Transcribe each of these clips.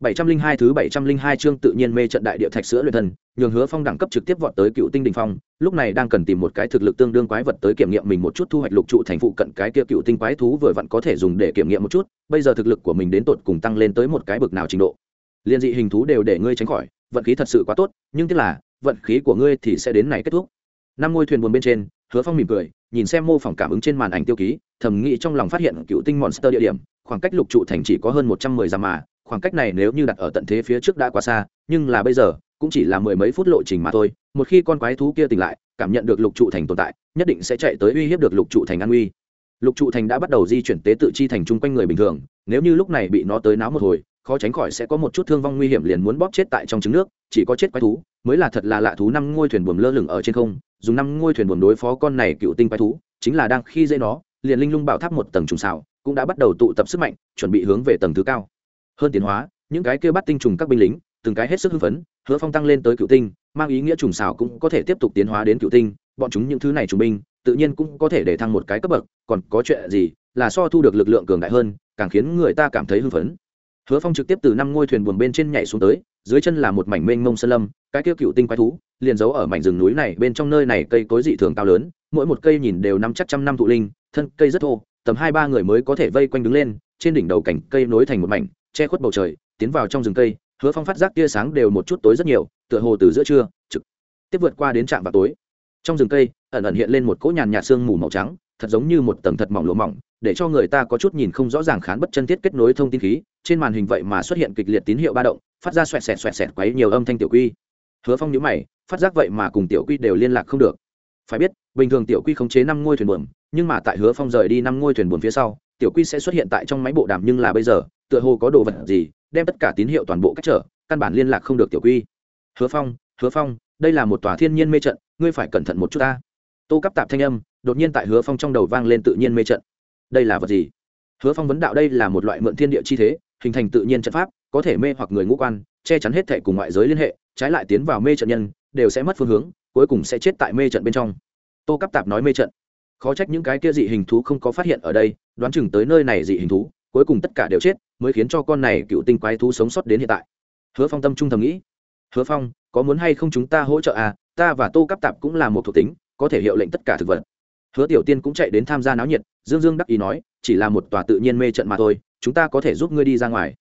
702 thứ 702 chương tự nhiên mê trận đại địa thạch sữa luyện thần, nhường Hứa Phong đẳng cấp trực tiếp vọt tới cựu tinh đỉnh phong, lúc này đang cần tìm một cái thực lực tương đương quái vật tới kiểm nghiệm mình một chút thu hoạch lục trụ thành phụ cận cái kia cựu tinh quái thú vừa vặn có thể dùng để kiểm nghiệm một chút, bây giờ thực lực của mình đến tột cùng tăng lên tới một cái bực nào trình độ. Liên dị hình thú đều để ngươi tránh khỏi, vận khí thật sự quá tốt, nhưng tiếc là, vận khí của ngươi thì sẽ đến này kết thúc. Năm ngôi thuyền buồn bên trên, Hứa Phong mỉm cười, nhìn xem mô phỏng cảm ứng trên màn ảnh tiêu ký, thầm nghĩ trong lòng phát hiện cựu tinh monster địa điểm, khoảng cách lục trụ thành chỉ có hơn một trăm mười dặm mà, khoảng cách này nếu như đặt ở tận thế phía trước đã quá xa, nhưng là bây giờ, cũng chỉ là mười mấy phút lộ trình mà thôi, một khi con quái thú kia tỉnh lại, cảm nhận được lục trụ thành tồn tại, nhất định sẽ chạy tới uy hiếp được lục trụ thành an nguy lục trụ thành đã bắt đầu di chuyển tế tự chi thành chung quanh người bình thường, nếu như lúc này bị nó tới náo một hồi, khó tránh khỏi sẽ có một chút thương vong nguy hiểm liền muốn bóp chết tại trong trứng nước, chỉ có chết quái thú, mới là thật là lạ thú năm ngôi thuyền buồm lơ lửng ở trên không, dùng năm ngôi thuyền buồm đối phó con này cựu tinh quái thú, chính là đang khi dây nó, liền linh lung bảo tháp một tầng trùng xào, cũng đã bắt đầu tụ tập sức mạnh, chuẩn bị hướng về tầng thứ cao hơn tiến hóa, những cái kia bắt tinh trùng các binh lính, từng cái hết sức hưng phấn, hứa phong tăng lên tới cựu tinh, mang ý nghĩa trùng xảo cũng có thể tiếp tục tiến hóa đến cựu tinh, bọn chúng những thứ này trùng binh, tự nhiên cũng có thể để thăng một cái cấp bậc, còn có chuyện gì là so thu được lực lượng cường đại hơn, càng khiến người ta cảm thấy hưng phấn. Hứa phong trực tiếp từ năm ngôi thuyền buồm bên trên nhảy xuống tới, dưới chân là một mảnh mênh mông sơn lâm, cái kia cựu tinh quái thú, liền giấu ở mảnh rừng núi này bên trong nơi này cây cối dị thường cao lớn, mỗi một cây nhìn đều năm chắc trăm năm thụ linh, thân cây rất thô, tầm hai ba người mới có thể vây quanh đứng lên, trên đỉnh đầu cảnh cây nối thành một mảnh che khuất bầu trời, tiến vào trong rừng cây, hứa phong phát giác tia sáng đều một chút tối rất nhiều, tựa hồ từ giữa trưa, trực tiếp vượt qua đến trạm vào tối. Trong rừng cây, ẩn ẩn hiện lên một cỗ nhàn nhạt sương mù màu trắng, thật giống như một tầng thật mỏng lỗ mỏng, để cho người ta có chút nhìn không rõ ràng khán bất chân thiết kết nối thông tin khí, trên màn hình vậy mà xuất hiện kịch liệt tín hiệu ba động, phát ra xoẹt xẹt xoẹt xẹt quấy nhiều âm thanh tiểu quy. Hứa phong nhíu mày, phát giác vậy mà cùng tiểu quy đều liên lạc không được. Phải biết, bình thường tiểu quy khống chế năm ngôi thuyền buồm, nhưng mà tại hứa phong rời đi năm ngôi thuyền buồm phía sau tiểu quy sẽ xuất hiện tại trong máy bộ đàm nhưng là bây giờ, tựa hồ có đồ vật gì, đem tất cả tín hiệu toàn bộ cách trở, căn bản liên lạc không được tiểu quy. Hứa phong hứa phong, đây là một tòa thiên nhiên mê trận, ngươi phải cẩn thận một chút ta. Tô cắp tạp thanh âm, đột nhiên tại hứa phong trong đầu vang lên tự nhiên mê trận. Đây là vật gì? Hứa phong vấn đạo đây là một loại mượn thiên địa chi thế, hình thành tự nhiên trận pháp, có thể mê hoặc người ngũ quan, che chắn hết thệ cùng ngoại giới liên hệ, trái lại tiến vào mê trận nhân, đều sẽ mất phương hướng, cuối cùng sẽ chết tại mê trận bên trong. Tô cắp tạp nói mê trận khó trách những cái kia dị hình thú không có phát hiện ở đây, đoán chừng tới nơi này dị hình thú, cuối cùng tất cả đều chết, mới khiến cho con này cựu tinh quái thú sống sót đến hiện tại. Hứa phong tâm trung thầm nghĩ. Hứa phong, có muốn hay không chúng ta hỗ trợ à? Ta và tô cắp tạp cũng là một thuộc tính, có thể hiệu lệnh tất cả thực vật. Hứa tiểu tiên cũng chạy đến tham gia náo nhiệt, dương dương đắc ý nói, chỉ là một tòa tự nhiên mê trận mà thôi, chúng ta có thể giúp ngươi đi ra ngoài.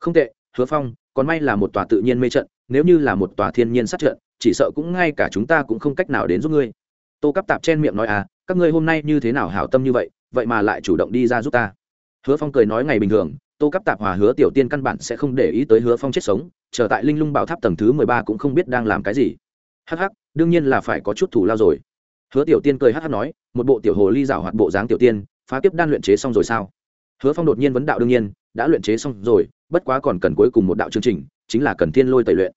Không tệ, hứa phong, còn may là một tòa tự nhiên mê trận, nếu như là một tòa thiên nhiên sát trận, chỉ sợ cũng ngay cả chúng ta cũng không cách nào đến giúp ngươi. Tô cắp tạp chen miệng nói à các ngươi hôm nay như thế nào hảo tâm như vậy vậy mà lại chủ động đi ra giúp ta. Hứa phong cười nói ngày bình thường, tô cấp tạp hòa hứa tiểu tiên căn bản sẽ không để ý tới hứa phong chết sống trở tại linh lung bảo tháp tầng thứ mười ba cũng không biết đang làm cái gì. Hh đương nhiên là phải có chút thủ lao rồi. Hứa tiểu tiên cười hh nói, một bộ tiểu hồ ly rảo hoạt bộ dáng tiểu tiên, phá kiếp đan luyện chế xong rồi sao? Hứa phong đột nhiên vấn đạo đương nhiên, đã luyện chế xong rồi, bất quá còn cần cuối cùng một đạo chương trình, chính là cần thiên lôi tẩy luyện.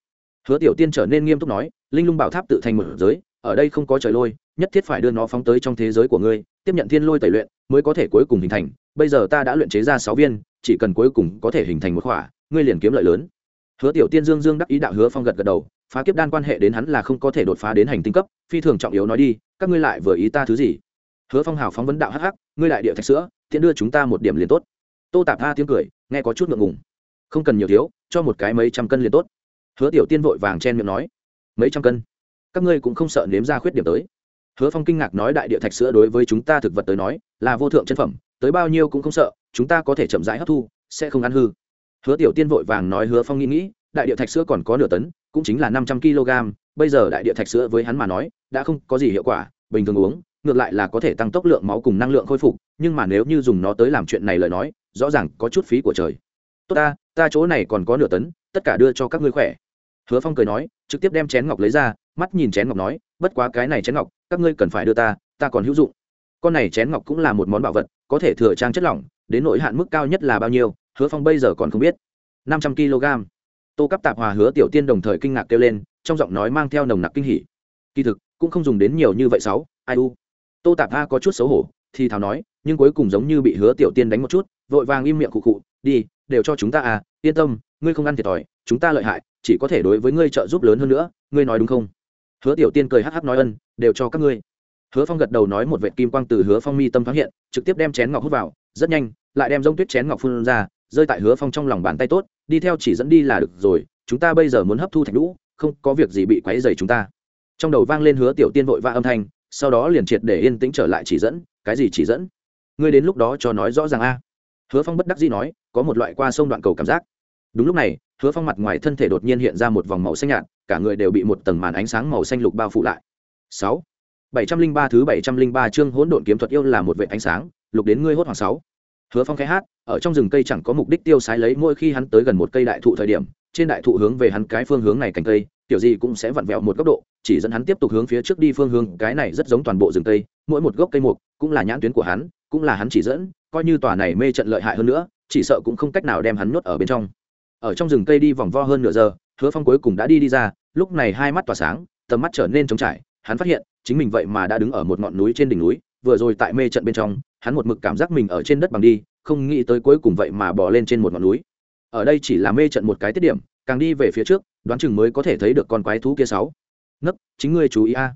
Hứa tiểu tiên trở nên nghiêm túc nói, linh lung bảo tháp tự thành một giới ở đây không có trời lôi, nhất thiết phải đưa nó phóng tới trong thế giới của ngươi, tiếp nhận thiên lôi tẩy luyện, mới có thể cuối cùng hình thành. Bây giờ ta đã luyện chế ra sáu viên, chỉ cần cuối cùng có thể hình thành một khỏa, ngươi liền kiếm lợi lớn. Hứa tiểu tiên dương dương đắc ý đạo hứa phong gật gật đầu, phá kiếp đan quan hệ đến hắn là không có thể đột phá đến hành tinh cấp, phi thường trọng yếu nói đi, các ngươi lại vừa ý ta thứ gì? Hứa phong hào phóng vấn đạo hắc hắc, ngươi lại địa thạch sữa, tiện đưa chúng ta một điểm liền tốt. Tô tạp tha tiếng cười, nghe có chút ngượng ngùng. Không cần nhiều thiếu, cho một cái mấy trăm cân liền tốt. Hứa tiểu tiên vội vàng chen miệng nói. Mấy trăm cân? Các ngươi cũng không sợ nếm ra khuyết điểm tới. Hứa phong kinh ngạc nói đại địa thạch sữa đối với chúng ta thực vật tới nói, là vô thượng chân phẩm, tới bao nhiêu cũng không sợ, chúng ta có thể chậm rãi hấp thu, sẽ không ăn hư. Hứa tiểu tiên vội vàng nói hứa phong nghĩ nghĩ, đại địa thạch sữa còn có nửa tấn, cũng chính là năm trăm kg, bây giờ đại địa thạch sữa với hắn mà nói, đã không có gì hiệu quả, bình thường uống, ngược lại là có thể tăng tốc lượng máu cùng năng lượng khôi phục, nhưng mà nếu như dùng nó tới làm chuyện này lời nói, rõ ràng có chút phí của trời. Tốt ta ta chỗ này còn có nửa tấn, tất cả đưa cho các ngươi khỏe. Hứa phong cười nói, trực tiếp đem chén ngọc lấy ra mắt nhìn chén ngọc nói, bất quá cái này chén ngọc, các ngươi cần phải đưa ta ta còn hữu dụng. Con này chén ngọc cũng là một món bảo vật, có thể thừa trang chất lỏng, đến nội hạn mức cao nhất là bao nhiêu, hứa phong bây giờ còn không biết. Năm trăm kg tô cắp tạp hòa hứa tiểu tiên đồng thời kinh ngạc kêu lên, trong giọng nói mang theo nồng nặc kinh hỉ. Kỳ thực, cũng không dùng đến nhiều như vậy sáu, ai u. Tô tạp a có chút xấu hổ, thì thào nói, nhưng cuối cùng giống như bị hứa tiểu tiên đánh một chút, vội vàng im miệng cụ cụ. đi, đều cho chúng ta à yên tâm, ngươi không ăn thiệt thòi, chúng ta lợi hại, chỉ có thể đối với ngươi trợ giúp lớn hơn nữa, ngươi nói đúng không? Hứa tiểu tiên cười hắc hắc nói ân, đều cho các ngươi. Hứa phong gật đầu nói một vệ kim quang từ hứa phong mi tâm thoáng hiện, trực tiếp đem chén ngọc hút vào, rất nhanh, lại đem rông tuyết chén ngọc phun ra, rơi tại hứa phong trong lòng bàn tay tốt, đi theo chỉ dẫn đi là được rồi, chúng ta bây giờ muốn hấp thu thạch lũ không có việc gì bị quấy dày chúng ta. Trong đầu vang lên hứa tiểu tiên vội va âm thanh, sau đó liền triệt để yên tĩnh trở lại chỉ dẫn, cái gì chỉ dẫn? Ngươi đến lúc đó cho nói rõ ràng a. Hứa phong bất đắc dĩ nói, có một loại qua sông đoạn cầu cảm giác. Đúng lúc này hứa phong mặt ngoài thân thể đột nhiên hiện ra một vòng màu xanh nhạt, cả người đều bị một tầng màn ánh sáng màu xanh lục bao phủ lại. Sáu. Bảy trăm linh ba thứ bảy trăm linh ba chương hỗn độn kiếm thuật yêu là một vệ ánh sáng, lục đến ngươi hốt hoàng sáu. Hứa phong khai hát, ở trong rừng cây chẳng có mục đích tiêu sái lấy, mỗi khi hắn tới gần một cây đại thụ thời điểm, trên đại thụ hướng về hắn cái phương hướng này cành cây, kiểu gì cũng sẽ vặn vẹo một góc độ, chỉ dẫn hắn tiếp tục hướng phía trước đi phương hướng, cái này rất giống toàn bộ rừng cây, mỗi một gốc cây mục, cũng là nhãn tuyến của hắn, cũng là hắn chỉ dẫn, coi như tòa này mê trận lợi hại hơn nữa, chỉ sợ cũng không cách nào đem hắn nhốt ở bên trong ở trong rừng cây đi vòng vo hơn nửa giờ, hứa phong cuối cùng đã đi đi ra, lúc này hai mắt tỏa sáng, tầm mắt trở nên trống trải, hắn phát hiện, chính mình vậy mà đã đứng ở một ngọn núi trên đỉnh núi, vừa rồi tại mê trận bên trong, hắn một mực cảm giác mình ở trên đất bằng đi, không nghĩ tới cuối cùng vậy mà bỏ lên trên một ngọn núi. Ở đây chỉ là mê trận một cái tiết điểm, càng đi về phía trước, đoán chừng mới có thể thấy được con quái thú kia sáu. Nấc, chính ngươi chú ý a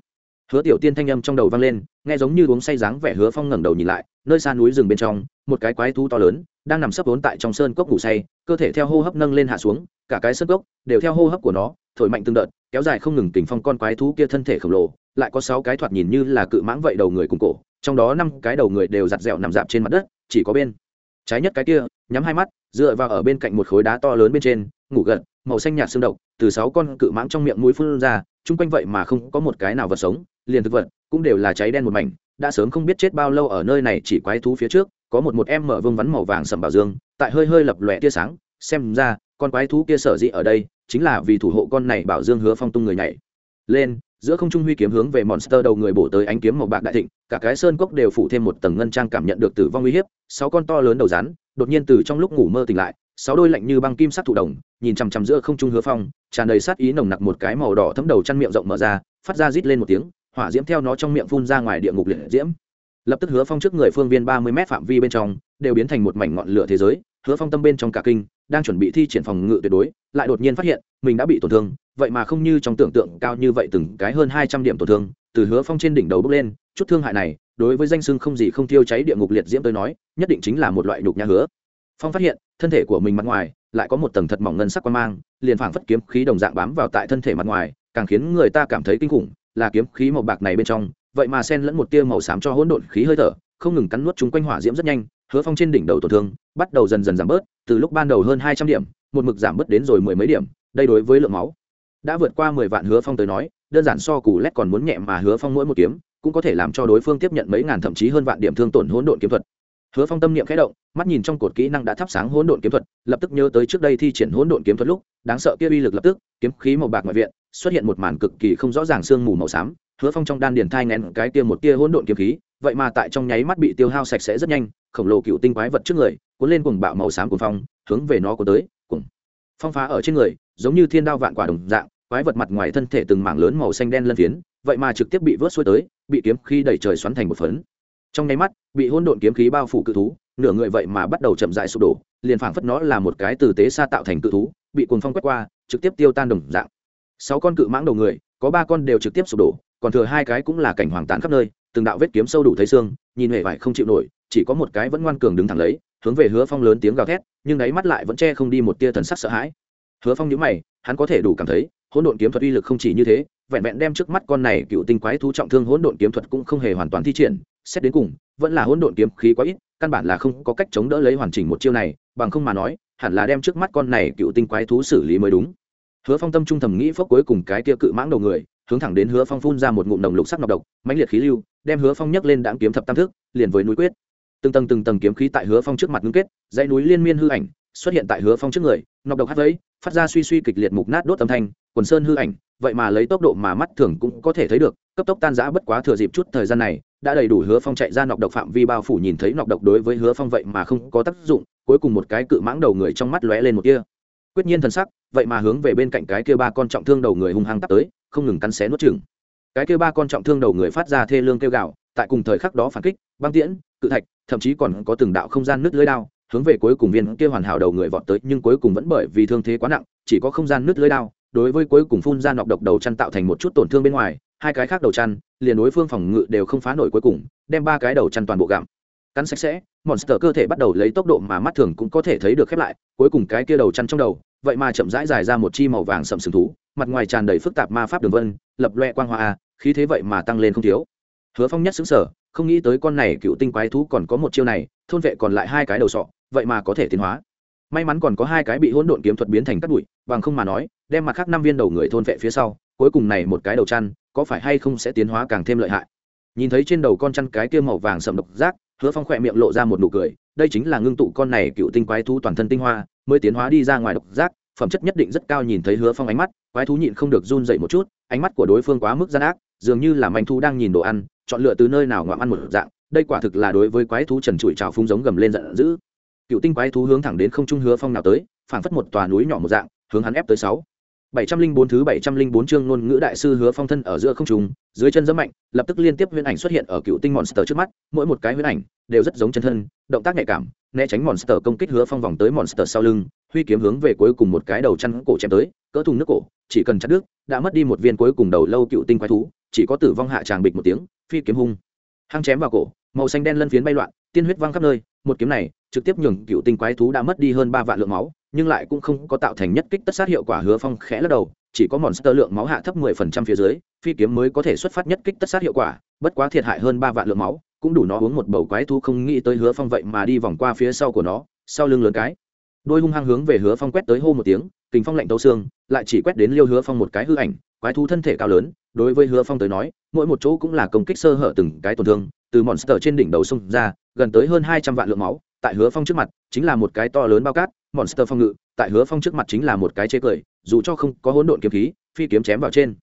hứa tiểu tiên thanh âm trong đầu vang lên, nghe giống như uống say dáng vẻ hứa phong ngẩng đầu nhìn lại, nơi xa núi rừng bên trong, một cái quái thú to lớn, đang nằm sấp vốn tại trong sơn cốc ngủ say, cơ thể theo hô hấp nâng lên hạ xuống, cả cái sơn cốc đều theo hô hấp của nó, thổi mạnh từng đợt, kéo dài không ngừng kình phong con quái thú kia thân thể khổng lồ, lại có sáu cái thoạt nhìn như là cự mãng vậy đầu người cùng cổ, trong đó năm cái đầu người đều giặt dẹo nằm dạp trên mặt đất, chỉ có bên trái nhất cái kia, nhắm hai mắt, dựa vào ở bên cạnh một khối đá to lớn bên trên, ngủ gật, màu xanh nhạt xương độc từ sáu con cự mãng trong miệng mũi phun ra, chung quanh vậy mà không có một cái nào vật sống, liền thực vật cũng đều là cháy đen một mảnh, đã sớm không biết chết bao lâu ở nơi này chỉ quái thú phía trước, có một một em mở vương vắn màu vàng sầm bảo dương, tại hơi hơi lập lòe tia sáng, xem ra, con quái thú kia sở dĩ ở đây, chính là vì thủ hộ con này bảo dương hứa phong tung người nhảy. Lên, giữa không trung huy kiếm hướng về monster đầu người bổ tới ánh kiếm màu bạc đại thịnh, cả cái sơn cốc đều phủ thêm một tầng ngân trang cảm nhận được tử vong uy hiếp, sáu con to lớn đầu rắn, đột nhiên từ trong lúc ngủ mơ tỉnh lại sáu đôi lạnh như băng kim sắc thụ đồng, nhìn chằm chằm giữa không trung hứa phong, tràn đầy sát ý nồng nặc một cái màu đỏ thấm đầu chăn miệng rộng mở ra, phát ra rít lên một tiếng, hỏa diễm theo nó trong miệng phun ra ngoài địa ngục liệt diễm. Lập tức hứa phong trước người phương viên ba mươi m phạm vi bên trong, đều biến thành một mảnh ngọn lửa thế giới, hứa phong tâm bên trong cả kinh, đang chuẩn bị thi triển phòng ngự tuyệt đối, lại đột nhiên phát hiện, mình đã bị tổn thương, vậy mà không như trong tưởng tượng cao như vậy từng cái hơn hai trăm điểm tổn thương, từ hứa phong trên đỉnh đầu bước lên, chút thương hại này, đối với danh sưng không gì không tiêu cháy địa ngục liệt diễm tôi nói, nhất định chính là một loại nhục nhã hứa phong phát hiện, thân thể của mình mặt ngoài lại có một tầng thật mỏng ngân sắc quan mang, liền phảng phất kiếm khí đồng dạng bám vào tại thân thể mặt ngoài, càng khiến người ta cảm thấy kinh khủng, là kiếm khí màu bạc này bên trong, vậy mà xen lẫn một tia màu xám cho hỗn độn khí hơi thở, không ngừng cắn nuốt chúng quanh hỏa diễm rất nhanh, hứa phong trên đỉnh đầu tổn thương, bắt đầu dần dần giảm bớt, từ lúc ban đầu hơn hai trăm điểm, một mực giảm bớt đến rồi mười mấy điểm, đây đối với lượng máu đã vượt qua mười vạn hứa phong tới nói, đơn giản so cù lét còn muốn nhẹ mà hứa phong mỗi một kiếm cũng có thể làm cho đối phương tiếp nhận mấy ngàn thậm chí hơn vạn điểm thương tổn hỗn độn kiếm thuật hứa phong tâm niệm khẽ động, mắt nhìn trong cột kỹ năng đã thắp sáng hỗn độn kiếm thuật, lập tức nhớ tới trước đây thi triển hỗn độn kiếm thuật lúc, đáng sợ kia uy lực lập tức, kiếm khí màu bạc ngoại viện, xuất hiện một màn cực kỳ không rõ ràng sương mù màu xám. Hứa phong trong đan điền thai nghén cái kia một tia hỗn độn kiếm khí, vậy mà tại trong nháy mắt bị tiêu hao sạch sẽ rất nhanh, khổng lồ cựu tinh quái vật trước người, cuốn lên cuồng bạo màu xám của phong, hướng về nó có tới, cuồng. Phong phá ở trên người, giống như thiên đao vạn quả đồng dạng, quái vật mặt ngoài thân thể từng mảng lớn màu xanh đen lân phiến, vậy mà trực tiếp bị vớt xuôi tới, bị kiếm khí đẩy trời xoắn thành một phấn trong nháy mắt, bị hỗn độn kiếm khí bao phủ cự thú, nửa người vậy mà bắt đầu chậm dại sụp đổ, liền phảng phất nó là một cái từ tế xa tạo thành cự thú, bị cuồng phong quét qua, trực tiếp tiêu tan đồng dạng. Sáu con cự mãng đầu người, có ba con đều trực tiếp sụp đổ, còn thừa hai cái cũng là cảnh hoàng tàn khắp nơi, từng đạo vết kiếm sâu đủ thấy xương, nhìn hề vải không chịu nổi, chỉ có một cái vẫn ngoan cường đứng thẳng lấy, hướng về hứa phong lớn tiếng gào thét, nhưng đáy mắt lại vẫn che không đi một tia thần sắc sợ hãi. Hứa phong nhữ mày, hắn có thể đủ cảm thấy, hỗn độn kiếm thuật uy lực không chỉ như thế vẹn vẹn đem trước mắt con này cựu tinh quái thú trọng thương hỗn độn kiếm thuật cũng không hề hoàn toàn thi triển, xét đến cùng, vẫn là hỗn độn kiếm khí quá ít, căn bản là không có cách chống đỡ lấy hoàn chỉnh một chiêu này, bằng không mà nói, hẳn là đem trước mắt con này cựu tinh quái thú xử lý mới đúng. Hứa phong tâm trung thầm nghĩ phốc cuối cùng cái kia cự mãng đầu người, hướng thẳng đến hứa phong phun ra một ngụm đồng lục sắc nọc độc, mãnh liệt khí lưu, đem hứa phong nhấc lên đãng kiếm thập tam thức liền với núi quyết. Từng tầng từng tầng kiếm khí tại hứa phong trước mặt ngưng kết, dãy núi liên miên hư ảnh, xuất hiện tại hứa phong trước người nọc độc hắt vẫy, phát ra suy suy kịch liệt mục nát đốt âm thanh, quần sơn hư ảnh vậy mà lấy tốc độ mà mắt thường cũng có thể thấy được, cấp tốc tan giã bất quá thừa dịp chút thời gian này, đã đầy đủ hứa phong chạy ra nọc độc phạm vi bao phủ nhìn thấy nọc độc đối với hứa phong vậy mà không có tác dụng, cuối cùng một cái cự mãng đầu người trong mắt lóe lên một kia quyết nhiên thần sắc, vậy mà hướng về bên cạnh cái kia ba con trọng thương đầu người hung hăng tắt tới, không ngừng cắn xé nuốt chừng cái kia ba con trọng thương đầu người phát ra thê lương kêu gạo tại cùng thời khắc đó phản kích, băng tiễn, cự thạch, thậm chí còn có từng đạo không gian nứt lưới đao, hướng về cuối cùng viên kia hoàn hảo đầu người vọt tới, nhưng cuối cùng vẫn bởi vì thương thế quá nặng, chỉ có không gian nứt lưới đao đối với cuối cùng phun ra nọc độc đầu chăn tạo thành một chút tổn thương bên ngoài, hai cái khác đầu chăn, liền đối phương phòng ngự đều không phá nổi cuối cùng, đem ba cái đầu chăn toàn bộ gặm. Cắn sạch sẽ, monster cơ thể bắt đầu lấy tốc độ mà mắt thường cũng có thể thấy được khép lại, cuối cùng cái kia đầu chăn trong đầu, vậy mà chậm rãi dài ra một chi màu vàng sậm sừng thú, mặt ngoài tràn đầy phức tạp ma pháp đường vân, lập loe quang hoa a khí thế vậy mà tăng lên không thiếu. Hứa phong nhất xứng sở không nghĩ tới con này cựu tinh quái thú còn có một chiêu này, thôn vệ còn lại hai cái đầu sọ, vậy mà có thể tiến hóa. May mắn còn có hai cái bị hỗn độn kiếm thuật biến thành cắt bụi, bằng không mà nói đem mặt khác năm viên đầu người thôn vệ phía sau, cuối cùng này một cái đầu chăn, có phải hay không sẽ tiến hóa càng thêm lợi hại? Nhìn thấy trên đầu con chăn cái kia màu vàng sậm độc giác, hứa phong khỏe miệng lộ ra một nụ cười, đây chính là ngưng tụ con này cựu tinh quái thú toàn thân tinh hoa, mới tiến hóa đi ra ngoài độc giác, phẩm chất nhất định rất cao nhìn thấy hứa phong ánh mắt, quái thú nhịn không được run dậy một chút, ánh mắt của đối phương quá mức gian ác, dường như là manh thú đang nhìn đồ ăn, chọn lựa từ nơi nào ngoạm ăn một dạng, đây quả thực là đối với quái thú trần trụi trào phúng giống gầm lên giận dữ. Cựu tinh quái thú hướng thẳng đến không trung hứa phong nào tới, phảng phất một tòa núi nhỏ một dạng, hướng hắn ép tới sáu bảy trăm linh bốn thứ bảy trăm linh bốn chương ngôn ngữ đại sư hứa phong thân ở giữa không trung, dưới chân giẫm mạnh, lập tức liên tiếp huyễn ảnh xuất hiện ở cựu tinh monster trước mắt, mỗi một cái huyễn ảnh đều rất giống chân thân, động tác nhạy cảm, né tránh monster công kích hứa phong vòng tới monster sau lưng, huy kiếm hướng về cuối cùng một cái đầu chăn cổ chém tới, cỡ thùng nước cổ, chỉ cần chặt đứt, đã mất đi một viên cuối cùng đầu lâu cựu tinh quái thú, chỉ có tử vong hạ tràng bịch một tiếng, phi kiếm hung. Hăng chém vào cổ, màu xanh đen lân phiến bay loạn, tiên huyết văng khắp nơi, một kiếm này trực tiếp nhường cựu tinh quái thú đã mất đi hơn ba vạn lượng máu, nhưng lại cũng không có tạo thành nhất kích tất sát hiệu quả hứa phong khẽ lắc đầu, chỉ có monster lượng máu hạ thấp mười phần trăm phía dưới, phi kiếm mới có thể xuất phát nhất kích tất sát hiệu quả, bất quá thiệt hại hơn ba vạn lượng máu, cũng đủ nó uống một bầu quái thú không nghĩ tới hứa phong vậy mà đi vòng qua phía sau của nó, sau lưng lớn cái. Đôi hung hăng hướng về hứa phong quét tới hô một tiếng, kình phong lạnh tấu xương, lại chỉ quét đến liêu hứa phong một cái hư ảnh, quái thú thân thể cao lớn, đối với hứa phong tới nói mỗi một chỗ cũng là công kích sơ hở từng cái tổn thương, từ monster trên đỉnh đầu sông ra, gần tới hơn hai trăm vạn lượng máu, tại hứa phong trước mặt, chính là một cái to lớn bao cát, monster phong ngự, tại hứa phong trước mặt chính là một cái chế cười, dù cho không có hỗn độn kiếm khí, phi kiếm chém vào trên.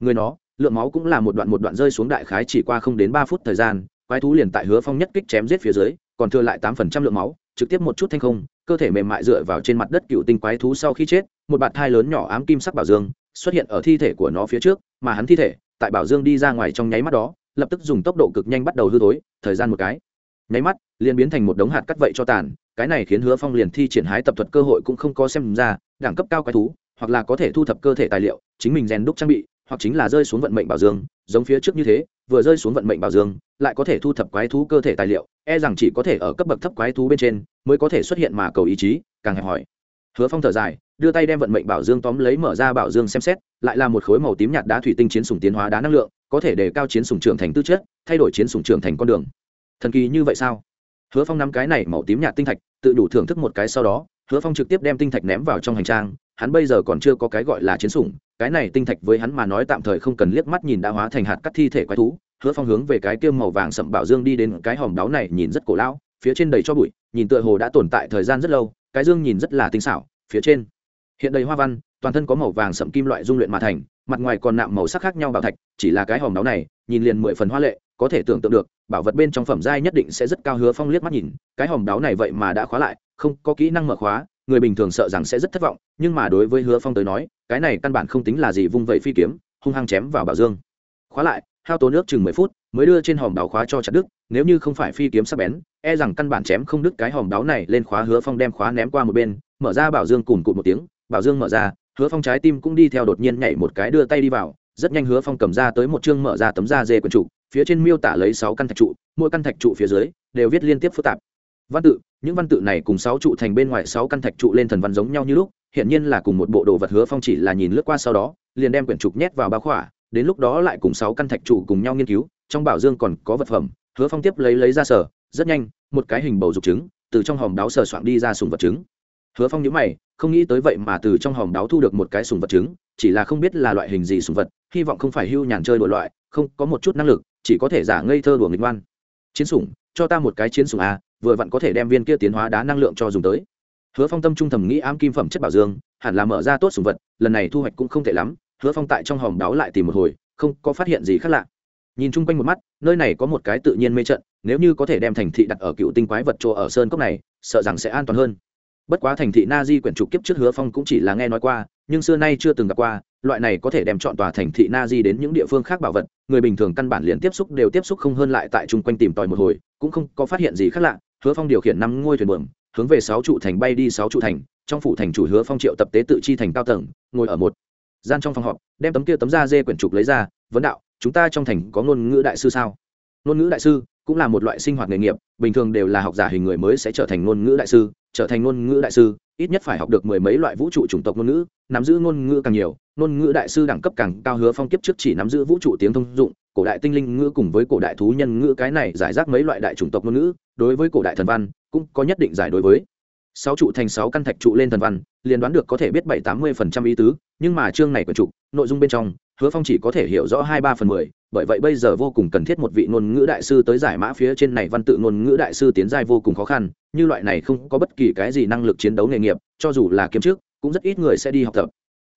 Người nó, lượng máu cũng là một đoạn một đoạn rơi xuống đại khái chỉ qua không đến ba phút thời gian, quái thú liền tại hứa phong nhất kích chém giết phía dưới, còn thừa lại tám phần trăm lượng máu, trực tiếp một chút thanh không, cơ thể mềm mại dựa vào trên mặt đất cựu tinh quái thú sau khi chết, một bạt thai lớn nhỏ ám kim sắc bảo dương xuất hiện ở thi thể của nó phía trước, mà hắn thi thể tại bảo dương đi ra ngoài trong nháy mắt đó lập tức dùng tốc độ cực nhanh bắt đầu hư tối, thời gian một cái. Nháy mắt liền biến thành một đống hạt cắt vậy cho tàn cái này khiến hứa phong liền thi triển hái tập thuật cơ hội cũng không có xem ra đẳng cấp cao quái thú hoặc là có thể thu thập cơ thể tài liệu chính mình rèn đúc trang bị hoặc chính là rơi xuống vận mệnh bảo dương giống phía trước như thế vừa rơi xuống vận mệnh bảo dương lại có thể thu thập quái thú cơ thể tài liệu e rằng chỉ có thể ở cấp bậc thấp quái thú bên trên mới có thể xuất hiện mà cầu ý chí càng hẹp hỏi. Hứa phong thở dài đưa tay đem vận mệnh bảo dương tóm lấy mở ra bảo dương xem xét, lại là một khối màu tím nhạt đá thủy tinh chiến sùng tiến hóa đá năng lượng, có thể để cao chiến sùng trưởng thành tư chất, thay đổi chiến sùng trưởng thành con đường. Thần kỳ như vậy sao? Hứa phong nắm cái này màu tím nhạt tinh thạch, tự đủ thưởng thức một cái sau đó, hứa phong trực tiếp đem tinh thạch ném vào trong hành trang, hắn bây giờ còn chưa có cái gọi là chiến sủng, cái này tinh thạch với hắn mà nói tạm thời không cần liếc mắt nhìn đã hóa thành hạt cắt thi thể quái thú. Hứa phong hướng về cái kiêm màu vàng sậm bảo dương đi đến cái hòm đáo này nhìn rất cổ lão, phía trên đầy cho bụi, nhìn tựa hồ đã tồn tại thời gian rất lâu, cái dương nhìn rất là tinh xảo, phía trên hiện đầy hoa văn, toàn thân có màu vàng sậm kim loại dung luyện mà thành, mặt ngoài còn nạm màu sắc khác nhau bảo thạch, chỉ là cái hòm đáo này, nhìn liền mười phần hoa lệ, có thể tưởng tượng được, bảo vật bên trong phẩm giai nhất định sẽ rất cao hứa phong liếc mắt nhìn, cái hòm đáo này vậy mà đã khóa lại, không có kỹ năng mở khóa, người bình thường sợ rằng sẽ rất thất vọng, nhưng mà đối với hứa phong tới nói, cái này căn bản không tính là gì vung vẩy phi kiếm, hung hăng chém vào bảo dương. Khóa lại, hao tố nước chừng mười phút, mới đưa trên hòm đáo khóa cho chặt đứt, nếu như không phải phi kiếm sắc bén e rằng căn bản chém không đứt cái hòm đáo này, lên khóa hứa phong đem khóa ném qua một bên, mở ra bảo dương cùng cụt một tiếng bảo dương mở ra, hứa phong trái tim cũng đi theo đột nhiên nhảy một cái đưa tay đi vào, rất nhanh hứa phong cầm ra tới một chương mở ra tấm da dê quần trụ, phía trên miêu tả lấy sáu căn thạch trụ, mỗi căn thạch trụ phía dưới đều viết liên tiếp phức tạp. Văn tự, những văn tự này cùng sáu trụ thành bên ngoài sáu căn thạch trụ lên thần văn giống nhau như lúc hiện nhiên là cùng một bộ đồ vật hứa phong chỉ là nhìn lướt qua sau đó, liền đem quyển trục nhét vào bao khỏa, đến lúc đó lại cùng sáu căn thạch trụ cùng nhau nghiên cứu, trong bảo dương còn có vật phẩm, hứa phong tiếp lấy lấy ra sở, rất nhanh, một cái hình bầu dục trứng, từ trong hòm đáo sờ soạn đi ra sùng vật trứng hứa phong nhớ mày, không nghĩ tới vậy mà từ trong hòm đáo thu được một cái sùng vật trứng, chỉ là không biết là loại hình gì sùng vật, hy vọng không phải hưu nhàn chơi đổi loại, không, có một chút năng lực, chỉ có thể giả ngây thơ đùa nghịch ngoan. Chiến sủng, cho ta một cái chiến sủng a vừa vặn có thể đem viên kia tiến hóa đá năng lượng cho dùng tới. Hứa phong tâm trung thầm nghĩ ám kim phẩm chất bảo dương, hẳn là mở ra tốt sủng vật, lần này thu hoạch cũng không tệ lắm, hứa phong tại trong hòm đáo lại tìm một hồi, không có phát hiện gì khác lạ. Nhìn chung quanh một mắt, nơi này có một cái tự nhiên mê trận, nếu như có thể đem thành thị đặt ở cựu tinh quái vật chỗ ở sơn cốc này, sợ rằng sẽ an toàn hơn bất quá thành thị na di quyển trục kiếp trước hứa phong cũng chỉ là nghe nói qua, nhưng xưa nay chưa từng gặp qua, loại này có thể đem chọn tòa thành thị na di đến những địa phương khác bảo vật, người bình thường căn bản liền tiếp xúc đều tiếp xúc không hơn lại tại chung quanh tìm tòi một hồi, cũng không có phát hiện gì khác lạ. Hứa phong điều khiển năm ngôi thuyền buồm, hướng về sáu trụ thành bay đi sáu trụ thành, trong phủ thành chủ hứa phong triệu tập tế tự chi thành cao tầng, ngồi ở một gian trong phòng họp, đem tấm kia tấm da dê quyển trục lấy ra, vấn đạo, chúng ta trong thành có ngôn ngữ đại sư sao? Ngôn ngữ đại sư cũng là một loại sinh hoạt nghề nghiệp, bình thường đều là học giả hình người mới sẽ trở thành ngôn ngữ đại sư, trở thành ngôn ngữ đại sư, ít nhất phải học được mười mấy loại vũ trụ chủng tộc ngôn ngữ, nắm giữ ngôn ngữ càng nhiều, ngôn ngữ đại sư đẳng cấp càng cao hứa phong kiếp trước chỉ nắm giữ vũ trụ tiếng thông dụng, cổ đại tinh linh ngữ cùng với cổ đại thú nhân ngữ cái này giải rác mấy loại đại chủng tộc ngôn ngữ, đối với cổ đại thần văn, cũng có nhất định giải đối với. Sáu trụ thành sáu căn thạch trụ lên thần văn, liền đoán được có thể biết bảy tám mươi phần trăm ý tứ, nhưng mà chương này của trục nội dung bên trong hứa phong chỉ có thể hiểu rõ hai ba phần mười, bởi vậy bây giờ vô cùng cần thiết một vị ngôn ngữ đại sư tới giải mã phía trên này văn tự ngôn ngữ đại sư tiến giai vô cùng khó khăn, như loại này không có bất kỳ cái gì năng lực chiến đấu nghề nghiệp, cho dù là kiếm trước cũng rất ít người sẽ đi học tập.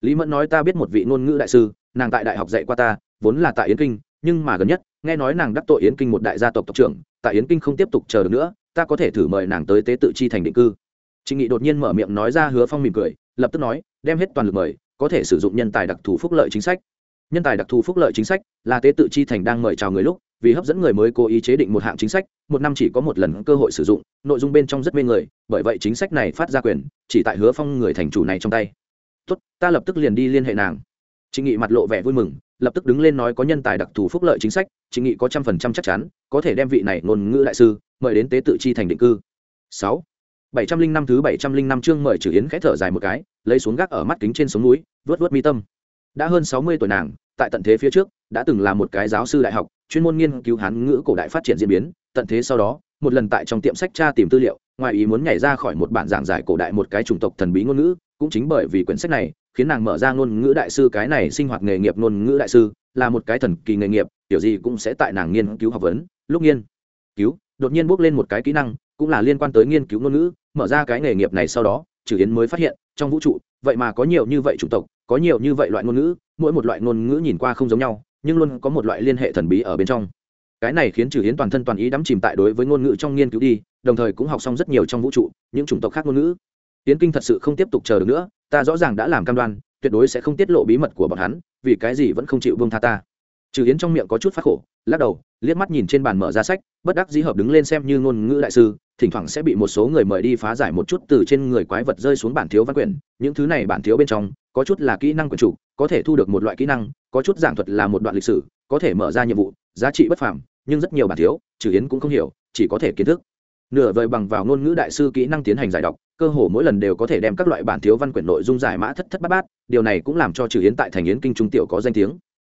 Lý mẫn nói ta biết một vị ngôn ngữ đại sư, nàng tại đại học dạy qua ta, vốn là tại yến kinh, nhưng mà gần nhất, nghe nói nàng đắc tội yến kinh một đại gia tộc tộc trưởng, tại yến kinh không tiếp tục chờ được nữa, ta có thể thử mời nàng tới tế tự chi thành định cư. Trịnh nghị đột nhiên mở miệng nói ra hứa phong mỉm cười, lập tức nói, đem hết toàn lực mời, có thể sử dụng nhân tài đặc thù phúc lợi chính sách nhân tài đặc thù phúc lợi chính sách là tế tự chi thành đang mời chào người lúc, vì hấp dẫn người mới cố ý chế định một hạng chính sách, một năm chỉ có một lần cơ hội sử dụng, nội dung bên trong rất mê người, bởi vậy chính sách này phát ra quyền, chỉ tại hứa phong người thành chủ này trong tay. Tốt, ta lập tức liền đi liên hệ nàng. Chị nghị mặt lộ vẻ vui mừng, lập tức đứng lên nói có nhân tài đặc thù phúc lợi chính sách chị nghị có trăm phần trăm chắc chắn, có thể đem vị này ngôn ngữ đại sư mời đến tế tự chi thành định cư. Sáu. Bảy trăm linh năm thứ bảy trăm linh năm chương mời trừ yến khẽ thở dài một cái, lấy xuống gác ở mắt kính trên sống núi vớt vớt mi tâm đã hơn sáu mươi tuổi nàng, tại tận thế phía trước, đã từng là một cái giáo sư đại học, chuyên môn nghiên cứu hán ngữ cổ đại phát triển diễn biến. Tận thế sau đó, một lần tại trong tiệm sách tra tìm tư liệu, ngoài ý muốn nhảy ra khỏi một bản giảng giải cổ đại một cái chủng tộc thần bí ngôn ngữ, cũng chính bởi vì quyển sách này, khiến nàng mở ra ngôn ngữ đại sư cái này sinh hoạt nghề nghiệp ngôn ngữ đại sư, là một cái thần kỳ nghề nghiệp, kiểu gì cũng sẽ tại nàng nghiên cứu học vấn. Lúc nghiên cứu, đột nhiên bước lên một cái kỹ năng, cũng là liên quan tới nghiên cứu ngôn ngữ, mở ra cái nghề nghiệp này sau đó trừ yến mới phát hiện, trong vũ trụ, vậy mà có nhiều như vậy chủng tộc, có nhiều như vậy loại ngôn ngữ, mỗi một loại ngôn ngữ nhìn qua không giống nhau, nhưng luôn có một loại liên hệ thần bí ở bên trong. Cái này khiến trừ Yến toàn thân toàn ý đắm chìm tại đối với ngôn ngữ trong nghiên cứu đi, đồng thời cũng học xong rất nhiều trong vũ trụ, những chủng tộc khác ngôn ngữ. Yến kinh thật sự không tiếp tục chờ được nữa, ta rõ ràng đã làm cam đoan, tuyệt đối sẽ không tiết lộ bí mật của bọn hắn, vì cái gì vẫn không chịu vương tha ta. Trừ Yến trong miệng có chút phát khổ, lắc đầu, liếc mắt nhìn trên bàn mở ra sách, bất đắc dĩ hợp đứng lên xem như ngôn ngữ đại sư thỉnh thoảng sẽ bị một số người mời đi phá giải một chút từ trên người quái vật rơi xuống bản thiếu văn quyển. Những thứ này bản thiếu bên trong, có chút là kỹ năng quyền chủ, có thể thu được một loại kỹ năng, có chút giảng thuật là một đoạn lịch sử, có thể mở ra nhiệm vụ, giá trị bất phàm, nhưng rất nhiều bản thiếu, trừ yến cũng không hiểu, chỉ có thể kiến thức. Nửa vời bằng vào ngôn ngữ đại sư kỹ năng tiến hành giải đọc, cơ hồ mỗi lần đều có thể đem các loại bản thiếu văn quyển nội dung giải mã thất thất bát bát, điều này cũng làm cho trừ yến tại thành yến kinh trung tiểu có danh tiếng.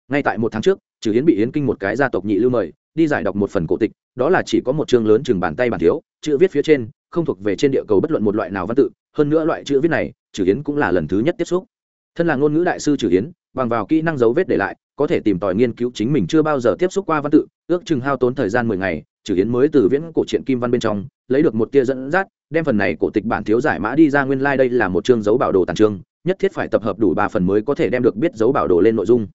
Ngay tại một tháng trước, trừ yến bị yến kinh một cái gia tộc nhị lưu mời, đi giải đọc một phần cổ tịch, đó là chỉ có một chương lớn chừng bàn tay bản thiếu chữ viết phía trên không thuộc về trên địa cầu bất luận một loại nào văn tự, hơn nữa loại chữ viết này chử hiến cũng là lần thứ nhất tiếp xúc. Thân là ngôn ngữ đại sư chử hiến, bằng vào kỹ năng dấu vết để lại, có thể tìm tòi nghiên cứu chính mình chưa bao giờ tiếp xúc qua văn tự, ước chừng hao tốn thời gian mười ngày chử hiến mới từ viễn cổ truyện kim văn bên trong, lấy được một tia dẫn dắt, đem phần này cổ tịch bản thiếu giải mã đi ra nguyên lai、like、đây là một chương dấu bảo đồ tàn trương, nhất thiết phải tập hợp đủ ba phần mới có thể đem được biết dấu bảo đồ lên nội dung.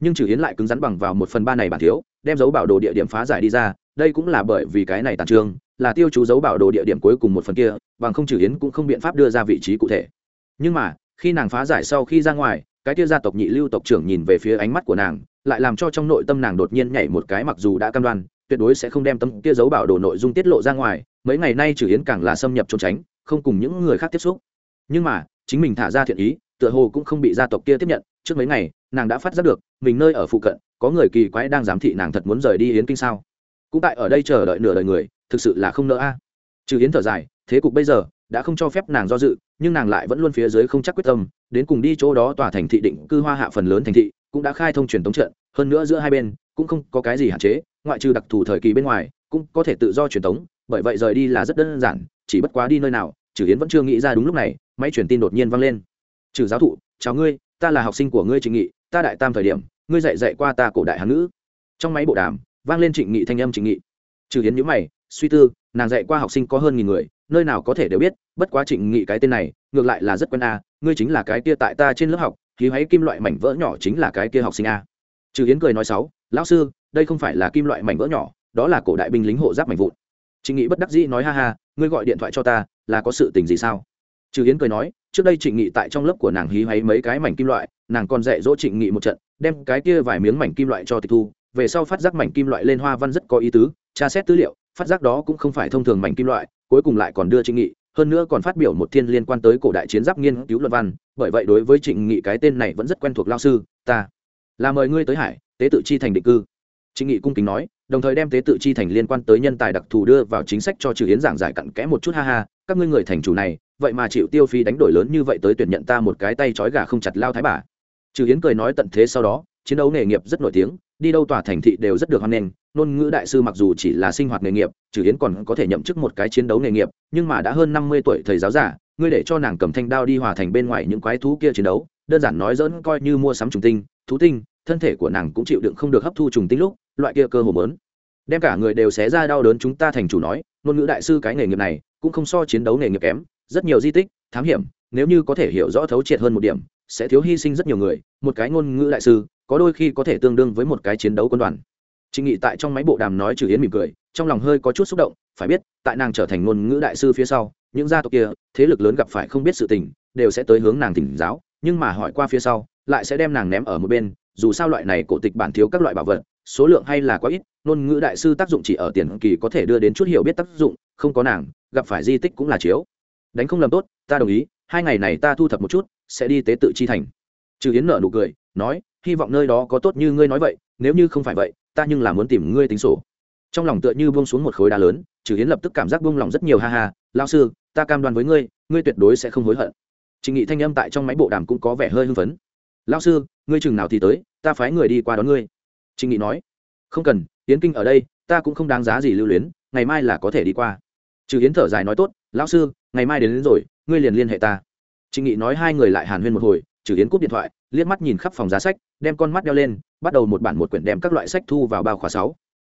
Nhưng chử hiến lại cứng rắn bằng vào một phần ba này bản thiếu, đem dấu bảo đồ địa điểm phá giải đi ra, đây cũng là bởi vì cái này tàn trương là tiêu chú dấu bảo đồ địa điểm cuối cùng một phần kia, bằng không trừ yến cũng không biện pháp đưa ra vị trí cụ thể. Nhưng mà, khi nàng phá giải sau khi ra ngoài, cái tiêu gia tộc nhị lưu tộc trưởng nhìn về phía ánh mắt của nàng, lại làm cho trong nội tâm nàng đột nhiên nhảy một cái mặc dù đã cam đoan, tuyệt đối sẽ không đem tấm kia dấu bảo đồ nội dung tiết lộ ra ngoài, mấy ngày nay trừ yến càng là xâm nhập trốn tránh, không cùng những người khác tiếp xúc. Nhưng mà, chính mình thả ra thiện ý, tựa hồ cũng không bị gia tộc kia tiếp nhận, trước mấy ngày, nàng đã phát giác được, mình nơi ở phụ cận, có người kỳ quái đang giám thị nàng thật muốn rời đi yến kinh sao. Cũng tại ở đây chờ đợi nửa đời người thực sự là không nỡ a. Trừ yến thở dài, thế cục bây giờ đã không cho phép nàng do dự, nhưng nàng lại vẫn luôn phía dưới không chắc quyết tâm, đến cùng đi chỗ đó tòa thành thị định cư hoa hạ phần lớn thành thị cũng đã khai thông truyền tống trận, hơn nữa giữa hai bên cũng không có cái gì hạn chế, ngoại trừ đặc thù thời kỳ bên ngoài cũng có thể tự do truyền tống, bởi vậy rời đi là rất đơn giản, chỉ bất quá đi nơi nào, trừ hiến vẫn chưa nghĩ ra đúng lúc này, máy truyền tin đột nhiên vang lên. Trừ giáo thụ, chào ngươi, ta là học sinh của ngươi trịnh nghị, ta đại tam thời điểm, ngươi dạy dạy qua ta cổ đại hán ngữ. Trong máy bộ đàm vang lên trịnh nghị thanh âm trịnh nghị. Trừ hiến nhữ mày suy tư, nàng dạy qua học sinh có hơn nghìn người, nơi nào có thể đều biết, bất quá trịnh nghị cái tên này, ngược lại là rất quen a, ngươi chính là cái kia tại ta trên lớp học khí háy kim loại mảnh vỡ nhỏ chính là cái kia học sinh a. Trừ hiến cười nói sáu lão sư, đây không phải là kim loại mảnh vỡ nhỏ, đó là cổ đại binh lính hộ giáp mảnh vụn. Trịnh nghị bất đắc dĩ nói, ha ha, ngươi gọi điện thoại cho ta, là có sự tình gì sao? Trừ hiến cười nói, trước đây trịnh nghị tại trong lớp của nàng hí háy mấy cái mảnh kim loại, nàng còn dạy dỗ trịnh nghị một trận, đem cái kia vài miếng mảnh kim loại cho tịch thu, về sau phát giác mảnh kim loại lên hoa văn rất có ý tứ, tra xét tư liệu phát giác đó cũng không phải thông thường mảnh kim loại, cuối cùng lại còn đưa trịnh nghị, hơn nữa còn phát biểu một thiên liên quan tới cổ đại chiến giáp nghiên cứu luận văn, bởi vậy đối với trịnh nghị cái tên này vẫn rất quen thuộc lao sư, ta là mời ngươi tới hải, tế tự chi thành định cư. Trịnh nghị cung kính nói, đồng thời đem tế tự chi thành liên quan tới nhân tài đặc thù đưa vào chính sách cho trừ hiến giảng giải cặn kẽ một chút, ha ha, các ngươi người thành chủ này, vậy mà chịu tiêu phí đánh đổi lớn như vậy tới tuyển nhận ta một cái tay trói gà không chặt lao thái bà. Trừ hiến cười nói tận thế sau đó, chiến đấu nghề nghiệp rất nổi tiếng đi đâu tòa thành thị đều rất được hoan nghênh, ngôn ngữ đại sư mặc dù chỉ là sinh hoạt nghề nghiệp trừ hiến còn có thể nhậm chức một cái chiến đấu nghề nghiệp, nhưng mà đã hơn năm mươi tuổi thầy giáo giả ngươi để cho nàng cầm thanh đao đi hòa thành bên ngoài những quái thú kia chiến đấu, đơn giản nói dỡn coi như mua sắm trùng tinh, thú tinh, thân thể của nàng cũng chịu đựng không được hấp thu trùng tinh lúc, loại kia cơ hồ mớn. Đem cả người đều xé ra đau đớn chúng ta thành chủ nói, ngôn ngữ đại sư cái nghề nghiệp này cũng không so chiến đấu nghề nghiệp kém, rất nhiều di tích, thám hiểm, nếu như có thể hiểu rõ thấu triệt hơn một điểm, sẽ thiếu hy sinh rất nhiều người, một cái ngôn ngữ đại sư có đôi khi có thể tương đương với một cái chiến đấu quân đoàn Trịnh Nghị tại trong máy bộ đàm nói trừ Yến mỉm cười, trong lòng hơi có chút xúc động, phải biết, tại nàng trở thành ngôn ngữ đại sư phía sau, những gia tộc kia, thế lực lớn gặp phải không biết sự tình, đều sẽ tới hướng nàng thỉnh giáo, nhưng mà hỏi qua phía sau, lại sẽ đem nàng ném ở một bên, dù sao loại này cổ tịch bản thiếu các loại bảo vật, số lượng hay là quá ít, ngôn ngữ đại sư tác dụng chỉ ở tiền kỳ có thể đưa đến chút hiểu biết tác dụng, không có nàng, gặp phải di tích cũng là chiếu. Đánh không làm tốt, ta đồng ý, hai ngày này ta thu thập một chút, sẽ đi tế tự chi thành. Trừ Yến nở nụ cười, nói, hy vọng nơi đó có tốt như ngươi nói vậy, nếu như không phải vậy, ta nhưng là muốn tìm ngươi tính sổ. Trong lòng tựa như buông xuống một khối đá lớn trừ hiến lập tức cảm giác buông lòng rất nhiều ha ha lao sư ta cam đoan với ngươi ngươi tuyệt đối sẽ không hối hận. Trình nghị thanh âm tại trong máy bộ đàm cũng có vẻ hơi hưng phấn. Lao sư ngươi chừng nào thì tới ta phái người đi qua đón ngươi. Trình nghị nói. Không cần hiến kinh ở đây ta cũng không đáng giá gì lưu luyến ngày mai là có thể đi qua. Trừ hiến thở dài nói tốt. Lão sư ngày mai đến, đến rồi ngươi liền liên hệ ta. Trình nghị nói hai người lại hàn huyên một hồi trừ hiến cúp điện thoại liếc mắt nhìn khắp phòng giá sách, đem con mắt đeo lên, bắt đầu một bản một quyển đem các loại sách thu vào bao khóa sáu.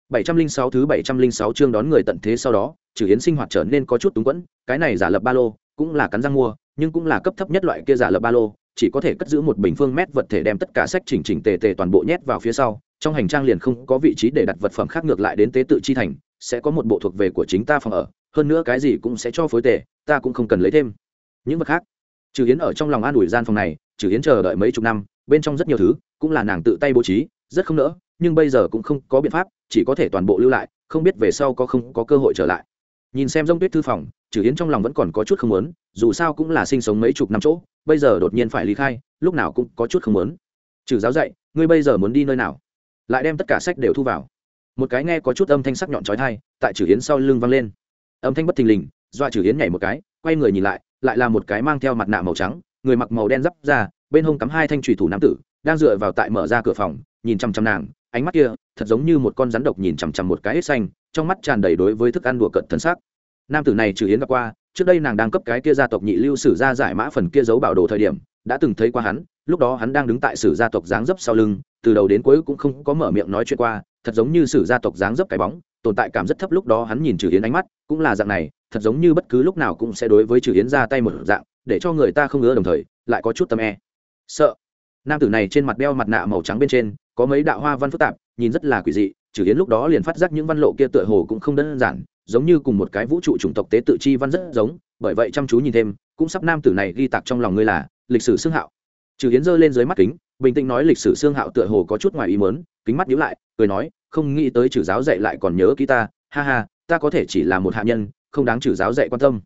bảy trăm linh sáu thứ bảy trăm linh sáu chương đón người tận thế sau đó, trừ hiến sinh hoạt trở nên có chút túng quẫn, cái này giả lập ba lô, cũng là cắn răng mua, nhưng cũng là cấp thấp nhất loại kia giả lập ba lô, chỉ có thể cất giữ một bình phương mét vật thể đem tất cả sách chỉnh chỉnh tề tề toàn bộ nhét vào phía sau, trong hành trang liền không có vị trí để đặt vật phẩm khác ngược lại đến tế tự chi thành, sẽ có một bộ thuộc về của chính ta phòng ở, hơn nữa cái gì cũng sẽ cho phối tề, ta cũng không cần lấy thêm. Những vật khác, trừ hiến ở trong lòng an ủi gian phòng này trừ Yến chờ đợi mấy chục năm, bên trong rất nhiều thứ cũng là nàng tự tay bố trí, rất không nỡ, nhưng bây giờ cũng không có biện pháp, chỉ có thể toàn bộ lưu lại, không biết về sau có không có cơ hội trở lại. Nhìn xem rông tuyết thư phòng, trừ Yến trong lòng vẫn còn có chút không muốn, dù sao cũng là sinh sống mấy chục năm chỗ, bây giờ đột nhiên phải ly khai, lúc nào cũng có chút không muốn. Trừ giáo dạy, ngươi bây giờ muốn đi nơi nào? Lại đem tất cả sách đều thu vào. Một cái nghe có chút âm thanh sắc nhọn trói thai tại trừ Yến sau lưng vang lên. Âm thanh bất thình lình, dọa trừ Yến nhảy một cái, quay người nhìn lại lại là một cái mang theo mặt nạ màu trắng người mặc màu đen giáp ra, bên hông cắm hai thanh trùy thủ nam tử, đang dựa vào tại mở ra cửa phòng, nhìn chăm chăm nàng, ánh mắt kia, thật giống như một con rắn độc nhìn chằm chằm một cái hết xanh, trong mắt tràn đầy đối với thức ăn đùa cận thân xác nam tử này trừ hiến gặp qua, trước đây nàng đang cấp cái kia gia tộc nhị lưu sử gia giải mã phần kia giấu bảo đồ thời điểm, đã từng thấy qua hắn, lúc đó hắn đang đứng tại sử gia tộc dáng dấp sau lưng, từ đầu đến cuối cũng không có mở miệng nói chuyện qua, thật giống như sử gia tộc dáng dấp cái bóng, tồn tại cảm rất thấp lúc đó hắn nhìn trừ hiến ánh mắt, cũng là dạng này, thật giống như bất cứ lúc nào cũng sẽ đối với trừ hiến ra tay một dạng để cho người ta không ngứa đồng thời, lại có chút tâm e. Sợ. Nam tử này trên mặt đeo mặt nạ màu trắng bên trên, có mấy đạo hoa văn phức tạp, nhìn rất là quỷ dị, trừ hiến lúc đó liền phát giác những văn lộ kia tựa hồ cũng không đơn giản, giống như cùng một cái vũ trụ chủng tộc tế tự chi văn rất giống, bởi vậy chăm chú nhìn thêm, cũng sắp nam tử này ghi tạc trong lòng ngươi là lịch sử xương hạo. Trừ hiến giơ lên dưới mắt kính, bình tĩnh nói lịch sử xương hạo tựa hồ có chút ngoài ý mớn kính mắt nhíu lại, cười nói, không nghĩ tới trừ giáo dạy lại còn nhớ ký ta, ha ha, ta có thể chỉ là một hạ nhân, không đáng trừ giáo dạy quan tâm.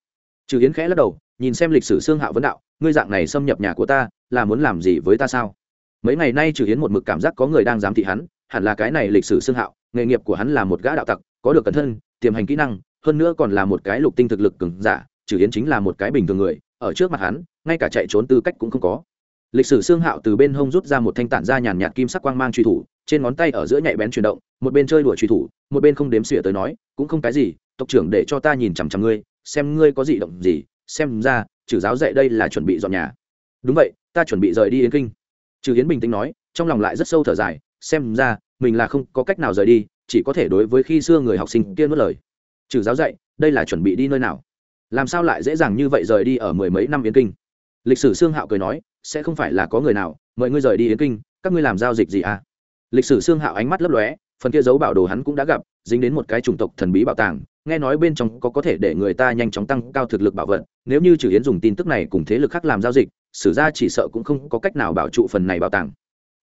Trừ hiến khẽ lắc đầu nhìn xem lịch sử xương hạo vấn đạo, ngươi dạng này xâm nhập nhà của ta, là muốn làm gì với ta sao? Mấy ngày nay trừ hiến một mực cảm giác có người đang giám thị hắn, hẳn là cái này lịch sử xương hạo, nghề nghiệp của hắn là một gã đạo tặc, có được cẩn thân, tiềm hành kỹ năng, hơn nữa còn là một cái lục tinh thực lực cứng giả, trừ hiến chính là một cái bình thường người, ở trước mặt hắn, ngay cả chạy trốn tư cách cũng không có. Lịch sử xương hạo từ bên hông rút ra một thanh tản da nhàn nhạt kim sắc quang mang truy thủ, trên ngón tay ở giữa nhạy bén chuyển động, một bên chơi đùa truy thủ, một bên không đếm xỉa tới nói, cũng không cái gì, tộc trưởng để cho ta nhìn chằm chằm ngươi, xem ngươi có gì động gì xem ra, trừ giáo dạy đây là chuẩn bị dọn nhà. Đúng vậy, ta chuẩn bị rời đi yến kinh. Trừ hiến bình tĩnh nói, trong lòng lại rất sâu thở dài, xem ra, mình là không có cách nào rời đi, chỉ có thể đối với khi xưa người học sinh kia nuốt lời. Trừ giáo dạy, đây là chuẩn bị đi nơi nào? Làm sao lại dễ dàng như vậy rời đi ở mười mấy năm yến kinh? Lịch sử xương hạo cười nói, sẽ không phải là có người nào, mời ngươi rời đi yến kinh, các ngươi làm giao dịch gì à? Lịch sử xương hạo ánh mắt lấp lóe phần kia giấu bảo đồ hắn cũng đã gặp, dính đến một cái chủng tộc thần bí bảo tàng, nghe nói bên trong có có thể để người ta nhanh chóng tăng cao thực lực bảo vật, nếu như trừ yến dùng tin tức này cùng thế lực khác làm giao dịch, sử ra chỉ sợ cũng không có cách nào bảo trụ phần này bảo tàng.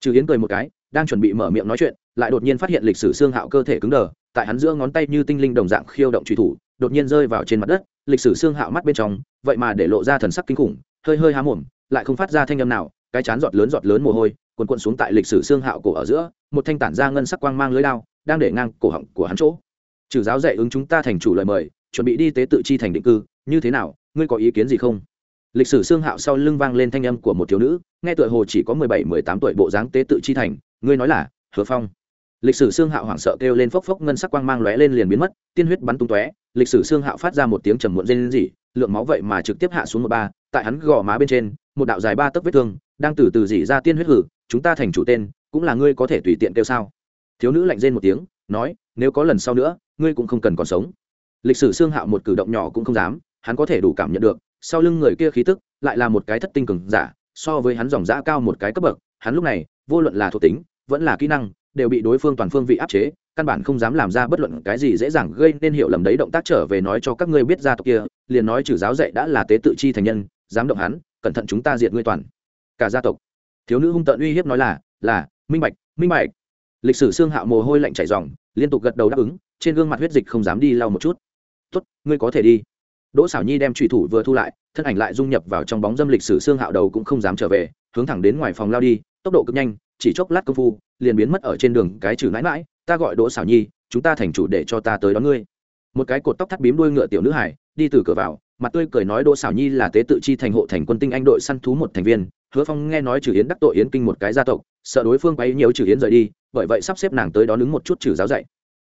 Trừ yến cười một cái, đang chuẩn bị mở miệng nói chuyện, lại đột nhiên phát hiện lịch sử xương hạo cơ thể cứng đờ, tại hắn giữa ngón tay như tinh linh đồng dạng khiêu động truy thủ, đột nhiên rơi vào trên mặt đất, lịch sử xương hạo mắt bên trong, vậy mà để lộ ra thần sắc kinh khủng, hơi hơi há mồm, lại không phát ra thanh âm nào, cái chán giọt lớn giọt lớn mồ hôi quần quần xuống tại lịch sử xương hạo cổ ở giữa một thanh tản ra ngân sắc quang mang lưới đao, đang để ngang cổ họng của hắn chỗ. Trừ giáo dạy ứng chúng ta thành chủ lời mời, chuẩn bị đi tế tự chi thành định cư, như thế nào, ngươi có ý kiến gì không? Lịch sử xương hạo sau lưng vang lên thanh âm của một thiếu nữ, nghe tựa hồ chỉ có mười bảy, mười tám tuổi bộ dáng tế tự chi thành, ngươi nói là, hứa phong. Lịch sử xương hạo hoảng sợ kêu lên phốc phốc, ngân sắc quang mang lóe lên liền biến mất, tiên huyết bắn tung tóe, lịch sử xương hạo phát ra một tiếng trầm muộn rên rỉ, lượng máu vậy mà trực tiếp hạ xuống một ba, tại hắn gò má bên trên, một đạo dài ba tấc vết thương, đang từ từ dỉ ra tiên huyết hử, chúng ta thành chủ tên cũng là ngươi có thể tùy tiện kêu sao? Thiếu nữ lạnh rên một tiếng, nói, nếu có lần sau nữa, ngươi cũng không cần còn sống. Lịch sử xương hạo một cử động nhỏ cũng không dám, hắn có thể đủ cảm nhận được, sau lưng người kia khí tức lại là một cái thất tinh cường giả, so với hắn dòng giã cao một cái cấp bậc, hắn lúc này, vô luận là thuộc tính, vẫn là kỹ năng, đều bị đối phương toàn phương vị áp chế, căn bản không dám làm ra bất luận cái gì dễ dàng gây nên hiểu lầm đấy động tác trở về nói cho các ngươi biết gia tộc kia, liền nói trừ giáo dạy đã là tế tự chi thành nhân, dám động hắn, cẩn thận chúng ta diệt ngươi toàn. Cả gia tộc. Thiếu nữ hung tợn uy hiếp nói là là minh bạch minh bạch. Lịch sử xương hạo mồ hôi lạnh chảy ròng liên tục gật đầu đáp ứng, trên gương mặt huyết dịch không dám đi lau một chút. Tốt, ngươi có thể đi. Đỗ xảo nhi đem trùy thủ vừa thu lại, thân ảnh lại dung nhập vào trong bóng dâm lịch sử xương hạo đầu cũng không dám trở về, hướng thẳng đến ngoài phòng lao đi, tốc độ cực nhanh, chỉ chốc lát công phu, liền biến mất ở trên đường, cái trừ mãi mãi ta gọi đỗ xảo nhi, chúng ta thành chủ để cho ta tới đón ngươi. Một cái cột tóc thắt bím đuôi ngựa tiểu nữ hải đi từ cửa vào mặt tươi cười nói đỗ xảo nhi là tế tự chi thành hộ thành quân tinh anh đội săn thú một thành viên, hứa phong nghe nói trừ yến đắc tội yến kinh một cái gia tộc, sợ đối phương quấy nhiều trừ yến rời đi, bởi vậy sắp xếp nàng tới đón ứng một chút trừ giáo dạy.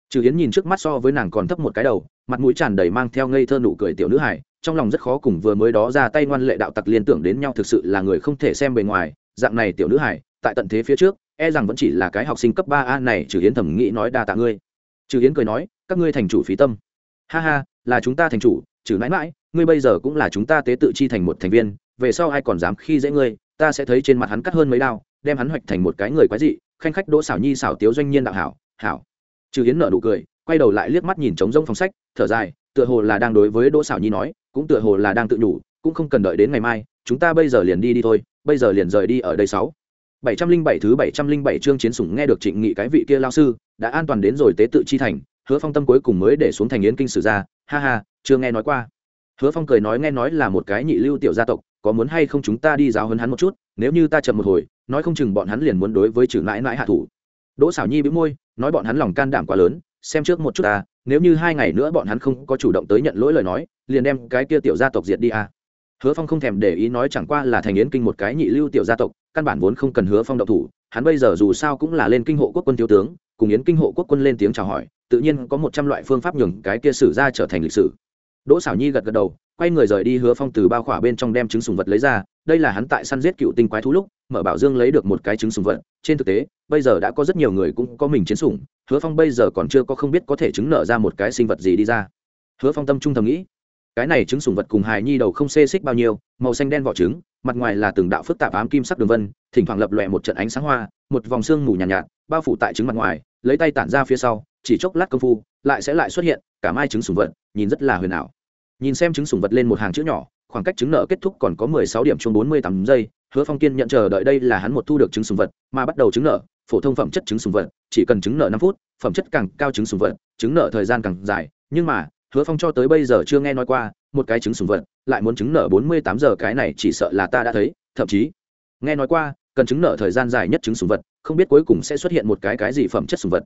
Trừ yến nhìn trước mắt so với nàng còn thấp một cái đầu, mặt mũi tràn đầy mang theo ngây thơ nụ cười tiểu nữ hải trong lòng rất khó cùng vừa mới đó ra tay ngoan lệ đạo tặc liên tưởng đến nhau thực sự là người không thể xem bề ngoài, dạng này tiểu nữ hải tại tận thế phía trước e rằng vẫn chỉ là cái học sinh cấp ba a này trừ yến thẩm nghĩ nói đa tạ ngươi. Trừ yến cười nói, các ngươi thành chủ phí tâm. Ha ha, là chúng ta thành chủ trừ mãi mãi ngươi bây giờ cũng là chúng ta tế tự chi thành một thành viên về sau ai còn dám khi dễ ngươi ta sẽ thấy trên mặt hắn cắt hơn mấy đao đem hắn hoạch thành một cái người quái dị khanh khách đỗ xảo nhi xảo tiếu doanh nhiên đạo hảo hảo trừ hiến nợ nụ cười quay đầu lại liếc mắt nhìn trống rông phòng sách thở dài tựa hồ là đang đối với đỗ xảo nhi nói cũng tựa hồ là đang tự nhủ cũng không cần đợi đến ngày mai chúng ta bây giờ liền đi đi thôi bây giờ liền rời đi ở đây sáu bảy trăm linh bảy thứ bảy trăm linh bảy chương chiến sủng nghe được Trịnh Nghị cái vị kia lao sư đã an toàn đến rồi tế tự chi thành, Hứa Phong tâm cuối cùng mới để xuống thành yến kinh sử ra, ha ha, chưa nghe nói qua. Hứa Phong cười nói nghe nói là một cái nhị lưu tiểu gia tộc, có muốn hay không chúng ta đi giáo huấn hắn một chút, nếu như ta chậm một hồi, nói không chừng bọn hắn liền muốn đối với trừ mãi mãi hạ thủ. Đỗ Sảo Nhi bĩu môi, nói bọn hắn lòng can đảm quá lớn, xem trước một chút ta, nếu như hai ngày nữa bọn hắn không có chủ động tới nhận lỗi lời nói, liền đem cái kia tiểu gia tộc diệt đi a. À. Hứa Phong không thèm để ý nói chẳng qua là thành yến kinh một cái nhị lưu tiểu gia tộc, căn bản vốn không cần hứa phong động thủ hắn bây giờ dù sao cũng là lên kinh hộ quốc quân thiếu tướng cùng yến kinh hộ quốc quân lên tiếng chào hỏi tự nhiên có một trăm loại phương pháp nhường cái kia sử ra trở thành lịch sử đỗ xảo nhi gật gật đầu quay người rời đi hứa phong từ bao khỏa bên trong đem trứng sùng vật lấy ra đây là hắn tại săn giết cựu tinh quái thú lúc mở bảo dương lấy được một cái trứng sùng vật. Trên thực tế bây giờ đã có rất nhiều người cũng có mình chiến sủng hứa phong bây giờ còn chưa có không biết có thể chứng nở ra một cái sinh vật gì đi ra. Hứa phong tâm trung thầm nghĩ cái này trứng sùng vật cùng hài nhi đầu không xê xích bao nhiêu màu xanh đen vỏ trứng mặt ngoài là từng đạo phức tạp ám kim sắc đường vân thỉnh thoảng lập lòe một trận ánh sáng hoa một vòng xương mù nhàn nhạt, nhạt bao phủ tại trứng mặt ngoài lấy tay tản ra phía sau chỉ chốc lát công phu, lại sẽ lại xuất hiện, cả mai trứng sùng vật, nhìn rất là huyền ảo. Nhìn xem trứng sùng vật lên một hàng chữ nhỏ, khoảng cách trứng nợ kết thúc còn có mười sáu điểm chung bốn mươi tám giây, hứa phong kiên nhận chờ đợi đây là hắn một thu được trứng sùng vật, mà bắt đầu trứng nợ, phổ thông phẩm chất trứng sùng vật, chỉ cần trứng nợ năm phút, phẩm chất càng cao trứng sùng vật, trứng nợ thời gian càng dài. Nhưng mà, hứa phong cho tới bây giờ chưa nghe nói qua, một cái trứng sùng vật, lại muốn trứng nở bốn mươi tám giờ, cái này chỉ sợ là ta đã thấy, thậm chí, nghe nói qua, cần trứng nở thời gian dài nhất trứng sùng vật, không biết cuối cùng sẽ xuất hiện một cái cái gì phẩm chất sùng vật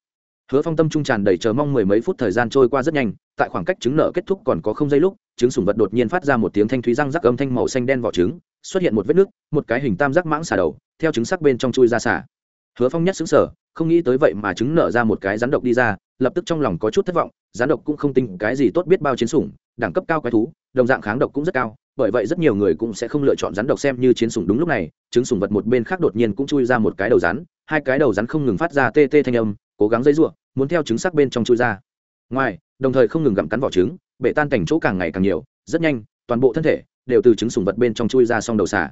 hứa phong tâm trung tràn đầy chờ mong mười mấy phút thời gian trôi qua rất nhanh tại khoảng cách trứng nở kết thúc còn có không giây lúc trứng sùng vật đột nhiên phát ra một tiếng thanh thúy răng rắc âm thanh màu xanh đen vỏ trứng xuất hiện một vết nước, một cái hình tam giác mãng xà đầu theo trứng sắc bên trong chui ra xả hứa phong nhất xứng sở không nghĩ tới vậy mà trứng nở ra một cái rắn độc đi ra lập tức trong lòng có chút thất vọng rắn độc cũng không tin cái gì tốt biết bao chiến sủng đẳng cấp cao quái thú đồng dạng kháng độc cũng rất cao bởi vậy rất nhiều người cũng sẽ không lựa chọn rắn độc xem như chiến sủng đúng lúc này trứng sủng vật một bên khác đột nhiên cũng chui ra một cái đầu rắn hai cái đầu rắn không ngừng phát ra tê tê thanh âm cố gắng dây r muốn theo trứng sắc bên trong chui ra. Ngoài, đồng thời không ngừng gặm cắn vỏ trứng, bể tan cảnh chỗ càng ngày càng nhiều, rất nhanh, toàn bộ thân thể đều từ trứng sùng vật bên trong chui ra xong đầu xả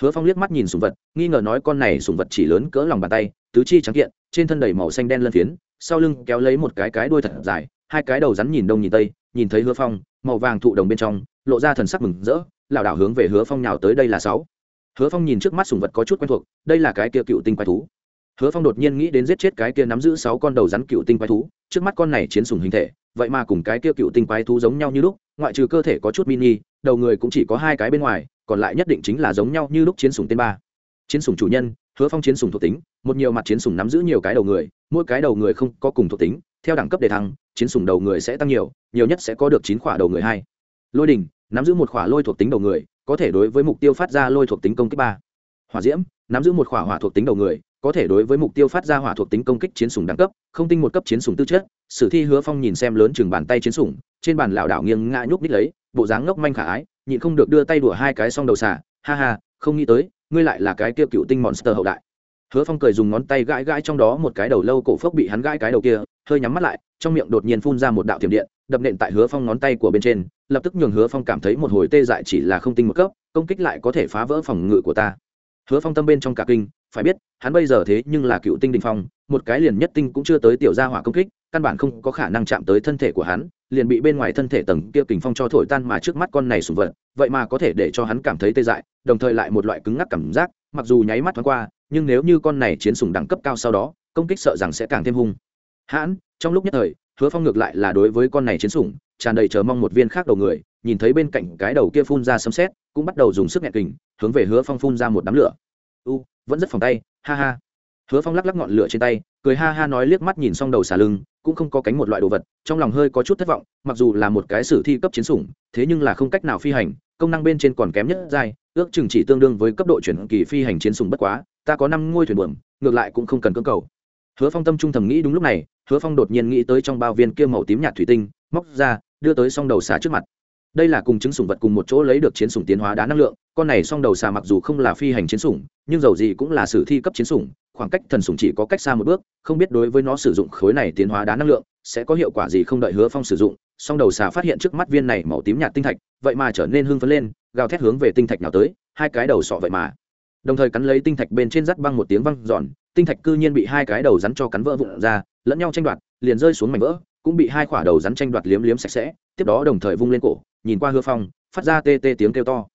hứa phong liếc mắt nhìn sùng vật, nghi ngờ nói con này sùng vật chỉ lớn cỡ lòng bàn tay, tứ chi trắng kiện, trên thân đầy màu xanh đen lân phiến, sau lưng kéo lấy một cái cái đuôi thật dài, hai cái đầu rắn nhìn đông nhìn tây, nhìn thấy hứa phong, màu vàng thụ đồng bên trong, lộ ra thần sắc mừng rỡ, lảo đảo hướng về hứa phong nhào tới, đây là sáu. Hứa phong nhìn trước mắt sùng vật có chút quen thuộc, đây là cái kia cựu tinh quái thú hứa phong đột nhiên nghĩ đến giết chết cái kia nắm giữ sáu con đầu rắn cựu tinh quái thú, trước mắt con này chiến sùng hình thể, vậy mà cùng cái kia cựu tinh quái thú giống nhau như lúc, ngoại trừ cơ thể có chút mini, đầu người cũng chỉ có hai cái bên ngoài, còn lại nhất định chính là giống nhau như lúc chiến sùng tên ba. Chiến sùng chủ nhân, hứa phong chiến sủng thuộc tính, một nhiều mặt chiến sủng nắm giữ nhiều cái đầu người, mỗi cái đầu người không có cùng thuộc tính, theo đẳng cấp đề thăng, chiến sủng đầu người sẽ tăng nhiều nhiều nhất sẽ có được chín khỏa đầu người hai. Lôi đình nắm giữ một khỏa lôi thuộc tính đầu người, có thể đối với mục tiêu phát ra lôi thuộc tính công kích ba hỏa diễm, nắm giữ một khỏa hỏa thuộc tính đầu người, có thể đối với mục tiêu phát ra hỏa thuộc tính công kích chiến sủng đẳng cấp, không tinh một cấp chiến sủng tư chất. Sử thi hứa phong nhìn xem lớn chừng bàn tay chiến sủng, trên bàn lảo đảo nghiêng ngã nhúc ních lấy, bộ dáng ngốc manh khả ái, nhịn không được đưa tay đùa hai cái s đầu xả ha ha, không nghĩ tới, ngươi lại là cái kia cựu tinh monster hậu đại. Hứa phong cười dùng ngón tay gãi gãi trong đó một cái đầu lâu cổ phốc bị hắn gãi cái đầu kia, hơi nhắm mắt lại, trong miệng đột nhiên phun ra một đạo thiểm điện, đập nện tại hứa phong ngón tay của bên trên, lập tức nhường hứa phong cảm thấy một hồi tê dại chỉ là không tinh một cấp, công kích lại có thể phá vỡ phòng ngự của ta hứa phong tâm bên trong cả kinh, phải biết, hắn bây giờ thế nhưng là cựu tinh đình phong, một cái liền nhất tinh cũng chưa tới tiểu gia hỏa công kích, căn bản không có khả năng chạm tới thân thể của hắn, liền bị bên ngoài thân thể tầng kia kình phong cho thổi tan mà trước mắt con này sùng vật, vậy mà có thể để cho hắn cảm thấy tê dại, đồng thời lại một loại cứng ngắc cảm giác, mặc dù nháy mắt thoáng qua, nhưng nếu như con này chiến sùng đẳng cấp cao sau đó, công kích sợ rằng sẽ càng thêm hung. Hãn, trong lúc nhất thời, hứa phong ngược lại là đối với con này chiến sủng, tràn đầy chờ mong một viên khác đầu người nhìn thấy bên cạnh cái đầu kia phun ra sấm sét, cũng bắt đầu dùng sức nhẹ kình, hướng về hứa phong phun ra một đám lửa. U, vẫn rất phòng tay, ha ha. Hứa phong lắc lắc ngọn lửa trên tay, cười ha ha nói liếc mắt nhìn xong đầu xà lưng, cũng không có cánh một loại đồ vật, trong lòng hơi có chút thất vọng, mặc dù là một cái sử thi cấp chiến sủng, thế nhưng là không cách nào phi hành, công năng bên trên còn kém nhất giai, ước chừng chỉ tương đương với cấp độ chuyển kỳ phi hành chiến sủng bất quá, ta có năm ngôi thuyền buồm, ngược lại cũng không cần cưỡng cầu. Hứa phong tâm trung thầm nghĩ đúng lúc này, hứa phong đột nhiên nghĩ tới trong bao viên kia màu tím nhạt thủy tinh, móc ra, đưa tới xong đầu xà trước mặt đây là cùng chứng sủng vật cùng một chỗ lấy được chiến sủng tiến hóa đá năng lượng, con này song đầu xà mặc dù không là phi hành chiến sủng, nhưng dầu gì cũng là sử thi cấp chiến sủng, khoảng cách thần sủng chỉ có cách xa một bước, không biết đối với nó sử dụng khối này tiến hóa đá năng lượng, sẽ có hiệu quả gì không đợi hứa phong sử dụng, song đầu xà phát hiện trước mắt viên này màu tím nhạt tinh thạch, vậy mà trở nên hưng phấn lên, gào thét hướng về tinh thạch nào tới, hai cái đầu sọ vậy mà. Đồng thời cắn lấy tinh thạch bên trên rắt băng một tiếng văng giòn tinh thạch cư nhiên bị hai cái đầu rắn cho cắn vỡ vụn ra, lẫn nhau tranh đoạt, liền rơi xuống mảnh vỡ, cũng bị hai quả đầu rắn tranh đoạt liếm liếm sạch sẽ, tiếp đó đồng thời vung lên cổ nhìn qua hứa phong, phát ra tê tê tiếng kêu to.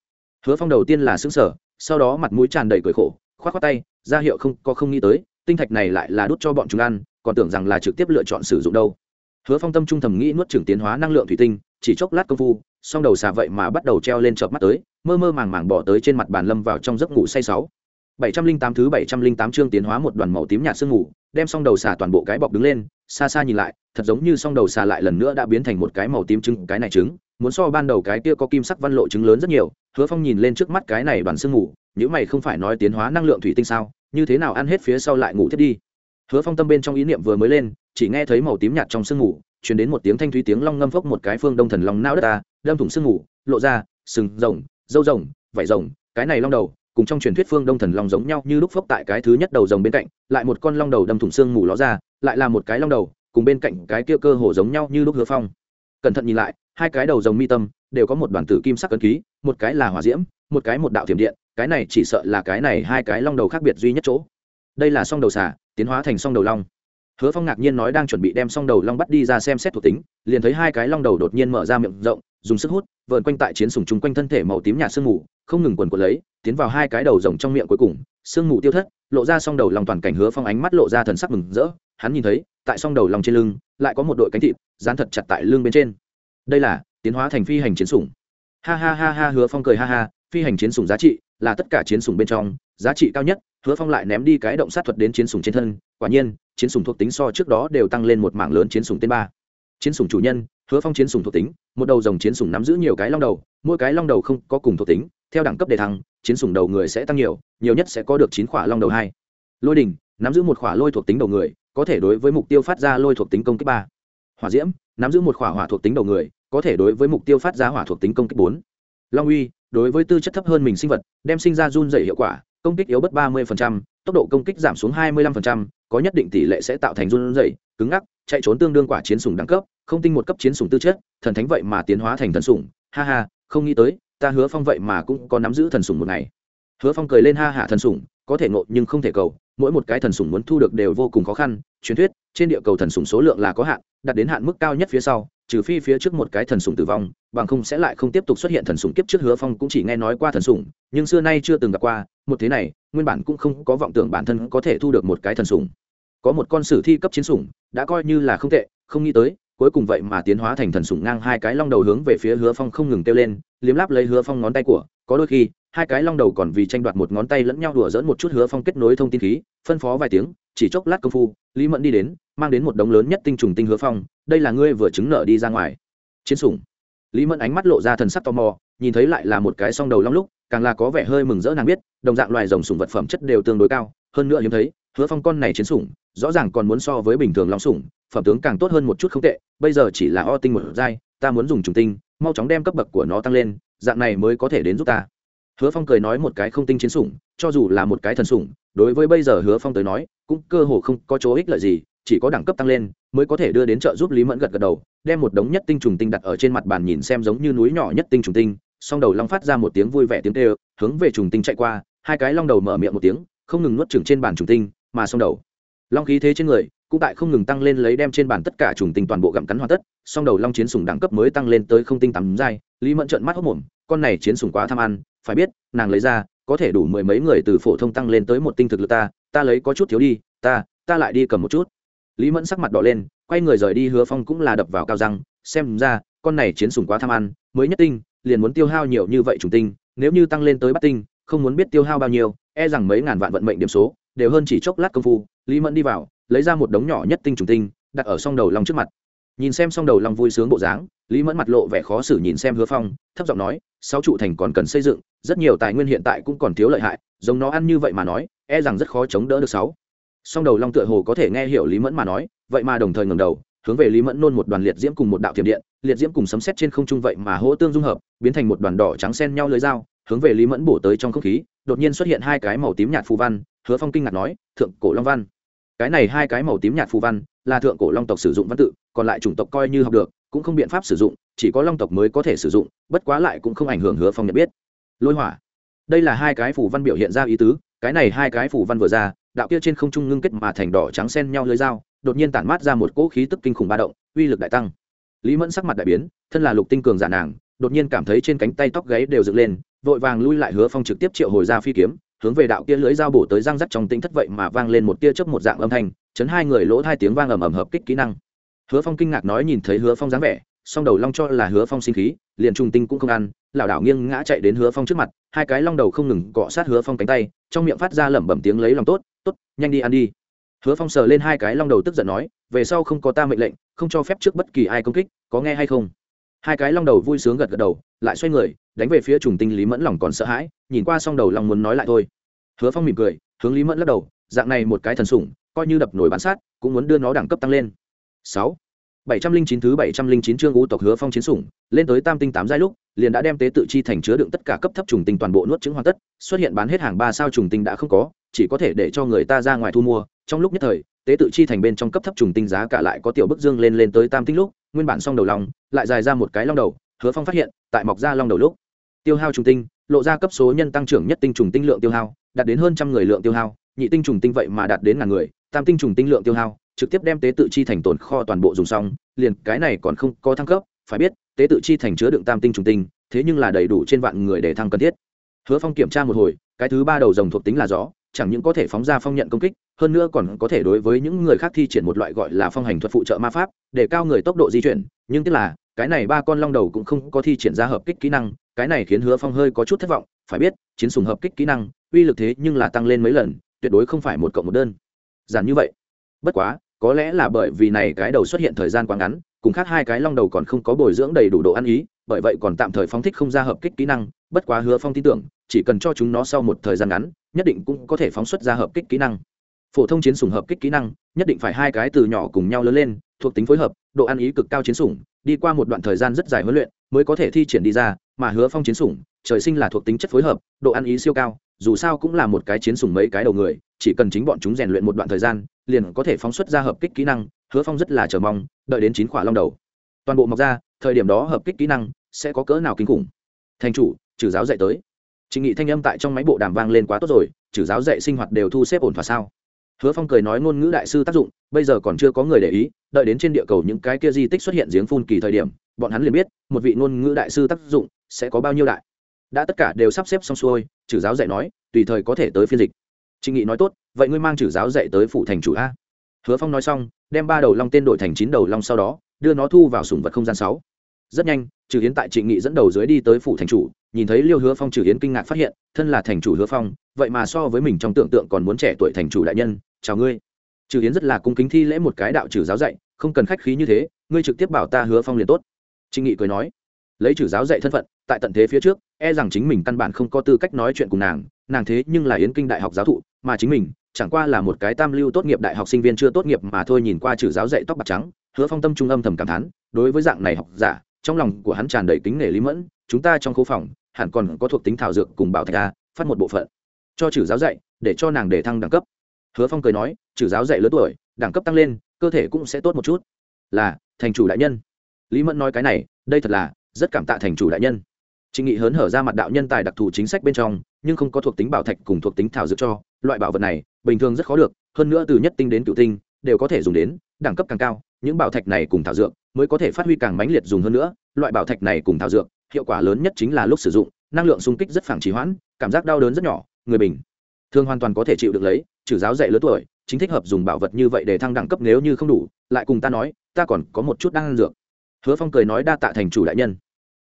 Hứa phong đầu tiên là xứng sở sau đó mặt mũi tràn đầy cười khổ k h o á t k tay, ra hiệu không, có không nghĩ tới, tinh thạch này lại là đút cho bọn chúng ăn, còn tưởng rằng là trực tiếp lựa chọn sử dụng đâu. Hứa phong tâm trung thầm nghĩ nuốt trưởng tiến hóa năng lượng thủy tinh, chỉ chốc lát công phu, song đầu xà vậy mà bắt đầu treo lên chợp mắt tới, mơ mơ màng màng bỏ tới trên mặt bàn lâm vào trong giấc ngủ say sáu bảy trăm linh tám thứ bảy trăm linh tám chương tiến hóa một đoàn màu tím nhạt sương ngủ đem song đầu xà toàn bộ cái bọc đứng lên, xa xa nhìn lại, thật giống như song đầu xà lại lần nữa đã biến thành một cái màu tím trứng, cái này trứng, muốn so ban đầu cái kia có kim sắc văn lộ trứng lớn rất nhiều, hứa phong nhìn lên trước mắt cái này đoàn sương ngủ những mày không phải nói tiến hóa năng lượng thủy tinh sao, như thế nào ăn hết phía sau lại ngủ thiết đi. Hứa phong tâm bên trong ý niệm vừa mới lên, chỉ nghe thấy màu tím nhạt trong sương ngủ truyền đến một tiếng thanh thúy tiếng long ngâm phốc một cái phương đông thần long nao đất ta, đâm thủng sương ngủ lộ ra, sừng rồng dâu rồng, vảy rồng, cái này long đầu cùng trong truyền thuyết phương đông thần long giống nhau như lúc phốc tại cái thứ nhất đầu rồng bên cạnh, lại một con long đầu đâm thủng xương mù ló ra, lại là một cái long đầu, cùng bên cạnh cái kia cơ hồ giống nhau như lúc hứa phong. Cẩn thận nhìn lại, hai cái đầu rồng mi tâm đều có một đoàn tử kim sắc cân ký, một cái là hỏa diễm, một cái một đạo thiểm điện, cái này chỉ sợ là cái này hai cái long đầu khác biệt duy nhất chỗ. Đây là song đầu xà, tiến hóa thành song đầu long. Hứa phong ngạc nhiên nói đang chuẩn bị đem song đầu long bắt đi ra xem xét thuộc tính, liền thấy hai cái long đầu đột nhiên mở ra miệng rộng dùng sức hút vợn quanh tại chiến sùng chung quanh thân thể màu tím nhạt sương mù, không ngừng quần quần lấy, tiến vào hai cái đầu rồng trong miệng cuối cùng, sương mù tiêu thất, lộ ra song đầu lòng toàn cảnh hứa phong ánh mắt lộ ra thần sắc mừng rỡ, hắn nhìn thấy, tại song đầu lòng trên lưng, lại có một đội cánh thịt, dán thật chặt tại lưng bên trên. Đây là, tiến hóa thành phi hành chiến sủng. Ha ha ha ha, hứa phong cười ha ha, phi hành chiến sủng giá trị là tất cả chiến sủng bên trong, giá trị cao nhất, hứa phong lại ném đi cái động sát thuật đến chiến sủng trên thân, quả nhiên, chiến sủng thuộc tính so trước đó đều tăng lên một mảng lớn chiến sủng tên ba. Chiến sủng chủ nhân hứa phong chiến sủng thuộc tính một đầu dòng chiến sủng nắm giữ nhiều cái long đầu mỗi cái long đầu không có cùng thuộc tính theo đẳng cấp đề thăng chiến sủng đầu người sẽ tăng nhiều nhiều nhất sẽ có được chín khỏa long đầu hai. Lôi đình nắm giữ một khỏa lôi thuộc tính đầu người có thể đối với mục tiêu phát ra lôi thuộc tính công kích ba. Hỏa diễm nắm giữ một khỏa hỏa thuộc tính đầu người có thể đối với mục tiêu phát ra hỏa thuộc tính công kích bốn. Long uy đối với tư chất thấp hơn mình sinh vật đem sinh ra run dày hiệu quả công kích yếu bất ba mươi tốc độ công kích giảm xuống hai mươi 25%, có nhất định tỷ lệ sẽ tạo thành run dày cứng ngắc chạy trốn tương đương quả chiến sủng đẳng cấp không tinh một cấp chiến sủng tư chất, thần thánh vậy mà tiến hóa thành thần sủng, ha ha, không nghĩ tới, ta hứa phong vậy mà cũng có nắm giữ thần sủng một ngày. Hứa phong cười lên ha hạ thần sủng, có thể ngộ nhưng không thể cầu, mỗi một cái thần sủng muốn thu được đều vô cùng khó khăn, truyền thuyết, trên địa cầu thần sủng số lượng là có hạn, đạt đến hạn mức cao nhất phía sau, trừ phi phía trước một cái thần sủng tử vong, bằng không sẽ lại không tiếp tục xuất hiện thần sủng kiếp trước, hứa phong cũng chỉ nghe nói qua thần sủng, nhưng xưa nay chưa từng gặp qua, một thế này, nguyên bản cũng không có vọng tưởng bản thân có thể thu được một cái thần sủng. Có một con sử thi cấp chiến sủng, đã coi như là không tệ, không nghĩ tới cuối cùng vậy mà tiến hóa thành thần sủng ngang hai cái long đầu hướng về phía hứa phong không ngừng kêu lên, liếm láp lấy hứa phong ngón tay của, có đôi khi, hai cái long đầu còn vì tranh đoạt một ngón tay lẫn nhau đùa dỡn một chút hứa phong kết nối thông tin khí, phân phó vài tiếng, chỉ chốc lát công phu, lý mẫn đi đến, mang đến một đống lớn nhất tinh trùng tinh hứa phong, đây là ngươi vừa chứng nợ đi ra ngoài. Chiến sủng. Lý mẫn ánh mắt lộ ra thần sắc tò mò, nhìn thấy lại là một cái song đầu long lúc, càng là có vẻ hơi mừng rỡ nàng biết, đồng dạng loài rồng sủng vật phẩm chất đều tương đối cao, hơn nữa hiếm thấy, hứa phong con này chiến sủng, rõ ràng còn muốn so với bình thường long sủng phẩm tướng càng tốt hơn một chút không tệ, bây giờ chỉ là o tinh một giai, ta muốn dùng trùng tinh, mau chóng đem cấp bậc của nó tăng lên, dạng này mới có thể đến giúp ta. Hứa phong cười nói một cái không tinh chiến sủng, cho dù là một cái thần sủng, đối với bây giờ hứa phong tới nói, cũng cơ hồ không có chỗ ích lợi gì, chỉ có đẳng cấp tăng lên, mới có thể đưa đến trợ giúp lý mẫn gật gật đầu, đem một đống nhất tinh trùng tinh đặt ở trên mặt bàn nhìn xem giống như núi nhỏ nhất tinh trùng tinh, song đầu long phát ra một tiếng vui vẻ tiếng tê hướng về trùng tinh chạy qua, hai cái long đầu mở miệng một tiếng, không ngừng nuốt trừng trên bàn trùng tinh, mà song đầu. Long khí thế trên người cũng tại không ngừng tăng lên lấy đem trên bàn tất cả trùng tinh toàn bộ gặm cắn hoàn tất, song đầu long chiến sủng đẳng cấp mới tăng lên tới không tinh tắm giai, lý mẫn trợn mắt hốc mồm, con này chiến sủng quá tham ăn, phải biết, nàng lấy ra, có thể đủ mười mấy người từ phổ thông tăng lên tới một tinh thực lực ta ta lấy có chút thiếu đi, ta ta lại đi cầm một chút. Lý mẫn sắc mặt đỏ lên, quay người rời đi hứa phong cũng là đập vào cao răng, xem ra, con này chiến sủng quá tham ăn, mới nhất tinh, liền muốn tiêu hao nhiều như vậy trùng tinh, nếu như tăng lên tới bắt tinh, không muốn biết tiêu hao bao nhiêu e rằng mấy ngàn vạn vận mệnh điểm số, đều hơn chỉ chốc lát công phu, lý mẫn đi vào lấy ra một đống nhỏ nhất tinh trùng tinh, đặt ở song đầu long trước mặt. Nhìn xem song đầu long vui sướng bộ dáng, lý mẫn mặt lộ vẻ khó xử nhìn xem hứa phong, thấp giọng nói, sáu trụ thành còn cần xây dựng, rất nhiều tài nguyên hiện tại cũng còn thiếu lợi hại, giống nó ăn như vậy mà nói e rằng rất khó chống đỡ được sáu. Song đầu long tựa hồ có thể nghe hiểu lý mẫn mà nói, vậy mà đồng thời ngầm đầu, hướng về lý mẫn nôn một đoàn liệt diễm cùng một đạo thiểm điện, liệt diễm cùng sấm xét trên không trung vậy mà hỗ tương dung hợp, biến thành một đoàn đỏ trắng xen nhau lưới dao, hướng về lý mẫn bổ tới trong không khí, đột nhiên xuất hiện hai cái màu tím nhạt phù văn, hứa phong kinh ngạc nói, thượng cổ long văn cái này hai cái màu tím nhạt phù văn là thượng cổ long tộc sử dụng văn tự, còn lại chủng tộc coi như học được, cũng không biện pháp sử dụng, chỉ có long tộc mới có thể sử dụng, bất quá lại cũng không ảnh hưởng hứa phong nhận biết. Lôi hỏa. Đây là hai cái phù văn biểu hiện ra ý tứ, cái này hai cái phù văn vừa ra, đạo kia trên không trung ngưng kết mà thành đỏ trắng xen nhau lưới dao, đột nhiên tản mát ra một cỗ khí tức kinh khủng ba động, uy lực đại tăng. Lý mẫn sắc mặt đại biến, thân là lục tinh cường giả nàng, đột nhiên cảm thấy trên cánh tay tóc gáy đều dựng lên, vội vàng lui lại hứa phong trực tiếp triệu hồi ra phi kiếm hướng về đạo kia lưới dao bổ tới răng rắc trong tinh thất vậy mà vang lên một tia chớp một dạng âm thanh, chấn hai người lỗ hai tiếng vang ầm ầm hợp kích kỹ năng. Hứa phong kinh ngạc nói nhìn thấy hứa phong dáng vẻ, song đầu long cho là hứa phong sinh khí, liền trùng tinh cũng không ăn lảo đảo nghiêng ngã chạy đến hứa phong trước mặt, hai cái long đầu không ngừng cọ sát hứa phong cánh tay, trong miệng phát ra lẩm bẩm tiếng lấy lòng tốt tốt, nhanh đi ăn đi. Hứa phong sờ lên hai cái long đầu tức giận nói, về sau không có ta mệnh lệnh, không cho phép trước bất kỳ ai công kích, có nghe hay không? Hai cái long đầu vui sướng gật gật đầu, lại xoay người, đánh về phía trùng tinh lý mẫn lòng còn sợ hãi nhìn qua song đầu lòng muốn nói lại thôi. Hứa phong mỉm cười, hướng lý mẫn lắc đầu, dạng này một cái thần sủng, coi như đập nổi bán sát, cũng muốn đưa nó đẳng cấp tăng lên. Sáu. Bảy trăm linh chín thứ bảy trăm linh chín chương ngũ tộc hứa phong chiến sủng, lên tới tam tinh tám giai lúc, liền đã đem tế tự chi thành chứa đựng tất cả cấp thấp trùng tinh toàn bộ nuốt chứng hoàn tất, xuất hiện bán hết hàng ba sao trùng tinh đã không có, chỉ có thể để cho người ta ra ngoài thu mua. Trong lúc nhất thời, tế tự chi thành bên trong cấp thấp trùng tinh giá cả lại có tiểu bức dương lên lên tới tam tinh lúc, nguyên bản song đầu lòng, lại dài ra một cái long đầu, hứa phong phát hiện, tại mọc ra long đầu lúc, tiêu hao trùng tinh lộ ra cấp số nhân tăng trưởng nhất tinh trùng tinh lượng tiêu hao, đạt đến hơn trăm người lượng tiêu hao, nhị tinh trùng tinh vậy mà đạt đến ngàn người, tam tinh trùng tinh lượng tiêu hao, trực tiếp đem tế tự chi thành tồn kho toàn bộ dùng xong, liền cái này còn không có thăng cấp, phải biết, tế tự chi thành chứa đựng tam tinh trùng tinh, thế nhưng là đầy đủ trên vạn người để thăng cần thiết. Hứa phong kiểm tra một hồi, cái thứ ba đầu dòng thuộc tính là gió, chẳng những có thể phóng ra phong nhận công kích, hơn nữa còn có thể đối với những người khác thi triển một loại gọi là phong hành thuật phụ trợ ma pháp, để cao người tốc độ di chuyển, nhưng tức là, cái này ba con long đầu cũng không có thi triển ra hợp kích kỹ năng cái này khiến hứa phong hơi có chút thất vọng, phải biết, chiến sùng hợp kích kỹ năng, uy lực thế nhưng là tăng lên mấy lần, tuyệt đối không phải một cộng một đơn. Giản như vậy. Bất quá, có lẽ là bởi vì này cái đầu xuất hiện thời gian quá ngắn, cùng khác hai cái long đầu còn không có bồi dưỡng đầy đủ độ ăn ý, bởi vậy còn tạm thời phóng thích không ra hợp kích kỹ năng, bất quá hứa phong tin tưởng, chỉ cần cho chúng nó sau một thời gian ngắn, nhất định cũng có thể phóng xuất ra hợp kích kỹ năng. Phổ thông chiến sủng hợp kích kỹ năng, nhất định phải hai cái từ nhỏ cùng nhau lớn lên, thuộc tính phối hợp, độ ăn ý cực cao chiến sủng đi qua một đoạn thời gian rất dài huấn luyện mới có thể thi triển đi ra, mà hứa phong chiến sủng, trời sinh là thuộc tính chất phối hợp, độ ăn ý siêu cao, dù sao cũng là một cái chiến sủng mấy cái đầu người, chỉ cần chính bọn chúng rèn luyện một đoạn thời gian, liền có thể phóng xuất ra hợp kích kỹ năng, hứa phong rất là chờ mong, đợi đến chín khỏa long đầu. Toàn bộ mọc ra, thời điểm đó hợp kích kỹ năng sẽ có cỡ nào kinh khủng. Thành chủ, trừ giáo dạy tới. Trình nghị thanh âm tại trong máy bộ đàm vang lên quá tốt rồi, trừ giáo dạy sinh hoạt đều thu xếp ổn thỏa sao? Hứa phong cười nói ngôn ngữ đại sư tác dụng, bây giờ còn chưa có người để ý, đợi đến trên địa cầu những cái kia di tích xuất hiện giếng phun kỳ thời điểm bọn hắn liền biết, một vị ngôn ngữ đại sư tác dụng sẽ có bao nhiêu đại. Đã tất cả đều sắp xếp xong xuôi trừ giáo dạy nói, tùy thời có thể tới phiên dịch. Trịnh nghị nói tốt, vậy ngươi mang trừ giáo dạy tới phủ thành chủ a. Hứa phong nói xong, đem ba đầu long tên đổi thành chín đầu long sau đó, đưa nó thu vào sùng vật không gian sáu. Rất nhanh trừ hiến tại trịnh nghị dẫn đầu dưới đi tới phủ thành chủ, nhìn thấy liêu hứa phong trừ hiến kinh ngạc phát hiện, thân là thành chủ hứa phong, vậy mà so với mình trong tưởng tượng còn muốn trẻ tuổi thành chủ đại nhân, chào ngươi. Trừ hiến rất là cung kính thi lễ một cái đạo trừ giáo dạy, không cần khách khí như thế, ngươi trực tiếp bảo ta hứa phong liền tốt trịnh nghị cười nói, lấy chữ giáo dạy thân phận, tại tận thế phía trước e rằng chính mình căn bản không có tư cách nói chuyện cùng nàng nàng thế nhưng là yến kinh đại học giáo thụ, mà chính mình, chẳng qua là một cái tam lưu tốt nghiệp đại học sinh viên chưa tốt nghiệp mà thôi nhìn qua chữ giáo dạy tóc bạc trắng, hứa phong tâm trung âm thầm cảm thán, đối với dạng này học giả, trong lòng của hắn tràn đầy kính nể lý mẫn, chúng ta trong khu phòng, hẳn còn có thuộc tính thảo dược cùng bảo thạch a, phát một bộ phận, cho chữ giáo dạy, để cho nàng để thăng đẳng cấp. Hứa phong cười nói chữ giáo dạy lớn tuổi, đẳng cấp tăng lên, cơ thể cũng sẽ tốt một chút. Là, thành chủ đại nhân lý mẫn nói cái này, đây thật là rất cảm tạ thành chủ đại nhân. Trịnh nghị hớn hở ra mặt đạo nhân tài đặc thù chính sách bên trong, nhưng không có thuộc tính bảo thạch cùng thuộc tính thảo dược cho, loại bảo vật này, bình thường rất khó được, hơn nữa từ nhất tinh đến cựu tinh, đều có thể dùng đến, đẳng cấp càng cao, những bảo thạch này cùng thảo dược mới có thể phát huy càng mãnh liệt dùng hơn nữa, loại bảo thạch này cùng thảo dược, hiệu quả lớn nhất chính là lúc sử dụng, năng lượng xung kích rất phản trì hoãn, cảm giác đau đớn rất nhỏ, người bình thường hoàn toàn có thể chịu được lấy, trừ giáo dạy lớn tuổi, chính thích hợp dùng bảo vật như vậy để thăng đẳng cấp nếu như không đủ, lại cùng ta nói, ta còn có một chút đang dược hứa phong cười nói đa tạ thành chủ đại nhân.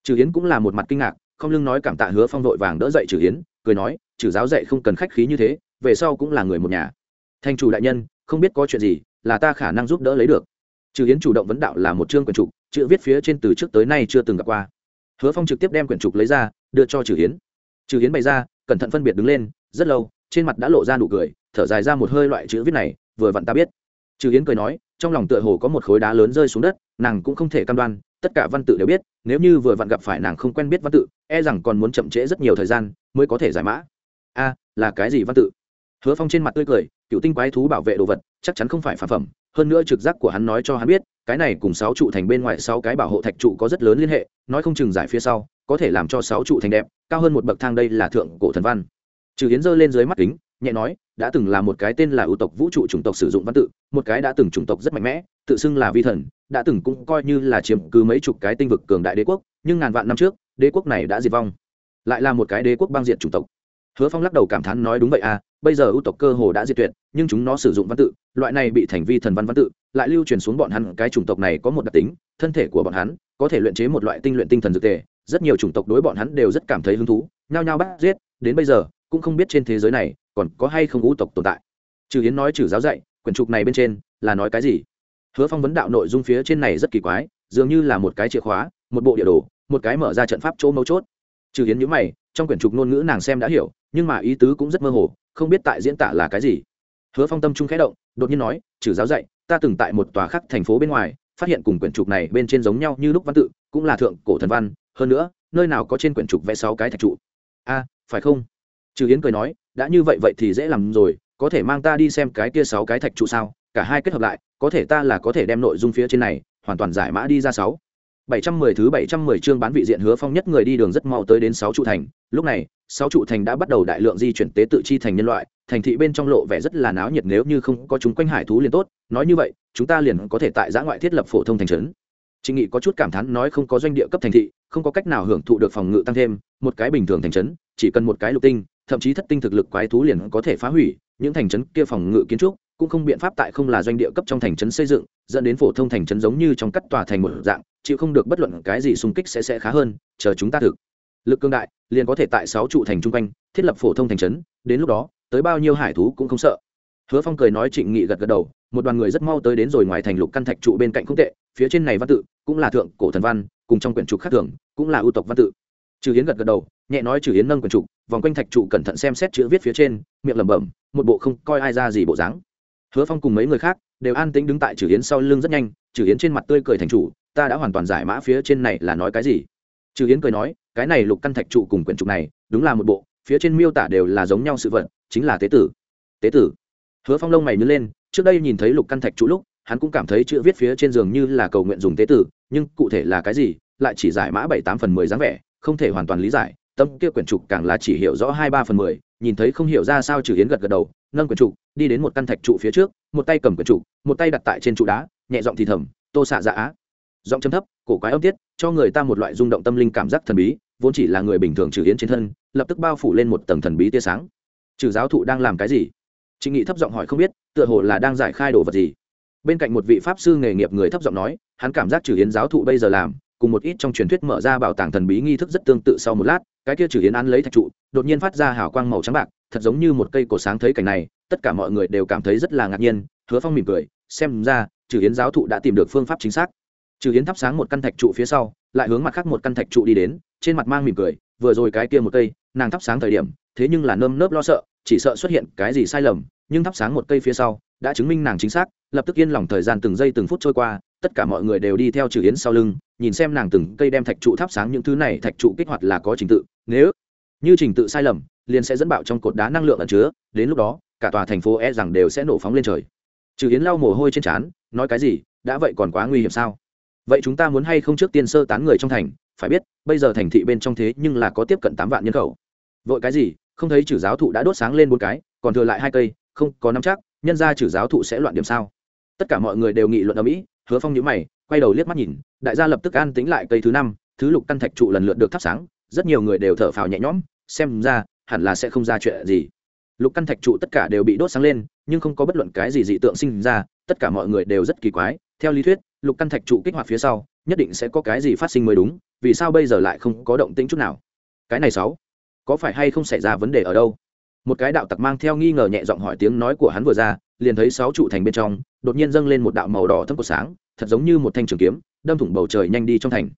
Trừ hiến cũng là một mặt kinh ngạc, không lưng nói cảm tạ hứa phong vội vàng đỡ dậy trừ hiến cười nói, trừ giáo dạy không cần khách khí như thế, về sau cũng là người một nhà. Thành chủ đại nhân, không biết có chuyện gì, là ta khả năng giúp đỡ lấy được. Trừ hiến chủ động vấn đạo là một chương quyển trục, chữ viết phía trên từ trước tới nay chưa từng gặp qua. Hứa phong trực tiếp đem quyển trục lấy ra, đưa cho trừ hiến trừ hiến bày ra, cẩn thận phân biệt đứng lên, rất lâu, trên mặt đã lộ ra nụ cười, thở dài ra một hơi loại chữ viết này, vừa vặn ta biết. Trừ hiến cười nói, trong lòng tựa hồ có một khối đá lớn rơi xuống đất nàng cũng không thể cam đoan, tất cả văn tự đều biết, nếu như vừa vặn gặp phải nàng không quen biết văn tự e rằng còn muốn chậm trễ rất nhiều thời gian mới có thể giải mã. A, là cái gì văn tự? Hứa phong trên mặt tươi cười, cựu tinh quái thú bảo vệ đồ vật, chắc chắn không phải phản phẩm, hơn nữa trực giác của hắn nói cho hắn biết, cái này cùng sáu trụ thành bên ngoài sáu cái bảo hộ thạch trụ có rất lớn liên hệ, nói không chừng giải phía sau, có thể làm cho sáu trụ thành đẹp, cao hơn một bậc thang đây là thượng cổ thần văn. Trừ hiến giơ lên dưới mắt kính nhẹ nói, đã từng là một cái tên là ưu tộc vũ trụ chủng tộc sử dụng văn tự, một cái đã từng chủng tộc rất mạnh mẽ, tự xưng là vi thần, đã từng cũng coi như là chiếm cứ mấy chục cái tinh vực cường đại đế quốc, nhưng ngàn vạn năm trước, đế quốc này đã diệt vong. Lại là một cái đế quốc băng diện chủng tộc. Hứa phong lắc đầu cảm thán nói đúng vậy à bây giờ ưu tộc cơ hồ đã diệt tuyệt, nhưng chúng nó sử dụng văn tự, loại này bị thành vi thần văn văn tự, lại lưu truyền xuống bọn hắn, cái chủng tộc này có một đặc tính, thân thể của bọn hắn có thể luyện chế một loại tinh luyện tinh thần dược tề, rất nhiều chủng tộc đối bọn hắn đều rất cảm thấy hứng thú, nhao nhao bắt giết, đến bây giờ, cũng không biết trên thế giới này còn có hay không ngũ tộc tồn tại? Trừ hiến nói trừ giáo dạy, quyển trục này bên trên là nói cái gì? Hứa phong vấn đạo nội dung phía trên này rất kỳ quái, dường như là một cái chìa khóa, một bộ địa đồ, một cái mở ra trận pháp chỗ mấu chốt. Trừ hiến nhữ mày, trong quyển trục ngôn ngữ nàng xem đã hiểu, nhưng mà ý tứ cũng rất mơ hồ, không biết tại diễn tả là cái gì. Hứa phong tâm trung khẽ động, đột nhiên nói, trừ giáo dạy, ta từng tại một tòa khắc thành phố bên ngoài, phát hiện cùng quyển trục này bên trên giống nhau như lúc văn tự, cũng là thượng cổ thần văn, hơn nữa, nơi nào có trên quyển trục vẽ sáu cái thạch trụ? A, phải không? Trừ hiến cười nói đã như vậy vậy thì dễ làm rồi có thể mang ta đi xem cái kia sáu cái thạch trụ sao cả hai kết hợp lại có thể ta là có thể đem nội dung phía trên này hoàn toàn giải mã đi ra sáu. Bảy trăm mười thứ bảy trăm mười chương bán vị diện hứa phong nhất người đi đường rất mau tới đến sáu trụ thành. Lúc này sáu trụ thành đã bắt đầu đại lượng di chuyển tế tự chi thành nhân loại thành thị bên trong lộ vẻ rất là náo nhiệt nếu như không có chúng quanh hải thú liền tốt. Nói như vậy chúng ta liền có thể tại giã ngoại thiết lập phổ thông thành trấn. Trình Nghị có chút cảm thán nói không có doanh địa cấp thành thị, không có cách nào hưởng thụ được phòng ngự tăng thêm, một cái bình thường thành trấn, chỉ cần một cái lục tinh, thậm chí thất tinh thực lực quái thú liền có thể phá hủy, những thành trấn kia phòng ngự kiến trúc, cũng không biện pháp tại không là doanh địa cấp trong thành trấn xây dựng, dẫn đến phổ thông thành trấn giống như trong cắt tòa thành một dạng, chịu không được bất luận cái gì xung kích sẽ sẽ khá hơn, chờ chúng ta thực. Lực cương đại, liền có thể tại sáu trụ thành trung quanh, thiết lập phổ thông thành trấn, đến lúc đó, tới bao nhiêu hải thú cũng không sợ. Hứa Phong cười nói Trịnh Nghị gật gật đầu, một đoàn người rất mau tới đến rồi ngoài thành lục căn thạch trụ bên cạnh không tệ, phía trên này văn tự cũng là thượng cổ thần văn, cùng trong quyển trục khác thường, cũng là ưu tộc văn tự. Trừ Hiến gật gật đầu, nhẹ nói Trừ Yến nâng quyển trụ vòng quanh thạch trụ cẩn thận xem xét chữ viết phía trên, miệng lẩm bẩm, một bộ không coi ai ra gì bộ dáng. Hứa Phong cùng mấy người khác đều an tĩnh đứng tại Trừ Yến sau lưng rất nhanh, Trừ Yến trên mặt tươi cười thành chủ, ta đã hoàn toàn giải mã phía trên này là nói cái gì. Trừ Yến cười nói, cái này lục căn thạch trụ cùng quyển trục này, đúng là một bộ, phía trên miêu tả đều là giống nhau sự vật, chính là tế tử. Tế tử hứa phong lông mày nhớ lên trước đây nhìn thấy lục căn thạch trụ lúc hắn cũng cảm thấy chữ viết phía trên giường như là cầu nguyện dùng tế tử nhưng cụ thể là cái gì lại chỉ giải mã bảy tám phần mười dáng vẻ không thể hoàn toàn lý giải tâm kia quyển trục càng là chỉ hiểu rõ hai ba phần mười, nhìn thấy không hiểu ra sao trừ yến gật gật đầu, nâng quyển trục, đi đến một căn thạch trụ phía trước, một tay cầm quyển trục, một tay đặt tại trên trụ đá, nhẹ giọng thì thầm, tô xạ dạ á. Giọng chấm thấp, cổ quái âm tiết, cho người ta một loại rung động tâm linh cảm giác thần bí, vốn chỉ là người bình thường trừ yến trên thân, lập tức bao phủ lên một tầng thần bí tia sáng. Trừ giáo thụ đang làm cái gì? Trịnh nghị thấp giọng hỏi không biết, tựa hồ là đang giải khai đồ vật gì. Bên cạnh một vị pháp sư nghề nghiệp người thấp giọng nói, hắn cảm giác trừ hiến giáo thụ bây giờ làm cùng một ít trong truyền thuyết mở ra bảo tàng thần bí nghi thức rất tương tự sau một lát, cái kia trừ hiến án lấy thạch trụ, đột nhiên phát ra hào quang màu trắng bạc, thật giống như một cây cổ sáng thấy cảnh này, tất cả mọi người đều cảm thấy rất là ngạc nhiên, hứa phong mỉm cười, xem ra, trừ hiến giáo thụ đã tìm được phương pháp chính xác. Trừ hiến thắp sáng một căn thạch trụ phía sau, lại hướng mặt khác một căn thạch trụ đi đến, trên mặt mang mỉm cười, vừa rồi cái kia một cây, nàng thắp sáng thời điểm, thế nhưng là nơm nớp lo sợ, chỉ sợ xuất hiện cái gì sai lầm, nhưng thắp sáng một cây phía sau, đã chứng minh nàng chính xác, lập tức yên lòng thời gian từng giây từng phút trôi qua, tất cả mọi người đều đi theo trừ yến sau lưng nhìn xem nàng từng cây đem thạch trụ thắp sáng những thứ này, thạch trụ kích hoạt là có trình tự. Nếu như trình tự sai lầm, liền sẽ dẫn bạo trong cột đá năng lượng ẩn chứa, đến lúc đó, cả tòa thành phố e rằng đều sẽ nổ phóng lên trời. Trừ yến lau mồ hôi trên trán, nói cái gì, đã vậy còn quá nguy hiểm sao? Vậy chúng ta muốn hay không trước tiên sơ tán người trong thành? Phải biết, bây giờ thành thị bên trong thế nhưng là có tiếp cận tám vạn nhân khẩu. Vội cái gì? Không thấy chử giáo thụ đã đốt sáng lên bốn cái, còn thừa lại hai cây, không có nắm chắc, nhân ra chử giáo thụ sẽ loạn điểm sao? Tất cả mọi người đều nghị luận ở mỹ hứa phong nhữ mày, quay đầu liếc mắt nhìn, đại gia lập tức an tính lại, cây thứ năm, thứ lục căn thạch trụ lần lượt được thắp sáng, rất nhiều người đều thở phào nhẹ nhõm, xem ra, hẳn là sẽ không ra chuyện gì. Lục căn thạch trụ tất cả đều bị đốt sáng lên, nhưng không có bất luận cái gì dị tượng sinh ra, tất cả mọi người đều rất kỳ quái. Theo lý thuyết, lục căn thạch trụ kích hoạt phía sau, nhất định sẽ có cái gì phát sinh mới đúng, vì sao bây giờ lại không có động tĩnh chút nào? Cái này sáu, có phải hay không xảy ra vấn đề ở đâu? Một cái đạo tặc mang theo nghi ngờ nhẹ giọng hỏi tiếng nói của hắn vừa ra, liền thấy sáu trụ thành bên trong đột nhiên dâng lên một đạo màu đỏ thâm của sáng, thật giống như một thanh trường kiếm, đâm thủng bầu trời nhanh đi trong thành.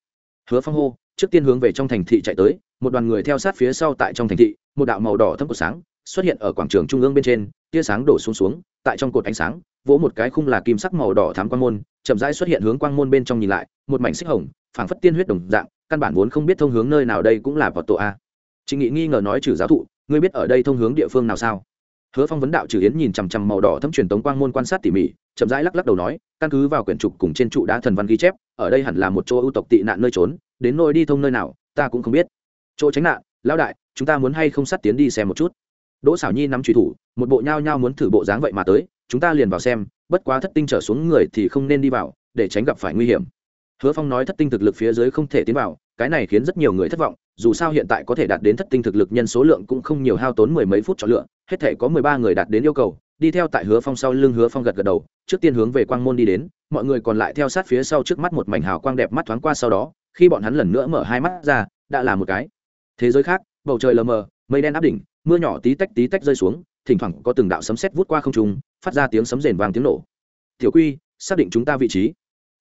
Hứa phong hô, trước tiên hướng về trong thành thị chạy tới, một đoàn người theo sát phía sau tại trong thành thị, một đạo màu đỏ thâm của sáng xuất hiện ở quảng trường trung ương bên trên, tia sáng đổ xuống xuống, tại trong cột ánh sáng, vỗ một cái khung là kim sắc màu đỏ thám quang môn, chậm rãi xuất hiện hướng quang môn bên trong nhìn lại, một mảnh xích hồng, phảng phất tiên huyết đồng dạng, căn bản vốn không biết thông hướng nơi nào đây cũng là vào tổ a. Chị nghị nghi ngờ nói trừ giáo thụ, ngươi biết ở đây thông hướng địa phương nào sao? Hứa phong vấn đạo trừ yến nhìn chằm chằm màu đỏ thâm truyền tống quang môn quan sát tỉ mỉ, chậm rãi lắc lắc đầu nói, căn cứ vào quyển trục cùng trên trụ đá thần văn ghi chép, ở đây hẳn là một chỗ ưu tộc tị nạn nơi trốn, đến nơi đi thông nơi nào, ta cũng không biết. Chỗ tránh nạn, lão đại, chúng ta muốn hay không sát tiến đi xem một chút? Đỗ xảo nhi nắm truy thủ, một bộ nhao nhao muốn thử bộ dáng vậy mà tới, chúng ta liền vào xem, bất quá thất tinh trở xuống người thì không nên đi vào, để tránh gặp phải nguy hiểm. Hứa phong nói thất tinh thực lực phía dưới không thể tiến vào, cái này khiến rất nhiều người thất vọng, dù sao hiện tại có thể đạt đến thất tinh thực lực nhân số lượng cũng không nhiều hao tốn mười mấy phút chọn lựa hết thể có mười ba người đạt đến yêu cầu, đi theo tại hứa phong sau lưng hứa phong gật gật đầu, trước tiên hướng về quang môn đi đến, mọi người còn lại theo sát phía sau trước mắt một mảnh hào quang đẹp mắt thoáng qua sau đó, khi bọn hắn lần nữa mở hai mắt ra, đã là một cái. Thế giới khác, bầu trời lờ mờ, mây đen áp đỉnh, mưa nhỏ tí tách tí tách rơi xuống, thỉnh thoảng có từng đạo sấm sét vút qua không trung, phát ra tiếng sấm rền vang tiếng nổ. Tiểu quy, xác định chúng ta vị trí.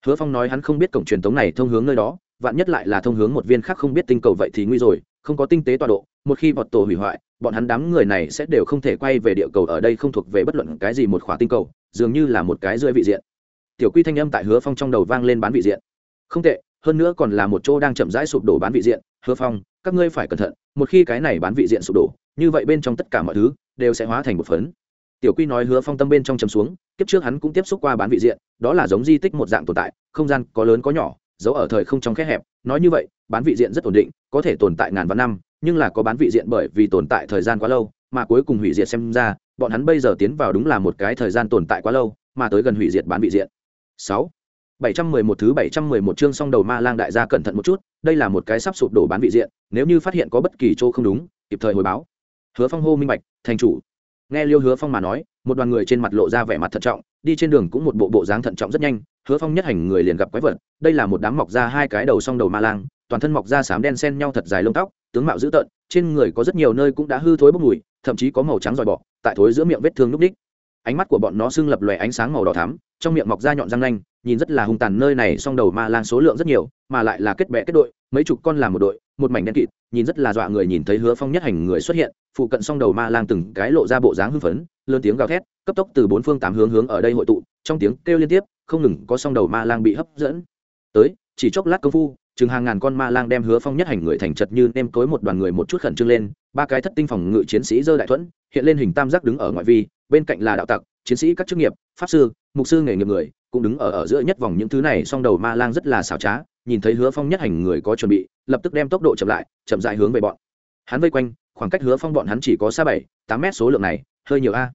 Hứa phong nói hắn không biết cổng truyền tống này thông hướng nơi đó, vạn nhất lại là thông hướng một viên khác không biết tinh cầu vậy thì nguy rồi không có tinh tế tọa độ, một khi vọt tổ hủy hoại, bọn hắn đám người này sẽ đều không thể quay về địa cầu ở đây không thuộc về bất luận cái gì một khỏa tinh cầu, dường như là một cái rơi vị diện. Tiểu quy thanh âm tại hứa phong trong đầu vang lên bán vị diện. Không tệ, hơn nữa còn là một chỗ đang chậm rãi sụp đổ bán vị diện. Hứa phong, các ngươi phải cẩn thận, một khi cái này bán vị diện sụp đổ, như vậy bên trong tất cả mọi thứ đều sẽ hóa thành một phấn. Tiểu quy nói hứa phong tâm bên trong chấm xuống, kiếp trước hắn cũng tiếp xúc qua bán vị diện, đó là giống di tích một dạng tồn tại, không gian có lớn có nhỏ giấu ở thời không trong khe hẹp. Nói như vậy, bán vị diện rất ổn định, có thể tồn tại ngàn vạn năm, nhưng là có bán vị diện bởi vì tồn tại thời gian quá lâu, mà cuối cùng hủy diệt xem ra, bọn hắn bây giờ tiến vào đúng là một cái thời gian tồn tại quá lâu, mà tới gần hủy diệt bán vị diện. Sáu. Bảy trăm mười một thứ bảy trăm mười một chương song đầu ma lang đại gia cẩn thận một chút, đây là một cái sắp sụp đổ bán vị diện, nếu như phát hiện có bất kỳ chỗ không đúng, kịp thời hồi báo. Hứa phong hô minh bạch, thành chủ. Nghe liêu hứa phong mà nói, một đoàn người trên mặt lộ ra vẻ mặt thận trọng, đi trên đường cũng một bộ bộ dáng thận trọng rất nhanh hứa phong nhất hành người liền gặp quái vật, đây là một đám mọc ra hai cái đầu song đầu ma lang, toàn thân mọc ra sám đen xen nhau thật dài lông tóc, tướng mạo dữ tợn, trên người có rất nhiều nơi cũng đã hư thối bốc mùi, thậm chí có màu trắng dòi bọ, tại thối giữa miệng vết thương núc đích. Ánh mắt của bọn nó sưng lập lòe ánh sáng màu đỏ thắm, trong miệng mọc ra nhọn răng nanh nhìn rất là hung tàn nơi này song đầu ma lang số lượng rất nhiều, mà lại là kết bè kết đội, mấy chục con làm một đội, một mảnh đen kịt, nhìn rất là dọa người nhìn thấy hứa phong nhất hành người xuất hiện, phụ cận song đầu ma lang từng cái lộ ra bộ dáng hưng phấn, lớn tiếng gào thét, cấp tốc từ bốn phương tám hướng hướng ở đây hội tụ, trong tiếng kêu liên tiếp, không ngừng có song đầu ma lang bị hấp dẫn. Tới, chỉ chốc lát công phu, chừng hàng ngàn con ma lang đem hứa phong nhất hành người thành chật như nêm cối một đoàn người một chút khẩn trương lên, ba cái thất tinh phòng ngự chiến sĩ dơ đại thuẫn, hiện lên hình tam giác đứng ở ngoại vi, bên cạnh là đạo tặc chiến sĩ các chức nghiệp, pháp sư, mục sư nghề nghiệp người, cũng đứng ở ở giữa nhất vòng những thứ này, song đầu ma lang rất là xảo trá, nhìn thấy hứa phong nhất hành người có chuẩn bị, lập tức đem tốc độ chậm lại, chậm dại hướng về bọn. Hắn vây quanh, khoảng cách hứa phong bọn hắn chỉ có xa bảy, tám mét số lượng này, hơi nhiều a.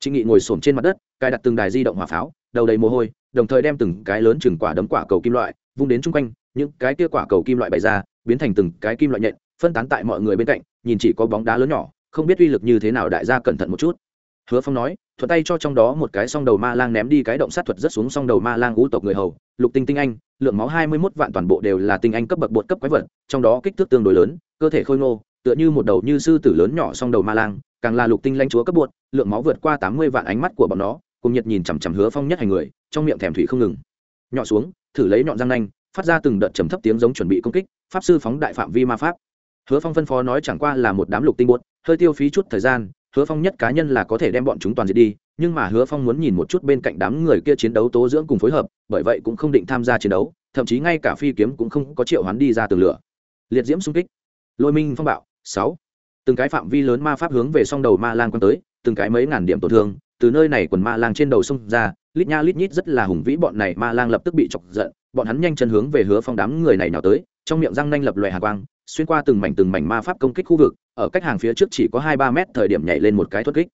Trịnh nghị ngồi s trên mặt đất, cài đặt từng đài di động hỏa pháo, đầu đầy mồ hôi, đồng thời đem từng cái lớn chừng quả đấm quả cầu kim loại vung đến chung quanh, những cái kia quả cầu kim loại bày ra, biến thành từng cái kim loại nhện, phân tán tại mọi người bên cạnh, nhìn chỉ có bóng đá lớn nhỏ, không biết uy lực như thế nào đại gia cẩn thận một chút hứa phong nói, thuận tay cho trong đó một cái song đầu ma lang ném đi cái động sát thuật rất xuống song đầu ma lang ngũ tộc người hầu, lục tinh tinh anh, lượng máu hai mươi mốt vạn toàn bộ đều là tinh anh cấp bậc bột cấp quái vật, trong đó kích thước tương đối lớn, cơ thể khôi ngô, tựa như một đầu như sư tử lớn nhỏ song đầu ma lang, càng là lục tinh lanh chúa cấp bột, lượng máu vượt qua tám mươi vạn ánh mắt của bọn nó, cùng nhiệt nhìn chằm chằm hứa phong nhất hành người, trong miệng thèm thủy không ngừng. Nhọ xuống, thử lấy nhọn răng nanh, phát ra từng đợt trầm thấp tiếng giống chuẩn bị công kích, pháp sư phóng đại phạm vi ma pháp. Hứa phong phân phó nói chẳng qua là một đám lục tinh bột, hơi tiêu phí chút thời gian hứa phong nhất cá nhân là có thể đem bọn chúng toàn diệt đi, nhưng mà hứa phong muốn nhìn một chút bên cạnh đám người kia chiến đấu tố dưỡng cùng phối hợp, bởi vậy cũng không định tham gia chiến đấu, thậm chí ngay cả phi kiếm cũng không có triệu hoán đi ra từ lửa. Liệt diễm xung kích. Lôi minh phong bạo, sáu. Từng cái phạm vi lớn ma pháp hướng về song đầu ma lang quan tới, từng cái mấy ngàn điểm tổn thương, từ nơi này quần ma lang trên đầu sông ra, lít nha lít nhít rất là hùng vĩ bọn này ma lang lập tức bị chọc giận, bọn hắn nhanh chân hướng về hứa phong đám người này nào tới, trong miệng răng nanh lập loè hà quang xuyên qua từng mảnh từng mảnh ma pháp công kích khu vực, ở cách hàng phía trước chỉ có hai ba mét thời điểm nhảy lên một cái thoát kích.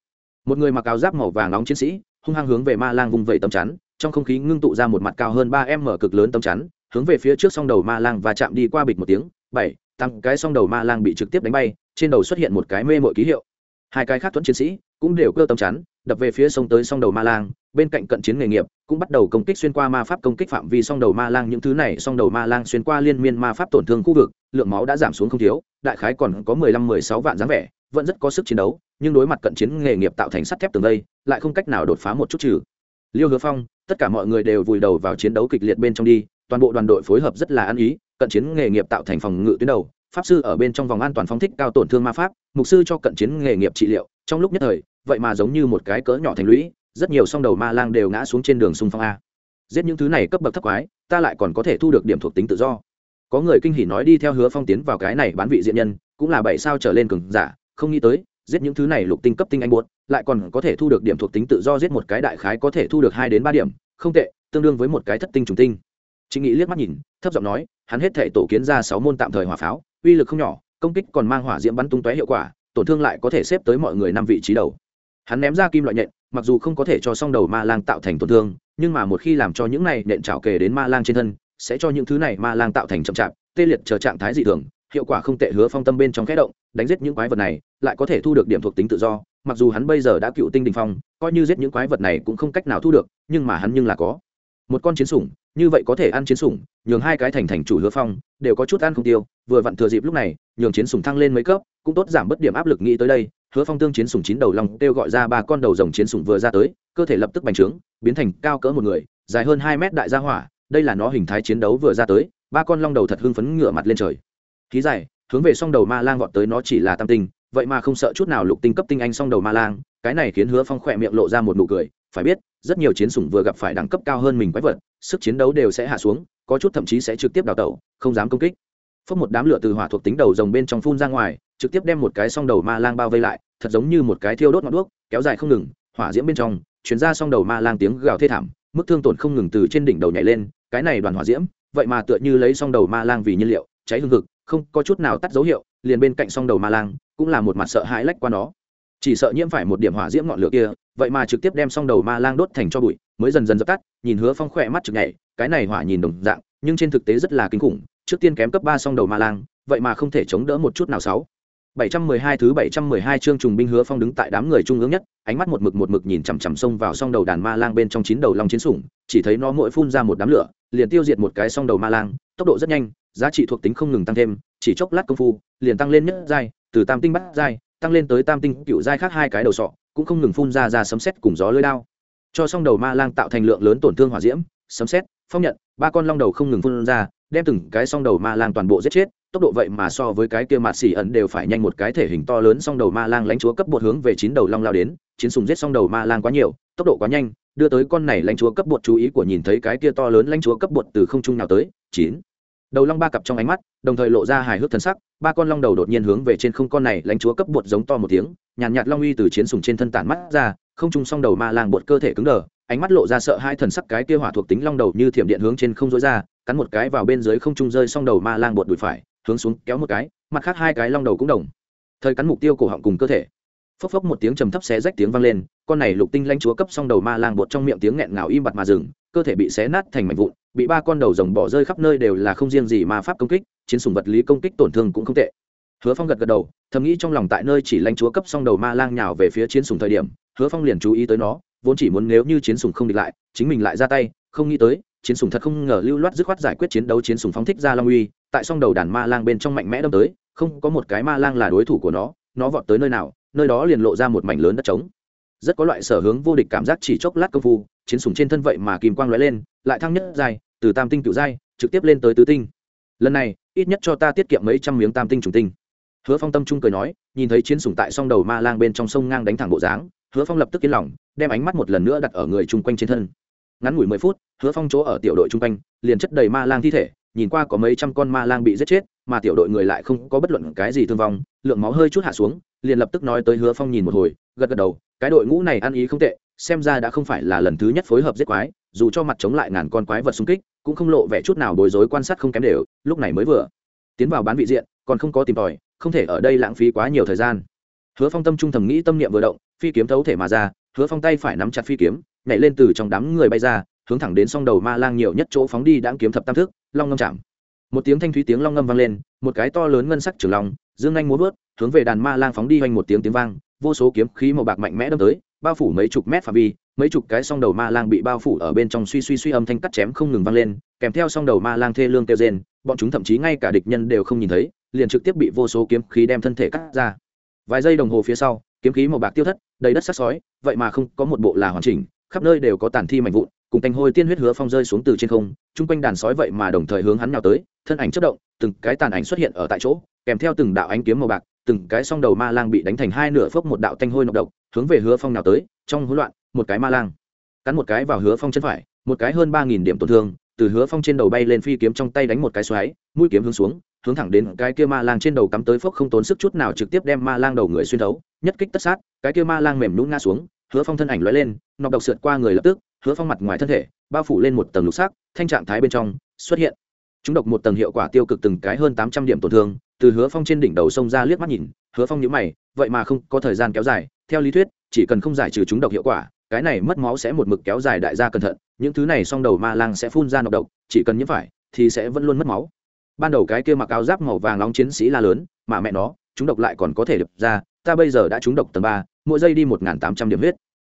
Một người mặc áo giáp màu vàng nóng chiến sĩ, hung hăng hướng về ma lang vùng vẩy tấm chắn, trong không khí ngưng tụ ra một mặt cao hơn ba m cực lớn tấm chắn, hướng về phía trước song đầu ma lang và chạm đi qua bịch một tiếng, bảy tăng cái song đầu ma lang bị trực tiếp đánh bay, trên đầu xuất hiện một cái mê mội ký hiệu. Hai cái khác thuẫn chiến sĩ cũng đều cơ tấm chắn đập về phía sông tới song đầu ma lang, bên cạnh cận chiến nghề nghiệp, cũng bắt đầu công kích xuyên qua ma pháp công kích phạm vi song đầu ma lang, những thứ này song đầu ma lang xuyên qua liên miên ma pháp tổn thương khu vực, lượng máu đã giảm xuống không thiếu, đại khái còn có mười lăm mười sáu vạn dáng vẻ, vẫn rất có sức chiến đấu, nhưng đối mặt cận chiến nghề nghiệp tạo thành sắt thép tường đây lại không cách nào đột phá một chút trừ. Liêu hứa phong, tất cả mọi người đều vùi đầu vào chiến đấu kịch liệt bên trong đi, toàn bộ đoàn đội phối hợp rất là ăn ý, cận chiến nghề nghiệp tạo thành phòng ngự tuyến đầu, pháp sư ở bên trong vòng an toàn phóng thích cao tổn thương ma pháp, mục sư cho cận chiến nghề nghiệp trị liệu, trong lúc nhất thời vậy mà giống như một cái cỡ nhỏ thành lũy, rất nhiều song đầu ma lang đều ngã xuống trên đường sung phong a. Giết những thứ này cấp bậc thấp quái, ta lại còn có thể thu được điểm thuộc tính tự do. Có người kinh hỉ nói đi theo hứa phong tiến vào cái này bán vị diện nhân, cũng là bảy sao trở lên cường giả, không nghĩ tới, giết những thứ này lục tinh cấp tinh anh buốt lại còn có thể thu được điểm thuộc tính tự do giết một cái đại khái có thể thu được hai đến ba điểm, không tệ, tương đương với một cái thất tinh trùng tinh. Chính nghĩ liếc mắt nhìn, thấp giọng nói, hắn hết thể tổ kiến ra sáu môn tạm thời hỏa pháo, uy lực không nhỏ, công kích còn mang hỏa diễm bắn tung tóe hiệu quả, tổn thương lại có thể xếp tới mọi người năm vị trí đầu hắn ném ra kim loại nhện, mặc dù không có thể cho song đầu ma lang tạo thành tổn thương, nhưng mà một khi làm cho những này nhện trào kề đến ma lang trên thân, sẽ cho những thứ này ma lang tạo thành chậm chạp, tê liệt chờ trạng thái dị thường, hiệu quả không tệ hứa phong tâm bên trong khẽ động, đánh giết những quái vật này, lại có thể thu được điểm thuộc tính tự do, mặc dù hắn bây giờ đã cựu tinh đình phong, coi như giết những quái vật này cũng không cách nào thu được, nhưng mà hắn nhưng là có. Một con chiến sủng, như vậy có thể ăn chiến sủng, nhường hai cái thành thành chủ hứa phong, đều có chút ăn không tiêu, vừa vặn thừa dịp lúc này, nhường chiến sủng thăng lên mấy cấp, cũng tốt giảm bớt điểm áp lực nghĩ tới đây hứa phong tương chiến sủng chín đầu lòng kêu gọi ra ba con đầu rồng chiến sủng vừa ra tới, cơ thể lập tức bành trướng, biến thành cao cỡ một người, dài hơn hai mét đại gia hỏa, đây là nó hình thái chiến đấu vừa ra tới, ba con long đầu thật hưng phấn ngửa mặt lên trời. Khí dài, hướng về song đầu ma lang gọn tới nó chỉ là tam tinh, vậy mà không sợ chút nào lục tinh cấp tinh anh song đầu ma lang, cái này khiến hứa phong khỏe miệng lộ ra một nụ cười, phải biết, rất nhiều chiến sủng vừa gặp phải đẳng cấp cao hơn mình quái vật, sức chiến đấu đều sẽ hạ xuống, có chút thậm chí sẽ trực tiếp đào tẩu, không dám công kích. Phất một đám lửa từ hỏa thuộc tính đầu rồng bên trong phun ra ngoài trực tiếp đem một cái song đầu ma lang bao vây lại thật giống như một cái thiêu đốt ngọn đuốc kéo dài không ngừng hỏa diễm bên trong chuyển ra song đầu ma lang tiếng gào thê thảm mức thương tổn không ngừng từ trên đỉnh đầu nhảy lên cái này đoàn hỏa diễm vậy mà tựa như lấy song đầu ma lang vì nhiên liệu cháy hương hực, không có chút nào tắt dấu hiệu liền bên cạnh song đầu ma lang cũng là một mặt sợ hãi lách qua nó. Chỉ sợ nhiễm phải một điểm hỏa diễm ngọn lửa kia vậy mà trực tiếp đem song đầu ma lang đốt thành cho bụi mới dần dần dập tắt nhìn hứa phong khỏe mắt chực nhảy cái này hỏa nhìn đồng dạng nhưng trên thực tế rất là kinh khủng trước tiên kém cấp ba song đầu ma lang vậy mà không thể chống đỡ một chút nào sáu. 712 thứ 712 chương trùng binh hứa phong đứng tại đám người trung ương nhất, ánh mắt một mực một mực nhìn chằm chằm xông vào song đầu đàn ma lang bên trong chín đầu long chiến sủng, chỉ thấy nó mỗi phun ra một đám lửa, liền tiêu diệt một cái song đầu ma lang, tốc độ rất nhanh, giá trị thuộc tính không ngừng tăng thêm, chỉ chốc lát công phu, liền tăng lên nhất giai, từ tam tinh bắt giai, tăng lên tới tam tinh cựu giai khác hai cái đầu sọ, cũng không ngừng phun ra ra sấm sét cùng gió lưỡi đao. Cho song đầu ma lang tạo thành lượng lớn tổn thương hỏa diễm, sấm sét, phong nhận, ba con long đầu không ngừng phun ra, đem từng cái song đầu ma lang toàn bộ giết chết, tốc độ vậy mà so với cái kia mạt xỉ ẩn đều phải nhanh một cái thể hình to lớn song đầu ma lang lãnh chúa cấp bột hướng về chín đầu long lao đến chiến sùng giết song đầu ma lang quá nhiều tốc độ quá nhanh đưa tới con này lãnh chúa cấp bột chú ý của nhìn thấy cái kia to lớn lãnh chúa cấp bột từ không trung nào tới chín. Đầu long ba cặp trong ánh mắt đồng thời lộ ra hài hước thần sắc ba con long đầu đột nhiên hướng về trên không con này lãnh chúa cấp bột giống to một tiếng nhàn nhạt, nhạt long uy từ chiến sùng trên thân tản mắt ra không trung song đầu ma lang bột cơ thể cứng đờ ánh mắt lộ ra sợ hai thần sắc cái kia hỏa thuộc tính long đầu như thiểm điện hướng trên không dối ra cắn một cái vào bên dưới không trung rơi song đầu ma lang bột đùi phải hướng xuống kéo một cái, mặt khác hai cái long đầu cũng đồng. Thời cắn mục tiêu cổ họng cùng cơ thể. Phốc phốc một tiếng trầm thấp xé rách tiếng vang lên, con này lục tinh lanh chúa cấp xong đầu ma lang bột trong miệng tiếng nghẹn ngào im bặt mà dừng, cơ thể bị xé nát thành mảnh vụn, bị ba con đầu rồng bỏ rơi khắp nơi đều là không riêng gì mà pháp công kích, chiến sùng vật lý công kích tổn thương cũng không tệ. Hứa phong gật gật đầu, thầm nghĩ trong lòng tại nơi chỉ lanh chúa cấp xong đầu ma lang nhào về phía chiến sùng thời điểm, hứa phong liền chú ý tới nó, vốn chỉ muốn nếu như chiến sùng không địch lại, chính mình lại ra tay, không nghĩ tới, chiến sùng thật không ngờ lưu loát dứt khoát giải quyết chiến đấu chiến sùng phóng thích ra long uy tại song đầu đàn ma lang bên trong mạnh mẽ đâm tới, không có một cái ma lang là đối thủ của nó nó vọt tới nơi nào, nơi đó liền lộ ra một mảnh lớn đất trống. Rất có loại sở hướng vô địch cảm giác chỉ chốc lát công phu, chiến sùng trên thân vậy mà kìm quang lóe lên, lại thăng nhất dài, từ tam tinh cựu giai, trực tiếp lên tới tứ tinh. Lần này, ít nhất cho ta tiết kiệm mấy trăm miếng tam tinh trùng tinh. Hứa phong tâm trung cười nói, nhìn thấy chiến sùng tại song đầu ma lang bên trong sông ngang đánh thẳng bộ dáng, hứa phong lập tức yên lòng, đem ánh mắt một lần nữa đặt ở người chung quanh trên thân. Ngắn ngủi mười phút, hứa phong chỗ ở tiểu đội chung quanh, liền chất đầy ma lang thi thể nhìn qua có mấy trăm con ma lang bị giết chết, mà tiểu đội người lại không có bất luận cái gì thương vong, lượng máu hơi chút hạ xuống, liền lập tức nói tới hứa phong nhìn một hồi, gật gật đầu, cái đội ngũ này ăn ý không tệ, xem ra đã không phải là lần thứ nhất phối hợp giết quái, dù cho mặt chống lại ngàn con quái vật xung kích, cũng không lộ vẻ chút nào bối rối quan sát không kém đều, lúc này mới vừa tiến vào bán vị diện, còn không có tìm tòi, không thể ở đây lãng phí quá nhiều thời gian. Hứa phong tâm trung thầm nghĩ tâm niệm vừa động, phi kiếm thấu thể mà ra, hứa phong tay phải nắm chặt phi kiếm, nhảy lên từ trong đám người bay ra hướng thẳng đến song đầu ma lang nhiều nhất chỗ phóng đi đã kiếm thập tam thức long ngâm chạm. Một tiếng thanh thúy tiếng long ngâm vang lên, một cái to lớn ngân sắc trường long, dương anh muốn vớt hướng về đàn ma lang phóng đi hoành một tiếng tiếng vang, vô số kiếm khí màu bạc mạnh mẽ đâm tới, bao phủ mấy chục mét phạm vi, mấy chục cái song đầu ma lang bị bao phủ ở bên trong suy suy suy âm thanh cắt chém không ngừng vang lên, kèm theo song đầu ma lang thê lương kêu rên, bọn chúng thậm chí ngay cả địch nhân đều không nhìn thấy, liền trực tiếp bị vô số kiếm khí đem thân thể cắt ra. Vài giây đồng hồ phía sau, kiếm khí màu bạc tiêu thất, đầy đất sắc sói, vậy mà không có một bộ là hoàn chỉnh, khắp nơi đều có tàn thi mạnh vụn cùng canh hôi tiên huyết hứa phong rơi xuống từ trên không, chung quanh đàn sói vậy mà đồng thời hướng hắn nào tới, thân ảnh chất động, từng cái tàn ảnh xuất hiện ở tại chỗ, kèm theo từng đạo ánh kiếm màu bạc, từng cái song đầu ma lang bị đánh thành hai nửa phốc một đạo tanh hôi nọc độc, hướng về hứa phong nào tới, trong hỗn loạn, một cái ma lang, cắn một cái vào hứa phong chân phải, một cái hơn ba nghìn điểm tổn thương, từ hứa phong trên đầu bay lên phi kiếm trong tay đánh một cái xoáy, mũi kiếm hướng xuống, hướng thẳng đến cái kia ma lang trên đầu cắm tới phốc không tốn sức chút nào trực tiếp đem ma lang đầu người xuyên thấu, nhất kích tất sát, cái kia ma lang mềm nhún ngã xuống, hứa phong thân ảnh lóe lên, nọc độc sượt qua người lập tức hứa phong mặt ngoài thân thể, bao phủ lên một tầng lục sắc, thanh trạng thái bên trong, xuất hiện. Chúng độc một tầng hiệu quả tiêu cực từng cái hơn tám trăm điểm tổn thương, từ hứa phong trên đỉnh đầu sông ra liếc mắt nhìn, hứa phong nhữ mày, vậy mà không có thời gian kéo dài, theo lý thuyết, chỉ cần không giải trừ chúng độc hiệu quả, cái này mất máu sẽ một mực kéo dài đại gia cẩn thận, những thứ này xong đầu ma lang sẽ phun ra nọc độc, chỉ cần nhiễm phải, thì sẽ vẫn luôn mất máu. Ban đầu cái kia mặc áo giáp màu vàng nóng chiến sĩ la lớn, mà mẹ nó, chúng độc lại còn có thể đập ra, ta bây giờ đã trúng độc tầng ba, mỗi giây đi một tám trăm điểm huyết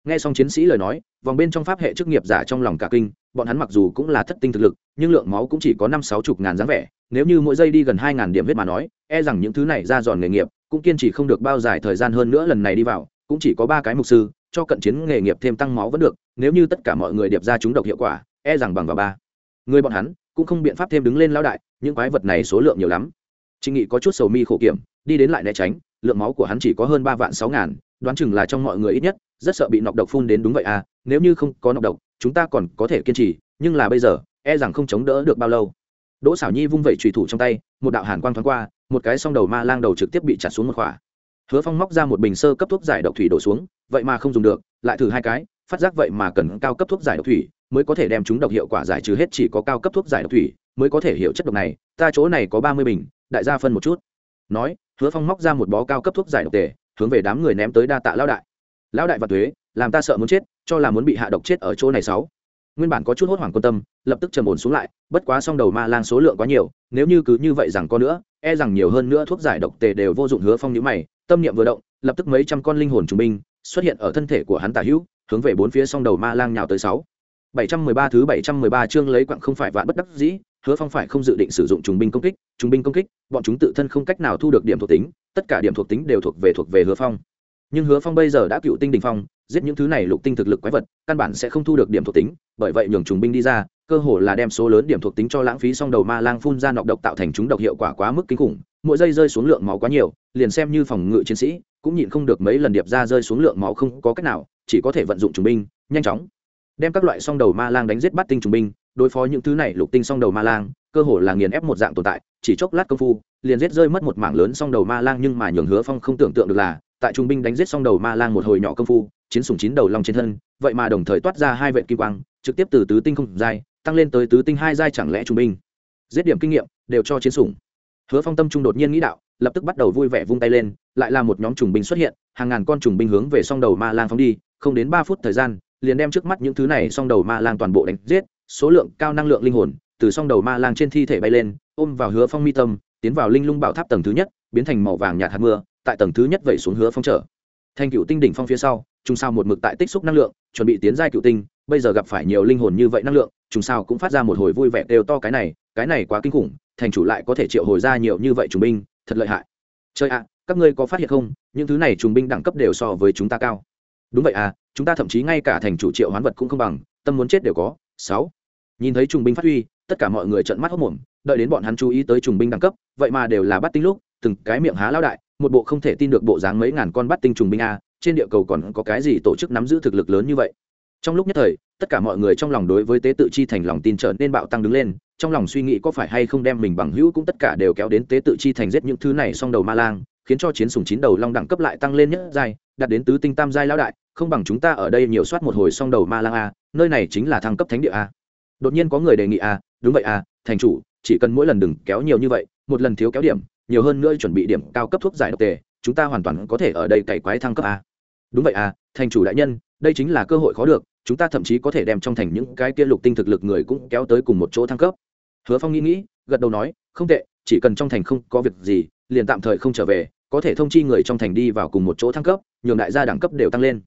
nghe xong chiến sĩ lời nói, vòng bên trong pháp hệ chức nghiệp giả trong lòng cả kinh, bọn hắn mặc dù cũng là thất tinh thực lực, nhưng lượng máu cũng chỉ có năm sáu chục ngàn dáng vẻ, nếu như mỗi giây đi gần hai ngàn điểm huyết mà nói e rằng những thứ này ra giòn nghề nghiệp cũng kiên trì không được bao dài thời gian hơn nữa lần này đi vào, cũng chỉ có ba cái mục sư, cho cận chiến nghề nghiệp thêm tăng máu vẫn được, nếu như tất cả mọi người điệp ra chúng độc hiệu quả e rằng bằng vào ba. Người bọn hắn cũng không biện pháp thêm đứng lên lao đại, những quái vật này số lượng nhiều lắm. Trịnh nghị có chút sầu mi khổ kiểm, đi đến lại né tránh lượng máu của hắn chỉ có hơn ba vạn sáu ngàn, đoán chừng là trong mọi người ít nhất, rất sợ bị nọc độc phun đến đúng vậy à nếu như không có nọc độc, chúng ta còn có thể kiên trì, nhưng là bây giờ e rằng không chống đỡ được bao lâu. Đỗ xảo nhi vung vẩy trùy thủ trong tay, một đạo hàn quang thoáng qua, một cái song đầu ma lang đầu trực tiếp bị chặt xuống một khỏa. Hứa phong móc ra một bình sơ cấp thuốc giải độc thủy đổ xuống, vậy mà không dùng được, lại thử hai cái, phát giác vậy mà cần cao cấp thuốc giải độc thủy, mới có thể đem chúng độc hiệu quả giải trừ hết chỉ có cao cấp thuốc giải độc thủy, mới có thể hiểu chất độc này, ta chỗ này có ba mươi bình, đại gia phân một chút nói, hứa phong móc ra một bó cao cấp thuốc giải độc tề, hướng về đám người ném tới đa tạ lão đại. Lão đại và thuế, làm ta sợ muốn chết, cho là muốn bị hạ độc chết ở chỗ này sáu. Nguyên bản có chút hốt hoảng quan tâm, lập tức trầm ổn xuống lại, bất quá song đầu ma lang số lượng quá nhiều, nếu như cứ như vậy rằng có nữa e rằng nhiều hơn nữa thuốc giải độc tề đều vô dụng hứa phong nhữ mày, tâm niệm vừa động, lập tức mấy trăm con linh hồn trung binh xuất hiện ở thân thể của hắn tả hữu, hướng về bốn phía song đầu ma lang nhào tới sáu. Bảy trăm mười ba thứ bảy trăm mười ba chương lấy quặng không phải vạn bất đắc dĩ hứa phong phải không dự định sử dụng trùng binh công kích, trùng binh công kích, bọn chúng tự thân không cách nào thu được điểm thuộc tính, tất cả điểm thuộc tính đều thuộc về thuộc về hứa phong. Nhưng hứa phong bây giờ đã cựu tinh đình phong, giết những thứ này lục tinh thực lực quái vật, căn bản sẽ không thu được điểm thuộc tính, bởi vậy nhường trùng binh đi ra, cơ hồ là đem số lớn điểm thuộc tính cho lãng phí xong đầu ma lang phun ra nọc độc tạo thành chúng độc hiệu quả quá mức kinh khủng, mỗi giây rơi xuống lượng máu quá nhiều, liền xem như phòng ngự chiến sĩ, cũng nhịn không được mấy lần điệp ra rơi xuống lượng máu không có cách nào, chỉ có thể vận dụng trùng binh, nhanh chóng đem các loại song đầu ma lang đánh giết bắt tinh trùng binh đối phó những thứ này lục tinh song đầu ma lang, cơ hồ là nghiền ép một dạng tồn tại, chỉ chốc lát công phu, liền giết rơi mất một mảng lớn song đầu ma lang nhưng mà nhường hứa phong không tưởng tượng được là, tại trung binh đánh giết song đầu ma lang một hồi nhỏ công phu, chiến sủng chín đầu long trên thân, vậy mà đồng thời toát ra hai vệ kim quang, trực tiếp từ tứ tinh không giai, tăng lên tới tứ tinh hai giai chẳng lẽ trung binh. Giết điểm kinh nghiệm, đều cho chiến sủng. Hứa phong tâm trung đột nhiên nghĩ đạo, lập tức bắt đầu vui vẻ vung tay lên, lại là một nhóm trùng binh xuất hiện, hàng ngàn con trùng binh hướng về song đầu ma lang phóng đi, không đến ba phút thời gian, liền đem trước mắt những thứ này song đầu ma lang toàn bộ đánh giết số lượng cao năng lượng linh hồn, từ song đầu ma lang trên thi thể bay lên, ôm vào hứa phong mi tâm, tiến vào linh lung bảo tháp tầng thứ nhất, biến thành màu vàng nhạt hạt mưa, tại tầng thứ nhất vẩy xuống hứa phong trở. Thành cựu tinh đỉnh phong phía sau, trùng sao một mực tại tích xúc năng lượng, chuẩn bị tiến giai cựu tinh, bây giờ gặp phải nhiều linh hồn như vậy năng lượng, trùng sao cũng phát ra một hồi vui vẻ đều to cái này cái này quá kinh khủng, thành chủ lại có thể triệu hồi ra nhiều như vậy trùng binh, thật lợi hại. Chơi ạ, các ngươi có phát hiện không, những thứ này trùng binh đẳng cấp đều so với chúng ta cao. Đúng vậy à chúng ta thậm chí ngay cả thành chủ triệu hoán vật cũng không bằng, tâm muốn chết đều có. Sáu nhìn thấy trùng binh phát huy, tất cả mọi người trợn mắt hốc mồm, đợi đến bọn hắn chú ý tới trùng binh đẳng cấp, vậy mà đều là bắt tinh lúc, từng cái miệng há lao đại, một bộ không thể tin được bộ dáng mấy ngàn con bắt tinh trùng binh a, trên địa cầu còn có cái gì tổ chức nắm giữ thực lực lớn như vậy? Trong lúc nhất thời, tất cả mọi người trong lòng đối với tế tự chi thành lòng tin trở nên bạo tăng đứng lên, trong lòng suy nghĩ có phải hay không đem mình bằng hữu cũng tất cả đều kéo đến tế tự chi thành giết những thứ này xong đầu ma lang, khiến cho chiến sùng chín đầu long đẳng cấp lại tăng lên nhất giai, đạt đến tứ tinh tam giai lão đại, không bằng chúng ta ở đây nhiều soát một hồi xong đầu ma lang a, nơi này chính là thăng cấp thánh địa a đột nhiên có người đề nghị à đúng vậy à thành chủ, chỉ cần mỗi lần đừng kéo nhiều như vậy, một lần thiếu kéo điểm, nhiều hơn nữa chuẩn bị điểm cao cấp thuốc giải độc tề, chúng ta hoàn toàn có thể ở đây cày quái thăng cấp à. Đúng vậy à thành chủ đại nhân, đây chính là cơ hội khó được, chúng ta thậm chí có thể đem trong thành những cái kia lục tinh thực lực người cũng kéo tới cùng một chỗ thăng cấp. Hứa phong nghĩ nghĩ, gật đầu nói, không tệ, chỉ cần trong thành không có việc gì, liền tạm thời không trở về, có thể thông chi người trong thành đi vào cùng một chỗ thăng cấp, nhường đại gia đẳng cấp đều tăng lên.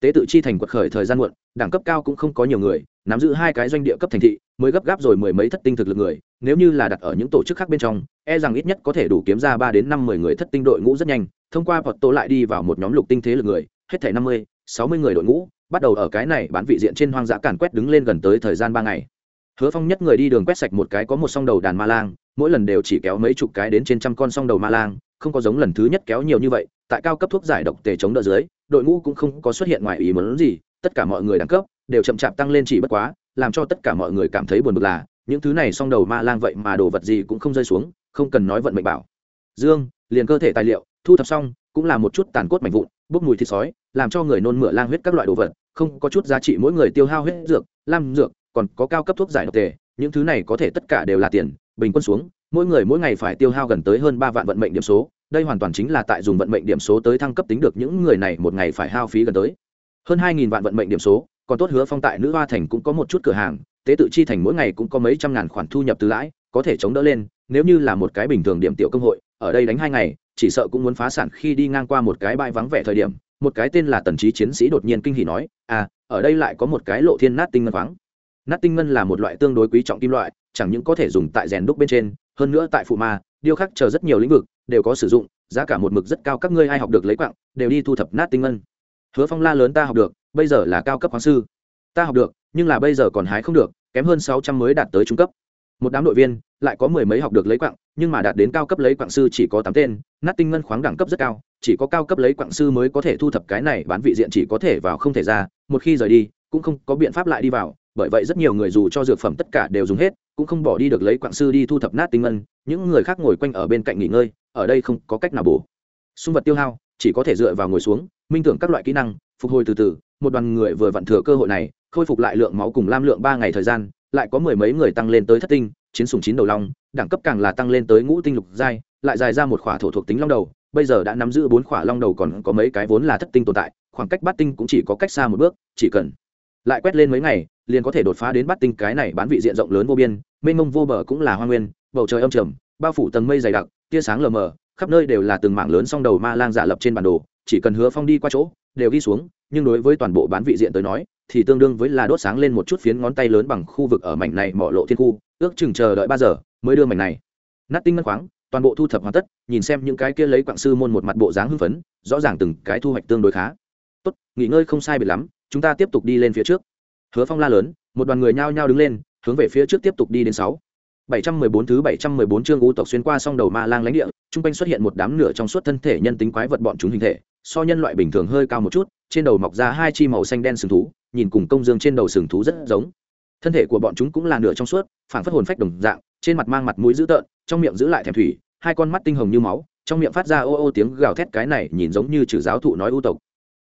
Tế tự chi thành quật khởi thời gian muộn, đẳng cấp cao cũng không có nhiều người nắm giữ hai cái doanh địa cấp thành thị, mới gấp gáp rồi mười mấy thất tinh thực lực người, nếu như là đặt ở những tổ chức khác bên trong e rằng ít nhất có thể đủ kiếm ra ba đến năm mười người thất tinh đội ngũ rất nhanh. Thông qua vọt tổ lại đi vào một nhóm lục tinh thế lực người, hết thảy năm mươi, sáu mươi người đội ngũ, bắt đầu ở cái này bán vị diện trên hoang dã càn quét đứng lên gần tới thời gian ba ngày. Hứa phong nhất người đi đường quét sạch một cái có một song đầu đàn ma lang, mỗi lần đều chỉ kéo mấy chục cái đến trên trăm con song đầu ma lang, không có giống lần thứ nhất kéo nhiều như vậy, tại cao cấp thuốc giải độc tề chống đỡ dưới, đội ngũ cũng không có xuất hiện ngoài ý muốn gì, tất cả mọi người đẳng cấp đều chậm chạp tăng lên chỉ bất quá, làm cho tất cả mọi người cảm thấy buồn bực là, những thứ này song đầu ma lang vậy mà đồ vật gì cũng không rơi xuống, không cần nói vận mệnh bảo. Dương, liền cơ thể tài liệu, thu thập xong, cũng là một chút tàn cốt mảnh vụn, bốc mùi thịt sói, làm cho người nôn mửa lang huyết các loại đồ vật, không có chút giá trị mỗi người tiêu hao huyết dược, lam dược, còn có cao cấp thuốc giải độc tề, những thứ này có thể tất cả đều là tiền, bình quân xuống, mỗi người mỗi ngày phải tiêu hao gần tới hơn ba vạn vận mệnh điểm số, đây hoàn toàn chính là tại dùng vận mệnh điểm số tới thăng cấp tính được những người này một ngày phải hao phí gần tới hơn hai nghìn vạn vận mệnh điểm số còn tốt hứa phong tại nữ hoa thành cũng có một chút cửa hàng, tế tự chi thành mỗi ngày cũng có mấy trăm ngàn khoản thu nhập từ lãi, có thể chống đỡ lên, nếu như là một cái bình thường điểm tiểu công hội, ở đây đánh hai ngày, chỉ sợ cũng muốn phá sản khi đi ngang qua một cái bãi vắng vẻ thời điểm. Một cái tên là tần trí chiến sĩ đột nhiên kinh hỉ nói à ở đây lại có một cái lộ thiên nát tinh ngân khoáng. Nát tinh ngân là một loại tương đối quý trọng kim loại, chẳng những có thể dùng tại rèn đúc bên trên, hơn nữa tại phụ ma, điêu khắc chờ rất nhiều lĩnh vực, đều có sử dụng, giá cả một mực rất cao, các ngươi ai học được lấy quặng, đều đi thu thập nát tinh ngân hứa phong la lớn ta học được, bây giờ là cao cấp khoáng sư. Ta học được, nhưng là bây giờ còn hái không được, kém hơn sáu trăm mới đạt tới trung cấp. Một đám đội viên, lại có mười mấy học được lấy quặng nhưng mà đạt đến cao cấp lấy quặng sư chỉ có tám tên, nát tinh ngân khoáng đẳng cấp rất cao, chỉ có cao cấp lấy quặng sư mới có thể thu thập cái này bán vị diện chỉ có thể vào không thể ra, một khi rời đi, cũng không có biện pháp lại đi vào, bởi vậy rất nhiều người dù cho dược phẩm tất cả đều dùng hết, cũng không bỏ đi được lấy quặng sư đi thu thập nát tinh ngân, những người khác ngồi quanh ở bên cạnh nghỉ ngơi, ở đây không có cách nào bổ. Xung vật tiêu hao, chỉ có thể dựa vào ngồi xuống minh tưởng các loại kỹ năng, phục hồi từ từ, một đoàn người vừa vặn thừa cơ hội này, khôi phục lại lượng máu cùng lam lượng ba ngày thời gian, lại có mười mấy người tăng lên tới thất tinh, chiến sùng chín đầu long, đẳng cấp càng là tăng lên tới ngũ tinh lục giai, lại dài ra một khỏa thổ thuộc tính long đầu, bây giờ đã nắm giữ bốn khỏa long đầu còn có mấy cái vốn là thất tinh tồn tại, khoảng cách bát tinh cũng chỉ có cách xa một bước, chỉ cần lại quét lên mấy ngày, liền có thể đột phá đến bát tinh cái này bán vị diện rộng lớn vô biên, mênh mông vô bờ cũng là hoa nguyên, bầu trời âm trầm, bao phủ tầng mây dày đặc, tia sáng lờ mờ khắp nơi đều là từng mảng lớn song đầu ma lang giả lập trên bản đồ chỉ cần hứa phong đi qua chỗ đều ghi xuống nhưng đối với toàn bộ bán vị diện tới nói thì tương đương với là đốt sáng lên một chút phiến ngón tay lớn bằng khu vực ở mảnh này mỏ lộ thiên khu ước chừng chờ đợi ba giờ mới đưa mảnh này. Nát tinh ngân khoáng toàn bộ thu thập hoàn tất nhìn xem những cái kia lấy quạng sư môn một mặt bộ dáng hưng phấn rõ ràng từng cái thu hoạch tương đối khá. Tốt nghỉ ngơi không sai biệt lắm chúng ta tiếp tục đi lên phía trước. Hứa phong la lớn một đoàn người nhao nhao đứng lên hướng về phía trước tiếp tục đi đến sáu. 714 thứ 714 chương u tộc xuyên qua song đầu ma lang lãnh địa, trung quanh xuất hiện một đám nửa trong suốt thân thể nhân tính quái vật bọn chúng hình thể, so nhân loại bình thường hơi cao một chút, trên đầu mọc ra hai chi màu xanh đen sừng thú, nhìn cùng công dương trên đầu sừng thú rất giống. Thân thể của bọn chúng cũng là nửa trong suốt, phảng phất hồn phách đồng dạng, trên mặt mang mặt mũi dữ tợn, trong miệng giữ lại thèm thủy, hai con mắt tinh hồng như máu, trong miệng phát ra ô ô tiếng gào thét cái này nhìn giống như chữ giáo thụ nói u tộc.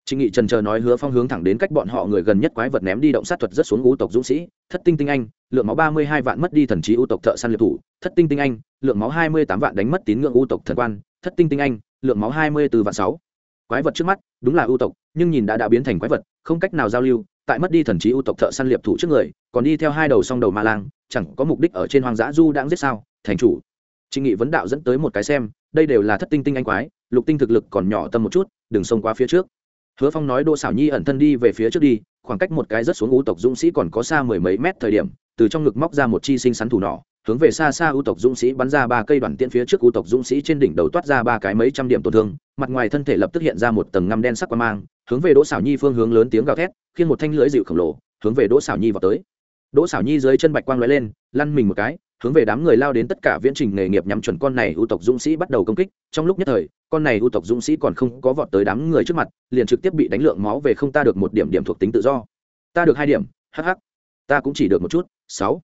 Trịnh Nghị trần chờ nói hứa phong hướng thẳng đến cách bọn họ người gần nhất quái vật ném đi động sát thuật rất xuống u tộc dũng sĩ, thất tinh tinh anh, lượng máu ba mươi hai vạn mất đi thần trí u tộc thợ săn liệt thủ, thất tinh tinh anh, lượng máu hai mươi tám vạn đánh mất tín ngưỡng u tộc thần quan, thất tinh tinh anh, lượng máu hai mươi 24 vạn sáu. Quái vật trước mắt, đúng là u tộc, nhưng nhìn đã đã biến thành quái vật, không cách nào giao lưu, tại mất đi thần trí u tộc thợ săn liệp thủ trước người, còn đi theo hai đầu song đầu ma lang, chẳng có mục đích ở trên hoang dã du đang giết sao? Thành chủ. Trịnh Nghị vấn đạo dẫn tới một cái xem, đây đều là thất tinh tinh anh quái, lục tinh thực lực còn nhỏ tâm một chút, đừng xông qua phía trước hứa phong nói đỗ xảo nhi ẩn thân đi về phía trước đi, khoảng cách một cái rất xuống ưu tộc dũng sĩ còn có xa mười mấy mét thời điểm, từ trong ngực móc ra một chi sinh sắn thủ nỏ, hướng về xa xa ưu tộc dũng sĩ bắn ra ba cây đoàn tiễn phía trước ưu tộc dũng sĩ trên đỉnh đầu toát ra ba cái mấy trăm điểm tổn thương, mặt ngoài thân thể lập tức hiện ra một tầng ngăm đen sắc qua mang, hướng về đỗ xảo nhi phương hướng lớn tiếng gào thét, khiến một thanh lưỡi dịu khổng lồ, hướng về đỗ xảo nhi vào tới. Đỗ xảo nhi dưới chân bạch quang lóe lên, lăn mình một cái hướng về đám người lao đến tất cả viễn trình nghề nghiệp nhắm chuẩn con này ưu tộc dũng sĩ bắt đầu công kích. Trong lúc nhất thời, con này ưu tộc dũng sĩ còn không có vọt tới đám người trước mặt, liền trực tiếp bị đánh lượng máu về không ta được một điểm điểm thuộc tính tự do. Ta được hai điểm hh ta cũng chỉ được một chút, sáu.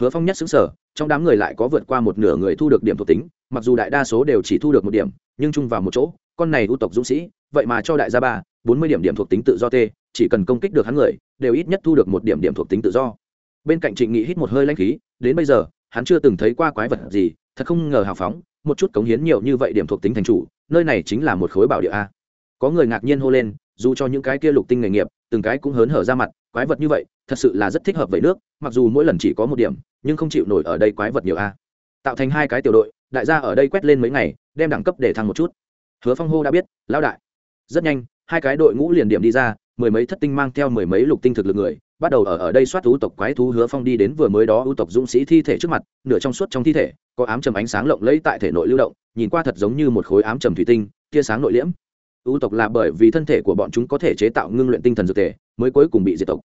Hứa phong nhất xứng sở trong đám người lại có vượt qua một nửa người thu được điểm thuộc tính, mặc dù đại đa số đều chỉ thu được một điểm, nhưng chung vào một chỗ, con này ưu tộc dũng sĩ, vậy mà cho đại gia ba, bốn mươi điểm điểm thuộc tính tự do t chỉ cần công kích được hắn người, đều ít nhất thu được một điểm điểm thuộc tính tự do. Bên cạnh trịnh nghị hít một hơi lanh khí, đến bây giờ hắn chưa từng thấy qua quái vật gì, thật không ngờ hào phóng, một chút cống hiến nhiều như vậy điểm thuộc tính thành chủ, nơi này chính là một khối bảo địa a. Có người ngạc nhiên hô lên, dù cho những cái kia lục tinh nghề nghiệp, từng cái cũng hớn hở ra mặt, quái vật như vậy, thật sự là rất thích hợp với nước, mặc dù mỗi lần chỉ có một điểm, nhưng không chịu nổi ở đây quái vật nhiều a. Tạo thành hai cái tiểu đội, đại gia ở đây quét lên mấy ngày, đem đẳng cấp để thăng một chút. Hứa phong hô đã biết, lão đại. Rất nhanh, hai cái đội ngũ liền điểm đi ra, mười mấy thất tinh mang theo mười mấy lục tinh thực lực người bắt đầu ở ở đây soát thú tộc quái thú hứa phong đi đến vừa mới đó ưu tộc dũng sĩ thi thể trước mặt, nửa trong suốt trong thi thể, có ám trầm ánh sáng lộng lẫy tại thể nội lưu động, nhìn qua thật giống như một khối ám trầm thủy tinh, tia sáng nội liễm. Ưu tộc là bởi vì thân thể của bọn chúng có thể chế tạo ngưng luyện tinh thần dược thể, mới cuối cùng bị diệt tộc.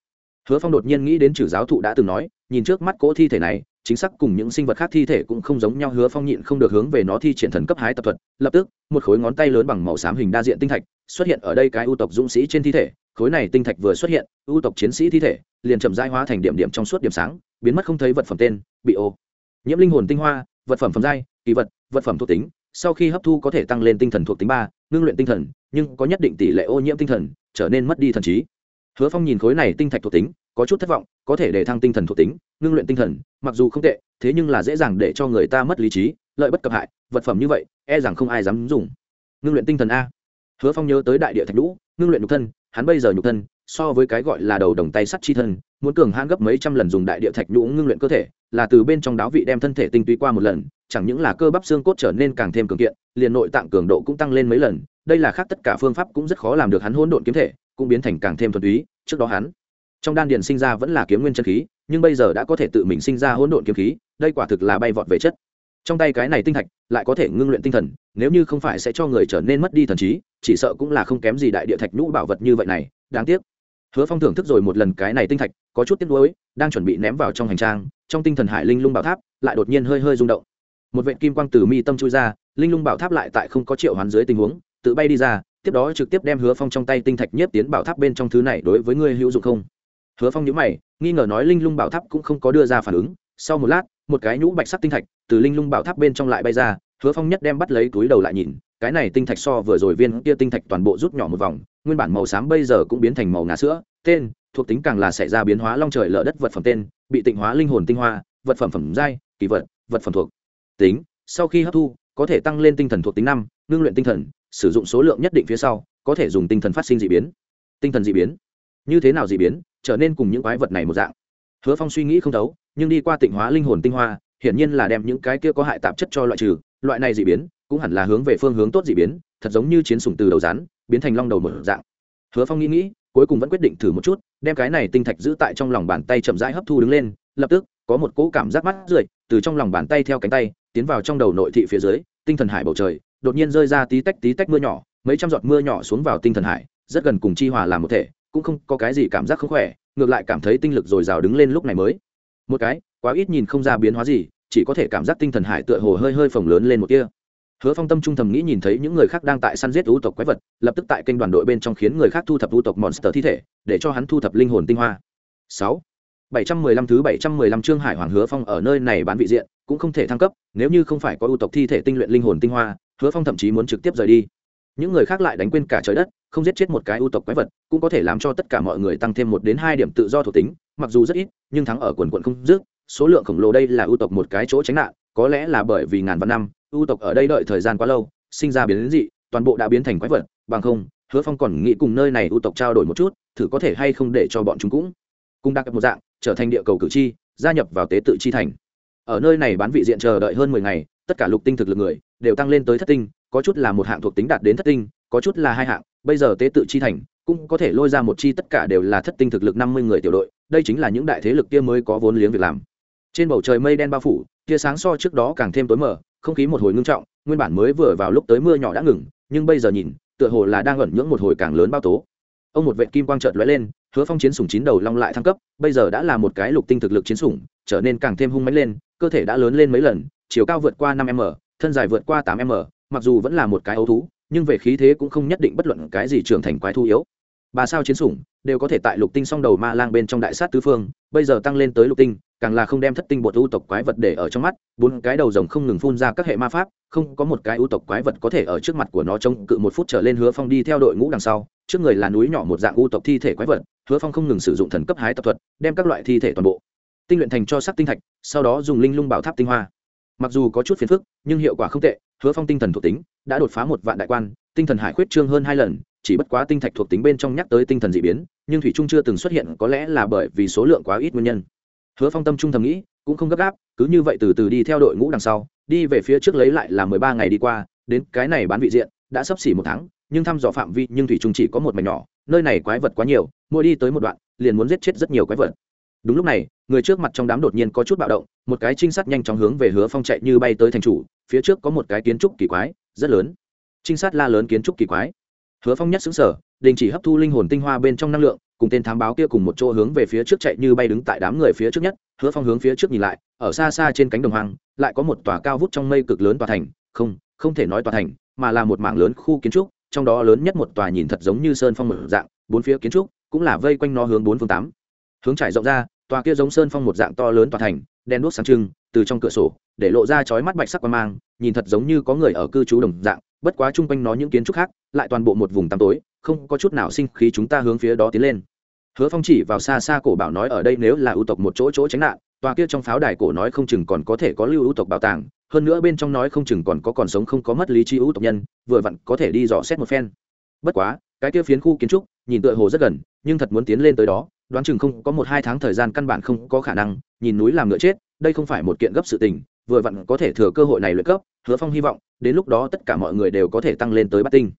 Hứa phong đột nhiên nghĩ đến trừ giáo thụ đã từng nói, nhìn trước mắt cỗ thi thể này, chính xác cùng những sinh vật khác thi thể cũng không giống nhau, hứa phong nhịn không được hướng về nó thi triển thần cấp hái tập thuật, lập tức, một khối ngón tay lớn bằng màu xám hình đa diện tinh thạch, xuất hiện ở đây cái ưu tộc dũng sĩ trên thi thể khối này tinh thạch vừa xuất hiện, ưu tộc chiến sĩ thi thể liền chậm rãi hóa thành điểm điểm trong suốt điểm sáng, biến mất không thấy vật phẩm tên, bị ô. Nhiễm linh hồn tinh hoa, vật phẩm phẩm giai, kỳ vật vật phẩm thuộc tính, sau khi hấp thu có thể tăng lên tinh thần thuộc tính ba, ngưng luyện tinh thần, nhưng có nhất định tỷ lệ ô nhiễm tinh thần, trở nên mất đi thần trí. Hứa phong nhìn khối này tinh thạch thuộc tính, có chút thất vọng, có thể để thăng tinh thần thuộc tính, ngưng luyện tinh thần, mặc dù không tệ, thế nhưng là dễ dàng để cho người ta mất lý trí, lợi bất cập hại, vật phẩm như vậy e rằng không ai dám dùng. Ngưng luyện tinh thần a. Hứa phong nhớ tới đại địa thạch lũ, ngưng luyện nhục thân hắn bây giờ nhục thân, so với cái gọi là đầu đồng tay sắt chi thân, muốn cường hãn gấp mấy trăm lần dùng đại địa thạch nhũ ngưng luyện cơ thể, là từ bên trong đáo vị đem thân thể tinh túy qua một lần, chẳng những là cơ bắp xương cốt trở nên càng thêm cường kiện, liền nội tạng cường độ cũng tăng lên mấy lần, đây là khác tất cả phương pháp cũng rất khó làm được hắn hỗn độn kiếm thể, cũng biến thành càng thêm thuần túy, trước đó hắn trong đan điền sinh ra vẫn là kiếm nguyên chân khí, nhưng bây giờ đã có thể tự mình sinh ra hỗn độn kiếm khí, đây quả thực là bay vọt về chất trong tay cái này tinh thạch, lại có thể ngưng luyện tinh thần, nếu như không phải sẽ cho người trở nên mất đi thần trí, chỉ sợ cũng là không kém gì đại địa thạch nhũ bảo vật như vậy này, đáng tiếc. Hứa phong thưởng thức rồi một lần cái này tinh thạch, có chút tiếc nuối, đang chuẩn bị ném vào trong hành trang, trong tinh thần hải linh lung bảo tháp lại đột nhiên hơi hơi rung động. Một vệ kim quang từ mi tâm chui ra, linh lung bảo tháp lại tại không có triệu hoán dưới tình huống, tự bay đi ra, tiếp đó trực tiếp đem hứa phong trong tay tinh thạch nhiếp tiến bảo tháp bên trong thứ này đối với ngươi hữu dụng không? Hứa phong nhớ mày, nghi ngờ nói linh lung bảo tháp cũng không có đưa ra phản ứng, sau một lát một cái nhũ bạch sắc tinh thạch từ linh lung bảo tháp bên trong lại bay ra, hứa phong nhất đem bắt lấy túi đầu lại nhìn, cái này tinh thạch so vừa rồi viên kia tinh thạch toàn bộ rút nhỏ một vòng, nguyên bản màu xám bây giờ cũng biến thành màu ngà sữa, tên, thuộc tính càng là xảy ra biến hóa long trời lở đất vật phẩm tên, bị tịnh hóa linh hồn tinh hoa, vật phẩm phẩm giai, kỳ vật vật phẩm thuộc tính. Sau khi hấp thu, có thể tăng lên tinh thần thuộc tính năm, ngưng luyện tinh thần, sử dụng số lượng nhất định phía sau, có thể dùng tinh thần phát sinh d ị biến. Tinh thần d ị biến. Như thế nào d ị biến, trở nên cùng những quái vật này một dạng. Hứa phong suy nghĩ không thấu nhưng đi qua tịnh hóa linh hồn tinh hoa, hiển nhiên là đem những cái kia có hại tạp chất cho loại trừ, loại này d ị biến, cũng hẳn là hướng về phương hướng tốt d ị biến, thật giống như chiến sùng từ đầu rán biến thành long đầu mở dạng. Hứa phong nghĩ nghĩ, cuối cùng vẫn quyết định thử một chút, đem cái này tinh thạch giữ tại trong lòng bàn tay chậm rãi hấp thu đứng lên, lập tức, có một cỗ cảm giác mắt rượi, từ trong lòng bàn tay theo cánh tay, tiến vào trong đầu nội thị phía dưới, tinh thần hải bầu trời, đột nhiên rơi ra tí tách tí tách mưa nhỏ, mấy trăm giọt mưa nhỏ xuống vào tinh thần hải, rất gần cùng chi hòa làm một thể, cũng không có cái gì cảm giác không khỏe, ngược lại cảm thấy tinh lực dồi dào đứng lên lúc này mới một cái, quá ít nhìn không ra biến hóa gì, chỉ có thể cảm giác tinh thần hải tựa hồ hơi hơi phồng lớn lên một kia hứa phong tâm trung thầm nghĩ nhìn thấy những người khác đang tại săn giết ưu tộc quái vật, lập tức tại kênh đoàn đội bên trong khiến người khác thu thập ưu tộc monster thi thể, để cho hắn thu thập linh hồn tinh hoa. Sáu, bảy trăm mười lăm thứ bảy trăm mười lăm trương hải hoàng hứa phong ở nơi này bán vị diện, cũng không thể thăng cấp, nếu như không phải có ưu tộc thi thể tinh luyện linh hồn tinh hoa, hứa phong thậm chí muốn trực tiếp rời đi những người khác lại đánh quên cả trời đất, không giết chết một cái ưu tộc quái vật, cũng có thể làm cho tất cả mọi người tăng thêm một đến hai điểm tự do thuộc tính, mặc dù rất ít, nhưng thắng ở quần quận không dứt, số lượng khổng lồ đây là ưu tộc một cái chỗ tránh nạn, có lẽ là bởi vì ngàn vạn năm, ưu tộc ở đây đợi thời gian quá lâu, sinh ra biến dị, toàn bộ đã biến thành quái vật, bằng không, hứa phong còn nghĩ cùng nơi này ưu tộc trao đổi một chút, thử có thể hay không để cho bọn chúng cũng cũng đặc một dạng, trở thành địa cầu cử tri, gia nhập vào tế tự chi thành. Ở nơi này bán vị diện chờ đợi hơn mười ngày, tất cả lục tinh thực lực người đều tăng lên tới thất tinh có chút là một hạng thuộc tính đạt đến thất tinh, có chút là hai hạng, bây giờ tế tự chi thành, cũng có thể lôi ra một chi tất cả đều là thất tinh thực lực năm mươi người tiểu đội, đây chính là những đại thế lực kia mới có vốn liếng việc làm. Trên bầu trời mây đen bao phủ, tia sáng so trước đó càng thêm tối mờ, không khí một hồi ngưng trọng, nguyên bản mới vừa vào lúc tới mưa nhỏ đã ngừng, nhưng bây giờ nhìn, tựa hồ là đang ẩn nhưỡng một hồi càng lớn bao tố. Ông một vệ kim quang trợt lóe lên, hứa phong chiến sủng chín đầu long lại thăng cấp, bây giờ đã là một cái lục tinh thực lực chiến sủng, trở nên càng thêm hung mãnh lên, cơ thể đã lớn lên mấy lần, chiều cao vượt qua năm m, thân dài vượt qua tám m mặc dù vẫn là một cái ấu thú, nhưng về khí thế cũng không nhất định bất luận cái gì trưởng thành quái thú yếu. Ba sao chiến sủng, đều có thể tại lục tinh song đầu ma lang bên trong đại sát tứ phương, bây giờ tăng lên tới lục tinh, càng là không đem thất tinh bột ưu tộc quái vật để ở trong mắt, bốn cái đầu rồng không ngừng phun ra các hệ ma pháp, không có một cái ưu tộc quái vật có thể ở trước mặt của nó trông cự một phút trở lên hứa phong đi theo đội ngũ đằng sau, trước người là núi nhỏ một dạng ưu tộc thi thể quái vật, hứa phong không ngừng sử dụng thần cấp hái tập thuật, đem các loại thi thể toàn bộ tinh luyện thành cho sắc tinh thạch, sau đó dùng linh lung bảo tháp tinh hoa mặc dù có chút phiền phức, nhưng hiệu quả không tệ, hứa phong tinh thần thuộc tính đã đột phá một vạn đại quan, tinh thần hải khuyết trương hơn hai lần, chỉ bất quá tinh thạch thuộc tính bên trong nhắc tới tinh thần d ị biến, nhưng thủy trung chưa từng xuất hiện, có lẽ là bởi vì số lượng quá ít nguyên nhân. Hứa phong tâm trung thầm nghĩ, cũng không gấp gáp, cứ như vậy từ từ đi theo đội ngũ đằng sau, đi về phía trước lấy lại là mười ba ngày đi qua, đến cái này bán vị diện, đã sắp xỉ một tháng, nhưng thăm dò phạm vi, nhưng thủy trung chỉ có một mảnh nhỏ, nơi này quái vật quá nhiều, mỗi đi tới một đoạn, liền muốn giết chết rất nhiều quái vật đúng lúc này, người trước mặt trong đám đột nhiên có chút bạo động, một cái trinh sát nhanh chóng hướng về hứa phong chạy như bay tới thành chủ, phía trước có một cái kiến trúc kỳ quái, rất lớn. Trinh sát la lớn kiến trúc kỳ quái. Hứa phong nhất xứng sở đình chỉ hấp thu linh hồn tinh hoa bên trong năng lượng, cùng tên thám báo kia cùng một chỗ hướng về phía trước chạy như bay đứng tại đám người phía trước nhất. Hứa phong hướng phía trước nhìn lại, ở xa xa trên cánh đồng hoang, lại có một tòa cao vút trong mây cực lớn tòa thành. Không không thể nói tòa thành, mà là một mảng lớn khu kiến trúc, trong đó lớn nhất một tòa nhìn thật giống như sơn phong mở dạng, bốn phía kiến trúc cũng là vây quanh nó hướng bốn phương tám. Hướng trải rộng ra tòa kia giống sơn phong một dạng to lớn tòa thành đen đuốc sáng trưng, từ trong cửa sổ, để lộ ra chói mắt bạch sắc qua mang, nhìn thật giống như có người ở cư trú đồng dạng, bất quá chung quanh nó những kiến trúc khác, lại toàn bộ một vùng tăm tối, không có chút nào sinh khí chúng ta hướng phía đó tiến lên. Hứa phong chỉ vào xa xa cổ bảo nói ở đây nếu là ưu tộc một chỗ chỗ tránh nạn, tòa kia trong pháo đài cổ nói không chừng còn có thể có lưu ưu tộc bảo tàng, hơn nữa bên trong nói không chừng còn có còn sống không có mất lý trí ưu tộc nhân, vừa vặn có thể đi dò xét một phen. Bất quá, cái kia phiến khu kiến trúc, nhìn tựa hồ rất gần, nhưng thật muốn tiến lên tới đó đoán chừng không có một hai tháng thời gian căn bản không có khả năng, nhìn núi làm ngựa chết, đây không phải một kiện gấp sự tình, vừa vặn có thể thừa cơ hội này luyện cấp, hứa phong hy vọng, đến lúc đó tất cả mọi người đều có thể tăng lên tới bát tinh.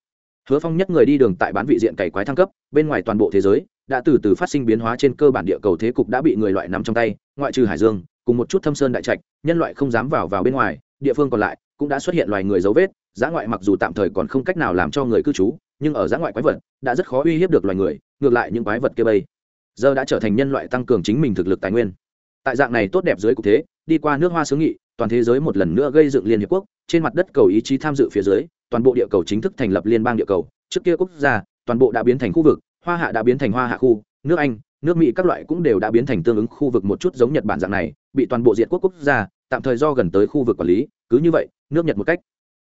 Hứa phong nhất người đi đường tại bán vị diện cày quái thăng cấp, bên ngoài toàn bộ thế giới, đã từ từ phát sinh biến hóa trên cơ bản địa cầu thế cục đã bị người loại nắm trong tay, ngoại trừ hải dương, cùng một chút thâm sơn đại trạch, nhân loại không dám vào vào bên ngoài, địa phương còn lại cũng đã xuất hiện loài người dấu vết giã ngoại mặc dù tạm thời còn không cách nào làm cho người cư trú, nhưng ở giã ngoại quái vật, đã rất khó uy hiếp được loài người, ngược lại những quái vật kia bây giờ đã trở thành nhân loại tăng cường chính mình thực lực tài nguyên. Tại dạng này tốt đẹp dưới cục thế, đi qua nước hoa xứ nghị, toàn thế giới một lần nữa gây dựng liên hiệp quốc, trên mặt đất cầu ý chí tham dự phía dưới, toàn bộ địa cầu chính thức thành lập liên bang địa cầu. Trước kia quốc gia, toàn bộ đã biến thành khu vực, hoa hạ đã biến thành hoa hạ khu, nước anh, nước mỹ các loại cũng đều đã biến thành tương ứng khu vực một chút giống nhật bản dạng này, bị toàn bộ diện quốc quốc gia, tạm thời do gần tới khu vực quản lý, cứ như vậy, nước nhật một cách.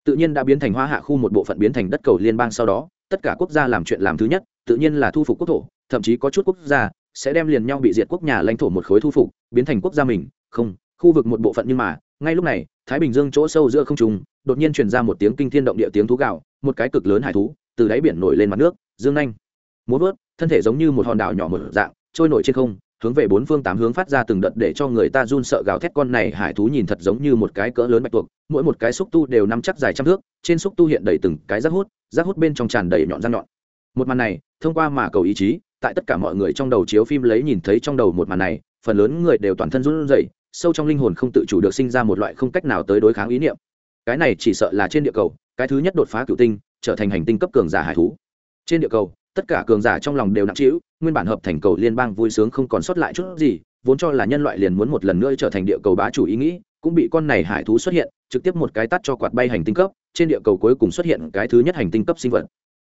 Tự nhiên đã biến thành hoa hạ khu một bộ phận biến thành đất cầu liên bang sau đó, tất cả quốc gia làm chuyện làm thứ nhất, tự nhiên là thu phục quốc thổ, thậm chí có chút quốc gia sẽ đem liền nhau bị diệt quốc nhà lãnh thổ một khối thu phục, biến thành quốc gia mình, không, khu vực một bộ phận nhưng mà, ngay lúc này, thái bình dương chỗ sâu giữa không trung, đột nhiên truyền ra một tiếng kinh thiên động địa tiếng thú gạo một cái cực lớn hải thú, từ đáy biển nổi lên mặt nước, dương nhanh muốn vớt, thân thể giống như một hòn đảo nhỏ một dạng, trôi nổi trên không, hướng về bốn phương tám hướng phát ra từng đợt để cho người ta run sợ gào thét. Con này hải thú nhìn thật giống như một cái cỡ lớn bạch tuộc, mỗi một cái xúc tu đều nắm chắc dài trăm thước, trên xúc tu hiện đầy từng cái rác hút rác hút bên trong tràn đầy nhọn răng nhọn. Một màn này, thông qua mà cầu ý chí tại tất cả mọi người trong đầu chiếu phim lấy nhìn thấy trong đầu một màn này, phần lớn người đều toàn thân run rẩy, sâu trong linh hồn không tự chủ được sinh ra một loại không cách nào tới đối kháng ý niệm. Cái này chỉ sợ là trên địa cầu, cái thứ nhất đột phá cựu tinh, trở thành hành tinh cấp cường giả hải thú. Trên địa cầu, tất cả cường giả trong lòng đều nặng trĩu, nguyên bản hợp thành cầu liên bang vui sướng không còn sót lại chút gì, vốn cho là nhân loại liền muốn một lần nữa trở thành địa cầu bá chủ ý nghĩ, cũng bị con này hải thú xuất hiện, trực tiếp một cái tắt cho quạt bay hành tinh cấp, trên địa cầu cuối cùng xuất hiện cái thứ nhất hành tinh cấp sinh vật.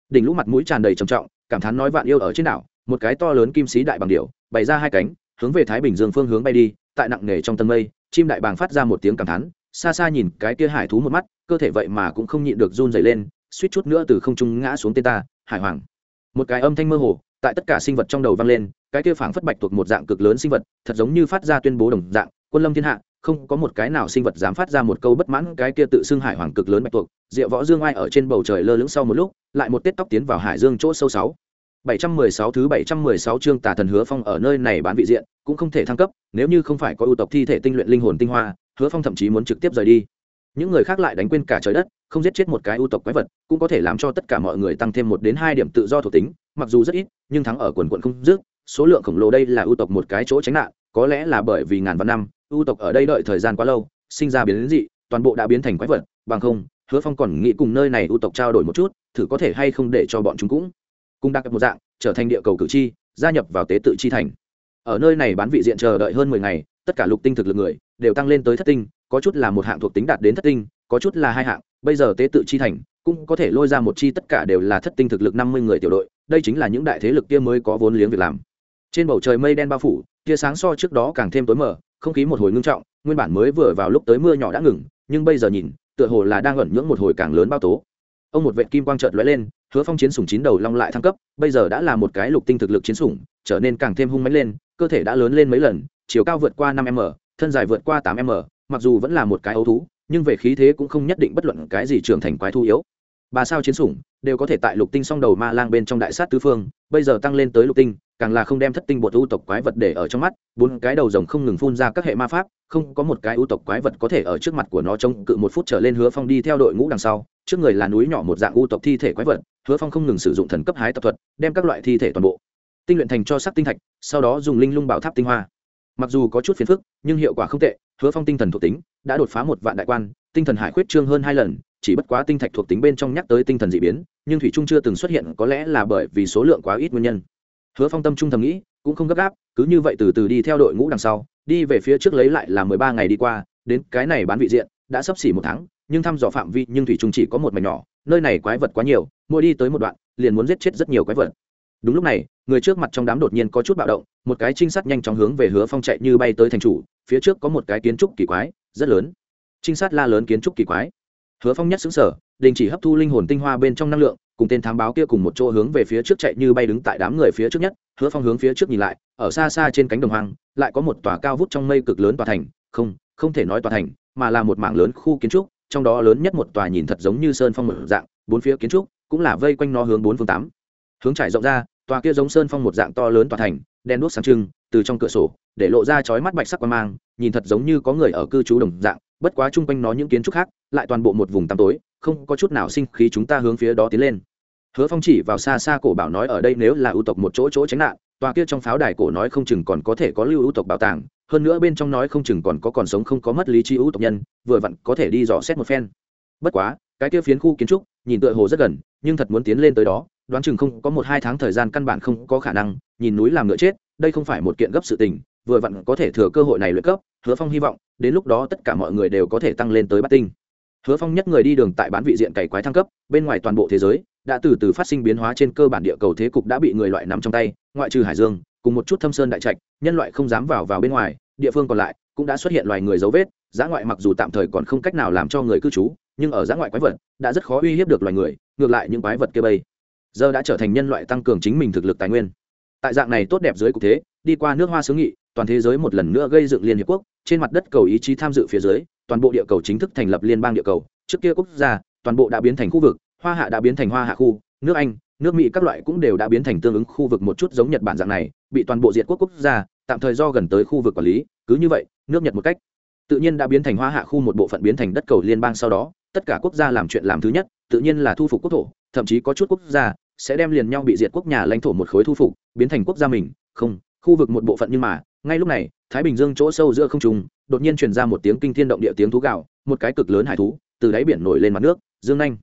Đỉnh lũ mặt mũi tràn đầy trầm trọng, cảm thán nói vạn yêu ở trên đảo một cái to lớn kim sĩ đại bằng điệu bày ra hai cánh hướng về thái bình dương phương hướng bay đi tại nặng nề trong tầng mây chim đại bàng phát ra một tiếng cảm thán xa xa nhìn cái kia hải thú một mắt cơ thể vậy mà cũng không nhịn được run dày lên suýt chút nữa từ không trung ngã xuống tên ta hải hoàng. Một cái âm thanh mơ hồ tại tất cả sinh vật trong đầu vang lên cái kia phảng phất bạch thuộc một dạng cực lớn sinh vật thật giống như phát ra tuyên bố đồng dạng quân lâm thiên hạ không có một cái nào sinh vật dám phát ra một câu bất mãn cái kia tự xưng hải hoàng cực lớn bạch thuộc, diệu võ dương ai ở trên bầu trời lơ lửng sau một lúc lại một tết tóc tiến vào hải dương chỗ sâu sáu. 716 thứ 716 chương Tà thần Hứa Phong ở nơi này bán vị diện, cũng không thể thăng cấp, nếu như không phải có ưu tộc thi thể tinh luyện linh hồn tinh hoa, Hứa Phong thậm chí muốn trực tiếp rời đi. những người khác lại đánh quên cả trời đất không giết chết một cái ưu tộc quái vật cũng có thể làm cho tất cả mọi người tăng thêm một đến hai điểm tự do thuộc tính mặc dù rất ít nhưng thắng ở quần quận không dứt số lượng khổng lồ đây là ưu tộc một cái chỗ tránh nạn có lẽ là bởi vì ngàn vạn năm ưu tộc ở đây đợi thời gian quá lâu sinh ra biến dị toàn bộ đã biến thành quái vật bằng không hứa phong còn nghĩ cùng nơi này ưu tộc trao đổi một chút thử có thể hay không để cho bọn chúng cũng cùng đặc một dạng, trở thành địa cầu cử tri, gia nhập vào tế tự chi thành. Ở nơi này bán vị diện chờ đợi hơn mười ngày, tất cả lục tinh thực lực người, đều tăng lên tới thất tinh, có chút là một hạng thuộc tính đạt đến thất tinh, có chút là hai hạng, bây giờ tế tự chi thành, cũng có thể lôi ra một chi tất cả đều là thất tinh thực lực năm mươi người tiểu đội, đây chính là những đại thế lực kia mới có vốn liếng việc làm. Trên bầu trời mây đen bao phủ, tia sáng so trước đó càng thêm tối mờ, không khí một hồi ngưng trọng, nguyên bản mới vừa vào lúc tới mưa nhỏ đã ngừng, nhưng bây giờ nhìn, tựa hồ là đang ẩn nhưỡng một hồi càng lớn bao tố ông một vệ kim quang trợt lóe lên, hứa phong chiến sủng chín đầu long lại thăng cấp, bây giờ đã là một cái lục tinh thực lực chiến sủng, trở nên càng thêm hung mánh lên, cơ thể đã lớn lên mấy lần, chiều cao vượt qua năm m, thân dài vượt qua tám m, mặc dù vẫn là một cái ấu thú, nhưng về khí thế cũng không nhất định bất luận cái gì trưởng thành quái thú yếu bà sao chiến sủng, đều có thể tại lục tinh song đầu ma lang bên trong đại sát tứ phương, bây giờ tăng lên tới lục tinh, càng là không đem thất tinh bột ưu tộc quái vật để ở trong mắt, bốn cái đầu rồng không ngừng phun ra các hệ ma pháp, không có một cái ưu tộc quái vật có thể ở trước mặt của nó trông cự một phút trở lên hứa phong đi theo đội ngũ đằng sau, trước người là núi nhỏ một dạng ưu tộc thi thể quái vật, hứa phong không ngừng sử dụng thần cấp hái tập thuật, đem các loại thi thể toàn bộ tinh luyện thành cho sắc tinh thạch, sau đó dùng linh lung bảo tháp tinh hoa. Mặc dù có chút phiền phức, nhưng hiệu quả không tệ, hứa phong tinh thần thuộc tính đã đột phá một vạn đại quan, tinh thần hải khuyết trương hơn hai lần chỉ bất quá tinh thạch thuộc tính bên trong nhắc tới tinh thần dị biến, nhưng thủy trung chưa từng xuất hiện, có lẽ là bởi vì số lượng quá ít nguyên nhân. Hứa phong tâm trung thầm nghĩ, cũng không gấp gáp, cứ như vậy từ từ đi theo đội ngũ đằng sau, đi về phía trước lấy lại là mười ba ngày đi qua, đến cái này bán vị diện, đã sắp xỉ một tháng, nhưng thăm dò phạm vi, nhưng thủy trung chỉ có một mảnh nhỏ, nơi này quái vật quá nhiều, mỗi đi tới một đoạn, liền muốn giết chết rất nhiều quái vật. Đúng lúc này, người trước mặt trong đám đột nhiên có chút bạo động, một cái trinh sát nhanh chóng hướng về hứa phong chạy như bay tới thành chủ, phía trước có một cái kiến trúc kỳ quái, rất lớn. Trinh sát la lớn kiến trúc kỳ quái hứa phong nhất xứng sở đình chỉ hấp thu linh hồn tinh hoa bên trong năng lượng, cùng tên thám báo kia cùng một chỗ hướng về phía trước chạy như bay đứng tại đám người phía trước nhất. Hứa phong hướng phía trước nhìn lại, ở xa xa trên cánh đồng hoang, lại có một tòa cao vút trong mây cực lớn tòa thành. Không không thể nói tòa thành, mà là một mảng lớn khu kiến trúc, trong đó lớn nhất một tòa nhìn thật giống như sơn phong một dạng, bốn phía kiến trúc cũng là vây quanh nó hướng bốn phương tám. Hướng trải rộng ra, tòa kia giống sơn phong một dạng to lớn tòa thành, đen đuốc sáng trưng, từ trong cửa sổ, để lộ ra chói mắt bạch sắc quan mang, nhìn thật giống như có người ở cư trú đồng dạng bất quá chung quanh nó những kiến trúc khác, lại toàn bộ một vùng tăm tối, không có chút nào sinh khí chúng ta hướng phía đó tiến lên. Hứa phong chỉ vào xa xa cổ bảo nói ở đây nếu là ưu tộc một chỗ chỗ tránh nạn, tòa kia trong pháo đài cổ nói không chừng còn có thể có lưu ưu tộc bảo tàng, hơn nữa bên trong nói không chừng còn có còn sống không có mất lý trí ưu tộc nhân, vừa vặn có thể đi dò xét một phen. Bất quá, cái kia phiến khu kiến trúc, nhìn tựa hồ rất gần, nhưng thật muốn tiến lên tới đó, đoán chừng không có một hai tháng thời gian căn bản không có khả năng, nhìn núi làm ngựa chết, đây không phải một kiện gấp sự tình vừa vặn có thể thừa cơ hội này luyện cấp, hứa phong hy vọng, đến lúc đó tất cả mọi người đều có thể tăng lên tới bát tinh. Hứa phong nhất người đi đường tại bán vị diện cày quái thăng cấp, bên ngoài toàn bộ thế giới, đã từ từ phát sinh biến hóa trên cơ bản địa cầu thế cục đã bị người loại nắm trong tay, ngoại trừ hải dương, cùng một chút thâm sơn đại trạch, nhân loại không dám vào vào bên ngoài, địa phương còn lại cũng đã xuất hiện loài người dấu vết giã ngoại mặc dù tạm thời còn không cách nào làm cho người cư trú, nhưng ở giã ngoại quái vật đã rất khó uy hiếp được loài người, ngược lại những quái vật kia bây giờ đã trở thành nhân loại tăng cường chính mình thực lực tài nguyên. Tại dạng này tốt đẹp dưới cục thế, đi qua nước hoa xứ nghị toàn thế giới một lần nữa gây dựng liên hiệp quốc, trên mặt đất cầu ý chí tham dự phía dưới, toàn bộ địa cầu chính thức thành lập liên bang địa cầu. Trước kia quốc gia, toàn bộ đã biến thành khu vực, hoa hạ đã biến thành hoa hạ khu, nước anh, nước mỹ các loại cũng đều đã biến thành tương ứng khu vực một chút giống nhật bản dạng này, bị toàn bộ diệt quốc quốc gia, tạm thời do gần tới khu vực quản lý, cứ như vậy, nước nhật một cách. Tự nhiên đã biến thành hoa hạ khu một bộ phận biến thành đất cầu liên bang sau đó, tất cả quốc gia làm chuyện làm thứ nhất, tự nhiên là thu phục quốc thổ, thậm chí có chút quốc gia sẽ đem liền nhau bị diệt quốc nhà lãnh thổ một khối thu phục, biến thành quốc gia mình. Không, khu vực một bộ phận nhưng mà ngay lúc này, thái bình dương chỗ sâu giữa không trung, đột nhiên truyền ra một tiếng kinh thiên động địa tiếng thú gạo một cái cực lớn hải thú, từ đáy biển nổi lên mặt nước, dương nhanh.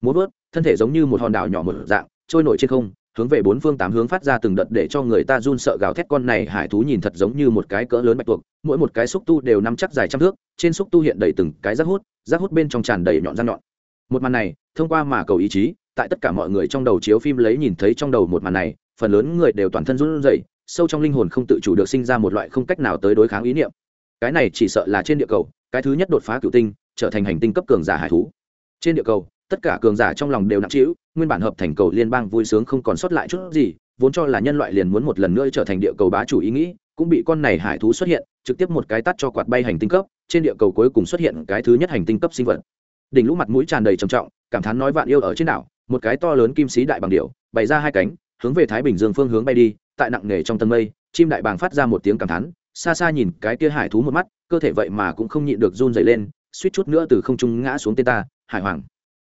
Muốn vớt thân thể giống như một hòn đảo nhỏ một dạng, trôi nổi trên không, hướng về bốn phương tám hướng phát ra từng đợt để cho người ta run sợ gào thét. Con này hải thú nhìn thật giống như một cái cỡ lớn bạch tuộc, mỗi một cái xúc tu đều nắm chắc dài trăm thước, trên xúc tu hiện đầy từng cái rác hút rác hút bên trong tràn đầy nhọn răng nhọn. Một màn này, thông qua mà cầu ý chí, tại tất cả mọi người trong đầu chiếu phim lấy nhìn thấy trong đầu một màn này, phần lớn người đều toàn thân run rẩy sâu trong linh hồn không tự chủ được sinh ra một loại không cách nào tới đối kháng ý niệm. Cái này chỉ sợ là trên địa cầu, cái thứ nhất đột phá cựu tinh, trở thành hành tinh cấp cường giả hải thú. Trên địa cầu, tất cả cường giả trong lòng đều nặng trĩu, nguyên bản hợp thành cầu liên bang vui sướng không còn sót lại chút gì, vốn cho là nhân loại liền muốn một lần nữa trở thành địa cầu bá chủ ý nghĩ, cũng bị con này hải thú xuất hiện, trực tiếp một cái tắt cho quạt bay hành tinh cấp, trên địa cầu cuối cùng xuất hiện cái thứ nhất hành tinh cấp sinh vật. Đỉnh lũ mặt mũi tràn đầy trầm trọng, cảm thán nói vạn yêu ở trên đảo, một cái to lớn kim sĩ đại bằng điệu bày ra hai cánh, hướng về thái bình dương phương hướng bay đi tại nặng nề trong tầng mây, chim đại bàng phát ra một tiếng cảm thán, xa xa nhìn cái kia hải thú một mắt, cơ thể vậy mà cũng không nhịn được run dày lên, suýt chút nữa từ không trung ngã xuống tên ta, hải hoàng.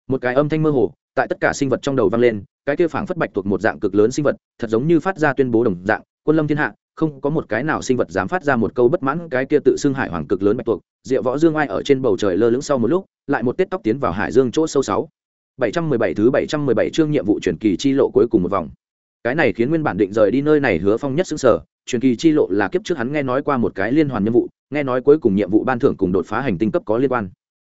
Một cái âm thanh mơ hồ, tại tất cả sinh vật trong đầu vang lên, cái kia phảng phất bạch thuộc một dạng cực lớn sinh vật, thật giống như phát ra tuyên bố đồng dạng, quân lâm thiên hạ, không có một cái nào sinh vật dám phát ra một câu bất mãn, cái kia tự xưng hải hoàng cực lớn bạch tuộc, diệu võ dương ai ở trên bầu trời lơ lửng sau một lúc, lại một tết tóc tiến vào hải dương chỗ sâu sáu. 717 thứ 717 chương nhiệm vụ chuyển kỳ chi lộ cuối cùng một vòng cái này khiến nguyên bản định rời đi nơi này hứa phong nhất xứng sở, truyền kỳ chi lộ là kiếp trước hắn nghe nói qua một cái liên hoàn nhiệm vụ, nghe nói cuối cùng nhiệm vụ ban thưởng cùng đột phá hành tinh cấp có liên quan.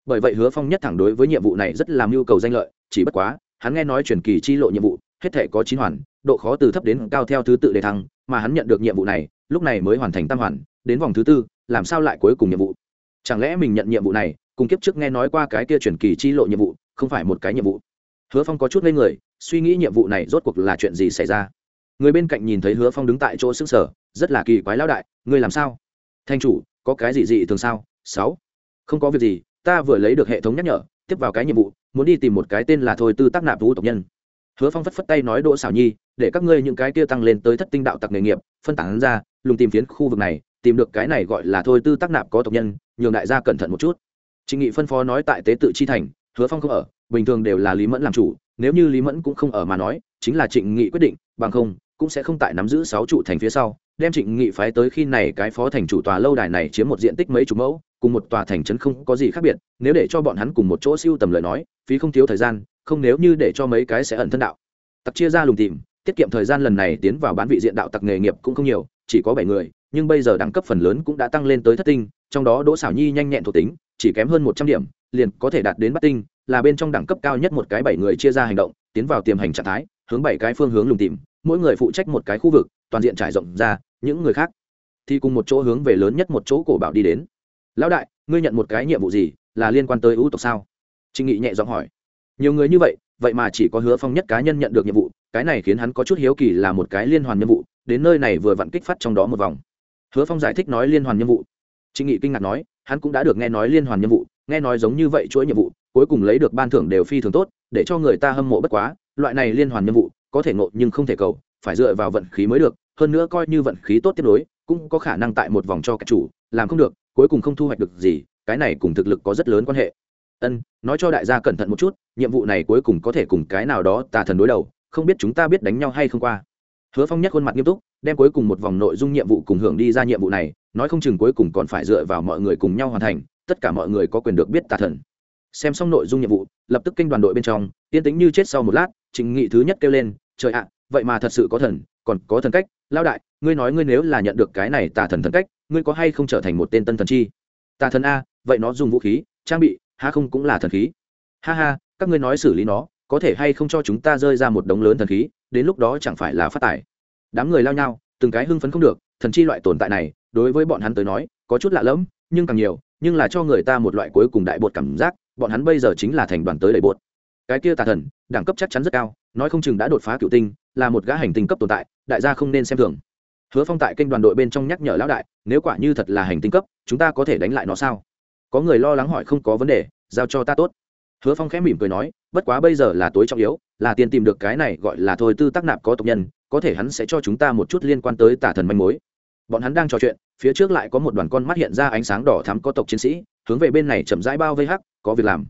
Bởi vậy hứa phong nhất thẳng đối với nhiệm vụ này rất làm nhu cầu danh lợi, chỉ bất quá, hắn nghe nói truyền kỳ chi lộ nhiệm vụ, hết thể có chín hoàn, độ khó từ thấp đến cao theo thứ tự đề thăng, mà hắn nhận được nhiệm vụ này, lúc này mới hoàn thành tam hoàn, đến vòng thứ tư, làm sao lại cuối cùng nhiệm vụ? Chẳng lẽ mình nhận nhiệm vụ này, cùng kiếp trước nghe nói qua cái kia truyền kỳ chi lộ nhiệm vụ, không phải một cái nhiệm vụ? Hứa phong có chút lên người suy nghĩ nhiệm vụ này rốt cuộc là chuyện gì xảy ra? Người bên cạnh nhìn thấy hứa phong đứng tại chỗ xứng sở rất là kỳ quái lão đại, ngươi làm sao? Thanh chủ, có cái gì dị thường sao? Sáu. Không có việc gì, ta vừa lấy được hệ thống nhắc nhở, tiếp vào cái nhiệm vụ, muốn đi tìm một cái tên là thôi tư tác nạp vũ tộc nhân. Hứa phong phất phất tay nói đỗ xảo nhi, để các ngươi những cái kia tăng lên tới thất tinh đạo tặc nghề nghiệp, phân tán ra, lùng tìm phiến khu vực này, tìm được cái này gọi là thôi tư tác nạp có tộc nhân, nhường đại gia cẩn thận một chút. Trịnh nghị phân phó nói tại tế tự chi thành, hứa phong không ở, bình thường đều là lý mẫn làm chủ nếu như lý mẫn cũng không ở mà nói, chính là trịnh nghị quyết định, bằng không, cũng sẽ không tại nắm giữ sáu trụ thành phía sau, đem trịnh nghị phái tới khi này cái phó thành chủ tòa lâu đài này chiếm một diện tích mấy chục mẫu, cùng một tòa thành trấn không có gì khác biệt, nếu để cho bọn hắn cùng một chỗ siêu tầm lời nói, phí không thiếu thời gian, không nếu như để cho mấy cái sẽ ẩn thân đạo. Tặc chia ra lùng tìm, tiết kiệm thời gian lần này tiến vào bán vị diện đạo tặc nghề nghiệp cũng không nhiều, chỉ có bảy người, nhưng bây giờ đẳng cấp phần lớn cũng đã tăng lên tới thất tinh, trong đó đỗ xảo nhi nhanh nhẹn thuộc tính chỉ kém hơn một trăm điểm, liền có thể đạt đến bắt tinh, là bên trong đẳng cấp cao nhất một cái bảy người chia ra hành động, tiến vào tiềm hành trạng thái, hướng bảy cái phương hướng lùng tìm, mỗi người phụ trách một cái khu vực, toàn diện trải rộng ra, những người khác thì cùng một chỗ hướng về lớn nhất một chỗ cổ bảo đi đến. Lão đại, ngươi nhận một cái nhiệm vụ gì, là liên quan tới ưu tộc sao? Trinh nghị nhẹ giọng hỏi. Nhiều người như vậy vậy mà chỉ có hứa phong nhất cá nhân nhận được nhiệm vụ, cái này khiến hắn có chút hiếu kỳ là một cái liên hoàn nhiệm vụ, đến nơi này vừa vặn kích phát trong đó một vòng. Hứa phong giải thích nói liên hoàn nhiệm vụ trinh nghị kinh ngạc nói, hắn cũng đã được nghe nói liên hoàn nhiệm vụ, nghe nói giống như vậy chuỗi nhiệm vụ, cuối cùng lấy được ban thưởng đều phi thường tốt, để cho người ta hâm mộ bất quá, loại này liên hoàn nhiệm vụ, có thể ngộ nhưng không thể cầu, phải dựa vào vận khí mới được, hơn nữa coi như vận khí tốt tiếp nối, cũng có khả năng tại một vòng cho kẻ chủ, làm không được, cuối cùng không thu hoạch được gì, cái này cùng thực lực có rất lớn quan hệ. Ân, nói cho đại gia cẩn thận một chút, nhiệm vụ này cuối cùng có thể cùng cái nào đó tà thần đối đầu, không biết chúng ta biết đánh nhau hay không qua. Hứa phong nhất khuôn mặt nghiêm túc đem cuối cùng một vòng nội dung nhiệm vụ cùng hưởng đi ra nhiệm vụ này, nói không chừng cuối cùng còn phải dựa vào mọi người cùng nhau hoàn thành, tất cả mọi người có quyền được biết tà thần. Xem xong nội dung nhiệm vụ, lập tức kênh đoàn đội bên trong, yên tĩnh như chết sau một lát trình nghị thứ nhất kêu lên, trời ạ, vậy mà thật sự có thần, còn có thần cách lao đại, ngươi nói ngươi nếu là nhận được cái này tà thần thần cách, ngươi có hay không trở thành một tên tân thần chi? Tà thần a, vậy nó dùng vũ khí, trang bị ha không cũng là thần khí? Ha ha, các ngươi nói xử lý nó, có thể hay không cho chúng ta rơi ra một đống lớn thần khí, đến lúc đó chẳng phải là phát tài đám người lao nhau, từng cái hưng phấn không được, thần chi loại tồn tại này, đối với bọn hắn tới nói, có chút lạ lẫm, nhưng càng nhiều, nhưng là cho người ta một loại cuối cùng đại bột cảm giác, bọn hắn bây giờ chính là thành đoàn tới đầy bột. Cái kia tà thần, đẳng cấp chắc chắn rất cao, nói không chừng đã đột phá cựu tinh, là một gã hành tinh cấp tồn tại, đại gia không nên xem thường. Hứa phong tại kênh đoàn đội bên trong nhắc nhở lão đại, nếu quả như thật là hành tinh cấp, chúng ta có thể đánh lại nó sao? Có người lo lắng hỏi không có vấn đề, giao cho ta tốt. Hứa phong khẽ mỉm cười nói bất quá bây giờ là tối trọng yếu, là tiền tìm được cái này gọi là thôi tư tác nạp có tộc nhân, có thể hắn sẽ cho chúng ta một chút liên quan tới tả thần manh mối. Bọn hắn đang trò chuyện, phía trước lại có một đoàn con mắt hiện ra ánh sáng đỏ thắm có tộc chiến sĩ, hướng về bên này chậm rãi bao vây hắc, có việc làm.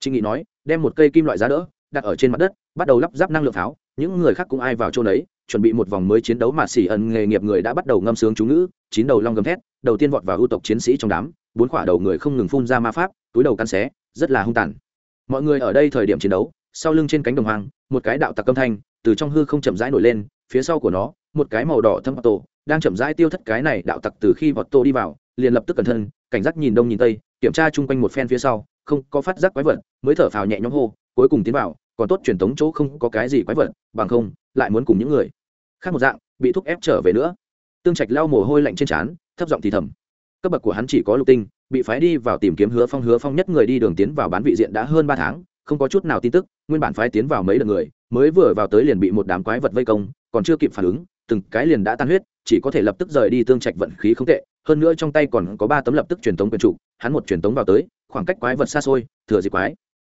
Trịnh nghị nói, đem một cây kim loại giá đỡ, đặt ở trên mặt đất, bắt đầu lắp ráp năng lượng pháo, những người khác cũng ai vào chỗ đấy chuẩn bị một vòng mới chiến đấu mà xỉ ẩn nghề nghiệp người đã bắt đầu ngâm sướng chú ngữ, chín đầu long gầm thét, đầu tiên vọt vào ưu tộc chiến sĩ trong đám, bốn quả đầu người không ngừng phun ra ma pháp, túi đầu căn xé, rất là hung tàn mọi người ở đây thời điểm chiến đấu, sau lưng trên cánh đồng hoang, một cái đạo tặc âm thanh từ trong hư không chậm rãi nổi lên, phía sau của nó, một cái màu đỏ thâm tổ, đang chậm rãi tiêu thất cái này đạo tặc từ khi vọt tô đi vào, liền lập tức cẩn thân cảnh giác nhìn đông nhìn tây, kiểm tra chung quanh một phen phía sau, không có phát giác quái vật, mới thở phào nhẹ nhõm hô, cuối cùng tiến vào, còn tốt truyền tống chỗ không có cái gì quái vật, bằng không, lại muốn cùng những người khác một dạng, bị thúc ép trở về nữa. Tương trạch lau mồ hôi lạnh trên trán, thấp giọng thì thầm. Cấp bậc của hắn chỉ có lục tinh bị phái đi vào tìm kiếm hứa phong. Hứa phong nhất người đi đường tiến vào bán vị diện đã hơn ba tháng, không có chút nào tin tức, nguyên bản phái tiến vào mấy đợt người, mới vừa vào tới liền bị một đám quái vật vây công, còn chưa kịp phản ứng, từng cái liền đã tan huyết, chỉ có thể lập tức rời đi, tương trạch vận khí không tệ, hơn nữa trong tay còn có ba tấm lập tức truyền tống quyền trụ hắn một truyền tống vào tới, khoảng cách quái vật xa xôi, thừa dịp quái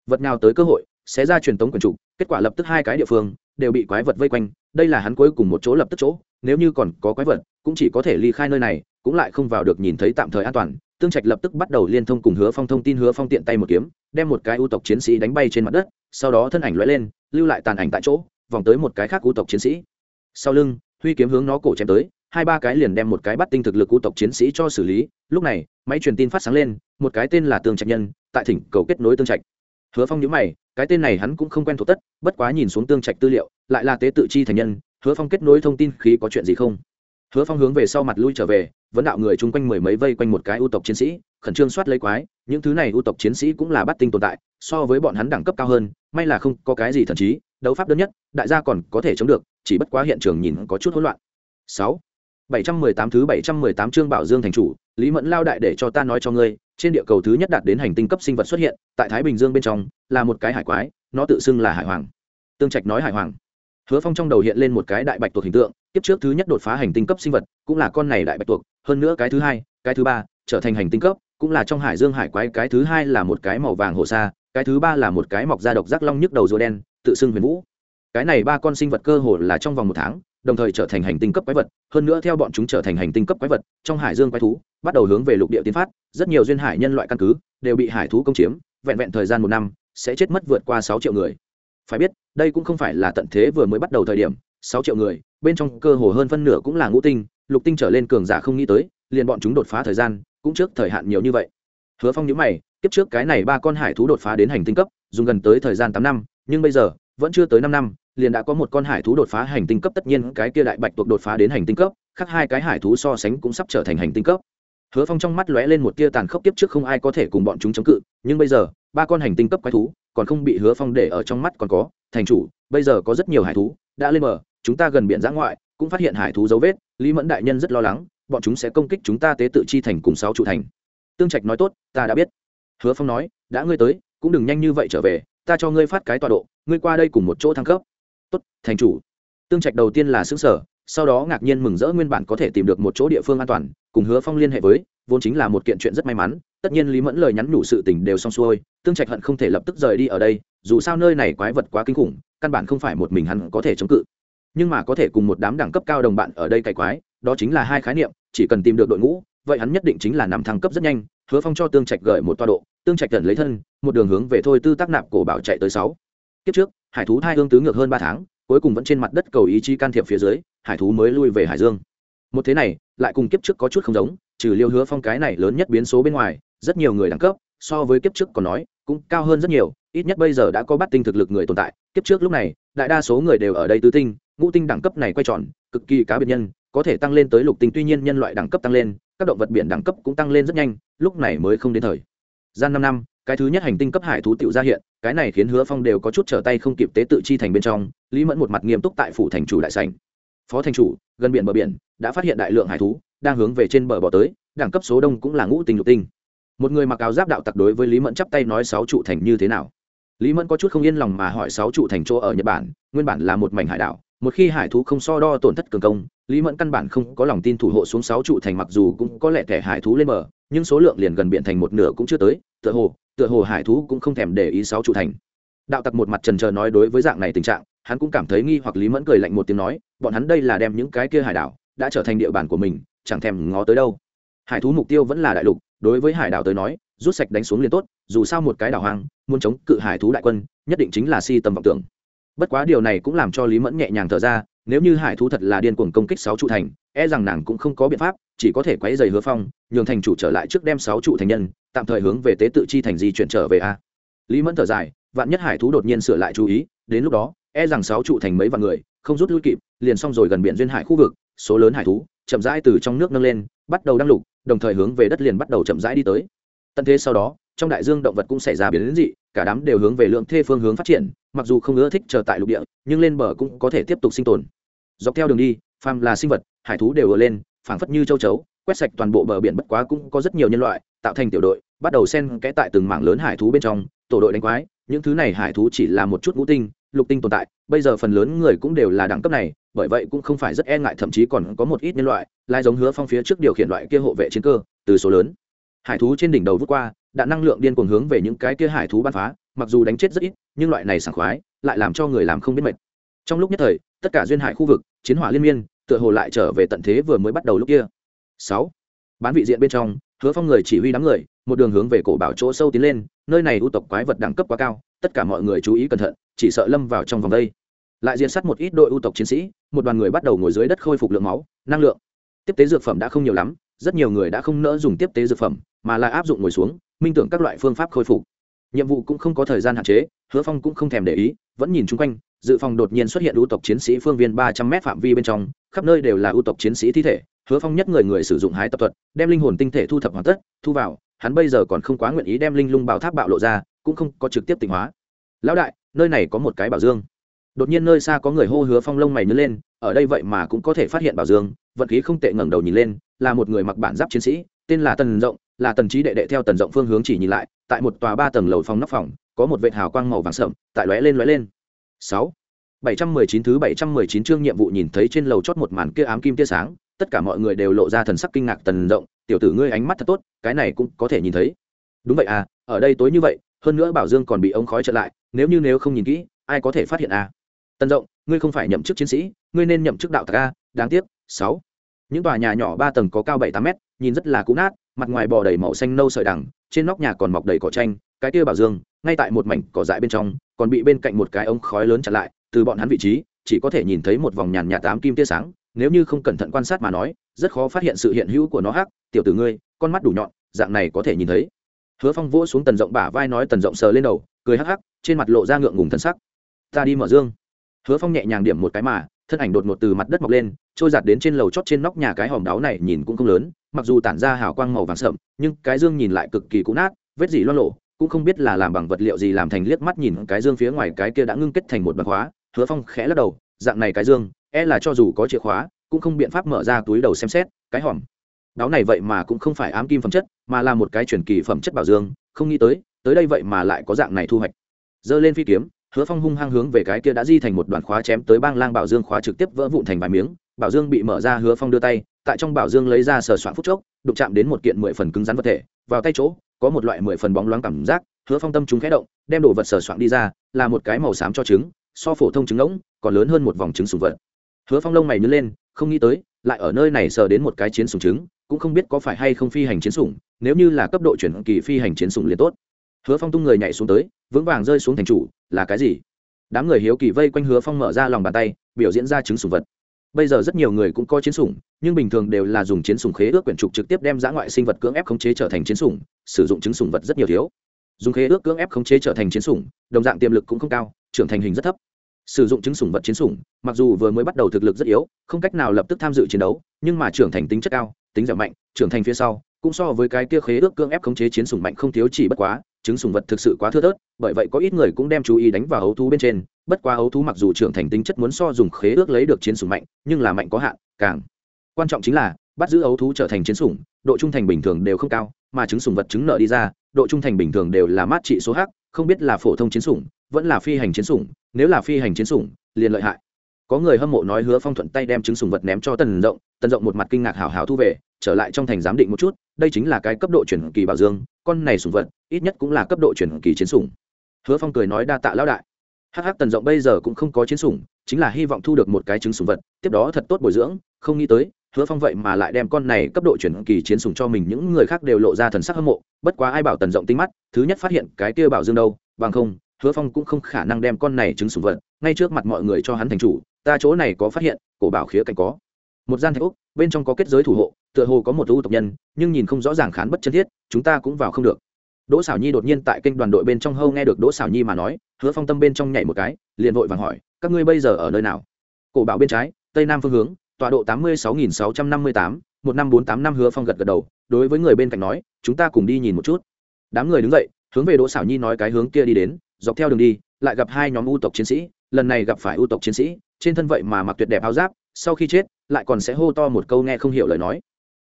vật nào tới cơ hội, sẽ ra truyền tống quyền trụ kết quả lập tức hai cái địa phương đều bị quái vật vây quanh, đây là hắn cuối cùng một chỗ lập tức chỗ, nếu như còn có quái vật, cũng chỉ có thể ly khai nơi này, cũng lại không vào được nhìn thấy tạm thời an toàn tương trạch lập tức bắt đầu liên thông cùng hứa phong thông tin hứa phong tiện tay một kiếm, đem một cái ưu tộc chiến sĩ đánh bay trên mặt đất, sau đó thân ảnh l lên, lưu lại tàn ảnh tại chỗ, vòng tới một cái khác ưu tộc chiến sĩ. Sau lưng, huy kiếm hướng nó cổ chém tới, hai ba cái liền đem một cái bắt tinh thực lực ưu tộc chiến sĩ cho xử lý. Lúc này, máy truyền tin phát sáng lên, một cái tên là tương trạch nhân, tại thỉnh cầu kết nối tương trạch. Hứa phong nhíu mày, cái tên này hắn cũng không quen thuộc tất, bất quá nhìn xuống tương trạch tư liệu, lại là tế tự chi thành nhân, hứa phong kết nối thông tin khí có chuyện gì không? Hứa phong hướng về sau mặt lui trở về, vấn đạo người chung quanh mười mấy vây quanh một cái ưu tộc chiến sĩ, khẩn trương soát lấy quái, những thứ này ưu tộc chiến sĩ cũng là bắt tinh tồn tại, so với bọn hắn đẳng cấp cao hơn, may là không có cái gì thần trí, đấu pháp đơn nhất, đại gia còn có thể chống được, chỉ bất quá hiện trường nhìn có chút hỗn loạn. Sáu, bảy trăm mười tám thứ bảy trăm mười tám chương bảo dương thành chủ, lý mẫn lao đại để cho ta nói cho ngươi, trên địa cầu thứ nhất đạt đến hành tinh cấp sinh vật xuất hiện, tại thái bình dương bên trong, là một cái hải quái, nó tự xưng là hải hoàng. Tương trạch nói hải hoàng hứa phong trong đầu hiện lên một cái đại bạch tuộc hình tượng tiếp trước thứ nhất đột phá hành tinh cấp sinh vật, cũng là con này đại bạch tuộc, hơn nữa cái thứ hai, cái thứ ba, trở thành hành tinh cấp, cũng là trong hải dương hải quái, cái thứ hai là một cái màu vàng hồ sa, cái thứ ba là một cái mọc da độc giác long nhức đầu rùa đen, tự xưng huyền vũ. Cái này ba con sinh vật cơ hồ là trong vòng một tháng, đồng thời trở thành hành tinh cấp quái vật, hơn nữa theo bọn chúng trở thành hành tinh cấp quái vật, trong hải dương quái thú, bắt đầu hướng về lục địa tiến phát, rất nhiều duyên hải nhân loại căn cứ, đều bị hải thú công chiếm, vẹn vẹn thời gian một năm, sẽ chết mất vượt qua sáu triệu người phải biết, đây cũng không phải là tận thế vừa mới bắt đầu thời điểm, sáu triệu người, bên trong cơ hồ hơn phân nửa cũng là ngũ tinh, lục tinh trở lên cường giả không nghĩ tới, liền bọn chúng đột phá thời gian, cũng trước thời hạn nhiều như vậy. Hứa phong nhớ mày, kiếp trước cái này ba con hải thú đột phá đến hành tinh cấp, dùng gần tới thời gian tám năm, nhưng bây giờ, vẫn chưa tới năm năm, liền đã có một con hải thú đột phá hành tinh cấp, tất nhiên cái kia đại bạch tuộc đột phá đến hành tinh cấp, khác hai cái hải thú so sánh cũng sắp trở thành hành tinh cấp. Hứa phong trong mắt lóe lên một tia tàn khốc tiếp trước không ai có thể cùng bọn chúng chống cự, nhưng bây giờ, ba con hành tinh cấp quái thú còn không bị hứa phong để ở trong mắt còn có, thành chủ, bây giờ có rất nhiều hải thú, đã lên bờ, chúng ta gần biển giã ngoại, cũng phát hiện hải thú dấu vết, lý mẫn đại nhân rất lo lắng, bọn chúng sẽ công kích chúng ta tế tự chi thành cùng sáu trụ thành. Tương trạch nói tốt, ta đã biết. Hứa phong nói, đã ngươi tới, cũng đừng nhanh như vậy trở về, ta cho ngươi phát cái tọa độ, ngươi qua đây cùng một chỗ thăng cấp. Tốt, thành chủ. Tương trạch đầu tiên là xứ sở sau đó ngạc nhiên mừng rỡ nguyên bản có thể tìm được một chỗ địa phương an toàn, cùng hứa phong liên hệ với, vốn chính là một kiện chuyện rất may mắn tất nhiên lý mẫn lời nhắn nhủ sự tình đều xong xuôi, tương trạch hận không thể lập tức rời đi ở đây, dù sao nơi này quái vật quá kinh khủng, căn bản không phải một mình hắn có thể chống cự. Nhưng mà có thể cùng một đám đẳng cấp cao đồng bạn ở đây cày quái, đó chính là hai khái niệm, chỉ cần tìm được đội ngũ, vậy hắn nhất định chính là nằm thăng cấp rất nhanh, hứa phong cho tương trạch gửi một toa độ, tương trạch gần lấy thân, một đường hướng về thôi tư tác nạp cổ bảo chạy tới sáu. Kiếp trước, hải thú thai hương tứ ngược hơn ba tháng, cuối cùng vẫn trên mặt đất cầu ý chí can thiệp phía dưới, hải thú mới lui về hải dương. Một thế này, lại cùng kiếp trước có chút không giống, trừ liêu hứa phong cái này lớn nhất biến số bên ngoài rất nhiều người đẳng cấp, so với kiếp trước còn nói, cũng cao hơn rất nhiều, ít nhất bây giờ đã có bắt tinh thực lực người tồn tại. Kiếp trước lúc này, đại đa số người đều ở đây tứ tinh, ngũ tinh đẳng cấp này quay tròn, cực kỳ cá biệt nhân, có thể tăng lên tới lục tinh, tuy nhiên nhân loại đẳng cấp tăng lên, các động vật biển đẳng cấp cũng tăng lên rất nhanh, lúc này mới không đến thời. Gian năm năm, cái thứ nhất hành tinh cấp hải thú tiểu ra hiện, cái này khiến hứa phong đều có chút trở tay không kịp tế tự chi thành bên trong, lý mẫn một mặt nghiêm túc tại phủ thành chủ đại sành phó thành chủ, gần biển bờ biển, đã phát hiện đại lượng hải thú, đang hướng về trên bờ bỏ tới, đẳng cấp số đông cũng là ngũ tinh, lục tinh một người mặc áo giáp đạo tặc đối với lý mẫn chắp tay nói sáu trụ thành như thế nào? Lý mẫn có chút không yên lòng mà hỏi sáu trụ thành chỗ ở nhật bản, nguyên bản là một mảnh hải đảo, một khi hải thú không so đo tổn thất cường công, lý mẫn căn bản không có lòng tin thủ hộ xuống sáu trụ thành mặc dù cũng có lẽ thẻ hải thú lên bờ, nhưng số lượng liền gần biển thành một nửa cũng chưa tới, tựa hồ tựa hồ hải thú cũng không thèm để ý sáu trụ thành. Đạo tặc một mặt trần trờ nói đối với dạng này tình trạng, hắn cũng cảm thấy nghi hoặc lý mẫn cười lạnh một tiếng nói, bọn hắn đây là đem những cái kia hải đảo đã trở thành địa bàn của mình, chẳng thèm ngó tới đâu. Hải thú mục tiêu vẫn là đại lục đối với hải đảo tới nói, rút sạch đánh xuống liền tốt, dù sao một cái đảo hoang, muốn chống cự hải thú đại quân, nhất định chính là si tầm vọng tưởng. Bất quá điều này cũng làm cho lý mẫn nhẹ nhàng thở ra, nếu như hải thú thật là điên cuồng công kích sáu trụ thành e rằng nàng cũng không có biện pháp, chỉ có thể quấy dày hứa phong, nhường thành chủ trở lại trước đem sáu trụ thành nhân, tạm thời hướng về tế tự chi thành di chuyển trở về a. Lý mẫn thở dài, vạn nhất hải thú đột nhiên sửa lại chú ý, đến lúc đó e rằng sáu trụ thành mấy vạn người, không rút lui kịp, liền xong rồi gần biển duyên hải khu vực, số lớn hải thú, chậm rãi từ trong nước nâng lên, bắt đầu đăng lục đồng thời hướng về đất liền bắt đầu chậm rãi đi tới. Tận thế sau đó, trong đại dương động vật cũng xảy ra biến đến dị, cả đám đều hướng về lượng thê phương hướng phát triển, mặc dù không ưa thích chờ tại lục địa, nhưng lên bờ cũng có thể tiếp tục sinh tồn. Dọc theo đường đi, phàm là sinh vật, hải thú đều ở lên, phảng phất như châu chấu, quét sạch toàn bộ bờ biển bất quá cũng có rất nhiều nhân loại, tạo thành tiểu đội, bắt đầu xen kẽ tại từng mảng lớn hải thú bên trong, tổ đội đánh quái, những thứ này hải thú chỉ là một chút ngũ tinh lục tinh tồn tại, bây giờ phần lớn người cũng đều là đẳng cấp này, bởi vậy cũng không phải rất e ngại, thậm chí còn có một ít nhân loại, lai giống hứa phong phía trước điều khiển loại kia hộ vệ chiến cơ, từ số lớn. Hải thú trên đỉnh đầu vút qua, đã năng lượng điên cuồng hướng về những cái kia hải thú bắn phá, mặc dù đánh chết rất ít, nhưng loại này sảng khoái, lại làm cho người làm không biết mệt. Trong lúc nhất thời, tất cả duyên hải khu vực, chiến hỏa liên miên, tựa hồ lại trở về tận thế vừa mới bắt đầu lúc kia. Sáu, bán vị diện bên trong, hứa phong người chỉ huy đám người, một đường hướng về cổ bảo chỗ sâu tiến lên, nơi này ưu tộc quái vật đẳng cấp quá cao, tất cả mọi người chú ý cẩn thận chỉ sợ lâm vào trong vòng đây. Lại diệt sát một ít đội ưu tộc chiến sĩ, một đoàn người bắt đầu ngồi dưới đất khôi phục lượng máu, năng lượng. Tiếp tế dược phẩm đã không nhiều lắm, rất nhiều người đã không nỡ dùng tiếp tế dược phẩm, mà là áp dụng ngồi xuống, minh tưởng các loại phương pháp khôi phục. Nhiệm vụ cũng không có thời gian hạn chế, hứa phong cũng không thèm để ý, vẫn nhìn chung quanh, dự phòng đột nhiên xuất hiện ưu tộc chiến sĩ phương viên ba trăm m phạm vi bên trong, khắp nơi đều là ưu tộc chiến sĩ thi thể, hứa phong nhất người người sử dụng hái tập thuật, đem linh hồn tinh thể thu thập hoàn tất, thu vào, hắn bây giờ còn không quá nguyện ý đem linh lung bảo tháp bạo lộ ra, cũng không có trực tiếp tịnh hóa. Lão đại nơi này có một cái bảo dương. Đột nhiên nơi xa có người hô hứa phong lông mày nhớ lên, ở đây vậy mà cũng có thể phát hiện bảo dương, vận khí không tệ ngẩng đầu nhìn lên, là một người mặc bản giáp chiến sĩ, tên là tần rộng, là tần trí đệ đệ theo tần rộng phương hướng chỉ nhìn lại, tại một tòa ba tầng lầu phòng nóc phòng, có một vệt hào quang màu vàng sậm, tại lóe lên lóe lên. Sáu. Bảy trăm mười chín thứ bảy trăm mười chín chương nhiệm vụ nhìn thấy trên lầu chót một màn kia ám kim tia sáng, tất cả mọi người đều lộ ra thần sắc kinh ngạc tần rộng, tiểu tử ngươi ánh mắt thật tốt, cái này cũng có thể nhìn thấy. Đúng vậy à ở đây tối như vậy, hơn nữa bảo dương còn bị ống khói trở lại nếu như nếu không nhìn kỹ, ai có thể phát hiện à? Tần rộng, ngươi không phải nhậm chức chiến sĩ, ngươi nên nhậm chức đạo tặc a, đáng tiếc, sáu. Những tòa nhà nhỏ ba tầng có cao bảy tám mét, nhìn rất là cũ nát, mặt ngoài bò đầy màu xanh nâu sợi đằng, trên nóc nhà còn mọc đầy cỏ tranh cái kia bảo dương, ngay tại một mảnh cỏ dại bên trong, còn bị bên cạnh một cái ống khói lớn chặn lại, từ bọn hắn vị trí, chỉ có thể nhìn thấy một vòng nhàn nhạt tám kim tia sáng, nếu như không cẩn thận quan sát mà nói, rất khó phát hiện sự hiện hữu của nó hắc, tiểu tử ngươi, con mắt đủ nhọn, dạng này có thể nhìn thấy. Hứa phong vỗ xuống tần rộng bả vai nói tần rộng sờ lên đầu cười hắc hắc, trên mặt lộ ra ngượng ngùng thân sắc. Ta đi mở dương. Hứa phong nhẹ nhàng điểm một cái mà, thân ảnh đột ngột từ mặt đất mọc lên, trôi giạt đến trên lầu chót trên nóc nhà cái hòm đáo này nhìn cũng không lớn, mặc dù tản ra hào quang màu vàng sậm, nhưng cái dương nhìn lại cực kỳ cũ nát, vết gì loan lộ cũng không biết là làm bằng vật liệu gì làm thành liếc mắt nhìn cái dương phía ngoài cái kia đã ngưng kết thành một bằng khóa. Hứa phong khẽ lắc đầu, dạng này cái dương e là cho dù có chìa khóa, cũng không biện pháp mở ra túi đầu xem xét, cái hòm. Đáo này vậy mà cũng không phải ám kim phẩm chất, mà là một cái chuyển kỳ phẩm chất bảo dương, không nghĩ tới tới đây vậy mà lại có dạng này thu hoạch. Giơ lên phi kiếm, hứa phong hung hăng hướng về cái kia đã di thành một đoạn khóa chém tới bang lang bảo dương khóa trực tiếp vỡ vụn thành vài miếng. Bảo dương bị mở ra, hứa phong đưa tay, tại trong bảo dương lấy ra sờ soạn phút chốc, đụng chạm đến một kiện mười phần cứng rắn vật thể. Vào tay chỗ, có một loại mười phần bóng loáng cảm giác, hứa phong tâm chúng khẽ động, đem đồ vật sờ soạn đi ra, là một cái màu xám cho trứng, so phổ thông trứng ngỗng, còn lớn hơn một vòng trứng sùng vật. Hứa phong lông mày nhớ lên, không nghĩ tới, lại ở nơi này sờ đến một cái chiến sùng trứng, cũng không biết có phải hay không phi hành chiến sủng, nếu như là cấp độ chuyển kỳ phi hành chiến sủng liền tốt hứa phong tung người nhảy xuống tới, vững vàng rơi xuống thành chủ, là cái gì? Đám người hiếu kỳ vây quanh hứa phong mở ra lòng bàn tay, biểu diễn ra chứng sủng vật. Bây giờ rất nhiều người cũng có chiến sủng, nhưng bình thường đều là dùng chiến sủng khế ước quyển trục trực tiếp đem giã ngoại sinh vật cưỡng ép khống chế trở thành chiến sủng, sử dụng chứng sủng vật rất nhiều thiếu. Dùng khế ước cưỡng ép khống chế trở thành chiến sủng, đồng dạng tiềm lực cũng không cao, trưởng thành hình rất thấp. Sử dụng chứng sủng vật chiến sủng, mặc dù vừa mới bắt đầu thực lực rất yếu, không cách nào lập tức tham dự chiến đấu, nhưng mà trưởng thành tính chất cao, tính dẻo mạnh, trưởng thành phía sau cũng so với cái kia khế ước cưỡng ép khống chế chiến sủng mạnh không thiếu chỉ bất quá, chứng sủng vật thực sự quá thưa thớt, bởi vậy có ít người cũng đem chú ý đánh vào ấu thú bên trên. Bất quá ấu thú mặc dù trưởng thành tính chất muốn so dùng khế ước lấy được chiến sủng mạnh, nhưng là mạnh có hạn, càng quan trọng chính là bắt giữ ấu thú trở thành chiến sủng, độ trung thành bình thường đều không cao, mà chứng sủng vật chứng nợ đi ra, độ trung thành bình thường đều là mát trị số h không biết là phổ thông chiến sủng, vẫn là phi hành chiến sủng, nếu là phi hành chiến sủng, liền lợi hại. Có người hâm mộ nói hứa phong thuận tay đem chứng sủng vật ném cho tần rộng tần rộng một mặt kinh ngạc hào hào thu về, trở lại trong thành giám định một chút đây chính là cái cấp độ chuyển kỳ bảo dương, con này sủng vật, ít nhất cũng là cấp độ chuyển kỳ chiến sủng. Hứa phong cười nói đa tạ lão đại. Hh tần rộng bây giờ cũng không có chiến sủng, chính là hy vọng thu được một cái trứng sủng vật, tiếp đó thật tốt bồi dưỡng, không nghĩ tới, hứa phong vậy mà lại đem con này cấp độ chuyển kỳ chiến sủng cho mình, những người khác đều lộ ra thần sắc hâm mộ, bất quá ai bảo tần rộng tinh mắt, thứ nhất phát hiện cái kia bảo dương đâu, bằng không, hứa phong cũng không khả năng đem con này trứng sủng vật ngay trước mặt mọi người cho hắn thành chủ, ta chỗ này có phát hiện, cổ bảo khía cạnh có. Một gian thạch úc bên trong có kết giới thủ hộ tựa hồ có một ưu tộc nhân, nhưng nhìn không rõ ràng khán bất chân thiết, chúng ta cũng vào không được. Đỗ xảo nhi đột nhiên tại kênh đoàn đội bên trong hâu nghe được đỗ xảo nhi mà nói, hứa phong tâm bên trong nhảy một cái, liền vội vàng hỏi, các ngươi bây giờ ở nơi nào? Cổ bảo bên trái, tây nam phương hướng, tọa độ tám mươi sáu nghìn sáu trăm năm mươi tám, một năm bốn tám năm hứa phong gật gật đầu, đối với người bên cạnh nói, chúng ta cùng đi nhìn một chút. Đám người đứng dậy, hướng về đỗ xảo nhi nói cái hướng kia đi đến, dọc theo đường đi, lại gặp hai nhóm ưu tộc chiến sĩ, lần này gặp phải ưu tộc chiến sĩ, trên thân vậy mà mặc tuyệt đẹp áo giáp, sau khi chết, lại còn sẽ hô to một câu nghe không hiểu lời nói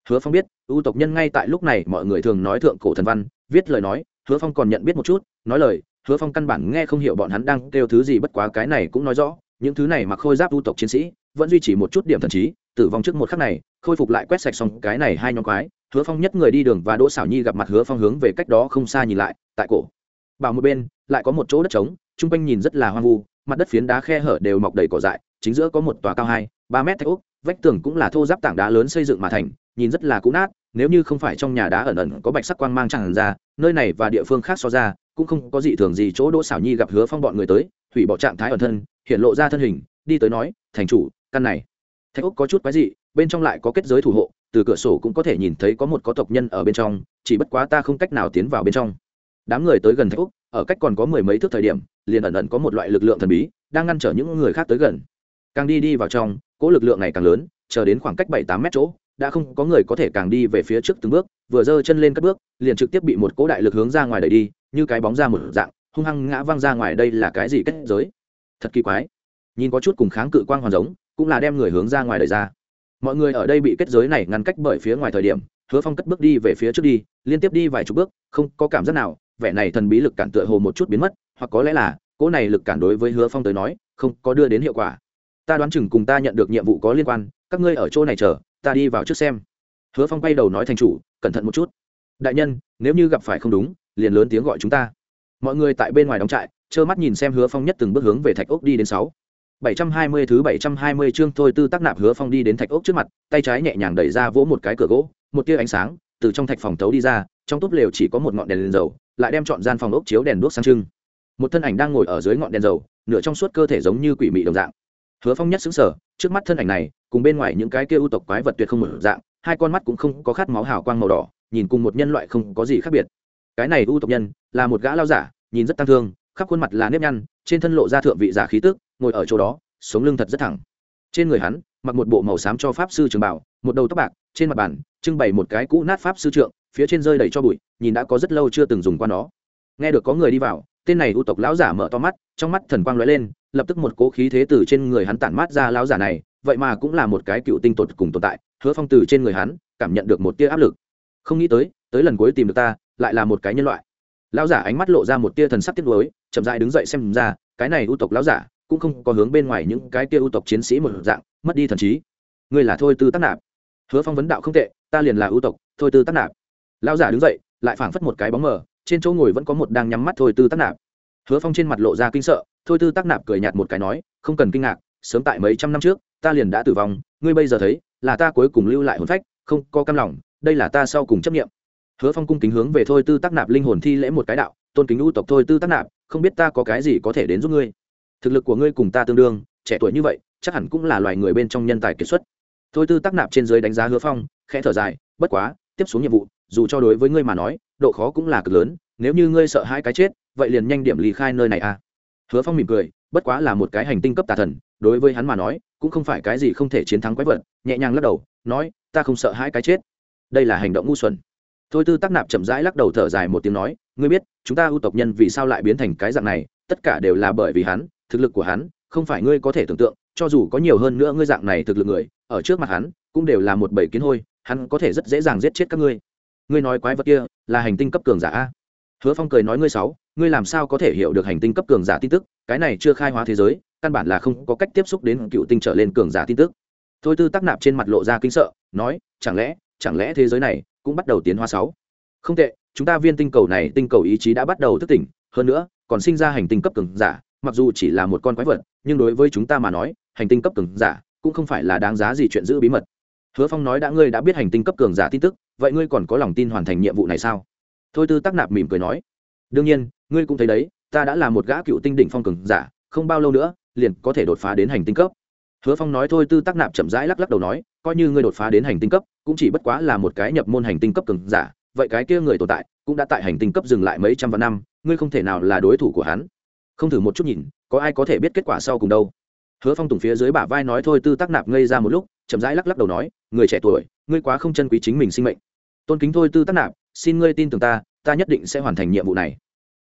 hứa phong biết ưu tộc nhân ngay tại lúc này mọi người thường nói thượng cổ thần văn, viết lời nói, hứa phong còn nhận biết một chút, nói lời, hứa phong căn bản nghe không hiểu bọn hắn đang kêu thứ gì bất quá cái này cũng nói rõ, những thứ này mặc khôi giáp ưu tộc chiến sĩ, vẫn duy trì một chút điểm thần trí, tử vong trước một khắc này, khôi phục lại quét sạch xong cái này hai nhóm quái, hứa phong nhất người đi đường và đỗ xảo nhi gặp mặt hứa phong hướng về cách đó không xa nhìn lại, tại cổ. Bảo một bên, lại có một chỗ đất trống trung quanh nhìn rất là hoang vu, mặt đất phiến đá khe hở đều mọc đầy cỏ dại, chính giữa có một tòa cao hai, ba mét thạch úc vách tường cũng là thô giáp tảng đá lớn xây dựng mà thành, nhìn rất là cũ nát, nếu như không phải trong nhà đá ẩn ẩn có bạch sắc quang mang tràn ra, nơi này và địa phương khác so ra, cũng không có gì thường gì chỗ đỗ xảo nhi gặp hứa phong bọn người tới, hủy bỏ trạng thái ẩn thân, hiện lộ ra thân hình, đi tới nói, thành chủ, căn này. Thạch úc có chút quái dị, bên trong lại có kết giới thủ hộ, từ cửa sổ cũng có thể nhìn thấy có một có tộc nhân ở bên trong, chỉ bất quá ta không cách nào tiến vào bên trong. Đám người tới gần thạch úc, ở cách còn có mười mấy thước thời điểm, liền ẩn ẩn có một loại lực lượng thần bí, đang ngăn trở những người khác tới gần. Càng đi đi vào trong cỗ lực lượng này càng lớn, chờ đến khoảng cách bảy tám mét chỗ, đã không có người có thể càng đi về phía trước từng bước, vừa giơ chân lên các bước, liền trực tiếp bị một cỗ đại lực hướng ra ngoài đẩy đi, như cái bóng ra một dạng, hung hăng ngã văng ra ngoài đây là cái gì kết giới? Thật kỳ quái. Nhìn có chút cùng kháng cự quang hoàn giống, cũng là đem người hướng ra ngoài đẩy ra. Mọi người ở đây bị kết giới này ngăn cách bởi phía ngoài thời điểm, hứa phong cất bước đi về phía trước đi, liên tiếp đi vài chục bước, không có cảm giác nào, vẻ này thần bí lực cản tựa hồ một chút biến mất, hoặc có lẽ là, cỗ này lực cản đối với hứa phong tới nói, không có đưa đến hiệu quả ta đoán chừng cùng ta nhận được nhiệm vụ có liên quan các ngươi ở chỗ này chờ ta đi vào trước xem. Hứa phong bay đầu nói thành chủ cẩn thận một chút. Đại nhân nếu như gặp phải không đúng liền lớn tiếng gọi chúng ta. Mọi người tại bên ngoài đóng trại trơ mắt nhìn xem hứa phong nhất từng bước hướng về thạch ốc đi đến sáu. bảy trăm hai mươi thứ bảy trăm hai mươi chương thôi tư tác nạp hứa phong đi đến thạch ốc trước mặt tay trái nhẹ nhàng đẩy ra vỗ một cái cửa gỗ một tia ánh sáng từ trong thạch phòng tấu đi ra trong túp lều chỉ có một ngọn đèn, đèn dầu lại đem chọn gian phòng ốc chiếu đèn đuốc sang trưng. Một thân ảnh đang ngồi ở dưới ngọn đèn dầu nửa trong suốt cơ thể giống như quỷ mị đồng dạng hứa phong nhất xứng sở trước mắt thân ảnh này, cùng bên ngoài những cái kia ưu tộc quái vật tuyệt không một dạng, hai con mắt cũng không có khát máu hào quang màu đỏ, nhìn cùng một nhân loại không có gì khác biệt. Cái này ưu tộc nhân, là một gã lao giả, nhìn rất tăng thương, khắp khuôn mặt là nếp nhăn, trên thân lộ ra thượng vị giả khí tức, ngồi ở chỗ đó, sống lưng thật rất thẳng. Trên người hắn, mặc một bộ màu xám cho pháp sư trường bảo, một đầu tóc bạc, trên mặt bàn, trưng bày một cái cũ nát pháp sư trượng, phía trên rơi đầy cho bụi, nhìn đã có rất lâu chưa từng dùng qua nó. Nghe được có người đi vào, tên này ưu tộc lão giả mở to mắt, trong mắt thần quang lóe lên lập tức một cố khí thế từ trên người hắn tản mát ra lão giả này, vậy mà cũng là một cái cựu tinh tột cùng tồn tại, hứa phong từ trên người hắn cảm nhận được một tia áp lực. Không nghĩ tới tới lần cuối tìm được ta, lại là một cái nhân loại. Lão giả ánh mắt lộ ra một tia thần sắc tiếc nuối, chậm dại đứng dậy xem ra, cái này ưu tộc lão giả cũng không có hướng bên ngoài những cái tia ưu tộc chiến sĩ một dạng, mất đi thần trí. Ngươi là thôi tư tác nạp. Hứa phong vấn đạo không tệ, ta liền là ưu tộc thôi tư tác nạp. Lão giả đứng dậy, lại phảng phất một cái bóng mờ, trên chỗ ngồi vẫn có một đang nhắm mắt thôi tư tác nạp hứa phong trên mặt lộ ra kinh sợ, thôi tư tác nạp cười nhạt một cái nói, không cần kinh ngạc, sớm tại mấy trăm năm trước, ta liền đã tử vong, ngươi bây giờ thấy, là ta cuối cùng lưu lại hồn phách, không có cam lòng, đây là ta sau cùng chấp nghiệm hứa phong cung kính hướng về thôi tư tác nạp linh hồn thi lễ một cái đạo, tôn kính ưu tộc thôi tư tác nạp, không biết ta có cái gì có thể đến giúp ngươi. Thực lực của ngươi cùng ta tương đương, trẻ tuổi như vậy, chắc hẳn cũng là loài người bên trong nhân tài kiệt xuất. Thôi tư tác nạp trên dưới đánh giá hứa phong, khẽ thở dài, bất quá, tiếp xuống nhiệm vụ, dù cho đối với ngươi mà nói, độ khó cũng là cực lớn, nếu như ngươi sợ hai cái chết vậy liền nhanh điểm ly khai nơi này à? Hứa phong mỉm cười, bất quá là một cái hành tinh cấp tà thần, đối với hắn mà nói, cũng không phải cái gì không thể chiến thắng quái vật, nhẹ nhàng lắc đầu, nói, ta không sợ hãi cái chết. Đây là hành động ngu xuẩn. Thôi tư tác nạp chậm rãi lắc đầu thở dài một tiếng nói, ngươi biết, chúng ta ưu tộc nhân vì sao lại biến thành cái dạng này, tất cả đều là bởi vì hắn, thực lực của hắn, không phải ngươi có thể tưởng tượng, cho dù có nhiều hơn nữa ngươi dạng này thực lực người, ở trước mặt hắn, cũng đều là một bầy kiến hôi, hắn có thể rất dễ dàng giết chết các ngươi. Ngươi nói quái vật kia là hành tinh cấp cường giả a? Hứa phong cười nói, ngươi sáu, ngươi làm sao có thể hiểu được hành tinh cấp cường giả tin tức? Cái này chưa khai hóa thế giới, căn bản là không có cách tiếp xúc đến cựu tinh trở lên cường giả tin tức. Thôi tư tắc nạp trên mặt lộ ra kinh sợ, nói, chẳng lẽ chẳng lẽ thế giới này cũng bắt đầu tiến hóa sáu? Không tệ, chúng ta viên tinh cầu này, tinh cầu ý chí đã bắt đầu thức tỉnh, hơn nữa, còn sinh ra hành tinh cấp cường giả, mặc dù chỉ là một con quái vật, nhưng đối với chúng ta mà nói, hành tinh cấp cường giả cũng không phải là đáng giá gì chuyện giữ bí mật. Hứa phong nói, đã ngươi đã biết hành tinh cấp cường giả tin tức, vậy ngươi còn có lòng tin hoàn thành nhiệm vụ này sao? Thôi tư tắc nạp mỉm cười nói, đương nhiên, ngươi cũng thấy đấy, ta đã là một gã cựu tinh đỉnh phong cường giả, không bao lâu nữa, liền có thể đột phá đến hành tinh cấp. Hứa phong nói thôi tư tắc nạp chậm rãi lắc lắc đầu nói, coi như ngươi đột phá đến hành tinh cấp, cũng chỉ bất quá là một cái nhập môn hành tinh cấp cường giả, vậy cái kia người tồn tại, cũng đã tại hành tinh cấp dừng lại mấy trăm vạn năm, ngươi không thể nào là đối thủ của hắn. Không thử một chút nhìn, có ai có thể biết kết quả sau cùng đâu. Hứa phong tùng phía dưới bả vai nói thôi tư tắc nạp ngây ra một lúc, chậm rãi lắc lắc đầu nói, người trẻ tuổi, ngươi quá không chân quý chính mình sinh mệnh. Tôn kính thôi tư tắc nạp xin ngươi tin tưởng ta ta nhất định sẽ hoàn thành nhiệm vụ này.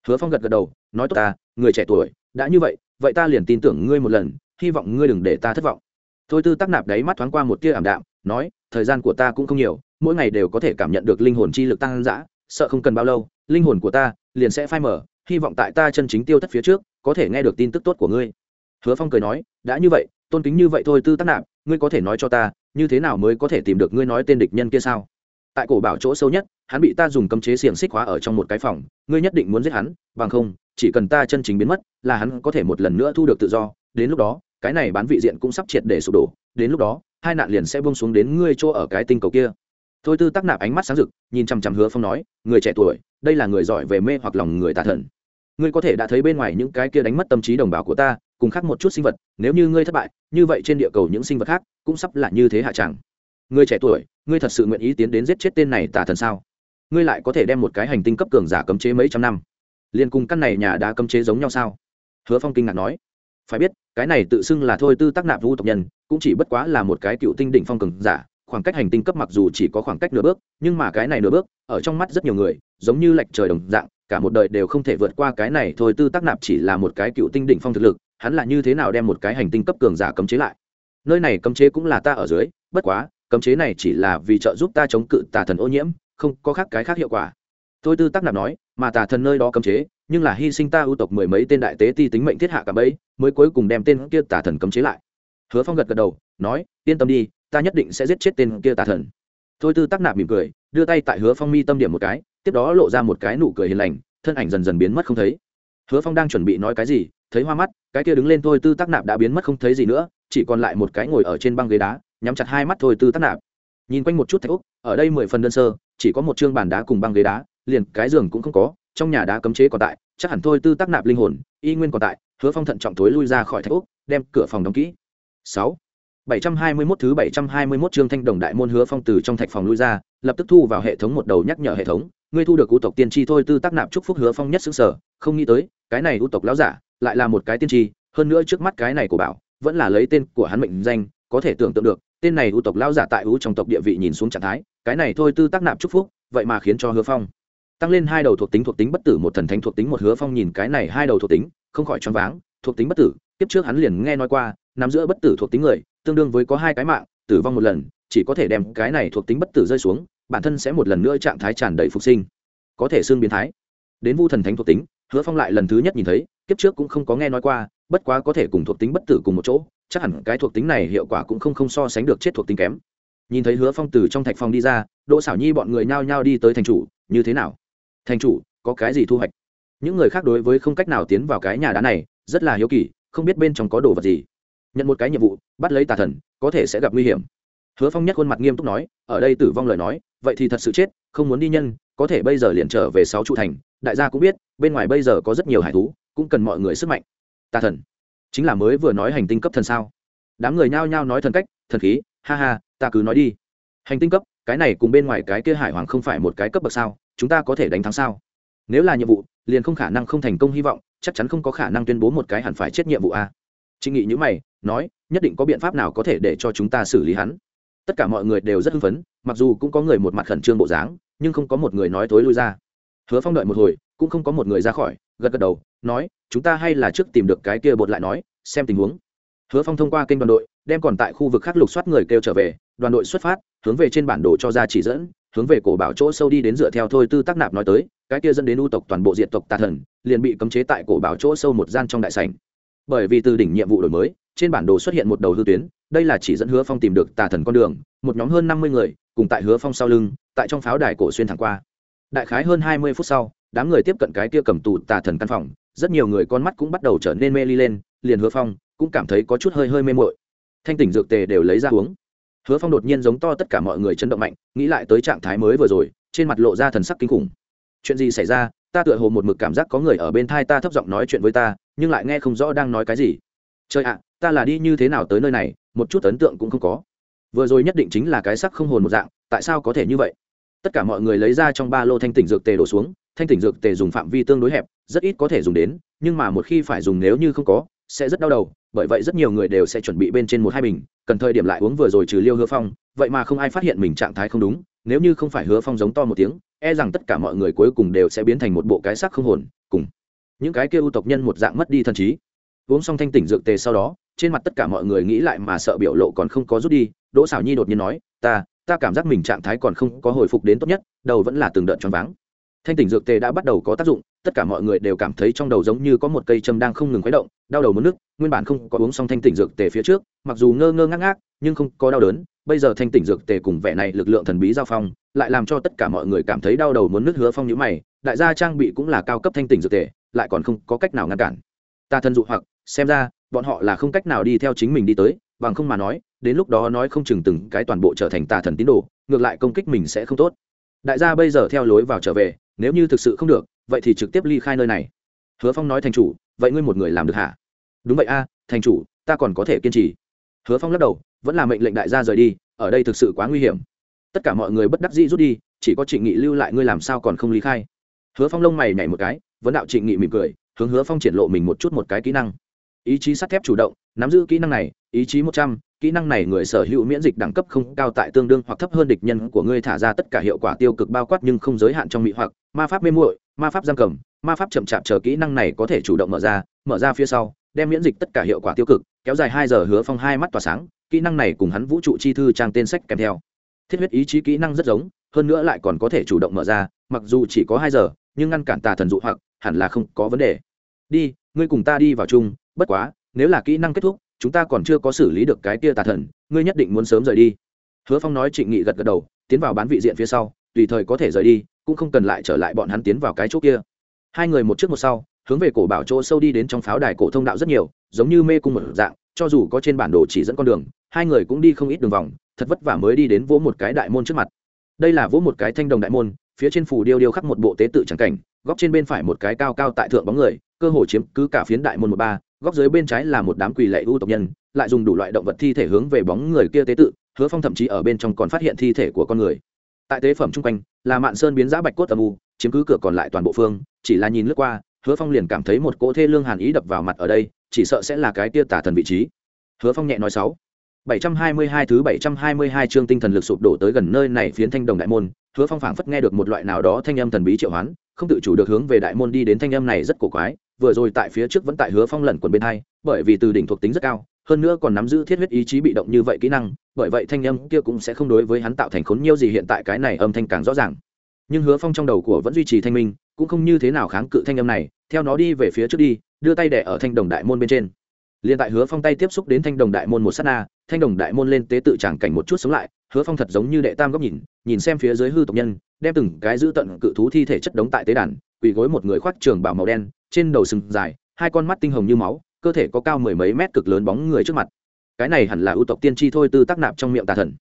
Hứa phong gật gật đầu, nói tốt ta, người trẻ tuổi, đã như vậy vậy ta liền tin tưởng ngươi một lần, hy vọng ngươi đừng để ta thất vọng. Thôi tư tắc nạp đáy mắt thoáng qua một tia ảm đạm, nói, thời gian của ta cũng không nhiều, mỗi ngày đều có thể cảm nhận được linh hồn chi lực tăng dã, sợ không cần bao lâu, linh hồn của ta liền sẽ phai mở hy vọng tại ta chân chính tiêu thất phía trước, có thể nghe được tin tức tốt của ngươi. Hứa phong cười nói, đã như vậy, tôn kính như vậy thôi tư tắc nạp, ngươi có thể nói cho ta, như thế nào mới có thể tìm được ngươi nói tên địch nhân kia sao? Tại cổ bảo chỗ sâu nhất, hắn bị ta dùng cấm chế xiềng xích hóa ở trong một cái phòng, ngươi nhất định muốn giết hắn, bằng không, chỉ cần ta chân chính biến mất, là hắn có thể một lần nữa thu được tự do. Đến lúc đó, cái này bán vị diện cũng sắp triệt để sụp đổ. Đến lúc đó, hai nạn liền sẽ bông xuống đến ngươi chỗ ở cái tinh cầu kia. Thôi tư tắc nạp ánh mắt sáng rực, nhìn chằm chằm hứa phong nói, người trẻ tuổi, đây là người giỏi về mê hoặc lòng người tà thần. Ngươi có thể đã thấy bên ngoài những cái kia đánh mất tâm trí đồng bào của ta, cùng khác một chút sinh vật, nếu như ngươi thất bại, như vậy trên địa cầu những sinh vật khác cũng sắp là như thế hạ chẳng ngươi trẻ tuổi, ngươi thật sự nguyện ý tiến đến giết chết tên này tà thần sao? Ngươi lại có thể đem một cái hành tinh cấp cường giả cấm chế mấy trăm năm. Liền cùng căn này nhà đã cấm chế giống nhau sao? Hứa phong kinh ngạc nói. Phải biết, cái này tự xưng là thôi tư tác nạp vu tộc nhân, cũng chỉ bất quá là một cái cựu tinh đỉnh phong cường giả, khoảng cách hành tinh cấp mặc dù chỉ có khoảng cách nửa bước, nhưng mà cái này nửa bước, ở trong mắt rất nhiều người, giống như lệch trời đồng dạng, cả một đời đều không thể vượt qua cái này thôi tư tác nạp chỉ là một cái cựu tinh đỉnh phong thực lực, hắn là như thế nào đem một cái hành tinh cấp cường giả cấm chế lại? Nơi này cấm chế cũng là ta ở dưới, bất quá cấm chế này chỉ là vì trợ giúp ta chống cự tà thần ô nhiễm, không có khác cái khác hiệu quả. Tôi tư tác nạp nói, mà tà thần nơi đó cấm chế, nhưng là hy sinh ta ưu tộc mười mấy tên đại tế ti tính mệnh thiết hạ cả bấy mới cuối cùng đem tên kia tà thần cấm chế lại. Hứa phong gật gật đầu, nói, yên tâm đi, ta nhất định sẽ giết chết tên kia tà thần. Tôi tư tác nạp mỉm cười, đưa tay tại hứa phong mi tâm điểm một cái, tiếp đó lộ ra một cái nụ cười hiền lành, thân ảnh dần dần biến mất không thấy. Hứa phong đang chuẩn bị nói cái gì, thấy hoa mắt, cái kia đứng lên thôi tư tác nạp đã biến mất không thấy gì nữa, chỉ còn lại một cái ngồi ở trên băng ghế đá nhắm chặt hai mắt thôi tư tắt nạp. Nhìn quanh một chút thạch úc, ở đây mười phần đơn sơ, chỉ có một chương bàn đá cùng băng ghế đá, liền cái giường cũng không có, trong nhà đá cấm chế còn tại, chắc hẳn thôi tư tác nạp linh hồn, y nguyên còn tại, hứa phong thận trọng thối lui ra khỏi thạch úc, đem cửa phòng đóng kỹ. Sáu. Bảy trăm hai mươi 721 thứ bảy trăm hai mươi 721 chương thanh đồng đại môn hứa phong từ trong thạch phòng lui ra, lập tức thu vào hệ thống một đầu nhắc nhở hệ thống. Ngươi thu được ưu tộc tiên tri thôi tư tác nạp chúc phúc hứa phong nhất xứng sở, không nghĩ tới, cái này ưu tộc lão giả lại là một cái tiên tri, hơn nữa trước mắt cái này của bảo, vẫn là lấy tên của hắn mệnh danh, có thể tưởng tượng được tên này ưu tộc lão giả tại ưu trong tộc địa vị nhìn xuống trạng thái, cái này thôi tư tác nạp chúc phúc, vậy mà khiến cho hứa phong. Tăng lên hai đầu thuộc tính thuộc tính bất tử một thần thánh thuộc tính một hứa phong nhìn cái này hai đầu thuộc tính, không khỏi choáng váng, thuộc tính bất tử tiếp trước hắn liền nghe nói qua, nắm giữa bất tử thuộc tính người, tương đương với có hai cái mạng, tử vong một lần, chỉ có thể đem cái này thuộc tính bất tử rơi xuống, bản thân sẽ một lần nữa trạng thái tràn đầy phục sinh. Có thể xương biến thái. Đến vu thần thánh thuộc tính, hứa phong lại lần thứ nhất nhìn thấy, kiếp trước cũng không có nghe nói qua bất quá có thể cùng thuộc tính bất tử cùng một chỗ, chắc hẳn cái thuộc tính này hiệu quả cũng không không so sánh được chết thuộc tính kém. Nhìn thấy hứa phong từ trong thạch phong đi ra, đỗ xảo nhi bọn người nhao nhao đi tới thành chủ, như thế nào? Thành chủ, có cái gì thu hoạch? Những người khác đối với không cách nào tiến vào cái nhà đá này, rất là hiếu kỳ, không biết bên trong có đồ vật gì. Nhận một cái nhiệm vụ, bắt lấy tà thần, có thể sẽ gặp nguy hiểm. Hứa phong nhất khuôn mặt nghiêm túc nói, ở đây tử vong lời nói, vậy thì thật sự chết, không muốn đi nhân, có thể bây giờ liền trở về sáu trụ thành. Đại gia cũng biết, bên ngoài bây giờ có rất nhiều hải thú, cũng cần mọi người sức mạnh tà thần. Chính là mới vừa nói hành tinh cấp thần sao? Đám người nhao nhao nói thần cách, thần khí, ha ha, ta cứ nói đi. Hành tinh cấp, cái này cùng bên ngoài cái kia hải hoàng không phải một cái cấp bậc sao, chúng ta có thể đánh thắng sao? Nếu là nhiệm vụ, liền không khả năng không thành công hy vọng, chắc chắn không có khả năng tuyên bố một cái hẳn phải chết nhiệm vụ a. Trịnh nghị như mày, nói, nhất định có biện pháp nào có thể để cho chúng ta xử lý hắn. Tất cả mọi người đều rất hưng phấn, mặc dù cũng có người một mặt khẩn trương bộ dáng, nhưng không có một người nói thối lui ra. Hứa phong đợi một hồi cũng không có một người ra khỏi, gật gật đầu, nói, chúng ta hay là trước tìm được cái kia bột lại nói, xem tình huống. Hứa phong thông qua kênh đoàn đội, đem còn tại khu vực khác lục soát người kêu trở về, đoàn đội xuất phát, hướng về trên bản đồ cho ra chỉ dẫn, hướng về cổ bảo chỗ sâu đi đến dựa theo thôi tư tác nạp nói tới, cái kia dẫn đến u tộc toàn bộ diện tộc tà thần, liền bị cấm chế tại cổ bảo chỗ sâu một gian trong đại sảnh. Bởi vì từ đỉnh nhiệm vụ đổi mới, trên bản đồ xuất hiện một đầu hư tuyến, đây là chỉ dẫn hứa phong tìm được tà thần con đường, một nhóm hơn năm mươi người, cùng tại hứa phong sau lưng, tại trong pháo đài cổ xuyên thẳng qua. Đại khái hơn hai mươi phút sau đám người tiếp cận cái kia cầm tù tà thần căn phòng, rất nhiều người con mắt cũng bắt đầu trở nên mê ly lên, liền hứa phong cũng cảm thấy có chút hơi hơi mê mội thanh tỉnh dược tề đều lấy ra uống. Hứa phong đột nhiên giống to tất cả mọi người chấn động mạnh, nghĩ lại tới trạng thái mới vừa rồi, trên mặt lộ ra thần sắc kinh khủng. Chuyện gì xảy ra? Ta tựa hồ một mực cảm giác có người ở bên thai ta thấp giọng nói chuyện với ta, nhưng lại nghe không rõ đang nói cái gì. Trời ạ, ta là đi như thế nào tới nơi này, một chút ấn tượng cũng không có. Vừa rồi nhất định chính là cái sắc không hồn một dạng, tại sao có thể như vậy? Tất cả mọi người lấy ra trong ba lô thanh tỉnh dược tề đổ xuống thanh tỉnh dược tề dùng phạm vi tương đối hẹp, rất ít có thể dùng đến, nhưng mà một khi phải dùng nếu như không có, sẽ rất đau đầu, bởi vậy rất nhiều người đều sẽ chuẩn bị bên trên một hai bình, cần thời điểm lại uống vừa rồi trừ liêu hứa phong, vậy mà không ai phát hiện mình trạng thái không đúng, nếu như không phải hứa phong giống to một tiếng e rằng tất cả mọi người cuối cùng đều sẽ biến thành một bộ cái sắc không hồn, cùng những cái kia ưu tộc nhân một dạng mất đi thần trí. Uống xong thanh tỉnh dược tề sau đó, trên mặt tất cả mọi người nghĩ lại mà sợ biểu lộ còn không có rút đi, đỗ xảo nhi đột nhiên nói, ta ta cảm giác mình trạng thái còn không có hồi phục đến tốt nhất, đầu vẫn là từng đợt choáng váng thanh tỉnh dược tề đã bắt đầu có tác dụng, tất cả mọi người đều cảm thấy trong đầu giống như có một cây châm đang không ngừng khuấy động, đau đầu muốn nước nguyên bản không có uống xong thanh tỉnh dược tề phía trước, mặc dù ngơ ngơ ngác ngác, nhưng không có đau đớn, bây giờ thanh tỉnh dược tề cùng vẻ này lực lượng thần bí giao phong, lại làm cho tất cả mọi người cảm thấy đau đầu muốn nứt hứa phong nhữ mày, đại gia trang bị cũng là cao cấp thanh tỉnh dược tề, lại còn không có cách nào ngăn cản. Ta thân dụ hoặc, xem ra, bọn họ là không cách nào đi theo chính mình đi tới, bằng không mà nói, đến lúc đó nói không chừng từng cái toàn bộ trở thành tà thần tín đồ, ngược lại công kích mình sẽ không tốt. Đại gia bây giờ theo lối vào trở về nếu như thực sự không được, vậy thì trực tiếp ly khai nơi này. Hứa phong nói thành chủ, vậy ngươi một người làm được hả? Đúng vậy a, thành chủ, ta còn có thể kiên trì. Hứa phong lắc đầu, vẫn là mệnh lệnh đại gia rời đi, ở đây thực sự quá nguy hiểm. Tất cả mọi người bất đắc dĩ rút đi, chỉ có trịnh nghị lưu lại ngươi làm sao còn không ly khai. Hứa phong lông mày nhảy một cái vấn đạo trịnh nghị mỉm cười, hướng hứa phong triển lộ mình một chút một cái kỹ năng. Ý chí sắt thép chủ động, nắm giữ kỹ năng này, ý chí một trăm kỹ năng này người sở hữu miễn dịch đẳng cấp không cao tại tương đương hoặc thấp hơn địch nhân của ngươi thả ra tất cả hiệu quả tiêu cực bao quát nhưng không giới hạn trong mỹ hoặc, ma pháp mê muội, ma pháp giam cầm, ma pháp chậm chạp chờ kỹ năng này có thể chủ động mở ra mở ra phía sau, đem miễn dịch tất cả hiệu quả tiêu cực, kéo dài hai giờ hứa phong hai mắt tỏa sáng, kỹ năng này cùng hắn vũ trụ chi thư trang tên sách kèm theo. Thiết huyết ý chí kỹ năng rất giống, hơn nữa lại còn có thể chủ động mở ra, mặc dù chỉ có hai giờ, nhưng ngăn cản tà thần dụ hoặc hẳn là không có vấn đề. Đi, ngươi cùng ta đi vào chung, bất quá, nếu là kỹ năng kết thúc chúng ta còn chưa có xử lý được cái kia tà thần, ngươi nhất định muốn sớm rời đi. Hứa phong nói trịnh nghị gật gật đầu, tiến vào bán vị diện phía sau, tùy thời có thể rời đi, cũng không cần lại trở lại bọn hắn tiến vào cái chỗ kia. Hai người một trước một sau, hướng về cổ bảo chỗ sâu đi đến trong pháo đài cổ thông đạo rất nhiều, giống như mê cung một dạng, cho dù có trên bản đồ chỉ dẫn con đường, hai người cũng đi không ít đường vòng, thật vất vả mới đi đến vỗ một cái đại môn trước mặt. Đây là vỗ một cái thanh đồng đại môn, phía trên phủ điêu điêu khắc một bộ tế tự trắng cảnh, góc trên bên phải một cái cao cao tại thượng bóng người cơ hồ chiếm cứ cả phiến đại môn một ba, góc dưới bên trái là một đám quỳ lệ ưu tộc nhân, lại dùng đủ loại động vật thi thể hướng về bóng người kia tế tự, hứa phong thậm chí ở bên trong còn phát hiện thi thể của con người. Tại tế phẩm chung quanh, là mạn sơn biến giã bạch cốt âm u, chiếm cứ cửa còn lại toàn bộ phương, chỉ là nhìn lướt qua, hứa phong liền cảm thấy một cỗ thê lương hàn ý đập vào mặt ở đây, chỉ sợ sẽ là cái tia tả thần vị trí. Hứa phong nhẹ nói sáu. bảy trăm hai mươi hai thứ bảy trăm hai mươi hai chương tinh thần lực sụp đổ tới gần nơi này phiến thanh đồng đại môn, hứa phong phảng phất nghe được một loại nào đó thanh âm thần bí triệu hoán, không tự chủ được hướng về đại môn đi đến thanh âm này rất cổ quái vừa rồi tại phía trước vẫn tại hứa phong lẩn quần bên hai, bởi vì từ đỉnh thuộc tính rất cao, hơn nữa còn nắm giữ thiết huyết ý chí bị động như vậy kỹ năng, bởi vậy thanh âm kia cũng sẽ không đối với hắn tạo thành khốn nhiêu gì hiện tại cái này âm thanh càng rõ ràng. Nhưng hứa phong trong đầu của vẫn duy trì thanh minh, cũng không như thế nào kháng cự thanh âm này, theo nó đi về phía trước đi, đưa tay đẻ ở thanh đồng đại môn bên trên. Liền tại hứa phong tay tiếp xúc đến thanh đồng đại môn một s á t na, thanh đồng đại môn lên tế tự tràng cảnh một chút sống lại, hứa phong thật giống như đệ tam góc nhìn nhìn xem phía dưới hư tộc nhân, đem từng cái giữ tận cự thú thi thể chất đống tại tế đàn, quỳ gối một người khoác trường bảo màu đen trên đầu sừng dài, hai con mắt tinh hồng như máu, cơ thể có cao mười mấy mét cực lớn bóng người trước mặt. Cái này hẳn là ưu tộc tiên tri thôi tư tác nạp trong miệng tà thần.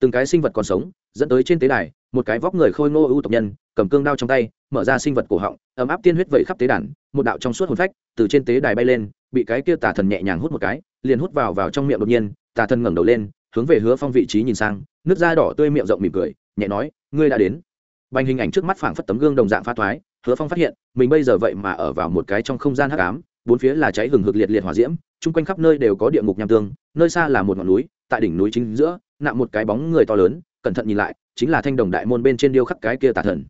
Từng cái sinh vật còn sống, dẫn tới trên tế đài, một cái vóc người khôi ngô ưu tộc nhân, cầm cương đao trong tay, mở ra sinh vật cổ họng, ấm áp tiên huyết vẩy khắp tế đàn, một đạo trong suốt hồn phách, từ trên tế đài bay lên, bị cái kia tà thần nhẹ nhàng hút một cái, liền hút vào vào trong miệng đột nhiên, tà thần ngẩng đầu lên, hướng về hứa phong vị trí nhìn sang, nước da đỏ tươi miệng rộng mỉm cười, nhẹ nói, ngươi đã đến. Bành hình ảnh trước mắt phảng phất tấm gương đồng dạng pha thoái hứa phong phát hiện mình bây giờ vậy mà ở vào một cái trong không gian hắc ám bốn phía là cháy hừng hực liệt liệt hỏa diễm chung quanh khắp nơi đều có địa ngục nham tương nơi xa là một ngọn núi tại đỉnh núi chính giữa nạm một cái bóng người to lớn cẩn thận nhìn lại chính là thanh đồng đại môn bên trên điêu khắc cái kia tà thần.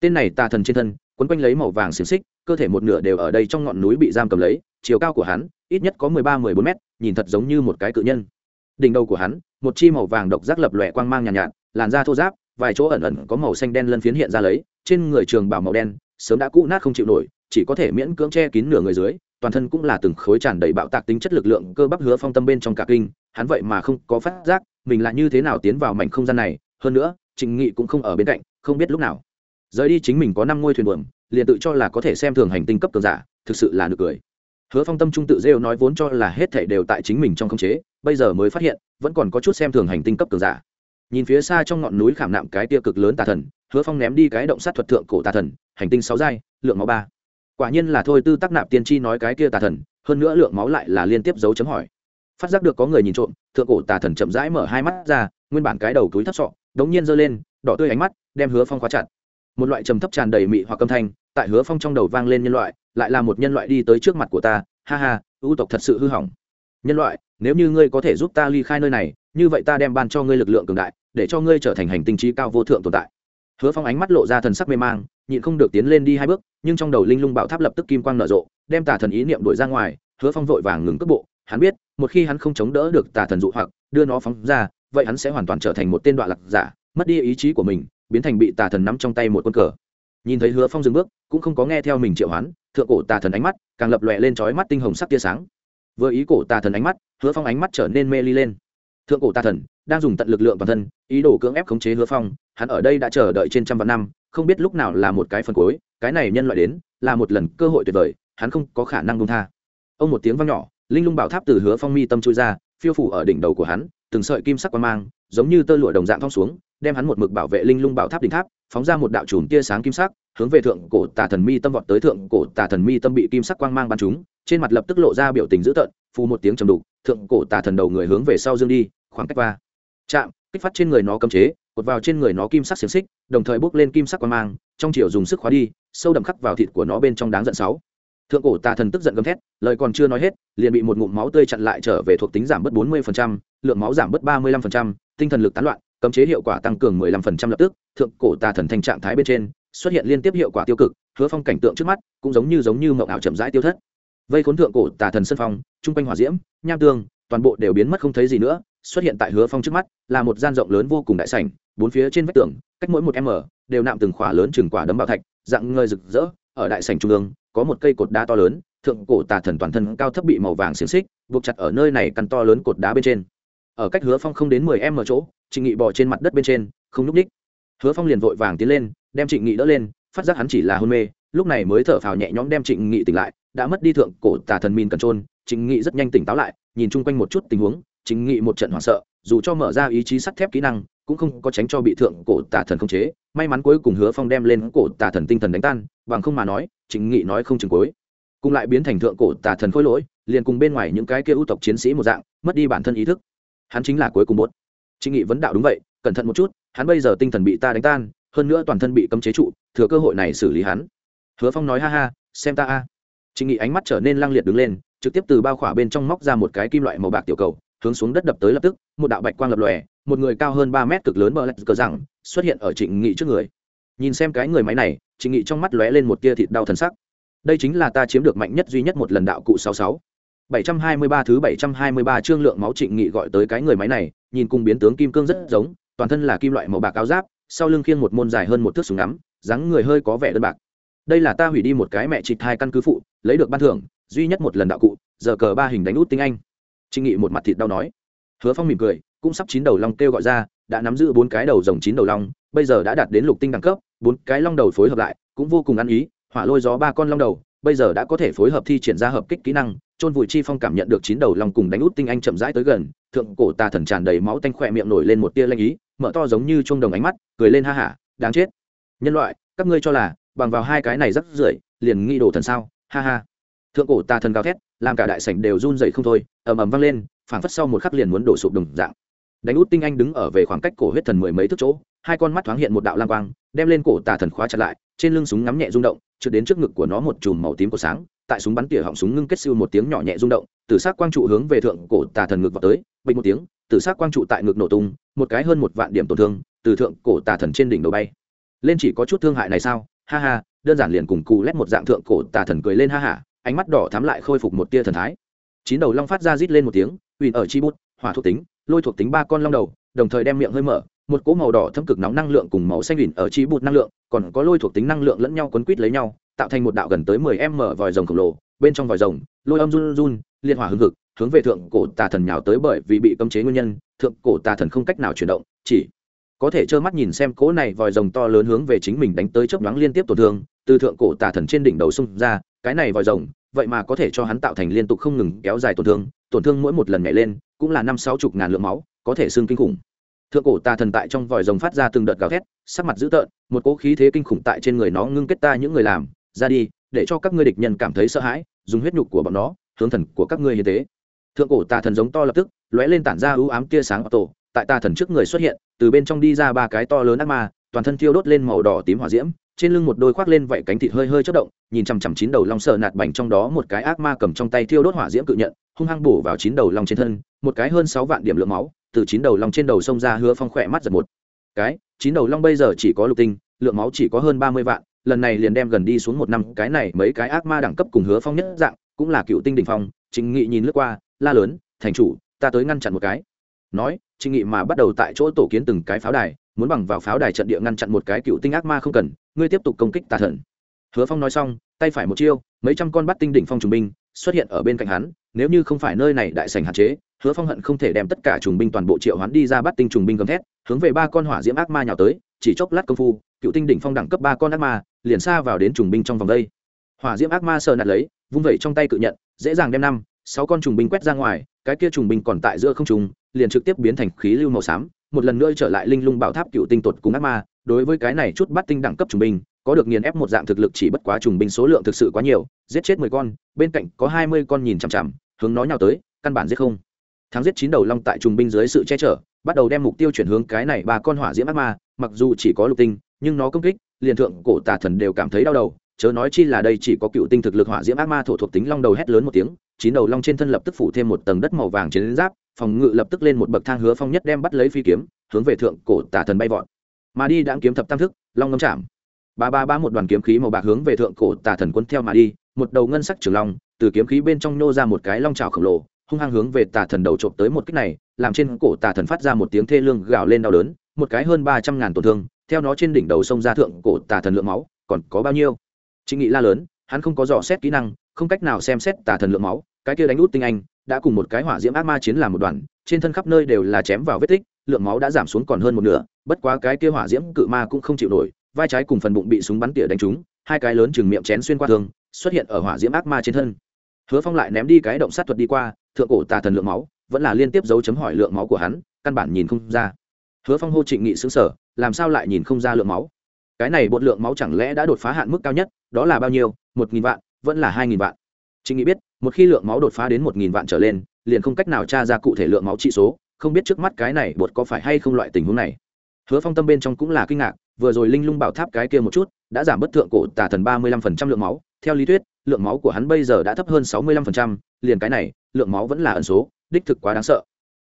Tên này tà thần trên thân quấn quanh lấy màu vàng xiềng xích cơ thể một nửa đều ở đây trong ngọn núi bị giam cầm lấy chiều cao của hắn ít nhất có mười ba mười bốn mét nhìn thật giống như một cái cự nhân. Đỉnh đầu của hắn một chi màu vàng độc giác lập lòe quang mang nhàn nhạt, nhạt làn da thô giáp vài chỗ ẩn ẩn có màu xanh đen lân phiến hiện ra lấy trên người trường bảo màu đen sớm đã cũ nát không chịu nổi, chỉ có thể miễn cưỡng che kín nửa người dưới, toàn thân cũng là từng khối tràn đầy bạo tạc tính chất lực lượng cơ bắp hứa phong tâm bên trong cả kinh, hắn vậy mà không có phát giác mình là như thế nào tiến vào mảnh không gian này, hơn nữa, trịnh nghị cũng không ở bên cạnh, không biết lúc nào. Rời đi chính mình có năm ngôi thuyền buồm, liền tự cho là có thể xem thường hành tinh cấp cường giả, thực sự là được cười. Hứa phong tâm trung tự rêu nói vốn cho là hết thể đều tại chính mình trong khống chế, bây giờ mới phát hiện, vẫn còn có chút xem thường hành tinh cấp cường giả. Nhìn phía xa trong ngọn núi khảm nạm cái tia cực lớn tà thần hứa phong ném đi cái động sát thuật thượng cổ tà thần, hành tinh sáu giai, lượng máu ba. Quả nhiên là thôi tư tác nạp tiên tri nói cái kia tà thần, hơn nữa lượng máu lại là liên tiếp dấu chấm hỏi. Phát giác được có người nhìn trộm, thượng cổ tà thần chậm rãi mở hai mắt ra, nguyên bản cái đầu túi thấp sọ, đống nhiên giơ lên, đỏ tươi ánh mắt, đem hứa phong khóa chặt. Một loại trầm thấp tràn đầy mị hoặc âm thanh, tại hứa phong trong đầu vang lên nhân loại, lại là một nhân loại đi tới trước mặt của ta, ha ha, ưu tộc thật sự hư hỏng. Nhân loại, nếu như ngươi có thể giúp ta ly khai nơi này, như vậy ta đem ban cho ngươi lực lượng cường đại, để cho ngươi trở thành hành tinh trí cao vô thượng tồn tại hứa phong ánh mắt lộ ra thần sắc mê mang, nhịn không được tiến lên đi hai bước, nhưng trong đầu linh lung bạo tháp lập tức kim quang nở rộ, đem tà thần ý niệm đuổi ra ngoài, hứa phong vội vàng ngừng cước bộ, hắn biết, một khi hắn không chống đỡ được tà thần dụ hoặc, đưa nó phóng ra, vậy hắn sẽ hoàn toàn trở thành một tên đoạn lạc giả, mất đi ý chí của mình, biến thành bị tà thần nắm trong tay một quân cờ. Nhìn thấy hứa phong dừng bước, cũng không có nghe theo mình triệu hoán, thượng cổ tà thần ánh mắt càng lập lòe lên trói mắt tinh hồng sắc tia sáng. Vừa ý cổ tà thần ánh mắt, hứa phong ánh mắt trở nên mê ly lên. Thượng cổ tà thần đang dùng tận lực lượng toàn thân, ý đồ cưỡng ép khống chế hứa phong, hắn ở đây đã chờ đợi trên trăm vạn năm, không biết lúc nào là một cái phần cuối, cái này nhân loại đến, là một lần cơ hội tuyệt vời, hắn không có khả năng công tha. Ông một tiếng vang nhỏ, linh lung bảo tháp từ hứa phong mi tâm chui ra, phiêu phủ ở đỉnh đầu của hắn, từng sợi kim sắc quang mang, giống như tơ lụa đồng dạng thong xuống, đem hắn một mực bảo vệ linh lung bảo tháp đỉnh tháp, phóng ra một đạo chùm tia sáng kim sắc, hướng về thượng cổ tà thần mi tâm vọt tới thượng cổ tà thần mi tâm bị kim sắc quang mang bắn chúng trên mặt lập tức lộ ra biểu tình dữ tợn, phù một tiếng trầm đục, thượng cổ tà thần đầu người hướng về sau dương đi, khoảng cách va chạm kích phát trên người nó cấm chế cột vào trên người nó kim sắc xiềng xích đồng thời bốc lên kim sắc quan mang trong chiều dùng sức khóa đi sâu đậm khắc vào thịt của nó bên trong đáng giận sáu. Thượng cổ tà thần tức giận gầm thét lời còn chưa nói hết liền bị một ngụm máu tươi chặn lại trở về thuộc tính giảm bớt 40%, lượng máu giảm bớt 35%, tinh thần lực tán loạn cấm chế hiệu quả tăng cường 15% lập tức thượng cổ tà thần thành trạng thái bên trên xuất hiện liên tiếp hiệu quả tiêu cực hứa phong cảnh tượng trước mắt cũng giống như giống như mộng ảo chậm rãi tiêu thất. Vây khốn thượng cổ tà thần sân phong trung quanh hỏa diễm nham tương toàn bộ đều biến mất không thấy gì nữa xuất hiện tại hứa phong trước mắt, là một gian rộng lớn vô cùng đại sảnh, bốn phía trên vách tường, cách mỗi một m đều nạm từng khỏa lớn chừng quả đấm bảo thạch, dạng ngơi rực rỡ. Ở đại sảnh trung ương, có một cây cột đá to lớn, thượng cổ tà thần toàn thân cao thấp bị màu vàng xiềng xích, buộc chặt ở nơi này căn to lớn cột đá bên trên. Ở cách hứa phong không đến mười m chỗ, trịnh nghị bò trên mặt đất bên trên, không núp ních hứa phong liền vội vàng tiến lên, đem trịnh nghị đỡ lên, phát giác hắn chỉ là hôn mê, lúc này mới thở phào nhẹ nhõm đem trịnh nghị tỉnh lại, đã mất đi thượng cổ tà thần min cần trôn trịnh nghị rất nhanh tỉnh táo lại, nhìn chung quanh một chút tình huống Chính nghị một trận hoảng sợ, dù cho mở ra ý chí sắt thép kỹ năng, cũng không có tránh cho bị thượng cổ tà thần không chế. May mắn cuối cùng hứa phong đem lên cổ tà thần tinh thần đánh tan, bằng không mà nói, Chính nghị nói không chừng cuối. Cùng lại biến thành thượng cổ tà thần khôi lỗi, liền cùng bên ngoài những cái kia ưu tộc chiến sĩ một dạng, mất đi bản thân ý thức. Hắn chính là cuối cùng bốt Chính nghị vấn đạo đúng vậy, cẩn thận một chút, hắn bây giờ tinh thần bị ta đánh tan, hơn nữa toàn thân bị cấm chế trụ, thừa cơ hội này xử lý hắn. Hứa phong nói ha ha, xem ta a. Chính nghị ánh mắt trở nên lăng liệt đứng lên, trực tiếp từ bao khỏa bên trong móc ra một cái kim loại màu bạc tiểu cầu hướng xuống đất đập tới lập tức, một đạo bạch quang lập lòe, một người cao hơn ba mét cực lớn bờ lạch cờ rằng xuất hiện ở trịnh nghị trước người. Nhìn xem cái người máy này, trịnh nghị trong mắt lóe lên một tia thịt đau thần sắc. Đây chính là ta chiếm được mạnh nhất duy nhất một lần đạo cụ sáu sáu. Bảy trăm hai mươi ba thứ bảy trăm hai mươi ba chương lượng máu trịnh nghị gọi tới cái người máy này, nhìn cùng biến tướng kim cương rất giống, toàn thân là kim loại màu bạc áo giáp, sau lưng khiêng một môn dài hơn một thước súng ngắm, dáng người hơi có vẻ đơn bạc. Đây là ta hủy đi một cái mẹ trịch hai căn cứ phụ, lấy được ban thưởng, duy nhất một lần đạo cụ, giờ cờ ba hình đánh út tinh anh trịnh nghị một mặt thịt đau nói. Hứa phong mỉm cười, cũng sắp chín đầu long kêu gọi ra, đã nắm giữ bốn cái đầu rồng chín đầu long, bây giờ đã đạt đến lục tinh đẳng cấp, bốn cái long đầu phối hợp lại, cũng vô cùng ăn ý, hỏa lôi gió ba con long đầu, bây giờ đã có thể phối hợp thi triển ra hợp kích kỹ năng trôn vùi chi phong cảm nhận được chín đầu long cùng đánh út tinh anh chậm rãi tới gần, thượng cổ tà thần tràn đầy máu tanh khỏe miệng nổi lên một tia lanh ý, mở to giống như trung đồng ánh mắt, cười lên ha hả đáng chết. Nhân loại, các ngươi cho là bằng vào hai cái này rất rưởi, liền nghi đồ thần sao? Ha ha. Thượng cổ tà thần gào thét làm cả đại sảnh đều run dậy không thôi, ầm ầm vang lên, phảng phất sau một khắc liền muốn đổ sụp đồng dạng. Đánh út tinh anh đứng ở về khoảng cách cổ huyết thần mười mấy thước chỗ, hai con mắt thoáng hiện một đạo lang quang, đem lên cổ tà thần khóa chặt lại, trên lưng súng ngắm nhẹ rung động, trượt đến trước ngực của nó một chùm màu tím của sáng, tại súng bắn tỉa họng súng ngưng kết siêu một tiếng nhỏ nhẹ rung động từ sát quang trụ hướng về thượng cổ tà thần ngực vào tới, bình một tiếng từ sát quang trụ tại ngực nổ tung, một cái hơn một vạn điểm tổn thương, từ thượng cổ tà thần trên đỉnh đầu bay. Lên chỉ có chút thương hại này sao? Ha ha, đơn giản liền cùng cù lét một dạng thượng cổ tà thần cười lên ha hả ánh mắt đỏ thắm lại khôi phục một tia thần thái. Chín đầu long phát ra rít lên một tiếng ủy ở chi bút, hỏa thuộc tính, lôi thuộc tính ba con long đầu, đồng thời đem miệng hơi mở, một cỗ màu đỏ thâm cực nóng năng lượng cùng màu xanh ủy ở chi bút năng lượng, còn có lôi thuộc tính năng lượng lẫn nhau quấn quýt lấy nhau, tạo thành một đạo gần tới mười m vòi rồng khổng lồ, bên trong vòi rồng, lôi âm run run, liên hỏa hưng cực hướng về thượng cổ tà thần nhào tới bởi vì bị cấm chế nguyên nhân, thượng cổ tà thần không cách nào chuyển động, chỉ có thể trơ mắt nhìn xem cỗ này vòi rồng to lớn hướng về chính mình đánh tới chớp nhoáng liên tiếp tổn thương, từ thượng cổ tà thần trên đỉnh đầu xung ra cái này vòi rồng, vậy mà có thể cho hắn tạo thành liên tục không ngừng kéo dài tổn thương tổn thương mỗi một lần nhảy lên, cũng là năm sáu chục ngàn lượng máu, có thể xương kinh khủng. Thượng cổ tà thần tại trong vòi rồng phát ra từng đợt gào thét, sắc mặt dữ tợn, một cỗ khí thế kinh khủng tại trên người nó ngưng kết ta những người làm, ra đi, để cho các ngươi địch nhân cảm thấy sợ hãi, dùng huyết nhục của bọn nó, hướng thần của các ngươi như thế thượng cổ tà thần giống to lập tức, lóe lên tản ra ưu ám tia sáng tổ, tại tà thần trước người xuất hiện, từ bên trong đi ra ba cái to lớn ác ma, toàn thân thiêu đốt lên màu đỏ tím hỏa diễm trên lưng một đôi khoác lên vảy cánh thịt hơi hơi chất động, nhìn chằm chằm chín đầu long sợ nạt bành trong đó một cái ác ma cầm trong tay thiêu đốt hỏa diễm cự nhận, hung hăng bổ vào chín đầu long trên thân, một cái hơn sáu vạn điểm lượng máu, từ chín đầu long trên đầu sông ra hứa phong khỏe mắt giật một. Cái, chín đầu long bây giờ chỉ có lục tinh, lượng máu chỉ có hơn ba mươi vạn, lần này liền đem gần đi xuống một năm, cái này mấy cái ác ma đẳng cấp cùng hứa phong nhất dạng, cũng là cựu tinh đỉnh phong chính nghị nhìn lướt qua, la lớn, thành chủ, ta tới ngăn chặn một cái. Nói chính nghị mà bắt đầu tại chỗ tổ kiến từng cái pháo đài muốn bằng vào pháo đài trận địa ngăn chặn một cái cựu tinh ác ma không cần, ngươi tiếp tục công kích tà thần. Hứa phong nói xong, tay phải một chiêu, mấy trăm con bắt tinh đỉnh phong trùng binh xuất hiện ở bên cạnh hắn, nếu như không phải nơi này đại sành hạn chế, hứa phong hận không thể đem tất cả trùng binh toàn bộ triệu hắn đi ra bắt tinh trùng binh gầm thét, hướng về ba con hỏa diễm ác ma nhào tới, chỉ chốc lát công phu, cựu tinh đỉnh phong đẳng cấp ba con ác ma liền xa vào đến trùng binh trong vòng đây. Hỏa diễm ác ma sờ nạt lấy, vung vẩy trong tay cự nhận, dễ dàng đem năm, sáu con trùng binh quét ra ngoài, cái kia trùng binh còn tại giữa không trùng liền trực tiếp biến thành khí lưu màu xám một lần nữa trở lại linh lung bảo tháp cựu tinh tuột cùng ác ma, đối với cái này chút bắt tinh đẳng cấp trung bình có được nghiền ép một dạng thực lực chỉ bất quá trùng binh số lượng thực sự quá nhiều, giết chết mười con, bên cạnh có hai mươi con nhìn chằm chằm, hướng nó nhào tới, căn bản giết không. Thắng giết chín đầu long tại trùng binh dưới sự che chở, bắt đầu đem mục tiêu chuyển hướng cái này ba con hỏa diễm ác ma, mặc dù chỉ có lục tinh, nhưng nó công kích, liền thượng cổ tà thần đều cảm thấy đau đầu, chớ nói chi là đây chỉ có cựu tinh thực lực hỏa diễm ác ma thổ thuộc tính long đầu hét lớn một tiếng chín đầu long trên thân lập tức phủ thêm một tầng đất màu vàng chiến giáp, phòng ngự lập tức lên một bậc thang hứa phong nhất đem bắt lấy phi kiếm, hướng về thượng cổ tả thần bay vọt. Mà đi đã kiếm thập tam thức, long ngâm chạm. Ba ba ba một đoàn kiếm khí màu bạc hướng về thượng cổ tà thần quân theo mà đi, một đầu ngân sắc trường long, từ kiếm khí bên trong nô ra một cái long trào khổng lồ, hung hăng hướng về tà thần đầu trộm tới một kích này, làm trên cổ tà thần phát ra một tiếng thê lương gào lên đau đớn, một cái hơn ba trăm ngàn tổn thương, theo nó trên đỉnh đầu sông ra thượng cổ tà thần lượng máu, còn có bao nhiêu? Chính nghị la lớn, hắn không có dò xét kỹ năng, không cách nào xem xét tà thần lượng máu cái kia đánh út tinh anh, đã cùng một cái hỏa diễm ác ma chiến làm một đoàn, trên thân khắp nơi đều là chém vào vết tích, lượng máu đã giảm xuống còn hơn một nửa, bất quá cái kia hỏa diễm cự ma cũng không chịu nổi, vai trái cùng phần bụng bị súng bắn tỉa đánh trúng, hai cái lớn chừng miệng chén xuyên qua thương xuất hiện ở hỏa diễm ác ma trên thân. Hứa phong lại ném đi cái động sát thuật đi qua, thượng cổ tà thần lượng máu, vẫn là liên tiếp dấu chấm hỏi lượng máu của hắn, căn bản nhìn không ra. Hứa phong hô trịnh nghị xứng sở làm sao lại nhìn không ra lượng máu? Cái này bột lượng máu chẳng lẽ đã đột phá hạn mức cao nhất, đó là bao nhiêu? Một nghìn vạn, vẫn là hai nghìn vạn. Trình nghị biết, một khi lượng máu đột phá đến một nghìn vạn trở lên, liền không cách nào tra ra cụ thể lượng máu trị số, không biết trước mắt cái này bột có phải hay không loại tình huống này. Hứa phong tâm bên trong cũng là kinh ngạc, vừa rồi linh lung bảo tháp cái kia một chút, đã giảm bất thượng cổ tà thần ba mươi lăm phần trăm lượng máu. Theo lý thuyết, lượng máu của hắn bây giờ đã thấp hơn sáu mươi lăm phần trăm, liền cái này, lượng máu vẫn là ẩn số, đích thực quá đáng sợ.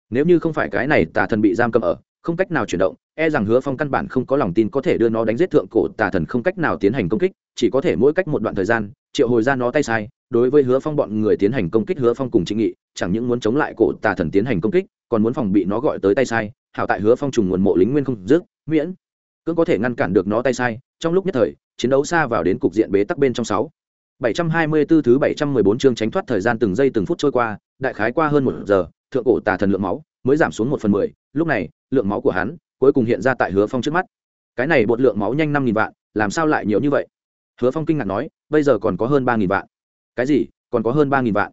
Nếu như không phải cái này tà thần bị giam cầm ở, không cách nào chuyển động e rằng hứa phong căn bản không có lòng tin có thể đưa nó đánh giết thượng cổ tà thần không cách nào tiến hành công kích, chỉ có thể mỗi cách một đoạn thời gian, triệu hồi ra nó tay sai đối với hứa phong bọn người tiến hành công kích hứa phong cùng chính nghị chẳng những muốn chống lại cổ tà thần tiến hành công kích còn muốn phòng bị nó gọi tới tay sai hảo tại hứa phong trùng nguồn mộ lính nguyên không dứt miễn cưỡng có thể ngăn cản được nó tay sai trong lúc nhất thời chiến đấu xa vào đến cục diện bế tắc bên trong sáu 724 thứ 714 chương tránh thoát thời gian từng giây từng phút trôi qua, đại khái qua hơn một giờ, thượng cổ tà thần lượng máu mới giảm xuống một phần mười. lúc này, lượng máu của hắn cuối cùng hiện ra tại Hứa Phong trước mắt. Cái này bột lượng máu nhanh 5000 vạn, làm sao lại nhiều như vậy? Hứa Phong kinh ngạc nói, bây giờ còn có hơn ba nghìn vạn. Cái gì? Còn có hơn ba nghìn vạn?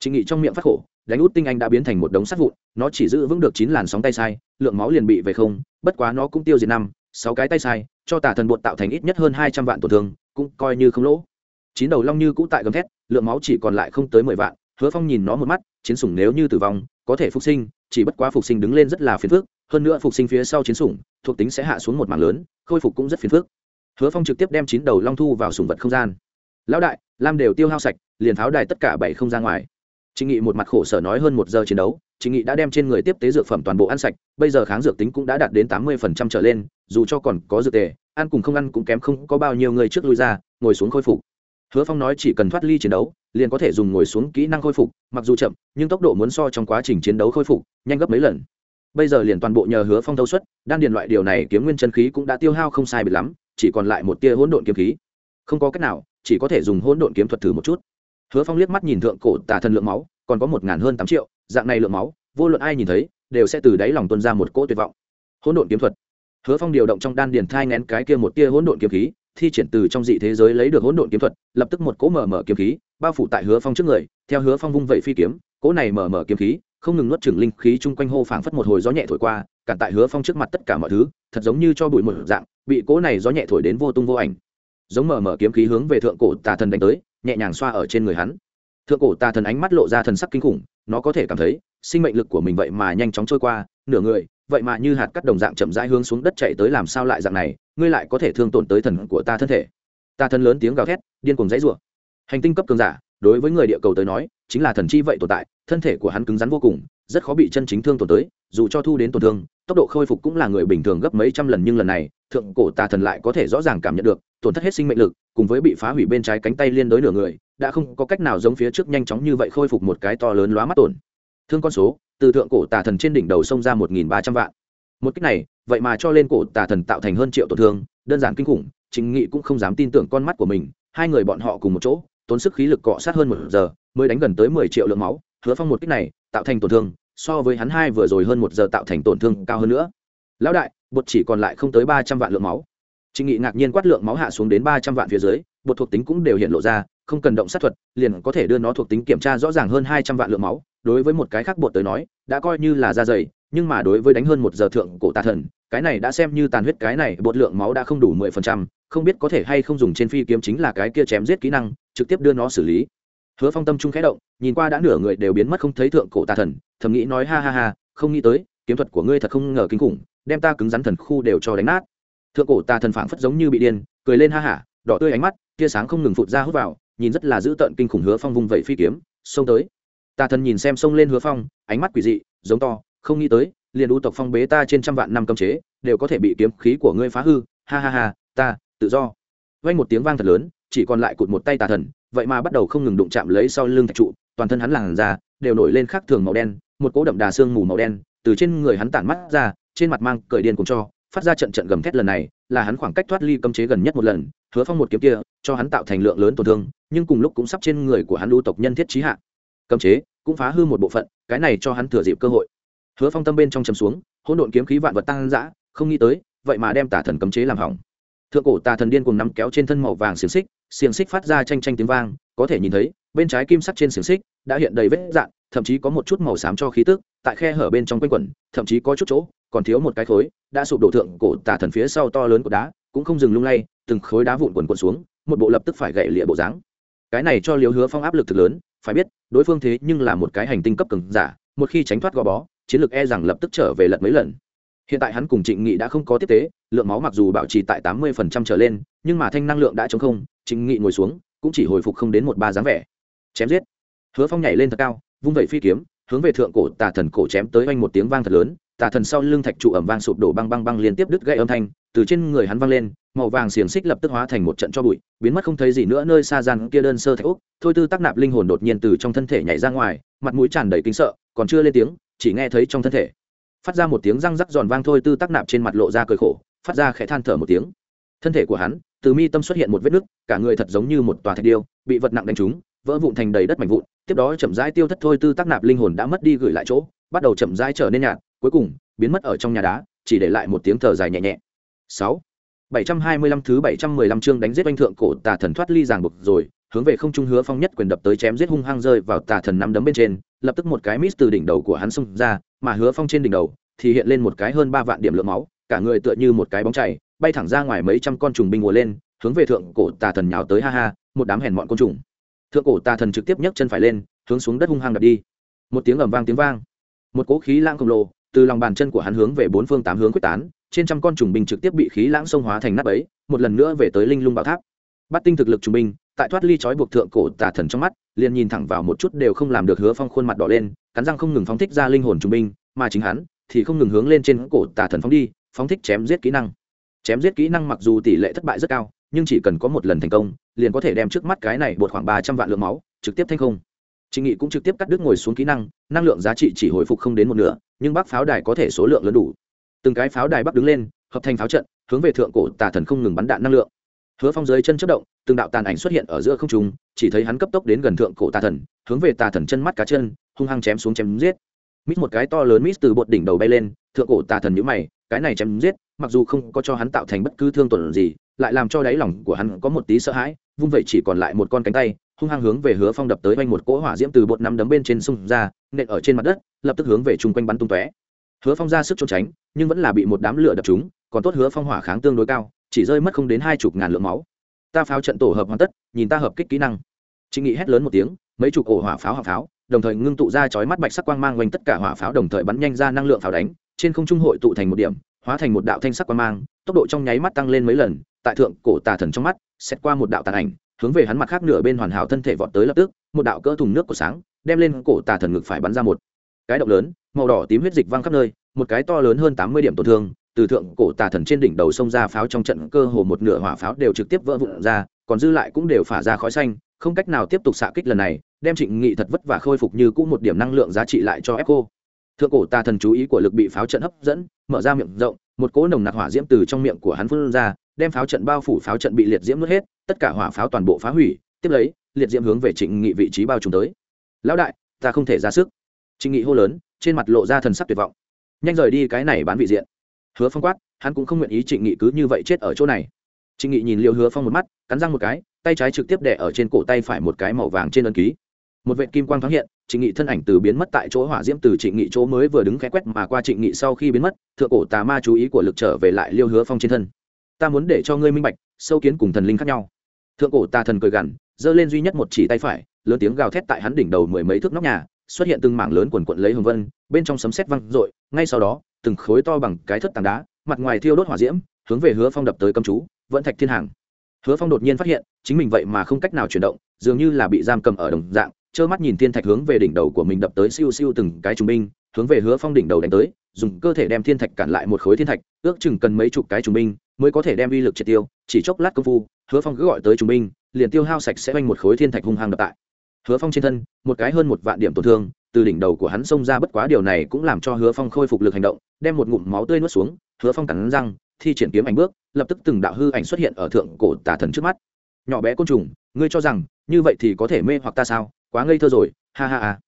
Trịnh Nghị trong miệng phát khổ, đánh út tinh anh đã biến thành một đống sắt vụn, nó chỉ giữ vững được chín làn sóng tay sai, lượng máu liền bị về không, bất quá nó cũng tiêu diệt năm, sáu cái tay sai, cho tả thần bột tạo thành ít nhất hơn 200 vạn tổn thương, cũng coi như không lỗ chín đầu long như cũ tại gầm thét lượng máu chỉ còn lại không tới mười vạn hứa phong nhìn nó một mắt chiến sủng nếu như tử vong có thể phục sinh chỉ bất quá phục sinh đứng lên rất là phiền phức hơn nữa phục sinh phía sau chiến sủng thuộc tính sẽ hạ xuống một mảng lớn khôi phục cũng rất phiền phức hứa phong trực tiếp đem chín đầu long thu vào sủng vật không gian lão đại lam đều tiêu hao sạch liền pháo đài tất cả bảy không ra ngoài. Trịnh nghị một mặt khổ sở nói hơn một giờ chiến đấu trịnh nghị đã đem trên người tiếp tế dược phẩm toàn bộ ăn sạch bây giờ kháng dược tính cũng đã đạt đến tám mươi phần trăm trở lên dù cho còn có dược tề ăn cùng không ăn cũng kém không có bao nhiêu người trước lui ra ngồi xuống khôi phục. Hứa phong nói chỉ cần thoát ly chiến đấu liền có thể dùng ngồi xuống kỹ năng khôi phục mặc dù chậm nhưng tốc độ muốn so trong quá trình chiến đấu khôi phục nhanh gấp mấy lần. Bây giờ liền toàn bộ nhờ hứa phong thâu xuất, đan điền loại điều này kiếm nguyên chân khí cũng đã tiêu hao không sai biệt lắm chỉ còn lại một tia hỗn độn kiếm khí. Không có cách nào chỉ có thể dùng hỗn độn kiếm thuật thử một chút. Hứa phong liếc mắt nhìn thượng cổ tà thần lượng máu, còn có một ngàn hơn tám triệu, dạng này lượng máu, vô luận ai nhìn thấy, đều sẽ từ đáy lòng tuân ra một cỗ tuyệt vọng. Hỗn độn kiếm thuật. Hứa phong điều động trong đan điền thai ngén cái kia một tia hỗn độn kiếm khí, thi triển từ trong dị thế giới lấy được hỗn độn kiếm thuật, lập tức một cỗ mở mở kiếm khí bao phủ tại hứa phong trước người, theo hứa phong vung vẩy phi kiếm, cỗ này mở mở kiếm khí không ngừng nuốt chửng linh khí chung quanh hô phảng phất một hồi gió nhẹ thổi qua cản tại hứa phong trước mặt tất cả mọi thứ, thật giống như cho bụi một dạng, bị cỗ này gió nhẹ thổi đến vô tung vô ảnh giống mở mở kiếm khí hướng về thượng cổ tà thần đánh tới, nhẹ nhàng xoa ở trên người hắn. Thượng cổ tà thần ánh mắt lộ ra thần sắc kinh khủng, nó có thể cảm thấy, sinh mệnh lực của mình vậy mà nhanh chóng trôi qua, nửa người, vậy mà như hạt cắt đồng dạng chậm rãi hướng xuống đất chạy tới làm sao lại dạng này, ngươi lại có thể thương tổn tới thần của ta thân thể. Ta thân lớn tiếng gào thét, điên cuồng dãy rủa. Hành tinh cấp cường giả, đối với người địa cầu tới nói, chính là thần chi vậy tồn tại, thân thể của hắn cứng rắn vô cùng, rất khó bị chân chính thương tổn tới, dù cho thu đến tổn thương, tốc độ khôi phục cũng là người bình thường gấp mấy trăm lần, nhưng lần này, thượng cổ tà thần lại có thể rõ ràng cảm nhận được tổn thất hết sinh mệnh lực, cùng với bị phá hủy bên trái cánh tay liên đối nửa người, đã không có cách nào giống phía trước nhanh chóng như vậy khôi phục một cái to lớn lóa mắt tổn. Thương con số, từ thượng cổ tà thần trên đỉnh đầu xông ra một nghìn ba trăm vạn. Một cách này, vậy mà cho lên cổ tà thần tạo thành hơn triệu tổn thương, đơn giản kinh khủng, chính nghị cũng không dám tin tưởng con mắt của mình, hai người bọn họ cùng một chỗ, tốn sức khí lực cọ sát hơn một giờ, mới đánh gần tới mười triệu lượng máu, hứa phong một cách này, tạo thành tổn thương, so với hắn hai vừa rồi hơn một giờ tạo thành tổn thương cao hơn nữa. Lão đại, bột chỉ còn lại không tới ba trăm vạn lượng máu trịnh nghị ngạc nhiên quát lượng máu hạ xuống đến ba trăm vạn phía dưới bột thuộc tính cũng đều hiện lộ ra, không cần động sát thuật, liền có thể đưa nó thuộc tính kiểm tra rõ ràng hơn hai trăm vạn lượng máu. Đối với một cái khác bột tới nói, đã coi như là da dày, nhưng mà đối với đánh hơn một giờ thượng cổ tà thần, cái này đã xem như tàn huyết cái này, bột lượng máu đã không đủ mười phần trăm, không biết có thể hay không dùng trên phi kiếm chính là cái kia chém giết kỹ năng, trực tiếp đưa nó xử lý. Hứa phong tâm trung khẽ động, nhìn qua đã nửa người đều biến mất không thấy thượng cổ tà thần, thầm nghĩ nói ha ha ha, không nghĩ tới, kiếm thuật của ngươi thật không ngờ kinh khủng, đem ta cứng rắn thần khu đều cho đánh nát thượng cổ tà thần phảng phất giống như bị điên, cười lên ha hả, đỏ tươi ánh mắt, tia sáng không ngừng phụt ra hút vào, nhìn rất là dữ tợn kinh khủng hứa phong vung vẩy phi kiếm, xông tới. Tà thần nhìn xem xông lên hứa phong, ánh mắt quỷ dị, giống to, không nghĩ tới, liền u tộc phong bế ta trên trăm vạn năm cấm chế, đều có thể bị kiếm khí của ngươi phá hư, ha ha ha, ta, tự do. Vang một tiếng vang thật lớn, chỉ còn lại cụt một tay tà thần, vậy mà bắt đầu không ngừng đụng chạm lấy sau lưng thạch trụ, toàn thân hắn làn ra đều nổi lên khác thường màu đen, một cỗ đậm đà xương mù màu đen từ trên người hắn tản mắt ra, trên mặt mang cởi điên cùng cho phát ra trận trận gầm thét lần này, là hắn khoảng cách thoát ly cấm chế gần nhất một lần, hứa phong một kiếm kia, cho hắn tạo thành lượng lớn tổn thương, nhưng cùng lúc cũng sắp trên người của hắn lưu tộc nhân thiết trí hạ. Cấm chế, cũng phá hư một bộ phận, cái này cho hắn thừa dịp cơ hội. Hứa phong tâm bên trong chầm xuống, hỗn độn kiếm khí vạn vật tăng dã, không nghĩ tới, vậy mà đem tà thần cấm chế làm hỏng. Thượng cổ tà thần điên cùng nắm kéo trên thân màu vàng xiềng xích xiềng xích phát ra tranh tranh tiếng vang, có thể nhìn thấy, bên trái kim sắt trên xiềng xích đã hiện đầy vết dạn thậm chí có một chút màu xám cho khí tức, tại khe hở bên trong quanh quẩn, thậm chí có chút chỗ còn thiếu một cái khối, đã sụp đổ thượng cổ tà thần phía sau to lớn của đá, cũng không dừng lung lay, từng khối đá vụn quần quần xuống, một bộ lập tức phải gậy lịa bộ dáng. Cái này cho liếu hứa phong áp lực thực lớn, phải biết, đối phương thế nhưng là một cái hành tinh cấp cường giả, một khi tránh thoát gò bó, chiến lược e rằng lập tức trở về lật mấy lần. Hiện tại hắn cùng trịnh nghị đã không có tiếp tế, lượng máu mặc dù bảo trì tại tám mươi trở lên, nhưng mà thanh năng lượng đã chống không, trịnh nghị ngồi xuống, cũng chỉ hồi phục không đến một ba dáng vẻ. Chém giết. Hứa phong nhảy lên thật cao, vung vẩy phi kiếm, hướng về thượng cổ tà thần cổ chém tới oanh một tiếng vang thật lớn tà thần sau lưng thạch trụ ẩm vang sụp đổ băng băng băng liên tiếp đứt gãy âm thanh, từ trên người hắn vang lên, màu vàng xiềng xích lập tức hóa thành một trận cho bụi, biến mất không thấy gì nữa nơi xa gian kia đơn sơ thạch úc. Thôi tư tác nạp linh hồn đột nhiên từ trong thân thể nhảy ra ngoài, mặt mũi tràn đầy kính sợ, còn chưa lên tiếng, chỉ nghe thấy trong thân thể phát ra một tiếng răng rắc giòn vang thôi tư tác nạp trên mặt lộ ra cười khổ, phát ra khẽ than thở một tiếng. Thân thể của hắn, từ mi tâm xuất hiện một vết nứt, cả người thật giống như một tòa thạch điêu, bị vật nặng đánh trúng, vỡ vụn thành đầy đất mảnh vụn, tiếp đó chậm rãi tiêu thất thôi tư tác nạp linh hồn đã mất đi gửi lại chỗ, bắt đầu chậm rãi trở nên nhạt cuối cùng, biến mất ở trong nhà đá, chỉ để lại một tiếng thở dài nhẹ nhẹ. Sáu. Bảy trăm hai mươi lăm thứ bảy trăm mười lăm chương đánh giết oanh thượng cổ tà thần thoát ly ràng buộc rồi, hướng về không trung hứa phong nhất quyền đập tới chém giết hung hăng rơi vào tà thần nắm đấm bên trên, lập tức một cái mít từ đỉnh đầu của hắn xông ra, mà hứa phong trên đỉnh đầu thì hiện lên một cái hơn ba vạn điểm lượng máu, cả người tựa như một cái bóng chảy bay thẳng ra ngoài mấy trăm con trùng binh ùa lên, hướng về thượng cổ tà thần nhào tới ha ha, một đám hèn mọn côn trùng. Thượng cổ tà thần trực tiếp nhấc chân phải lên, hướng xuống đất hung hăng đập đi. Một tiếng ầm vang tiếng vang. Một cỗ khí lãng khổng lồ từ lòng bàn chân của hắn hướng về bốn phương tám hướng quyết tán trên trăm con trùng binh trực tiếp bị khí lãng sông hóa thành nắp ấy một lần nữa về tới linh lung bảo tháp. Bắt tinh thực lực trùng binh tại thoát ly trói buộc thượng cổ tà thần trong mắt liền nhìn thẳng vào một chút đều không làm được hứa phong khuôn mặt đỏ lên cắn răng không ngừng phóng thích ra linh hồn trùng binh mà chính hắn thì không ngừng hướng lên trên cổ tà thần phóng đi phóng thích chém giết kỹ năng. Chém giết kỹ năng mặc dù tỷ lệ thất bại rất cao nhưng chỉ cần có một lần thành công liền có thể đem trước mắt cái này bột khoảng ba trăm vạn lượng máu trực tiếp thanh không. Trịnh Nghị cũng trực tiếp cắt đứt ngồi xuống kỹ năng, năng lượng giá trị chỉ hồi phục không đến một nửa, nhưng bắc pháo đài có thể số lượng lớn đủ. Từng cái pháo đài bắc đứng lên, hợp thành pháo trận, hướng về thượng cổ tà thần không ngừng bắn đạn năng lượng. Hứa Phong dưới chân chớp động, từng đạo tàn ảnh xuất hiện ở giữa không trung, chỉ thấy hắn cấp tốc đến gần thượng cổ tà thần, hướng về tà thần chân mắt cá chân, hung hăng chém xuống chém giết. Mít một cái to lớn mít từ bột đỉnh đầu bay lên, thượng cổ tà thần nhữ mày, cái này chém giết, mặc dù không có cho hắn tạo thành bất cứ thương tổn gì, lại làm cho đáy lòng của hắn có một tí sợ hãi, vung vậy chỉ còn lại một con cánh tay, hung hăng hướng về hứa phong đập tới oanh một cỗ hỏa diễm từ bột nắm đấm bên trên sông ra, nện ở trên mặt đất, lập tức hướng về chung quanh bắn tung tóe. Hứa phong ra sức trốn tránh, nhưng vẫn là bị một đám lửa đập chúng còn tốt hứa phong hỏa kháng tương đối cao, chỉ rơi mất không đến hai chục ngàn lượng máu. Ta pháo trận tổ hợp hoàn tất, nhìn ta hợp kích kỹ năng. Trịnh nghị hét lớn một tiếng, mấy chục ổ hỏa pháo hỏa pháo, đồng thời ngưng tụ ra chói mắt bạch sắc quang mang quanh tất cả hỏa pháo đồng thời bắn nhanh ra năng lượng pháo đánh, trên không trung hội tụ thành một điểm, hóa thành một đạo thanh sắc quang mang, tốc độ trong nháy mắt tăng lên mấy lần, tại thượng cổ tà thần trong mắt xét qua một đạo tàn ảnh hướng về hắn mặt khác nửa bên hoàn hảo thân thể vọt tới lập tức, một đạo cỡ thùng nước của sáng, đem lên cổ tà thần ngực phải bắn ra một. Cái động lớn, màu đỏ tím huyết dịch văng khắp nơi, một cái to lớn hơn tám mươi điểm tổn thương, từ thượng cổ tà thần trên đỉnh đầu xông ra pháo trong trận cơ hồ một nửa hỏa pháo đều trực tiếp vỡ vụn ra, còn dư lại cũng đều phả ra khói xanh, không cách nào tiếp tục xạ kích lần này, đem trịnh nghị thật vất và khôi phục như cũ một điểm năng lượng giá trị lại cho echo. Thượng cổ tà thần chú ý của lực bị pháo trận hấp dẫn, mở ra miệng rộng, một cỗ nồng nặc hỏa diễm từ trong miệng của hắn phun ra đem pháo trận bao phủ pháo trận bị liệt diễm nuốt hết, tất cả hỏa pháo toàn bộ phá hủy, tiếp lấy, liệt diễm hướng về trịnh nghị vị trí bao trùm tới. Lão đại, ta không thể ra sức. Trịnh nghị hô lớn, trên mặt lộ ra thần sắc tuyệt vọng. Nhanh rời đi cái này bán vị diện. Hứa phong quát, hắn cũng không nguyện ý trịnh nghị cứ như vậy chết ở chỗ này. Trịnh nghị nhìn liêu hứa phong một mắt, cắn răng một cái, tay trái trực tiếp đè ở trên cổ tay phải một cái màu vàng trên ấn ký. Một vệ kim quang thoáng hiện, trịnh nghị thân ảnh từ biến mất tại chỗ hỏa diễm từ trịnh nghị chỗ mới vừa đứng khẽ quét mà qua trịnh nghị sau khi biến mất, thượng cổ tà ma chú ý của lực trở về lại liêu hứa phong trên thân ta muốn để cho ngươi minh bạch, sâu kiến cùng thần linh khác nhau. Thượng cổ tà thần cười gằn, giơ lên duy nhất một chỉ tay phải, lớn tiếng gào thét tại hắn đỉnh đầu mười mấy thước nóc nhà, xuất hiện từng mảng lớn quần quận lấy hồng vân, bên trong sấm sét văng r ngay sau đó, từng khối to bằng cái thất tảng đá, mặt ngoài thiêu đốt hỏa diễm, hướng về hứa phong đập tới cầm chú, vẫn thạch thiên hàng. Hứa phong đột nhiên phát hiện, chính mình vậy mà không cách nào chuyển động, dường như là bị giam cầm ở đồng dạng, trơ mắt nhìn thiên thạch hướng về đỉnh đầu của mình đập tới siêu siêu từng cái trung binh, hướng về hứa phong đỉnh đầu đánh tới, dùng cơ thể đem thiên thạch cản lại một khối thiên thạch, ước chừng cần mấy chục cái trung binh mới có thể đem uy lực triệt tiêu, chỉ chốc lát công phu, hứa phong cứ gọi tới trung binh, liền tiêu hao sạch sẽ oanh một khối thiên thạch hung hăng đập tại. Hứa phong trên thân, một cái hơn một vạn điểm tổn thương, từ đỉnh đầu của hắn xông ra bất quá điều này cũng làm cho hứa phong khôi phục lực hành động, đem một ngụm máu tươi nuốt xuống, hứa phong cắn răng, thi triển kiếm ảnh bước, lập tức từng đạo hư ảnh xuất hiện ở thượng cổ tà thần trước mắt. Nhỏ bé côn trùng, ngươi cho rằng như vậy thì có thể mê hoặc ta sao? Quá ngây thơ rồi, ha ha ha.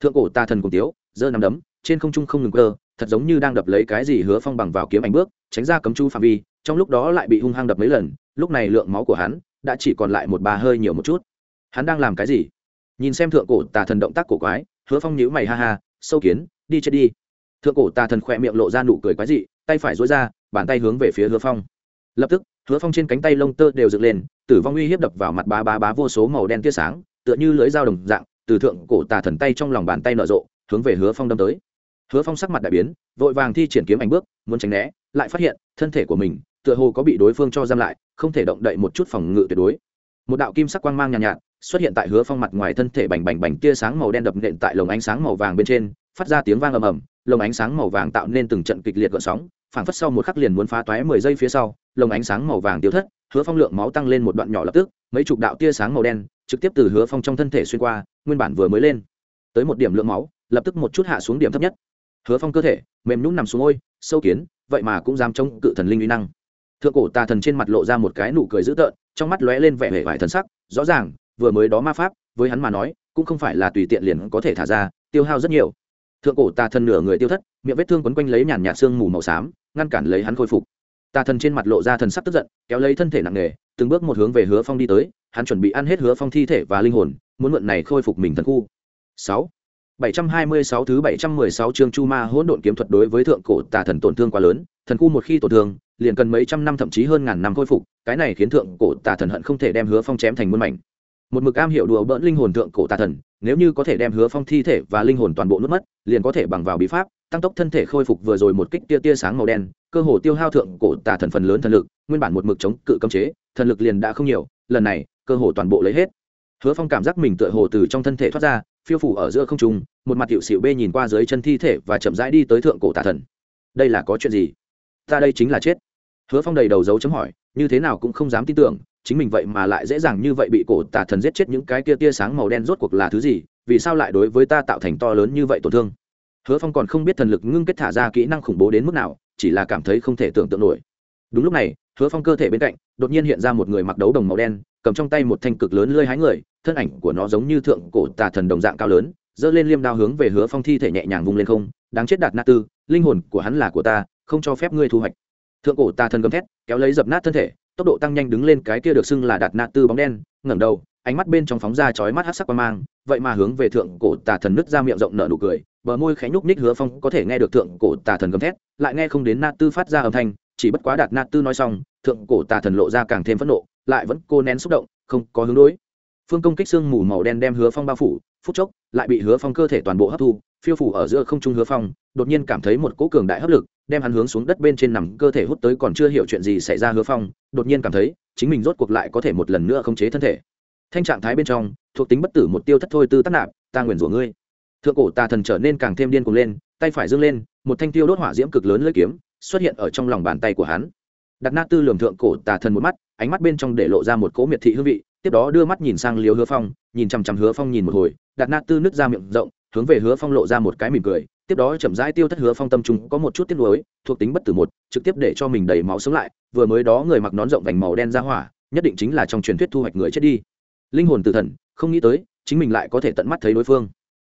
Thượng cổ tà thần cùng tiếu, giơ nằm đấm, trên không trung không ngừng cơ thật giống như đang đập lấy cái gì hứa phong bằng vào kiếm ảnh bước, tránh ra cấm chu phạm vi trong lúc đó lại bị hung hăng đập mấy lần, lúc này lượng máu của hắn đã chỉ còn lại một bà hơi nhiều một chút. Hắn đang làm cái gì? Nhìn xem thượng cổ tà thần động tác cổ quái, hứa phong nhíu mày ha ha, sâu kiến, đi chết đi. Thượng cổ tà thần khỏe miệng lộ ra nụ cười quái dị, tay phải dối ra, bàn tay hướng về phía hứa phong. Lập tức, hứa phong trên cánh tay lông tơ đều dựng lên, tử vong uy hiếp đập vào mặt ba ba bá vô số màu đen tia sáng, tựa như lưới dao đồng dạng, từ thượng cổ tà thần tay trong lòng bàn tay nở rộ, hướng về hứa phong đâm tới. Hứa phong sắc mặt đại biến, vội vàng thi triển kiếm ảnh bước, muốn tránh né, lại phát hiện thân thể của mình tựa hồ có bị đối phương cho giam lại không thể động đậy một chút phòng ngự tuyệt đối. Một đạo kim sắc quang mang nhàn nhạt, nhạt xuất hiện tại hứa phong mặt ngoài thân thể bành bành bành tia sáng màu đen đập nện tại lồng ánh sáng màu vàng bên trên phát ra tiếng vang ầm ầm lồng ánh sáng màu vàng tạo nên từng trận kịch liệt gợn sóng phảng phất sau một khắc liền muốn phá toái mười giây phía sau lồng ánh sáng màu vàng tiêu thất hứa phong lượng máu tăng lên một đoạn nhỏ lập tức mấy chục đạo tia sáng màu đen trực tiếp từ hứa phong trong thân thể xuyên qua nguyên bản vừa mới lên. Tới một điểm lượng máu lập tức một chút hạ xuống điểm thấp nhất. Hứa phong cơ thể mềm nhún nằm xuống ôi sâu kiến vậy mà cũng dám chống cự thần linh uy năng thượng cổ tà thần trên mặt lộ ra một cái nụ cười dữ tợn trong mắt lóe lên vẻ vẻ vải thần sắc rõ ràng vừa mới đó ma pháp với hắn mà nói cũng không phải là tùy tiện liền có thể thả ra tiêu hao rất nhiều. Thượng cổ tà thần nửa người tiêu thất miệng vết thương quấn quanh lấy nhàn nhạt xương mù màu xám ngăn cản lấy hắn khôi phục. Tà thần trên mặt lộ ra thần sắc tức giận kéo lấy thân thể nặng nề từng bước một hướng về hứa phong đi tới hắn chuẩn bị ăn hết hứa phong thi thể và linh hồn muốn mượn này khôi phục mình thần khu. Sáu. 726 thứ 716 chương Chu Ma Hỗn Độn kiếm thuật đối với thượng cổ tà thần tổn thương quá lớn, thần khu một khi tổn thương, liền cần mấy trăm năm thậm chí hơn ngàn năm khôi phục, cái này khiến thượng cổ tà thần hận không thể đem Hứa Phong chém thành muôn mảnh. Một mực am hiểu đùa bỡn linh hồn thượng cổ tà thần, nếu như có thể đem Hứa Phong thi thể và linh hồn toàn bộ nuốt mất, liền có thể bằng vào bí pháp, tăng tốc thân thể khôi phục vừa rồi một kích tia tia sáng màu đen, cơ hồ tiêu hao thượng cổ tà thần phần lớn thần lực, nguyên bản một mực chống cự cấm chế, thần lực liền đã không nhiều, lần này, cơ hồ toàn bộ lấy hết. Hứa Phong cảm giác mình tựa hồ từ trong thân thể thoát ra, phiêu phủ ở giữa không trung một mặt hiệu xịu bê nhìn qua dưới chân thi thể và chậm rãi đi tới thượng cổ tà thần đây là có chuyện gì ta đây chính là chết hứa phong đầy đầu dấu chấm hỏi, như thế nào cũng không dám tin tưởng, chính mình vậy mà lại dễ dàng như vậy bị cổ tà thần giết chết những cái kia tia sáng màu đen rốt cuộc là thứ gì, vì sao lại đối với ta tạo thành to lớn như vậy tổn thương? Hứa phong còn không biết thần lực ngưng kết thả ra kỹ năng khủng bố đến mức nào, chỉ là cảm thấy không thể tưởng tượng nổi. Đúng lúc này, hứa phong cơ thể bên cạnh, đột nhiên hiện ra một người mặc đấu đồng màu đen, cầm trong tay một thanh cực lớn lơi hái người, thân ảnh của nó giống như thượng cổ tà thần đồng dạng cao lớn, giơ lên liêm đao hướng về hứa phong thi thể nhẹ nhàng vung lên không, đáng chết đạt Na tư, linh hồn của hắn là của ta, không cho phép ngươi thu hoạch thượng cổ tà thần gầm thét, kéo lấy dập nát thân thể, tốc độ tăng nhanh đứng lên cái kia được xưng là đạt nát tư bóng đen, ngẩng đầu, ánh mắt bên trong phóng ra chói mắt hát sắc qua mang, vậy mà hướng về thượng cổ tà thần nứt ra miệng rộng nở nụ cười, bờ môi khẽ nhúc ních hứa phong có thể nghe được thượng cổ tà thần gầm thét, lại nghe không đến nát tư phát ra âm thanh, chỉ bất quá đạt nát tư nói xong, thượng cổ tà thần lộ ra càng thêm phẫn nộ, lại vẫn cô nén xúc động, không có hướng đối. Phương công kích xương mù màu đen đem hứa phong bao phủ phút chốc, lại bị hứa phong cơ thể toàn bộ hấp thu, phiêu phủ ở giữa không trung hứa phong, đột nhiên cảm thấy một cỗ cường đại hấp lực, đem hắn hướng xuống đất bên trên nằm, cơ thể hút tới còn chưa hiểu chuyện gì xảy ra hứa phong, đột nhiên cảm thấy, chính mình rốt cuộc lại có thể một lần nữa khống chế thân thể. Thanh trạng thái bên trong, thuộc tính bất tử một tiêu thất thôi tư tắc nạp, ta nguyền rủa ngươi. Thượng cổ tà thần trở nên càng thêm điên cuồng lên, tay phải dâng lên, một thanh tiêu đốt hỏa diễm cực lớn lưỡi kiếm, xuất hiện ở trong lòng bàn tay của hắn. Đặt na tư lường thượng cổ tà thần một mắt, ánh mắt bên trong để lộ ra một cỗ miệt thị hương vị tiếp đó đưa mắt nhìn sang liều hứa phong, nhìn chằm chằm hứa phong nhìn một hồi, đặt nát tư nứt ra miệng rộng, hướng về hứa phong lộ ra một cái mỉm cười, tiếp đó chậm rãi tiêu thất hứa phong tâm trung có một chút tiếc nuối, thuộc tính bất tử một, trực tiếp để cho mình đầy máu sống lại, vừa mới đó người mặc nón rộng vành màu đen ra hỏa, nhất định chính là trong truyền thuyết thu hoạch người chết đi. Linh hồn tử thần, không nghĩ tới, chính mình lại có thể tận mắt thấy đối phương.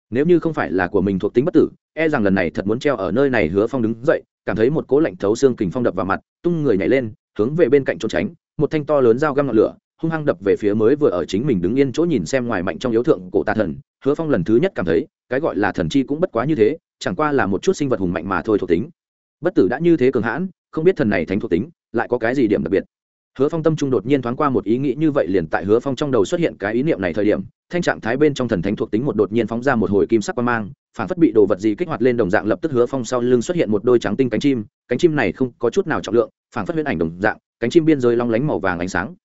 Nếu như không phải là của mình thuộc tính bất tử e rằng lần này thật muốn treo ở nơi này hứa phong đứng dậy, cảm thấy một cố lạnh thấu xương kình phong đập vào mặt, tung người nhảy lên, hướng về bên cạnh trốn tránh, một thanh to lớn dao găm ngọn lửa hung hăng đập về phía mới vừa ở chính mình đứng yên chỗ nhìn xem ngoài mạnh trong yếu thượng cổ tà thần, hứa phong lần thứ nhất cảm thấy, cái gọi là thần chi cũng bất quá như thế, chẳng qua là một chút sinh vật hùng mạnh mà thôi thuộc tính. Bất tử đã như thế cường hãn, không biết thần này thánh thuộc tính, lại có cái gì điểm đặc biệt? Hứa phong tâm trung đột nhiên thoáng qua một ý nghĩ như vậy liền tại hứa phong trong đầu xuất hiện cái ý niệm này thời điểm, thanh trạng thái bên trong thần thánh thuộc tính một đột nhiên phóng ra một hồi kim sắc quang mang, phản phất bị đồ vật gì kích hoạt lên đồng dạng lập tức hứa phong sau lưng xuất hiện một đôi trắng tinh cánh chim cánh chim này không có chút nào trọng lượng, phản phất huyễn ảnh đồng dạng, cánh chim biên giới long lánh màu vàng ánh sáng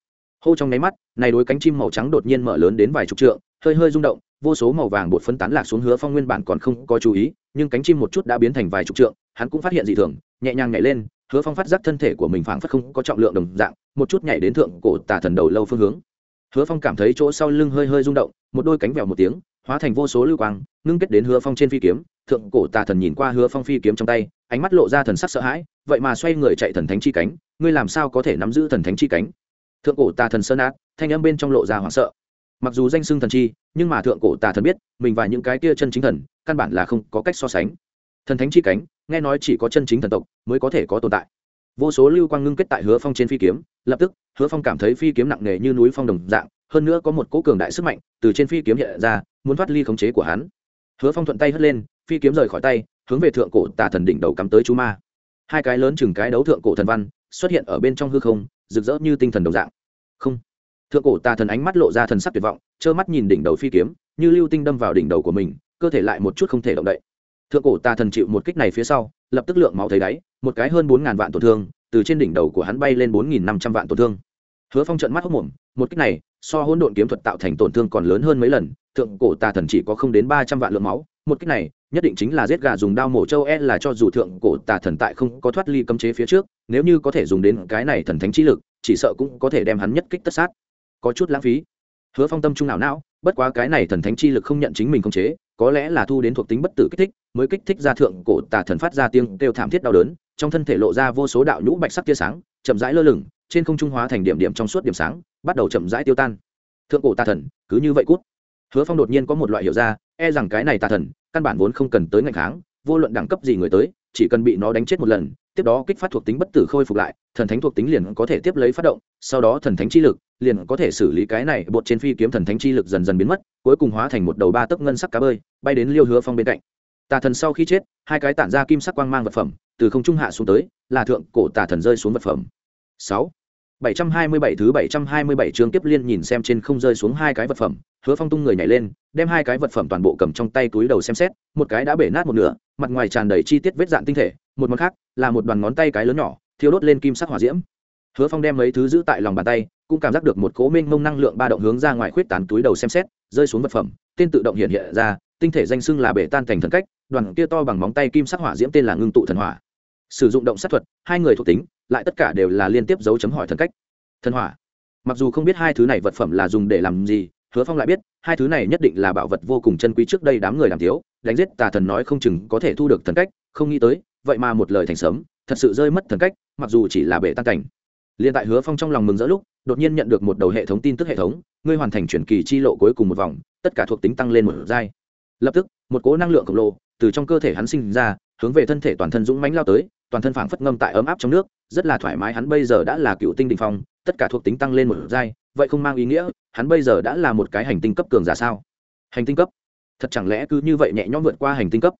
hô trong nháy mắt, này đối cánh chim màu trắng đột nhiên mở lớn đến vài chục trượng, hơi hơi rung động, vô số màu vàng bột phấn tán lạc xuống hứa phong nguyên bản còn không có chú ý, nhưng cánh chim một chút đã biến thành vài chục trượng, hắn cũng phát hiện dị thường, nhẹ nhàng nhảy lên, hứa phong phát giác thân thể của mình phảng phất không có trọng lượng đồng dạng, một chút nhảy đến thượng cổ tà thần đầu lâu phương hướng. Hứa phong cảm thấy chỗ sau lưng hơi hơi rung động, một đôi cánh vèo một tiếng, hóa thành vô số lưu quang, ngưng kết đến hứa phong trên phi kiếm, thượng cổ tà thần nhìn qua hứa phong phi kiếm trong tay, ánh mắt lộ ra thần sắc sợ hãi, vậy mà xoay người chạy thần thánh chi cánh, ngươi làm sao có thể nắm giữ thần thánh chi cánh? Thượng cổ tà thần sơn ác, thanh âm bên trong lộ ra hoảng sợ. Mặc dù danh xưng thần chi, nhưng mà thượng cổ tà thần biết, mình và những cái kia chân chính thần, căn bản là không có cách so sánh. Thần thánh chi cánh, nghe nói chỉ có chân chính thần tộc mới có thể có tồn tại. Vô số lưu quang ngưng kết tại hứa phong trên phi kiếm, lập tức, hứa phong cảm thấy phi kiếm nặng nề như núi phong đồng dạng, hơn nữa có một cỗ cường đại sức mạnh từ trên phi kiếm hiện ra, muốn thoát ly khống chế của hắn. Hứa phong thuận tay hất lên, phi kiếm rời khỏi tay, hướng về thượng cổ tà thần đỉnh đầu cắm tới chú ma. Hai cái lớn chừng cái đấu thượng cổ thần văn xuất hiện ở bên trong hư không, rực rỡ như tinh thần đồng dạng. Không. Thượng cổ tà thần ánh mắt lộ ra thần sắc tuyệt vọng, trơ mắt nhìn đỉnh đầu phi kiếm, như lưu tinh đâm vào đỉnh đầu của mình, cơ thể lại một chút không thể động đậy. Thượng cổ tà thần chịu một kích này phía sau, lập tức lượng máu thấy đáy, một cái hơn bốn ngàn vạn tổn thương, từ trên đỉnh đầu của hắn bay lên bốn nghìn năm trăm vạn tổn thương. Hứa phong trận mắt hốc mồm, một kích này, so hỗn độn kiếm thuật tạo thành tổn thương còn lớn hơn mấy lần, thượng cổ tà thần chỉ có không đến ba trăm vạn lượng máu một kích này, nhất định chính là giết gà dùng đao mổ châu e là cho dù thượng cổ tà thần tại không có thoát ly cấm chế phía trước, nếu như có thể dùng đến cái này thần thánh trí lực, chỉ sợ cũng có thể đem hắn nhất kích tất sát. Có chút lãng phí. Hứa phong tâm trung não não, bất quá cái này thần thánh chi lực không nhận chính mình không chế, có lẽ là thu đến thuộc tính bất tử kích thích, mới kích thích ra thượng cổ tà thần phát ra tiếng kêu thảm thiết đau đớn, trong thân thể lộ ra vô số đạo nhũ bạch sắc tia sáng, chậm rãi lơ lửng, trên không trung hóa thành điểm điểm trong suốt điểm sáng, bắt đầu chậm rãi tiêu tan. Thượng cổ tà thần, cứ như vậy cút hứa phong đột nhiên có một loại hiểu ra e rằng cái này tà thần căn bản vốn không cần tới ngành kháng vô luận đẳng cấp gì người tới chỉ cần bị nó đánh chết một lần tiếp đó kích phát thuộc tính bất tử khôi phục lại thần thánh thuộc tính liền có thể tiếp lấy phát động sau đó thần thánh chi lực liền có thể xử lý cái này bột trên phi kiếm thần thánh chi lực dần dần biến mất cuối cùng hóa thành một đầu ba tấc ngân sắc cá bơi bay đến liêu hứa phong bên cạnh. Tà thần sau khi chết hai cái tản ra kim sắc quang mang vật phẩm từ không trung hạ xuống tới là thượng cổ tà thần rơi xuống vật phẩm. Sáu 727 thứ 727 chương tiếp liên nhìn xem trên không rơi xuống hai cái vật phẩm, Hứa Phong tung người nhảy lên, đem hai cái vật phẩm toàn bộ cầm trong tay túi đầu xem xét, một cái đã bể nát một nửa, mặt ngoài tràn đầy chi tiết vết dạn tinh thể, một món khác là một đoàn ngón tay cái lớn nhỏ, thiêu đốt lên kim sắc hỏa diễm. Hứa Phong đem mấy thứ giữ tại lòng bàn tay, cũng cảm giác được một cố mênh mông năng lượng ba động hướng ra ngoài khuyết tán túi đầu xem xét, rơi xuống vật phẩm, tên tự động hiện hiện ra, tinh thể danh xưng là bể tan thành thần cách, đoàn kia to bằng móng tay kim sắc hỏa diễm tên là ngưng tụ thần hỏa. Sử dụng động sát thuật, hai người thuộc tính, lại tất cả đều là liên tiếp dấu chấm hỏi thần cách thần hỏa mặc dù không biết hai thứ này vật phẩm là dùng để làm gì hứa phong lại biết, hai thứ này nhất định là bảo vật vô cùng chân quý trước đây đám người làm thiếu, đánh giết tà thần nói không chừng có thể thu được thần cách, không nghĩ tới, vậy mà một lời thành sớm, thật sự rơi mất thần cách, mặc dù chỉ là bể tan cảnh. Liền tại hứa phong trong lòng mừng rỡ lúc, đột nhiên nhận được một đầu hệ thống tin tức hệ thống, ngươi hoàn thành chuyển kỳ chi lộ cuối cùng một vòng, tất cả thuộc tính tăng lên một giai. Lập tức, một cố năng lượng khổng lồ từ trong cơ thể hắn sinh ra, hướng về thân thể toàn thân dũng mãnh lao tới, toàn thân phảng phất ngâm tại ấm áp trong nước rất là thoải mái, hắn bây giờ đã là cựu tinh đình phong, tất cả thuộc tính tăng lên một giai, vậy không mang ý nghĩa, hắn bây giờ đã là một cái hành tinh cấp cường giả sao? Hành tinh cấp? Thật chẳng lẽ cứ như vậy nhẹ nhõm vượt qua hành tinh cấp?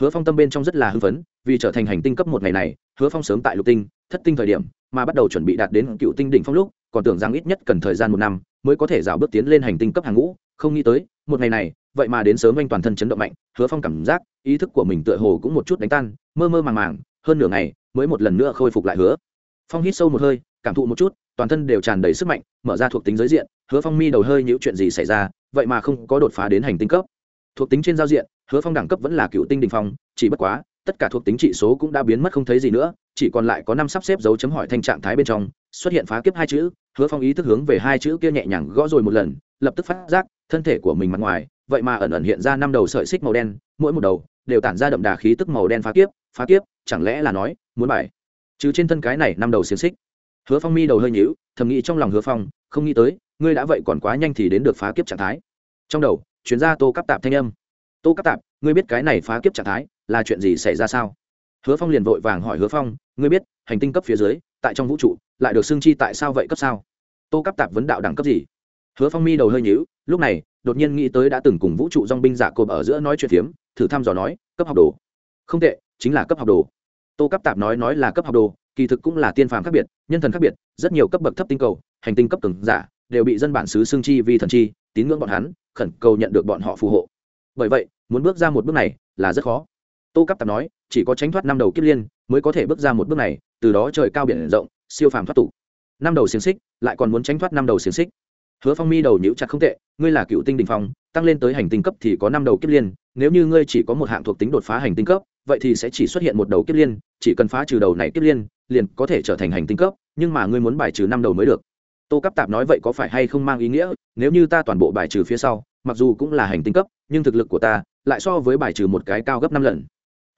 Hứa phong tâm bên trong rất là hưng phấn, vì trở thành hành tinh cấp một ngày này, hứa phong sớm tại lục tinh, thất tinh thời điểm, mà bắt đầu chuẩn bị đạt đến cựu tinh đỉnh phong lúc, còn tưởng rằng ít nhất cần thời gian một năm, mới có thể rào bước tiến lên hành tinh cấp hàng ngũ, không nghĩ tới, một ngày này, vậy mà đến sớm anh toàn thân chấn động mạnh, hứa phong cảm giác, ý thức của mình tựa hồ cũng một chút đánh tan, mơ mơ màng màng hơn nửa ngày mới một lần nữa khôi phục lại hứa. Phong hít sâu một hơi, cảm thụ một chút, toàn thân đều tràn đầy sức mạnh, mở ra thuộc tính giới diện, hứa phong mi đầu hơi nhữ chuyện gì xảy ra, vậy mà không có đột phá đến hành tinh cấp. Thuộc tính trên giao diện, hứa phong đẳng cấp vẫn là cựu tinh đình phong, chỉ bất quá, tất cả thuộc tính trị số cũng đã biến mất không thấy gì nữa, chỉ còn lại có năm sắp xếp dấu chấm hỏi thanh trạng thái bên trong, xuất hiện phá kiếp hai chữ, hứa phong ý thức hướng về hai chữ kia nhẹ nhàng gõ rồi một lần, lập tức phát giác, thân thể của mình mặt ngoài, vậy mà ẩn ẩn hiện ra năm đầu sợi xích màu đen, mỗi một đầu đều tản ra đậm đà khí tức màu đen phá kiếp phá kiếp, chẳng lẽ là nói, muốn bài? Chứ trên thân cái này năm đầu xiềng xích. Hứa phong mi đầu hơi nhíu, thầm nghĩ trong lòng hứa phong, không nghĩ tới, ngươi đã vậy còn quá nhanh thì đến được phá kiếp trạng thái. Trong đầu chuyên gia tô cắp tạp thanh âm. Tô cắp tạp, ngươi biết cái này phá kiếp trạng thái là chuyện gì xảy ra sao? Hứa phong liền vội vàng hỏi hứa phong, ngươi biết, hành tinh cấp phía dưới, tại trong vũ trụ, lại được xương chi tại sao vậy cấp sao? Tô cấp tạp vấn đạo đẳng cấp gì? Hứa phong mi đầu hơi nhíu, lúc này, đột nhiên nghĩ tới đã từng cùng vũ trụ dong binh giả cộp ở giữa nói chuyện phiếm, thử thăm dò nói, cấp học đồ. Không tệ chính là cấp học đồ. Tô cấp tạp nói nói là cấp học đồ, kỳ thực cũng là tiên phàm khác biệt, nhân thần khác biệt, rất nhiều cấp bậc thấp tinh cầu, hành tinh cấp cường giả, đều bị dân bản xứ xương chi vì thần chi, tín ngưỡng bọn hắn, khẩn cầu nhận được bọn họ phù hộ. Bởi vậy, muốn bước ra một bước này là rất khó. Tô cấp tạp nói, chỉ có tránh thoát năm đầu kiếp liên, mới có thể bước ra một bước này, từ đó trời cao biển rộng, siêu phàm thoát tục. Năm đầu xiềng xích, lại còn muốn tránh thoát năm đầu xiềng xích. Hứa phong mi đầu nhữ chặt không tệ, ngươi là cựu tinh đình phong, tăng lên tới hành tinh cấp thì có năm đầu kiếp liên, nếu như ngươi chỉ có một hạng thuộc tính đột phá hành tinh cấp vậy thì sẽ chỉ xuất hiện một đầu kiếp liên, chỉ cần phá trừ đầu này kiếp liên, liền có thể trở thành hành tinh cấp, nhưng mà ngươi muốn bài trừ năm đầu mới được. Tô Cáp tạp nói vậy có phải hay không mang ý nghĩa, nếu như ta toàn bộ bài trừ phía sau, mặc dù cũng là hành tinh cấp, nhưng thực lực của ta lại so với bài trừ một cái cao gấp năm lần.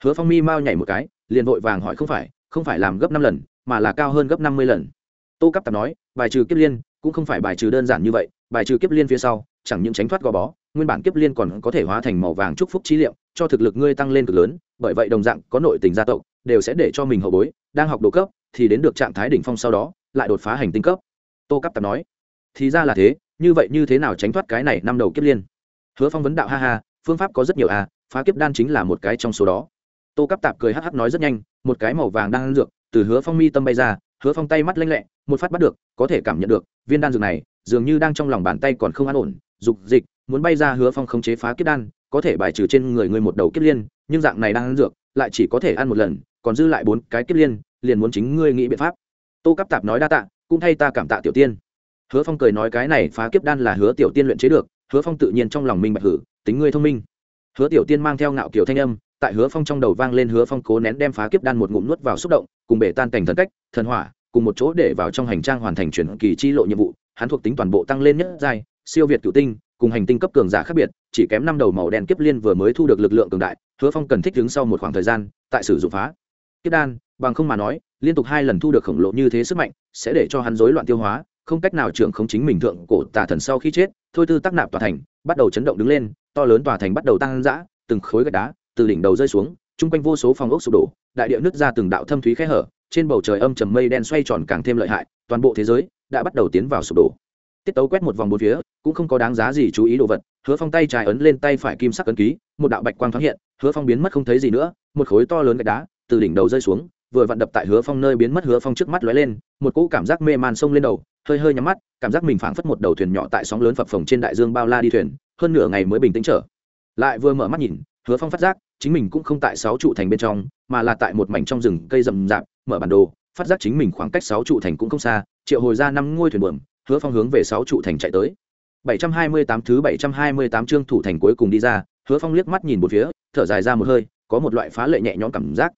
Hứa phong mi mau nhảy một cái, liền vội vàng hỏi không phải không phải làm gấp năm lần, mà là cao hơn gấp năm mươi lần. Tô Cáp tạp nói, bài trừ kiếp liên cũng không phải bài trừ đơn giản như vậy, bài trừ kiếp liên phía sau, chẳng những tránh thoát gò bó, nguyên bản kiếp liên còn có thể hóa thành màu vàng chúc phúc trí liệu, cho thực lực ngươi tăng lên cực lớn bởi vậy đồng dạng có nội tình gia tộc, đều sẽ để cho mình hậu bối, đang học đồ cấp, thì đến được trạng thái đỉnh phong sau đó, lại đột phá hành tinh cấp. Tô cấp tạp nói, thì ra là thế, như vậy như thế nào tránh thoát cái này năm đầu kiếp liên? Hứa phong vấn đạo, ha ha, phương pháp có rất nhiều à phá kiếp đan chính là một cái trong số đó. Tô cấp tạp cười hắc hắc nói rất nhanh, một cái màu vàng đang ăn dược, từ hứa phong mi tâm bay ra, hứa phong tay mắt lanh lẹ, một phát bắt được, có thể cảm nhận được, viên đan dược này, dường như đang trong lòng bàn tay còn không an ổn, dục dịch, muốn bay ra hứa phong không chế phá kiếp đan có thể bài trừ trên người ngươi một đầu kiếp liên, nhưng dạng này đang ăn dược, lại chỉ có thể ăn một lần, còn dư lại bốn cái kiếp liên, liền muốn chính ngươi nghĩ biện pháp. Tô Cáp tạp nói đa tạ, cũng thay ta cảm tạ tiểu tiên. Hứa phong cười nói cái này phá kiếp đan là hứa tiểu tiên luyện chế được, hứa phong tự nhiên trong lòng minh bạch hử, tính ngươi thông minh. Hứa tiểu tiên mang theo ngạo kiểu thanh âm, tại hứa phong trong đầu vang lên hứa phong cố nén đem phá kiếp đan một ngụm nuốt vào xúc động, cùng bể tan cảnh thần cách, thần hỏa, cùng một chỗ để vào trong hành trang hoàn thành chuyển kỳ chi lộ nhiệm vụ, hắn thuộc tính toàn bộ tăng lên nhất giai, siêu việt cựu tinh cùng hành tinh cấp cường giả khác biệt, chỉ kém năm đầu màu đen kiếp liên vừa mới thu được lực lượng cường đại, hứa phong cần thích ứng sau một khoảng thời gian, tại sử dụng phá. Kiếp đan, bằng không mà nói, liên tục hai lần thu được khổng lồ như thế sức mạnh, sẽ để cho hắn rối loạn tiêu hóa, không cách nào trưởng không chính mình thượng cổ tà thần sau khi chết, thôi tư tác nạp tòa thành, bắt đầu chấn động đứng lên, to lớn tòa thành bắt đầu tăng dã, từng khối gạch đá, từ đỉnh đầu rơi xuống, chung quanh vô số phòng ốc sụp đổ, đại địa nứt ra từng đạo thâm thúy khe hở, trên bầu trời âm trầm mây đen xoay tròn càng thêm lợi hại, toàn bộ thế giới đã bắt đầu tiến vào sụp đổ tiết tấu quét một vòng bốn phía, cũng không có đáng giá gì chú ý đồ vật, hứa phong tay trái ấn lên tay phải kim sắc ấn ký, một đạo bạch quang thoáng hiện, hứa phong biến mất không thấy gì nữa, một khối to lớn gạch đá từ đỉnh đầu rơi xuống, vừa vặn đập tại hứa phong nơi biến mất hứa phong trước mắt lóe lên, một cỗ cảm giác mê man sông lên đầu, hơi hơi nhắm mắt, cảm giác mình phảng phất một đầu thuyền nhỏ tại sóng lớn phập phồng trên đại dương bao la đi thuyền, hơn nửa ngày mới bình tĩnh trở. Lại vừa mở mắt nhìn, hứa phong phát giác, chính mình cũng không tại sáu trụ thành bên trong, mà là tại một mảnh trong rừng cây rậm rạp, mở bản đồ, phát giác chính mình khoảng cách sáu trụ thành cũng không xa, triệu hồi ra năm ngôi thuyền buồm hứa phong hướng về sáu trụ thành chạy tới. 728 thứ 728 chương thủ thành cuối cùng đi ra, hứa phong liếc mắt nhìn một phía, thở dài ra một hơi, có một loại phá lệ nhẹ nhõm cảm giác.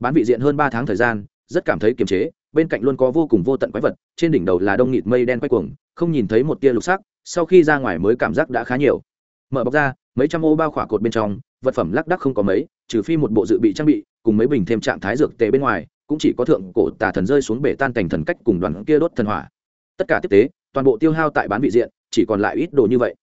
Bán vị diện hơn ba tháng thời gian, rất cảm thấy kiềm chế, bên cạnh luôn có vô cùng vô tận quái vật, trên đỉnh đầu là đông nghịt mây đen quay cuồng, không nhìn thấy một tia lục sắc, sau khi ra ngoài mới cảm giác đã khá nhiều. Mở bọc ra, mấy trăm ô bao khỏa cột bên trong, vật phẩm lác đắc không có mấy, trừ phi một bộ dự bị trang bị, cùng mấy bình thêm trạng thái dược tề bên ngoài, cũng chỉ có thượng cổ tà thần rơi xuống bể tan cảnh thần cách cùng đoàn kia đốt thần hỏa tất cả tiếp tế, toàn bộ tiêu hao tại bán vị diện, chỉ còn lại ít đồ như vậy.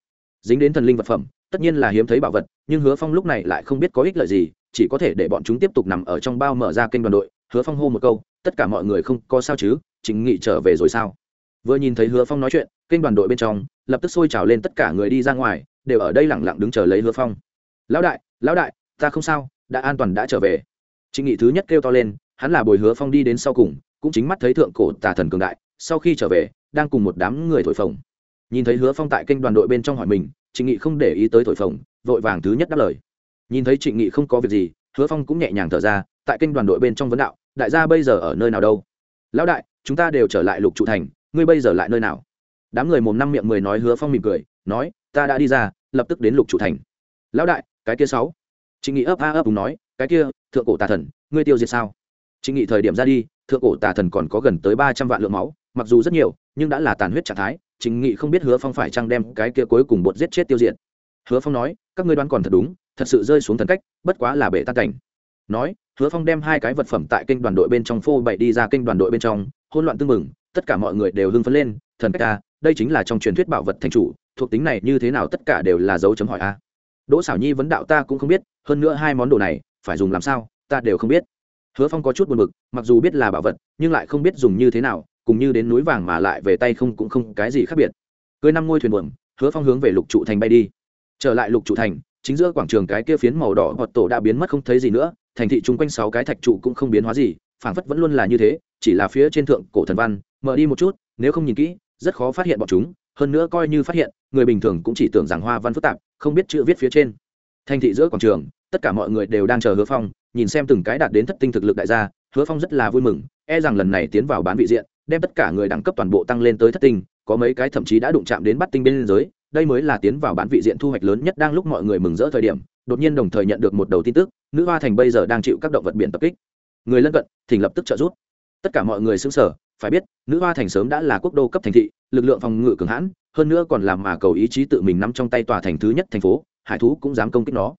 Dính đến thần linh vật phẩm, tất nhiên là hiếm thấy bảo vật, nhưng hứa phong lúc này lại không biết có ích lợi gì, chỉ có thể để bọn chúng tiếp tục nằm ở trong bao mở ra kênh đoàn đội. Hứa phong hô một câu, tất cả mọi người không có sao chứ chính nghị trở về rồi sao? Vừa nhìn thấy hứa phong nói chuyện, kênh đoàn đội bên trong, lập tức sôi trào lên tất cả người đi ra ngoài, đều ở đây lẳng lặng đứng chờ lấy hứa phong. Lão đại lão đại, ta không sao, đã an toàn đã trở về. Chính nghị thứ nhất kêu to lên, hắn là bồi hứa phong đi đến sau cùng, cũng chính mắt thấy thượng cổ tà thần cường đại, sau khi trở về đang cùng một đám người thổi phồng. Nhìn thấy hứa phong tại kênh đoàn đội bên trong hỏi mình, trịnh nghị không để ý tới thổi phồng, vội vàng thứ nhất đáp lời. Nhìn thấy trịnh nghị không có việc gì, hứa phong cũng nhẹ nhàng thở ra, tại kênh đoàn đội bên trong vấn đạo, đại gia bây giờ ở nơi nào đâu? Lão đại, chúng ta đều trở lại lục trụ thành, ngươi bây giờ lại nơi nào? Đám người mồm năm miệng mười nói hứa phong mỉm cười, nói, ta đã đi ra, lập tức đến lục trụ thành. Lão đại, cái kia sáu. Trịnh nghị ấp a ấp đúng nói, cái kia, thượng cổ tà thần, ngươi tiêu diệt sao? Trịnh nghị thời điểm ra đi, thượng cổ tà thần còn có gần tới ba trăm vạn lượng máu, mặc dù rất nhiều nhưng đã là tàn huyết trạng thái chính nghị không biết hứa phong phải chăng đem cái kia cuối cùng bột giết chết tiêu diệt. Hứa phong nói, các ngươi đoán còn thật đúng, thật sự rơi xuống thần cách, bất quá là bể tan cảnh. Nói, hứa phong đem hai cái vật phẩm tại kênh đoàn đội bên trong phô bậy đi ra kênh đoàn đội bên trong hôn loạn tưng mừng tất cả mọi người đều hưng phấn lên, thần cách a đây chính là trong truyền thuyết bảo vật thành chủ, thuộc tính này như thế nào tất cả đều là dấu chấm hỏi a đỗ xảo nhi vấn đạo ta cũng không biết, hơn nữa hai món đồ này, phải dùng làm sao, ta đều không biết. Hứa phong có chút buồn b ự c mặc dù biết là bảo vật, nhưng lại không biết dùng như thế nào cùng như đến núi vàng mà lại về tay không cũng không cái gì khác biệt. Cưới năm ngôi thuyền buồm, hứa phong hướng về lục trụ thành bay đi. Trở lại lục trụ thành, chính giữa quảng trường cái kia phiến màu đỏ hoặc tổ đã biến mất không thấy gì nữa, thành thị chung quanh sáu cái thạch trụ cũng không biến hóa gì, phảng phất vẫn luôn là như thế, chỉ là phía trên thượng cổ thần văn, mở đi một chút, nếu không nhìn kỹ, rất khó phát hiện bọn chúng, hơn nữa coi như phát hiện, người bình thường cũng chỉ tưởng rằng hoa văn phức tạp, không biết chữ viết phía trên. Thành thị giữa quảng trường, tất cả mọi người đều đang chờ hứa phong, nhìn xem từng cái đạt đến thất tinh thực lực đại gia, hứa phong rất là vui mừng e rằng lần này tiến vào bán vị diện đem tất cả người đẳng cấp toàn bộ tăng lên tới thất tinh, có mấy cái thậm chí đã đụng chạm đến bắt tinh bên giới đây mới là tiến vào bán vị diện thu hoạch lớn nhất đang lúc mọi người mừng rỡ thời điểm, đột nhiên đồng thời nhận được một đầu tin tức, nữ hoa thành bây giờ đang chịu các động vật biển tập kích. Người lân cận, thỉnh lập tức trợ giúp. Tất cả mọi người xứng sở phải biết, nữ hoa thành sớm đã là quốc đô cấp thành thị, lực lượng phòng ngự cường hãn, hơn nữa còn làm mà cầu ý chí tự mình nắm trong tay tòa thành thứ nhất thành phố, hải thú cũng dám công kích nó.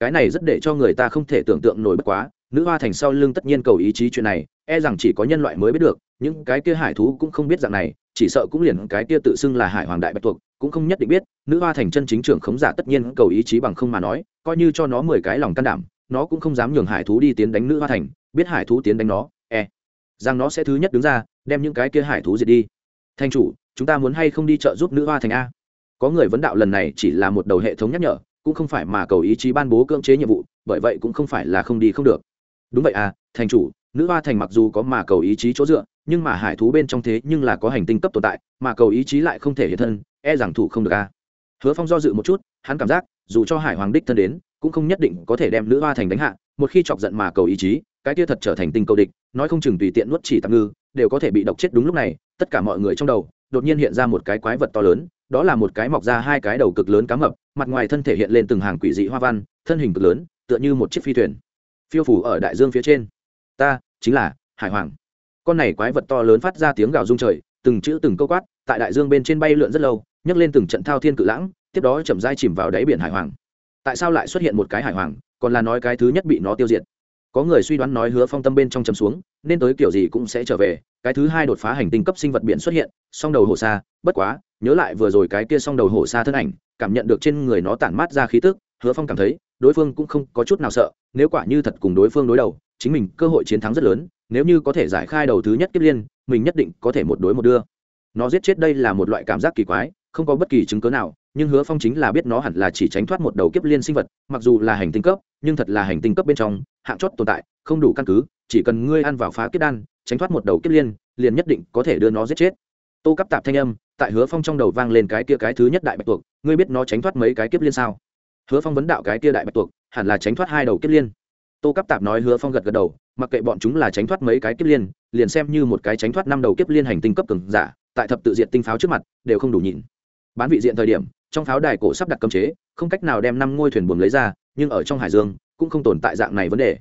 Cái này rất để cho người ta không thể tưởng tượng nổi bất quá, nữ hoa thành sau lưng tất nhiên cầu ý chí chuyện này e rằng chỉ có nhân loại mới biết được, những cái kia hải thú cũng không biết dạng này, chỉ sợ cũng liền cái kia tự xưng là hải hoàng đại bạch tuộc, cũng không nhất định biết, nữ hoa thành chân chính trưởng khống giả tất nhiên cầu ý chí bằng không mà nói, coi như cho nó mười cái lòng can đảm, nó cũng không dám nhường hải thú đi tiến đánh nữ hoa thành, biết hải thú tiến đánh nó e rằng nó sẽ thứ nhất đứng ra, đem những cái kia hải thú diệt đi. Thanh chủ, chúng ta muốn hay không đi trợ giúp nữ hoa thành a? Có người vấn đạo lần này chỉ là một đầu hệ thống nhắc nhở, cũng không phải mà cầu ý chí ban bố cưỡng chế nhiệm vụ, bởi vậy cũng không phải là không đi không được. Đúng vậy à thành chủ nữ hoa thành mặc dù có mà cầu ý chí chỗ dựa, nhưng mà hải thú bên trong thế nhưng là có hành tinh cấp tồn tại, mà cầu ý chí lại không thể hiện thân e rằng thủ không được a. Hứa phong do dự một chút, hắn cảm giác, dù cho hải hoàng đích thân đến, cũng không nhất định có thể đem nữ hoa thành đánh hạ, một khi chọc giận mà cầu ý chí, cái kia thật trở thành tinh cầu địch, nói không chừng tùy tiện nuốt chỉ tạm ngư, đều có thể bị độc chết đúng lúc này, tất cả mọi người trong đầu, đột nhiên hiện ra một cái quái vật to lớn, đó là một cái mọc ra hai cái đầu cực lớn cá mập, mặt ngoài thân thể hiện lên từng hàng quỷ dị hoa văn, thân hình cực lớn, tựa như một chiếc phi thuyền. Phiêu phủ ở đại dương phía trên ta, chính là, hải hoàng. Con này quái vật to lớn phát ra tiếng gào rung trời, từng chữ từng câu quát, tại đại dương bên trên bay lượn rất lâu, nhấc lên từng trận thao thiên cự lãng, tiếp đó chậm dai chìm vào đáy biển hải hoàng. Tại sao lại xuất hiện một cái hải hoàng, còn là nói cái thứ nhất bị nó tiêu diệt? Có người suy đoán nói hứa phong tâm bên trong chấm xuống, nên tới kiểu gì cũng sẽ trở về, cái thứ hai đột phá hành tinh cấp sinh vật biển xuất hiện, song đầu hổ xa bất quá, nhớ lại vừa rồi cái kia song đầu hổ xa thân ảnh, cảm nhận được trên người nó tản mát ra khí tức, hứa phong cảm thấy, đối phương cũng không có chút nào sợ, nếu quả như thật cùng đối phương đối đầu chính mình cơ hội chiến thắng rất lớn, nếu như có thể giải khai đầu thứ nhất kiếp liên, mình nhất định có thể một đối một đưa. Nó giết chết đây là một loại cảm giác kỳ quái, không có bất kỳ chứng cớ nào, nhưng hứa phong chính là biết nó hẳn là chỉ tránh thoát một đầu kiếp liên sinh vật, mặc dù là hành tinh cấp, nhưng thật là hành tinh cấp bên trong, hạng chót tồn tại, không đủ căn cứ, chỉ cần ngươi ăn vào phá kiếp đan, tránh thoát một đầu kiếp liên, liền nhất định có thể đưa nó giết chết. Tô cắp tạp thanh âm, tại hứa phong trong đầu vang lên cái kia cái thứ nhất đại bạch tuộc, ngươi biết nó tránh thoát mấy cái kiếp liên sao? Hứa phong vấn đạo cái kia đại bạch tuộc, hẳn là tránh thoát hai đầu kiếp liên tô cắp tạp nói hứa phong gật gật đầu, mặc kệ bọn chúng là tránh thoát mấy cái kiếp liên, liền xem như một cái tránh thoát năm đầu kiếp liên hành tinh cấp cường giả, tại thập tự diện tinh pháo trước mặt, đều không đủ nhịn. bán vị diện thời điểm, trong pháo đài cổ sắp đặt cấm chế, không cách nào đem năm ngôi thuyền buồm lấy ra, nhưng ở trong hải dương, cũng không tồn tại dạng này vấn đề.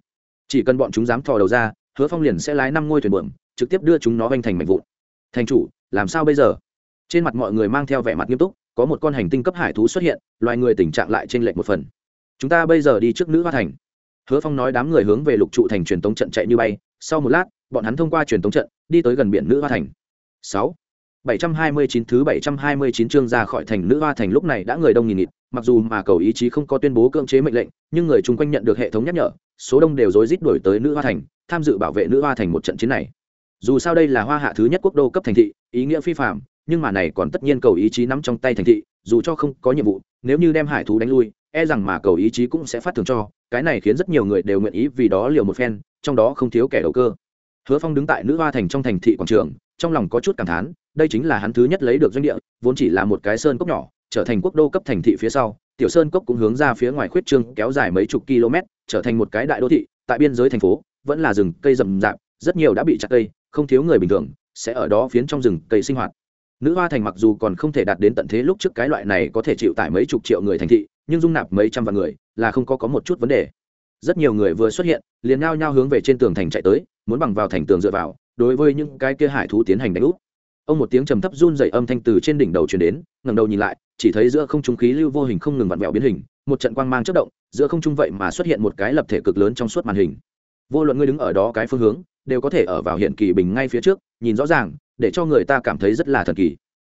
Chỉ cần bọn chúng dám thò đầu ra, hứa phong liền sẽ lái năm ngôi thuyền buồm, trực tiếp đưa chúng nó vanh thành mảnh vụn. Thành chủ, làm sao bây giờ? Trên mặt mọi người mang theo vẻ mặt nghiêm túc, có một con hành tinh cấp hải thú xuất hiện, loài người tình trạng lại trên lệch một phần. Chúng ta bây giờ đi trước nữ hoa thành hứa phong nói đám người hướng về lục trụ thành truyền tống trận chạy như bay. Sau một lát bọn hắn thông qua truyền tống trận đi tới gần biển nữ hoa thành. Sáu. 729 thứ 729 chương ra khỏi thành nữ hoa thành lúc này đã người đông nghìn nghịt, mặc dù mà cầu ý chí không có tuyên bố cưỡng chế mệnh lệnh, nhưng người chung quanh nhận được hệ thống nhắc nhở, số đông đều rối rít đuổi tới nữ hoa thành, tham dự bảo vệ nữ hoa thành một trận chiến này. Dù sao đây là hoa hạ thứ nhất quốc đô cấp thành thị, ý nghĩa phi phàm, nhưng mà này còn tất nhiên cầu ý chí nắm trong tay thành thị, dù cho không có nhiệm vụ, nếu như đem hải thú đánh lui, e rằng mà cầu ý chí cũng sẽ phát thưởng cho, cái này khiến rất nhiều người đều nguyện ý vì đó liều một phen, trong đó không thiếu kẻ đầu cơ. Hứa Phong đứng tại nữ hoa thành trong thành thị quảng trường, trong lòng có chút cảm thán, đây chính là hắn thứ nhất lấy được doanh địa vốn chỉ là một cái sơn cốc nhỏ trở thành quốc đô cấp thành thị phía sau tiểu sơn cốc cũng hướng ra phía ngoài khuyết trương kéo dài mấy chục km trở thành một cái đại đô thị tại biên giới thành phố vẫn là rừng cây rậm rạp rất nhiều đã bị chặt cây không thiếu người bình thường sẽ ở đó phiến trong rừng cây sinh hoạt nữ hoa thành mặc dù còn không thể đạt đến tận thế lúc trước cái loại này có thể chịu tải mấy chục triệu người thành thị nhưng dung nạp mấy trăm vạn người là không có có một chút vấn đề. Rất nhiều người vừa xuất hiện, liền nhao nhao hướng về trên tường thành chạy tới, muốn bằng vào thành tường dựa vào, đối với những cái kia hải thú tiến hành đánh úp. Ông một tiếng trầm thấp run dày âm thanh từ trên đỉnh đầu truyền đến, ngẩng đầu nhìn lại, chỉ thấy giữa không trung khí lưu vô hình không ngừng vặn vẹo biến hình, một trận quang mang chất động, giữa không trung vậy mà xuất hiện một cái lập thể cực lớn trong suốt màn hình. Vô luận ngươi đứng ở đó cái phương hướng, đều có thể ở vào hiện kỳ bình ngay phía trước, nhìn rõ ràng, để cho người ta cảm thấy rất là thần kỳ.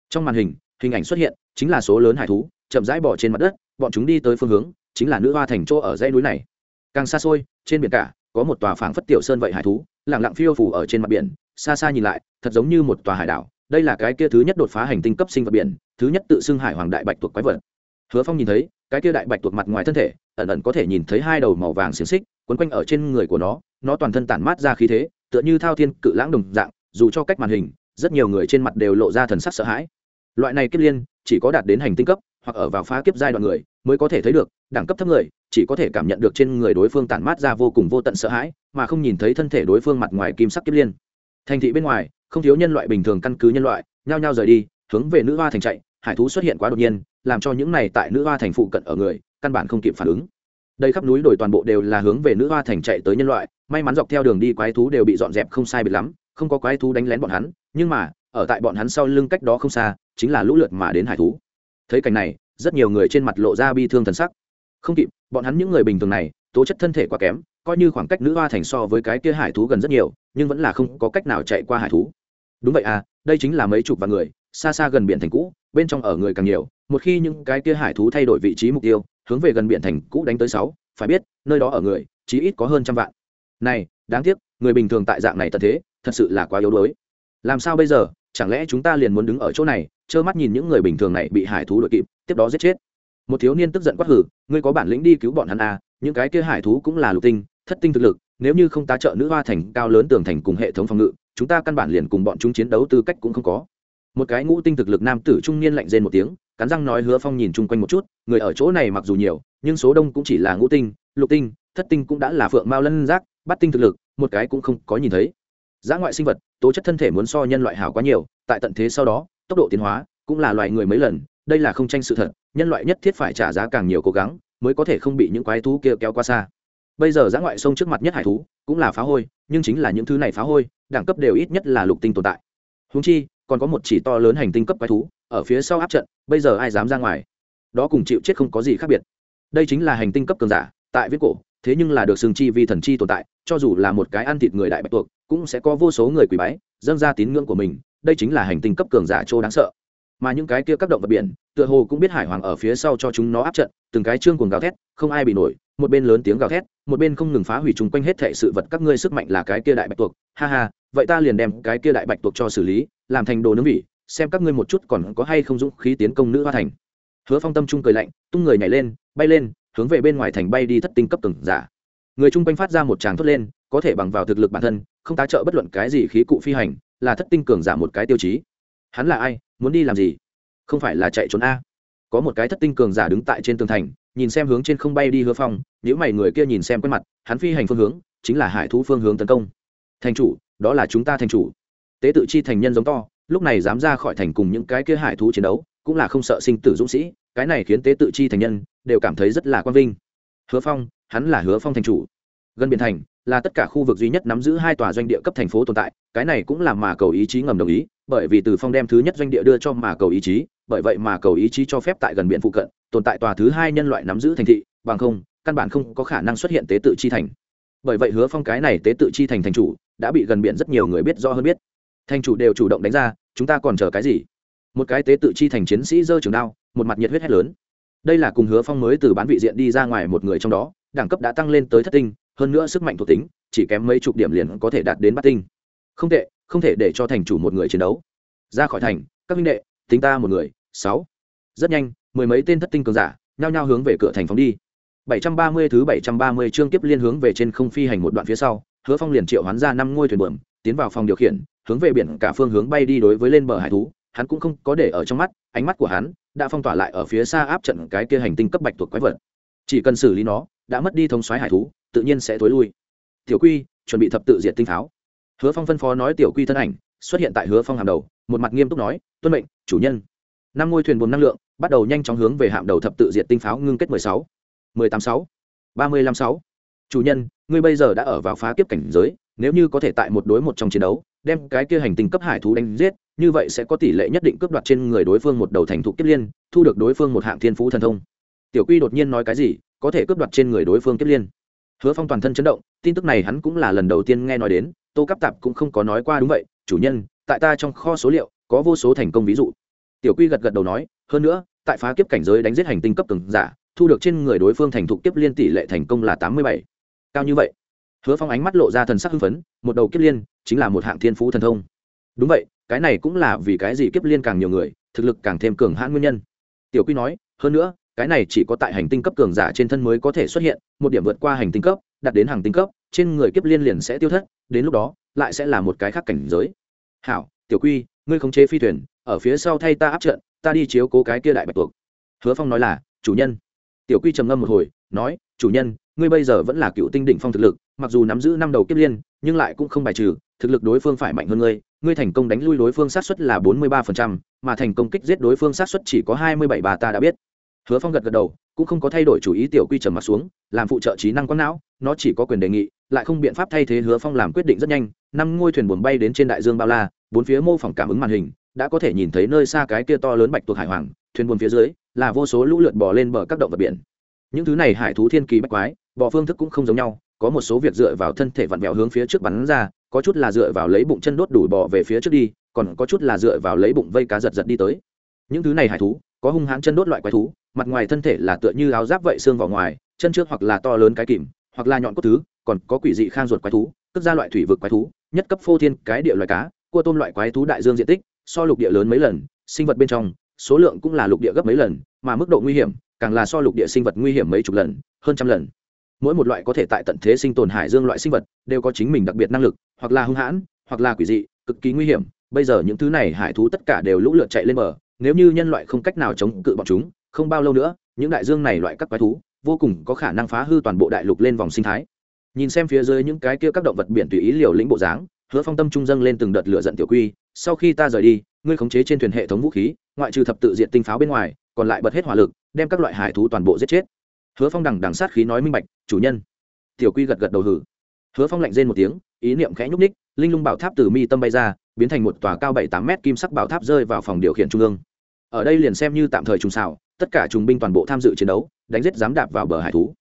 Trong màn hình hình ảnh xuất hiện chính là số lớn hải thú, chậm rãi bỏ trên mặt đất bọn chúng đi tới phương hướng, chính là nữ hoa thành chỗ ở dãy núi này. Càng xa xôi, trên biển cả, có một tòa phảng phất tiểu sơn vậy hải thú lẳng lặng phiêu phủ ở trên mặt biển, xa xa nhìn lại, thật giống như một tòa hải đảo. Đây là cái kia thứ nhất đột phá hành tinh cấp sinh vật biển, thứ nhất tự xưng hải hoàng đại bạch tuộc quái vật. Hứa phong nhìn thấy, cái kia đại bạch tuộc mặt ngoài thân thể, ẩn ẩn có thể nhìn thấy hai đầu màu vàng xiềng xích, quấn quanh ở trên người của nó nó toàn thân tản mát ra khí thế, tựa như thao thiên cự lãng đồng dạng, dù cho cách màn hình, rất nhiều người trên mặt đều lộ ra thần sắc sợ hãi. Loại này kết liên, chỉ có đạt đến hành tinh cấp hoặc ở vào phá kiếp giai đoạn người mới có thể thấy được, đẳng cấp thấp người chỉ có thể cảm nhận được trên người đối phương tản mát ra vô cùng vô tận sợ hãi, mà không nhìn thấy thân thể đối phương mặt ngoài kim sắc kiếp liên. Thành thị bên ngoài, không thiếu nhân loại bình thường căn cứ nhân loại, nhao nhao rời đi, hướng về nữ hoa thành chạy, hải thú xuất hiện quá đột nhiên, làm cho những này tại nữ hoa thành phụ cận ở người, căn bản không kịp phản ứng. Đây khắp núi đồi toàn bộ đều là hướng về nữ hoa thành chạy tới nhân loại, may mắn dọc theo đường đi quái thú đều bị dọn dẹp không sai biệt lắm, không có quái thú đánh lén bọn hắn, nhưng mà, ở tại bọn hắn sau lưng cách đó không xa, chính là lũ lượt mà đến hải thú thấy cảnh này, rất nhiều người trên mặt lộ ra bi thương thần sắc. Không kịp, bọn hắn những người bình thường này, tố chất thân thể quá kém, coi như khoảng cách nữ hoa thành so với cái kia hải thú gần rất nhiều, nhưng vẫn là không có cách nào chạy qua hải thú. Đúng vậy à đây chính là mấy chục vạn người, xa xa gần biển thành cũ, bên trong ở người càng nhiều, một khi những cái kia hải thú thay đổi vị trí mục tiêu, hướng về gần biển thành cũ đánh tới sáu, phải biết, nơi đó ở người, chí ít có hơn trăm vạn. Này, đáng tiếc, người bình thường tại dạng này tận thế, thật sự là quá yếu đuối. Làm sao bây giờ? Chẳng lẽ chúng ta liền muốn đứng ở chỗ này, trơ mắt nhìn những người bình thường này bị hải thú đội kịp, tiếp đó giết chết? Một thiếu niên tức giận quát hử, ngươi có bản lĩnh đi cứu bọn hắn à những cái kia hải thú cũng là lục tinh, thất tinh thực lực, nếu như không tá trợ nữ hoa thành, cao lớn tường thành cùng hệ thống phòng ngự, chúng ta căn bản liền cùng bọn chúng chiến đấu tư cách cũng không có. Một cái ngũ tinh thực lực nam tử trung niên lạnh rên một tiếng, cắn răng nói hứa phong nhìn chung quanh một chút, người ở chỗ này mặc dù nhiều, nhưng số đông cũng chỉ là ngũ tinh, lục tinh, thất tinh cũng đã là phượng mao lân giác bắt tinh thực lực, một cái cũng không có nhìn thấy giá ngoại sinh vật, tố chất thân thể muốn so nhân loại hảo quá nhiều, tại tận thế sau đó, tốc độ tiến hóa cũng là loài người mấy lần, đây là không tranh sự thật, nhân loại nhất thiết phải trả giá càng nhiều cố gắng mới có thể không bị những quái thú kia kéo qua xa. Bây giờ giã ngoại sông trước mặt nhất hải thú cũng là phá hôi, nhưng chính là những thứ này phá hôi, đẳng cấp đều ít nhất là lục tinh tồn tại. Húng chi, còn có một chỉ to lớn hành tinh cấp quái thú, ở phía sau áp trận, bây giờ ai dám ra ngoài? Đó cùng chịu chết không có gì khác biệt. Đây chính là hành tinh cấp cường giả, tại viết cổ thế nhưng là được xưng chi vì thần chi tồn tại, cho dù là một cái ăn thịt người đại bạch tuộc, cũng sẽ có vô số người quỳ bái, dâng ra tín ngưỡng của mình, đây chính là hành tinh cấp cường giả chỗ đáng sợ. Mà những cái kia các động vật biển, tựa hồ cũng biết hải hoàng ở phía sau cho chúng nó áp trận, từng cái trương cuồng gào thét, không ai bị nổi, một bên lớn tiếng gào thét, một bên không ngừng phá hủy chung quanh hết thệ sự vật các ngươi sức mạnh là cái kia đại bạch tuộc. Ha ha, vậy ta liền đem cái kia đại bạch tuộc cho xử lý, làm thành đồ nướng vị xem các ngươi một chút còn có hay không dũng khí tiến công nữ hoa thành. Hứa phong tâm trung cười lạnh, tung người nhảy lên, bay lên hướng về bên ngoài thành bay đi thất tinh cấp từng giả. Người chung quanh phát ra một tràng thốt lên, có thể bằng vào thực lực bản thân, không tá trợ bất luận cái gì khí cụ phi hành, là thất tinh cường giả một cái tiêu chí. Hắn là ai, muốn đi làm gì? Không phải là chạy trốn a. Có một cái thất tinh cường giả đứng tại trên tường thành, nhìn xem hướng trên không bay đi hứa phong nếu mày người kia nhìn xem quét mặt, hắn phi hành phương hướng, chính là hải thú phương hướng tấn công. Thành chủ, đó là chúng ta thành chủ. Tế tự chi thành nhân giống to, lúc này dám ra khỏi thành cùng những cái kia hải thú chiến đấu, cũng là không sợ sinh tử dũng sĩ cái này khiến tế tự chi thành nhân đều cảm thấy rất là quang vinh. Hứa phong, hắn là hứa phong thành chủ. Gần biển thành là tất cả khu vực duy nhất nắm giữ hai tòa doanh địa cấp thành phố tồn tại, cái này cũng là mà cầu ý chí ngầm đồng ý, bởi vì từ phong đem thứ nhất doanh địa đưa cho mà cầu ý chí, bởi vậy mà cầu ý chí cho phép tại gần biển phụ cận, tồn tại tòa thứ hai nhân loại nắm giữ thành thị, bằng không, căn bản không có khả năng xuất hiện tế tự chi thành. Bởi vậy hứa phong cái này tế tự chi thành thành chủ đã bị gần biển rất nhiều người biết rõ hơn biết. Thành chủ đều chủ động đánh ra, chúng ta còn chờ cái gì? Một cái tế tự chi thành chiến sĩ giơ trường đao một mặt nhiệt huyết hét lớn. Đây là cùng hứa phong mới từ bán vị diện đi ra ngoài một người trong đó đẳng cấp đã tăng lên tới thất tinh hơn nữa sức mạnh thuộc tính chỉ kém mấy chục điểm liền có thể đạt đến bát tinh. Không tệ không thể để cho thành chủ một người chiến đấu. Ra khỏi thành các minh đệ tính ta một người sáu. Rất nhanh mười mấy tên thất tinh cường giả nhao nhao hướng về cửa thành phóng đi. 730 thứ 730 chương tiếp liên hướng về trên không phi hành một đoạn phía sau, Hứa Phong liền triệu hoán ra năm ngôi thuyền buồm, tiến vào phòng điều khiển, hướng về biển cả phương hướng bay đi đối với lên bờ hải thú, hắn cũng không có để ở trong mắt, ánh mắt của hắn đã phong tỏa lại ở phía xa áp trận cái kia hành tinh cấp bạch thuộc quái vật. Chỉ cần xử lý nó, đã mất đi thông soái hải thú, tự nhiên sẽ thối lui. Tiểu Quy, chuẩn bị thập tự diệt tinh pháo. Hứa Phong phân phó nói Tiểu Quy thân ảnh, xuất hiện tại Hứa Phong hàm đầu, một mặt nghiêm túc nói, "Tuân mệnh, chủ nhân." Năm ngôi thuyền buồm năng lượng bắt đầu nhanh chóng hướng về hạm đầu thập tự diệt tinh pháo ngưng kết 16 mười tám sáu ba mươi lăm sáu chủ nhân ngươi bây giờ đã ở vào phá kiếp cảnh giới nếu như có thể tại một đối một trong chiến đấu đem cái kia hành tinh cấp hải thú đánh giết, như vậy sẽ có tỷ lệ nhất định cướp đoạt trên người đối phương một đầu thành thụ kiếp liên, thu được đối phương một hạng thiên phú thần thông. Tiểu quy đột nhiên nói cái gì, có thể cướp đoạt trên người đối phương kiếp liên. Hứa phong toàn thân chấn động, tin tức này hắn cũng là lần đầu tiên nghe nói đến, tô cắp tạp cũng không có nói qua đúng vậy, chủ nhân, tại ta trong kho số liệu, có vô số thành công ví dụ. Tiểu quy gật gật đầu nói, hơn nữa, tại phá kiếp cảnh giới đánh giết hành tinh cấp từng giả, thu được trên người đối phương thành thục kiếp liên tỷ lệ thành công là tám mươi bảy. Cao như vậy? Hứa phong ánh mắt lộ ra thần sắc hưng phấn, một đầu kiếp liên chính là một hạng thiên phú thần thông. Đúng vậy, cái này cũng là vì cái gì kiếp liên càng nhiều người, thực lực càng thêm cường hãn nguyên nhân. Tiểu quy nói, hơn nữa, cái này chỉ có tại hành tinh cấp cường giả trên thân mới có thể xuất hiện, một điểm vượt qua hành tinh cấp, đặt đến hàng tinh cấp, trên người kiếp liên liền sẽ tiêu thất, đến lúc đó, lại sẽ là một cái khác cảnh giới. Hảo, tiểu quy, ngươi khống chế phi thuyền, ở phía sau thay ta áp trận, ta đi chiếu cố cái kia đại bạch tuộc. Hứa phong nói là, chủ nhân. Tiểu quy trầm ngâm một hồi, nói, chủ nhân, ngươi bây giờ vẫn là cựu tinh đỉnh phong thực lực mặc dù nắm giữ năm đầu kiếp liên, nhưng lại cũng không bài trừ, thực lực đối phương phải mạnh hơn ngươi ngươi thành công đánh lui đối phương sát xuất là bốn mươi ba phần trăm, mà thành công kích giết đối phương sát xuất chỉ có hai mươi bảy, bà ta đã biết. Hứa phong gật gật đầu, cũng không có thay đổi chủ ý tiểu quy trầm mặt xuống, làm phụ trợ trí năng quang não, nó chỉ có quyền đề nghị, lại không biện pháp thay thế hứa phong làm quyết định rất nhanh, năm ngôi thuyền buồn bay đến trên đại dương bao la, bốn phía mô phỏng cảm ứng màn hình, đã có thể nhìn thấy nơi xa cái kia to lớn bạch tuộc hải hoàng, thuyền buồn phía dưới, là vô số lũ lượt bò lên bờ các động vật biển. Những thứ này hải thú thiên kỳ bách quái, bò phương thức cũng không giống nhau có một số việc dựa vào thân thể vặn vẹo hướng phía trước bắn ra, có chút là dựa vào lấy bụng chân đốt đuổi bò về phía trước đi, còn có chút là dựa vào lấy bụng vây cá giật giật đi tới. Những thứ này hải thú, có hung hãn chân đốt loại quái thú, mặt ngoài thân thể là tựa như áo giáp vậy xương vào ngoài, chân trước hoặc là to lớn cái kìm, hoặc là nhọn cốt thứ, còn có quỷ dị khang ruột quái thú tức ra loại thủy vực quái thú, nhất cấp phô thiên cái địa loài cá, cua tôm loại quái thú đại dương diện tích, so lục địa lớn mấy lần, sinh vật bên trong, số lượng cũng là lục địa gấp mấy lần, mà mức độ nguy hiểm, càng là so lục địa sinh vật nguy hiểm mấy chục lần, hơn trăm lần mỗi một loại có thể tại tận thế sinh tồn hải dương loại sinh vật đều có chính mình đặc biệt năng lực, hoặc là hung hãn, hoặc là quỷ dị, cực kỳ nguy hiểm. Bây giờ những thứ này hải thú tất cả đều lũ lượt chạy lên bờ. Nếu như nhân loại không cách nào chống cự bọn chúng, không bao lâu nữa, những đại dương này loại các quái thú vô cùng có khả năng phá hư toàn bộ đại lục lên vòng sinh thái. Nhìn xem phía dưới những cái kia các động vật biển tùy ý liều lĩnh bộ dáng, hứa phong tâm trung dâng lên từng đợt lửa giận tiểu quy, sau khi ta rời đi, ngươi khống chế trên thuyền hệ thống vũ khí, ngoại trừ thập tự diện tinh pháo bên ngoài, còn lại bật hết hỏa lực, đem các loại hải thú toàn bộ giết chết hứa phong đằng đằng sát khí nói minh bạch, chủ nhân. Tiểu quy gật gật đầu hử. Hứa phong lạnh rên một tiếng, ý niệm khẽ nhúc ních linh lung bảo tháp từ mi tâm bay ra, biến thành một tòa cao bảy tám mét kim sắc bảo tháp rơi vào phòng điều khiển trung ương. Ở đây liền xem như tạm thời trùng xảo tất cả trùng binh toàn bộ tham dự chiến đấu, đánh giết dám đạp vào bờ hải thú.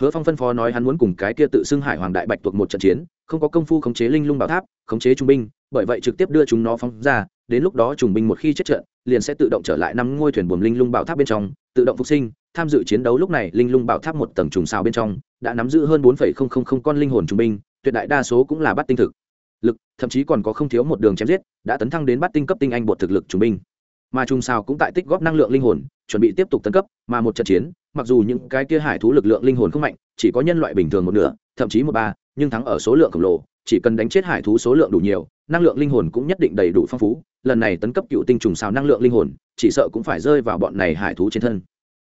Hứa phong phân phó nói hắn muốn cùng cái kia tự xưng hải hoàng đại bạch tuộc một trận chiến, không có công phu khống chế linh lung bảo tháp, khống chế trung binh, bởi vậy trực tiếp đưa chúng nó phóng ra, đến lúc đó trùng binh một khi chết trận, liền sẽ tự động trở lại năm ngôi thuyền buồm linh lung bảo tháp bên trong, tự động phục sinh tham dự chiến đấu lúc này, linh lung bảo tháp một tầng trùng xào bên trong, đã nắm giữ hơn bốn con linh hồn trung binh, tuyệt đại đa số cũng là bắt tinh thực. Lực, thậm chí còn có không thiếu một đường chém giết, đã tấn thăng đến bắt tinh cấp tinh anh bột thực lực trung binh. Mà trùng xào cũng tại tích góp năng lượng linh hồn, chuẩn bị tiếp tục tấn cấp, mà một trận chiến, mặc dù những cái kia hải thú lực lượng linh hồn không mạnh, chỉ có nhân loại bình thường một nửa, thậm chí một ba, nhưng thắng ở số lượng khổng lồ, chỉ cần đánh chết hải thú số lượng đủ nhiều, năng lượng linh hồn cũng nhất định đầy đủ phong phú, lần này tấn cấp cựu tinh trùng xào năng lượng linh hồn, chỉ sợ cũng phải rơi vào bọn này hải thú trên thân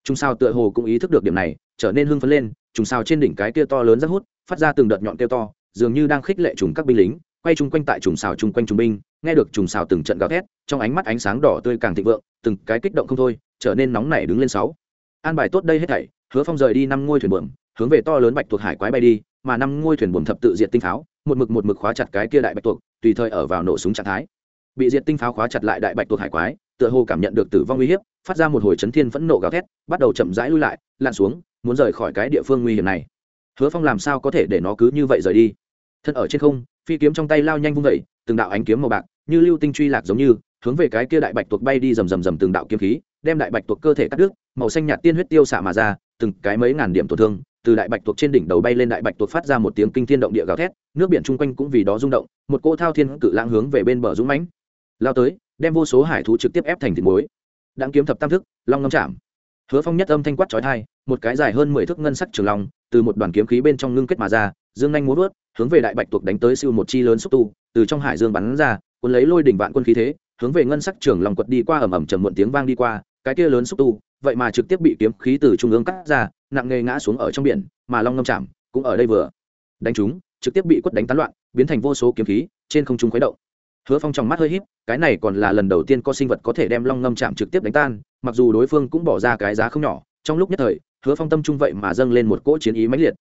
trùng sao tựa hồ cũng ý thức được điểm này, trở nên hưng phấn lên trùng sao trên đỉnh cái kia to lớn rất hút, phát ra từng đợt nhọn kêu to, dường như đang khích lệ trùng các binh lính, quay chung quanh tại trùng sao chung quanh trùng binh, nghe được trùng sao từng trận gào thét, trong ánh mắt ánh sáng đỏ tươi càng thịnh vượng, từng cái kích động không thôi, trở nên nóng nảy đứng lên sáu. An bài tốt đây hết thảy, hứa phong rời đi năm ngôi thuyền buồm, hướng về to lớn bạch tuộc hải quái bay đi, mà năm ngôi thuyền buồm thập tự diệt tinh pháo, một mực một mực khóa chặt cái kia đại bạch tuộc, tùy thời ở vào nổ súng trạng thái. Bị diệt tinh pháo khóa chặt lại đại bạch tuộc hải quái, tựa hồ cảm nhận được tử vong uy hiếp phát ra một hồi chấn thiên phẫn nộ gào thét, bắt đầu chậm rãi lui lại, lặn xuống, muốn rời khỏi cái địa phương nguy hiểm này. Hứa phong làm sao có thể để nó cứ như vậy rời đi? Thân ở trên không, phi kiếm trong tay lao nhanh vung vẩy từng đạo ánh kiếm màu bạc, như lưu tinh truy lạc giống như, hướng về cái kia đại bạch tuộc bay đi rầm rầm rầm từng đạo kiếm khí, đem đại bạch tuộc cơ thể cắt đứt, màu xanh nhạt tiên huyết tiêu xạ mà ra, từng cái mấy ngàn điểm tổn thương, từ đại bạch tuộc trên đỉnh đầu bay lên đại bạch tuộc phát ra một tiếng kinh thiên động địa gào thét, nước biển chung quanh cũng vì đó rung động, một cỗ thao thiên cự lãng hướng về bên bờ dũng mãnh, lao tới, đem vô số hải thú trực tiếp ép thành thịt muối đáng kiếm thập tam thức, long ngâm chạm. Hứa phong nhất âm thanh quát trói thai một cái dài hơn mười thước ngân sắc trường long, từ một đoàn kiếm khí bên trong ngưng kết mà ra, dương nhanh muốn vớt hướng về đại bạch tuộc đánh tới siêu một chi lớn xúc tu, từ trong hải dương bắn ra, cuốn lấy lôi đỉnh vạn quân khí thế, hướng về ngân sắc trường long quật đi qua ầm ầm trầm muộn tiếng vang đi qua, cái kia lớn xúc tu, vậy mà trực tiếp bị kiếm khí từ trung ương cắt ra, nặng nề ngã xuống ở trong biển, mà long ngâm chạm cũng ở đây vừa. Đánh chúng, trực tiếp bị quất đánh tán loạn, biến thành vô số kiếm khí, trên không trung khuấy động hứa phong trong mắt hơi híp, cái này còn là lần đầu tiên có sinh vật có thể đem long ngâm chạm trực tiếp đánh tan, mặc dù đối phương cũng bỏ ra cái giá không nhỏ, trong lúc nhất thời, hứa phong tâm trung vậy mà dâng lên một cỗ chiến ý mãnh liệt.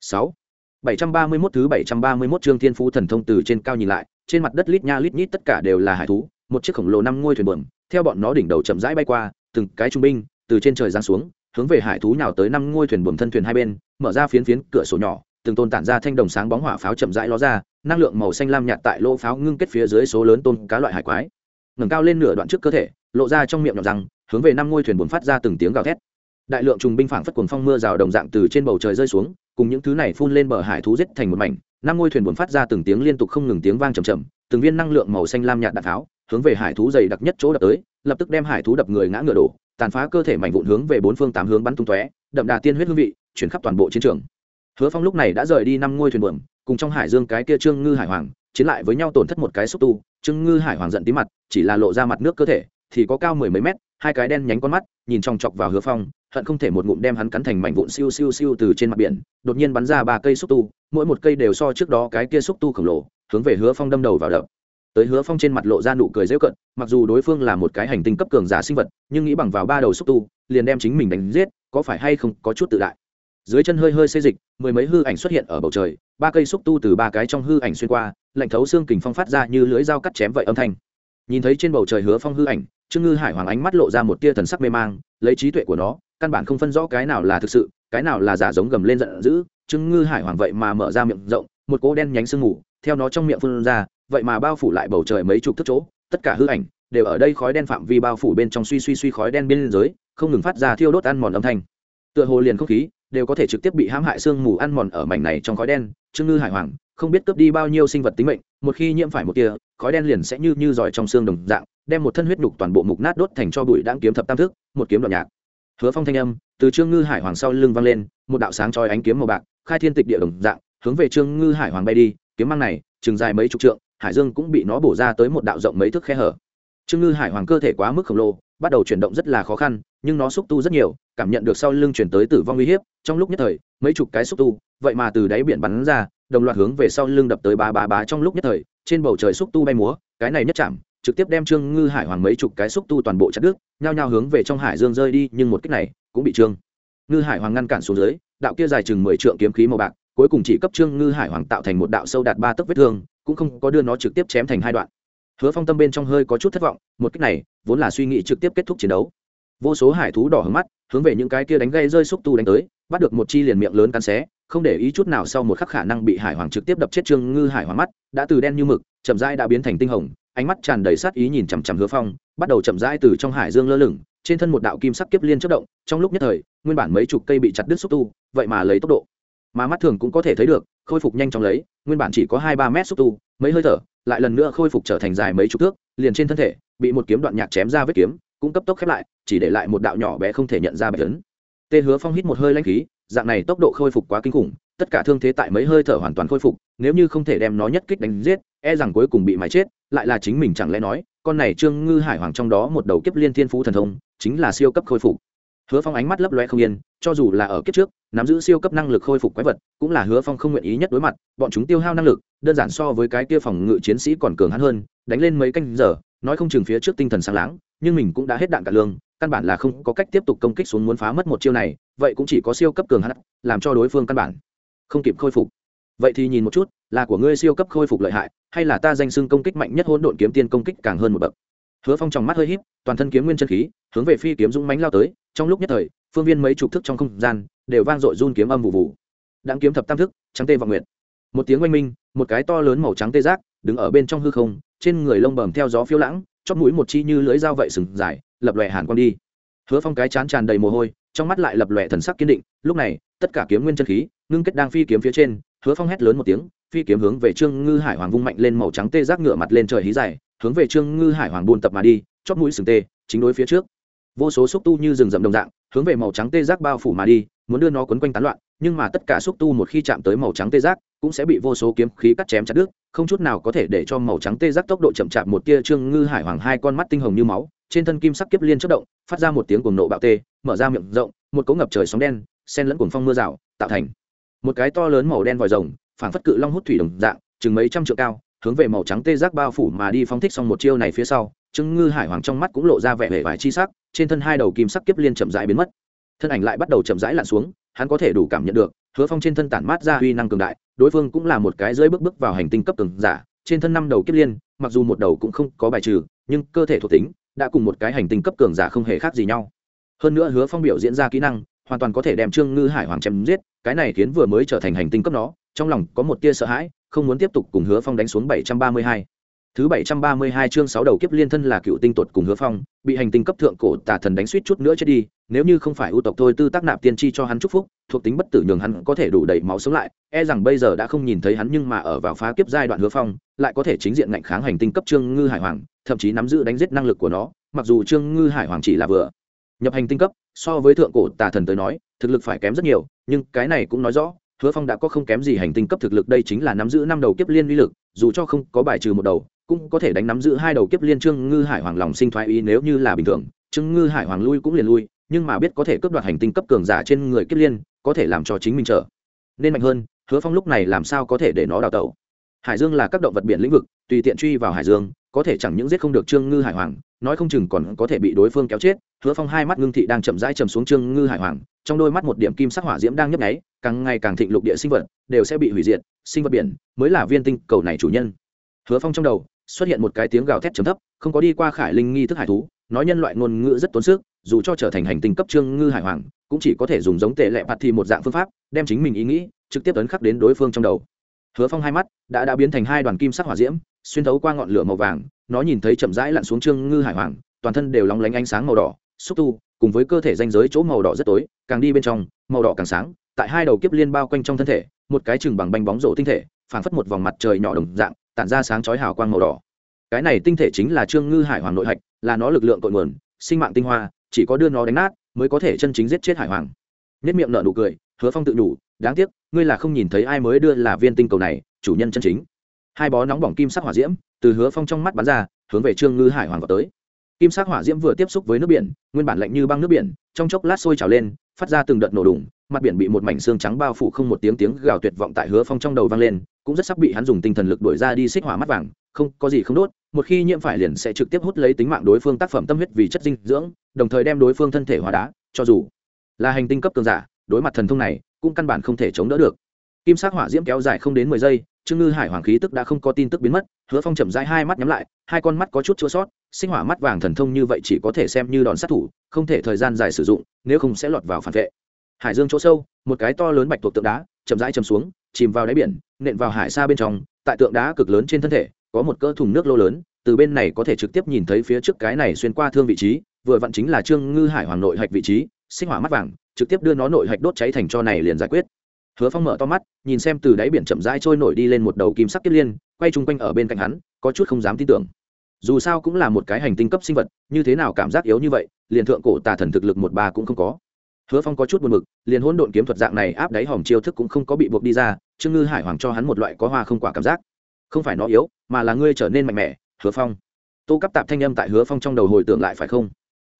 Sáu, bảy trăm ba mươi 731 thứ bảy trăm ba mươi 731 chương thiên phú thần thông từ trên cao nhìn lại, trên mặt đất lít nha lít nhít tất cả đều là hải thú, một chiếc khổng lồ năm ngôi thuyền buồm theo bọn nó đỉnh đầu chậm rãi bay qua, từng cái trung binh, từ trên trời giáng xuống, hướng về hải thú nào tới năm ngôi thuyền buồm thân thuyền hai bên, mở ra phiến phiến cửa sổ nhỏ từng tôn tản ra thanh đồng sáng bóng hỏa pháo chậm rãi ló ra, năng lượng màu xanh lam nhạt tại lỗ pháo ngưng kết phía dưới số lớn tôn cá loại hải quái. Ngẩng cao lên nửa đoạn trước cơ thể, lộ ra trong miệng nhọn răng, hướng về năm ngôi thuyền buồn phát ra từng tiếng gào thét. Đại lượng trùng binh phảng phất cuồng phong mưa rào đồng dạng từ trên bầu trời rơi xuống, cùng những thứ này phun lên bờ hải thú giết thành một mảnh, năm ngôi thuyền buồn phát ra từng tiếng liên tục không ngừng tiếng vang trầm trầm từng viên năng lượng màu xanh lam nhạt đạn tháo, hướng về hải thú dày đặc nhất chỗ đập tới, lập tức đem hải thú đập người ngã ngựa đổ, tàn phá cơ thể mảnh vụn hướng về bốn phương tám hướng bắn tung tóe, đậm đà tiên huyết hương vị, chuyển khắp toàn bộ chiến trường hứa phong lúc này đã rời đi năm ngôi thuyền buồm, cùng trong hải dương cái kia trương ngư hải hoàng, chiến lại với nhau tổn thất một cái xúc tu. Trương ngư hải hoàng giận tí mặt, chỉ là lộ ra mặt nước cơ thể, thì có cao mười mấy mét, hai cái đen nhánh con mắt, nhìn trong chọc vào hứa phong, hận không thể một ngụm đem hắn cắn thành mảnh vụn siêu siêu siêu từ trên mặt biển, đột nhiên bắn ra ba cây xúc tu, mỗi một cây đều so trước đó cái kia xúc tu khổng lồ, hướng về hứa phong đâm đầu vào đập. Tới hứa phong trên mặt lộ ra nụ cười dễ cận mặc dù đối phương là một cái hành tinh cấp cường giả sinh vật, nhưng nghĩ bằng vào ba đầu xúc tu, liền đem chính mình đánh giết, có phải hay không có chút tự đại? Dưới chân hơi hơi xê dịch, mười mấy hư ảnh xuất hiện ở bầu trời, ba cây xúc tu từ ba cái trong hư ảnh xuyên qua, lạnh thấu xương kình phong phát ra như lưỡi dao cắt chém vậy âm thanh. Nhìn thấy trên bầu trời hứa phong hư ảnh, trương ngư hải hoàng ánh mắt lộ ra một tia thần sắc mê mang, lấy trí tuệ của nó, căn bản không phân rõ cái nào là thực sự, cái nào là giả giống gầm lên giận dữ. Trương ngư hải hoàng vậy mà mở ra miệng rộng, một cỗ đen nhánh sương mù, theo nó trong miệng phun ra, vậy mà bao phủ lại bầu trời mấy chục thước chỗ, tất cả hư ảnh đều ở đây khói đen phạm vi bao phủ bên trong suy suy suy khói đen bên dưới, không ngừng phát ra thiêu đốt ăn mòn âm thanh. Tựa hồ liền không khí đều có thể trực tiếp bị hãm hại sương mù ăn mòn ở mảnh này trong khói đen, trương ngư hải hoàng, không biết cướp đi bao nhiêu sinh vật tính mệnh, một khi nhiễm phải một tia, khói đen liền sẽ như như giỏi trong xương đồng dạng, đem một thân huyết đục toàn bộ mục nát đốt thành cho bụi đang kiếm thập tam thức, một kiếm đoạn nhạc. Hứa phong thanh âm, từ trương ngư hải hoàng sau lưng vang lên, một đạo sáng chói ánh kiếm màu bạc, khai thiên tịch địa đồng dạng, hướng về trương ngư hải hoàng bay đi, kiếm mang này, chừng dài mấy chục trượng, hải dương cũng bị nó bổ ra tới một đạo rộng mấy thước khe hở. Trương ngư hải hoàng cơ thể quá mức khổng lồ, bắt đầu chuyển động rất là khó khăn, nhưng nó xúc tu rất nhiều cảm nhận được sau lưng chuyển tới tử vong uy hiếp, trong lúc nhất thời, mấy chục cái xúc tu, vậy mà từ đáy biển bắn ra, đồng loạt hướng về sau lưng đập tới ba ba bá trong lúc nhất thời, trên bầu trời xúc tu bay múa, cái này nhất chạm, trực tiếp đem trương ngư hải hoàng mấy chục cái xúc tu toàn bộ chặt đứt, nhao nhao hướng về trong hải dương rơi đi, nhưng một cách này cũng bị trương ngư hải hoàng ngăn cản xuống dưới, đạo kia dài chừng mười trượng kiếm khí màu bạc, cuối cùng chỉ cấp trương ngư hải hoàng tạo thành một đạo sâu đạt ba tấc vết thương, cũng không có đưa nó trực tiếp chém thành hai đoạn. Hứa phong tâm bên trong hơi có chút thất vọng, một cách này vốn là suy nghĩ trực tiếp kết thúc chiến đấu vô số hải thú đỏ hứng mắt, hướng về những cái kia đánh gây rơi xúc tu đánh tới, bắt được một chi liền miệng lớn cắn xé, không để ý chút nào sau một khắc khả năng bị hải hoàng trực tiếp đập chết trương ngư hải hoàng mắt, đã từ đen như mực, chậm rãi đã biến thành tinh hồng, ánh mắt tràn đầy sát ý nhìn chằm chằm hứa phong, bắt đầu chậm rãi từ trong hải dương lơ lửng, trên thân một đạo kim sắc kiếp liên chất động, trong lúc nhất thời, nguyên bản mấy chục cây bị chặt đứt xúc tu, vậy mà lấy tốc độ. Mà mắt thường cũng có thể thấy được, khôi phục nhanh chóng lấy, nguyên bản chỉ có hai ba mét xúc tu, mấy hơi thở, lại lần nữa khôi phục trở thành dài mấy chục thước, liền trên thân thể, bị một kiếm đoạn nhạc chém ra vết kiếm, cũng cấp tốc khép lại chỉ để lại một đạo nhỏ bé không thể nhận ra bạch tấn tê hứa phong hít một hơi lanh khí, dạng này tốc độ khôi phục quá kinh khủng, tất cả thương thế tại mấy hơi thở hoàn toàn khôi phục, nếu như không thể đem nó nhất kích đánh giết e rằng cuối cùng bị mái chết, lại là chính mình chẳng lẽ nói, con này trương ngư hải hoàng trong đó một đầu kiếp liên thiên phú thần thông, chính là siêu cấp khôi phục. Hứa phong ánh mắt lấp loe không yên, cho dù là ở kiếp trước, nắm giữ siêu cấp năng lực khôi phục quái vật, cũng là hứa phong không nguyện ý nhất đối mặt, bọn chúng tiêu hao năng lực, đơn giản so với cái kia phòng ngự chiến sĩ còn cường hắn hơn, đánh lên mấy canh giờ, nói không chừng phía trước tinh thần sáng láng, nhưng mình cũng đã hết đạn cả lương căn bản là không có cách tiếp tục công kích xuống muốn phá mất một chiêu này, vậy cũng chỉ có siêu cấp cường hắn làm cho đối phương căn bản không kịp khôi phục. Vậy thì nhìn một chút, là của ngươi siêu cấp khôi phục lợi hại, hay là ta danh xưng công kích mạnh nhất hỗn độn kiếm tiên công kích càng hơn một bậc? Hứa phong trong mắt hơi híp, toàn thân kiếm nguyên chân khí, hướng về phi kiếm dũng mánh lao tới, trong lúc nhất thời, phương viên mấy chục thức trong không gian, đều vang dội run kiếm âm vụ vụ. Đáng kiếm thập tam thức, trắng tê vọng nguyện một tiếng oanh minh, một cái to lớn màu trắng tê giác, đứng ở bên trong hư không, trên người lông bầm theo gió phiêu lãng chót mũi một chi như lưỡi dao vậy sừng dài, lập lòe hàn quang đi. Hứa phong cái chán tràn đầy mồ hôi, trong mắt lại lập lòe thần sắc kiên định, lúc này, tất cả kiếm nguyên chân khí, ngưng kết đang phi kiếm phía trên, hứa phong hét lớn một tiếng, phi kiếm hướng về trương ngư hải hoàng vung mạnh lên màu trắng tê giác ngựa mặt lên trời hí dài, hướng về trương ngư hải hoàng buôn tập mà đi chót mũi sừng tê, chính đối phía trước. Vô số xúc tu như rừng rậm đồng dạng, hướng về màu trắng tê giác bao phủ mà đi, muốn đưa nó quấn quanh tán loạn, nhưng mà tất cả xúc tu một khi chạm tới màu trắng tê giác, cũng sẽ bị vô số kiếm khí cắt chém chặt đứt không chút nào có thể để cho màu trắng tê giác tốc độ chậm chạp một tia trương ngư hải hoàng hai con mắt tinh hồng như máu, trên thân kim sắc kiếp liên chất động, phát ra một tiếng cuồng nộ bạo tê, mở ra miệng rộng, một cỗ ngập trời sóng đen sen lẫn cuồng phong mưa rào, tạo thành một cái to lớn màu đen vòi rồng, phảng phất cự long hút thủy đồng dạng, chừng mấy trăm trượng cao, hướng về màu trắng tê giác bao phủ mà đi phóng thích xong một chiêu này phía sau, trương ngư hải hoàng trong mắt cũng lộ ra vẻ vẻ vải chi sắc, trên thân hai đầu kim sắc kiếp liên chậm rãi biến mất. Thân ảnh lại bắt đầu chậm rãi lặn xuống, hắn có thể đủ cảm nhận được, hứa phong trên thân tản mát ra uy năng cường đại đối phương cũng là một cái dưới bước bước vào hành tinh cấp cường giả, trên thân năm đầu kiếp liên, mặc dù một đầu cũng không có bài trừ, nhưng cơ thể thuộc tính đã cùng một cái hành tinh cấp cường giả không hề khác gì nhau. Hơn nữa hứa phong biểu diễn ra kỹ năng, hoàn toàn có thể đem trương ngư hải hoàng chém giết, cái này khiến vừa mới trở thành hành tinh cấp nó, trong lòng có một tia sợ hãi, không muốn tiếp tục cùng hứa phong đánh xuống bảy trăm ba mươi hai. Thứ bảy trăm ba mươi hai chương sáu đầu kiếp liên thân là cựu tinh tuột cùng hứa phong, bị hành tinh cấp thượng cổ tà thần đánh suýt chút nữa chết đi nếu như không phải ưu tộc thôi tư tác nạp tiên tri cho hắn chúc phúc, thuộc tính bất tử nhường hắn có thể đủ đầy máu sống lại e rằng bây giờ đã không nhìn thấy hắn nhưng mà ở vào phá kiếp giai đoạn hứa phong, lại có thể chính diện ngạnh kháng hành tinh cấp trương ngư hải hoàng, thậm chí nắm giữ đánh giết năng lực của nó, mặc dù trương ngư hải hoàng chỉ là vừa nhập hành tinh cấp, so với thượng cổ tà thần tới nói, thực lực phải kém rất nhiều, nhưng cái này cũng nói rõ, hứa phong đã có không kém gì hành tinh cấp thực lực đây chính là nắm giữ năm đầu kiếp liên uy lực, dù cho không có bài trừ một đầu, cũng có thể đánh nắm giữ hai đầu kiếp liên trương ngư hải hoàng lòng sinh thoái ý nếu như là bình thường, trương ngư hải hoàng lui cũng liền lui nhưng mà biết có thể cướp đoạt hành tinh cấp cường giả trên người kiếp liên, có thể làm cho chính mình trở nên mạnh hơn, hứa phong lúc này làm sao có thể để nó đào tẩu? Hải dương là các động vật biển lĩnh vực, tùy tiện truy vào hải dương, có thể chẳng những giết không được trương ngư hải hoàng, nói không chừng còn có thể bị đối phương kéo chết. Hứa phong hai mắt ngưng thị đang chậm rãi chầm xuống trương ngư hải hoàng, trong đôi mắt một điểm kim sắc hỏa diễm đang nhấp nháy, càng ngày càng thịnh lục địa sinh vật đều sẽ bị hủy diệt, sinh vật biển mới là viên tinh cầu này chủ nhân. Hứa phong trong đầu xuất hiện một cái tiếng gào thét chấm thấp, không có đi qua khải linh nghi thức hải thú, nói nhân loại ngôn ngữ rất tốn sức dù cho trở thành hành tinh cấp trương ngư hải hoàng, cũng chỉ có thể dùng giống tệ lệ bạt thì một dạng phương pháp, đem chính mình ý nghĩ, trực tiếp ấn khắc đến đối phương trong đầu. Hứa phong hai mắt đã đã biến thành hai đoàn kim sắc hỏa diễm, xuyên thấu qua ngọn lửa màu vàng, nó nhìn thấy chậm rãi lặn xuống trương ngư hải hoàng, toàn thân đều lóng lánh ánh sáng màu đỏ, xúc tu, cùng với cơ thể danh giới chỗ màu đỏ rất tối, càng đi bên trong, màu đỏ càng sáng, tại hai đầu kiếp liên bao quanh trong thân thể, một cái chừng bằng banh bóng rổ tinh thể, phảng phất một vòng mặt trời nhỏ đồng dạng, tản ra sáng chói hào quang màu đỏ. Cái này tinh thể chính là trương ngư hải hoàng nội hạch, là nó lực lượng cội nguồn, sinh mạng tinh hoa chỉ có đưa nó đánh nát, mới có thể chân chính giết chết hải hoàng. Nhất miệng nở nụ cười, hứa phong tự nhủ, đáng tiếc, ngươi là không nhìn thấy ai mới đưa là viên tinh cầu này, chủ nhân chân chính. Hai bó nóng bỏng kim sắc hỏa diễm từ hứa phong trong mắt bắn ra, hướng về trương ngư hải hoàng vào tới. Kim sắc hỏa diễm vừa tiếp xúc với nước biển, nguyên bản lạnh như băng nước biển, trong chốc lát sôi trào lên, phát ra từng đợt nổ đùng, mặt biển bị một mảnh xương trắng bao phủ không một tiếng tiếng gào tuyệt vọng tại hứa phong trong đầu vang lên, cũng rất sắp bị hắn dùng tinh thần lực đuổi ra đi xích hỏa mắt vàng không, có gì không đốt, một khi nhiễm phải liền sẽ trực tiếp hút lấy tính mạng đối phương tác phẩm tâm huyết vì chất dinh dưỡng, đồng thời đem đối phương thân thể hóa đá, cho dù là hành tinh cấp cường giả, đối mặt thần thông này, cũng căn bản không thể chống đỡ được. Kim sắc hỏa diễm kéo dài không đến mười giây, trương ngư hải hoàng khí tức đã không có tin tức biến mất, hứa phong chậm rãi hai mắt nhắm lại, hai con mắt có chút chua sót, sinh hỏa mắt vàng thần thông như vậy chỉ có thể xem như đòn sát thủ, không thể thời gian dài sử dụng, nếu không sẽ lọt vào phản vệ. Hải dương chỗ sâu, một cái to lớn bạch tuộc tượng đá chậm rãi chầm xuống, chìm vào đáy biển, nện vào hải xa bên trong, tại tượng đá cực lớn trên thân thể có một cỡ thùng nước lô lớn, từ bên này có thể trực tiếp nhìn thấy phía trước cái này xuyên qua thương vị trí, vừa vặn chính là trương ngư hải hoàng nội hạch vị trí sinh hỏa mắt vàng, trực tiếp đưa nó nội hạch đốt cháy thành cho này liền giải quyết. Hứa phong mở to mắt, nhìn xem từ đáy biển chậm rãi trôi nổi đi lên một đầu kim sắc kiếp liên, quay chung quanh ở bên cạnh hắn, có chút không dám tin tưởng. Dù sao cũng là một cái hành tinh cấp sinh vật, như thế nào cảm giác yếu như vậy, liền thượng cổ tà thần thực lực một ba cũng không có. Hứa phong có chút buồn mực liền hỗn độn kiếm thuật dạng này áp đáy hòm chiêu thức cũng không có bị buộc đi ra, trương ngư hải hoàng cho hắn một loại có hoa không quả cảm giác không phải nó yếu, mà là ngươi trở nên mạnh mẽ, hứa phong. Tô cắp tạp thanh âm tại hứa phong trong đầu hồi tưởng lại phải không?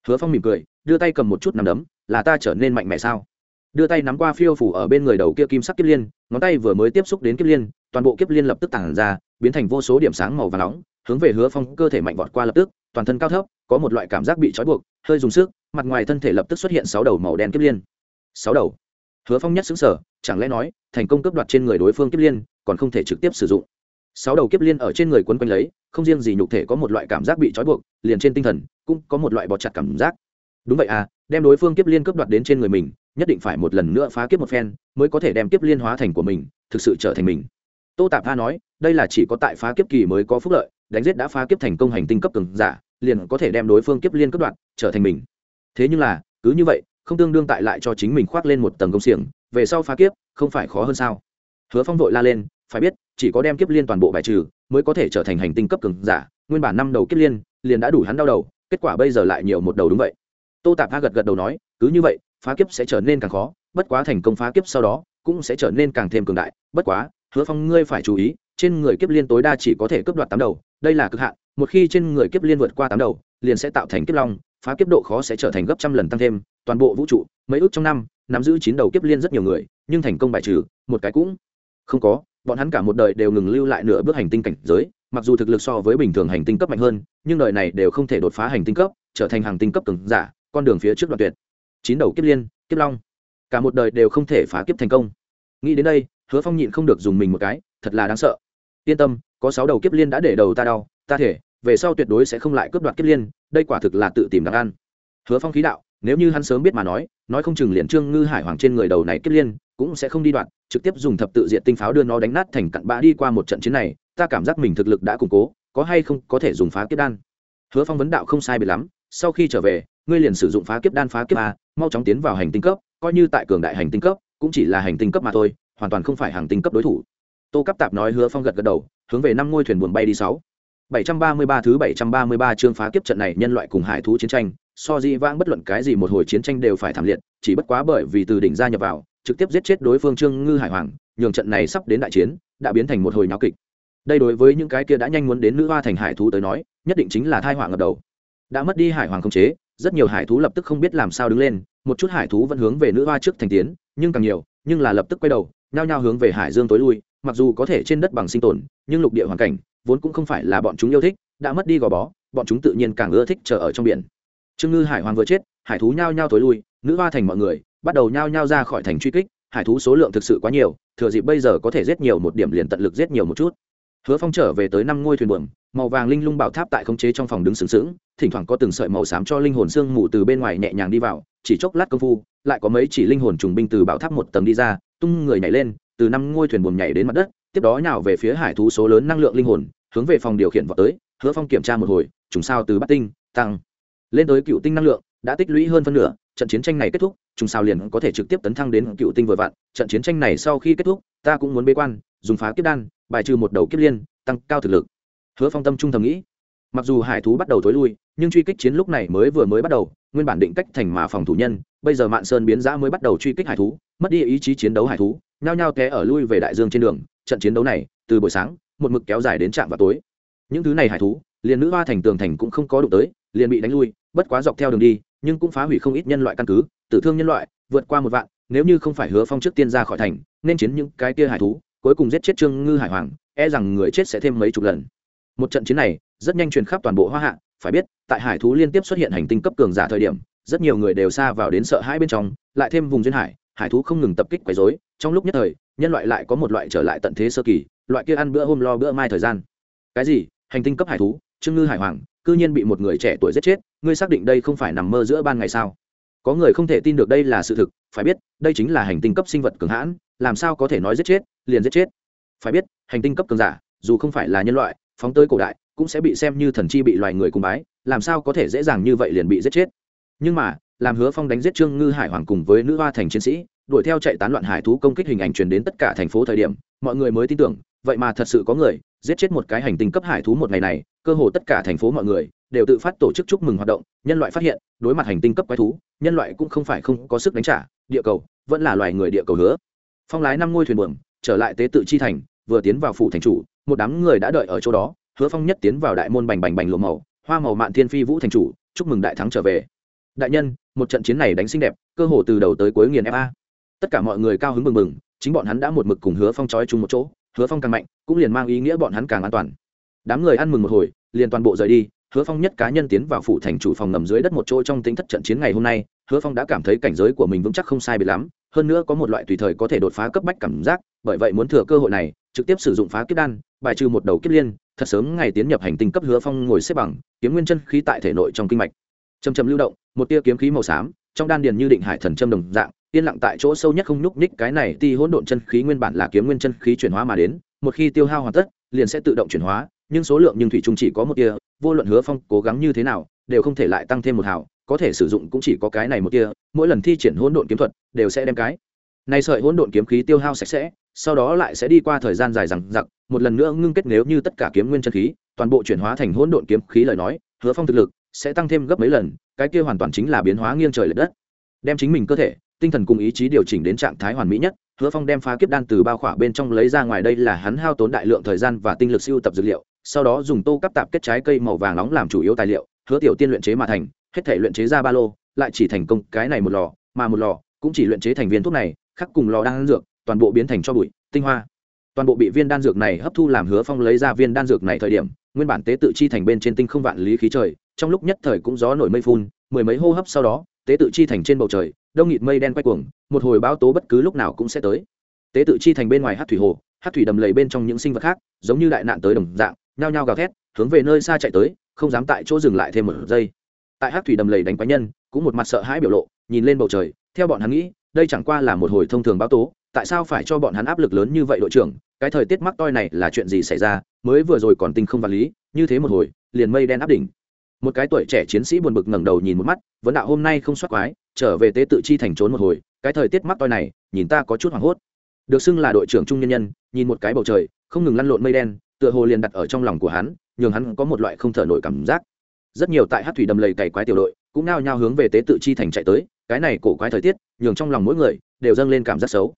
Hứa phong mỉm cười, đưa tay cầm một chút nằm đấm, là ta trở nên mạnh mẽ sao? Đưa tay nắm qua phiêu phủ ở bên người đầu kia kim sắc kiếp liên, ngón tay vừa mới tiếp xúc đến kiếp liên, toàn bộ kiếp liên lập tức tản ra, biến thành vô số điểm sáng màu và nóng, hướng về hứa phong cơ thể mạnh vọt qua lập tức, toàn thân cao thấp, có một loại cảm giác bị trói buộc, hơi dùng sức, mặt ngoài thân thể lập tức xuất hiện sáu đầu màu đen kiếp liên. Sáu đầu? Hứa phong nhất xứng sở chẳng lẽ nói, thành công cướp đoạt trên người đối phương kiếp liên, còn không thể trực tiếp sử dụng? Sáu đầu kiếp liên ở trên người quấn quanh lấy, không riêng gì nhục thể có một loại cảm giác bị trói buộc, liền trên tinh thần cũng có một loại bọt chặt cảm giác. Đúng vậy à đem đối phương kiếp liên cướp đoạt đến trên người mình, nhất định phải một lần nữa phá kiếp một phen, mới có thể đem kiếp liên hóa thành của mình, thực sự trở thành mình. Tô tạp Tha nói, đây là chỉ có tại phá kiếp kỳ mới có phúc lợi, đánh giết đã phá kiếp thành công hành tinh cấp cường giả, liền có thể đem đối phương kiếp liên cướp đoạt, trở thành mình. Thế nhưng là, cứ như vậy, không tương đương tại lại cho chính mình khoác lên một tầng công xiềng, về sau phá kiếp, không phải khó hơn sao? Hứa phong vội la lên phải biết, chỉ có đem kiếp liên toàn bộ bài trừ, mới có thể trở thành hành tinh cấp cường giả. Nguyên bản năm đầu kiếp liên, liền đã đủ hắn đau đầu, kết quả bây giờ lại nhiều một đầu đúng vậy. Tô tạp a gật gật đầu nói, cứ như vậy, phá kiếp sẽ trở nên càng khó, bất quá thành công phá kiếp sau đó, cũng sẽ trở nên càng thêm cường đại. Bất quá, hứa phong ngươi phải chú ý, trên người kiếp liên tối đa chỉ có thể cướp đoạt tám đầu, đây là cực hạn, một khi trên người kiếp liên vượt qua tám đầu, liền sẽ tạo thành kiếp long, phá kiếp độ khó sẽ trở thành gấp trăm lần tăng thêm, toàn bộ vũ trụ, mấy ước trong năm, nắm giữ chín đầu kiếp liên rất nhiều người, nhưng thành công bài trừ, một cái cũng không có bọn hắn cả một đời đều ngừng lưu lại nửa bước hành tinh cảnh giới, mặc dù thực lực so với bình thường hành tinh cấp mạnh hơn, nhưng đời này đều không thể đột phá hành tinh cấp, trở thành hàng tinh cấp cường giả, con đường phía trước đoạn tuyệt. Chín đầu kiếp liên, kiếp long. Cả một đời đều không thể phá kiếp thành công. Nghĩ đến đây, hứa phong nhịn không được dùng mình một cái, thật là đáng sợ. Yên tâm, có sáu đầu kiếp liên đã để đầu ta đau, ta thể, về sau tuyệt đối sẽ không lại cướp đoạt kiếp liên, đây quả thực là tự tìm đáng ăn. Hứa phong khí đạo nếu như hắn sớm biết mà nói nói không chừng liền trương ngư hải hoàng trên người đầu này kết liên cũng sẽ không đi đoạn trực tiếp dùng thập tự diện tinh pháo đưa nó đánh nát thành cặn bã đi qua một trận chiến này ta cảm giác mình thực lực đã củng cố có hay không có thể dùng phá kiếp đan. Hứa phong vấn đạo không sai biệt lắm sau khi trở về ngươi liền sử dụng phá kiếp đan phá kiếp a mau chóng tiến vào hành tinh cấp coi như tại cường đại hành tinh cấp cũng chỉ là hành tinh cấp mà thôi hoàn toàn không phải hàng tinh cấp đối thủ. Tô cấp tạp nói hứa phong gật gật đầu hướng về năm ngôi thuyền buồn bay đi sáu. 733 thứ 733 chương phá kiếp trận này nhân loại cùng hải thú chiến tranh, so di vãng bất luận cái gì một hồi chiến tranh đều phải thảm liệt, chỉ bất quá bởi vì từ đỉnh ra nhập vào, trực tiếp giết chết đối phương Trương Ngư Hải Hoàng, nhường trận này sắp đến đại chiến, đã biến thành một hồi náo kịch. Đây đối với những cái kia đã nhanh muốn đến nữ hoa thành hải thú tới nói, nhất định chính là tai họa ngập đầu. Đã mất đi hải hoàng không chế, rất nhiều hải thú lập tức không biết làm sao đứng lên, một chút hải thú vẫn hướng về nữ hoa trước thành tiến, nhưng càng nhiều, nhưng là lập tức quay đầu, nhao nhao hướng về hải dương tối lui, mặc dù có thể trên đất bằng sinh tồn, nhưng lục địa hoàn cảnh, vốn cũng không phải là bọn chúng yêu thích đã mất đi gò bó bọn chúng tự nhiên càng ưa thích chờ ở trong biển trương ngư hải hoàng vừa chết, hải thú nhao nhao tối lui, nữ hoa thành mọi người bắt đầu nhao nhao ra khỏi thành truy kích, hải thú số lượng thực sự quá nhiều, thừa dịp bây giờ có thể giết nhiều một điểm liền tận lực giết nhiều một chút. Hứa phong trở về tới năm ngôi thuyền buồm, màu vàng linh lung bảo tháp tại khống chế trong phòng đứng sừng sững, thỉnh thoảng có từng sợi màu xám cho linh hồn xương mù từ bên ngoài nhẹ nhàng đi vào, chỉ chốc lát công phu, lại có mấy chỉ linh hồn trùng binh từ bảo tháp một tầng đi ra, tung người nhảy lên, từ năm ngôi thuyền buồm nhảy đến mặt đất, tiếp đó nhào về phía hải thú số lớn năng lượng linh hồn, hướng về phòng điều khiển vào tới, hứa phong kiểm tra một hồi, trùng sao từ bắt tinh, tăng lên tới cựu tinh năng lượng, đã tích lũy hơn phân nửa, trận chiến tranh này kết thúc, trùng sao liền có thể trực tiếp tấn thăng đến cựu tinh vừa vặn trận chiến tranh này sau khi kết thúc, ta cũng muốn bế quan, dùng phá kiếp đan, bài trừ một đầu kiếp liên, tăng cao thực lực. Hứa phong tâm trung thầm nghĩ. Mặc dù hải thú bắt đầu tối lui, nhưng truy kích chiến lúc này mới vừa mới bắt đầu, nguyên bản định cách thành mà phòng thủ nhân, bây giờ mạn sơn biến giã mới bắt đầu truy kích hải thú, mất đi ý chí chiến đấu hải thú, nhao nhao té ở lui về đại dương trên đường. Trận chiến đấu này, từ buổi sáng, một mực kéo dài đến trạm vào tối. Những thứ này hải thú, liền nữ hoa thành tường thành cũng không có đụng tới, liền bị đánh lui bất quá dọc theo đường đi, nhưng cũng phá hủy không ít nhân loại căn cứ, tử thương nhân loại, vượt qua một vạn, nếu như không phải hứa phong trước tiên ra khỏi thành, nên chiến những cái kia hải thú, cuối cùng giết chết trương ngư hải hoàng e rằng người chết sẽ thêm mấy chục lần. Một trận chiến này, rất nhanh truyền khắp toàn bộ hoa hạ, phải biết, tại hải thú liên tiếp xuất hiện hành tinh cấp cường giả thời điểm, rất nhiều người đều xa vào đến sợ hãi bên trong, lại thêm vùng duyên hải hải thú không ngừng tập kích quấy rối, trong lúc nhất thời, nhân loại lại có một loại trở lại tận thế sơ kỳ, loại kia ăn bữa hôm lo bữa mai thời gian. Cái gì? Hành tinh cấp hải thú? Trương ngư hải hoàng, cư nhiên bị một người trẻ tuổi giết chết, ngươi xác định đây không phải nằm mơ giữa ban ngày sao? Có người không thể tin được đây là sự thực, phải biết, đây chính là hành tinh cấp sinh vật cường hãn, làm sao có thể nói giết chết, liền giết chết? Phải biết, hành tinh cấp cường giả, dù không phải là nhân loại, phóng tới cổ đại, cũng sẽ bị xem như thần chi bị loài người cùng bái, làm sao có thể dễ dàng như vậy liền bị giết chết? Nhưng mà, làm hứa phong đánh giết trương ngư hải hoàng cùng với nữ hoa thành chiến sĩ, đuổi theo chạy tán loạn hải thú công kích hình ảnh truyền đến tất cả thành phố thời điểm, mọi người mới tin tưởng, vậy mà thật sự có người giết chết một cái hành tinh cấp hải thú một ngày này, cơ hồ tất cả thành phố mọi người đều tự phát tổ chức chúc mừng hoạt động, nhân loại phát hiện, đối mặt hành tinh cấp quái thú, nhân loại cũng không phải không có sức đánh trả, địa cầu vẫn là loài người địa cầu hứa. Phong lái năm ngôi thuyền buồm, trở lại tế tự chi thành, vừa tiến vào phủ thành chủ, một đám người đã đợi ở chỗ đó, hứa phong nhất tiến vào đại môn bành bành bành lộ màu, hoa màu mạn thiên phi vũ thành chủ, chúc mừng đại thắng trở về. Đại nhân, một trận chiến này đánh xinh đẹp, cơ hồ từ đầu tới cuối nghiền fa tất cả mọi người cao hứng mừng mừng chính bọn hắn đã một mực cùng hứa phong trói chung một chỗ hứa phong càng mạnh, cũng liền mang ý nghĩa bọn hắn càng an toàn. Đám người ăn mừng một hồi, liền toàn bộ rời đi, hứa phong nhất cá nhân tiến vào phủ thành chủ phòng ngầm dưới đất một chỗ trong tính thất trận chiến ngày hôm nay, hứa phong đã cảm thấy cảnh giới của mình vững chắc không sai biệt lắm, hơn nữa có một loại tùy thời có thể đột phá cấp bách cảm giác, bởi vậy muốn thừa cơ hội này, trực tiếp sử dụng phá kiếp đan, bài trừ một đầu kiếp liên, thật sớm ngày tiến nhập hành tinh cấp hứa phong ngồi xếp bằng, kiếm nguyên chân khí tại thể nội trong kinh mạch. Chầm chầm lưu động, một tia kiếm khí màu xám trong đan điền như định hải thần châm đồng dạng, yên lặng tại chỗ sâu nhất không nhúc nhích cái này ti hỗn độn chân khí nguyên bản là kiếm nguyên chân khí chuyển hóa mà đến, một khi tiêu hao hoàn tất, liền sẽ tự động chuyển hóa, nhưng số lượng nhưng thủy chung chỉ có một tia, vô luận hứa phong cố gắng như thế nào, đều không thể lại tăng thêm một hào, có thể sử dụng cũng chỉ có cái này một tia, mỗi lần thi triển hỗn độn kiếm thuật, đều sẽ đem cái này sợi hỗn độn kiếm khí tiêu hao sạch sẽ, sau đó lại sẽ đi qua thời gian dài rằng giặc một lần nữa ngưng kết nếu như tất cả kiếm nguyên chân khí, toàn bộ chuyển hóa thành hỗn độn kiếm khí lời nói, hứa phong thực lực sẽ tăng thêm gấp mấy lần, cái kia hoàn toàn chính là biến hóa nghiêng trời lệch đất. Đem chính mình cơ thể, tinh thần cùng ý chí điều chỉnh đến trạng thái hoàn mỹ nhất, hứa phong đem phá kiếp đan từ bao khỏa bên trong lấy ra ngoài đây là hắn hao tốn đại lượng thời gian và tinh lực siêu tập dược liệu, sau đó dùng tô cắp tạp kết trái cây màu vàng nóng làm chủ yếu tài liệu, hứa tiểu tiên luyện chế mà thành, hết thể luyện chế ra ba lô, lại chỉ thành công cái này một lò, mà một lò cũng chỉ luyện chế thành viên thuốc này khắc cùng lò đan dược, toàn bộ biến thành cho bụi, tinh hoa. Toàn bộ bị viên đan dược này hấp thu làm hứa phong lấy ra viên đan dược này thời điểm nguyên bản tế tự chi thành bên trên tinh không vạn lý khí trời, trong lúc nhất thời cũng gió nổi mây phun, mười mấy hô hấp sau đó, tế tự chi thành trên bầu trời, đông nghịt mây đen quay cuồng, một hồi báo tố bất cứ lúc nào cũng sẽ tới. Tế tự chi thành bên ngoài hát thủy hồ, hát thủy đầm lầy bên trong những sinh vật khác, giống như đại nạn tới đồng dạng, nhao nhao gào thét, hướng về nơi xa chạy tới, không dám tại chỗ dừng lại thêm một giây. Tại hát thủy đầm lầy đánh quái nhân, cũng một mặt sợ hãi biểu lộ, nhìn lên bầu trời, theo bọn hắn nghĩ, đây chẳng qua là một hồi thông thường báo tố, tại sao phải cho bọn hắn áp lực lớn như vậy đội trưởng cái thời tiết mắc toi này là chuyện gì xảy ra, mới vừa rồi còn tinh không vật lý, như thế một hồi, liền mây đen áp đỉnh. Một cái tuổi trẻ chiến sĩ buồn bực ngẩng đầu nhìn một mắt, vấn đạo hôm nay không soát quái, trở về tế tự chi thành trốn một hồi, cái thời tiết mắc toi này, nhìn ta có chút hoảng hốt. Được xưng là đội trưởng trung nhân nhân, nhìn một cái bầu trời, không ngừng lăn lộn mây đen, tựa hồ liền đặt ở trong lòng của hắn, nhường hắn có một loại không thở nổi cảm giác. Rất nhiều tại hát thủy đầm lầy cày quái tiểu đội, cũng nao nhao hướng về tế tự chi thành chạy tới, cái này cổ quái thời tiết, nhường trong lòng mỗi người đều dâng lên cảm giác xấu.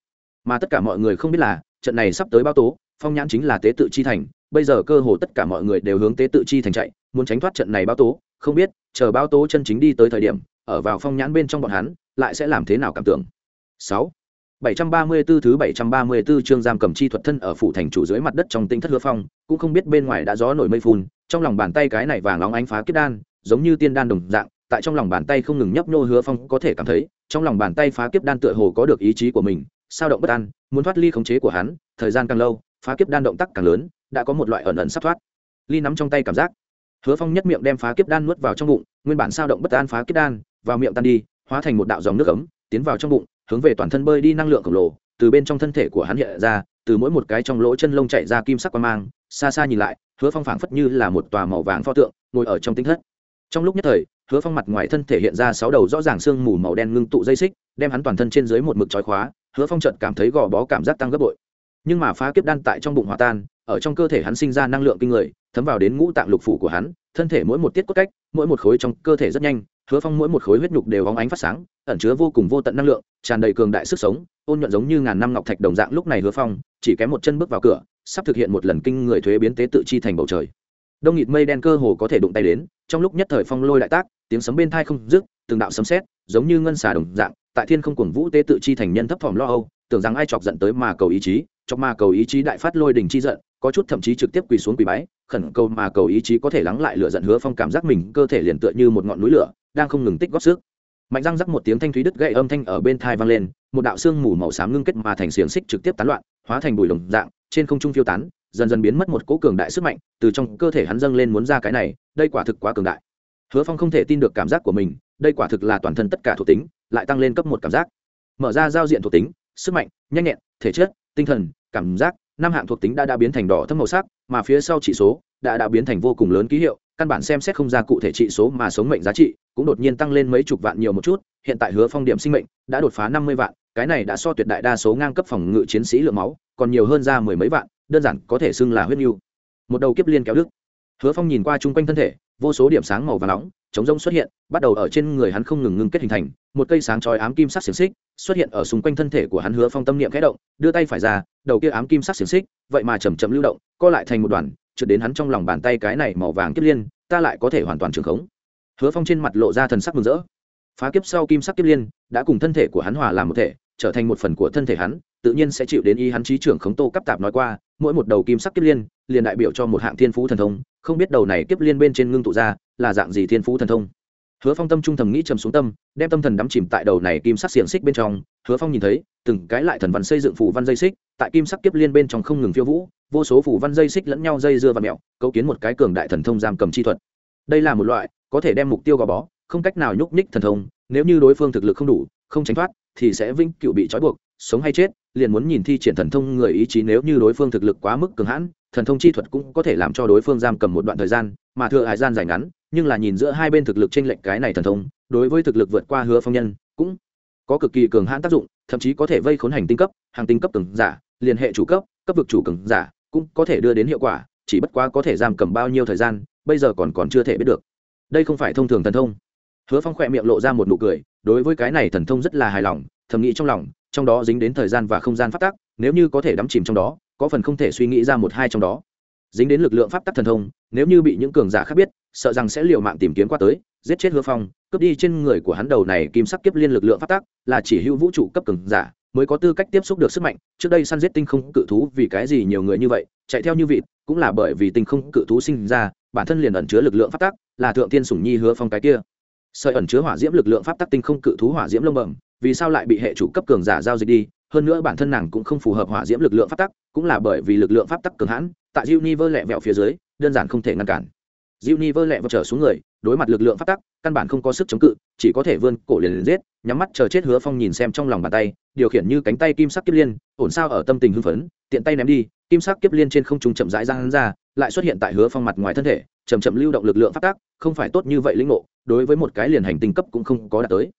Mà tất cả mọi người không biết là trận này sắp tới bao tố phong nhãn chính là tế tự chi thành bây giờ cơ hồ tất cả mọi người đều hướng tế tự chi thành chạy muốn tránh thoát trận này bao tố không biết chờ bao tố chân chính đi tới thời điểm ở vào phong nhãn bên trong bọn hắn lại sẽ làm thế nào cảm tưởng. Sáu 734 thứ 734 chương giam cầm chi thuật thân ở phủ thành chủ dưới mặt đất trong tinh thất hứa phong, cũng không biết bên ngoài đã gió nổi mây phun, trong lòng bàn tay cái này vàng óng ánh phá kiếp đan, giống như tiên đan đồng dạng, tại trong lòng bàn tay không ngừng nhấp nhô hứa phong có thể cảm thấy, trong lòng bàn tay phá kiếp đan tựa hồ có được ý chí của mình, sao động bất an, muốn thoát ly khống chế của hắn, thời gian càng lâu, phá kiếp đan động tác càng lớn, đã có một loại ẩn ẩn sắp thoát. Ly nắm trong tay cảm giác, Hứa Phong nhất miệng đem phá kiếp đan nuốt vào trong bụng, nguyên bản sao động bất an phá kiếp đan, vào miệng tan đi, hóa thành một đạo dòng nước ấm, tiến vào trong bụng, hướng về toàn thân bơi đi năng lượng khổng lồ từ bên trong thân thể của hắn hiện ra từ mỗi một cái trong lỗ chân lông chạy ra kim sắc quan mang xa xa nhìn lại hứa phong phảng phất như là một tòa màu vàng pho tượng ngồi ở trong tính thất trong lúc nhất thời hứa phong mặt ngoài thân thể hiện ra sáu đầu rõ ràng sương mù màu đen ngưng tụ dây xích đem hắn toàn thân trên dưới một mực trói khóa hứa phong trợt cảm thấy gò bó cảm giác tăng gấp bội. Nhưng mà phá kiếp đan tại trong bụng hòa tan, ở trong cơ thể hắn sinh ra năng lượng kinh người, thấm vào đến ngũ tạng lục phủ của hắn, thân thể mỗi một tiết cốt cách, mỗi một khối trong cơ thể rất nhanh, hứa phong mỗi một khối huyết nhục đều óng ánh phát sáng, ẩn chứa vô cùng vô tận năng lượng, tràn đầy cường đại sức sống, ôn nhuận giống như ngàn năm ngọc thạch đồng dạng lúc này hứa phong chỉ kém một chân bước vào cửa, sắp thực hiện một lần kinh người thuế biến tế tự chi thành bầu trời. Đông nghịt mây đen cơ hồ có thể đụng tay đến, trong lúc nhất thời phong lôi đại tác, tiếng sấm bên thai không dứt, từng đạo sấm sét, giống như ngân xà đồng dạng tại thiên không cuồng vũ tế tự chi thành nhân thấp thỏm lo âu, tưởng rằng ai chọc giận tới mà cầu ý chí, chọc mà cầu ý chí đại phát lôi đình chi giận, có chút thậm chí trực tiếp quỳ xuống quỳ bái, khẩn cầu mà cầu ý chí có thể lắng lại lửa giận hứa phong cảm giác mình, cơ thể liền tựa như một ngọn núi lửa, đang không ngừng tích góp sức. Mạnh răng rắc một tiếng thanh thúy đứt gãy âm thanh ở bên thai vang lên, một đạo xương mù màu xám ngưng kết mà thành xiềng xích trực tiếp tán loạn, hóa thành bụi đồng dạng, trên không trung phiêu tán, dần dần biến mất một cỗ cường đại sức mạnh, từ trong cơ thể hắn dâng lên muốn ra cái này, đây quả thực quá cường đại. Hứa phong không thể tin được cảm giác của mình đây quả thực là toàn thân tất cả thuộc tính, lại tăng lên cấp một cảm giác. Mở ra giao diện thuộc tính, sức mạnh, nhanh nhẹn, thể chất, tinh thần, cảm giác, năm hạng thuộc tính đã đã biến thành đỏ thâm màu sắc, mà phía sau chỉ số đã đã biến thành vô cùng lớn ký hiệu, căn bản xem xét không ra cụ thể trị số mà sống mệnh giá trị, cũng đột nhiên tăng lên mấy chục vạn nhiều một chút, hiện tại hứa phong điểm sinh mệnh đã đột phá năm mươi vạn, cái này đã so tuyệt đại đa số ngang cấp phòng ngự chiến sĩ lượng máu, còn nhiều hơn ra mười mấy vạn, đơn giản có thể xưng là huyết nhu một đầu kiếp liên kéo đức hứa phong nhìn qua chung quanh thân thể, vô số điểm sáng màu và nóng chống rông xuất hiện, bắt đầu ở trên người hắn không ngừng ngưng kết hình thành, một cây sáng chói ám kim sắc xiềng xích xuất hiện ở xung quanh thân thể của hắn hứa phong tâm niệm khẽ động, đưa tay phải ra, đầu kia ám kim sắc xiềng xích, vậy mà chầm chậm lưu động, co lại thành một đoàn, trượt đến hắn trong lòng bàn tay cái này màu vàng kiếp liên, ta lại có thể hoàn toàn trường khống. Hứa phong trên mặt lộ ra thần sắc mừng rỡ phá kiếp sau kim sắc kiếp liên, đã cùng thân thể của hắn hòa làm một thể, trở thành một phần của thân thể hắn, tự nhiên sẽ chịu đến y hắn trí trưởng khống tô cấp tạp nói qua, mỗi một đầu kim sắc kiếp liên, liền đại biểu cho một hạng thiên phú thần thông, không biết đầu này kiếp liên bên trên ngưng tụ ra, là dạng gì thiên phú thần thông. Hứa phong tâm trung thầm nghĩ trầm xuống tâm, đem tâm thần đắm chìm tại đầu này kim sắc xiềng xích bên trong, hứa phong nhìn thấy, từng cái lại thần văn xây dựng phủ văn dây xích, tại kim sắc kiếp liên bên trong không ngừng phiêu vũ, vô số phủ văn dây xích lẫn nhau dây dưa và mẹo, cấu kiến một cái cường đại thần thông giam cầm chi thuật. Đây là một loại, có thể đem mục tiêu gò bó không cách nào nhúc nhích thần thông, nếu như đối phương thực lực không đủ, không tránh thoát, thì sẽ vĩnh cựu bị trói buộc, sống hay chết, liền muốn nhìn thi triển thần thông người ý chí nếu như đối phương thực lực quá mức cường hãn, thần thông chi thuật cũng có thể làm cho đối phương giam cầm một đoạn thời gian, mà thừa hải gian dài ngắn, nhưng là nhìn giữa hai bên thực lực trên lệnh cái này thần thông, đối với thực lực vượt qua hứa phong nhân, cũng có cực kỳ cường hãn tác dụng, thậm chí có thể vây khốn hành tinh cấp, hàng tinh cấp cường giả liên hệ chủ cấp cấp vực chủ cường giả, cũng có thể đưa đến hiệu quả, chỉ bất quá có thể giam cầm bao nhiêu thời gian, bây giờ còn còn chưa thể biết được. Đây không phải thông thường thần thông hứa phong khỏe miệng lộ ra một nụ cười, đối với cái này thần thông rất là hài lòng, thầm nghĩ trong lòng, trong đó dính đến thời gian và không gian phát tác nếu như có thể đắm chìm trong đó, có phần không thể suy nghĩ ra một hai trong đó. Dính đến lực lượng pháp tắc thần thông, nếu như bị những cường giả khác biết, sợ rằng sẽ liều mạng tìm kiếm qua tới, giết chết hứa phong, cướp đi trên người của hắn đầu này kim sắc kiếp liên lực lượng pháp tắc, là chỉ hữu vũ trụ cấp cường giả, mới có tư cách tiếp xúc được sức mạnh. Trước đây săn giết tinh không cự thú vì cái gì nhiều người như vậy, chạy theo như vịt, cũng là bởi vì tinh không cự thú sinh ra, bản thân liền ẩn chứa lực lượng pháp tắc, là thượng tiên sủng nhi hứa phong cái kia sợi ẩn chứa hỏa diễm lực lượng pháp tắc tinh không cự thú hỏa diễm lông bẩm, vì sao lại bị hệ chủ cấp cường giả giao dịch đi? Hơn nữa bản thân nàng cũng không phù hợp hỏa diễm lực lượng pháp tắc, cũng là bởi vì lực lượng pháp tắc cường hãn, tại Univer lẹ vẹo phía dưới, đơn giản không thể ngăn cản. Univer lẹ vẹo trở xuống người, đối mặt lực lượng pháp tắc, căn bản không có sức chống cự, chỉ có thể vươn cổ liền liền giết, nhắm mắt chờ chết hứa phong nhìn xem trong lòng bàn tay, điều khiển như cánh tay kim sắc kiếp liên, ổn sao ở tâm tình hưng phấn, tiện tay ném đi, kim sắc kiếp liên trên không trung chậm rãi ra hắn ra, lại xuất hiện tại hứa phong mặt ngoài thân thể chậm chậm lưu động lực lượng phát tác, không phải tốt như vậy linh ngộ, đối với một cái liền hành tinh cấp cũng không có đạt tới.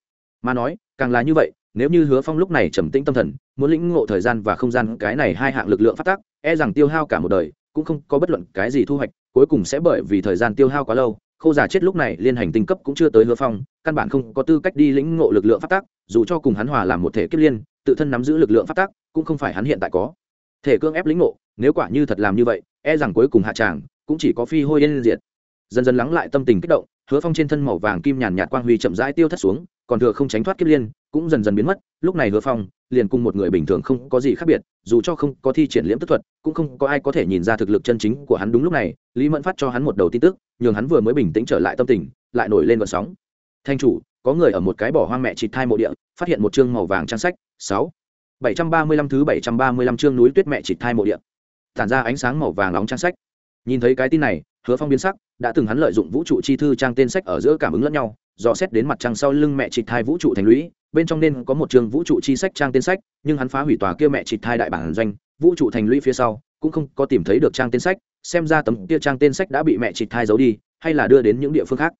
Mà nói, càng là như vậy, nếu như hứa phong lúc này trầm tĩnh tâm thần, muốn lĩnh ngộ thời gian và không gian cái này hai hạng lực lượng phát tác e rằng tiêu hao cả một đời, cũng không có bất luận cái gì thu hoạch, cuối cùng sẽ bởi vì thời gian tiêu hao quá lâu, khâu già chết lúc này liên hành tinh cấp cũng chưa tới hứa phong, căn bản không có tư cách đi lĩnh ngộ lực lượng phát tác, dù cho cùng hắn hòa làm một thể kiếp liên, tự thân nắm giữ lực lượng phát tác, cũng không phải hắn hiện tại có. Thể cương ép lĩnh ngộ, nếu quả như thật làm như vậy e rằng cuối cùng hạ tràng cũng chỉ có phi hôi yên diệt. Dần dần lắng lại tâm tình kích động, hứa phong trên thân màu vàng kim nhàn nhạt quang huy chậm rãi tiêu thất xuống, còn thừa không tránh thoát kiếp liên, cũng dần dần biến mất. Lúc này hứa phong liền cùng một người bình thường không có gì khác biệt, dù cho không có thi triển liễm tức thuật, cũng không có ai có thể nhìn ra thực lực chân chính của hắn đúng lúc này. Lý mẫn phát cho hắn một đầu tin tức, nhường hắn vừa mới bình tĩnh trở lại tâm tình, lại nổi lên vận sóng. Thanh chủ, có người ở một cái bỏ hoang mẹ chịt thai mộ địa, phát hiện một chương màu vàng trang sách, sáu, bảy trăm ba mươi lăm thứ bảy trăm ba mươi lăm chương núi tuyết mẹ chịt thai mộ địa. Tản ra ánh sáng màu vàng nóng trang sách nhìn thấy cái tin này, hứa phong biến sắc, đã từng hắn lợi dụng vũ trụ chi thư trang tên sách ở giữa cảm ứng lẫn nhau, dò xét đến mặt trăng sau lưng mẹ chị thai vũ trụ thành lũy, bên trong nên có một trường vũ trụ chi sách trang tên sách, nhưng hắn phá hủy tòa kia mẹ chị thai đại bản doanh, vũ trụ thành lũy phía sau, cũng không có tìm thấy được trang tên sách, xem ra tấm kia trang tên sách đã bị mẹ chị thai giấu đi, hay là đưa đến những địa phương khác.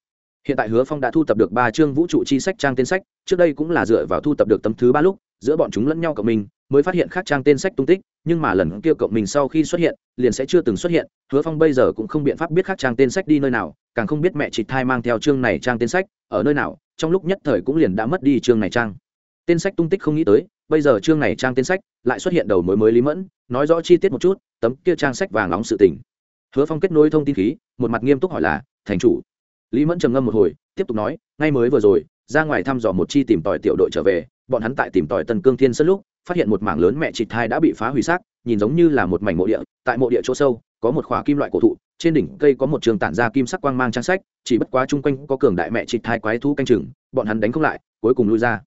Hiện tại hứa phong đã thu tập được ba chương vũ trụ chi sách trang tên sách, trước đây cũng là dựa vào thu tập được tấm thứ ba lúc giữa bọn chúng lẫn nhau cộng mình mới phát hiện khác trang tên sách tung tích, nhưng mà lần kia cộng mình sau khi xuất hiện, liền sẽ chưa từng xuất hiện, hứa phong bây giờ cũng không biện pháp biết khác trang tên sách đi nơi nào, càng không biết mẹ chị thai mang theo chương này trang tên sách ở nơi nào, trong lúc nhất thời cũng liền đã mất đi chương này trang. Tên sách tung tích không nghĩ tới, bây giờ chương này trang tên sách lại xuất hiện đầu mối mới lý mẫn, nói rõ chi tiết một chút, tấm kia trang sách vàng nóng sự tình. Hứa phong kết nối thông tin khí, một mặt nghiêm túc hỏi là, thành chủ. Lý mẫn trầm ngâm một hồi, tiếp tục nói, ngay mới vừa rồi ra ngoài thăm dò một chi tìm tòi tiểu đội trở về, bọn hắn tại tìm tòi tân cương thiên sân lúc, phát hiện một mảng lớn mẹ chịt thai đã bị phá hủy xác, nhìn giống như là một mảnh mộ địa, tại mộ địa chỗ sâu, có một khỏa kim loại cổ thụ, trên đỉnh cây có một trường tản ra kim sắc quang mang trang sách, chỉ bất quá chung quanh có cường đại mẹ chịt thai quái thú canh chừng, bọn hắn đánh không lại, cuối cùng lui ra.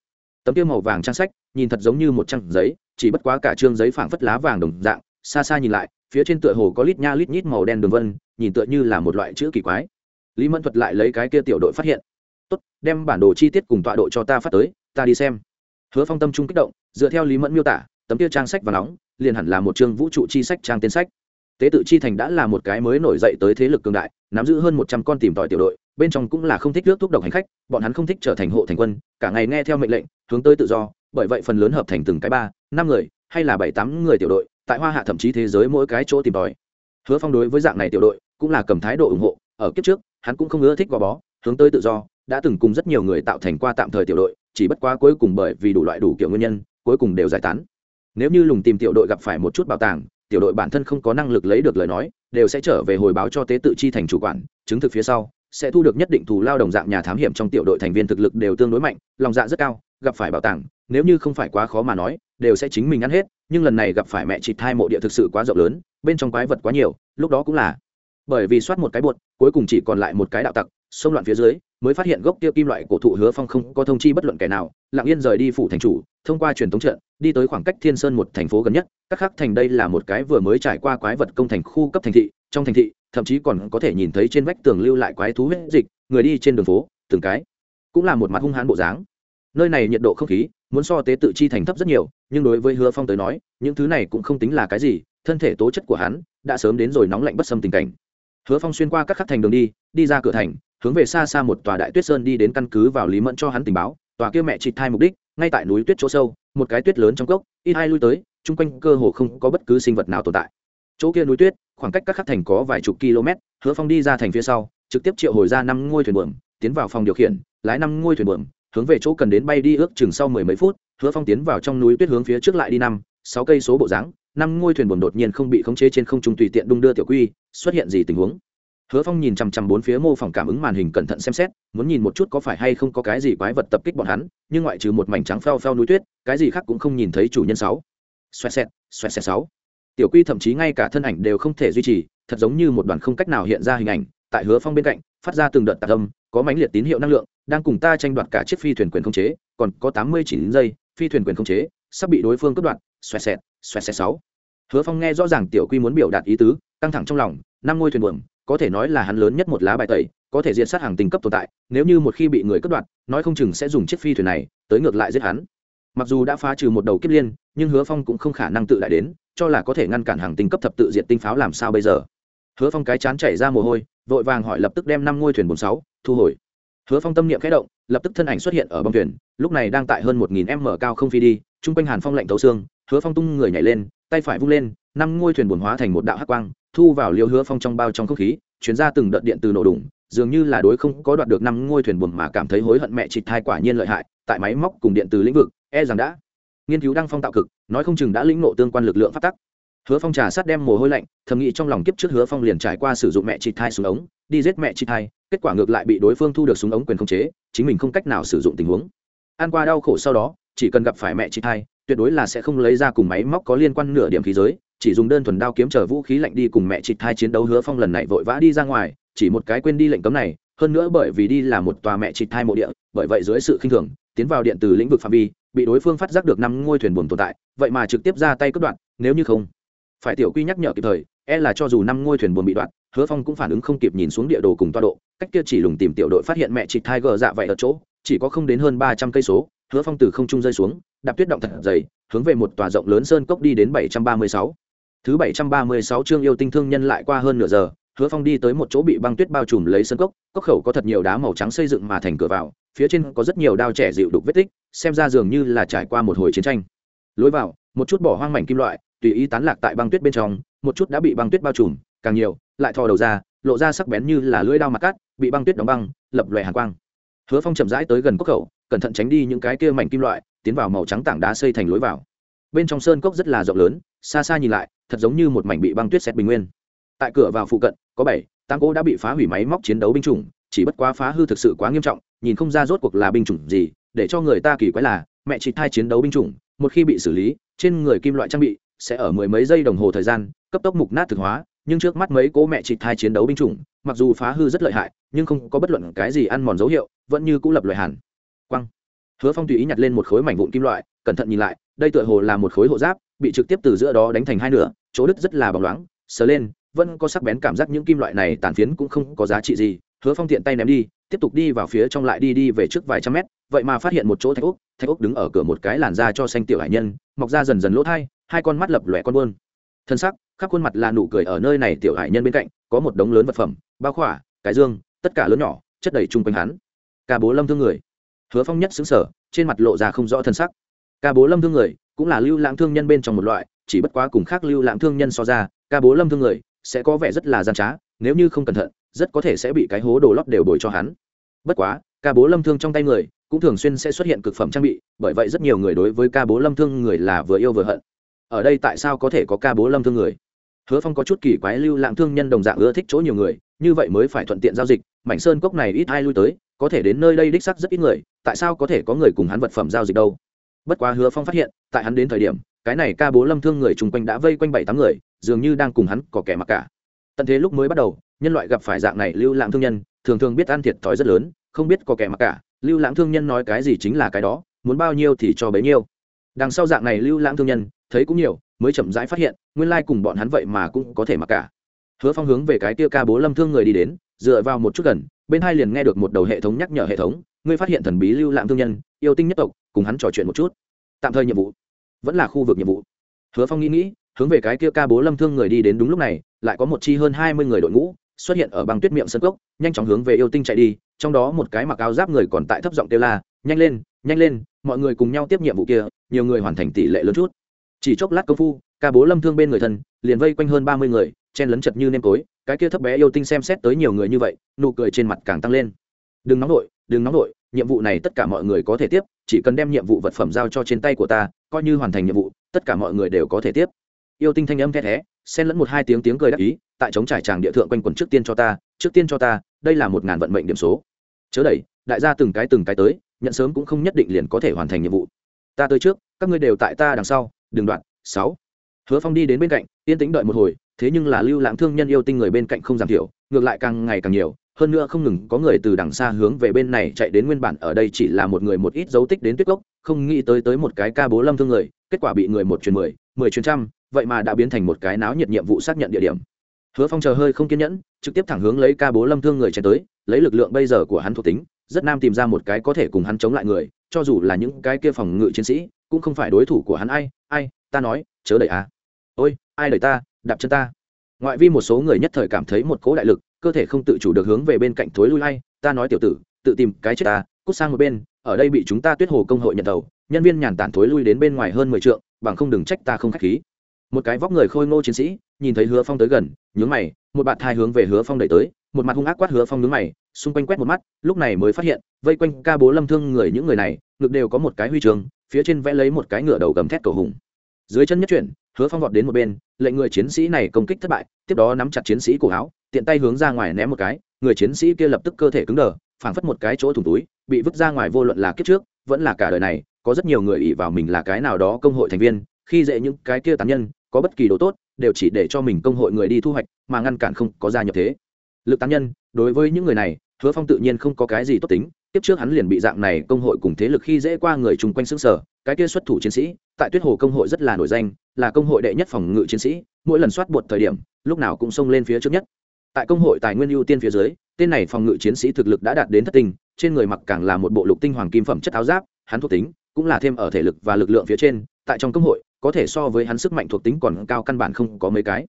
Tấm tiêu màu vàng trang sách, nhìn thật giống như một trang giấy, chỉ bất quá cả trương giấy phảng phất lá vàng đồng dạng, xa xa nhìn lại, phía trên tựa hồ có lít nha lít nhít màu đen đường vân, nhìn tựa như là một loại chữ kỳ quái. Lý mẫn thuật lại lấy cái kia tiểu đội phát hiện tốt, đem bản đồ chi tiết cùng tọa độ cho ta phát tới, ta đi xem. Hứa phong tâm trung kích động, dựa theo lý mẫn miêu tả, tấm tiêu trang sách và nóng, liền hẳn là một chương vũ trụ chi sách trang tên sách. Tế tự chi thành đã là một cái mới nổi dậy tới thế lực cường đại, nắm giữ hơn một trăm con tìm tòi tiểu đội, bên trong cũng là không thích nước thúc độc hành khách, bọn hắn không thích trở thành hộ thành quân, cả ngày nghe theo mệnh lệnh, hướng tới tự do, bởi vậy phần lớn hợp thành từng cái ba, năm người, hay là bảy, tám người tiểu đội, tại hoa hạ thậm chí thế giới mỗi cái chỗ tìm tòi. Hứa phong đối với dạng này tiểu đội, cũng là cầm thái độ ủng hộ, ở kiếp trước, hắn cũng không ưa thích gò bó, hướng tới tự do đã từng cùng rất nhiều người tạo thành qua tạm thời tiểu đội, chỉ bất quá cuối cùng bởi vì đủ loại đủ kiểu nguyên nhân, cuối cùng đều giải tán. Nếu như lùng tìm tiểu đội gặp phải một chút bảo tàng, tiểu đội bản thân không có năng lực lấy được lời nói, đều sẽ trở về hồi báo cho tế tự chi thành chủ quản, chứng thực phía sau, sẽ thu được nhất định thù lao đồng dạng nhà thám hiểm trong tiểu đội thành viên thực lực đều tương đối mạnh, lòng dạ rất cao, gặp phải bảo tàng, nếu như không phải quá khó mà nói, đều sẽ chính mình ăn hết, nhưng lần này gặp phải mẹ chị thai mộ địa thực sự quá rộng lớn, bên trong quái vật quá nhiều, lúc đó cũng là. Bởi vì soát một cái bột, cuối cùng chỉ còn lại một cái đạo tặc, xông loạn phía dưới mới phát hiện gốc tiêu kim loại cổ thụ hứa phong không có thông chi bất luận kẻ nào, lặng yên rời đi phủ thành chủ, thông qua truyền thống trận, đi tới khoảng cách thiên sơn một thành phố gần nhất, các khắc thành đây là một cái vừa mới trải qua quái vật công thành khu cấp thành thị, trong thành thị, thậm chí còn có thể nhìn thấy trên vách tường lưu lại quái thú huyết dịch, người đi trên đường phố, từng cái, cũng là một mặt hung hãn bộ dáng. Nơi này nhiệt độ không khí, muốn so tế tự chi thành thấp rất nhiều, nhưng đối với hứa phong tới nói, những thứ này cũng không tính là cái gì, thân thể tố chất của hắn, đã sớm đến rồi nóng lạnh bất xâm tình cảnh. Hứa phong xuyên qua các khắc thành đường đi đi ra cửa thành hướng về xa xa một tòa đại tuyết sơn đi đến căn cứ vào lý mẫn cho hắn tình báo, tòa kia mẹ chị thai mục đích, ngay tại núi tuyết chỗ sâu, một cái tuyết lớn trong cốc, ít hai lui tới, chung quanh cơ hồ không có bất cứ sinh vật nào tồn tại. Chỗ kia núi tuyết, khoảng cách các khắc thành có vài chục km, hứa phong đi ra thành phía sau, trực tiếp triệu hồi ra năm ngôi thuyền buồm, tiến vào phòng điều khiển, lái năm ngôi thuyền buồm, hướng về chỗ cần đến bay đi ước chừng sau mười mấy phút, hứa phong tiến vào trong núi tuyết hướng phía trước lại đi năm, sáu cây số bộ dáng, năm ngôi thuyền buồm đột nhiên không bị khống chế trên không trung tùy tiện đung đưa tiểu quy, xuất hiện gì tình huống? Hứa phong nhìn chằm chằm bốn phía mô phỏng cảm ứng màn hình cẩn thận xem xét, muốn nhìn một chút có phải hay không có cái gì quái vật tập kích bọn hắn, nhưng ngoại trừ một mảnh trắng pheo pheo núi tuyết, cái gì khác cũng không nhìn thấy chủ nhân sáu. Xoẹt xẹt xoẹt xẹt sáu. Tiểu quy thậm chí ngay cả thân ảnh đều không thể duy trì, thật giống như một đoàn không cách nào hiện ra hình ảnh, tại hứa phong bên cạnh, phát ra từng đợt tạc âm, có mãnh liệt tín hiệu năng lượng, đang cùng ta tranh đoạt cả chiếc phi thuyền quyền không chế, còn có tám mươi chín giây, phi thuyền quyền không chế, sắp bị đối phương cướp đoạt, xoẹt xẹt xoẹt xẹt sáu. Hứa phong nghe rõ ràng tiểu quy muốn biểu đạt ý tứ, căng thẳng trong lòng, năm ngôi thuyền buồm có thể nói là hắn lớn nhất một lá bài tẩy, có thể diện sát hàng tình cấp tồn tại, nếu như một khi bị người cướp đoạt, nói không chừng sẽ dùng chiếc phi thuyền này tới ngược lại giết hắn. Mặc dù đã phá trừ một đầu kiếp liên, nhưng hứa phong cũng không khả năng tự lại đến, cho là có thể ngăn cản hàng tinh cấp thập tự diệt tinh pháo làm sao bây giờ. Hứa phong cái chán chảy ra mồ hôi, vội vàng hỏi lập tức đem năm ngôi thuyền bốn sáu, thu hồi. Hứa phong tâm niệm khẽ động, lập tức thân ảnh xuất hiện ở bông thuyền, lúc này đang tại hơn một nghìn m cao không phi đi, chung quanh hàn phong lạnh thấu xương, hứa phong tung người nhảy lên, tay phải vung lên, năm ngôi thuyền buồn hóa thành một đạo hắc quang thu vào liều hứa phong trong bao trong không khí, chuyển ra từng đợt điện từ nổ đủng dường như là đối không có đoạt được năm ngôi thuyền buồn mà cảm thấy hối hận mẹ chị thai quả nhiên lợi hại, tại máy móc cùng điện từ lĩnh vực e rằng đã nghiên cứu đăng phong tạo cực, nói không chừng đã lĩnh nộ tương quan lực lượng phát tắc. Hứa phong trà sát đem mồ hôi lạnh, thầm nghĩ trong lòng kiếp trước hứa phong liền trải qua sử dụng mẹ chị thai súng ống, đi giết mẹ chị thai, kết quả ngược lại bị đối phương thu được súng ống quyền khống chế, chính mình không cách nào sử dụng tình huống. An qua đau khổ sau đó, chỉ cần gặp phải mẹ chị thai, tuyệt đối là sẽ không lấy ra cùng máy móc có liên quan nửa điểm khí giới chỉ dùng đơn thuần đao kiếm chờ vũ khí lạnh đi cùng mẹ chị thai chiến đấu hứa phong lần này vội vã đi ra ngoài, chỉ một cái quên đi lệnh cấm này, hơn nữa bởi vì đi là một tòa mẹ chị thai mộ địa, bởi vậy dưới sự khinh thường, tiến vào điện từ lĩnh vực phạm vi, bị đối phương phát giác được năm ngôi thuyền buồn tồn tại, vậy mà trực tiếp ra tay cất đoạn nếu như không phải tiểu quy nhắc nhở kịp thời e là cho dù năm ngôi thuyền buồn bị đoạn hứa phong cũng phản ứng không kịp nhìn xuống địa đồ cùng toa độ, cách kia chỉ lùng tìm tiểu đội phát hiện mẹ chị thai gờ dạ vậy ở chỗ, chỉ có không đến hơn ba trăm cây số, hứa phong từ không trung rơi xuống, đạp tuyết động thật dày, hướng về một tòa rộng lớn sơn cốc đi đến bảy trăm ba mươi sáu thứ bảy trăm ba mươi sáu chương yêu tinh thương nhân lại qua hơn nửa giờ, hứa phong đi tới một chỗ bị băng tuyết bao trùm lấy sân cốc cốc khẩu có thật nhiều đá màu trắng xây dựng mà thành cửa vào, phía trên có rất nhiều đao trẻ dịu đục vết tích, xem ra dường như là trải qua một hồi chiến tranh. Lối vào, một chút bỏ hoang mảnh kim loại, tùy ý tán lạc tại băng tuyết bên trong, một chút đã bị băng tuyết bao trùm, càng nhiều, lại thò đầu ra, lộ ra sắc bén như là lưỡi dao mặt cát bị băng tuyết đóng băng, lập lòe hàn quang. Hứa phong chậm rãi tới gần cốc khẩu, cẩn thận tránh đi những cái kia mảnh kim loại, tiến vào màu trắng tảng đá xây thành lối vào. Bên trong sơn cốc rất là rộng lớn, xa xa nhìn lại thật giống như một mảnh bị băng tuyết xét bình nguyên. Tại cửa vào phụ cận, có bảy, tám cỗ đã bị phá hủy máy móc chiến đấu binh chủng, chỉ bất quá phá hư thực sự quá nghiêm trọng, nhìn không ra rốt cuộc là binh chủng gì, để cho người ta kỳ quái là, mẹ chị thai chiến đấu binh chủng, một khi bị xử lý, trên người kim loại trang bị sẽ ở mười mấy giây đồng hồ thời gian, cấp tốc mục nát thực hóa, nhưng trước mắt mấy cố mẹ chị thai chiến đấu binh chủng, mặc dù phá hư rất lợi hại, nhưng không có bất luận cái gì ăn mòn dấu hiệu, vẫn như cũ lập loại hẳn quăng. Hứa phong tùy ý nhặt lên một khối mảnh vụn kim loại, cẩn thận nhìn lại, đây tựa hồ là một khối hộ giáp bị trực tiếp từ giữa đó đánh thành hai nửa, chỗ đứt rất là bóng loáng, sờ lên, vẫn có sắc bén cảm giác những kim loại này tàn phiến cũng không có giá trị gì, hứa phong tiện tay ném đi, tiếp tục đi vào phía trong lại đi đi về trước vài trăm mét, vậy mà phát hiện một chỗ thạch úc thạch úc đứng ở cửa một cái làn da cho xanh tiểu hải nhân, mọc ra dần dần lỗ thai, hai con mắt lập lòe con buôn. Thân sắc, khắp khuôn mặt là nụ cười ở nơi này tiểu hải nhân bên cạnh, có một đống lớn vật phẩm, bao khỏa, cái dương, tất cả lớn nhỏ, chất đầy chung quanh hắn. Ca bố lâm thương người. Hứa phong nhất xứng sở trên mặt lộ ra không rõ thân sắc. Ca bố lâm thương người cũng là lưu lãng thương nhân bên trong một loại, chỉ bất quá cùng khác lưu lãng thương nhân so ra, ca bố lâm thương người, sẽ có vẻ rất là gian trá, nếu như không cẩn thận, rất có thể sẽ bị cái hố đồ lót đều bồi cho hắn. Bất quá, ca bố lâm thương trong tay người, cũng thường xuyên sẽ xuất hiện cực phẩm trang bị, bởi vậy rất nhiều người đối với ca bố lâm thương người là vừa yêu vừa hận. Ở đây tại sao có thể có ca bố lâm thương người? Hứa phong có chút kỳ quái lưu lãng thương nhân đồng dạng ưa thích chỗ nhiều người, như vậy mới phải thuận tiện giao dịch, mảnh sơn cốc này ít ai lui tới, có thể đến nơi đây đích sắc rất ít người, tại sao có thể có người cùng hắn vật phẩm giao dịch đâu? Bất quá hứa phong phát hiện, tại hắn đến thời điểm, cái này ca bố lâm thương người chung quanh đã vây quanh bảy tám người, dường như đang cùng hắn có kẻ mặc cả. Tận thế lúc mới bắt đầu, nhân loại gặp phải dạng này lưu lãng thương nhân, thường thường biết ăn thiệt thòi rất lớn, không biết có kẻ mặc cả. Lưu lãng thương nhân nói cái gì chính là cái đó, muốn bao nhiêu thì cho bấy nhiêu. Đằng sau dạng này lưu lãng thương nhân, thấy cũng nhiều, mới chậm rãi phát hiện, nguyên lai cùng bọn hắn vậy mà cũng có thể mặc cả. Hứa phong hướng về cái kia ca bố lâm thương người đi đến, dựa vào một chút gần, bên hai liền nghe được một đầu hệ thống nhắc nhở hệ thống ngươi phát hiện thần bí lưu lãng thương nhân, yêu tinh nhất tộc, cùng hắn trò chuyện một chút. Tạm thời nhiệm vụ vẫn là khu vực nhiệm vụ. Hứa phong nghĩ nghĩ, hướng về cái kia ca bố lâm thương người đi đến đúng lúc này, lại có một chi hơn hai mươi người đội ngũ xuất hiện ở băng tuyết miệng sân cốc, nhanh chóng hướng về yêu tinh chạy đi, trong đó một cái mặc áo giáp người còn tại thấp giọng kêu la, nhanh lên nhanh lên, mọi người cùng nhau tiếp nhiệm vụ kia, nhiều người hoàn thành tỷ lệ lớn chút. Chỉ chốc lát công phu, ca bố lâm thương bên người thân, liền vây quanh hơn ba mươi người, chen lấn chật như nêm tối, cái kia thấp bé yêu tinh xem xét tới nhiều người như vậy, nụ cười trên mặt càng tăng lên đừng nóng nổi đừng nóng nổi nhiệm vụ này tất cả mọi người có thể tiếp, chỉ cần đem nhiệm vụ vật phẩm giao cho trên tay của ta, coi như hoàn thành nhiệm vụ, tất cả mọi người đều có thể tiếp. Yêu tinh thanh âm the thé xen lẫn một hai tiếng tiếng cười đắc ý, tại chống trải tràng địa thượng quanh quẩn trước tiên cho ta, trước tiên cho ta, đây là một ngàn vận mệnh điểm số. Chớ đẩy, đại gia từng cái từng cái tới, nhận sớm cũng không nhất định liền có thể hoàn thành nhiệm vụ. Ta tới trước, các ngươi đều tại ta đằng sau, đừng đoạn, sáu. Hứa phong đi đến bên cạnh, yên tĩnh đợi một hồi, thế nhưng là lưu lãng thương nhân yêu tinh người bên cạnh không giảm thiểu, ngược lại càng ngày càng nhiều hơn nữa không ngừng có người từ đằng xa hướng về bên này chạy đến nguyên bản ở đây chỉ là một người một ít dấu tích đến tuyết gốc không nghĩ tới tới một cái ca bố lâm thương người, kết quả bị người một chuyến mười mười chuyến trăm, vậy mà đã biến thành một cái náo nhiệt nhiệm vụ xác nhận địa điểm. Hứa phong chờ hơi không kiên nhẫn, trực tiếp thẳng hướng lấy ca bố lâm thương người chạy tới, lấy lực lượng bây giờ của hắn thuộc tính, rất nam tìm ra một cái có thể cùng hắn chống lại người, cho dù là những cái kia phòng ngự chiến sĩ, cũng không phải đối thủ của hắn ai ai, ta nói, chớ đẩy à ôi, ai đẩy ta, đạp chân ta. Ngoại vi một số người nhất thời cảm thấy một cỗ đại lực cơ thể không tự chủ được hướng về bên cạnh thối lui hay ta nói tiểu tử, tự tìm cái chết ta, cút sang một bên, ở đây bị chúng ta tuyết hồ công hội nhận tàu nhân viên nhàn tản thối lui đến bên ngoài hơn mười trượng, bằng không đừng trách ta không khách khí. Một cái vóc người khôi ngô chiến sĩ, nhìn thấy hứa phong tới gần, nhướng mày, một bạn thai hướng về hứa phong đẩy tới, một mặt hung ác quát hứa phong nhướng mày, xung quanh quét một mắt, lúc này mới phát hiện, vây quanh ca bố lâm thương người những người này, ngực đều có một cái huy trường, phía trên vẽ lấy một cái ngựa đầu gầm thét cầu hùng. Dưới chân nhất chuyển, hứa phong vọt đến một bên, lệnh người chiến sĩ này công kích thất bại, tiếp đó nắm chặt chiến sĩ cổ áo tiện tay hướng ra ngoài ném một cái, người chiến sĩ kia lập tức cơ thể cứng đờ, phảng phất một cái chỗ thủng túi, bị vứt ra ngoài vô luận là kiếp trước, vẫn là cả đời này, có rất nhiều người ỷ vào mình là cái nào đó công hội thành viên, khi dễ những cái kia tán nhân, có bất kỳ đồ tốt, đều chỉ để cho mình công hội người đi thu hoạch, mà ngăn cản không có gia nhập thế. Lực tán nhân, đối với những người này, hứa phong tự nhiên không có cái gì tốt tính tiếp trước hắn liền bị dạng này công hội cùng thế lực khi dễ qua người chung quanh sững sở cái kia xuất thủ chiến sĩ, tại tuyết hồ công hội rất là nổi danh, là công hội đệ nhất phòng ngự chiến sĩ, mỗi lần soát bột thời điểm, lúc nào cũng xông lên phía trước nhất tại công hội tài nguyên ưu tiên phía dưới, tên này phòng ngự chiến sĩ thực lực đã đạt đến thất tinh, trên người mặc càng là một bộ lục tinh hoàng kim phẩm chất áo giáp, hắn thuộc tính cũng là thêm ở thể lực và lực lượng phía trên, tại trong công hội, có thể so với hắn sức mạnh thuộc tính còn cao căn bản không có mấy cái.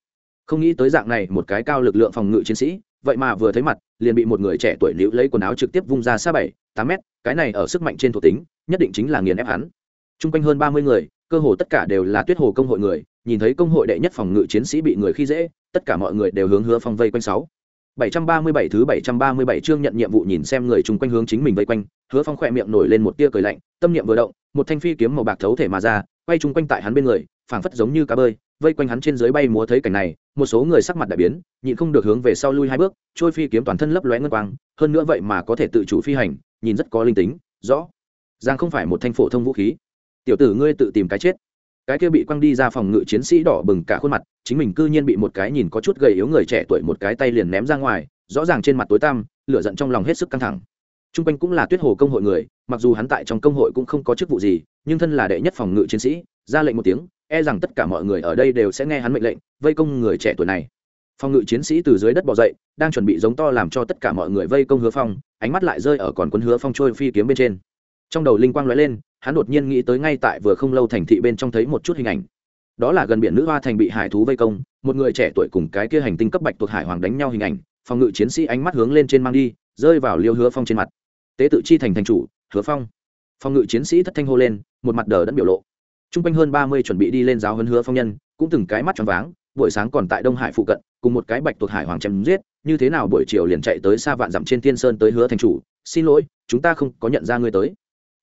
Không nghĩ tới dạng này một cái cao lực lượng phòng ngự chiến sĩ, vậy mà vừa thấy mặt, liền bị một người trẻ tuổi liễu lấy quần áo trực tiếp vung ra xa bảy, tám mét, cái này ở sức mạnh trên thuộc tính, nhất định chính là nghiền ép hắn. T r u n g quanh hơn ba mươi người, cơ hồ tất cả đều là tuyết hồ công hội người, nhìn thấy công hội đệ nhất phòng ngự chiến sĩ bị người khi dễ tất cả mọi người đều hướng hứa phong vây quanh sáu. bảy trăm ba mươi bảy thứ bảy trăm ba mươi bảy chương nhận nhiệm vụ nhìn xem người chung quanh hướng chính mình vây quanh, hứa phong khỏe miệng nổi lên một tia cười lạnh, tâm niệm vừa động, một thanh phi kiếm màu bạc thấu thể mà ra, quay chung quanh tại hắn bên người, phảng phất giống như cá bơi, vây quanh hắn trên dưới bay múa thấy cảnh này, một số người sắc mặt đại biến, nhịn không được hướng về sau lui hai bước, trôi phi kiếm toàn thân lấp lóe ngân quang, hơn nữa vậy mà có thể tự chủ phi hành, nhìn rất có linh tính, rõ giang không phải một thanh phổ thông vũ khí. Tiểu tử ngươi tự tìm cái chết cái kia bị quăng đi ra phòng ngự chiến sĩ đỏ bừng cả khuôn mặt, chính mình cư nhiên bị một cái nhìn có chút gầy yếu người trẻ tuổi một cái tay liền ném ra ngoài, rõ ràng trên mặt tối tăm, lửa giận trong lòng hết sức căng thẳng. T r u n g quanh cũng là tuyết hồ công hội người, mặc dù hắn tại trong công hội cũng không có chức vụ gì, nhưng thân là đệ nhất phòng ngự chiến sĩ, ra lệnh một tiếng e rằng tất cả mọi người ở đây đều sẽ nghe hắn mệnh lệnh, vây công người trẻ tuổi này. Phòng ngự chiến sĩ từ dưới đất bỏ dậy, đang chuẩn bị giống to làm cho tất cả mọi người vây công hứa phong, ánh mắt lại rơi ở còn quân hứa phong trôi phi kiếm bên trên trong đầu linh quang lóe lên, hắn đột nhiên nghĩ tới ngay tại vừa không lâu thành thị bên trong thấy một chút hình ảnh. Đó là gần biển nữ hoa thành bị hải thú vây công, một người trẻ tuổi cùng cái kia hành tinh cấp bạch thuộc hải hoàng đánh nhau hình ảnh, phòng ngự chiến sĩ ánh mắt hướng lên trên mang đi, rơi vào liêu hứa phong trên mặt. Tế tự chi thành thành chủ, hứa phong. Phòng ngự chiến sĩ thất thanh hô lên, một mặt đờ đẫn biểu lộ. T r u n g quanh hơn ba mươi chuẩn bị đi lên giáo hơn hứa phong nhân, cũng từng cái mắt tròn váng, buổi sáng còn tại đông hải phụ cận, cùng một cái bạch tuộc hải hoàng chém giết, như thế nào buổi chiều liền chạy tới xa vạn dặm trên thiên sơn tới hứa thành chủ. Xin lỗi, chúng ta không có nhận ra ngươi tới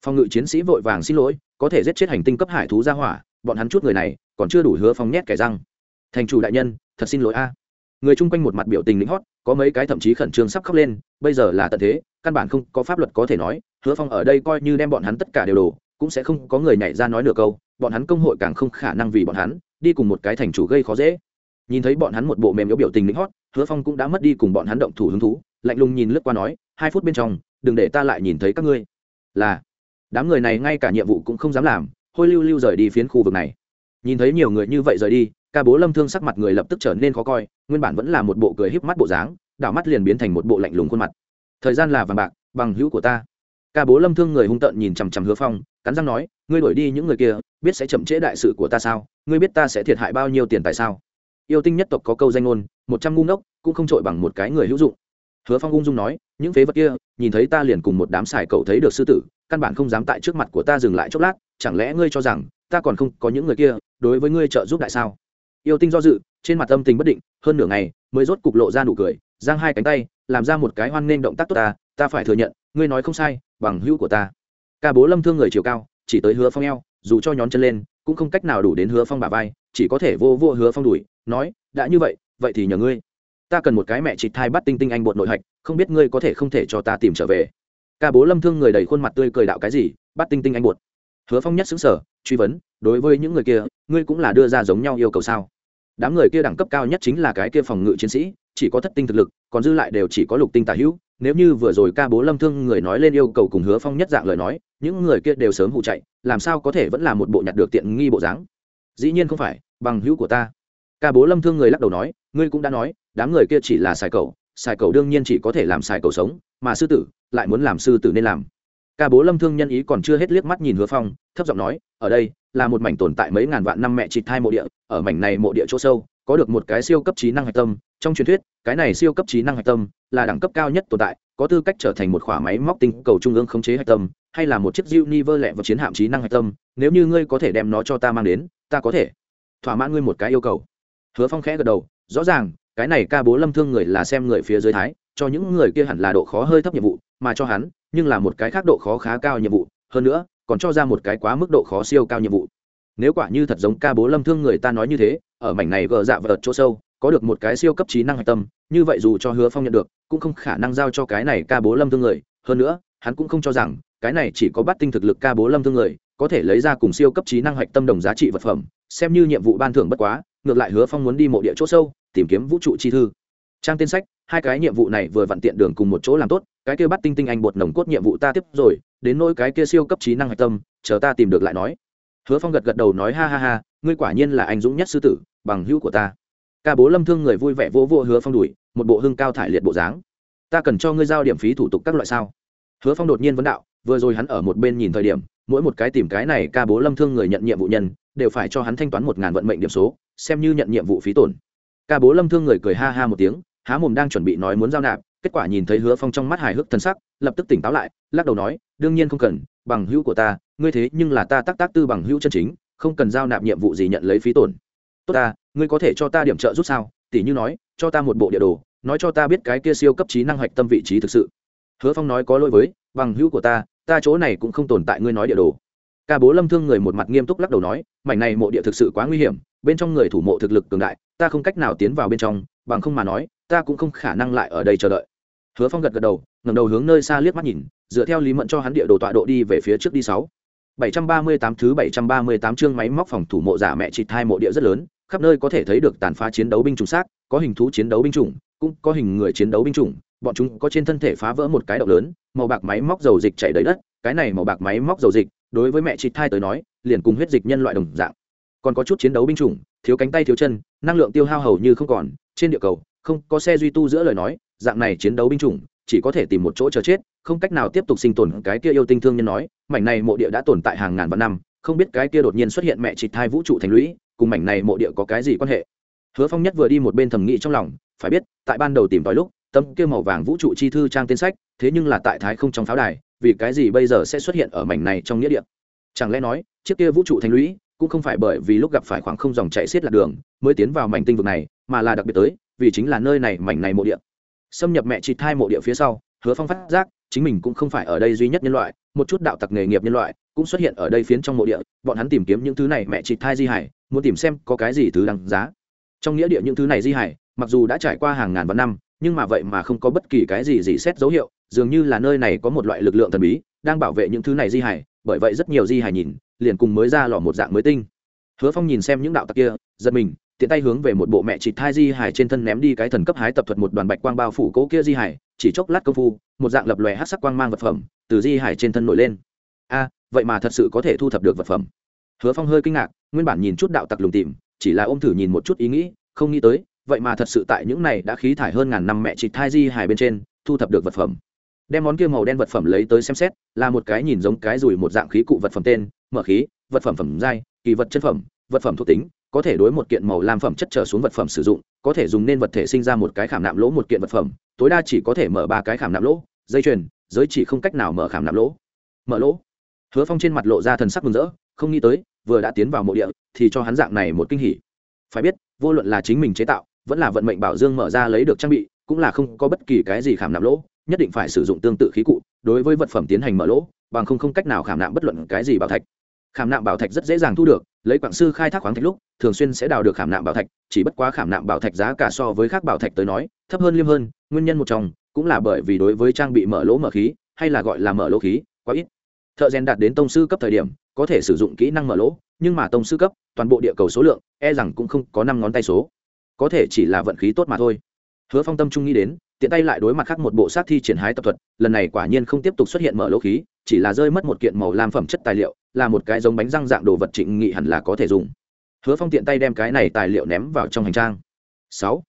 phòng ngự chiến sĩ vội vàng xin lỗi, có thể giết chết hành tinh cấp hải thú ra hỏa, bọn hắn chút người này, còn chưa đủ hứa phong nhét kẻ răng. Thành chủ đại nhân, thật xin lỗi a. Người chung quanh một mặt biểu tình lính hót, có mấy cái thậm chí khẩn trương sắp khóc lên, bây giờ là tận thế, căn bản không có pháp luật có thể nói, hứa phong ở đây coi như đem bọn hắn tất cả đều đổ, cũng sẽ không có người nhảy ra nói nửa câu, bọn hắn công hội càng không khả năng vì bọn hắn, đi cùng một cái thành chủ gây khó dễ. Nhìn thấy bọn hắn một bộ mềm yếu biểu tình lính hót, hứa phong cũng đã mất đi cùng bọn hắn động thủ hứng thú, lạnh lùng nhìn lướt qua nói, hai phút bên trong, đừng để ta lại nhìn thấy các ngươi. Là đám người này ngay cả nhiệm vụ cũng không dám làm, hôi lưu lưu rời đi phiến khu vực này. Nhìn thấy nhiều người như vậy rời đi, ca bố lâm thương sắc mặt người lập tức trở nên khó coi, nguyên bản vẫn là một bộ cười híp mắt bộ dáng, đảo mắt liền biến thành một bộ lạnh lùng khuôn mặt. Thời gian là vàng bạc, bằng hữu của ta. Ca bố lâm thương người hung tợn nhìn chằm chằm hứa phong, cắn răng nói, ngươi đuổi đi những người kia, biết sẽ chậm trễ đại sự của ta sao? Ngươi biết ta sẽ thiệt hại bao nhiêu tiền tại sao? Yêu tinh nhất tộc có câu danh ngôn, một trăm ngu ngốc, cũng không trội bằng một cái người hữu dụng. Hứa phong ung dung nói, những phế vật kia, nhìn thấy ta liền cùng một đám xài cậu thấy được sư tử căn bản không dám tại trước mặt của ta dừng lại chốc lát, chẳng lẽ ngươi cho rằng ta còn không có những người kia đối với ngươi trợ giúp đại sao? Yêu tinh do dự, trên mặt âm tình bất định, hơn nửa ngày mới rốt cục lộ ra nụ cười, giang hai cánh tay, làm ra một cái hoan nghênh động tác tốt ta ta phải thừa nhận, ngươi nói không sai, bằng hữu của ta. Ca bố lâm thương người chiều cao, chỉ tới hứa phong eo, dù cho nhón chân lên, cũng không cách nào đủ đến hứa phong bà vai, chỉ có thể vô vô hứa phong đùi, nói, đã như vậy vậy thì nhờ ngươi. Ta cần một cái mẹ chị thai bắt tinh tinh anh bột nội hạch, không biết ngươi có thể không thể cho ta tìm trở về ca bố lâm thương người đầy khuôn mặt tươi cười đạo cái gì, bắt tinh tinh anh buột. Hứa phong nhất xứng sở truy vấn, đối với những người kia, ngươi cũng là đưa ra giống nhau yêu cầu sao? Đám người kia đẳng cấp cao nhất chính là cái kia phòng ngự chiến sĩ, chỉ có thất tinh thực lực, còn dư lại đều chỉ có lục tinh tả hữu. Nếu như vừa rồi ca bố lâm thương người nói lên yêu cầu cùng hứa phong nhất dạng lời nói, những người kia đều sớm hụ chạy, làm sao có thể vẫn là một bộ nhặt được tiện nghi bộ dáng? Dĩ nhiên không phải, bằng hữu của ta. Ca bố lâm thương người lắc đầu nói, ngươi cũng đã nói, đám người kia chỉ là xài cầu xài cầu đương nhiên chỉ có thể làm xài cầu sống, mà sư tử lại muốn làm sư tử nên làm. Ca bố lâm thương nhân ý còn chưa hết liếc mắt nhìn hứa phong, thấp giọng nói, ở đây là một mảnh tồn tại mấy ngàn vạn năm mẹ chị thai mộ địa, ở mảnh này mộ địa chỗ sâu, có được một cái siêu cấp trí năng hạch tâm. Trong truyền thuyết, cái này siêu cấp trí năng hạch tâm là đẳng cấp cao nhất tồn tại, có tư cách trở thành một khỏa máy móc tinh cầu trung ương khống chế hạch tâm, hay là một chiếc Univer lẹ và chiến hạm trí năng hạch tâm. Nếu như ngươi có thể đem nó cho ta mang đến, ta có thể. Thỏa mãn ngươi một cái yêu cầu. Hứa phong khẽ gật đầu, rõ ràng, cái này ca bố lâm thương người là xem người phía dưới thái, cho những người kia hẳn là độ khó hơi thấp nhiệm vụ mà cho hắn, nhưng là một cái khác độ khó khá cao nhiệm vụ, hơn nữa, còn cho ra một cái quá mức độ khó siêu cao nhiệm vụ. Nếu quả như thật giống ca bố lâm thương người ta nói như thế, ở mảnh này gờ dạ vợt chỗ sâu, có được một cái siêu cấp trí năng hạch tâm, như vậy dù cho hứa phong nhận được, cũng không khả năng giao cho cái này ca bố lâm thương người. Hơn nữa, hắn cũng không cho rằng, cái này chỉ có bắt tinh thực lực ca bố lâm thương người, có thể lấy ra cùng siêu cấp trí năng hạch tâm đồng giá trị vật phẩm, xem như nhiệm vụ ban thưởng bất quá, ngược lại hứa phong muốn đi mộ địa chỗ sâu, tìm kiếm vũ trụ chi thư trang tên sách, hai cái nhiệm vụ này vừa vặn tiện đường cùng một chỗ làm tốt, cái kia bắt tinh tinh anh bột nồng cốt nhiệm vụ ta tiếp rồi, đến nỗi cái kia siêu cấp trí năng hạch tâm, chờ ta tìm được lại nói. Hứa phong gật gật đầu nói ha ha ha, ngươi quả nhiên là anh dũng nhất sư tử, bằng hữu của ta. Ca bố lâm thương người vui vẻ vỗ vỗ hứa phong đùi, một bộ hưng cao thải liệt bộ dáng. Ta cần cho ngươi giao điểm phí thủ tục các loại sao? Hứa phong đột nhiên vấn đạo, vừa rồi hắn ở một bên nhìn thời điểm, mỗi một cái tìm cái này ca bố lâm thương người nhận nhiệm vụ nhân, đều phải cho hắn thanh toán một ngàn vận mệnh điểm số, xem như nhận nhiệm vụ phí tổn ca bố lâm thương người cười ha ha một tiếng, há mồm đang chuẩn bị nói muốn giao nạp, kết quả nhìn thấy hứa phong trong mắt hài hước thân sắc, lập tức tỉnh táo lại, lắc đầu nói, đương nhiên không cần, bằng hữu của ta, ngươi thế nhưng là ta tác tác tư bằng hữu chân chính, không cần giao nạp nhiệm vụ gì nhận lấy phí tổn. Tốt ta, ngươi có thể cho ta điểm trợ giúp sao? Tỷ như nói, cho ta một bộ địa đồ, nói cho ta biết cái kia siêu cấp trí năng hoạch tâm vị trí thực sự. Hứa phong nói có lỗi với, bằng hữu của ta ta chỗ này cũng không tồn tại ngươi nói địa đồ. Ca bố lâm thương người một mặt nghiêm túc lắc đầu nói, mảnh này mộ địa thực sự quá nguy hiểm bên trong người thủ mộ thực lực cường đại, ta không cách nào tiến vào bên trong, bằng không mà nói, ta cũng không khả năng lại ở đây chờ đợi. Hứa phong gật gật đầu, ngẩng đầu hướng nơi xa liếc mắt nhìn, dựa theo lý mẫn cho hắn địa đồ tọa độ đi về phía trước đi sáu. bảy trăm ba mươi tám thứ bảy trăm ba mươi tám chương máy móc phòng thủ mộ giả mẹ chịt thai mộ địa rất lớn, khắp nơi có thể thấy được tàn phá chiến đấu binh chủng xác, có hình thú chiến đấu binh chủng, cũng có hình người chiến đấu binh chủng, bọn chúng có trên thân thể phá vỡ một cái động lớn, màu bạc máy móc dầu dịch chảy đầy đất, cái này màu bạc máy móc dầu dịch, đối với mẹ chị thai tới nói, liền cùng huyết dịch nhân loại đồng dạng còn có chút chiến đấu binh chủng, thiếu cánh tay thiếu chân, năng lượng tiêu hao hầu như không còn, trên địa cầu, không có xe duy tu giữa lời nói, dạng này chiến đấu binh chủng, chỉ có thể tìm một chỗ chờ chết, không cách nào tiếp tục sinh tồn cái kia yêu tinh thương nhân nói, mảnh này mộ địa đã tồn tại hàng ngàn vạn năm, không biết cái kia đột nhiên xuất hiện mẹ chị thai vũ trụ thành lũy, cùng mảnh này mộ địa có cái gì quan hệ. Hứa phong nhất vừa đi một bên thầm nghĩ trong lòng, phải biết, tại ban đầu tìm tòi lúc tâm kia màu vàng vũ trụ chi thư trang tên sách, thế nhưng là tại thái không trong pháo đài, vì cái gì bây giờ sẽ xuất hiện ở mảnh này trong nghĩa địa? Chẳng lẽ nói, chiếc kia vũ trụ thành lũy cũng không phải bởi vì lúc gặp phải khoảng không dòng chạy xiết lạc đường mới tiến vào mảnh tinh vực này, mà là đặc biệt tới, vì chính là nơi này mảnh này mộ địa. Xâm nhập mẹ chị thai mộ địa phía sau, hứa phong phát giác, chính mình cũng không phải ở đây duy nhất nhân loại, một chút đạo tặc nghề nghiệp nhân loại cũng xuất hiện ở đây phiến trong mộ địa, bọn hắn tìm kiếm những thứ này mẹ chị thai di hải, muốn tìm xem có cái gì thứ đáng giá. Trong nghĩa địa những thứ này di hải, mặc dù đã trải qua hàng ngàn vạn năm, nhưng mà vậy mà không có bất kỳ cái gì gì xét dấu hiệu, dường như là nơi này có một loại lực lượng thần bí, đang bảo vệ những thứ này di hải bởi vậy rất nhiều di hải nhìn, liền cùng mới ra lò một dạng mới tinh. Hứa phong nhìn xem những đạo tặc kia, giật mình, tiện tay hướng về một bộ mẹ chị thai di hải trên thân ném đi cái thần cấp hái tập thuật một đoàn bạch quang bao phủ cố kia di hải chỉ chốc lát công phu, một dạng lập lòe hát sắc quang mang vật phẩm, từ di hải trên thân nổi lên. A, vậy mà thật sự có thể thu thập được vật phẩm. Hứa phong hơi kinh ngạc, nguyên bản nhìn chút đạo tặc lùng tìm chỉ là ôm thử nhìn một chút ý nghĩ, không nghĩ tới, vậy mà thật sự tại những này đã khí thải hơn ngàn năm mẹ chị thai di hải bên trên, thu thập được vật phẩm đem món kia màu đen vật phẩm lấy tới xem xét, là một cái nhìn giống cái rùi một dạng khí cụ vật phẩm tên, mở khí, vật phẩm phẩm giai, kỳ vật chân phẩm, vật phẩm thuộc tính, có thể đối một kiện màu lam phẩm chất trở xuống vật phẩm sử dụng, có thể dùng nên vật thể sinh ra một cái khảm nạm lỗ một kiện vật phẩm, tối đa chỉ có thể mở ba cái khảm nạm lỗ, dây chuyền, giới chỉ không cách nào mở khảm nạm lỗ. Mở lỗ. Hứa phong trên mặt lộ ra thần sắc mừng rỡ, không nghĩ tới, vừa đã tiến vào mộ địa, thì cho hắn dạng này một kinh hỉ. Phải biết, vô luận là chính mình chế tạo, vẫn là vận mệnh bảo dương mở ra lấy được trang bị, cũng là không có bất kỳ cái gì khảm nạm lỗ nhất định phải sử dụng tương tự khí cụ, đối với vật phẩm tiến hành mở lỗ, bằng không không cách nào khảm nạm bất luận cái gì bảo thạch. Khảm nạm bảo thạch rất dễ dàng thu được, lấy quảng sư khai thác khoáng thạch lúc, thường xuyên sẽ đào được khảm nạm bảo thạch, chỉ bất quá khảm nạm bảo thạch giá cả so với các bảo thạch tới nói, thấp hơn liêm hơn, nguyên nhân một trong cũng là bởi vì đối với trang bị mở lỗ mở khí, hay là gọi là mở lỗ khí, quá ít. Thợ rèn đạt đến tông sư cấp thời điểm, có thể sử dụng kỹ năng mở lỗ, nhưng mà tông sư cấp, toàn bộ địa cầu số lượng e rằng cũng không có năm ngón tay số. Có thể chỉ là vận khí tốt mà thôi. Hứa phong tâm trung nghĩ đến tiện tay lại đối mặt khác một bộ sát thi triển hái tập thuật, lần này quả nhiên không tiếp tục xuất hiện mở lỗ khí, chỉ là rơi mất một kiện màu lam phẩm chất tài liệu, là một cái giống bánh răng dạng đồ vật trịnh nghị hẳn là có thể dùng. Hứa phong tiện tay đem cái này tài liệu ném vào trong hành trang. Sáu.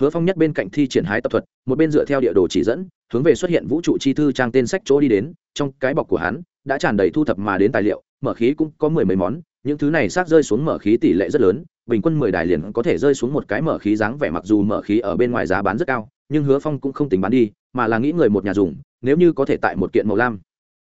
Hứa phong nhất bên cạnh thi triển hái tập thuật, một bên dựa theo địa đồ chỉ dẫn, hướng về xuất hiện vũ trụ chi thư trang tên sách chỗ đi đến, trong cái bọc của hắn đã tràn đầy thu thập mà đến tài liệu, mở khí cũng có mười mấy món, những thứ này xác rơi xuống mở khí tỷ lệ rất lớn, bình quân mười đài liền có thể rơi xuống một cái mở khí dáng vẻ mặc dù mở khí ở bên ngoài giá bán rất cao nhưng hứa phong cũng không tính bán đi, mà là nghĩ người một nhà dùng, nếu như có thể tại một kiện màu lam.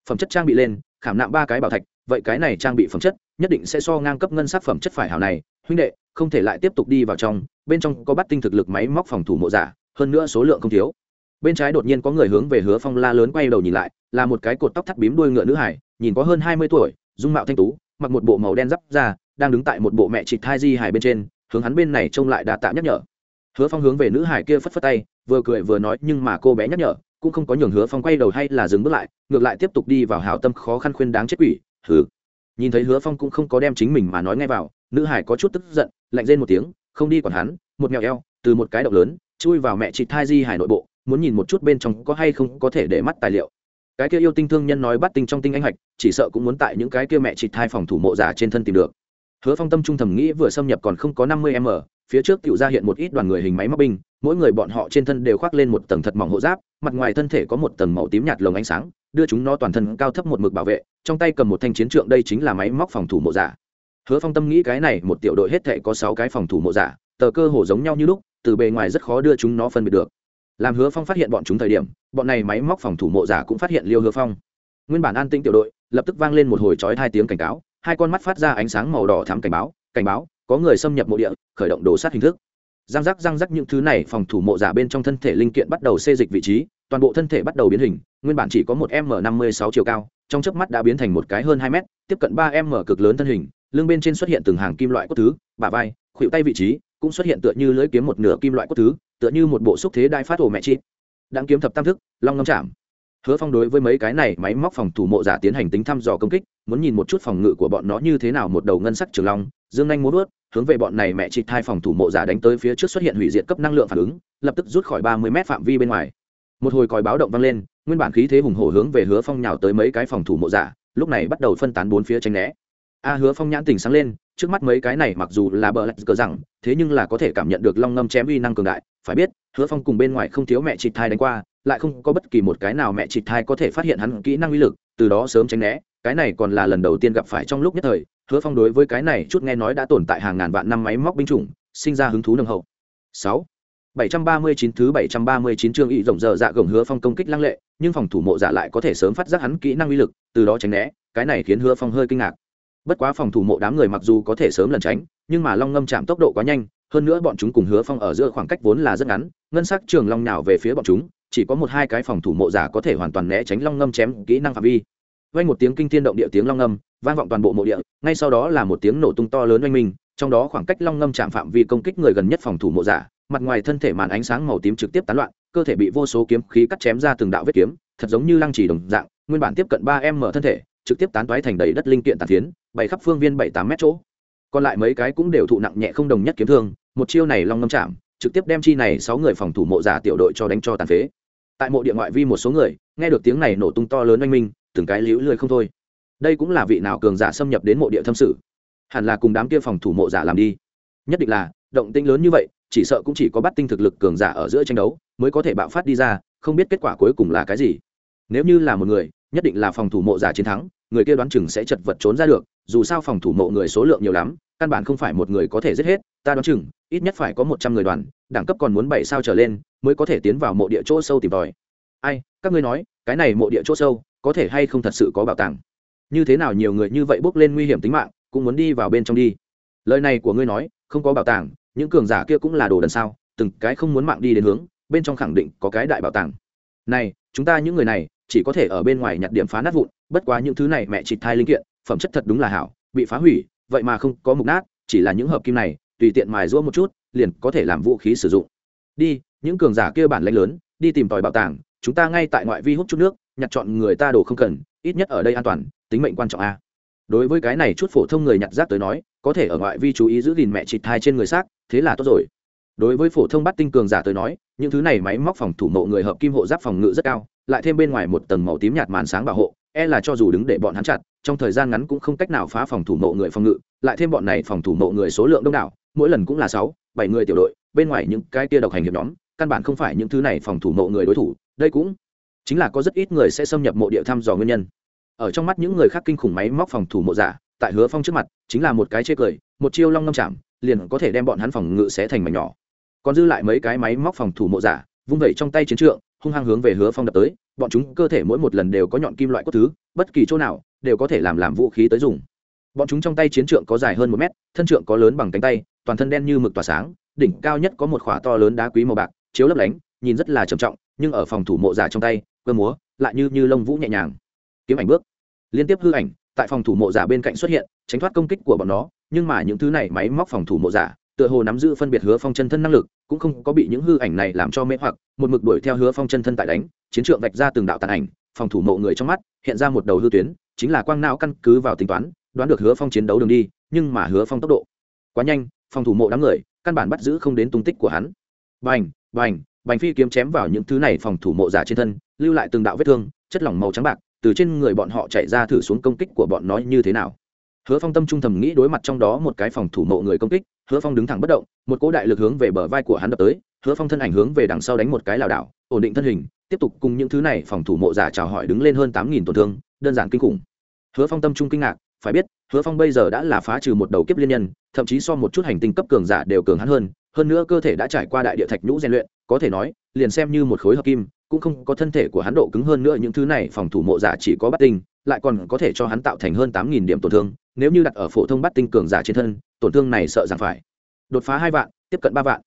Phẩm chất trang bị lên, khảm nạm ba cái bảo thạch, vậy cái này trang bị phẩm chất, nhất định sẽ so ngang cấp ngân sắc phẩm chất phải hảo này. Huynh đệ, không thể lại tiếp tục đi vào trong, bên trong có bắt tinh thực lực máy móc phòng thủ mộ giả, hơn nữa số lượng không thiếu. Bên trái đột nhiên có người hướng về hứa phong la lớn quay đầu nhìn lại, là một cái cột tóc thắt bím đuôi ngựa nữ hải, nhìn có hơn hai mươi tuổi, dung mạo thanh tú, mặc một bộ màu đen giáp ra đang đứng tại một bộ mẹ chị thai di hải bên trên, hướng hắn bên này trông lại đà tạ nhắc nhở. Hứa phong hướng về nữ hải kia phất phất tay vừa cười vừa nói nhưng mà cô bé nhắc nhở, cũng không có nhường hứa phong quay đầu hay là dừng bước lại, ngược lại tiếp tục đi vào hảo tâm khó khăn khuyên đáng chết quỷ, hừ. Nhìn thấy hứa phong cũng không có đem chính mình mà nói ngay vào, nữ hải có chút tức giận, lạnh rên một tiếng, không đi còn hắn, một mèo eo, từ một cái động lớn, chui vào mẹ chị thai di hải nội bộ, muốn nhìn một chút bên trong có hay không có thể để mắt tài liệu. Cái kia yêu tinh thương nhân nói bắt tinh trong tinh anh hạch, chỉ sợ cũng muốn tại những cái kia mẹ chị thai phòng thủ mộ giả trên thân tìm được. Hứa phong tâm trung thầm nghĩ vừa xâm nhập còn không có năm mươi m, phía trước tự ra hiện một ít đoàn người hình máy móc binh mỗi người bọn họ trên thân đều khoác lên một tầng thật mỏng hộ giáp, mặt ngoài thân thể có một tầng màu tím nhạt lồng ánh sáng, đưa chúng nó toàn thân cao thấp một mực bảo vệ, trong tay cầm một thanh chiến trượng đây chính là máy móc phòng thủ mộ giả. Hứa phong tâm nghĩ cái này một tiểu đội hết thể có sáu cái phòng thủ mộ giả, tờ cơ hồ giống nhau như lúc, từ bề ngoài rất khó đưa chúng nó phân biệt được. Làm hứa phong phát hiện bọn chúng thời điểm, bọn này máy móc phòng thủ mộ giả cũng phát hiện liêu hứa phong. Nguyên bản an tĩnh tiểu đội, lập tức vang lên một hồi chói hai tiếng cảnh cáo, hai con mắt phát ra ánh sáng màu đỏ thắm cảnh báo cảnh báo, có người xâm nhập mộ địa, khởi động đồ sát hình thức răng rắc răng rắc những thứ này phòng thủ mộ giả bên trong thân thể linh kiện bắt đầu xê dịch vị trí, toàn bộ thân thể bắt đầu biến hình, nguyên bản chỉ có một m năm mươi sáu chiều cao, trong chớp mắt đã biến thành một cái hơn hai m tiếp cận ba m cực lớn thân hình, lưng bên trên xuất hiện từng hàng kim loại cốt thứ, bả vai, khuỷu tay vị trí cũng xuất hiện tựa như lưỡi kiếm một nửa kim loại cốt thứ, tựa như một bộ xúc thế đai phát ổ mẹ chi. Đang kiếm thập tam thức, long ngâm chạm. Hứa phong đối với mấy cái này máy móc phòng thủ mộ giả tiến hành tính thăm dò công kích, muốn nhìn một chút phòng ngự của bọn nó như thế nào, một đầu ngân sắc trường long dương anh muốn vớt hướng về bọn này mẹ chị thai phòng thủ mộ giả đánh tới phía trước xuất hiện hủy diệt cấp năng lượng phản ứng, lập tức rút khỏi ba mươi mét phạm vi bên ngoài. Một hồi còi báo động vang lên, nguyên bản khí thế hùng hổ hướng về hứa phong nhào tới mấy cái phòng thủ mộ giả, lúc này bắt đầu phân tán bốn phía tranh né. A hứa phong nhãn tình sáng lên, trước mắt mấy cái này mặc dù là bờ lạch cờ rằng, thế nhưng là có thể cảm nhận được long ngâm chém uy năng cường đại. Phải biết, hứa phong cùng bên ngoài không thiếu mẹ chị thai đánh qua, lại không có bất kỳ một cái nào mẹ chị thai có thể phát hiện hắn kỹ năng uy lực, từ đó sớm tránh né. Cái này còn là lần đầu tiên gặp phải trong lúc nhất thời hứa phong đối với cái này chút nghe nói đã tồn tại hàng ngàn vạn năm máy móc binh chủng, sinh ra hứng thú nâng hậu. Sáu. Bảy trăm ba mươi chín thứ bảy trăm ba mươi chín chương ý rộng giờ dạ gồng hứa phong công kích lăng lệ, nhưng phòng thủ mộ giả lại có thể sớm phát giác hắn kỹ năng uy lực, từ đó tránh né, cái này khiến hứa phong hơi kinh ngạc. Bất quá phòng thủ mộ đám người mặc dù có thể sớm lần tránh, nhưng mà long ngâm chạm tốc độ quá nhanh, hơn nữa bọn chúng cùng hứa phong ở giữa khoảng cách vốn là rất ngắn, ngân sắc trường long nào về phía bọn chúng, chỉ có một hai cái phòng thủ mộ giả có thể hoàn toàn né tránh long ngâm chém kỹ năng phạm vi. Vang một tiếng kinh thiên động địa tiếng long ngâm vang vọng toàn bộ mộ địa, ngay sau đó là một tiếng nổ tung to lớn oanh minh, trong đó khoảng cách long ngâm chạm phạm vi công kích người gần nhất phòng thủ mộ giả, mặt ngoài thân thể màn ánh sáng màu tím trực tiếp tán loạn, cơ thể bị vô số kiếm khí cắt chém ra từng đạo vết kiếm, thật giống như lăng trì đồng dạng, nguyên bản tiếp cận ba em mở thân thể, trực tiếp tán toái thành đầy đất linh kiện tàn phiến bày khắp phương viên bảy tám mét chỗ. Còn lại mấy cái cũng đều thụ nặng nhẹ không đồng nhất kiếm thương, một chiêu này long ngâm chạm trực tiếp đem chi này sáu người phòng thủ mộ giả tiểu đội cho đánh cho tàn phế. Tại mộ địa ngoại vi một số người, nghe được tiếng này nổ tung to lớn oanh minh, từng cái liễu lười không thôi đây cũng là vị nào cường giả xâm nhập đến mộ địa thâm sự hẳn là cùng đám kia phòng thủ mộ giả làm đi. Nhất định là, động tĩnh lớn như vậy, chỉ sợ cũng chỉ có bắt tinh thực lực cường giả ở giữa tranh đấu mới có thể bạo phát đi ra, không biết kết quả cuối cùng là cái gì. Nếu như là một người, nhất định là phòng thủ mộ giả chiến thắng, người kia đoán chừng sẽ chật vật trốn ra được, dù sao phòng thủ mộ người số lượng nhiều lắm, căn bản không phải một người có thể giết hết, ta đoán chừng, ít nhất phải có một trăm người đoàn, đẳng cấp còn muốn bảy sao trở lên, mới có thể tiến vào mộ địa chỗ sâu tìm tòi. Ai, các ngươi nói, cái này mộ địa chỗ sâu, có thể hay không thật sự có bảo tàng? Như thế nào nhiều người như vậy bước lên nguy hiểm tính mạng, cũng muốn đi vào bên trong đi. Lời này của ngươi nói, không có bảo tàng, những cường giả kia cũng là đồ đần sao, từng cái không muốn mạng đi đến hướng, bên trong khẳng định có cái đại bảo tàng. Này, chúng ta những người này, chỉ có thể ở bên ngoài nhặt điểm phá nát vụn, bất quá những thứ này mẹ chỉ thai linh kiện, phẩm chất thật đúng là hảo, bị phá hủy, vậy mà không có mục nát, chỉ là những hợp kim này, tùy tiện mài rũa một chút, liền có thể làm vũ khí sử dụng. Đi, những cường giả kia bản lãnh lớn, đi tìm tòi bảo tàng, chúng ta ngay tại ngoại vi hút chút nước, nhặt chọn người ta đồ không cần, ít nhất ở đây an toàn tính mệnh quan trọng a. Đối với cái này chút phổ thông người nhặt rác tới nói, có thể ở ngoại vi chú ý giữ gìn mẹ chịt thai trên người xác, thế là tốt rồi. Đối với phổ thông bắt tinh cường giả tới nói, những thứ này máy móc phòng thủ mộ người hợp kim hộ giáp phòng ngự rất cao, lại thêm bên ngoài một tầng màu tím nhạt màn sáng bảo hộ e là cho dù đứng để bọn hắn chặt, trong thời gian ngắn cũng không cách nào phá phòng thủ mộ người phòng ngự, lại thêm bọn này phòng thủ mộ người số lượng đông đảo, mỗi lần cũng là sáu, bảy người tiểu đội, bên ngoài những cái kia độc hành hiệp nhóm, căn bản không phải những thứ này phòng thủ mộ người đối thủ, đây cũng chính là có rất ít người sẽ xâm nhập mộ địa thăm dò nguyên nhân ở trong mắt những người khác kinh khủng máy móc phòng thủ mộ giả, tại hứa phong trước mặt, chính là một cái chê cười, một chiêu long ngâm chạm, liền có thể đem bọn hắn phòng ngự sẽ thành mảnh nhỏ. Còn dư lại mấy cái máy móc phòng thủ mộ giả, vung vẩy trong tay chiến trượng, hung hăng hướng về hứa phong đập tới, bọn chúng cơ thể mỗi một lần đều có nhọn kim loại cốt thứ, bất kỳ chỗ nào đều có thể làm làm vũ khí tới dùng. Bọn chúng trong tay chiến trượng có dài hơn một mét, thân trượng có lớn bằng cánh tay, toàn thân đen như mực tỏa sáng, đỉnh cao nhất có một khỏa to lớn đá quý màu bạc, chiếu lấp lánh, nhìn rất là trầm trọng, nhưng ở phòng thủ mộ giả trong tay, cơ múa lại như như lông vũ nhẹ nhàng kiếm ảnh bước. Liên tiếp hư ảnh, tại phòng thủ mộ giả bên cạnh xuất hiện, tránh thoát công kích của bọn nó, nhưng mà những thứ này máy móc phòng thủ mộ giả, tựa hồ nắm giữ phân biệt hứa phong chân thân năng lực, cũng không có bị những hư ảnh này làm cho mê hoặc, một mực đuổi theo hứa phong chân thân tại đánh, chiến trượng vạch ra từng đạo tàn ảnh, phòng thủ mộ người trong mắt, hiện ra một đầu hư tuyến, chính là quang não căn cứ vào tính toán, đoán được hứa phong chiến đấu đường đi, nhưng mà hứa phong tốc độ quá nhanh, phòng thủ mộ đám người, căn bản bắt giữ không đến tung tích của hắn. Bành bành bành phi kiếm chém vào những thứ này phòng thủ mộ giả trên thân, lưu lại từng đạo vết thương, chất lỏng màu trắng bạc từ trên người bọn họ chạy ra thử xuống công kích của bọn nó như thế nào. Hứa phong tâm trung thầm nghĩ đối mặt trong đó một cái phòng thủ mộ người công kích, hứa phong đứng thẳng bất động, một cỗ đại lực hướng về bờ vai của hắn đập tới, hứa phong thân ảnh hướng về đằng sau đánh một cái lảo đảo, ổn định thân hình, tiếp tục cùng những thứ này phòng thủ mộ giả chào hỏi đứng lên hơn tám nghìn tổn thương, đơn giản kinh khủng. Hứa phong tâm trung kinh ngạc, phải biết, hứa phong bây giờ đã là phá trừ một đầu kiếp liên nhân, thậm chí so một chút hành tinh cấp cường giả đều cường hắn hơn hơn nữa cơ thể đã trải qua đại địa thạch nhũ rèn luyện, có thể nói, liền xem như một khối hợp kim cũng không có thân thể của hắn độ cứng hơn nữa, những thứ này phòng thủ mộ giả chỉ có bắt tinh, lại còn có thể cho hắn tạo thành hơn tám nghìn điểm tổn thương. Nếu như đặt ở phổ thông bắt tinh cường giả trên thân, tổn thương này sợ rằng phải đột phá hai vạn, tiếp cận ba vạn.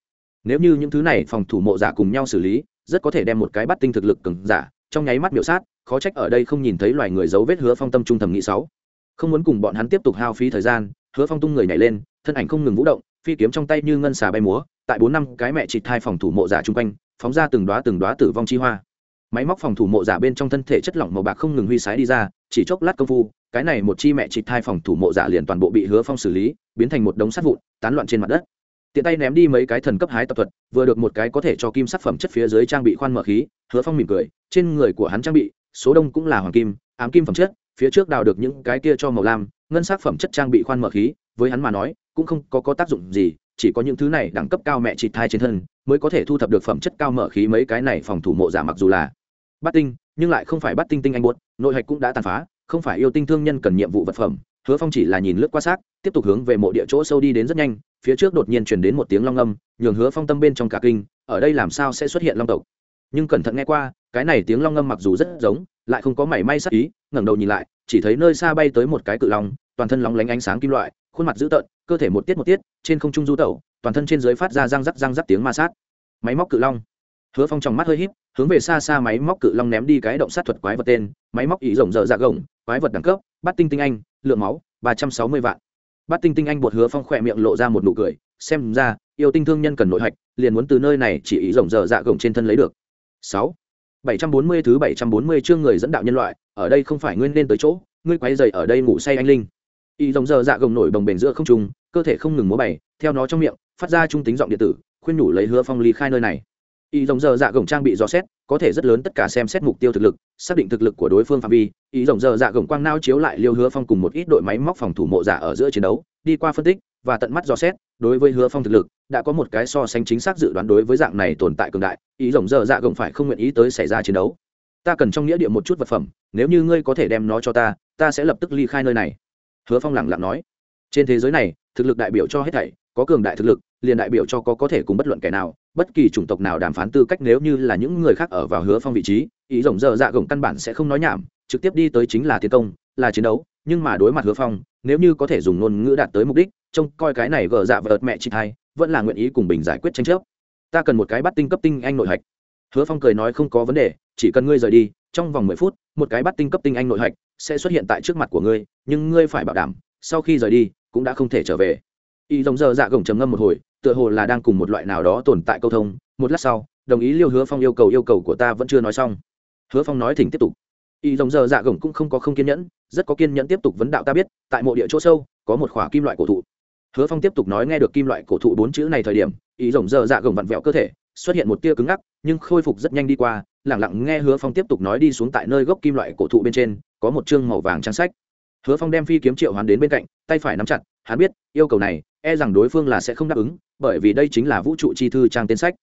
Nếu như những thứ này phòng thủ mộ giả cùng nhau xử lý, rất có thể đem một cái bắt tinh thực lực cường giả, trong nháy mắt biểu sát, khó trách ở đây không nhìn thấy loài người dấu vết hứa phong tâm trung thầm nghĩ sáu. Không muốn cùng bọn hắn tiếp tục hao phí thời gian, hứa phong tung người nhảy lên, thân ảnh không ngừng vũ động, phi kiếm trong tay như ngân xà bay múa, tại bốn năm cái mẹ chị thai phòng thủ mộ giả chung quanh phóng ra từng đoá từng đoá tử vong chi hoa. Máy móc phòng thủ mộ giả bên trong thân thể chất lỏng màu bạc không ngừng huy sái đi ra chỉ chốc lát công phu cái này một chi mẹ chị thai phòng thủ mộ giả liền toàn bộ bị hứa phong xử lý biến thành một đống sắt vụn tán loạn trên mặt đất. Tiện tay ném đi mấy cái thần cấp hái tập thuật vừa được một cái có thể cho kim sắc phẩm chất phía dưới trang bị khoan mở khí hứa phong mỉm cười trên người của hắn trang bị số đông cũng là hoàng kim ám kim phẩm chất phía trước đào được những cái kia cho màu lam ngân sắc phẩm chất trang bị khoan mở khí với hắn mà nói cũng không có, có tác dụng gì chỉ có những thứ này đẳng cấp cao mẹ chị thai trên thân mới có thể thu thập được phẩm chất cao mở khí mấy cái này phòng thủ mộ giả mặc dù là bắt tinh, nhưng lại không phải bắt tinh tinh anh buốt, nội hạch cũng đã tàn phá, không phải yêu tinh thương nhân cần nhiệm vụ vật phẩm. Hứa phong chỉ là nhìn lướt qua xác, tiếp tục hướng về mộ địa chỗ sâu đi đến rất nhanh, phía trước đột nhiên truyền đến một tiếng long âm, nhường hứa phong tâm bên trong cả kinh, ở đây làm sao sẽ xuất hiện long tộc? Nhưng cẩn thận nghe qua, cái này tiếng long ngâm mặc dù rất giống, lại không có mảy may sắc ý, ngẩng đầu nhìn lại, chỉ thấy nơi xa bay tới một cái cự long, toàn thân lóng lánh ánh sáng kim loại, khuôn mặt dữ tợn, cơ thể một tiết một tiết trên không trung du tẩu, toàn thân trên dưới phát ra răng rắc răng rắc tiếng ma sát. Máy móc cự long. Hứa phong trong mắt hơi híp, hướng về xa xa máy móc cự long ném đi cái động sát thuật quái vật tên, máy móc ý rồng dở dạ gồng, quái vật đẳng cấp bắt tinh tinh anh, lượng máu, ba trăm sáu mươi vạn. Bắt tinh tinh anh bột hứa phong khỏe miệng lộ ra một nụ cười, xem ra, yêu tinh thương nhân cần nội hạch, liền muốn từ nơi này chỉ ý rồng dở dạ gồng trên thân lấy được. Sáu. Bảy trăm bốn mươi thứ bảy trăm bốn mươi chương người dẫn đạo nhân loại, ở đây không phải nguyên nên tới chỗ, ngươi quái dày ở đây ngủ say anh linh. Y rồng dở dạ gồng nổi bồng bềnh giữa không trung cơ thể không ngừng múa bày, theo nó trong miệng, phát ra trung tính giọng điện tử, khuyên nhủ lấy hứa phong ly khai nơi này. Ý rồng giờ dạ gồng trang bị dò xét, có thể rất lớn tất cả xem xét mục tiêu thực lực, xác định thực lực của đối phương phạm vi. Ý rồng giờ dạ gồng quang nao chiếu lại liêu hứa phong cùng một ít đội máy móc phòng thủ mộ giả ở giữa chiến đấu, đi qua phân tích và tận mắt dò xét, đối với hứa phong thực lực, đã có một cái so sánh chính xác dự đoán đối với dạng này tồn tại cường đại. Ý rồng giờ dạ gồng phải không nguyện ý tới xảy ra chiến đấu. Ta cần trong nghĩa địa một chút vật phẩm, nếu như ngươi có thể đem nó cho ta ta sẽ lập tức ly khai nơi này. Hứa phong lẳng lặng nói. Trên thế giới này thực lực đại biểu cho hết thảy, có cường đại thực lực, liền đại biểu cho có có thể cùng bất luận kẻ nào, bất kỳ chủng tộc nào đàm phán tư cách nếu như là những người khác ở vào hứa phong vị trí, ý rồng dở dạ gồng căn bản sẽ không nói nhảm, trực tiếp đi tới chính là tiến công, là chiến đấu, nhưng mà đối mặt hứa phong, nếu như có thể dùng ngôn ngữ đạt tới mục đích, trông coi cái này gờ dạ vợt mẹ chị hai vẫn là nguyện ý cùng bình giải quyết tranh chấp. Ta cần một cái bắt tinh cấp tinh anh nội hạch. Hứa phong cười nói không có vấn đề, chỉ cần ngươi rời đi, trong vòng mười phút, một cái bắt tinh cấp tinh anh nội hạch sẽ xuất hiện tại trước mặt của ngươi, nhưng ngươi phải bảo đảm, sau khi rời đi cũng đã không thể trở về. Y giống giờ dạ gồng trầm ngâm một hồi, tựa hồ là đang cùng một loại nào đó tồn tại câu thông. Một lát sau, đồng ý liêu hứa phong yêu cầu yêu cầu của ta vẫn chưa nói xong. Hứa phong nói thỉnh tiếp tục. Y giống giờ dạ gồng cũng không có không kiên nhẫn, rất có kiên nhẫn tiếp tục vấn đạo ta biết, tại mộ địa chỗ sâu, có một khỏa kim loại cổ thụ. Hứa phong tiếp tục nói nghe được kim loại cổ thụ bốn chữ này thời điểm, Y rồng dơ dạ gồng vặn vẹo cơ thể, xuất hiện một tia cứng ngắc, nhưng khôi phục rất nhanh đi qua lẳng lặng nghe hứa phong tiếp tục nói đi xuống tại nơi gốc kim loại cổ thụ bên trên, có một chương màu vàng trang sách hứa phong đem phi kiếm triệu hoán đến bên cạnh, tay phải nắm chặt, hắn biết, yêu cầu này e rằng đối phương là sẽ không đáp ứng, bởi vì đây chính là vũ trụ chi thư trang tên sách.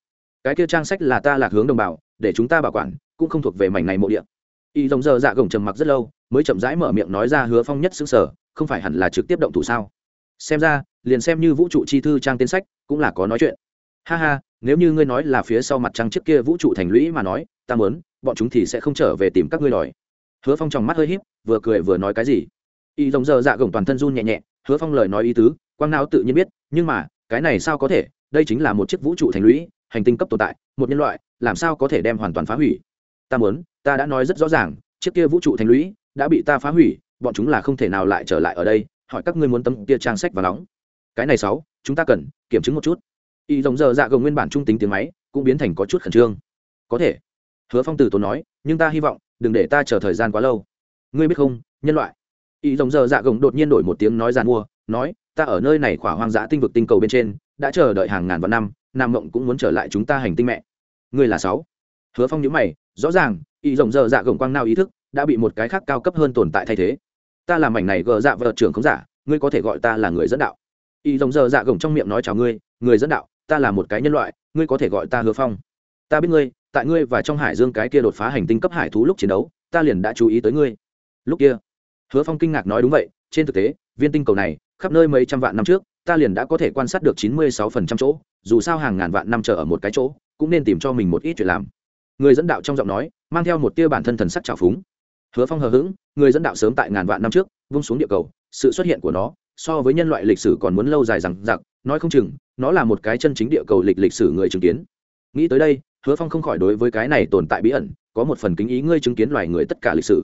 Cái kia trang sách là ta lạc hướng đồng bào để chúng ta bảo quản, cũng không thuộc về mảnh này mộ địa. Y rồng giờ dạ gồng trầm mặc rất lâu, mới chậm rãi mở miệng nói ra hứa phong nhất xứng sở, không phải hẳn là trực tiếp động thủ sao? Xem ra, liền xem như vũ trụ chi thư trang tên sách, cũng là có nói chuyện. Ha ha, nếu như ngươi nói là phía sau mặt trăng trước kia vũ trụ thành lũy mà nói, ta muốn, bọn chúng thì sẽ không trở về tìm các ngươi đòi. Hứa phong trong mắt hơi h í p vừa cười vừa nói cái gì? Y rồng giờ dạ gồng toàn thân run nhẹ nhẹ, hứa phong lời nói ý tứ, quang não tự nhiên biết, nhưng mà, cái này sao có thể? Đây chính là một chiếc vũ trụ thành lũy, hành tinh cấp tồn tại, một nhân loại, làm sao có thể đem hoàn toàn phá hủy? Ta muốn, ta đã nói rất rõ ràng, chiếc kia vũ trụ thành lũy đã bị ta phá hủy, bọn chúng là không thể nào lại trở lại ở đây. Hỏi các ngươi muốn tấm kia trang sách và nóng. Cái này sáu, chúng ta cần kiểm chứng một chút. Y dòng giờ dạ gồng nguyên bản trung tính tiếng máy, cũng biến thành có chút khẩn trương. Có thể. Hứa phong từ tốn nói, nhưng ta hy vọng, đừng để ta chờ thời gian quá lâu. Ngươi biết không, nhân loại y rồng giờ dạ gồng đột nhiên đổi một tiếng nói giàn mua, nói, ta ở nơi này khỏa hoang dã tinh vực tinh cầu bên trên, đã chờ đợi hàng ngàn vạn năm, nam mộng cũng muốn trở lại chúng ta hành tinh mẹ. Ngươi là sáu. Hứa phong nhữ mày, rõ ràng y rồng giờ dạ gồng quang nao ý thức đã bị một cái khác cao cấp hơn tồn tại thay thế. Ta làm mảnh này gờ dạ vợ trưởng không giả, ngươi có thể gọi ta là người dẫn đạo. Y rồng giờ dạ gồng trong miệng nói chào ngươi, người dẫn đạo, ta là một cái nhân loại, ngươi có thể gọi ta hứa phong. Ta biết ngươi, tại ngươi và trong hải dương cái kia đột phá hành tinh cấp hải thú lúc chiến đấu, ta liền đã chú ý tới ngươi. Lúc kia hứa phong kinh ngạc nói đúng vậy, trên thực tế, viên tinh cầu này, khắp nơi mấy trăm vạn năm trước, ta liền đã có thể quan sát được chín mươi sáu phần trăm chỗ, dù sao hàng ngàn vạn năm chờ ở một cái chỗ, cũng nên tìm cho mình một ít chuyện làm. Người dẫn đạo trong giọng nói, mang theo một tia bản thân thần sắc trào phúng. Hứa phong hờ hững, người dẫn đạo sớm tại ngàn vạn năm trước, vung xuống địa cầu, sự xuất hiện của nó, so với nhân loại lịch sử còn muốn lâu dài rằng giặc nói không chừng, nó là một cái chân chính địa cầu lịch lịch sử người chứng kiến. Nghĩ tới đây, hứa phong không khỏi đối với cái này tồn tại bí ẩn, có một phần kính ý ngươi chứng kiến loài người tất cả lịch sử.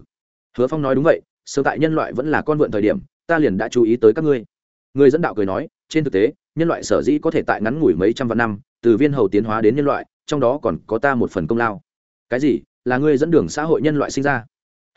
Hứa phong nói đúng vậy sơ tại nhân loại vẫn là con vượn thời điểm, ta liền đã chú ý tới các ngươi. Người dẫn đạo cười nói, trên thực tế, nhân loại sở dĩ có thể tại ngắn ngủi mấy trăm vạn năm, từ viên hầu tiến hóa đến nhân loại, trong đó còn có ta một phần công lao. Cái gì? Là ngươi dẫn đường xã hội nhân loại sinh ra?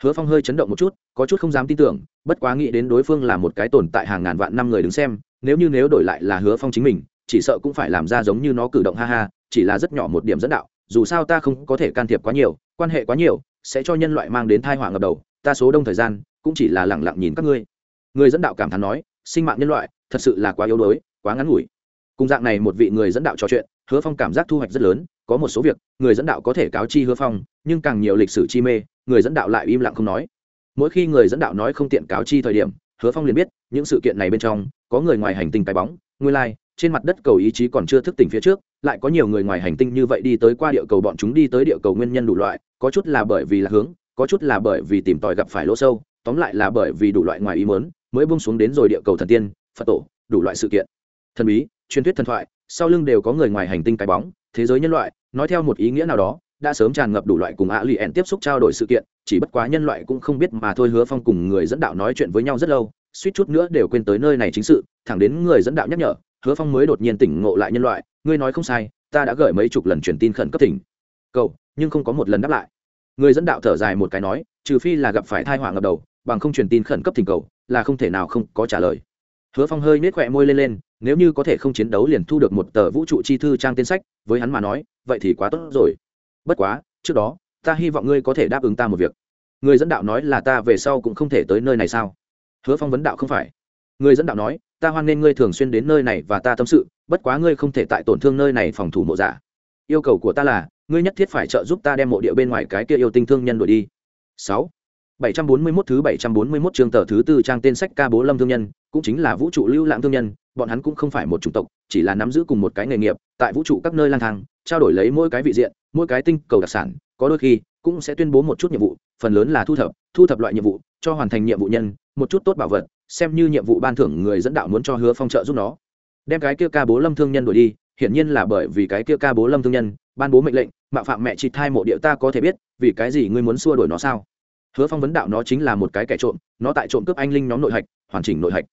Hứa phong hơi chấn động một chút, có chút không dám tin tưởng, bất quá nghĩ đến đối phương là một cái tồn tại hàng ngàn vạn năm người đứng xem, nếu như nếu đổi lại là hứa phong chính mình, chỉ sợ cũng phải làm ra giống như nó cử động ha ha, chỉ là rất nhỏ một điểm dẫn đạo, dù sao ta không có thể can thiệp quá nhiều, quan hệ quá nhiều, sẽ cho nhân loại mang đến thai họa ngập đầu, ta số đông thời gian cũng chỉ là lẳng lặng nhìn các ngươi. Người dẫn đạo cảm thán nói sinh mạng nhân loại thật sự là quá yếu đuối quá ngắn ngủi. Cùng dạng này một vị người dẫn đạo trò chuyện hứa phong cảm giác thu hoạch rất lớn có một số việc người dẫn đạo có thể cáo chi hứa phong nhưng càng nhiều lịch sử chi mê người dẫn đạo lại im lặng không nói. Mỗi khi người dẫn đạo nói không tiện cáo chi thời điểm hứa phong liền biết những sự kiện này bên trong có người ngoài hành tinh cái bóng nguyên lai、like, trên mặt đất cầu ý chí còn chưa thức tỉnh phía trước lại có nhiều người ngoài hành tinh như vậy đi tới qua địa cầu bọn chúng đi tới địa cầu nguyên nhân đủ loại có chút là bởi vì là hướng có chút là bởi vì tìm tòi gặp phải lỗ sâu tóm lại là bởi vì đủ loại ngoài ý mớn mới bung xuống đến rồi địa cầu thần tiên, phật tổ, đủ loại sự kiện. Thần bí, truyền thuyết thần thoại, sau lưng đều có người ngoài hành tinh cái bóng, thế giới nhân loại, nói theo một ý nghĩa nào đó, đã sớm tràn ngập đủ loại cùng ạ lì ẻn tiếp xúc trao đổi sự kiện, chỉ bất quá nhân loại cũng không biết mà thôi hứa phong cùng người dẫn đạo nói chuyện với nhau rất lâu, suýt chút nữa đều quên tới nơi này chính sự, thẳng đến người dẫn đạo nhắc nhở, hứa phong mới đột nhiên tỉnh ngộ lại nhân loại, ngươi nói không sai, ta đã gửi mấy chục lần truyền tin khẩn cấp tỉnh. Cầu, nhưng không có một lần đáp lại. Người dẫn đạo thở dài một cái nói, trừ phi là gặp phải thai họa ngập đầu bằng không truyền tin khẩn cấp thỉnh cầu, là không thể nào không có trả lời. Hứa phong hơi nết khỏe môi lên lên, nếu như có thể không chiến đấu liền thu được một tờ vũ trụ chi thư trang tên sách, với hắn mà nói, vậy thì quá tốt rồi. Bất quá, trước đó, ta hy vọng ngươi có thể đáp ứng ta một việc. Người dẫn đạo nói là ta về sau cũng không thể tới nơi này sao? Hứa phong vấn đạo không phải. Người dẫn đạo nói, ta hoan nghênh ngươi thường xuyên đến nơi này và ta tâm sự, bất quá ngươi không thể tại tổn thương nơi này phòng thủ mộ giả. Yêu cầu của ta là, ngươi nhất thiết phải trợ giúp ta đem mộ địa bên ngoài cái kia yêu tinh thương nhân đổi đi. Sáu bảy trăm bốn mươi 741 thứ bảy trăm bốn mươi 741 chương tờ thứ tư trang tên sách ca bố lâm thương nhân, cũng chính là vũ trụ lưu lãng thương nhân, bọn hắn cũng không phải một chủng tộc, chỉ là nắm giữ cùng một cái nghề nghiệp, tại vũ trụ các nơi lang thang, trao đổi lấy mỗi cái vị diện, mỗi cái tinh cầu đặc sản, có đôi khi cũng sẽ tuyên bố một chút nhiệm vụ, phần lớn là thu thập thu thập loại nhiệm vụ, cho hoàn thành nhiệm vụ nhân, một chút tốt bảo vật, xem như nhiệm vụ ban thưởng người dẫn đạo muốn cho hứa phong trợ giúp nó. Đem cái kia ca bố lâm thương nhân đuổi đi, hiển nhiên là bởi vì cái kia ca bố lâm thương nhân ban bố mệnh lệnh, mạo phạm mẹ chị thai mộ địa ta có thể biết, vì cái gì ngươi muốn xua đuổi nó sao? Hứa phong vấn đạo nó chính là một cái kẻ trộm, nó tại trộm cướp anh linh nhóm nội hạch, hoàn chỉnh nội hạch.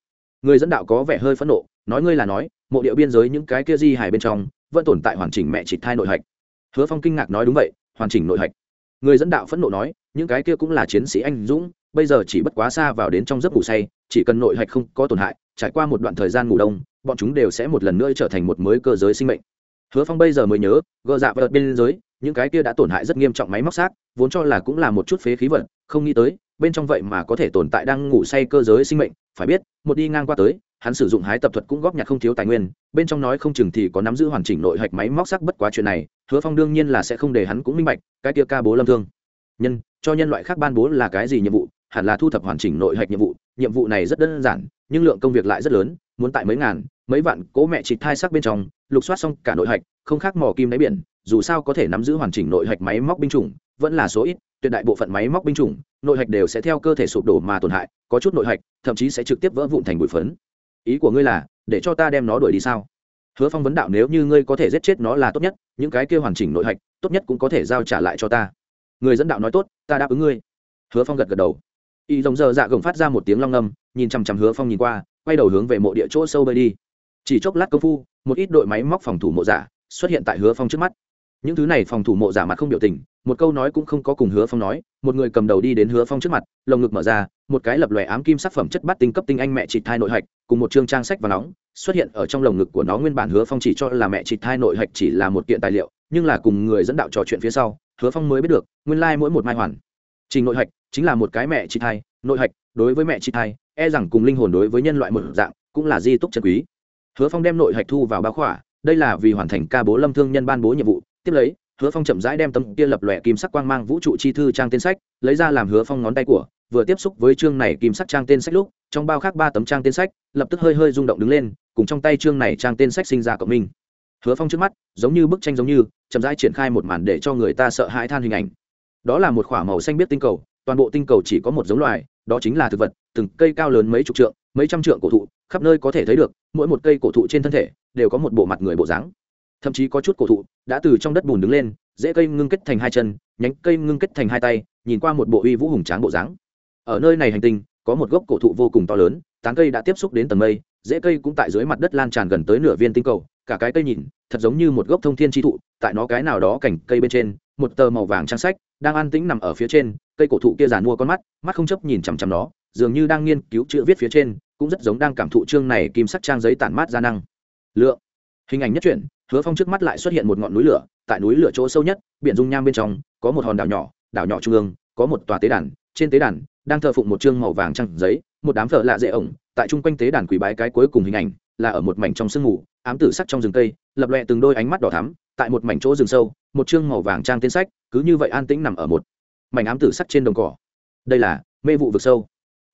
Người dẫn đạo có vẻ hơi phẫn nộ, nói ngươi là nói, mộ địa biên giới những cái kia di hài bên trong, vẫn tồn tại hoàn chỉnh mẹ chị thai nội hạch. Hứa phong kinh ngạc nói đúng vậy, hoàn chỉnh nội hạch. Người dẫn đạo phẫn nộ nói, những cái kia cũng là chiến sĩ anh dũng, bây giờ chỉ bất quá xa vào đến trong giấc ngủ say, chỉ cần nội hạch không có tổn hại, trải qua một đoạn thời gian ngủ đông, bọn chúng đều sẽ một lần nữa trở thành một mới cơ giới sinh mệnh. Hứa phong bây giờ mới nhớ gợ dạ vật bên giới, những cái kia đã tổn hại rất nghiêm trọng máy móc xác, vốn cho là cũng là một chút phế khí vật không nghĩ tới, bên trong vậy mà có thể tồn tại đang ngủ say cơ giới sinh mệnh, phải biết, một đi ngang qua tới, hắn sử dụng hái tập thuật cũng góp nhặt không thiếu tài nguyên, bên trong nói không chừng thì có nắm giữ hoàn chỉnh nội hạch máy móc sắc bất quá chuyện này, hứa phong đương nhiên là sẽ không để hắn cũng minh bạch, cái kia ca bố lâm thương. Nhân, cho nhân loại khác ban bố là cái gì nhiệm vụ, hẳn là thu thập hoàn chỉnh nội hạch nhiệm vụ nhiệm vụ này rất đơn giản, nhưng lượng công việc lại rất lớn, muốn tại mấy ngàn, mấy vạn cố mẹ chị thai sắc bên trong, lục soát xong cả nội hạch, không khác mò kim đáy biển, dù sao có thể nắm giữ hoàn chỉnh nội hạch máy móc binh chủng, vẫn là số ít tuyệt đại bộ phận máy móc binh chủng, nội hạch đều sẽ theo cơ thể sụp đổ mà tổn hại, có chút nội hạch, thậm chí sẽ trực tiếp vỡ vụn thành bụi phấn. Ý của ngươi là, để cho ta đem nó đuổi đi sao? Hứa phong vấn đạo, nếu như ngươi có thể giết chết nó là tốt nhất, những cái kia hoàn chỉnh nội hạch, tốt nhất cũng có thể giao trả lại cho ta. Người dẫn đạo nói tốt, ta đáp ứng ngươi. Hứa phong gật gật đầu. Y dòng giờ dạ gồng phát ra một tiếng long âm nhìn chằm chằm hứa phong nhìn qua, quay đầu hướng về mộ địa chỗ sâu bơi đi. Chỉ chốc lát công phu, một ít đội máy móc phòng thủ mộ giả xuất hiện tại hứa phong trước mắt những thứ này phòng thủ mộ giả mặt không biểu tình, một câu nói cũng không có cùng hứa phong nói, một người cầm đầu đi đến hứa phong trước mặt, lồng ngực mở ra, một cái lập lòe ám kim sắc phẩm chất bắt tinh cấp tinh anh mẹ chị thai nội hạch, cùng một chương trang sách và nóng, xuất hiện ở trong lồng ngực của nó. Nguyên bản hứa phong chỉ cho là mẹ chị thai nội hạch chỉ là một kiện tài liệu, nhưng là cùng người dẫn đạo trò chuyện phía sau, hứa phong mới biết được, nguyên lai、like、mỗi một mai hoàn, trình nội hạch chính là một cái mẹ chị thai nội hạch, đối với mẹ chị thai e rằng cùng linh hồn đối với nhân loại một dạng, cũng là di túc chân quý. Hứa phong đem nội hạch thu vào báo khỏa, đây là vì hoàn thành ca bố lâm thương nhân ban bố nhiệm vụ tiếp lấy, hứa phong chậm rãi đem tấm kia lập lòe kim sắc quang mang vũ trụ chi thư trang tên sách, lấy ra làm hứa phong ngón tay của, vừa tiếp xúc với chương này kim sắc trang tên sách lúc, trong bao khác ba tấm trang tên sách, lập tức hơi hơi rung động đứng lên, cùng trong tay chương này trang tên sách sinh ra cộng minh. Hứa phong trước mắt, giống như bức tranh giống như, chậm rãi triển khai một màn để cho người ta sợ hãi than hình ảnh. Đó là một k h ỏ a màu xanh biết tinh cầu, toàn bộ tinh cầu chỉ có một giống loài, đó chính là thực vật, từng cây cao lớn mấy chục trượng, mấy trăm trượng cổ thụ, khắp nơi có thể thấy được, mỗi một cây cổ thụ trên thân thể đều có một bộ mặt người bộ dáng thậm chí có chút cổ thụ, đã từ trong đất bùn đứng lên, dễ cây ngưng kết thành hai chân, nhánh cây ngưng kết thành hai tay, nhìn qua một bộ uy vũ hùng tráng bộ dáng. Ở nơi này hành tinh, có một gốc cổ thụ vô cùng to lớn, tán cây đã tiếp xúc đến tầng mây, dễ cây cũng tại dưới mặt đất lan tràn gần tới nửa viên tinh cầu, cả cái cây nhìn, thật giống như một gốc thông thiên tri thụ, tại nó cái nào đó cành cây bên trên, một tờ màu vàng trang sách, đang an tĩnh nằm ở phía trên, cây cổ thụ kia giàn mua con mắt mắt không chấp nhìn chằm chằm nó, dường như đang nghiên cứu chữ viết phía trên, cũng rất giống đang cảm thụ chương này kim sắc trang giấy tản mát ra năng. Lượng. Hình ảnh nhất truyện hứa phong trước mắt lại xuất hiện một ngọn núi lửa, tại núi lửa chỗ sâu nhất, biển dung nham bên trong, có một hòn đảo nhỏ đảo nhỏ trung ương, có một tòa tế đàn, trên tế đàn đang thờ phụng một chương màu vàng trăng giấy, một đám thợ lạ dễ ổng, tại chung quanh tế đàn quỷ bái cái cuối cùng hình ảnh, là ở một mảnh trong sương mù, ám tử sắc trong rừng cây, lập lòe từng đôi ánh mắt đỏ thắm, tại một mảnh chỗ rừng sâu, một chương màu vàng trang tên sách, cứ như vậy an tĩnh nằm ở một mảnh ám tử sắc trên đồng cỏ. Đây là mê vụ vực sâu.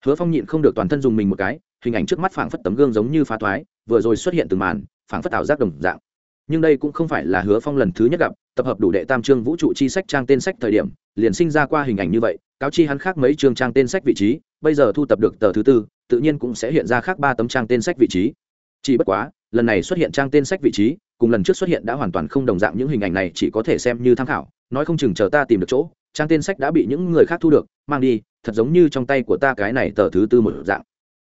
Hứa phong nhịn không được toàn thân dùng mình một cái, hình ảnh trước mắt phảng phất tấm gương giống như phá thoái, vừa rồi xuất hiện từng màn, phảng phất ảo giác đồng dạng nhưng đây cũng không phải là hứa phong lần thứ nhất gặp, tập hợp đủ đệ tam chương vũ trụ chi sách trang tên sách thời điểm, liền sinh ra qua hình ảnh như vậy, cáo chi hắn khác mấy chương trang tên sách vị trí, bây giờ thu tập được tờ thứ tư, tự nhiên cũng sẽ hiện ra khác ba tấm trang tên sách vị trí. Chỉ bất quá, lần này xuất hiện trang tên sách vị trí, cùng lần trước xuất hiện đã hoàn toàn không đồng dạng những hình ảnh này chỉ có thể xem như tham khảo, nói không chừng chờ ta tìm được chỗ, trang tên sách đã bị những người khác thu được, mang đi, thật giống như trong tay của ta cái này tờ thứ tư một dạng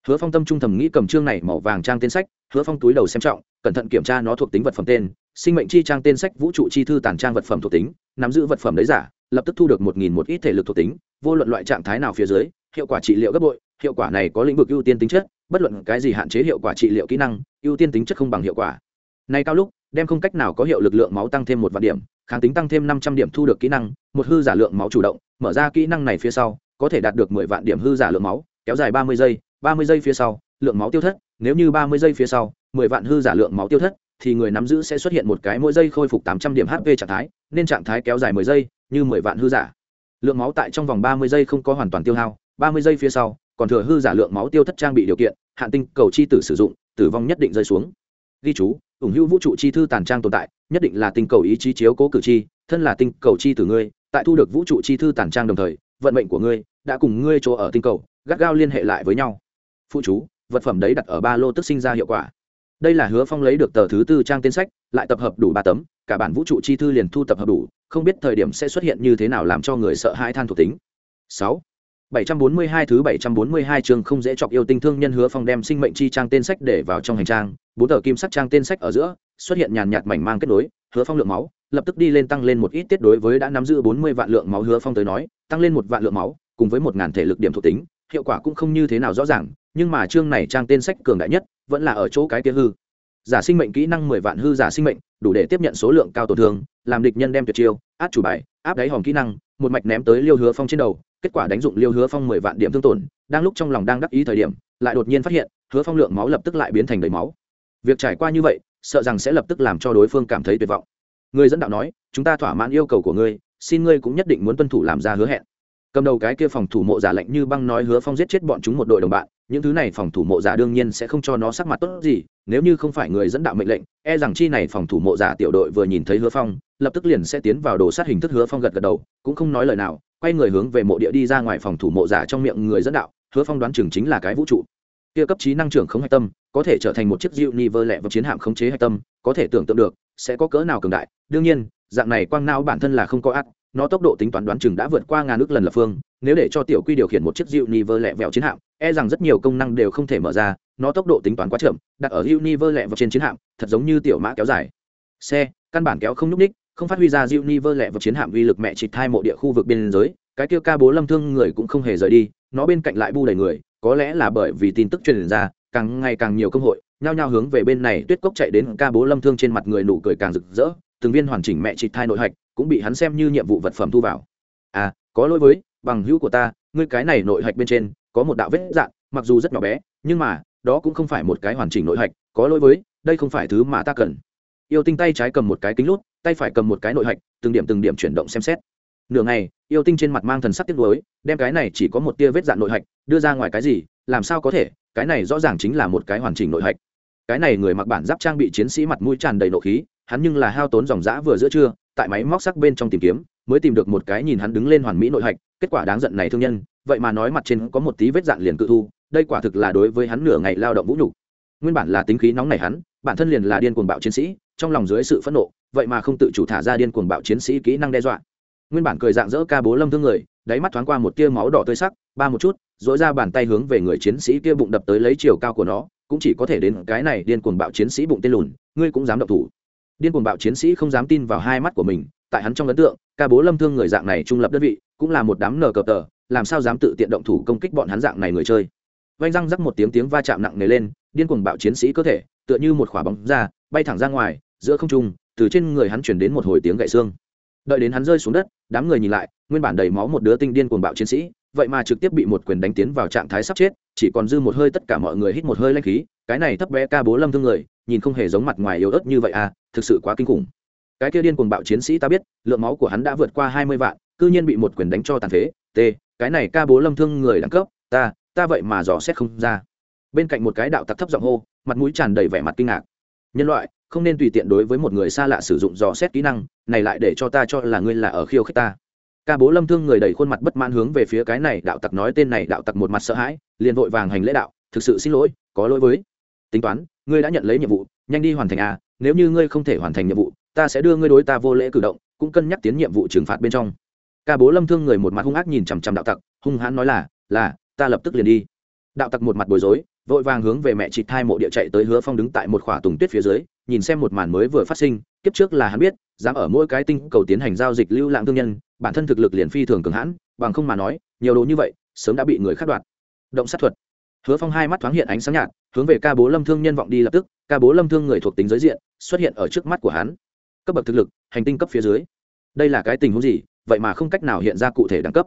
hứa phong tâm trung thầm nghĩ cầm chương này màu vàng trang tên sách, hứa phong túi đầu xem trọng, cẩn thận kiểm tra nó thuộc tính vật phẩm tên, sinh mệnh chi trang tên sách, vũ trụ chi thư tàn trang vật phẩm thuộc tính, nắm giữ vật phẩm đấy giả, lập tức thu được một nghìn một ít thể lực thuộc tính, vô luận loại trạng thái nào phía dưới, hiệu quả trị liệu gấp bội, hiệu quả này có lĩnh vực ưu tiên tính chất, bất luận cái gì hạn chế hiệu quả trị liệu kỹ năng, ưu tiên tính chất không bằng hiệu quả. Nay cao lúc, đem không cách nào có hiệu lực lượng máu tăng thêm một vạn điểm, kháng tính tăng thêm năm trăm điểm thu được kỹ năng, một hư giả lượng máu chủ động, mở ra kỹ năng này phía sau, có thể đạt được mười vạn điểm hư giả lượng máu, kéo dài ba mươi giây ba mươi giây phía sau, lượng máu tiêu thất, nếu như ba mươi giây phía sau, mười vạn hư giả lượng máu tiêu thất, thì người nắm giữ sẽ xuất hiện một cái mỗi giây khôi phục tám trăm điểm hp trạng thái, nên trạng thái kéo dài mười giây, như mười vạn hư giả. Lượng máu tại trong vòng ba mươi giây không có hoàn toàn tiêu hao, ba mươi giây phía sau, còn thừa hư giả lượng máu tiêu thất trang bị điều kiện, hạn tinh cầu chi tử sử dụng, tử vong nhất định rơi xuống. Ghi chú, ủng hữu vũ trụ chi thư tàn trang tồn tại, nhất định là tinh cầu ý chí chiếu cố cử chi thân là tinh cầu chi tử ngươi, tại thu được vũ trụ chi thư tàn trang đồng thời, vận mệnh của ngươi đã cùng ngươi chỗ ở tinh cầu, gắt gao liên hệ lại với nhau phụ chú vật phẩm đấy đặt ở ba lô tức sinh ra hiệu quả. Đây là hứa phong lấy được tờ thứ tư trang tên sách lại tập hợp đủ ba tấm cả bản vũ trụ chi thư liền thu tập hợp đủ không biết thời điểm sẽ xuất hiện như thế nào làm cho người sợ hãi than thuộc tính. Sáu. 742 thứ 742 chương không dễ chọc yêu tinh thương nhân hứa phong đem sinh mệnh chi trang tên sách để vào trong hành trang, bốn tờ kim sắc trang tên sách ở giữa, xuất hiện nhàn nhạt mảnh mang kết nối, hứa phong lượng máu, lập tức đi lên tăng lên một ít tiết đối với đã nắm giữ 40 vạn lượng máu hứa phong tới nói, tăng lên một vạn lượng máu, cùng với một ngàn thể lực điểm thuộc tính, hiệu quả cũng không như thế nào rõ ràng, nhưng mà chương này trang tên sách cường đại nhất, vẫn là ở chỗ cái kia hư. Giả sinh mệnh kỹ năng 10 vạn hư giả sinh mệnh, đủ để tiếp nhận số lượng cao tổn thương, làm địch nhân đem tuyệt chiêu, át chủ bài, áp đáy hòm kỹ năng, một mạch ném tới Liêu Hứa Phong trên đầu, kết quả đánh dụng liêu hứa phong mười vạn điểm thương tổn đang lúc trong lòng đang đắc ý thời điểm lại đột nhiên phát hiện hứa phong lượng máu lập tức lại biến thành đầy máu. Việc trải qua như vậy sợ rằng sẽ lập tức làm cho đối phương cảm thấy tuyệt vọng. Người dẫn đạo nói chúng ta thỏa mãn yêu cầu của ngươi xin ngươi cũng nhất định muốn tuân thủ làm ra hứa hẹn. Cầm đầu cái kia phòng thủ mộ giả lệnh như băng nói hứa phong giết chết bọn chúng một đội đồng bạn những thứ này phòng thủ mộ giả đương nhiên sẽ không cho nó sắc mặt tốt gì, nếu như không phải người dẫn đạo mệnh lệnh e rằng chi này phòng thủ mộ giả tiểu đội vừa nhìn thấy hứa phong, lập tức liền sẽ tiến vào đồ sát hình thức hứa phong gật gật đầu, cũng không nói lời nào, quay người hướng về mộ địa đi ra ngoài phòng thủ mộ giả trong miệng người dẫn đạo, hứa phong đoán chừng chính là cái vũ trụ. Kia cấp trí năng trưởng khống hạch tâm, có thể trở thành một chiếc dịu ni vơ lẹ và chiến hạm khống chế hạch tâm, có thể tưởng tượng được, sẽ có cỡ nào cường đại. Đương nhiên, dạng này quang não bản thân là không có ác, nó tốc độ tính toán đoán chừng đã vượt qua ngàn ước lần lập phương nếu để cho tiểu quy điều khiển một chiếc dịu ni vơ lẹ vẹo chiến hạm e rằng rất nhiều công năng đều không thể mở ra, nó tốc độ tính toán quá chậm, đặt ở dịu ni vơ lẹ vào trên chiến hạm, thật giống như tiểu mã kéo dài. Xe, căn bản kéo không n ú c ních không phát huy ra dịu ni vơ lẹ vào chiến hạm uy lực mẹ chịt hai mộ địa khu vực biên giới, cái kia ca bố lâm thương người cũng không hề rời đi, nó bên cạnh lại bu đầy người, có lẽ là bởi vì tin tức truyền ra, càng ngày càng nhiều cơ hội, nhao nhao hướng về bên này tuyết cốc chạy đến ca bố lâm thương trên mặt người nụ cười càng rực rỡ, từng viên hoàn chỉnh mẹ chị thai nội hạch cũng bị hắn xem như nhiệm vụ vật phẩm thu vào. À có lỗi với bằng hữu của ta, ngươi cái này nội hạch bên trên, có một đạo vết dạn mặc dù rất nhỏ bé, nhưng mà, đó cũng không phải một cái hoàn chỉnh nội hạch, có lỗi với, đây không phải thứ mà ta cần. Yêu tinh tay trái cầm một cái kính lút, tay phải cầm một cái nội hạch, từng điểm từng điểm chuyển động xem xét. Nửa ngày, yêu tinh trên mặt mang thần sắc tiếc nuối, đem cái này chỉ có một tia vết dạn nội hạch, đưa ra ngoài cái gì, làm sao có thể, cái này rõ ràng chính là một cái hoàn chỉnh nội hạch. Cái này người mặc bản giáp trang bị chiến sĩ mặt mũi tràn đầy nộ khí, hắn nhưng là hao tốn dòng dã vừa giữa trưa tại máy móc sắc bên trong tìm kiếm, mới tìm được một cái nhìn hắn đứng lên hoàn mỹ nội hạch, kết quả đáng giận này thương nhân, vậy mà nói mặt trên có một tí vết dạn liền cự thu, đây quả thực là đối với hắn nửa ngày lao động vũ nhục. Nguyên bản là tính khí nóng này hắn, bản thân liền là điên cuồng bạo chiến sĩ, trong lòng dưới sự phẫn nộ, vậy mà không tự chủ thả ra điên cuồng bạo chiến sĩ kỹ năng đe dọa. Nguyên bản cười dạng dỡ ca bố lâm thương người, đáy mắt thoáng qua một tia máu đỏ tươi sắc, ba một chút dỗi ra bàn tay hướng về người chiến sĩ kia bụng đập tới lấy chiều cao của nó, cũng chỉ có thể đến cái này điên cuồng bạo chiến sĩ bụng tên lùn, ngươi cũng dám động thủ điên cuồng bạo chiến sĩ không dám tin vào hai mắt của mình, tại hắn trong ấn tượng, ca bố lâm thương người dạng này trung lập đơn vị, cũng là một đám nờ cờ tờ, làm sao dám tự tiện động thủ công kích bọn hắn dạng này người chơi. Vanh răng rắc một tiếng tiếng va chạm nặng nề lên, điên cuồng bạo chiến sĩ cơ thể, tựa như một quả bóng ra, bay thẳng ra ngoài, giữa không trung, từ trên người hắn chuyển đến một hồi tiếng gậy xương. Đợi đến hắn rơi xuống đất, đám người nhìn lại, nguyên bản đầy máu một đứa tinh điên cuồng bạo chiến sĩ, vậy mà trực tiếp bị một quyền đánh tiến vào trạng thái sắp chết, chỉ còn dư một hơi tất cả mọi người hít một hơi lanh khí, cái này thấp bé ca bố lâm thương người, nhìn không hề giống mặt ngoài yếu ớt như vậy à thực sự quá kinh khủng. Cái kia điên cuồng bạo chiến sĩ ta biết, lượng máu của hắn đã vượt qua hai mươi vạn, cư nhiên bị một quyền đánh cho tàn phế. T, cái này ca bố lâm thương người đẳng cấp, ta ta vậy mà dò xét không ra. Bên cạnh một cái đạo tặc thấp giọng hô, mặt mũi tràn đầy vẻ mặt kinh ngạc. Nhân loại, không nên tùy tiện đối với một người xa lạ sử dụng dò xét kỹ năng, này lại để cho ta cho là ngươi là ở khiêu khích ta. Ca bố lâm thương người đầy khuôn mặt bất mãn hướng về phía cái này đạo tặc nói tên này đạo tặc một mặt sợ hãi, liền vội vàng hành lễ đạo, thực sự xin lỗi, có lỗi với. Tính toán, ngươi đã nhận lấy nhiệm vụ, nhanh đi hoàn thành à nếu như ngươi không thể hoàn thành nhiệm vụ, ta sẽ đưa ngươi đối ta vô lễ cử động, cũng cân nhắc tiến nhiệm vụ trừng phạt bên trong. Ca bố lâm thương người một mặt hung ác nhìn chằm chằm đạo tặc, hung hãn nói là là, ta lập tức liền đi. Đạo tặc một mặt bối rối, vội vàng hướng về mẹ chị thai mộ địa chạy tới hứa phong đứng tại một khỏa tùng tuyết phía dưới, nhìn xem một màn mới vừa phát sinh, kiếp trước là hắn biết, dám ở mỗi cái tinh cầu tiến hành giao dịch lưu lãng thương nhân, bản thân thực lực liền phi thường cường hãn, bằng không mà nói, nhiều đồ như vậy, sớm đã bị người khắc đoạt. Động sát thuật. Hứa phong hai mắt thoáng hiện ánh sáng nhạt hướng về ca bố lâm thương nhân vọng đi lập tức, ca bố lâm thương người thuộc tính giới diện, xuất hiện ở trước mắt của hắn. Cấp bậc thực lực, hành tinh cấp phía dưới. Đây là cái tình huống gì? Vậy mà không cách nào hiện ra cụ thể đẳng cấp.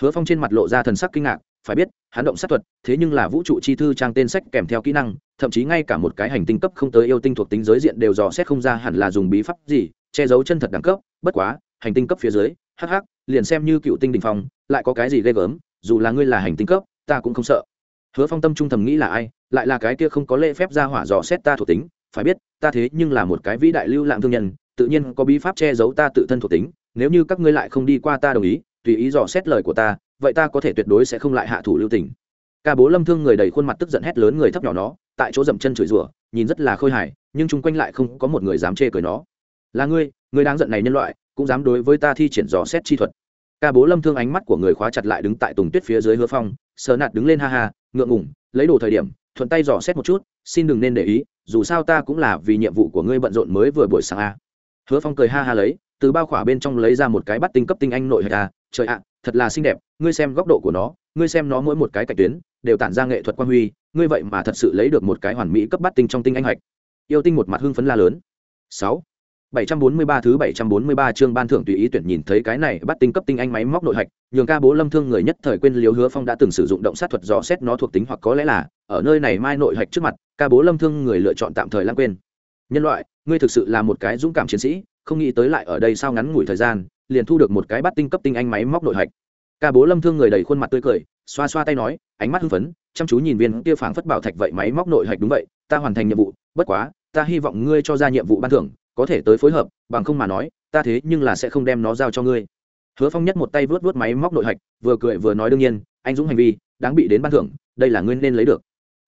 Hứa phong trên mặt lộ ra thần sắc kinh ngạc, phải biết, hắn động sát thuật, thế nhưng là vũ trụ chi thư trang tên sách kèm theo kỹ năng, thậm chí ngay cả một cái hành tinh cấp không tới yêu tinh thuộc tính giới diện đều dò xét không ra hẳn là dùng bí pháp gì, che giấu chân thật đẳng cấp. Bất quá, hành tinh cấp phía dưới hh liền xem như cựu tinh đình phong, lại có cái gì ghê gớm, dù là ngươi là hành tinh cấp, ta cũng không sợ. Hứa phong tâm trung thầm nghĩ là ai lại là cái kia không có lễ phép ra hỏa dò xét ta thuộc tính, phải biết, ta thế nhưng là một cái vĩ đại lưu lạng thương nhân, tự nhiên có bí pháp che giấu ta tự thân thuộc tính, nếu như các ngươi lại không đi qua ta đồng ý, tùy ý dò xét lời của ta, vậy ta có thể tuyệt đối sẽ không lại hạ thủ lưu tình. Ca bố lâm thương người đầy khuôn mặt tức giận hét lớn người thấp nhỏ nó, tại chỗ dậm chân chửi rủa, nhìn rất là khôi hài, nhưng chung quanh lại không có một người dám chê cười nó. Là ngươi ngươi đáng giận này nhân loại, cũng dám đối với ta thi triển dò xét chi thuật. Ca bố lâm thương ánh mắt của người khóa chặt lại đứng tại tùng tuyết phía dưới hứa phong, sờ nạt đứng lên ha ha, ngượng ngủng lấy đồ thời điểm thuận tay dò xét một chút, xin đừng nên để ý, dù sao ta cũng là vì nhiệm vụ của ngươi bận rộn mới vừa buổi sáng a hứa phong cười ha ha lấy, từ bao khỏa bên trong lấy ra một cái bắt tinh cấp tinh anh nội hạch a trời ạ, thật là xinh đẹp, ngươi xem góc độ của nó, ngươi xem nó mỗi một cái cạnh tuyến, đều tản ra nghệ thuật quan huy, ngươi vậy mà thật sự lấy được một cái hoàn mỹ cấp bắt tinh trong tinh anh hạch. Yêu tinh một mặt hưng phấn la lớn. Sáu. 743 thứ 743 chương ban thưởng tùy ý tuyển nhìn thấy cái này bắt tinh cấp tinh anh máy móc nội hạch, nhường ca bố lâm thương người nhất thời quên liếu hứa phong đã từng sử dụng động sát thuật dò xét nó thuộc tính hoặc có lẽ là ở nơi này mai nội hạch trước mặt, ca bố lâm thương người lựa chọn tạm thời lãng quên. Nhân loại, ngươi thực sự là một cái dũng cảm chiến sĩ, không nghĩ tới lại ở đây sao ngắn ngủi thời gian, liền thu được một cái bắt tinh cấp tinh anh máy móc nội hạch. Ca bố lâm thương người đầy khuôn mặt tươi cười, xoa xoa tay nói, ánh mắt hưng phấn, chăm chú nhìn viên kia phảng phất bảo thạch vậy máy móc nội hạch đúng vậy ta hoàn thành nhiệm vụ bất quá ta hy vọng ngươi cho ra nhiệm vụ ban thưởng có thể tới phối hợp, bằng không mà nói, ta thế nhưng là sẽ không đem nó giao cho ngươi. Hứa phong nhất một tay vớt vớt máy móc nội hạch, vừa cười vừa nói đương nhiên, anh dũng hành vi, đáng bị đến ban thưởng, đây là ngươi nên lấy được.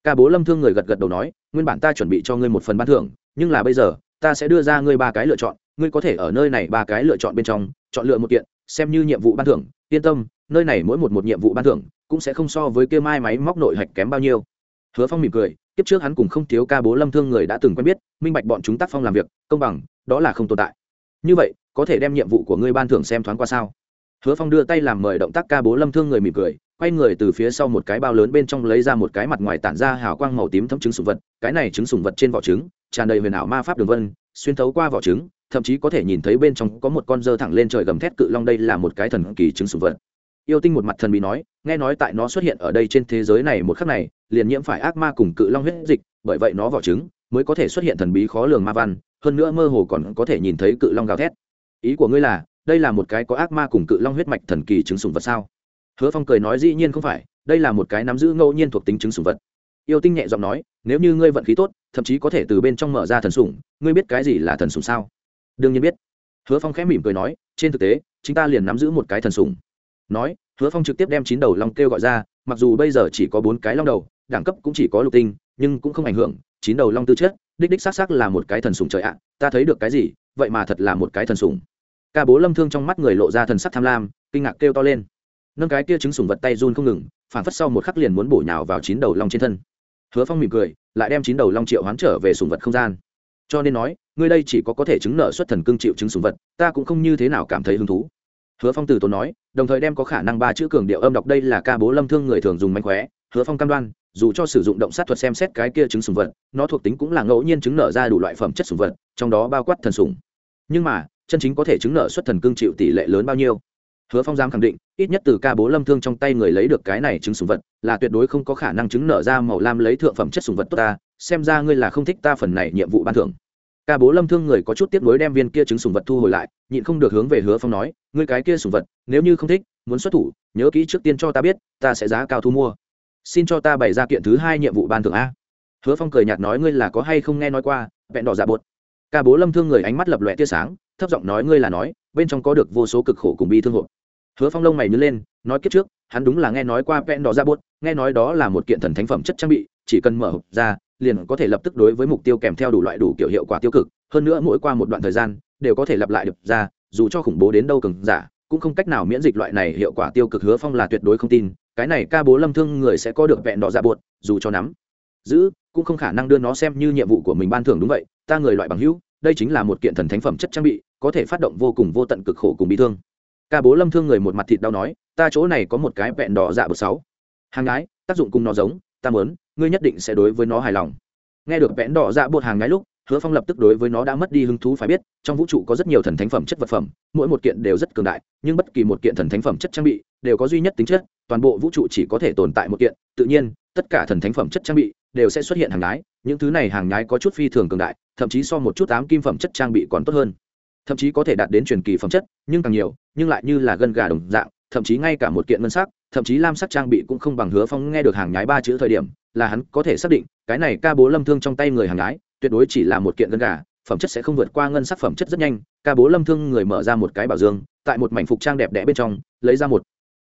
Ca bố lâm thương người gật gật đầu nói, nguyên bản ta chuẩn bị cho ngươi một phần ban thưởng, nhưng là bây giờ, ta sẽ đưa ra ngươi ba cái lựa chọn, ngươi có thể ở nơi này ba cái lựa chọn bên trong, chọn lựa một kiện, xem như nhiệm vụ ban thưởng, yên tâm, nơi này mỗi một một nhiệm vụ ban thưởng, cũng sẽ không so với kia mai máy móc nội hạch kém bao nhiêu hứa phong mỉm cười tiếp trước hắn cùng không thiếu ca bố lâm thương người đã từng quen biết, minh bạch bọn chúng tác phong làm việc, công bằng, đó là không tồn tại. Như vậy, có thể đem nhiệm vụ của ngươi ban thưởng xem thoáng qua sao? Hứa phong đưa tay làm mời động tác ca bố lâm thương người mỉm cười, quay người từ phía sau một cái bao lớn bên trong lấy ra một cái mặt ngoài tản ra hào quang màu tím thấm trứng sùng vật, cái này trứng sùng vật trên vỏ trứng, tràn đầy huyền ảo ma pháp đường vân, xuyên thấu qua vỏ trứng, thậm chí có thể nhìn thấy bên trong có một con dơ thẳng lên trời gầm thét cự long đây là một cái thần kỳ trứng sùng vật. Yêu tinh một mặt thần bí nói, nghe nói tại nó xuất hiện ở đây trên thế giới này một khắc này liền nhiễm phải ác ma cùng cự long huyết dịch, bởi vậy nó vỏ trứng mới có thể xuất hiện thần bí khó lường ma văn, hơn nữa mơ hồ còn có thể nhìn thấy cự long gào thét. Ý của ngươi là, đây là một cái có ác ma cùng cự long huyết mạch thần kỳ trứng sùng vật sao? Hứa phong cười nói dĩ nhiên không phải, đây là một cái nắm giữ ngẫu nhiên thuộc tính trứng sùng vật. Yêu tinh nhẹ giọng nói, nếu như ngươi vận khí tốt, thậm chí có thể từ bên trong mở ra thần sùng ngươi biết cái gì là thần sùng sao? Đương nhiên biết. Hứa phong khẽ mỉm cười nói, trên thực tế chúng ta liền nắm giữ một cái thần sùng nói, hứa phong trực tiếp đem chín đầu long kêu gọi ra, mặc dù bây giờ chỉ có bốn cái long đầu đẳng cấp cũng chỉ có lục tinh, nhưng cũng không ảnh hưởng, chín đầu long tư chất, đích đích xác xác là một cái thần sùng trời ạ, ta thấy được cái gì, vậy mà thật là một cái thần sùng ca bố lâm thương trong mắt người lộ ra thần sắc tham lam, kinh ngạc kêu to lên. Nâng cái kia trứng sùng vật tay run không ngừng, phản phất sau một khắc liền muốn bổ nhào vào chín đầu long trên thân. Hứa phong mỉm cười, lại đem chín đầu long triệu hoán trở về sùng vật không gian. Cho nên nói, ngươi đây chỉ có có thể chứng nợ xuất thần cương chịu chứng sùng vật, ta cũng không như thế nào cảm thấy hứng thú. Hứa phong từ tốn nói, đồng thời đem có khả năng ba chữ cường điệu âm đọc đây là ca bố lâm thương người thường dùng mánh khóe, hứa phong cam đoan dù cho sử dụng động sát thuật xem xét cái kia chứng sùng vật, nó thuộc tính cũng là ngẫu nhiên chứng nở ra đủ loại phẩm chất sùng vật, trong đó bao quát thần sùng. Nhưng mà, chân chính có thể chứng nở xuất thần cương chịu tỷ lệ lớn bao nhiêu? Hứa phong giam khẳng định, ít nhất từ ca bố lâm thương trong tay người lấy được cái này chứng sùng vật, là tuyệt đối không có khả năng chứng nở ra màu lam lấy thượng phẩm chất sùng vật tốt ta, xem ra ngươi là không thích ta phần này nhiệm vụ ban thưởng. Ca bố lâm thương người có chút tiếp nối đem viên kia chứng sùng vật thu hồi lại, nhịn không được hướng về hứa phong nói, ngươi cái kia sùng vật, nếu như không thích, muốn xuất thủ, nhớ kỹ trước tiên cho ta biết, ta sẽ giá cao thu mua xin cho ta bày ra kiện thứ hai nhiệm vụ ban thưởng a. Hứa phong cười nhạt nói, ngươi là có hay không nghe nói qua, vẹn đỏ giả bột. Ca bố lâm thương người ánh mắt lập lòe tia sáng, thấp giọng nói, ngươi là nói, bên trong có được vô số cực khổ cùng bi thương hộ hứa phong lông mày nhớ lên, nói, kiếp trước, hắn đúng là nghe nói qua vẹn đỏ giả bột, nghe nói đó là một kiện thần thánh phẩm chất trang bị, chỉ cần mở hộp ra, liền có thể lập tức đối với mục tiêu kèm theo đủ loại đủ kiểu hiệu quả tiêu cực, hơn nữa mỗi qua một đoạn thời gian, đều có thể lặp lại được ra, dù cho khủng bố đến đâu cường giả, cũng không cách nào miễn dịch loại này hiệu quả tiêu cực, hứa phong là tuyệt đối không tin cái này ca bố lâm thương người sẽ có được vẹn đỏ dạ bột dù cho nắm. Giữ, cũng không khả năng đưa nó xem như nhiệm vụ của mình ban thưởng đúng vậy, ta người loại bằng hữu, đây chính là một kiện thần thánh phẩm chất trang bị, có thể phát động vô cùng vô tận cực khổ cùng bị thương. Ca bố lâm thương người một mặt thịt đau nói, ta chỗ này có một cái vẹn đỏ dạ bột sáu. Hàng gái tác dụng cùng nó giống, ta muốn, ngươi nhất định sẽ đối với nó hài lòng. Nghe được vẹn đỏ dạ bột hàng gái lúc, hứa phong lập tức đối với nó đã mất đi hứng thú phải biết, trong vũ trụ có rất nhiều thần thánh phẩm chất vật phẩm, mỗi một kiện đều rất cường đại, nhưng bất kỳ một kiện thần thánh phẩm chất trang bị đều có duy nhất tính chất, toàn bộ vũ trụ chỉ có thể tồn tại một kiện, tự nhiên, tất cả thần thánh phẩm chất trang bị đều sẽ xuất hiện hàng nhái, những thứ này hàng nhái có chút phi thường cường đại, thậm chí so một chút tám kim phẩm chất trang bị còn tốt hơn. Thậm chí có thể đạt đến truyền kỳ phẩm chất, nhưng càng nhiều, nhưng lại như là gân gà đồng dạng, thậm chí ngay cả một kiện ngân sắc, thậm chí lam sắc trang bị cũng không bằng hứa phong nghe được hàng nhái ba chữ thời điểm, là hắn có thể xác định, cái này ca bố lâm thương trong tay người hàng nhái, tuyệt đối chỉ là một kiện gân gà, phẩm chất sẽ không vượt qua ngân sắc phẩm chất rất nhanh, ca bố lâm thương người mở ra một cái bảo dương, tại một mảnh phục trang đẹp đẽ bên trong, lấy ra một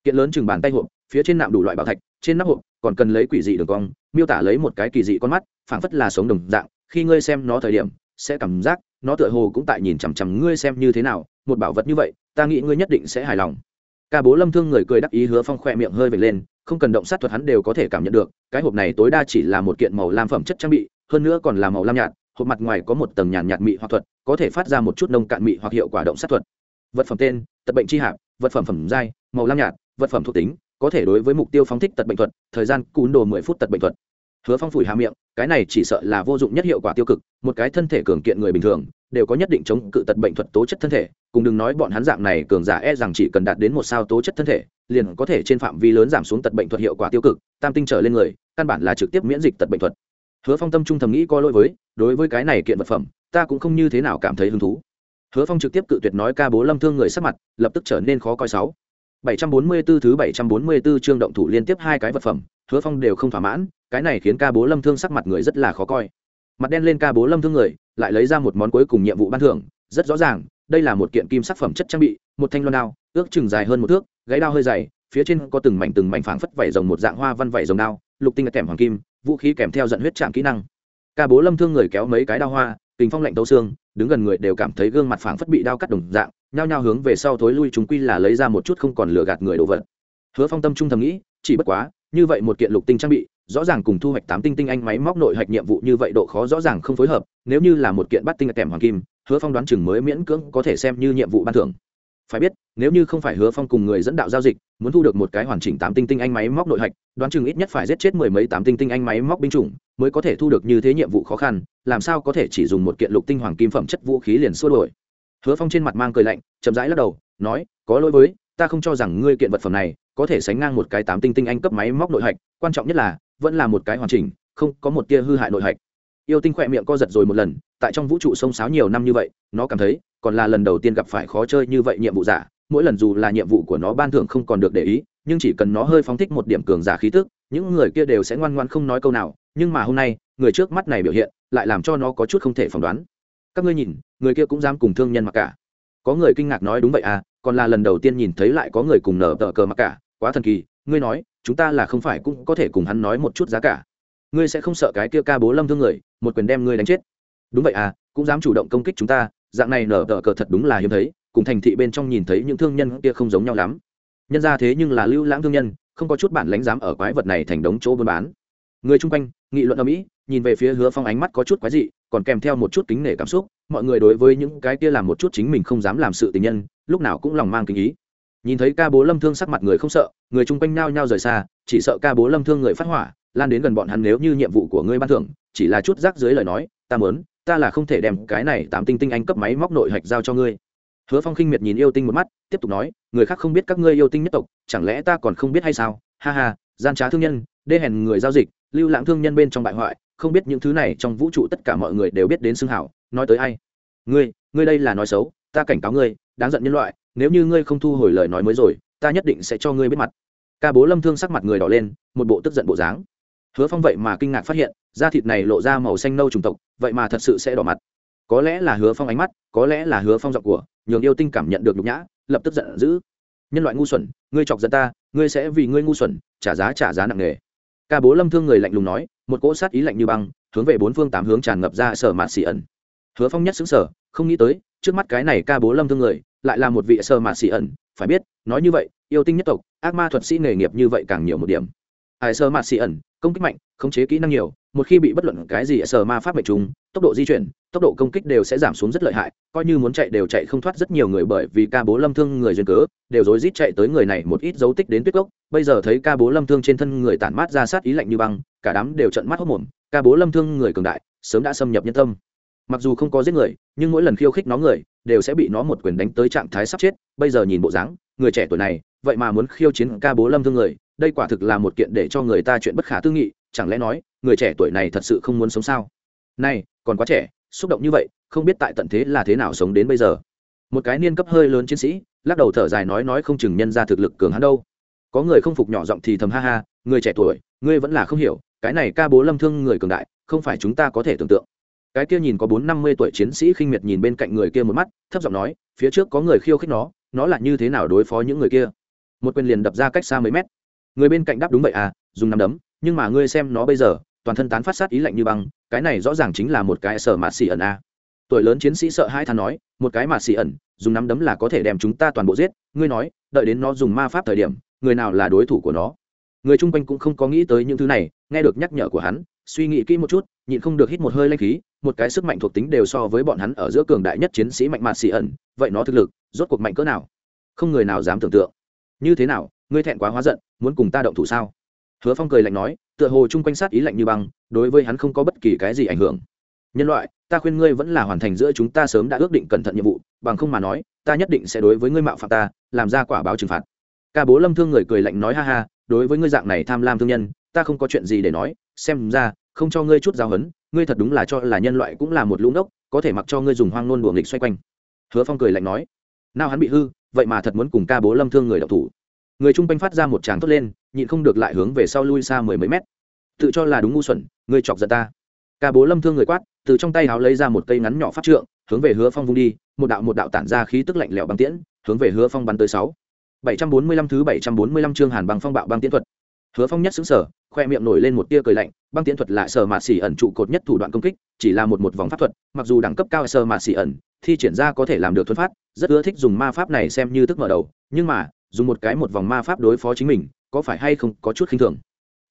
kiện lớn chừng bàn tay hộp, phía trên nạm đủ loại bảo thạch, trên nắp hộp còn cần lấy quỷ dị đường cong, miêu tả lấy một cái kỳ dị con mắt, phảng phất là sống đồng dạng, khi ngươi xem nó thời điểm, sẽ cảm giác nó tựa hồ cũng tại nhìn chằm chằm ngươi xem như thế nào, một bảo vật như vậy, ta nghĩ ngươi nhất định sẽ hài lòng. Ca bố lâm thương người cười đắc ý hứa phong khoe miệng hơi vệt lên, không cần động sát thuật hắn đều có thể cảm nhận được, cái hộp này tối đa chỉ là một kiện màu lam phẩm chất trang bị, hơn nữa còn là màu lam nhạt, hộp mặt ngoài có một tầng nhàn nhạt mị hoặc thuật, có thể phát ra một chút nông cạn mị hoặc hiệu quả động sát thuật. Vật phẩm tên, tật bệnh chi hạp, vật phẩm phẩm dai màu lam nhạt vật phẩm thuộc tính, có thể đối với mục tiêu phóng thích tật bệnh thuật, thời gian cún đồ mười phút tật bệnh thuật. Hứa phong phủi hà miệng, cái này chỉ sợ là vô dụng nhất hiệu quả tiêu cực, một cái thân thể cường kiện người bình thường, đều có nhất định chống cự tật bệnh thuật tố chất thân thể, cùng đừng nói bọn hắn dạng này cường giả e rằng chỉ cần đạt đến một sao tố chất thân thể, liền có thể trên phạm vi lớn giảm xuống tật bệnh thuật hiệu quả tiêu cực, tam tinh trở lên người, căn bản là trực tiếp miễn dịch tật bệnh thuật. Hứa phong tâm trung thầm nghĩ có lỗi với, đối với cái này kiện vật phẩm, ta cũng không như thế nào cảm thấy hứng thú. Hứa phong trực tiếp cự tuyệt nói ca bố lâm thương người sắc mặt, lập tức trở nên khó coi sáu. 744 thứ 744 chương động thủ liên tiếp hai cái vật phẩm, hứa phong đều không thỏa mãn cái này khiến ca bố lâm thương sắc mặt người rất là khó coi. Mặt đen lên ca bố lâm thương người lại lấy ra một món cuối cùng nhiệm vụ ban thưởng rất rõ ràng đây là một kiện kim sắc phẩm chất trang bị một thanh loan đao ước chừng dài hơn một thước gáy đao hơi dày phía trên có từng mảnh từng mảnh phảng phất vảy rồng một dạng hoa văn vảy rồng đao lục tinh kèm hoàng kim vũ khí kèm theo giận huyết chạm kỹ năng. Ca bố lâm thương người kéo mấy cái đao hoa kình phong lạnh tấu xương đứng gần người đều cảm thấy gương mặt phảng phất bị đao cắt đồng dạng nhao nhao hướng về sau thối lui chúng quy là lấy ra một chút không còn lừa gạt người đồ vật. Hứa phong tâm trung thầm nghĩ, chỉ bất quá, như vậy một kiện lục tinh trang bị, rõ ràng cùng thu hoạch tám tinh tinh anh máy móc nội hạch nhiệm vụ như vậy độ khó rõ ràng không phối hợp, nếu như là một kiện bắt tinh kèm hoàng kim, hứa phong đoán chừng mới miễn cưỡng có thể xem như nhiệm vụ ban thưởng. Phải biết, nếu như không phải hứa phong cùng người dẫn đạo giao dịch, muốn thu được một cái hoàn chỉnh tám tinh tinh anh máy móc nội hạch, đoán chừng ít nhất phải giết chết mười mấy tám tinh tinh anh máy móc binh chủng, mới có thể thu được như thế nhiệm vụ khó khăn, làm sao có thể chỉ dùng một kiện lục tinh hoàng kim phẩm chất vũ khí liền xua đổi hứa phong trên mặt mang cười lạnh, chậm rãi lắc đầu, nói, có lỗi với, ta không cho rằng ngươi kiện vật phẩm này có thể sánh ngang một cái tám tinh tinh anh cấp máy móc nội hạch, quan trọng nhất là, vẫn là một cái hoàn chỉnh, không có một tia hư hại nội hạch. Yêu tinh khỏe miệng co giật rồi một lần, tại trong vũ trụ sông sáo nhiều năm như vậy, nó cảm thấy, còn là lần đầu tiên gặp phải khó chơi như vậy nhiệm vụ giả, mỗi lần dù là nhiệm vụ của nó ban thưởng không còn được để ý, nhưng chỉ cần nó hơi phóng thích một điểm cường giả khí tức, những người kia đều sẽ ngoan ngoan không nói câu nào, nhưng mà hôm nay, người trước mắt này biểu hiện, lại làm cho nó có chút không thể phỏng đoán các ngươi nhìn, người kia cũng dám cùng thương nhân mặc cả. Có người kinh ngạc nói đúng vậy à còn là lần đầu tiên nhìn thấy lại có người cùng nở tờ cờ mặc cả. Quá thần kỳ, ngươi nói, chúng ta là không phải cũng có thể cùng hắn nói một chút giá cả. Ngươi sẽ không sợ cái kia ca bố lâm thương người, một quyền đem ngươi đánh chết. Đúng vậy à cũng dám chủ động công kích chúng ta, dạng này nở tờ cờ thật đúng là hiếm thấy, cùng thành thị bên trong nhìn thấy những thương nhân kia không giống nhau lắm. Nhân ra thế nhưng là lưu lãng thương nhân, không có chút bản lánh dám ở quái vật này thành đống chỗ buôn bán. Người chung quanh, nghị luận ở mỹ, nhìn về phía hứa phong ánh mắt có chút quái dị còn kèm theo một chút kính nể cảm xúc, mọi người đối với những cái kia làm một chút chính mình không dám làm sự tình nhân, lúc nào cũng lòng mang kính ý. Nhìn thấy ca bố lâm thương sắc mặt người không sợ, người chung quanh nao nhao rời xa, chỉ sợ ca bố lâm thương người phát hỏa, lan đến gần bọn hắn nếu như nhiệm vụ của ngươi ban thưởng, chỉ là chút rác dưới lời nói, ta mớn ta là không thể đem cái này tám tinh tinh anh cấp máy móc nội hạch giao cho ngươi. Hứa phong khinh miệt nhìn yêu tinh một mắt, tiếp tục nói, người khác không biết các ngươi yêu tinh nhất tộc, chẳng lẽ ta còn không biết hay sao? Ha ha, gian trá thương nhân, đê hèn người giao dịch, lưu lãng thương nhân bên trong bại hoại không biết những thứ này trong vũ trụ tất cả mọi người đều biết đến xưng hảo, nói tới ai? Ngươi ngươi đây là nói xấu, ta cảnh cáo ngươi, đáng giận nhân loại, nếu như ngươi không thu hồi lời nói mới rồi, ta nhất định sẽ cho ngươi biết mặt. Ca bố lâm thương sắc mặt người đỏ lên, một bộ tức giận bộ dáng. Hứa phong vậy mà kinh ngạc phát hiện, da thịt này lộ ra màu xanh nâu trùng tộc, vậy mà thật sự sẽ đỏ mặt. Có lẽ là hứa phong ánh mắt, có lẽ là hứa phong giọng của, nhường yêu tinh cảm nhận được nhục nhã, lập tức giận dữ. Nhân loại ngu xuẩn, ngươi chọc giận ta, ngươi sẽ vì ngươi ngu xuẩn, trả giá trả giá nặng nề ca bố lâm thương người lạnh lùng nói, một cỗ sát ý lạnh như băng, hướng về bốn phương tám hướng tràn ngập ra sở mạt xỉ ẩn. Hứa phong nhất xứng sở không nghĩ tới, trước mắt cái này ca bố lâm thương người, lại là một vị sơ mạt xỉ ẩn. Phải biết, nói như vậy, yêu tinh nhất tộc, ác ma thuật sĩ nghề nghiệp như vậy càng nhiều một điểm. Ai sơ mạt xỉ ẩn công kích mạnh, khống chế kỹ năng nhiều, một khi bị bất luận cái gì sờ ma pháp mệnh trùng, tốc độ di chuyển, tốc độ công kích đều sẽ giảm xuống rất lợi hại, coi như muốn chạy đều chạy không thoát rất nhiều người bởi vì ca bố lâm thương người duyên cớ, đều rối rít chạy tới người này một ít dấu tích đến tuyết gốc, bây giờ thấy ca bố lâm thương trên thân người tản mát ra sát ý lạnh như băng, cả đám đều trận mắt hốc mồm, ca bố lâm thương người cường đại, sớm đã xâm nhập nhân tâm. Mặc dù không có giết người, nhưng mỗi lần khiêu khích nó người, đều sẽ bị nó một quyền đánh tới trạng thái sắp chết, bây giờ nhìn bộ dáng người trẻ tuổi này, vậy mà muốn khiêu chiến ca bố lâm thương người, đây quả thực là một kiện để cho người ta chuyện bất khả tư nghị, chẳng lẽ nói, người trẻ tuổi này thật sự không muốn sống sao? Này, còn quá trẻ, xúc động như vậy, không biết tại tận thế là thế nào sống đến bây giờ. Một cái niên cấp hơi lớn chiến sĩ, lắc đầu thở dài nói nói không chừng nhân ra thực lực cường hắn đâu. Có người không phục nhỏ giọng thì thầm ha ha, người trẻ tuổi, ngươi vẫn là không hiểu, cái này ca bố lâm thương người cường đại, không phải chúng ta có thể tưởng tượng. Cái kia nhìn có bốn năm mươi tuổi chiến sĩ khinh miệt nhìn bên cạnh người kia một mắt, thấp giọng nói, phía trước có người khiêu khích nó nó là như thế nào đối phó những người kia? Một quyền liền đập ra cách xa mấy mét. Người bên cạnh đáp đúng vậy à dùng nắm đấm, nhưng mà ngươi xem nó bây giờ, toàn thân tán phát sát ý lạnh như băng, cái này rõ ràng chính là một cái sở mạt xì ẩn a tuổi lớn chiến sĩ sợ hai thằng nói, một cái mạt xì ẩn, dùng nắm đấm là có thể đem chúng ta toàn bộ giết, ngươi nói, đợi đến nó dùng ma pháp thời điểm, người nào là đối thủ của nó? Người chung quanh cũng không có nghĩ tới những thứ này, nghe được nhắc nhở của hắn suy nghĩ kỹ một chút, nhịn không được hít một hơi lanh khí, một cái sức mạnh thuộc tính đều so với bọn hắn ở giữa cường đại nhất chiến sĩ mạnh mạn xì ẩn, vậy nó thực lực, rốt cuộc mạnh cỡ nào? Không người nào dám tưởng tượng. Như thế nào, ngươi thẹn quá hóa giận, muốn cùng ta động thủ sao? Hứa phong cười lạnh nói, tựa hồ chung quanh sát ý lạnh như băng, đối với hắn không có bất kỳ cái gì ảnh hưởng. Nhân loại, ta khuyên ngươi vẫn là hoàn thành giữa chúng ta sớm đã ước định cẩn thận nhiệm vụ, bằng không mà nói, ta nhất định sẽ đối với ngươi mạo phạm ta, làm ra quả báo trừng phạt. Ca bố lâm thương người cười lạnh nói ha ha, đối với ngươi dạng này tham lam thương nhân ta không có chuyện gì để nói, xem ra, không cho ngươi chút giáo hấn ngươi thật đúng là cho là nhân loại cũng là một lũ ngốc, có thể mặc cho ngươi dùng hoang nôn đùa nghịch xoay quanh. Hứa phong cười lạnh nói. Nào hắn bị hư, vậy mà thật muốn cùng ca bố lâm thương người đậu thủ. Người chung quanh phát ra một tràng thốt lên, nhịn không được lại hướng về sau lui xa mười mấy mét. Tự cho là đúng ngu xuẩn, ngươi chọc giận ta. Ca bố lâm thương người quát, từ trong tay háo lấy ra một cây ngắn nhỏ phát trượng, hướng về hứa phong vung đi, một đạo một đạo tản ra khí tức lạnh lẽo băng tiễn, hướng về hứa phong bắn tới sáu. bảy trăm bốn mươi lăm thứ bảy trăm bốn mươi lăm chương hàn băng phong bạo băng tiễn thuật. Hứa phong nhất xứng sở khoe miệng nổi lên một tia cười lạnh, băng tiễn thuật lại sờ mạt xỉ ẩn trụ cột nhất thủ đoạn công kích, chỉ là một một vòng pháp thuật, mặc dù đẳng cấp cao sờ mạt xỉ ẩn, thi triển ra có thể làm được thuấn phát rất ưa thích dùng ma pháp này xem như thức mở đầu, nhưng mà, dùng một cái một vòng ma pháp đối phó chính mình, có phải hay không có chút khinh thường.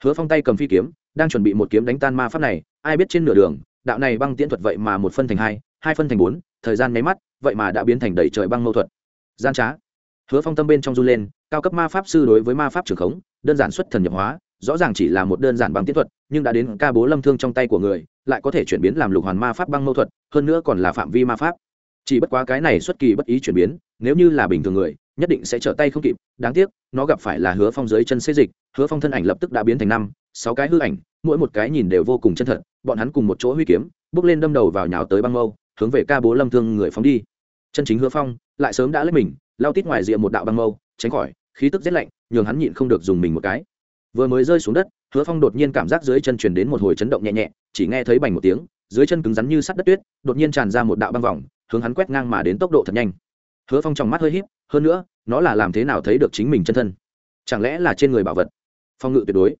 Hứa phong tay cầm phi kiếm, đang chuẩn bị một kiếm đánh tan ma pháp này, ai biết trên nửa đường, đạo này băng tiễn thuật vậy mà một phân thành hai hai phân thành bốn, thời gian nháy mắt, vậy mà đã biến thành đầy trời băng mâu thuật. Gian trá. Hứa phong tâm bên trong run lên, cao cấp ma pháp sư đối với ma pháp trưởng khống, đơn giản xuất thần nhập hóa rõ ràng chỉ là một đơn giản băng tiến thuật, nhưng đã đến ca bố lâm thương trong tay của người, lại có thể chuyển biến làm lục hoàn ma pháp băng mâu thuật, hơn nữa còn là phạm vi ma pháp. Chỉ bất quá cái này xuất kỳ bất ý chuyển biến, nếu như là bình thường người, nhất định sẽ trở tay không kịp, đáng tiếc, nó gặp phải là hứa phong dưới chân xê dịch, hứa phong thân ảnh lập tức đã biến thành năm, sáu cái hư ảnh, mỗi một cái nhìn đều vô cùng chân thật, bọn hắn cùng một chỗ huy kiếm, bước lên đâm đầu vào nhào tới băng mâu, hướng về ca bố lâm thương người phóng đi. Chân chính hứa phong, lại sớm đã lấy mình, lao tít ngoài rìa một đạo băng mâu, tránh khỏi, khí tức rét lạnh, nhường hắn nhịn không được dùng mình một cái vừa mới rơi xuống đất, hứa phong đột nhiên cảm giác dưới chân truyền đến một hồi chấn động nhẹ nhẹ, chỉ nghe thấy bành một tiếng, dưới chân cứng rắn như sắt đất tuyết, đột nhiên tràn ra một đạo băng vòng, hướng hắn quét ngang mà đến tốc độ thật nhanh. Hứa phong trong mắt hơi híp, hơn nữa, nó là làm thế nào thấy được chính mình chân thân? Chẳng lẽ là trên người bảo vật? Phong ngự tuyệt đối.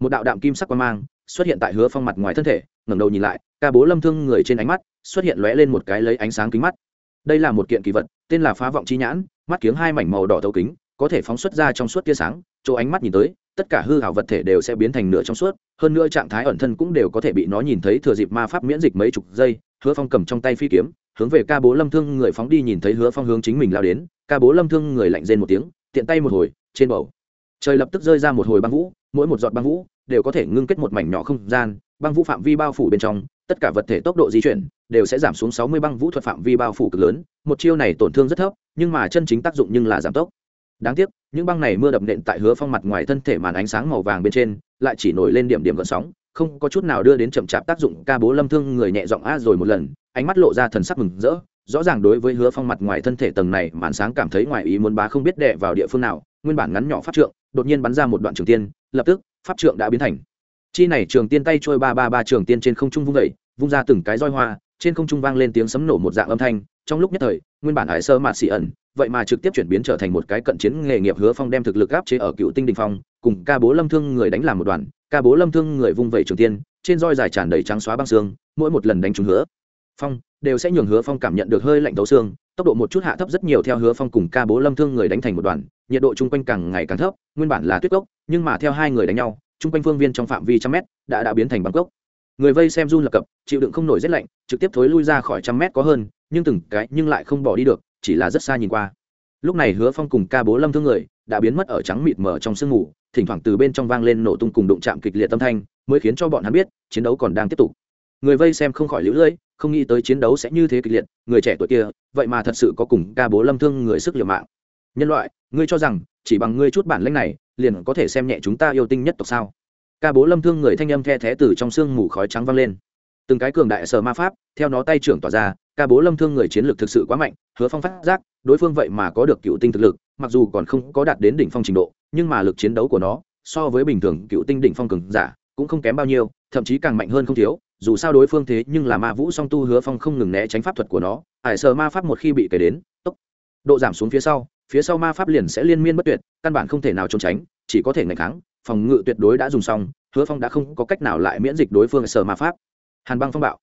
Một đạo đạm kim sắc quang mang xuất hiện tại hứa phong mặt ngoài thân thể, ngẩng đầu nhìn lại, ca bố lâm thương người trên ánh mắt xuất hiện lóe lên một cái lấy ánh sáng kính mắt. Đây là một kiện kỳ vật, tên là phá vọng chi nhãn, mắt kiếng hai mảnh màu đỏ thấu kính, có thể phóng xuất ra trong suốt tia sáng, chỗ ánh mắt nhìn tới tất cả hư hảo vật thể đều sẽ biến thành nửa trong suốt, hơn nữa trạng thái ẩn thân cũng đều có thể bị nó nhìn thấy thừa dịp ma pháp miễn dịch mấy chục giây, hứa phong cầm trong tay phi kiếm, hướng về ca bố lâm thương người phóng đi nhìn thấy hứa phong hướng chính mình lao đến, ca bố lâm thương người lạnh rên một tiếng, tiện tay một hồi, trên bầu trời lập tức rơi ra một hồi băng vũ, mỗi một giọt băng vũ đều có thể ngưng kết một mảnh nhỏ không gian, băng vũ phạm vi bao phủ bên trong, tất cả vật thể tốc độ di chuyển đều sẽ giảm xuống sáu mươi băng vũ thuật phạm vi bao phủ cực lớn, một chiêu này tổn thương rất thấp, nhưng mà chân chính tác dụng nhưng là giảm tốc đáng tiếc, những băng này mưa đập nện tại hứa phong mặt ngoài thân thể màn ánh sáng màu vàng bên trên, lại chỉ nổi lên điểm điểm gợn sóng, không có chút nào đưa đến chậm chạp tác dụng, ca bố lâm thương người nhẹ giọng a rồi một lần, ánh mắt lộ ra thần sắc mừng rỡ, rõ ràng đối với hứa phong mặt ngoài thân thể tầng này, màn sáng cảm thấy ngoài ý muốn bá không biết đệ vào địa phương nào, nguyên bản ngắn nhỏ pháp trượng, đột nhiên bắn ra một đoạn trường tiên, lập tức, pháp trượng đã biến thành. Chi này trường tiên tay trôi ba ba ba trường tiên trên không trung vung vẩy vung ra từng cái roi hoa trên không trung vang lên tiếng sấm nổ một dạng âm thanh, trong lúc nhất thời, nguyên bản hải sơ mạt xì ẩn, vậy mà trực tiếp chuyển biến trở thành một cái cận chiến nghề nghiệp hứa phong đem thực lực áp chế ở cựu tinh đình phong, cùng ca bố lâm thương người đánh làm một đoàn, ca bố lâm thương người vung vẩy trường tiên, trên roi dài tràn đầy trắng xóa băng xương, mỗi một lần đánh trúng hứa phong, đều sẽ nhường hứa phong cảm nhận được hơi lạnh tấu xương, tốc độ một chút hạ thấp rất nhiều theo hứa phong cùng ca bố lâm thương người đánh thành một đoàn, nhiệt độ chung quanh càng ngày càng thấp, nguyên bản là tuyết cốc, nhưng mà theo hai người đánh nhau, chung quanh phương viên trong phạm vi trăm mét, đã đã biến thành băng cốc người vây xem run lập cập, chịu đựng không nổi rét lạnh, trực tiếp thối lui ra khỏi trăm mét có hơn, nhưng từng cái nhưng lại không bỏ đi được, chỉ là rất xa nhìn qua. Lúc này hứa phong cùng ca bố lâm thương người, đã biến mất ở trắng mịt mờ trong sương mù, thỉnh thoảng từ bên trong vang lên nổ tung cùng đụng chạm kịch liệt tâm thanh, mới khiến cho bọn hắn biết, chiến đấu còn đang tiếp tục. Người vây xem không khỏi lũ lưỡi không nghĩ tới chiến đấu sẽ như thế kịch liệt, người trẻ tuổi kia, vậy mà thật sự có cùng ca bố lâm thương người sức liều mạng. Nhân loại, ngươi cho rằng, chỉ bằng ngươi chút bản lãnh này, liền có thể xem nhẹ chúng ta yêu tinh nhất tộc sao? Ca bố lâm thương người thanh âm the thé từ trong sương mù khói trắng vang lên. Từng cái cường đại sở ma pháp, theo nó tay trưởng tỏa ra, ca bố lâm thương người chiến lược thực sự quá mạnh, hứa phong phát giác, đối phương vậy mà có được cựu tinh thực lực, mặc dù còn không có đạt đến đỉnh phong trình độ, nhưng mà lực chiến đấu của nó, so với bình thường cựu tinh đỉnh phong cường giả, cũng không kém bao nhiêu, thậm chí càng mạnh hơn không thiếu, dù sao đối phương thế nhưng là ma vũ song tu hứa phong không ngừng né tránh pháp thuật của nó ải sờ ma pháp một khi bị kể đến, tốc độ giảm xuống phía sau phía sau ma pháp liền sẽ liên miên bất tuyệt, căn bản không thể nào trốn tránh, chỉ có thể ngày kháng phòng ngự tuyệt đối đã dùng xong, hứa phong đã không có cách nào lại miễn dịch đối phương sở ma pháp. Hàn băng phong bạo.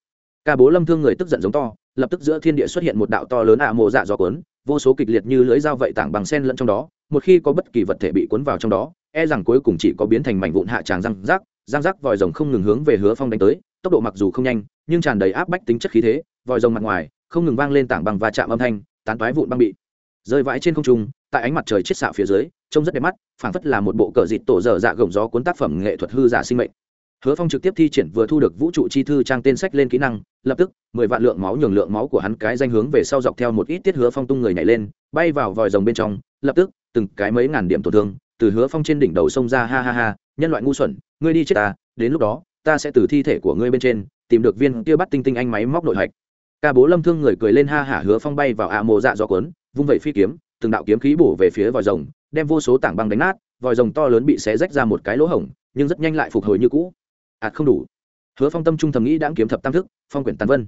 Ca bố lâm thương người tức giận giống to, lập tức giữa thiên địa xuất hiện một đạo to lớn ạ mộ dạ gió cuốn, vô số kịch liệt như lưỡi dao vậy tảng bằng sen lẫn trong đó, một khi có bất kỳ vật thể bị cuốn vào trong đó e rằng cuối cùng chỉ có biến thành mảnh vụn hạ tràng răng rác răng rác vòi rồng không ngừng hướng về hứa phong đánh tới, tốc độ mặc dù không nhanh, nhưng tràn đầy áp bách tính chất khí thế, vòi rồng mặt ngoài, không ngừng vang lên tảng bằng và chạm âm thanh, tán toái vụn băng bị. Rơi vãi trên không trung tại ánh mặt trời chết xạ phía dưới, trông rất đẹp mắt, phảng phất là một bộ cờ dịt tổ dở dạ gồng gió cuốn tác phẩm nghệ thuật hư giả sinh mệnh. Hứa phong trực tiếp thi triển vừa thu được vũ trụ chi thư trang tên sách lên kỹ năng, lập tức, mười vạn lượng máu nhường lượng máu của hắn cái danh hướng về sau dọc theo một ít tiết hứa phong tung người nhảy lên, bay vào vòi rồng bên trong, lập tức, từng cái mấy ngàn điểm tổn thương, từ hứa phong trên đỉnh đầu sông ra, ha ha ha, nhân loại ngu xuẩn, ngươi đi chết ta, đến lúc đó, ta sẽ từ thi thể của ngươi bên trên, tìm được viên kia bắt tinh tinh anh máy móc nội hạch. Ca bố lâm thương người cười lên, ha hả hứa phong bay vào ạ mộ dạ do cuốn, vung vẩy phi kiếm từng đạo kiếm khí bổ về phía vòi rồng, đem vô số tảng băng đánh nát, vòi rồng to lớn bị xé rách ra một cái lỗ hổng, nhưng rất nhanh lại phục hồi như cũ. Ạt không đủ. Hứa phong tâm trung thầm nghĩ đã kiếm thập tam thức, phong quyển tàn vân.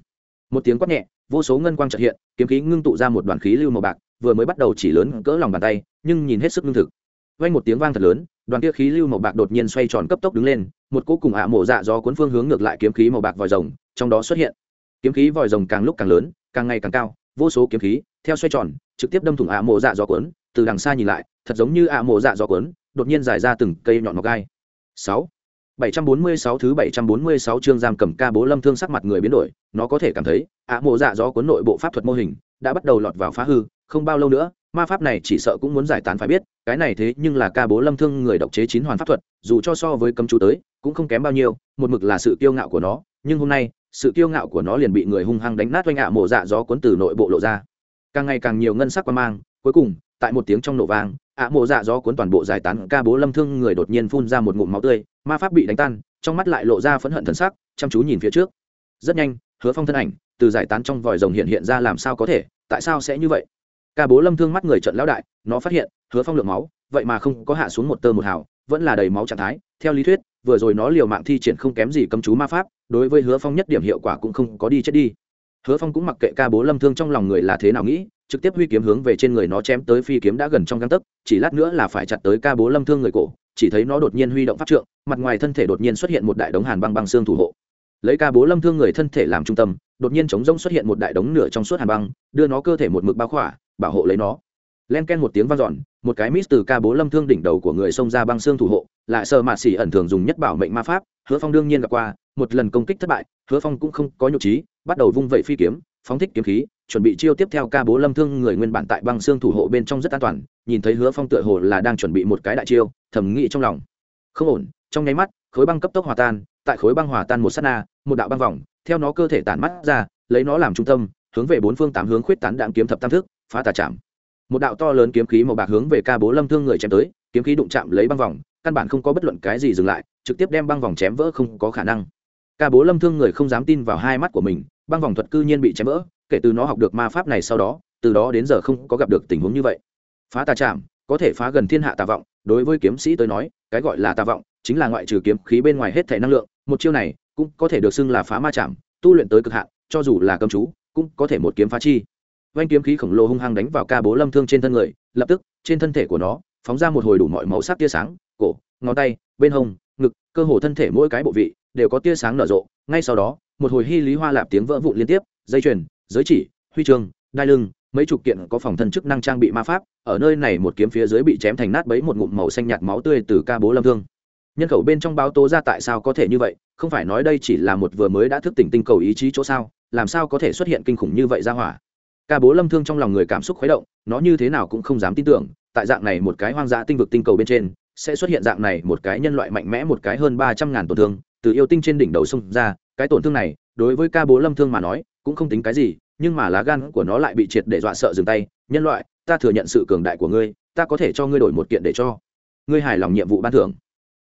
Một tiếng quát nhẹ, vô số ngân quang trợ hiện, kiếm khí ngưng tụ ra một đoàn khí lưu màu bạc, vừa mới bắt đầu chỉ lớn cỡ lòng bàn tay, nhưng nhìn hết sức lương thực. Vang một tiếng vang thật lớn, đoàn kia khí lưu màu bạc đột nhiên xoay tròn cấp tốc đứng lên, một cỗ cùng ạ mổ dạ do cuốn phương hướng ngược lại kiếm khí màu bạc vòi rồng, trong đó xuất hiện. Kiếm khí vòi rồng càng lúc càng lớn, càng ngày càng cao, vô số kiếm khí theo xoay tròn trực tiếp đâm thủng ạ mộ dạ gió cuốn từ đằng xa nhìn lại thật giống như ạ mộ dạ gió cuốn đột nhiên dài ra từng cây nhọn ngọc gai sáu 746 thứ 746 chương giam cầm ca bố lâm thương sắc mặt người biến đổi, nó có thể cảm thấy, ạ mộ dạ gió cuốn nội bộ pháp thuật mô hình đã bắt đầu lọt vào phá hư, không bao lâu nữa, ma pháp này chỉ sợ cũng muốn giải tán phải biết, cái này thế nhưng là ca bố lâm thương người độc chế chín hoàn pháp thuật, dù cho so với cấm chú tới, cũng không kém bao nhiêu, một mực là sự kiêu ngạo của nó, nhưng hôm nay, sự kiêu ngạo của nó liền bị người hung hăng đánh nát oanh ạ mộ dạ gió cuốn từ nội bộ lộ ra. Càng ngày càng nhiều ngân sắc qua mang, cuối cùng, tại một tiếng trong nổ vang, ạ mộ dạ gió cuốn toàn bộ giải tán, ca bố lâm thương người đột nhiên phun ra một ngụm máu tươi, ma pháp bị đánh tan trong mắt lại lộ ra phẫn hận thần sắc chăm chú nhìn phía trước. Rất nhanh hứa phong thân ảnh từ giải tán trong vòi rồng hiện hiện ra làm sao có thể tại sao sẽ như vậy? Ca bố lâm thương mắt người trận lão đại nó phát hiện hứa phong lượng máu vậy mà không có hạ xuống một tơ một hào vẫn là đầy máu trạng thái theo lý thuyết vừa rồi nó liều mạng thi triển không kém gì cấm chú ma pháp đối với hứa phong nhất điểm hiệu quả cũng không có đi chết đi hứa phong cũng mặc kệ ca bố lâm thương trong lòng người là thế nào nghĩ, trực tiếp huy kiếm hướng về trên người nó chém tới phi kiếm đã gần trong găng tấc, chỉ lát nữa là phải chặt tới ca bố lâm thương người cổ, chỉ thấy nó đột nhiên huy động pháp trượng, mặt ngoài thân thể đột nhiên xuất hiện một đại đống hàn băng băng xương thủ hộ. Lấy ca bố lâm thương người thân thể làm trung tâm, đột nhiên chống rông xuất hiện một đại đống nửa trong suốt hàn băng, đưa nó cơ thể một mực bao khỏa, bảo hộ lấy nó. Len ken một tiếng vang dọn, một cái mít từ ca bố lâm thương đỉnh đầu của người xông ra băng xương thủ hộ, lại sợ mạt xỉ ẩn thường dùng nhất bảo mệnh ma pháp, hứa phong đương nhiên gặp qua, một lần công kích thất bại, hứa phong cũng không có nhục trí bắt đầu vung vẩy phi kiếm, phóng thích kiếm khí, chuẩn bị chiêu tiếp theo ca bố lâm thương người nguyên bản tại băng xương thủ hộ bên trong rất an toàn, nhìn thấy hứa phong tựa hồ là đang chuẩn bị một cái đại chiêu, thầm nghĩ trong lòng. Không ổn, trong nháy mắt, khối băng cấp tốc hòa tan, tại khối băng hòa tan một s á t na, một đạo băng vòng, theo nó cơ thể tản mắt ra, lấy nó làm trung tâm, hướng về bốn phương tám hướng khuyết tán đạn kiếm thập tam thức, phá tà chạm một đạo to lớn kiếm khí màu bạc hướng về ca bố lâm thương người chém tới, kiếm khí đụng chạm lấy băng vòng, căn bản không có bất luận cái gì dừng lại, trực tiếp đem băng vòng chém vỡ không có khả năng. Ca bố lâm thương người không dám tin vào hai mắt của mình băng vòng thuật cư nhiên bị chém vỡ, kể từ nó học được ma pháp này sau đó, từ đó đến giờ không có gặp được tình huống như vậy. Phá tà chạm có thể phá gần thiên hạ tà vọng, đối với kiếm sĩ tới nói, cái gọi là tà vọng, chính là ngoại trừ kiếm khí bên ngoài hết thể năng lượng, một chiêu này cũng có thể được xưng là phá ma chạm tu luyện tới cực hạn, cho dù là cầm chú, cũng có thể một kiếm phá chi. Vanh kiếm khí khổng lồ hung hăng đánh vào ca bố lâm thương trên thân người, lập tức, trên thân thể của nó, phóng ra một hồi đủ mọi màu sắc tia sáng, cổ, ngón tay, bên hông, ngực, cơ hồ thân thể mỗi cái bộ vị, đều có tia sáng nở rộ, ngay sau đó một hồi hy lý hoa lạp tiếng vỡ vụn liên tiếp, dây chuyền, giới chỉ, huy chương, đai lưng, mấy chục kiện có phòng thân chức năng trang bị ma pháp, ở nơi này một kiếm phía dưới bị chém thành nát bấy một ngụm màu xanh nhạt máu tươi từ ca bố lâm thương. Nhân khẩu bên trong báo tố ra tại sao có thể như vậy, không phải nói đây chỉ là một vừa mới đã thức tỉnh tinh cầu ý chí chỗ sao, làm sao có thể xuất hiện kinh khủng như vậy ra hỏa. Ca bố lâm thương trong lòng người cảm xúc khuấy động, nó như thế nào cũng không dám tin tưởng, tại dạng này một cái hoang dã tinh vực tinh cầu bên trên, sẽ xuất hiện dạng này một cái nhân loại mạnh mẽ một cái hơn ba trăm ngàn tổn thương từ yêu tinh trên đỉnh đầu sông ra, cái tổn thương này, đối với ca bố lâm thương mà nói, cũng không tính cái gì, nhưng mà lá gan của nó lại bị triệt để dọa sợ dừng tay. Nhân loại, ta thừa nhận sự cường đại của ngươi, ta có thể cho ngươi đổi một kiện để cho ngươi hài lòng nhiệm vụ ban thưởng.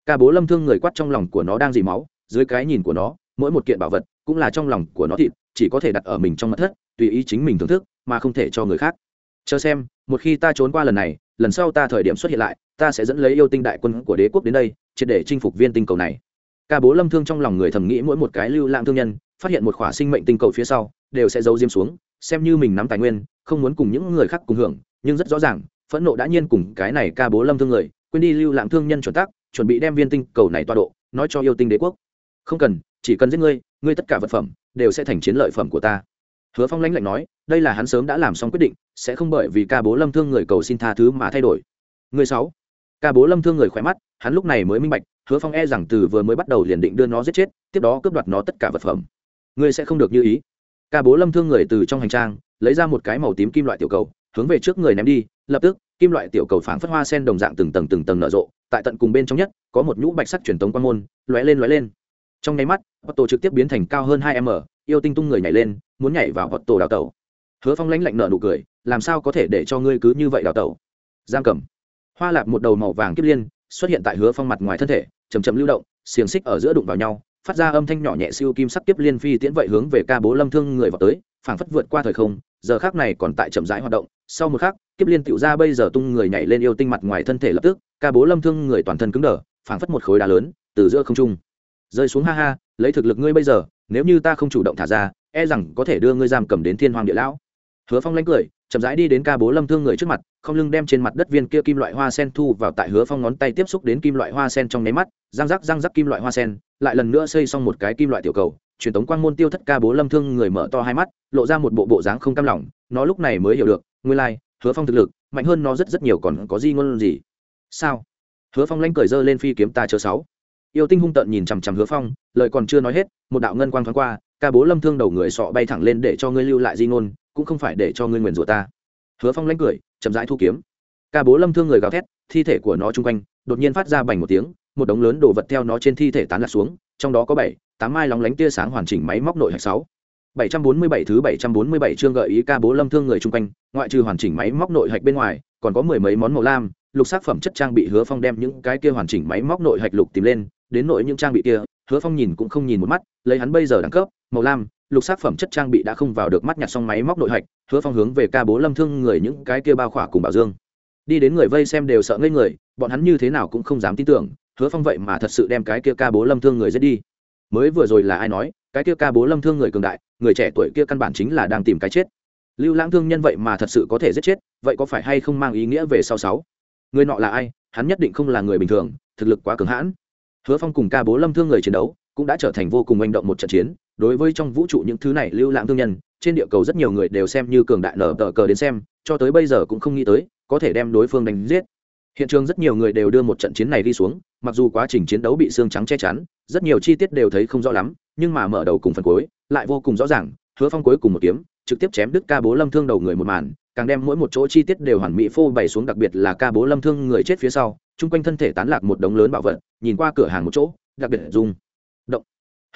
Ca bố lâm thương người quát trong lòng của nó đang dì máu, dưới cái nhìn của nó, mỗi một kiện bảo vật cũng là trong lòng của nó thịt, chỉ có thể đặt ở mình trong mặt thất, tùy ý chính mình thưởng thức, mà không thể cho người khác. Chờ xem, một khi ta trốn qua lần này, lần sau ta thời điểm xuất hiện lại, ta sẽ dẫn lấy yêu tinh đại quân của đế quốc đến đây, triệt để chinh phục viên tinh cầu này ca bố lâm thương trong lòng người thầm nghĩ mỗi một cái lưu lãng thương nhân, phát hiện một khỏa sinh mệnh tinh cầu phía sau, đều sẽ giấu diêm xuống, xem như mình nắm tài nguyên, không muốn cùng những người khác cùng hưởng, nhưng rất rõ ràng, phẫn nộ đã nhiên cùng cái này ca bố lâm thương người, quên đi lưu lãng thương nhân chuẩn tác chuẩn bị đem viên tinh cầu này toa độ, nói cho yêu tinh đế quốc. Không cần, chỉ cần giết ngươi ngươi tất cả vật phẩm đều sẽ thành chiến lợi phẩm của ta. Hứa phong lãnh lạnh nói, đây là hắn sớm đã làm xong quyết định, sẽ không bởi vì ca bố lâm thương người cầu xin tha thứ mà thay đổi. Người sáu. Ca bố lâm thương người khỏe mắt, hắn lúc này mới minh bạch hứa phong e rằng từ vừa mới bắt đầu liền định đưa nó giết chết, tiếp đó cướp đoạt nó tất cả vật phẩm. Ngươi sẽ không được như ý. Ca bố lâm thương người từ trong hành trang, lấy ra một cái màu tím kim loại tiểu cầu, hướng về trước người ném đi, lập tức, kim loại tiểu cầu phảng phất hoa sen đồng dạng từng tầng từng tầng nở rộ, tại tận cùng bên trong nhất, có một nhũ bạch sắc truyền tống quan môn, lóe lên lóe lên. Trong nháy mắt, Otto trực tiếp biến thành cao hơn hai m, yêu tinh tung người nhảy lên, muốn nhảy vào Otto đào tẩu. Hứa phong lãnh lạnh nợ nụ cười, làm sao có thể để cho ngươi cứ như vậy đào tẩu? Giam cầm hoa lạp một đầu màu vàng kiếp liên, xuất hiện tại hứa phong mặt ngoài thân thể chầm chậm lưu động, xiềng xích ở giữa đụng vào nhau, phát ra âm thanh nhỏ nhẹ siêu kim sắc tiếp liên phi tiễn vậy hướng về ca bố lâm thương người vào tới, phảng phất vượt qua thời không, giờ khác này còn tại chậm rãi hoạt động. Sau một khắc, kiếp liên tựu ra bây giờ tung người nhảy lên yêu tinh mặt ngoài thân thể lập tức, ca bố lâm thương người toàn thân cứng đờ, phảng phất một khối đá lớn, từ giữa không trung rơi xuống ha ha, lấy thực lực ngươi bây giờ, nếu như ta không chủ động thả ra e rằng có thể đưa ngươi giam cầm đến thiên hoàng địa lão hứa phong lánh cười chậm rãi đi đến ca bố lâm thương người trước mặt không lưng đem trên mặt đất viên kia kim loại hoa sen thu vào tại hứa phong ngón tay tiếp xúc đến kim loại hoa sen trong nháy mắt răng rắc răng rắc kim loại hoa sen lại lần nữa xây xong một cái kim loại tiểu cầu. Truyền tống quang môn tiêu thất ca bố lâm thương người mở to hai mắt lộ ra một bộ bộ dáng không cam lòng nó lúc này mới hiểu được nguyên lai、like, hứa phong thực lực mạnh hơn nó rất rất nhiều còn có gì ngôn gì. Sao? Hứa phong lanh cười dơ lên phi kiếm ta chờ sáu. Yêu tinh hung tợn nhìn chằm chằm hứa phong lời còn chưa nói hết một đạo ngân quang thoáng qua ca bố lâm thương đầu người sọ bay thẳng lên để cho ngươi lưu lại di ngôn cũng không phải để cho ngươi nguyền rủa ta. Hứa phong lánh cười, chậm rãi thu kiếm. Ca bố lâm thương người gào thét, thi thể của nó chung quanh, đột nhiên phát ra bành một tiếng, một đống lớn đồ vật theo nó trên thi thể tán lạc xuống, trong đó có bảy, tám mai lóng lánh tia sáng hoàn chỉnh máy móc nội hạch sáu. bảy trăm bốn mươi bảy thứ bảy trăm bốn mươi bảy chương gợi ý ca bố lâm thương người chung quanh, ngoại trừ hoàn chỉnh máy móc nội hạch bên ngoài, còn có mười mấy món màu lam, lục sắc phẩm chất trang bị hứa phong đem những cái kia hoàn chỉnh máy móc nội hạch lục tìm lên, đến nội những trang bị kia, hứa phong nhìn cũng không nhìn một mắt, lấy hắn bây giờ đẳng cấp, màu lam lục sắc phẩm chất trang bị đã không vào được mắt nhặt xong máy móc nội hạch, hứa phong hướng về ca bố lâm thương người những cái kia bao khỏa cùng bảo dương. Đi đến người vây xem đều sợ ngây người, bọn hắn như thế nào cũng không dám tin tưởng, hứa phong vậy mà thật sự đem cái kia ca bố lâm thương người giết đi. Mới vừa rồi là ai nói, cái kia ca bố lâm thương người cường đại, người trẻ tuổi kia căn bản chính là đang tìm cái chết. Lưu lãng thương nhân vậy mà thật sự có thể giết chết, vậy có phải hay không mang ý nghĩa về sau sáu? Người nọ là ai, hắn nhất định không là người bình thường, thực lực quá cường hãn. Hứa phong cùng ca bố lâm thương người chiến đấu, cũng đã trở thành vô cùng manh động một trận chiến đối với trong vũ trụ những thứ này lưu lãng thương nhân, trên địa cầu rất nhiều người đều xem như cường đại nở tờ cờ đến xem, cho tới bây giờ cũng không nghĩ tới, có thể đem đối phương đánh giết. Hiện trường rất nhiều người đều đưa một trận chiến này đi xuống, mặc dù quá trình chiến đấu bị xương trắng che chắn, rất nhiều chi tiết đều thấy không rõ lắm, nhưng mà mở đầu cùng phần cuối, lại vô cùng rõ ràng, hứa phong cuối cùng một kiếm, trực tiếp chém đứt ca bố lâm thương đầu người một màn, càng đem mỗi một chỗ chi tiết đều hoàn mỹ phô bày xuống đặc biệt là ca bố lâm thương người chết phía sau, chung quanh thân thể tán lạc một đống lớn bảo vật, nhìn qua cửa hàng một chỗ, đặc biệt dùng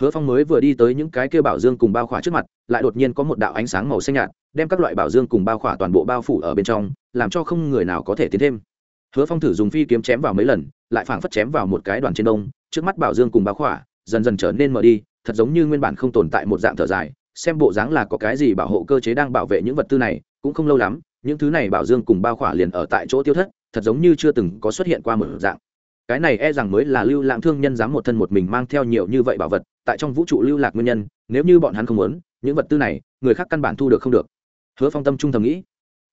hứa phong mới vừa đi tới những cái kia bảo dương cùng bao khỏa trước mặt, lại đột nhiên có một đạo ánh sáng màu xanh nhạt, đem các loại bảo dương cùng bao khỏa toàn bộ bao phủ ở bên trong, làm cho không người nào có thể tiến thêm. Hứa phong thử dùng phi kiếm chém vào mấy lần, lại phảng phất chém vào một cái đoàn trên đông, trước mắt bảo dương cùng bao khỏa dần dần trở nên mở đi, thật giống như nguyên bản không tồn tại một dạng thở dài, xem bộ dáng là có cái gì bảo hộ cơ chế đang bảo vệ những vật tư này, cũng không lâu lắm, những thứ này bảo dương cùng bao khỏa liền ở tại chỗ tiêu thất, thật giống như chưa từng có xuất hiện qua một dạng cái này e rằng mới là lưu lãng thương nhân dám một thân một mình mang theo nhiều như vậy bảo vật, tại trong vũ trụ lưu lạc nguyên nhân, nếu như bọn hắn không muốn, những vật tư này, người khác căn bản thu được không được. Hứa phong tâm trung thầm nghĩ.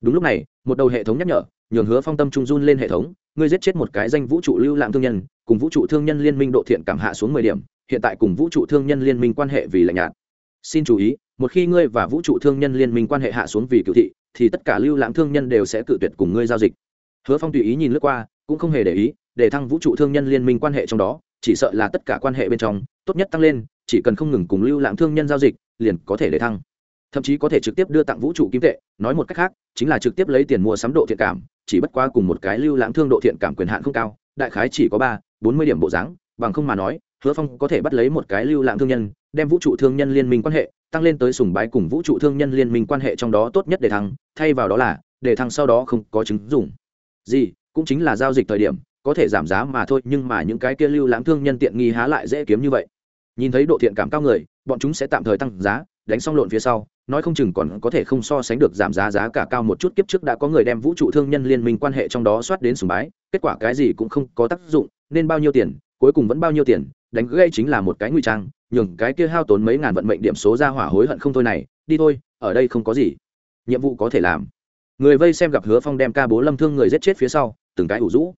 Đúng lúc này, một đầu hệ thống nhắc nhở, nhường hứa phong tâm trung run lên hệ thống, ngươi giết chết một cái danh vũ trụ lưu lãng thương nhân, cùng vũ trụ thương nhân liên minh độ thiện cảm hạ xuống mười điểm, hiện tại cùng vũ trụ thương nhân liên minh quan hệ vì lạnh nhạt. Xin chú ý, một khi ngươi và vũ trụ thương nhân liên minh quan hệ hạ xuống vì cựu thị, thì tất cả lưu lãng thương nhân đều sẽ cự tuyệt cùng ngươi giao dịch. Hứa phong tùy ý nhìn lướt qua, cũng không hề để ý để thăng vũ trụ thương nhân liên minh quan hệ trong đó, chỉ sợ là tất cả quan hệ bên trong, tốt nhất tăng lên, chỉ cần không ngừng cùng lưu lãng thương nhân giao dịch, liền có thể để thăng. Thậm chí có thể trực tiếp đưa tặng vũ trụ kim tệ, nói một cách khác, chính là trực tiếp lấy tiền mua sắm độ thiện cảm, chỉ bất qua cùng một cái lưu lãng thương độ thiện cảm quyền hạn không cao, đại khái chỉ có ba, bốn mươi điểm bộ dáng, bằng không mà nói, hứa phong có thể bắt lấy một cái lưu lãng thương nhân, đem vũ trụ thương nhân liên minh quan hệ, tăng lên tới sùng bái cùng vũ trụ thương nhân liên minh quan hệ trong đó tốt nhất để thăng, thay vào đó là, để thăng sau đó không có chứng dùng gì, cũng chính là giao dịch thời điểm có thể giảm giá mà thôi, nhưng mà những cái kia lưu lãng thương nhân tiện nghi há lại dễ kiếm như vậy. Nhìn thấy độ thiện cảm cao người, bọn chúng sẽ tạm thời tăng giá, đánh xong lộn phía sau, nói không chừng còn có thể không so sánh được giảm giá giá cả cao một chút, kiếp trước đã có người đem vũ trụ thương nhân liên minh quan hệ trong đó soát đến sùng bái, kết quả cái gì cũng không có tác dụng, nên bao nhiêu tiền, cuối cùng vẫn bao nhiêu tiền, đánh gây chính là một cái ngụy trang, nhường cái kia hao tốn mấy ngàn vận mệnh điểm số ra hỏa hối hận không thôi này, đi thôi, ở đây không có gì. Nhiệm vụ có thể làm. Người vây xem gặp hứa phong đem ca bố lâm thương người giết chết phía sau, từng cái ủ rũ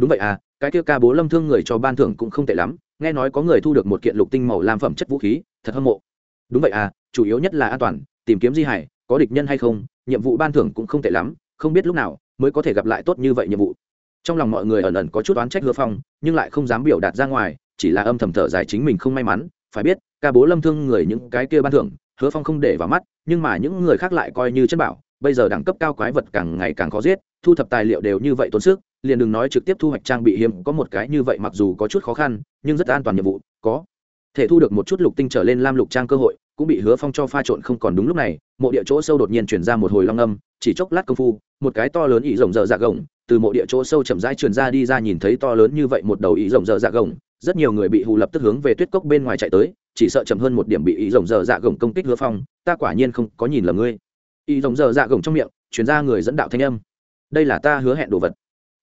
đúng vậy à cái kia ca bố lâm thương người cho ban thưởng cũng không tệ lắm, nghe nói có người thu được một kiện lục tinh màu làm phẩm chất vũ khí, thật hâm mộ. Đúng vậy à chủ yếu nhất là an toàn, tìm kiếm di hải, có địch nhân hay không, nhiệm vụ ban thưởng cũng không tệ lắm, không biết lúc nào mới có thể gặp lại tốt như vậy nhiệm vụ. Trong lòng mọi người ẩn ẩn có chút oán trách hứa phong, nhưng lại không dám biểu đạt ra ngoài, chỉ là âm thầm thở dài chính mình không may mắn. Phải biết, ca bố lâm thương người những cái kia ban thưởng, hứa phong không để vào mắt, nhưng mà những người khác lại coi như chất bảo, bây giờ đẳng cấp cao quái vật càng ngày càng khó giết, thu thập tài liệu đều như vậy tốn sức liền đừng nói trực tiếp thu hoạch trang bị hiếm, có một cái như vậy mặc dù có chút khó khăn, nhưng rất an toàn nhiệm vụ, có thể thu được một chút lục tinh trở lên lam lục trang cơ hội, cũng bị hứa phong cho pha trộn không còn đúng lúc này, mộ địa chỗ sâu đột nhiên chuyển ra một hồi long âm, chỉ chốc lát công phu, một cái to lớn ý rồng rợ dạ gồng, từ mộ địa chỗ sâu chậm rãi truyền ra đi ra nhìn thấy to lớn như vậy một đầu ý rồng rợ dạ gồng, rất nhiều người bị hù lập tức hướng về tuyết cốc bên ngoài chạy tới, chỉ sợ chậm hơn một điểm bị ý rồng rợ dạ gồng công kích hứa phong, ta quả nhiên không có nhìn lầm ngươi. Ý rồng rợ dạ gồng trong miệng chuyển ra người dẫn đạo thanh âm. Đây là ta hứa hẹn đồ vật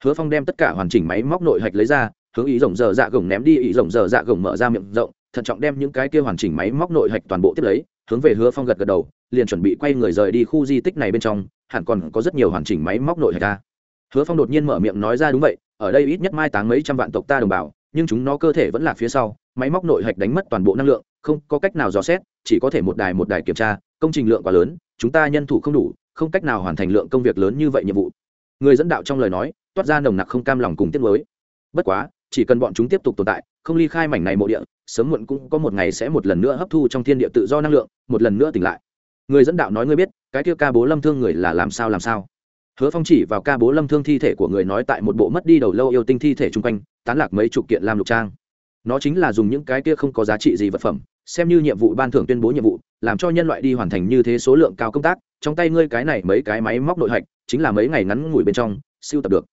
hứa phong đem tất cả hoàn chỉnh máy móc nội hạch lấy ra, hướng ý rộng dở dạ gồng ném đi ý rộng dở dạ gồng mở ra miệng rộng, thận trọng đem những cái kia hoàn chỉnh máy móc nội hạch toàn bộ tiếp lấy, hướng về hứa phong gật gật đầu, liền chuẩn bị quay người rời đi khu di tích này bên trong, hẳn còn có rất nhiều hoàn chỉnh máy móc nội hạch ta. Hứa phong đột nhiên mở miệng nói ra đúng vậy, ở đây ít nhất mai táng mấy trăm vạn tộc ta đồng bào, nhưng chúng nó cơ thể vẫn là phía sau, máy móc nội hạch đánh mất toàn bộ năng lượng, không có cách nào dò xét, chỉ có thể một đài một đài kiểm tra, công trình lượng quá lớn, chúng ta nhân thủ không đủ, không cách nào hoàn thành lượng công việc lớn như vậy nhiệm vụ. Người dẫn đạo trong lời nói toát ra nồng nặc không cam lòng cùng tiết mới bất quá, chỉ cần bọn chúng tiếp tục tồn tại, không ly khai mảnh này mộ địa, sớm muộn cũng có một ngày sẽ một lần nữa hấp thu trong thiên địa tự do năng lượng, một lần nữa tỉnh lại. Người dẫn đạo nói ngươi biết, cái kia ca bố lâm thương người là làm sao làm sao? Hứa phong chỉ vào ca bố lâm thương thi thể của người nói tại một bộ mất đi đầu lâu yêu tinh thi thể chung quanh, tán lạc mấy chục kiện làm lục trang. Nó chính là dùng những cái kia không có giá trị gì vật phẩm, xem như nhiệm vụ ban thưởng tuyên bố nhiệm vụ, làm cho nhân loại đi hoàn thành như thế số lượng cao công tác, trong tay ngươi cái này mấy cái máy móc nội hạch, chính là mấy ngày ngắn ngủi bên trong, siêu tập được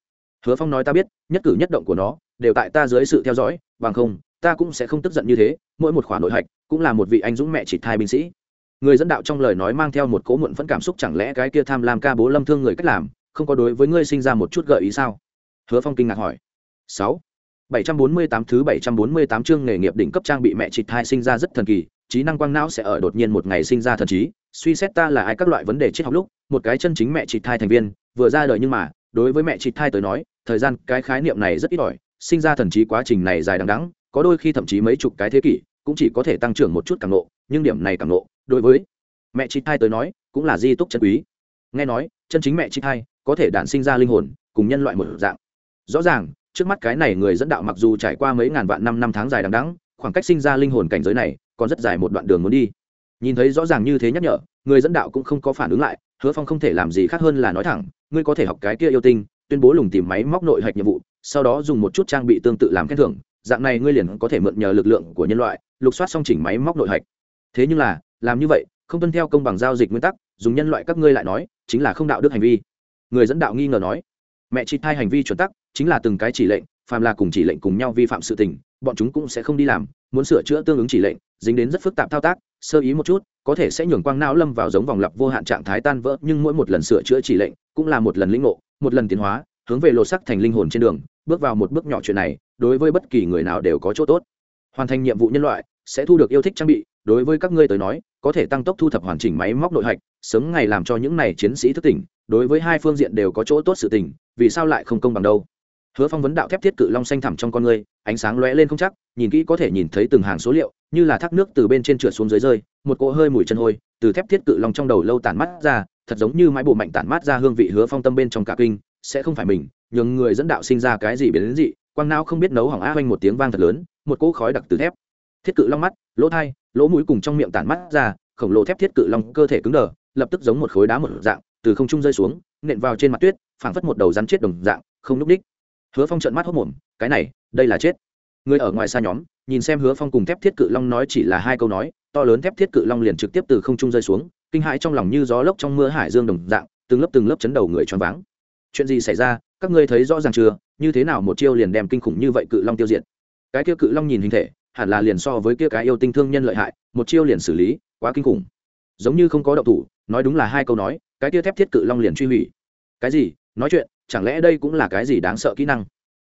hứa phong nói ta biết, nhất cử nhất động của nó, đều tại ta dưới sự theo dõi, bằng không, ta cũng sẽ không tức giận như thế, mỗi một khoản nội hạch, cũng là một vị anh dũng mẹ chỉ thai binh sĩ. Người dẫn đạo trong lời nói mang theo một cố muộn phẫn cảm xúc chẳng lẽ cái kia tham lam ca bố lâm thương người cách làm, không có đối với ngươi sinh ra một chút gợi ý sao? Hứa phong kinh ngạc hỏi. Sáu. Bảy trăm bốn mươi tám thứ bảy trăm bốn mươi tám chương nghề nghiệp đỉnh cấp trang bị mẹ chỉ thai sinh ra rất thần kỳ, trí năng quang não sẽ ở đột nhiên một ngày sinh ra thần trí, suy xét ta là ai các loại vấn đề triết học lúc, một cái chân chính mẹ chỉ thai thành viên, vừa ra đời nhưng mà, đối với mẹ chỉ thai tới nói thời gian cái khái niệm này rất ít ỏi, sinh ra thần trí quá trình này dài đằng đẵng, có đôi khi thậm chí mấy chục cái thế kỷ, cũng chỉ có thể tăng trưởng một chút càng nộ nhưng điểm này càng nộ đối với mẹ chị thai tới nói, cũng là di túc chân quý. Nghe nói, chân chính mẹ chị thai có thể đản sinh ra linh hồn, cùng nhân loại một dạng. Rõ ràng, trước mắt cái này người dẫn đạo mặc dù trải qua mấy ngàn vạn năm năm tháng dài đằng đẵng, khoảng cách sinh ra linh hồn cảnh giới này còn rất dài một đoạn đường muốn đi. Nhìn thấy rõ ràng như thế nhắc nhở, người dẫn đạo cũng không có phản ứng lại, hứa phong không thể làm gì khác hơn là nói thẳng, ngươi có thể học cái kia yêu tinh tuyên bố lùng tìm máy móc nội hạch nhiệm vụ, sau đó dùng một chút trang bị tương tự làm khen thưởng, dạng này ngươi liền có thể mượn nhờ lực lượng của nhân loại, lục soát song chỉnh máy móc nội hạch. Thế nhưng là, làm như vậy, không tuân theo công bằng giao dịch nguyên tắc, dùng nhân loại các ngươi lại nói, chính là không đạo đức hành vi. Người dẫn đạo nghi ngờ nói, mẹ chị hai hành vi chuẩn tắc, chính là từng cái chỉ lệnh, phàm là cùng chỉ lệnh cùng nhau vi phạm sự tình, bọn chúng cũng sẽ không đi làm, muốn sửa chữa tương ứng chỉ lệnh, dính đến rất phức tạp thao tác, sơ ý một chút, có thể sẽ nhường quang não lâm vào giống vòng lặp vô hạn trạng thái tan vỡ, nhưng mỗi một lần sửa chữa chỉ lệnh, cũng là một lần lĩnh ngộ một lần tiến hóa, hướng về lột sắc thành linh hồn trên đường, bước vào một bước nhỏ chuyện này, đối với bất kỳ người nào đều có chỗ tốt. Hoàn thành nhiệm vụ nhân loại, sẽ thu được yêu thích trang bị, đối với các ngươi tới nói, có thể tăng tốc thu thập hoàn chỉnh máy móc nội hạch, sớm ngày làm cho những này chiến sĩ thức tỉnh, đối với hai phương diện đều có chỗ tốt sự tỉnh vì sao lại không công bằng đâu? Hứa phong vấn đạo thép thiết cự long xanh thẳm trong con người ánh sáng lóe lên không chắc, nhìn kỹ có thể nhìn thấy từng hàng số liệu, như là thác nước từ bên trên trượt xuống dưới rơi, một cỗ hơi mùi chân hôi, từ thép thiết cự long trong đầu lâu tản mắt ra thật giống như mái bộ mạnh tản mát ra hương vị hứa phong tâm bên trong cả kinh, sẽ không phải mình, nhường người dẫn đạo sinh ra cái gì biến đến gì quang não không biết nấu hỏng a hoanh một tiếng vang thật lớn, một cỗ khói đặc từ thép. Thiết cự long mắt, lỗ thai, lỗ mũi cùng trong miệng tản mắt ra, khổng lồ thép thiết cự long cơ thể cứng đờ, lập tức giống một khối đá một dạng, từ không trung rơi xuống, nện vào trên mặt tuyết, phảng phất một đầu rắn chết đồng dạng, không núp đích. Hứa phong trợn mắt hốt mồm, cái này, đây là chết. Người ở ngoài xa nhóm, nhìn xem hứa phong cùng thép thiết cự long nói chỉ là hai câu nói, to lớn thép thiết cự long liền trực tiếp từ không trung rơi xuống kinh hãi trong lòng như gió lốc trong mưa hải dương đồng dạng, từng lớp từng lớp chấn đầu người choáng váng. Chuyện gì xảy ra, các ngươi thấy rõ ràng chưa? Như thế nào một chiêu liền đem kinh khủng như vậy cự long tiêu diệt? Cái kia cự long nhìn hình thể, hẳn là liền so với kia cái yêu tinh thương nhân lợi hại, một chiêu liền xử lý, quá kinh khủng. Giống như không có động thủ, nói đúng là hai câu nói, cái kia thép thiết cự long liền truy hủy. Cái gì? Nói chuyện, chẳng lẽ đây cũng là cái gì đáng sợ kỹ năng?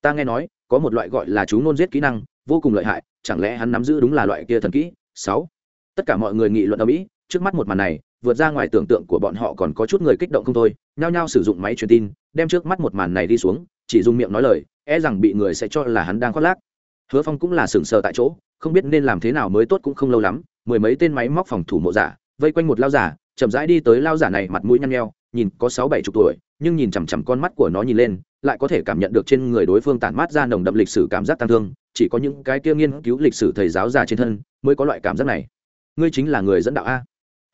Ta nghe nói, có một loại gọi là chú ngôn giết kỹ năng, vô cùng lợi hại, chẳng lẽ hắn nắm giữ đúng là loại kia thần kỹ? Sáu. Tất cả mọi người nghị luận ở mỹ, trước mắt một màn này vượt ra ngoài tưởng tượng của bọn họ còn có chút người kích động không thôi, nhao nhao sử dụng máy truyền tin, đem trước mắt một màn này đi xuống, chỉ dùng miệng nói lời e rằng bị người sẽ cho là hắn đang khoác lác. Hứa phong cũng là sừng sờ tại chỗ, không biết nên làm thế nào mới tốt cũng không lâu lắm, mười mấy tên máy móc phòng thủ mộ giả, vây quanh một lao giả, chậm rãi đi tới lao giả này mặt mũi nhăn nheo, nhìn có sáu bảy chục tuổi, nhưng nhìn chằm chằm con mắt của nó nhìn lên, lại có thể cảm nhận được trên người đối phương tản mát ra nồng đậm lịch sử cảm giác tăng thương, chỉ có những cái kia nghiên cứu lịch sử thầy giáo già trên thân mới có loại cảm giác này. Ngươi chính là người dẫn đạo a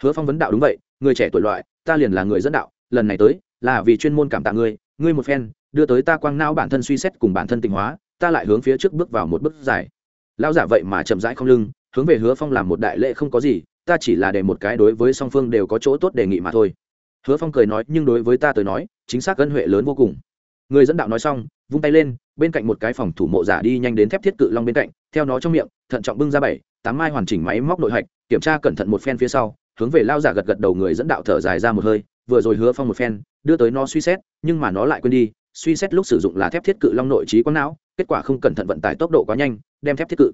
hứa phong vấn đạo đúng vậy, người trẻ tuổi loại, ta liền là người dẫn đạo, lần này tới, là vì chuyên môn cảm tạ ngươi ngươi một phen, đưa tới ta quang não bản thân suy xét cùng bản thân tịnh hóa, ta lại hướng phía trước bước vào một bước dài. Lão giả vậy mà chậm rãi không lưng, hướng về hứa phong làm một đại lễ không có gì, ta chỉ là để một cái đối với song phương đều có chỗ tốt đề nghị mà thôi. Hứa phong cười nói, nhưng đối với ta tới nói, chính xác ân huệ lớn vô cùng. Người dẫn đạo nói xong, vung tay lên, bên cạnh một cái phòng thủ mộ giả đi nhanh đến thép thiết cự long bên cạnh, theo nó trong miệng, thận trọng bưng ra bảy, tám mai hoàn chỉnh máy móc nội hạch, kiểm tra cẩn thận một phen phía sau hướng về lao giả gật gật đầu người dẫn đạo thở dài ra một hơi, vừa rồi hứa phong một phen, đưa tới nó suy xét, nhưng mà nó lại quên đi, suy xét lúc sử dụng là thép thiết cự long nội trí quang não, kết quả không cẩn thận vận tải tốc độ quá nhanh, đem thép thiết cự.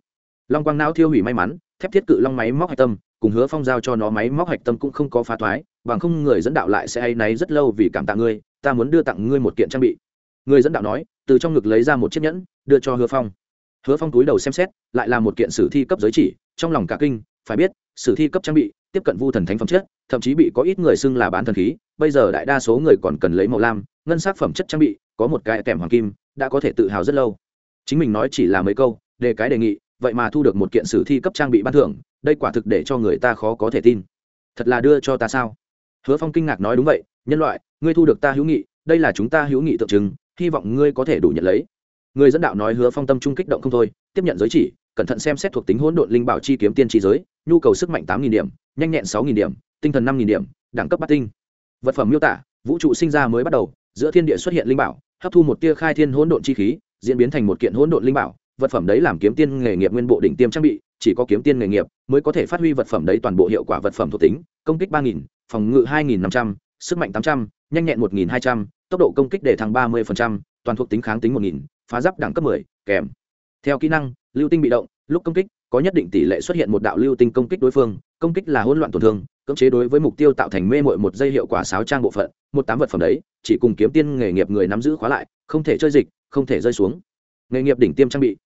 Long quang não thiêu hủy may mắn, thép thiết cự long máy móc hạch tâm, cùng hứa phong giao cho nó máy móc hạch tâm cũng không có phá thoái, bằng không người dẫn đạo lại sẽ hay náy rất lâu vì cảm tạ ngươi, ta muốn đưa tặng ngươi một kiện trang bị. Người dẫn đạo nói, từ trong ngực lấy ra một chiếc nhẫn, đưa cho hứa phong. Hứa phong túi đầu xem xét, lại là một kiện sử thi cấp giới chỉ, trong lòng cả kinh, phải biết, sử thi cấp trang bị tiếp cận vu thần thánh phẩm chất, thậm chí bị có ít người xưng là bán thần khí, bây giờ đại đa số người còn cần lấy màu lam, ngân sắc phẩm chất trang bị, có một cái kèm hoàng kim, đã có thể tự hào rất lâu. Chính mình nói chỉ là mấy câu, đề cái đề nghị, vậy mà thu được một kiện sử thi cấp trang bị ban thưởng, đây quả thực để cho người ta khó có thể tin. Thật là đưa cho ta sao? Hứa phong kinh ngạc nói đúng vậy, nhân loại, ngươi thu được ta hữu nghị, đây là chúng ta hữu nghị tượng trưng, hy vọng ngươi có thể đủ nhận lấy. Người dẫn đạo nói hứa phong tâm trung kích động không thôi, tiếp nhận giới chỉ, cẩn thận xem xét thuộc tính hỗn độn linh bảo chi kiếm tiên tri giới, nhu cầu sức mạnh tám nghìn điểm nhanh nhẹn sáu điểm, tinh thần năm điểm, đẳng cấp bát tinh. Vật phẩm miêu tả, vũ trụ sinh ra mới bắt đầu, giữa thiên địa xuất hiện linh bảo, hấp thu một tia khai thiên hỗn độn chi khí, diễn biến thành một kiện hỗn độn linh bảo. Vật phẩm đấy làm kiếm tiên nghề nghiệp nguyên bộ đỉnh tiêm trang bị, chỉ có kiếm tiên nghề nghiệp mới có thể phát huy vật phẩm đấy toàn bộ hiệu quả vật phẩm thuộc tính, công kích ba nghìn, phòng ngự hai nghìn năm trăm, sức mạnh tám trăm, nhanh nhẹn một nghìn hai trăm, tốc độ công kích để thăng ba mươi toàn thuộc tính kháng tính một nghìn, phá giáp đẳng cấp mười, kèm. Theo kỹ năng, lưu tinh bị động, lúc công kích, có nhất định tỷ lệ xuất hiện một đạo lưu tinh công kích đối phương công kích là hỗn loạn tổn thương, cưỡng chế đối với mục tiêu tạo thành mê mội một dây hiệu quả sáo trang bộ phận, một tám vật phẩm đấy, chỉ cùng kiếm tiên nghề nghiệp người nắm giữ khóa lại, không thể chơi dịch, không thể rơi xuống. Nghề nghiệp đỉnh tiêm trang bị.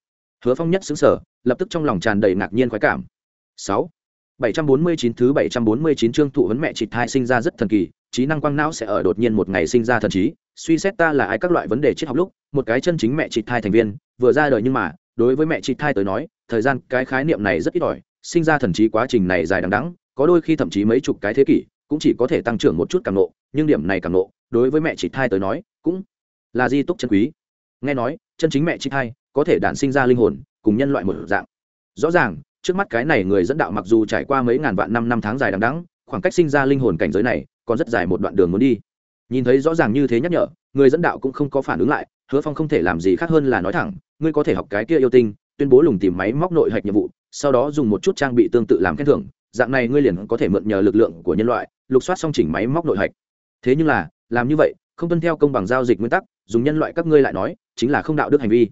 Hứa phong nhất xứng sở, lập tức trong lòng tràn đầy ngạc nhiên khoái cảm. Sáu. Bảy trăm bốn mươi chín thứ bảy trăm bốn mươi chín chương thụ vấn mẹ chị thai sinh ra rất thần kỳ, trí năng quang não sẽ ở đột nhiên một ngày sinh ra thần trí, suy xét ta là ai các loại vấn đề triết học lúc, một cái chân chính mẹ chị thai thành viên, vừa ra đời nhưng mà, đối với mẹ chị thai tới nói, thời gian cái khái niệm này rất ít ỏi sinh ra thần trí quá trình này dài đằng đẵng, có đôi khi thậm chí mấy chục cái thế kỷ, cũng chỉ có thể tăng trưởng một chút càng nộ nhưng điểm này càng nộ đối với mẹ chị thai tới nói, cũng là di túc chân quý. Nghe nói, chân chính mẹ chị thai có thể đản sinh ra linh hồn, cùng nhân loại một dạng. Rõ ràng, trước mắt cái này người dẫn đạo mặc dù trải qua mấy ngàn vạn năm năm tháng dài đằng đẵng, khoảng cách sinh ra linh hồn cảnh giới này còn rất dài một đoạn đường muốn đi. Nhìn thấy rõ ràng như thế nhắc nhở, người dẫn đạo cũng không có phản ứng lại, hứa phong không thể làm gì khác hơn là nói thẳng, ngươi có thể học cái kia yêu tinh tuyên bố lùng tìm máy móc nội hạch nhiệm vụ, sau đó dùng một chút trang bị tương tự làm khen thưởng, dạng này ngươi liền có thể mượn nhờ lực lượng của nhân loại, lục soát xong chỉnh máy móc nội hạch. Thế nhưng là, làm như vậy, không tuân theo công bằng giao dịch nguyên tắc, dùng nhân loại các ngươi lại nói, chính là không đạo đức hành vi.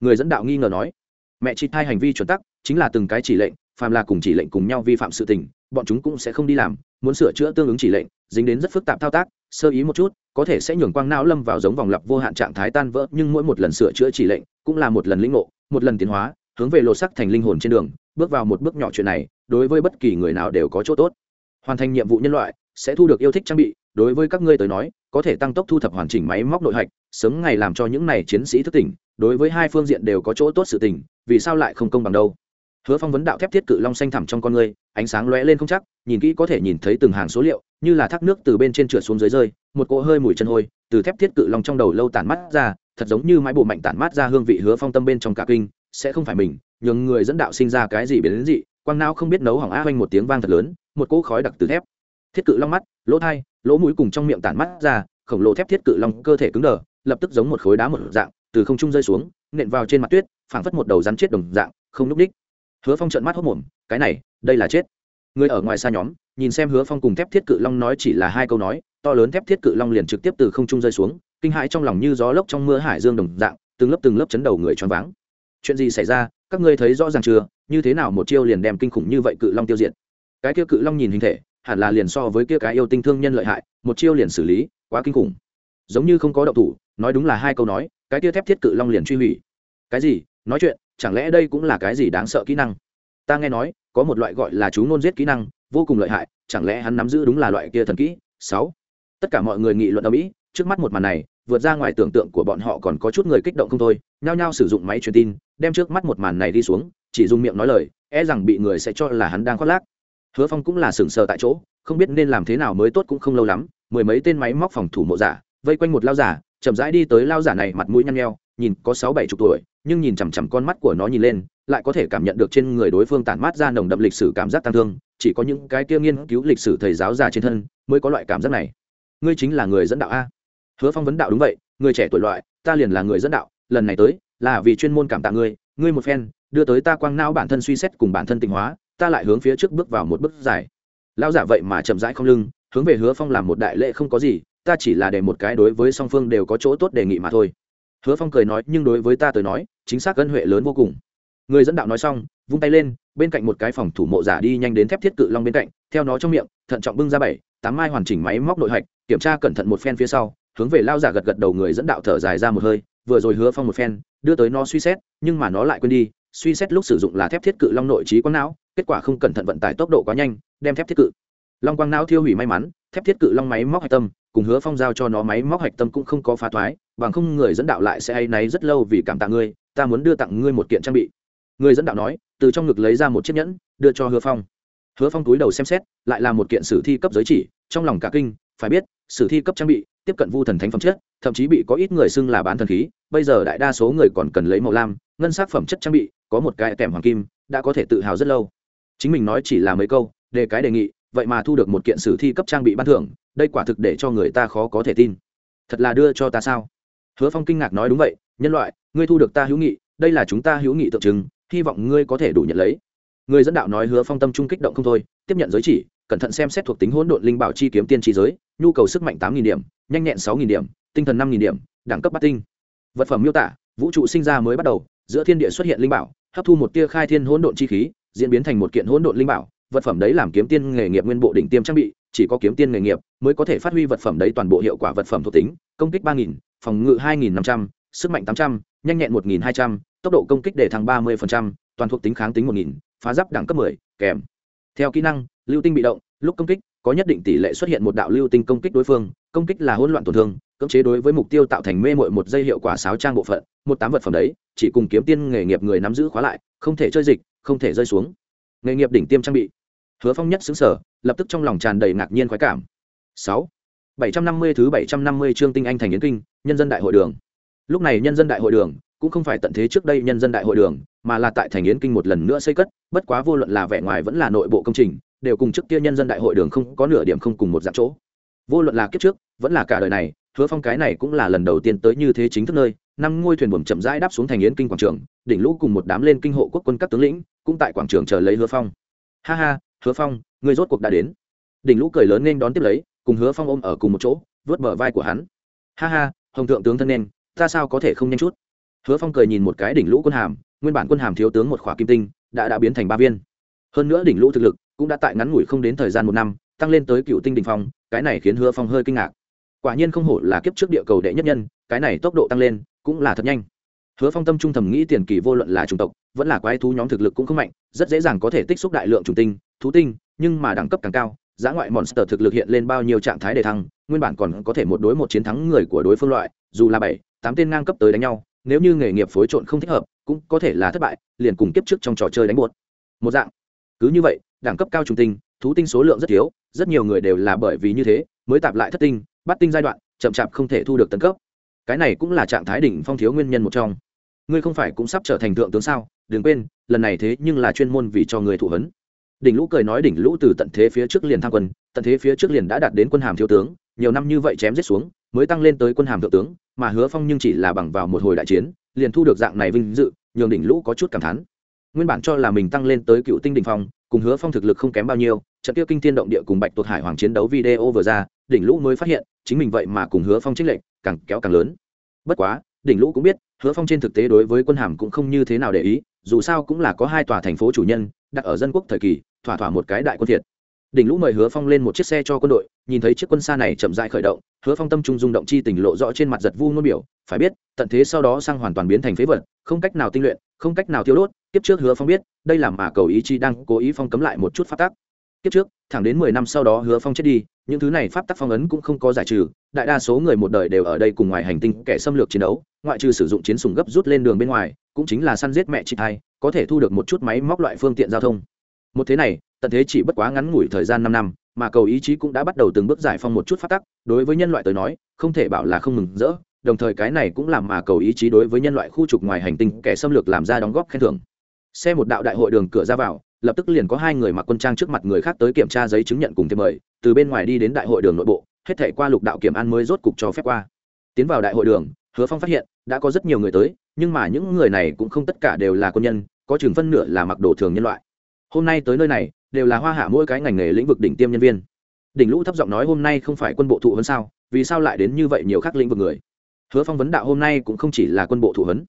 Người dẫn đạo nghi ngờ nói, mẹ chị thai hành vi chuẩn tắc, chính là từng cái chỉ lệnh, phàm là cùng chỉ lệnh cùng nhau vi phạm sự tình, bọn chúng cũng sẽ không đi làm, muốn sửa chữa tương ứng chỉ lệnh, dính đến rất phức tạp thao tác, sơ ý một chút, có thể sẽ nhường quang não lâm vào giống vòng lặp vô hạn trạng thái tan vỡ, nhưng mỗi một lần sửa chữa chỉ lệnh, cũng là một lần lĩnh ngộ một lần tiến hóa, hướng về lột sắc thành linh hồn trên đường, bước vào một bước nhỏ chuyện này, đối với bất kỳ người nào đều có chỗ tốt. Hoàn thành nhiệm vụ nhân loại, sẽ thu được yêu thích trang bị, đối với các ngươi tới nói, có thể tăng tốc thu thập hoàn chỉnh máy móc nội hạch, sớm ngày làm cho những này chiến sĩ thức tỉnh, đối với hai phương diện đều có chỗ tốt sự tỉnh vì sao lại không công bằng đâu? Hứa phong vấn đạo thép thiết cự long xanh thẳm trong con người ánh sáng lóe lên không chắc, nhìn kỹ có thể nhìn thấy từng hàng số liệu, như là thác nước từ bên trên trượt xuống dưới rơi, một cỗ hơi mùi chân hôi, từ thép thiết cự long trong đầu lâu tản mắt ra thật giống như mái bộ mạnh tản mát ra hương vị hứa phong tâm bên trong cả kinh, sẽ không phải mình, nhường người dẫn đạo sinh ra cái gì biến đến dị, quang não không biết nấu hỏng a oanh một tiếng vang thật lớn, một cỗ khói đặc từ thép. Thiết cự long mắt, lỗ thai, lỗ mũi cùng trong miệng tản mắt ra, khổng lồ thép thiết cự long cơ thể cứng đờ, lập tức giống một khối đá một dạng, từ không trung rơi xuống, nện vào trên mặt tuyết, phảng phất một đầu rắn chết đồng dạng, không núp đích. Hứa phong trợn mắt hốc mồm, cái này, đây là chết. Người ở ngoài xa nhóm, nhìn xem hứa phong cùng thép thiết cự long nói chỉ là hai câu nói, to lớn thép thiết cự long liền trực tiếp từ không trung rơi xuống kinh hãi trong lòng như gió lốc trong mưa hải dương đồng dạng, từng lớp từng lớp chấn đầu người choáng váng. Chuyện gì xảy ra, các ngươi thấy rõ ràng chưa? Như thế nào một chiêu liền đem kinh khủng như vậy cự long tiêu diệt? Cái kia cự long nhìn hình thể, hẳn là liền so với kia cái yêu tinh thương nhân lợi hại, một chiêu liền xử lý, quá kinh khủng. Giống như không có động thủ, nói đúng là hai câu nói, cái kia thép thiết cự long liền truy hủy. Cái gì? Nói chuyện, chẳng lẽ đây cũng là cái gì đáng sợ kỹ năng? Ta nghe nói, có một loại gọi là chú ngôn giết kỹ năng, vô cùng lợi hại, chẳng lẽ hắn nắm giữ đúng là loại kia thần kỹ? Sáu. Tất cả mọi người nghị luận ở mỹ trước mắt một màn này, vượt ra ngoài tưởng tượng của bọn họ còn có chút người kích động không thôi, nhao nhao sử dụng máy truyền tin, đem trước mắt một màn này đi xuống, chỉ dùng miệng nói lời e rằng bị người sẽ cho là hắn đang khoác lác. Hứa phong cũng là sừng sờ tại chỗ, không biết nên làm thế nào mới tốt cũng không lâu lắm, mười mấy tên máy móc phòng thủ mộ giả, vây quanh một lao giả, chậm rãi đi tới lao giả này mặt mũi nhăn nheo, nhìn có sáu bảy chục tuổi, nhưng nhìn chằm chằm con mắt của nó nhìn lên, lại có thể cảm nhận được trên người đối phương tản mát ra nồng đậm lịch sử cảm giác tăng thương, chỉ có những cái kia nghiên cứu lịch sử thầy giáo già trên thân mới có loại cảm giác này. Ngươi chính là người dẫn đạo a? Hứa phong vấn đạo đúng vậy, người trẻ tuổi loại, ta liền là người dẫn đạo, lần này tới, là vì chuyên môn cảm tạ ngươi ngươi một phen, đưa tới ta quang não bản thân suy xét cùng bản thân tịnh hóa, ta lại hướng phía trước bước vào một bước dài. Lao giả vậy mà chậm rãi không lưng, hướng về hứa phong làm một đại lễ không có gì, ta chỉ là để một cái đối với song phương đều có chỗ tốt đề nghị mà thôi. Hứa phong cười nói, nhưng đối với ta tới nói, chính xác ân huệ lớn vô cùng. Người dẫn đạo nói xong, vung tay lên, bên cạnh một cái phòng thủ mộ giả đi nhanh đến thép thiết cự long bên cạnh, theo nó trong miệng, thận trọng bưng ra bảy, tám mai hoàn chỉnh máy móc nội hạch, kiểm tra cẩn thận một phen phía sau hướng về lao giả gật gật đầu người dẫn đạo thở dài ra một hơi, vừa rồi hứa phong một phen, đưa tới nó suy xét, nhưng mà nó lại quên đi, suy xét lúc sử dụng là thép thiết cự long nội trí quang não, kết quả không cẩn thận vận tải tốc độ quá nhanh, đem thép thiết cự. Long quang não thiêu hủy may mắn, thép thiết cự long máy móc hạch tâm, cùng hứa phong giao cho nó máy móc hạch tâm cũng không có phá thoái, bằng không người dẫn đạo lại sẽ hay náy rất lâu vì cảm tạ ngươi, ta muốn đưa tặng ngươi một kiện trang bị. Người dẫn đạo nói, từ trong ngực lấy ra một chiếc nhẫn, đưa cho hứa phong. Hứa phong túi đầu xem xét, lại là một kiện sử thi cấp giới chỉ, trong lòng cả kinh phải biết, sử thi cấp trang bị, tiếp cận vu thần thánh phẩm chất, thậm chí bị có ít người xưng là bán thần khí, bây giờ đại đa số người còn cần lấy màu lam, ngân sắc phẩm chất trang bị, có một cái kèm hoàng kim, đã có thể tự hào rất lâu. Chính mình nói chỉ là mấy câu đề cái đề nghị, vậy mà thu được một kiện sử thi cấp trang bị ban thưởng, đây quả thực để cho người ta khó có thể tin. Thật là đưa cho ta sao? Hứa phong kinh ngạc nói đúng vậy, nhân loại, ngươi thu được ta hữu nghị, đây là chúng ta hữu nghị tượng trưng, hy vọng ngươi có thể đủ nhận lấy. Người dẫn đạo nói hứa phong tâm trung kích động không thôi, tiếp nhận giới chỉ cẩn thận xem xét thuộc tính hỗn độn linh bảo chi kiếm tiên chi giới, nhu cầu sức mạnh tám nghìn điểm, nhanh nhẹn sáu nghìn điểm, tinh thần năm nghìn điểm, đẳng cấp bát tinh. Vật phẩm miêu tả, vũ trụ sinh ra mới bắt đầu, giữa thiên địa xuất hiện linh bảo, hấp thu một tia khai thiên hỗn độn chi khí, diễn biến thành một kiện hỗn độn linh bảo, vật phẩm đấy làm kiếm tiên nghề nghiệp nguyên bộ đỉnh tiêm trang bị, chỉ có kiếm tiên nghề nghiệp mới có thể phát huy vật phẩm đấy toàn bộ hiệu quả vật phẩm thuộc tính, công kích ba nghìn, phòng ngự hai nghìn năm trăm, sức mạnh tám trăm, nhanh nhẹn một nghìn hai trăm, tốc độ công kích để thăng ba mươi toàn thuộc tính kháng tính một nghìn, phá giáp đẳng cấp mười, kèm. Theo kỹ năng lưu tinh bị động, lúc công kích, có nhất định tỷ lệ xuất hiện một đạo lưu tinh công kích đối phương, công kích là hỗn loạn tổn thương, cưỡng chế đối với mục tiêu tạo thành mê mội một dây hiệu quả sáo trang bộ phận, một tám vật phẩm đấy, chỉ cùng kiếm tiên nghề nghiệp người nắm giữ khóa lại, không thể chơi dịch, không thể rơi xuống. Nghề nghiệp đỉnh tiêm trang bị. Hứa phong nhất xứng sở lập tức trong lòng tràn đầy ngạc nhiên khoái cảm. Sáu, bảy trăm năm mươi thứ bảy trăm năm mươi chương tinh anh thành yến kinh, nhân dân đại hội đường. Lúc này nhân dân đại hội đường cũng không phải tận thế trước đây nhân dân đại hội đường, mà là tại thành yến kinh một lần nữa xây cất, bất quá vô luận là vẻ ngoài vẫn là nội bộ công trình đều cùng trước kia nhân dân đại hội đường không có nửa điểm không cùng một dạng chỗ. Vô luận là kiếp trước, vẫn là cả đời này, hứa phong cái này cũng là lần đầu tiên tới như thế chính thức nơi, năm ngôi thuyền buồm chậm rãi đáp xuống thành yến kinh quảng trường, đỉnh lũ cùng một đám lên kinh hộ quốc quân các tướng lĩnh, cũng tại quảng trường chờ lấy hứa phong. Ha ha, hứa phong, người rốt cuộc đã đến. Đỉnh lũ cười lớn nên đón tiếp lấy, cùng hứa phong ôm ở cùng một chỗ, vớt bờ vai của hắn. Ha ha, hồng thượng tướng thân nên, ta sao có thể không nhanh chút? Hứa phong cười nhìn một cái đỉnh lũ quân hàm, nguyên bản quân hàm thiếu tướng một khỏa kim tinh, đã đã biến thành ba viên. Hơn nữa đỉnh lũ thực lực cũng đã tại ngắn ngủi không đến thời gian một năm, tăng lên tới cựu tinh đình phong, cái này khiến hứa phong hơi kinh ngạc. Quả nhiên không hổ là kiếp trước địa cầu đệ nhất nhân, cái này tốc độ tăng lên cũng là thật nhanh. Hứa phong tâm trung thầm nghĩ tiền kỳ vô luận là chủng tộc, vẫn là quái thú nhóm thực lực cũng không mạnh, rất dễ dàng có thể tích xúc đại lượng chủng tinh, thú tinh, nhưng mà đẳng cấp càng cao, giá ngoại monster thực lực hiện lên bao nhiêu trạng thái đề thăng, nguyên bản còn có thể một đối một chiến thắng người của đối phương loại, dù là bảy, tám tên ngang cấp tới đánh nhau, nếu như nghề nghiệp phối trộn không thích hợp, cũng có thể là thất bại, liền cùng kiếp trước trong trò chơi đánh buột. Một dạng. Cứ như vậy đẳng cấp cao trung tinh, thú tinh số lượng rất thiếu, rất nhiều người đều là bởi vì như thế mới tạp lại thất tinh, bắt tinh giai đoạn, chậm chạp không thể thu được tấn cấp. Cái này cũng là trạng thái đỉnh phong thiếu nguyên nhân một trong. Ngươi không phải cũng sắp trở thành thượng tướng sao? Đừng quên, lần này thế nhưng là chuyên môn vì cho người thụ hấn. Đỉnh lũ cười nói đỉnh lũ từ tận thế phía trước liền tham quân, tận thế phía trước liền đã đạt đến quân hàm thiếu tướng, nhiều năm như vậy chém giết xuống, mới tăng lên tới quân hàm thượng tướng, mà hứa phong nhưng chỉ là bằng vào một hồi đại chiến, liền thu được dạng này vinh dự, nhường đỉnh lũ có chút cảm thán. Nguyên bản cho là mình tăng lên tới cựu tinh đỉnh phong cùng hứa phong thực lực không kém bao nhiêu, trận tiêu kinh thiên động địa cùng bạch tuột hải hoàng chiến đấu video vừa ra, đỉnh lũ mới phát hiện, chính mình vậy mà cùng hứa phong trích lệnh càng kéo càng lớn. Bất quá, đỉnh lũ cũng biết, hứa phong trên thực tế đối với quân hàm cũng không như thế nào để ý, dù sao cũng là có hai tòa thành phố chủ nhân, đặt ở dân quốc thời kỳ, thỏa thỏa một cái đại quân thiệt. Đỉnh lũ mời hứa phong lên một chiếc xe cho quân đội, nhìn thấy chiếc quân xa này chậm dại khởi động, hứa phong tâm trung rung động chi tình lộ rõ trên mặt giật vu ngôn biểu, phải biết, tận thế sau đó sang hoàn toàn biến thành phế vật, không cách nào tinh luyện, không cách nào tiêu đốt kiếp trước hứa phong biết, đây là mà cầu ý chi đang cố ý phong cấm lại một chút phát tác kiếp trước, thẳng đến mười năm sau đó hứa phong chết đi, những thứ này pháp tắc phong ấn cũng không có giải trừ, đại đa số người một đời đều ở đây cùng ngoài hành tinh kẻ xâm lược chiến đấu, ngoại trừ sử dụng chiến sùng gấp rút lên đường bên ngoài, cũng chính là săn giết mẹ chị hai có thể thu được một chút máy móc loại phương tiện giao thông. Một thế này, tận thế chỉ bất quá ngắn ngủi thời gian năm năm, mà cầu ý chí cũng đã bắt đầu từng bước giải phong một chút phát tắc, đối với nhân loại tới nói, không thể bảo là không mừng rỡ, đồng thời cái này cũng làm mà cầu ý chí đối với nhân loại khu trục ngoài hành tinh kẻ xâm lược làm ra đóng góp khen thưởng xe một đạo đại hội đường cửa ra vào, lập tức liền có hai người mặc quân trang trước mặt người khác tới kiểm tra giấy chứng nhận cùng thêm mời, từ bên ngoài đi đến đại hội đường nội bộ, hết thể qua lục đạo kiểm an mới rốt cục cho phép qua. Tiến vào đại hội đường, hứa phong phát hiện, đã có rất nhiều người tới, nhưng mà những người này cũng không tất cả đều là quân nhân, có chừng phân nửa là mặc đồ thường nhân loại. Hôm nay tới nơi này, đều là hoa hạ mỗi cái ngành nghề lĩnh vực đỉnh tiêm nhân viên. Đỉnh lũ thấp giọng nói hôm nay không phải quân bộ thụ huấn sao, vì sao lại đến như vậy nhiều khác lĩnh vực người? Hứa phong vấn đạo hôm nay cũng không chỉ là quân bộ thụ huấn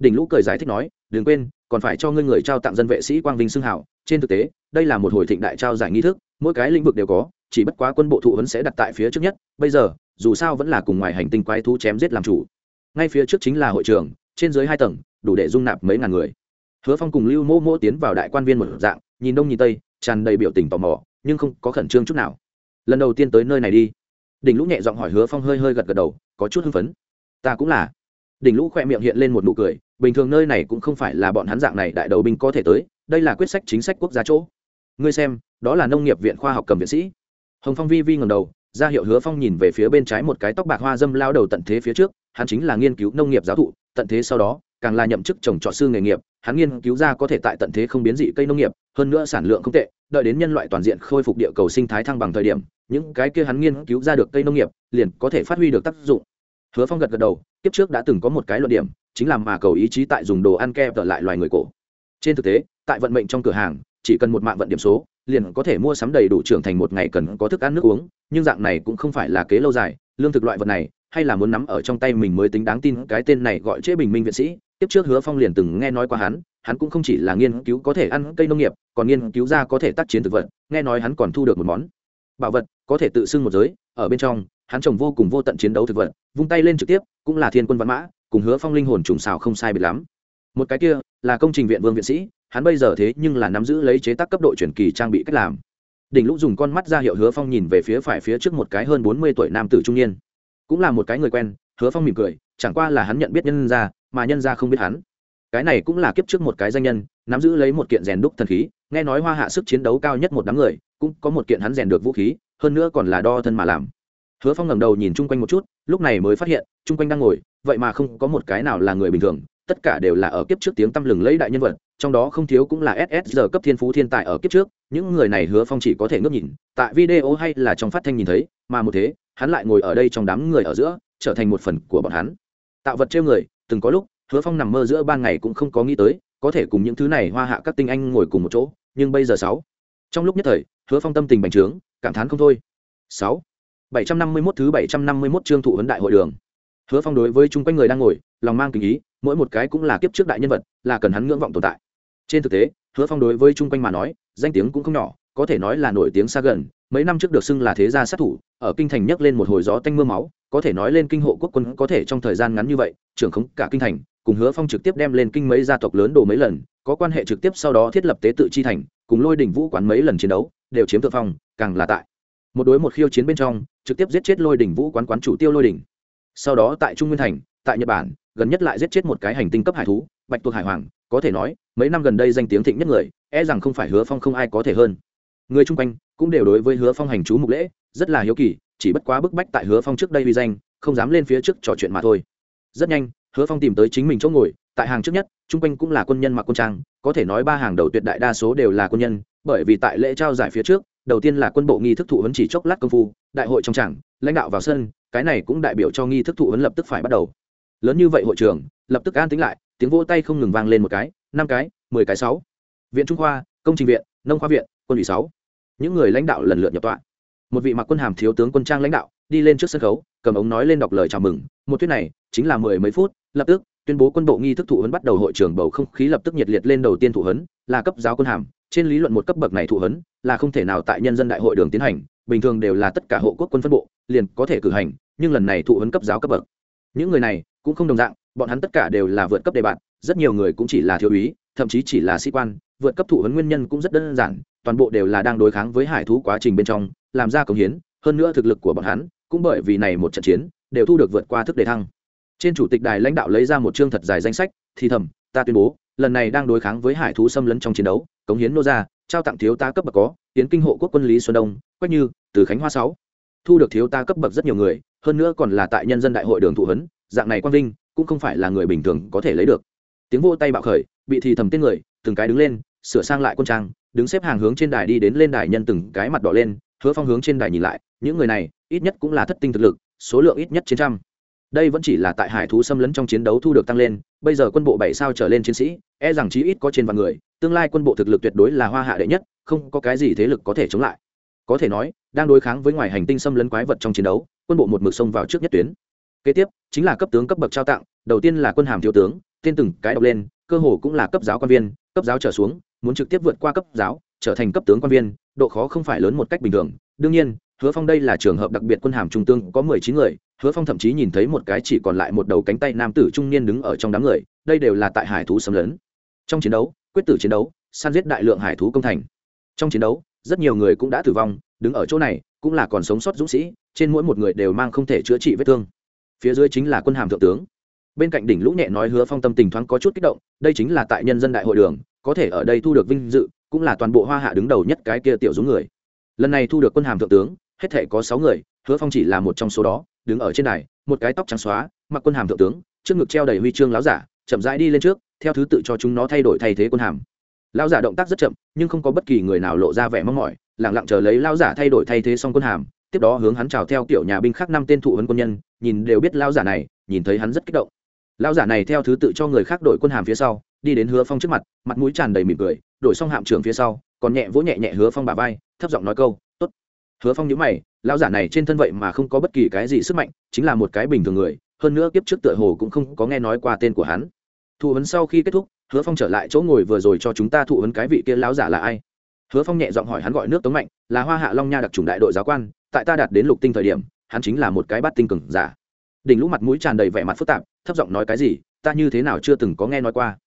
đỉnh lũ cười giải thích nói, đừng quên, còn phải cho ngươi người trao tặng dân vệ sĩ quang vinh xưng hảo trên thực tế, đây là một hồi thịnh đại trao giải nghi thức, mỗi cái lĩnh vực đều có, chỉ bất quá quân bộ thụ huấn sẽ đặt tại phía trước nhất. Bây giờ, dù sao vẫn là cùng ngoài hành tinh quái thú chém giết làm chủ. Ngay phía trước chính là hội trường, trên dưới hai tầng, đủ để dung nạp mấy ngàn người. Hứa phong cùng lưu mô mô tiến vào đại quan viên một dạng, nhìn đông nhìn tây, tràn đầy biểu tình tò mò, nhưng không có khẩn trương chút nào. Lần đầu tiên tới nơi này đi. Đỉnh lũ nhẹ giọng hỏi hứa phong hơi hơi gật gật đầu, có chút hưng phấn. Ta cũng là. Đỉnh lũ khoe miệng hiện lên một nụ cười bình thường nơi này cũng không phải là bọn hắn dạng này đại đầu binh có thể tới, đây là quyết sách chính sách quốc gia chỗ. Ngươi xem, đó là nông nghiệp viện khoa học cầm viện sĩ. Hồng phong vi vi ngầm đầu, ra hiệu hứa phong nhìn về phía bên trái một cái tóc bạc hoa dâm lao đầu tận thế phía trước, hắn chính là nghiên cứu nông nghiệp giáo thụ, tận thế sau đó, càng là nhậm chức trồng trọt sư nghề nghiệp, hắn nghiên cứu ra có thể tại tận thế không biến dị cây nông nghiệp, hơn nữa sản lượng không tệ, đợi đến nhân loại toàn diện khôi phục địa cầu sinh thái thăng bằng thời điểm, những cái kia hắn nghiên cứu ra được cây nông nghiệp, liền có thể phát huy được tác dụng. Hứa phong gật gật đầu, kiếp trước đã từng có một cái luận điểm chính là mà cầu ý chí tại dùng đồ ăn kem trở lại loài người cổ. Trên thực tế, tại vận mệnh trong cửa hàng, chỉ cần một mạng vận điểm số, liền có thể mua sắm đầy đủ trưởng thành một ngày cần có thức ăn nước uống, nhưng dạng này cũng không phải là kế lâu dài, lương thực loại vật này, hay là muốn nắm ở trong tay mình mới tính đáng tin, cái tên này gọi chế bình minh viện sĩ tiếp trước hứa phong liền từng nghe nói qua hắn hắn cũng không chỉ là nghiên cứu có thể ăn cây nông nghiệp, còn nghiên cứu ra có thể tác chiến thực vật, nghe nói hắn còn thu được một món bảo vật, có thể tự xưng một giới, ở bên trong, hắn trồng vô cùng vô tận chiến đấu thực vật, vung tay lên trực tiếp, cũng là thiên quân văn mã cùng hứa phong linh hồn trùng xào không sai biệt lắm. Một cái kia, là công trình viện vương viện sĩ, hắn bây giờ thế nhưng là nắm giữ lấy chế tác cấp độ chuyển kỳ trang bị cách làm. Đỉnh lũ dùng con mắt ra hiệu hứa phong nhìn về phía phải phía trước một cái hơn bốn mươi tuổi nam tử trung niên. Cũng là một cái người quen, hứa phong mỉm cười, chẳng qua là hắn nhận biết nhân ra, mà nhân ra không biết hắn. Cái này cũng là kiếp trước một cái danh nhân, nắm giữ lấy một kiện rèn đúc thần khí, nghe nói hoa hạ sức chiến đấu cao nhất một đám người, cũng có một kiện hắn rèn được vũ khí, hơn nữa còn là đo thân mà làm hứa phong ngẩng đầu nhìn chung quanh một chút, lúc này mới phát hiện, chung quanh đang ngồi, vậy mà không có một cái nào là người bình thường, tất cả đều là ở kiếp trước tiếng tăm lừng lấy đại nhân vật, trong đó không thiếu cũng là ssr cấp thiên phú thiên tài ở kiếp trước, những người này hứa phong chỉ có thể ngước nhìn, tại video hay là trong phát thanh nhìn thấy, mà một thế, hắn lại ngồi ở đây trong đám người ở giữa, trở thành một phần của bọn hắn. Tạo vật trêu người, từng có lúc, hứa phong nằm mơ giữa ban ngày cũng không có nghĩ tới, có thể cùng những thứ này hoa hạ các tinh anh ngồi cùng một chỗ, nhưng bây giờ sáu. Trong lúc nhất thời, hứa phong tâm tình bành trướng, cảm thán không thôi. Sáu bảy trăm năm mươi mốt thứ bảy trăm năm mươi mốt chương thụ vấn đại hội đường. Hứa phong đối với chung quanh người đang ngồi, lòng mang kính ý, mỗi một cái cũng là kiếp trước đại nhân vật, là cần hắn ngưỡng vọng tồn tại. Trên thực tế, hứa phong đối với chung quanh mà nói, danh tiếng cũng không nhỏ, có thể nói là nổi tiếng xa gần, mấy năm trước được xưng là thế gia sát thủ, ở kinh thành nhấc lên một hồi gió tanh mưa máu, có thể nói lên kinh hộ quốc quân có thể trong thời gian ngắn như vậy, trưởng khống cả kinh thành, cùng hứa phong trực tiếp đem lên kinh mấy gia tộc lớn đồ mấy lần, có quan hệ trực tiếp sau đó thiết lập tế tự chi thành, cùng lôi đỉnh vũ quán mấy lần chiến đấu, đều chiếm thượng phong, càng là tại một đối một khiêu chiến bên trong, trực tiếp giết chết lôi đỉnh vũ quán quán chủ tiêu lôi đỉnh. Sau đó tại trung nguyên thành, tại nhật bản, gần nhất lại giết chết một cái hành tinh cấp hải thú, bạch tuộc hải hoàng, có thể nói, mấy năm gần đây danh tiếng thịnh nhất người e rằng không phải hứa phong không ai có thể hơn. Người chung quanh cũng đều đối với hứa phong hành chú mục lễ, rất là hiếu kỳ, chỉ bất quá bức bách tại hứa phong trước đây uy danh, không dám lên phía trước trò chuyện mà thôi. Rất nhanh, hứa phong tìm tới chính mình chỗ ngồi, tại hàng trước nhất, chung quanh cũng là quân nhân mặc quân trang, có thể nói ba hàng đầu tuyệt đại đa số đều là quân nhân, bởi vì tại lễ trao giải phía trước đầu tiên là quân bộ nghi thức thụ huấn chỉ chốc lát công phu, đại hội trong trảng lãnh đạo vào sân, cái này cũng đại biểu cho nghi thức thụ huấn lập tức phải bắt đầu. Lớn như vậy hội trường, lập tức an tính lại, tiếng vỗ tay không ngừng vang lên một cái, năm cái, mười cái sáu. Viện trung khoa, công trình viện, nông khoa viện, quân ủy sáu. Những người lãnh đạo lần lượt nhập tọa. Một vị mặc quân hàm thiếu tướng quân trang lãnh đạo, đi lên trước sân khấu, cầm ống nói lên đọc lời chào mừng. Một thuyết này, chính là mười mấy phút, lập tức, tuyên bố quân bộ nghi thức thụ huấn bắt đầu hội trường bầu không khí lập tức nhiệt liệt lên đầu tiên thụ huấn, là cấp giáo quân hàm trên lý luận một cấp bậc này thụ huấn là không thể nào tại nhân dân đại hội đường tiến hành, bình thường đều là tất cả hộ quốc quân phân bộ, liền có thể cử hành, nhưng lần này thụ huấn cấp giáo cấp bậc. Những người này cũng không đồng dạng, bọn hắn tất cả đều là vượt cấp đề bạn rất nhiều người cũng chỉ là thiếu úy, thậm chí chỉ là sĩ quan, vượt cấp thụ huấn nguyên nhân cũng rất đơn giản, toàn bộ đều là đang đối kháng với hải thú quá trình bên trong, làm ra công hiến, hơn nữa thực lực của bọn hắn cũng bởi vì này một trận chiến, đều thu được vượt qua thức đề thăng. Trên chủ tịch đài lãnh đạo lấy ra một chương thật dài danh sách, thì thầm, ta tuyên bố lần này đang đối kháng với hải thú xâm lấn trong chiến đấu, cống hiến nô gia trao tặng thiếu tá cấp bậc có, tiến kinh hộ quốc quân lý xuân đông, quách như, từ khánh hoa sáu. Thu được thiếu tá cấp bậc rất nhiều người, hơn nữa còn là tại nhân dân đại hội đường thụ hấn dạng này quang vinh cũng không phải là người bình thường có thể lấy được. Tiếng vô tay bạo khởi, bị thì thầm tên người, từng cái đứng lên, sửa sang lại quân trang, đứng xếp hàng hướng trên đài đi đến lên đài nhân từng cái mặt đỏ lên, hứa phong hướng trên đài nhìn lại, những người này, ít nhất cũng là thất tinh thực lực, số lượng ít nhất trên trăm đây vẫn chỉ là tại hải thú xâm lấn trong chiến đấu thu được tăng lên, bây giờ quân bộ bảy sao trở lên chiến sĩ e rằng chí ít có trên vạn người, tương lai quân bộ thực lực tuyệt đối là hoa hạ đệ nhất, không có cái gì thế lực có thể chống lại. Có thể nói, đang đối kháng với ngoài hành tinh xâm lấn quái vật trong chiến đấu, quân bộ một mực xông vào trước nhất tuyến. Kế tiếp, chính là cấp tướng cấp bậc trao tặng, đầu tiên là quân hàm thiếu tướng, tên từng cái đọc lên, cơ hồ cũng là cấp giáo quan viên, cấp giáo trở xuống, muốn trực tiếp vượt qua cấp giáo, trở thành cấp tướng quan viên, độ khó không phải lớn một cách bình thường. Đương nhiên, hứa phong đây là trường hợp đặc biệt quân hàm trung tướng, có mười chín người hứa phong thậm chí nhìn thấy một cái chỉ còn lại một đầu cánh tay nam tử trung niên đứng ở trong đám người, đây đều là tại hải thú xâm lấn. Trong chiến đấu, quyết tử chiến đấu, săn giết đại lượng hải thú công thành. Trong chiến đấu, rất nhiều người cũng đã tử vong, đứng ở chỗ này cũng là còn sống sót dũng sĩ, trên mỗi một người đều mang không thể chữa trị vết thương. Phía dưới chính là quân hàm thượng tướng. Bên cạnh đỉnh lũ nhẹ nói hứa phong tâm tình thoáng có chút kích động, đây chính là tại nhân dân đại hội đường, có thể ở đây thu được vinh dự, cũng là toàn bộ hoa hạ đứng đầu nhất cái kia tiểu dũng người. Lần này thu được quân hàm thượng tướng, hết thể có sáu người, hứa phong chỉ là một trong số đó đứng ở trên đài, một cái tóc trắng xóa, mặc quân hàm thượng tướng, trước ngực treo đầy huy chương láo giả, chậm rãi đi lên trước, theo thứ tự cho chúng nó thay đổi thay thế quân hàm. Lão giả động tác rất chậm, nhưng không có bất kỳ người nào lộ ra vẻ mong mỏi lẳng lặng chờ lấy lão giả thay đổi thay thế xong quân hàm, tiếp đó hướng hắn chào theo kiểu nhà binh khác năm tên thụ huấn quân nhân, nhìn đều biết lão giả này, nhìn thấy hắn rất kích động. Lão giả này theo thứ tự cho người khác đổi quân hàm phía sau, đi đến hứa phong trước mặt mặt mũi tràn đầy mỉm cười, đổi xong hạm trưởng phía sau, còn nhẹ vỗ nhẹ nhẹ hứa phong bà vai, thấp giọng nói câu t ố t hứa phong nhíu mày Lão giả này trên thân vậy mà không có bất kỳ cái gì sức mạnh, chính là một cái bình thường người, hơn nữa kiếp trước tựa hồ cũng không có nghe nói qua tên của hắn. Thụ vấn sau khi kết thúc, hứa phong trở lại chỗ ngồi vừa rồi cho chúng ta thụ vấn cái vị kia lão giả là ai. Hứa phong nhẹ giọng hỏi hắn gọi nước tống mạnh, là hoa hạ long nha đặc trùng đại đội giáo quan, tại ta đạt đến lục tinh thời điểm, hắn chính là một cái bát tinh cừng giả. Đỉnh lũ mặt mũi tràn đầy vẻ mặt phức tạp, thấp giọng nói cái gì, ta như thế nào chưa từng có nghe nói qua.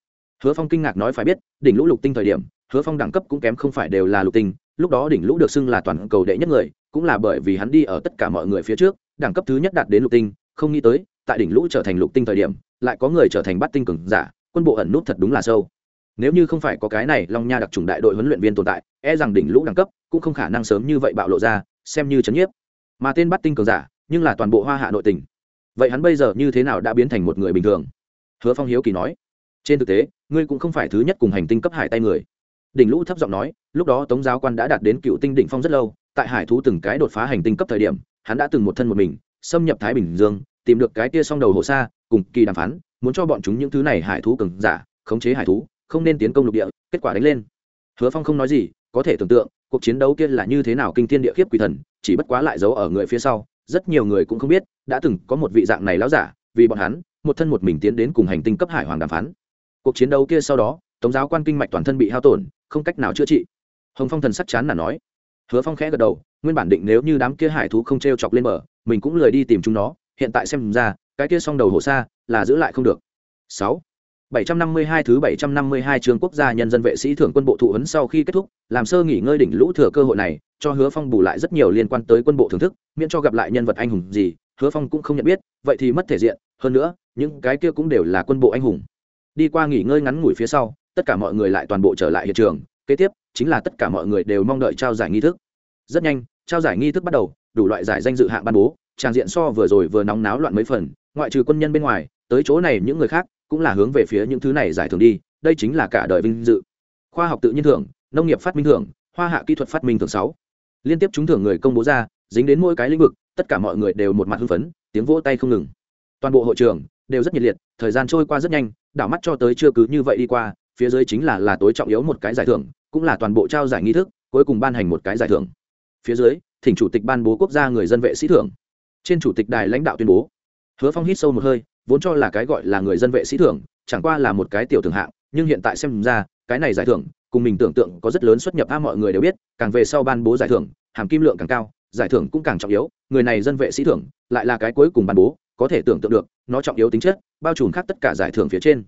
Hứa phong kinh ngạc nói phải biết, đỉnh lũ lục tinh thời điểm, hứa phong đẳng cấp cũng kém không phải đều là lục tinh, lúc đó đỉnh lũ được xưng là toàn cầu đệ nhất người cũng là bởi vì hắn đi ở tất cả mọi người phía trước, đẳng cấp thứ nhất đạt đến lục tinh, không nghĩ tới, tại đỉnh lũ trở thành lục tinh thời điểm, lại có người trở thành bát tinh cường giả, quân bộ ẩn nút thật đúng là sâu. Nếu như không phải có cái này long nha đặc trùng đại đội huấn luyện viên tồn tại e rằng đỉnh lũ đẳng cấp cũng không khả năng sớm như vậy bạo lộ ra, xem như chấn nhiếp. Mà tên bắt tinh cường giả, nhưng là toàn bộ hoa hạ nội tình. Vậy hắn bây giờ như thế nào đã biến thành một người bình thường? Hứa phong hiếu kỳ nói. Trên thực tế, ngươi cũng không phải thứ nhất cùng hành tinh cấp hải tay người. Đỉnh lũ thấp giọng nói, lúc đó tống giáo quan đã đạt đến cựu tinh đỉnh phong rất lâu tại hải thú từng cái đột phá hành tinh cấp thời điểm, hắn đã từng một thân một mình, xâm nhập thái bình dương, tìm được cái kia song đầu hồ sa, cùng kỳ đàm phán, muốn cho bọn chúng những thứ này hải thú cường giả, khống chế hải thú, không nên tiến công lục địa, kết quả đánh lên. Hứa phong không nói gì, có thể tưởng tượng, cuộc chiến đấu kia là như thế nào kinh thiên địa khiếp quỷ thần, chỉ bất quá lại giấu ở người phía sau, rất nhiều người cũng không biết, đã từng có một vị dạng này láo giả, vì bọn hắn, một thân một mình tiến đến cùng hành tinh cấp hải hoàng đàm phán. Cuộc chiến đấu kia sau đó, tống giáo quan kinh mạch toàn thân bị hao tổn, không cách nào chữa trị. Hồng phong thần sắc chán là nói hứa phong khẽ gật đầu nguyên bản định nếu như đám kia hải thú không t r e o chọc lên bờ mình cũng lười đi tìm chúng nó hiện tại xem ra cái kia s đầu hổ xa là giữ lại không được sáu 752 thứ 752 trường quốc gia nhân dân vệ sĩ thưởng quân bộ thụ huấn sau khi kết thúc, làm sơ nghỉ ngơi đỉnh lũ thừa cơ hội này, cho Hứa Phong bù lại rất nhiều liên quan tới quân bộ thưởng thức, miễn cho gặp lại nhân vật anh hùng gì, Hứa Phong cũng không nhận biết, vậy thì mất thể diện, hơn nữa, những cái kia cũng đều là quân bộ anh hùng. Đi qua nghỉ ngơi ngắn ngủi phía sau, tất cả mọi người lại toàn bộ trở lại hiện trường, kế tiếp chính là tất cả mọi người đều mong đợi trao giải nghi thức. Rất nhanh, trao giải nghi thức bắt đầu, đủ loại giải danh dự hạng ban bố, trang diện so vừa rồi vừa nóng náo loạn mấy phần, ngoại trừ quân nhân bên ngoài, tới chỗ này những người khác cũng là hướng về phía những thứ này giải thưởng đi đây chính là cả đời vinh dự. Khoa học tự nhiên thưởng nông nghiệp phát minh thưởng hoa hạ kỹ thuật phát minh thưởng sáu. Liên tiếp chúng thưởng người công bố ra dính đến mỗi cái lĩnh vực tất cả mọi người đều một mặt hưng phấn tiếng vỗ tay không ngừng. Toàn bộ hội trường đều rất nhiệt liệt thời gian trôi qua rất nhanh đảo mắt cho tới chưa cứ như vậy đi qua phía dưới chính là là tối trọng yếu một cái giải thưởng, cũng là toàn bộ trao giải nghi thức, cuối cùng ban hành một cái giải thưởng. Phía dưới, thỉnh chủ tịch ban bố quốc gia người dân vệ sĩ thưởng. Trên chủ tịch đài lãnh đạo tuyên bố, hứa phong hít sâu một hơi, vốn cho là cái gọi là người dân vệ sĩ thưởng, chẳng qua là một cái tiểu thưởng hạng, nhưng hiện tại xem ra, cái này giải thưởng, cùng mình tưởng tượng có rất lớn xuất nhập a mọi người đều biết, càng về sau ban bố giải thưởng, hàm kim lượng càng cao, giải thưởng cũng càng trọng yếu, người này dân vệ sĩ thưởng, lại là cái cuối cùng ban bố, có thể tưởng tượng được, nó trọng yếu tính chất, bao trùm khác tất cả giải thưởng phía trên.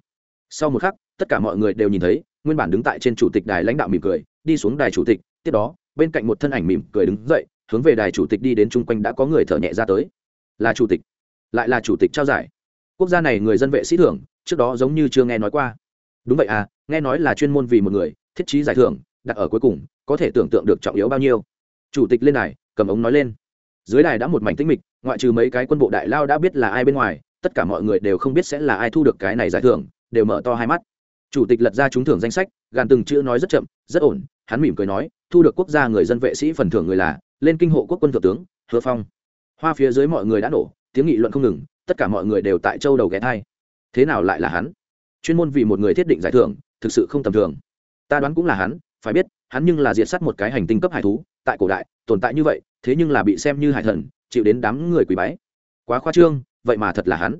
Sau một khắc tất cả mọi người đều nhìn thấy, nguyên bản đứng tại trên chủ tịch đài lãnh đạo mỉm cười, đi xuống đài chủ tịch, tiếp đó, bên cạnh một thân ảnh mỉm cười đứng dậy, hướng về đài chủ tịch đi đến chung quanh đã có người thở nhẹ ra tới. Là chủ tịch. Lại là chủ tịch trao giải. Quốc gia này người dân vệ sĩ thưởng, trước đó giống như chưa nghe nói qua. Đúng vậy à nghe nói là chuyên môn vì một người, thiết trí giải thưởng, đặt ở cuối cùng, có thể tưởng tượng được trọng yếu bao nhiêu. Chủ tịch lên đài, cầm ống nói lên. Dưới đài đã một mảnh tĩnh mịch, ngoại trừ mấy cái quân bộ đại lao đã biết là ai bên ngoài, tất cả mọi người đều không biết sẽ là ai thu được cái này giải thưởng, đều mở to hai mắt chủ tịch lật ra trúng thưởng danh sách, gàn từng chữ nói rất chậm, rất ổn, hắn mỉm cười nói, thu được quốc gia người dân vệ sĩ phần thưởng người là, lên kinh hộ quốc quân thượng tướng, hứa phong. Hoa phía dưới mọi người đã nổ, tiếng nghị luận không ngừng, tất cả mọi người đều tại châu đầu ghé thai. Thế nào lại là hắn? Chuyên môn vì một người thiết định giải thưởng, thực sự không tầm thường. Ta đoán cũng là hắn, phải biết, hắn nhưng là diệt sát một cái hành tinh cấp hải thú, tại cổ đại, tồn tại như vậy, thế nhưng là bị xem như hải thần, chịu đến đám người quỳ bái. Quá khoa trương, vậy mà thật là hắn.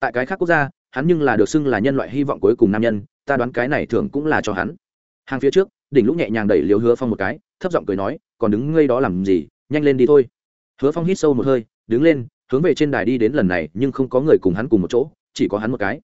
Tại cái khác quốc gia, hắn nhưng là được xưng là nhân loại hy vọng cuối cùng nam nhân ta đoán cái này thường cũng là cho hắn. Hàng phía trước, đỉnh lũ nhẹ nhàng đẩy liều hứa phong một cái, thấp giọng cười nói, còn đứng ngây đó làm gì, nhanh lên đi thôi. Hứa phong hít sâu một hơi, đứng lên, hướng về trên đài đi đến lần này, nhưng không có người cùng hắn cùng một chỗ, chỉ có hắn một cái.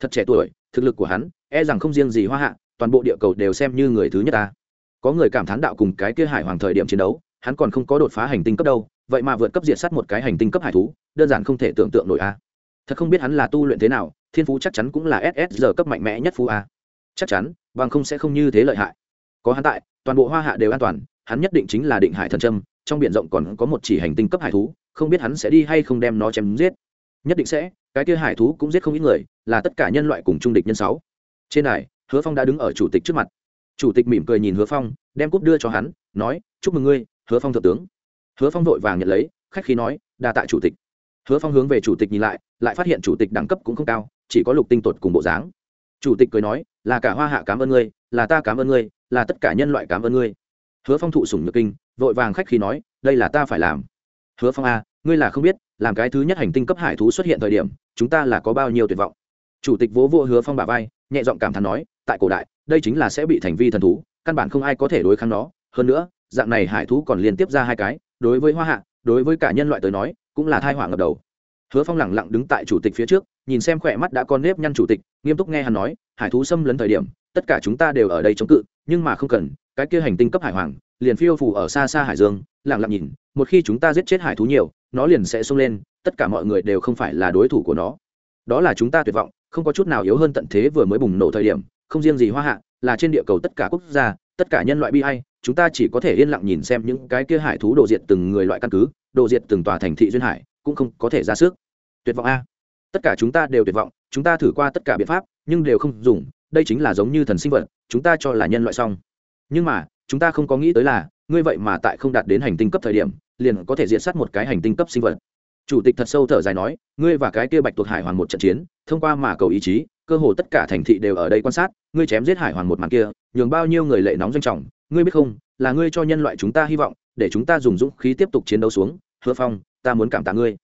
Thật trẻ tuổi, thực lực của hắn e rằng không riêng gì hoa hạ, toàn bộ địa cầu đều xem như người thứ nhất ta. Có người cảm thán đạo cùng cái kia hải hoàng thời điểm chiến đấu, hắn còn không có đột phá hành tinh cấp đâu, vậy mà vượt cấp diệt sát một cái hành tinh cấp hải thú, đơn giản không thể tưởng tượng nổi a. Thật không biết hắn là tu luyện thế nào thiên phú chắc chắn cũng là ss giờ cấp mạnh mẽ nhất phú a. Chắc chắn, bằng không sẽ không như thế lợi hại. Có hắn tại, toàn bộ hoa hạ đều an toàn, hắn nhất định chính là định hải thần trâm trong b i ể n rộng còn có một chỉ hành tinh cấp hải thú, không biết hắn sẽ đi hay không đem nó chém giết. Nhất định sẽ, cái kia hải thú cũng giết không ít người, là tất cả nhân loại cùng trung địch nhân sáu. Trên này, hứa phong đã đứng ở chủ tịch trước mặt. Chủ tịch mỉm cười nhìn hứa phong, đem cúp đưa cho hắn, nói, chúc mừng ngươi, hứa phong thượng tướng. Hứa phong vội vàng nhận lấy, khách khí nói, đa tạ chủ tịch. Hứa phong hướng về chủ tịch nhìn lại lại phát hiện chủ tịch đẳng cấp cũng không cao chỉ có lục tinh tột cùng bộ dáng. Chủ tịch cười nói, là cả hoa hạ cảm ơn ngươi, là ta cảm ơn ngươi, là tất cả nhân loại cảm ơn ngươi. Hứa phong thụ sủng nhược kinh, vội vàng khách khi nói, đây là ta phải làm. Hứa phong a ngươi là không biết, làm cái thứ nhất hành tinh cấp hải thú xuất hiện thời điểm, chúng ta là có bao nhiêu tuyệt vọng. Chủ tịch vỗ vô hứa phong bà vai, nhẹ giọng cảm thán nói, tại cổ đại, đây chính là sẽ bị thành vi thần thú, căn bản không ai có thể đối kháng nó. Hơn nữa, dạng này hải thú còn liên tiếp ra hai cái, đối với hoa hạ, đối với cả nhân loại tới nói, cũng là thai họa ngập đầu. Hứa phong lẳng lặng đứng tại chủ tịch phía trước nhìn xem khỏe mắt đã con nếp nhăn chủ tịch, nghiêm túc nghe hắn nói, hải thú xâm lấn thời điểm, tất cả chúng ta đều ở đây chống cự, nhưng mà không cần, cái kia hành tinh cấp hải hoàng, liền phiêu phủ ở xa xa hải dương, lặng lặng nhìn, một khi chúng ta giết chết hải thú nhiều, nó liền sẽ sung lên, tất cả mọi người đều không phải là đối thủ của nó. Đó là chúng ta tuyệt vọng, không có chút nào yếu hơn tận thế vừa mới bùng nổ thời điểm, không riêng gì hoa hạ, là trên địa cầu tất cả quốc gia, tất cả nhân loại bi hay chúng ta chỉ có thể yên lặng nhìn xem những cái kia hải thú đồ diệt từng người loại căn cứ đồ diệt từng tòa thành thị duyên hải, cũng không có thể ra sức. Tuyệt vọng a tất cả chúng ta đều tuyệt vọng, chúng ta thử qua tất cả biện pháp, nhưng đều không dùng, đây chính là giống như thần sinh vật, chúng ta cho là nhân loại xong. Nhưng mà, chúng ta không có nghĩ tới là, ngươi vậy mà tại không đạt đến hành tinh cấp thời điểm, liền có thể diện sát một cái hành tinh cấp sinh vật. Chủ tịch thật sâu thở dài nói, ngươi và cái kia bạch tuộc hải hoàng một trận chiến, thông qua mà cầu ý chí, cơ hồ tất cả thành thị đều ở đây quan sát, ngươi chém giết hải hoàng một màn kia, nhường bao nhiêu người lệ nóng doanh trọng, ngươi biết không, là ngươi cho nhân loại chúng ta hy vọng, để chúng ta dùng dũng khí tiếp tục chiến đấu xuống, hứa phong, ta muốn cảm tạ ngươi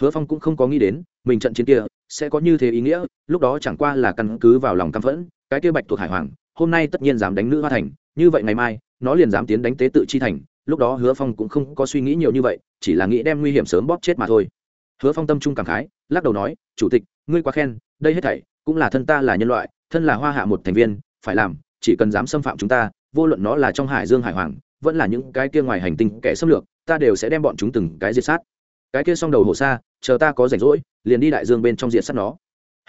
hứa phong cũng không có nghĩ đến, mình trận chiến kia sẽ có như thế ý nghĩa, lúc đó chẳng qua là căn cứ vào lòng căm phẫn, cái kia bạch thuộc hải hoàng, hôm nay tất nhiên dám đánh nữ hoa thành, như vậy ngày mai, nó liền dám tiến đánh tế tự chi thành, lúc đó hứa phong cũng không có suy nghĩ nhiều như vậy, chỉ là nghĩ đem nguy hiểm sớm bóp chết mà thôi. Hứa phong tâm trung cảm khái, lắc đầu nói, chủ tịch, ngươi quá khen, đây hết thảy cũng là thân ta là nhân loại, thân là hoa hạ một thành viên, phải làm, chỉ cần dám xâm phạm chúng ta, vô luận nó là trong hải dương hải hoàng, vẫn là những cái kia ngoài hành tinh kẻ xâm lược, ta đều sẽ đem bọn chúng từng cái diệt sát cái kia xong đầu hồ xa chờ ta có rảnh rỗi liền đi đại dương bên trong diện sát nó.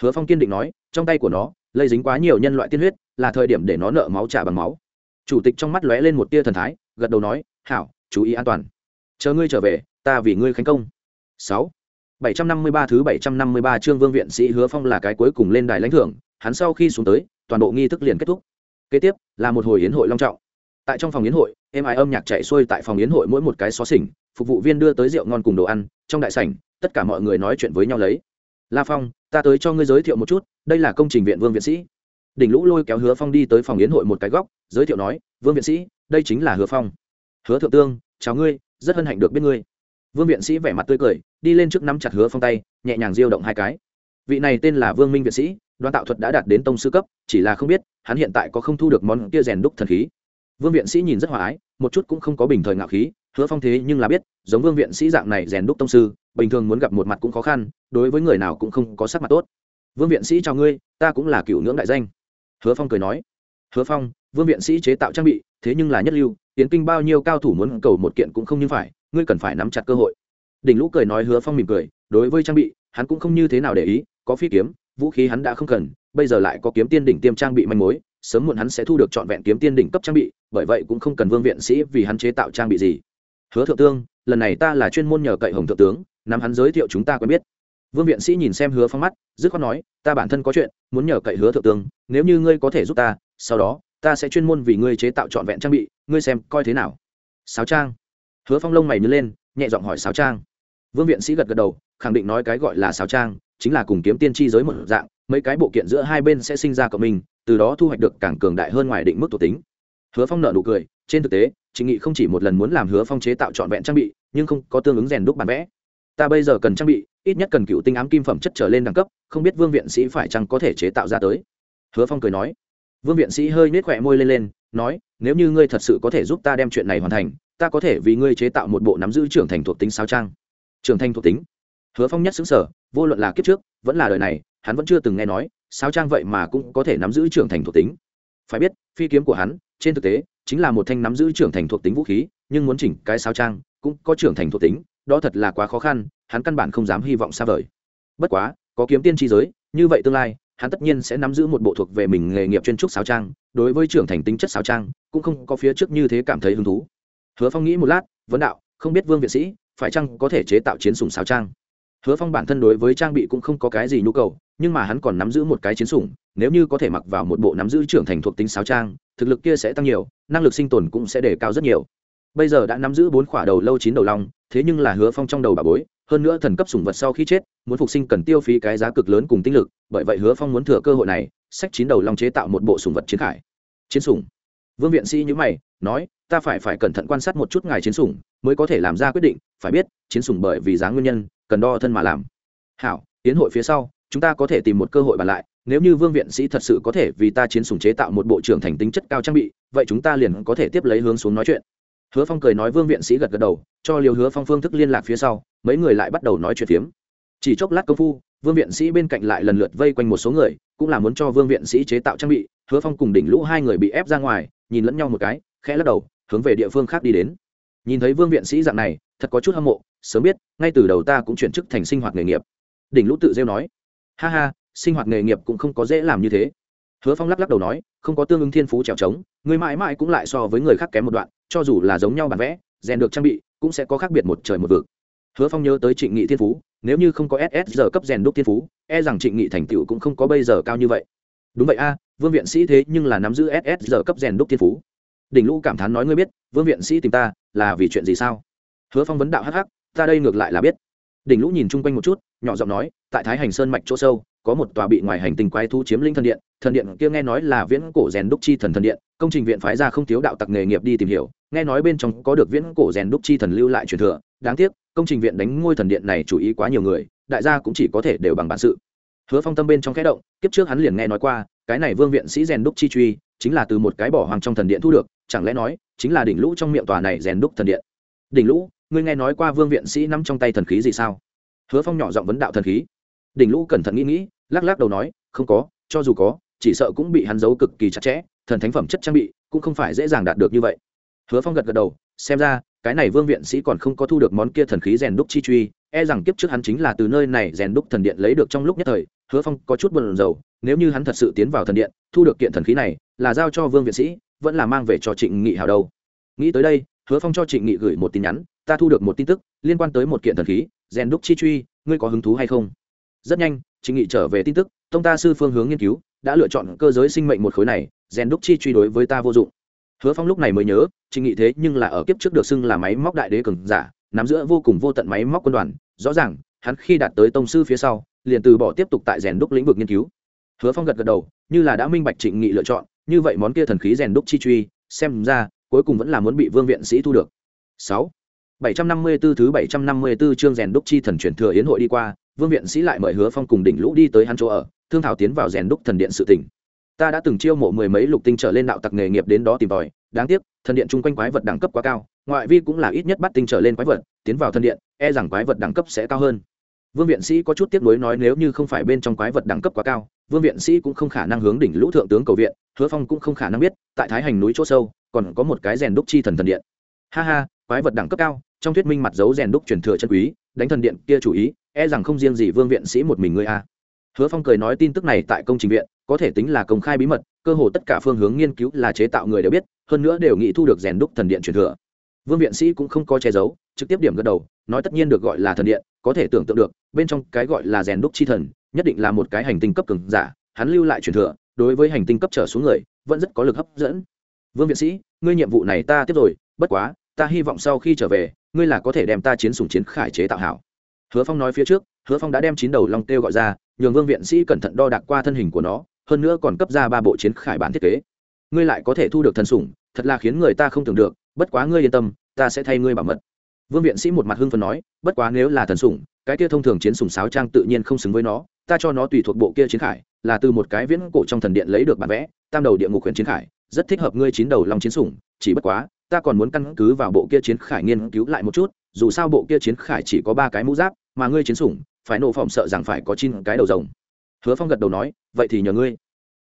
Hứa phong kiên định nói trong tay của nó lây dính quá nhiều nhân loại tiên huyết là thời điểm để nó nợ máu trả bằng máu. Chủ tịch trong mắt lóe lên một tia thần thái gật đầu nói hảo chú ý an toàn. Chờ ngươi trở về ta vì ngươi khánh công. Sáu. 753 thứ 753 chương Vương viện sĩ Hứa Phong là cái cuối cùng lên đài lãnh thưởng, hắn sau khi xuống tới, toàn bộ nghi thức liền kết thúc. Kế tiếp là một hồi yến hội long trọng. Tại trong phòng yến hội, êm ái âm nhạc chạy xuôi tại phòng yến hội mỗi một cái xó xỉnh, phục vụ viên đưa tới rượu ngon cùng đồ ăn, trong đại sảnh, tất cả mọi người nói chuyện với nhau lấy. La Phong, ta tới cho ngươi giới thiệu một chút, đây là công trình viện Vương viện sĩ. Đỉnh Lũ lôi kéo Hứa Phong đi tới phòng yến hội một cái góc, giới thiệu nói, Vương viện sĩ, đây chính là Hứa Phong. Hứa thượng tương, chào ngươi, rất hân hạnh được biết ngươi vương viện sĩ vẻ mặt tươi cười đi lên trước nắm chặt hứa phong tay nhẹ nhàng diêu động hai cái vị này tên là vương minh viện sĩ đoàn tạo thuật đã đạt đến tông sư cấp chỉ là không biết hắn hiện tại có không thu được món kia rèn đúc thần khí vương viện sĩ nhìn rất hòa ái một chút cũng không có bình thời ngạo khí hứa phong thế nhưng là biết, giống vương viện sĩ dạng này rèn đúc tông sư, bình thường muốn gặp một mặt cũng khó khăn, đối với người nào cũng không có sắc mặt tốt. Vương viện sĩ chào ngươi, ta cũng là cựu ngưỡng đại danh. Hứa phong cười nói. Hứa phong, vương viện sĩ chế tạo trang bị, thế nhưng là nhất lưu, tiến kinh bao nhiêu cao thủ muốn cầu một kiện cũng không như phải, ngươi cần phải nắm chặt cơ hội. Đỉnh lũ cười nói hứa phong mỉm cười, đối với trang bị, hắn cũng không như thế nào để ý, có phi kiếm, vũ khí hắn đã không cần, bây giờ lại có kiếm tiên đỉnh tiêm trang bị manh mối, sớm muộn hắn sẽ thu được trọn vẹn kiếm tiên đỉnh cấp trang bị, bởi vậy cũng không cần vương viện sĩ vì hắn chế tạo trang bị gì hứa thượng tương, lần này ta là chuyên môn nhờ cậy hồng thượng tướng, nắm hắn giới thiệu chúng ta quen biết. Vương viện sĩ nhìn xem hứa phong mắt, dứt khoát nói, ta bản thân có chuyện, muốn nhờ cậy hứa thượng tướng nếu như ngươi có thể giúp ta, sau đó, ta sẽ chuyên môn vì ngươi chế tạo trọn vẹn trang bị, ngươi xem coi thế nào. Sáo trang. Hứa phong lông mày nhớ lên, nhẹ giọng hỏi sáo trang. Vương viện sĩ gật gật đầu, khẳng định nói cái gọi là sáo trang, chính là cùng kiếm tiên tri giới một dạng, mấy cái bộ kiện giữa hai bên sẽ sinh ra cộng minh từ đó thu hoạch được càng cường đại hơn ngoài định mức thuộc tính. Hứa phong nợ nụ cười, trên thực tế trịnh nghị không chỉ một lần muốn làm hứa phong chế tạo trọn vẹn trang bị, nhưng không có tương ứng rèn đúc bản vẽ. Ta bây giờ cần trang bị, ít nhất cần cựu tinh ám kim phẩm chất trở lên đẳng cấp, không biết vương viện sĩ phải chăng có thể chế tạo ra tới. Hứa phong cười nói. Vương viện sĩ hơi nhếch khóe môi lên lên, nói, nếu như ngươi thật sự có thể giúp ta đem chuyện này hoàn thành, ta có thể vì ngươi chế tạo một bộ nắm giữ trưởng thành thuộc tính sao trang. Trưởng thành thuộc tính? Hứa phong nhất sững sở vô luận là kiếp trước, vẫn là đời này, hắn vẫn chưa từng nghe nói, sao trang vậy mà cũng có thể nắm giữ trưởng thành thuộc tính. Phải biết, phi kiếm của hắn, trên thực tế chính là một thanh nắm giữ trưởng thành thuộc tính vũ khí, nhưng muốn chỉnh cái sao trang, cũng có trưởng thành thuộc tính, đó thật là quá khó khăn, hắn căn bản không dám hy vọng xa vời. Bất quá, có kiếm tiên tri giới, như vậy tương lai, hắn tất nhiên sẽ nắm giữ một bộ thuộc về mình nghề nghiệp chuyên trúc sáo trang, đối với trưởng thành tính chất sáo trang, cũng không có phía trước như thế cảm thấy hứng thú. Hứa phong nghĩ một lát, vấn đạo, không biết vương viện sĩ, phải chăng có thể chế tạo chiến sùng sáo trang? Hứa phong bản thân đối với trang bị cũng không có cái gì nhu cầu nhưng mà hắn còn nắm giữ một cái chiến sủng, nếu như có thể mặc vào một bộ nắm giữ trưởng thành thuộc tính sáo trang, thực lực kia sẽ tăng nhiều, năng lực sinh tồn cũng sẽ đề cao rất nhiều. Bây giờ đã nắm giữ bốn khỏa đầu lâu chín đầu long, thế nhưng là hứa phong trong đầu bà bối, hơn nữa thần cấp sủng vật sau khi chết, muốn phục sinh cần tiêu phí cái giá cực lớn cùng tinh lực, bởi vậy hứa phong muốn thừa cơ hội này sách chín đầu long chế tạo một bộ sủng vật chiến khải. Chiến sủng. Vương viện sĩ nhữ mày, nói, ta phải phải cẩn thận quan sát một chút ngài chiến sủng, mới có thể làm ra quyết định, phải biết, chiến sủng bởi vì giá nguyên nhân, cần đo thân mà làm. Hảo, tiến hội phía sau chúng ta có thể tìm một cơ hội bàn lại, nếu như vương viện sĩ thật sự có thể vì ta chiến sủng chế tạo một bộ trưởng thành tính chất cao trang bị, vậy chúng ta liền có thể tiếp lấy hướng xuống nói chuyện. Hứa phong cười nói, vương viện sĩ gật gật đầu, cho liều hứa phong phương thức liên lạc phía sau, mấy người lại bắt đầu nói chuyện phiếm. Chỉ chốc lát công phu, vương viện sĩ bên cạnh lại lần lượt vây quanh một số người, cũng là muốn cho vương viện sĩ chế tạo trang bị. Hứa phong cùng đỉnh lũ hai người bị ép ra ngoài, nhìn lẫn nhau một cái, khẽ lắc đầu, hướng về địa phương khác đi đến. Nhìn thấy vương viện sĩ dạng này, thật có chút hâm mộ, sớm biết, ngay từ đầu ta cũng chuyển chức thành sinh hoạt nghề nghiệp. Đỉnh lũ tự rêu nói ha ha, sinh hoạt nghề nghiệp cũng không có dễ làm như thế. Hứa phong lắc lắc đầu nói, không có tương ứng thiên phú trèo trống, người mãi mãi cũng lại so với người khác kém một đoạn, cho dù là giống nhau bản vẽ, rèn được trang bị, cũng sẽ có khác biệt một trời một vực. Hứa phong nhớ tới trịnh nghị thiên phú, nếu như không có ss giờ cấp rèn đúc thiên phú e rằng trịnh nghị thành tựu cũng không có bây giờ cao như vậy. Đúng vậy a, vương viện sĩ thế nhưng là nắm giữ ss giờ cấp rèn đúc thiên phú. Đỉnh lũ cảm thán nói ngươi biết, vương viện sĩ tìm ta, là vì chuyện gì sao? Hứa phong vấn đạo hắc hắc, ta đây ngược lại là biết. Đỉnh lũ nhìn chung quanh một chút, nhỏ giọng nói tại thái hành sơn mạch chỗ sâu, có một tòa bị ngoài hành tinh quái thu chiếm lĩnh thần điện thần điện kia nghe nói là viễn cổ rèn đúc chi thần thần điện, công trình viện phái ra không thiếu đạo tặc nghề nghiệp đi tìm hiểu, nghe nói bên trong có được viễn cổ rèn đúc chi thần lưu lại truyền thừa, đáng tiếc, công trình viện đánh ngôi thần điện này chủ ý quá nhiều người, đại gia cũng chỉ có thể đều bằng bản sự. Hứa phong tâm bên trong khẽ động, kiếp trước hắn liền nghe nói qua, cái này vương viện sĩ rèn đúc chi truy, chính là từ một cái bỏ hoàng trong thần điện thu được, chẳng lẽ nói, chính là đỉnh lũ trong miệng tòa này rèn đúc thần điện? Đỉnh lũ, ngươi nghe nói qua vương viện sĩ nắm trong tay thần khí gì sao? Hứa phong nhỏ giọng vấn đạo thần khí đỉnh lũ cẩn thận nghĩ nghĩ, lắc lắc đầu nói, không có, cho dù có, chỉ sợ cũng bị hắn giấu cực kỳ chặt chẽ, thần thánh phẩm chất trang bị cũng không phải dễ dàng đạt được như vậy. Hứa phong gật gật đầu, xem ra, cái này vương viện sĩ còn không có thu được món kia thần khí rèn đúc chi truy e rằng kiếp trước hắn chính là từ nơi này rèn đúc thần điện lấy được trong lúc nhất thời, hứa phong có chút buồn rầu, nếu như hắn thật sự tiến vào thần điện, thu được kiện thần khí này, là giao cho vương viện sĩ, vẫn là mang về cho trịnh nghị hào đâu. Nghĩ tới đây, hứa phong cho trịnh nghị gửi một tin nhắn, ta thu được một tin tức, liên quan tới một kiện thần khí, rèn đúc chi truy, ngươi có hứng thú hay không? Rất nhanh trịnh nghị trở về tin tức, tông ta sư phương hướng nghiên cứu, đã lựa chọn cơ giới sinh mệnh một khối này, rèn đúc chi truy đối với ta vô dụng. Hứa phong lúc này mới nhớ trịnh nghị thế nhưng là ở kiếp trước được xưng là máy móc đại đế cường giả, nắm giữa vô cùng vô tận máy móc quân đoàn, rõ ràng, hắn khi đạt tới tông sư phía sau, liền từ bỏ tiếp tục tại rèn đúc lĩnh vực nghiên cứu. Hứa phong gật gật đầu, như là đã minh bạch trịnh nghị lựa chọn, như vậy món kia thần khí rèn đúc chi truy, xem ra, cuối cùng vẫn là muốn bị vương viện sĩ thu được. Sáu, bảy trăm năm mươi 754 thứ bảy trăm năm mươi 754 chương rèn đúc chi thần truyền thừa yến hội đi qua vương viện sĩ lại mời hứa phong cùng đỉnh lũ đi tới hắn chỗ ở, thương thảo tiến vào rèn đúc thần điện sự tỉnh ta đã từng chiêu mộ mười mấy lục tinh trở lên đạo tặc nghề nghiệp đến đó tìm tòi, đáng tiếc, thần điện chung quanh quái vật đẳng cấp quá cao, ngoại vi cũng là ít nhất bắt tinh trở lên quái vật, tiến vào thần điện e rằng quái vật đẳng cấp sẽ cao hơn. Vương viện sĩ có chút tiếc nuối nói nếu như không phải bên trong quái vật đẳng cấp quá cao, vương viện sĩ cũng không khả năng hướng đỉnh lũ thượng tướng cầu viện, hứa phong cũng không khả năng biết, tại thái hành núi chỗ sâu, còn có một cái rèn đúc chi thần thần điện. Ha ha, quái vật đẳng cấp cao, trong thuyết minh mặt dấu rèn đúc truyền thừa chân quý, đánh thần điện kia chủ ý e rằng không riêng gì vương viện sĩ một mình ngươi a. Hứa phong cười nói tin tức này tại công trình viện, có thể tính là công khai bí mật, cơ hồ tất cả phương hướng nghiên cứu là chế tạo người đều biết, hơn nữa đều nghĩ thu được rèn đúc thần điện truyền thừa. Vương viện sĩ cũng không có che giấu, trực tiếp điểm gật đầu, nói tất nhiên được gọi là thần điện, có thể tưởng tượng được, bên trong cái gọi là rèn đúc chi thần, nhất định là một cái hành tinh cấp cường giả, hắn lưu lại truyền thừa, đối với hành tinh cấp trở xuống người, vẫn rất có lực hấp dẫn. Vương viện sĩ, ngươi nhiệm vụ này ta tiếp rồi, bất quá, ta hy vọng sau khi trở về, ngươi là có thể đem ta chiến sùng chiến khải chế tạo hảo hứa phong nói phía trước, hứa phong đã đem chín đầu long kêu gọi ra, nhường vương viện sĩ cẩn thận đo đạc qua thân hình của nó, hơn nữa còn cấp ra ba bộ chiến khải bản thiết kế. Ngươi lại có thể thu được thần sủng, thật là khiến người ta không tưởng được, bất quá ngươi yên tâm, ta sẽ thay ngươi bảo mật. Vương viện sĩ một mặt hưng phần nói, bất quá nếu là thần sủng, cái kia thông thường chiến sủng sáo trang tự nhiên không xứng với nó, ta cho nó tùy thuộc bộ kia chiến khải, là từ một cái viễn cổ trong thần điện lấy được bản vẽ, tam đầu địa ngục huyện chiến khải, rất thích hợp ngươi chín đầu long chiến sủng, chỉ bất quá, ta còn muốn căn cứ vào bộ kia chiến khải nghiên cứu lại một chút, dù sao bộ kia chiến khải chỉ có ba cái mũ giáp mà ngươi chiến sủng, phải nổ phỏng sợ rằng phải có chín cái đầu rồng. Hứa phong gật đầu nói, vậy thì nhờ ngươi.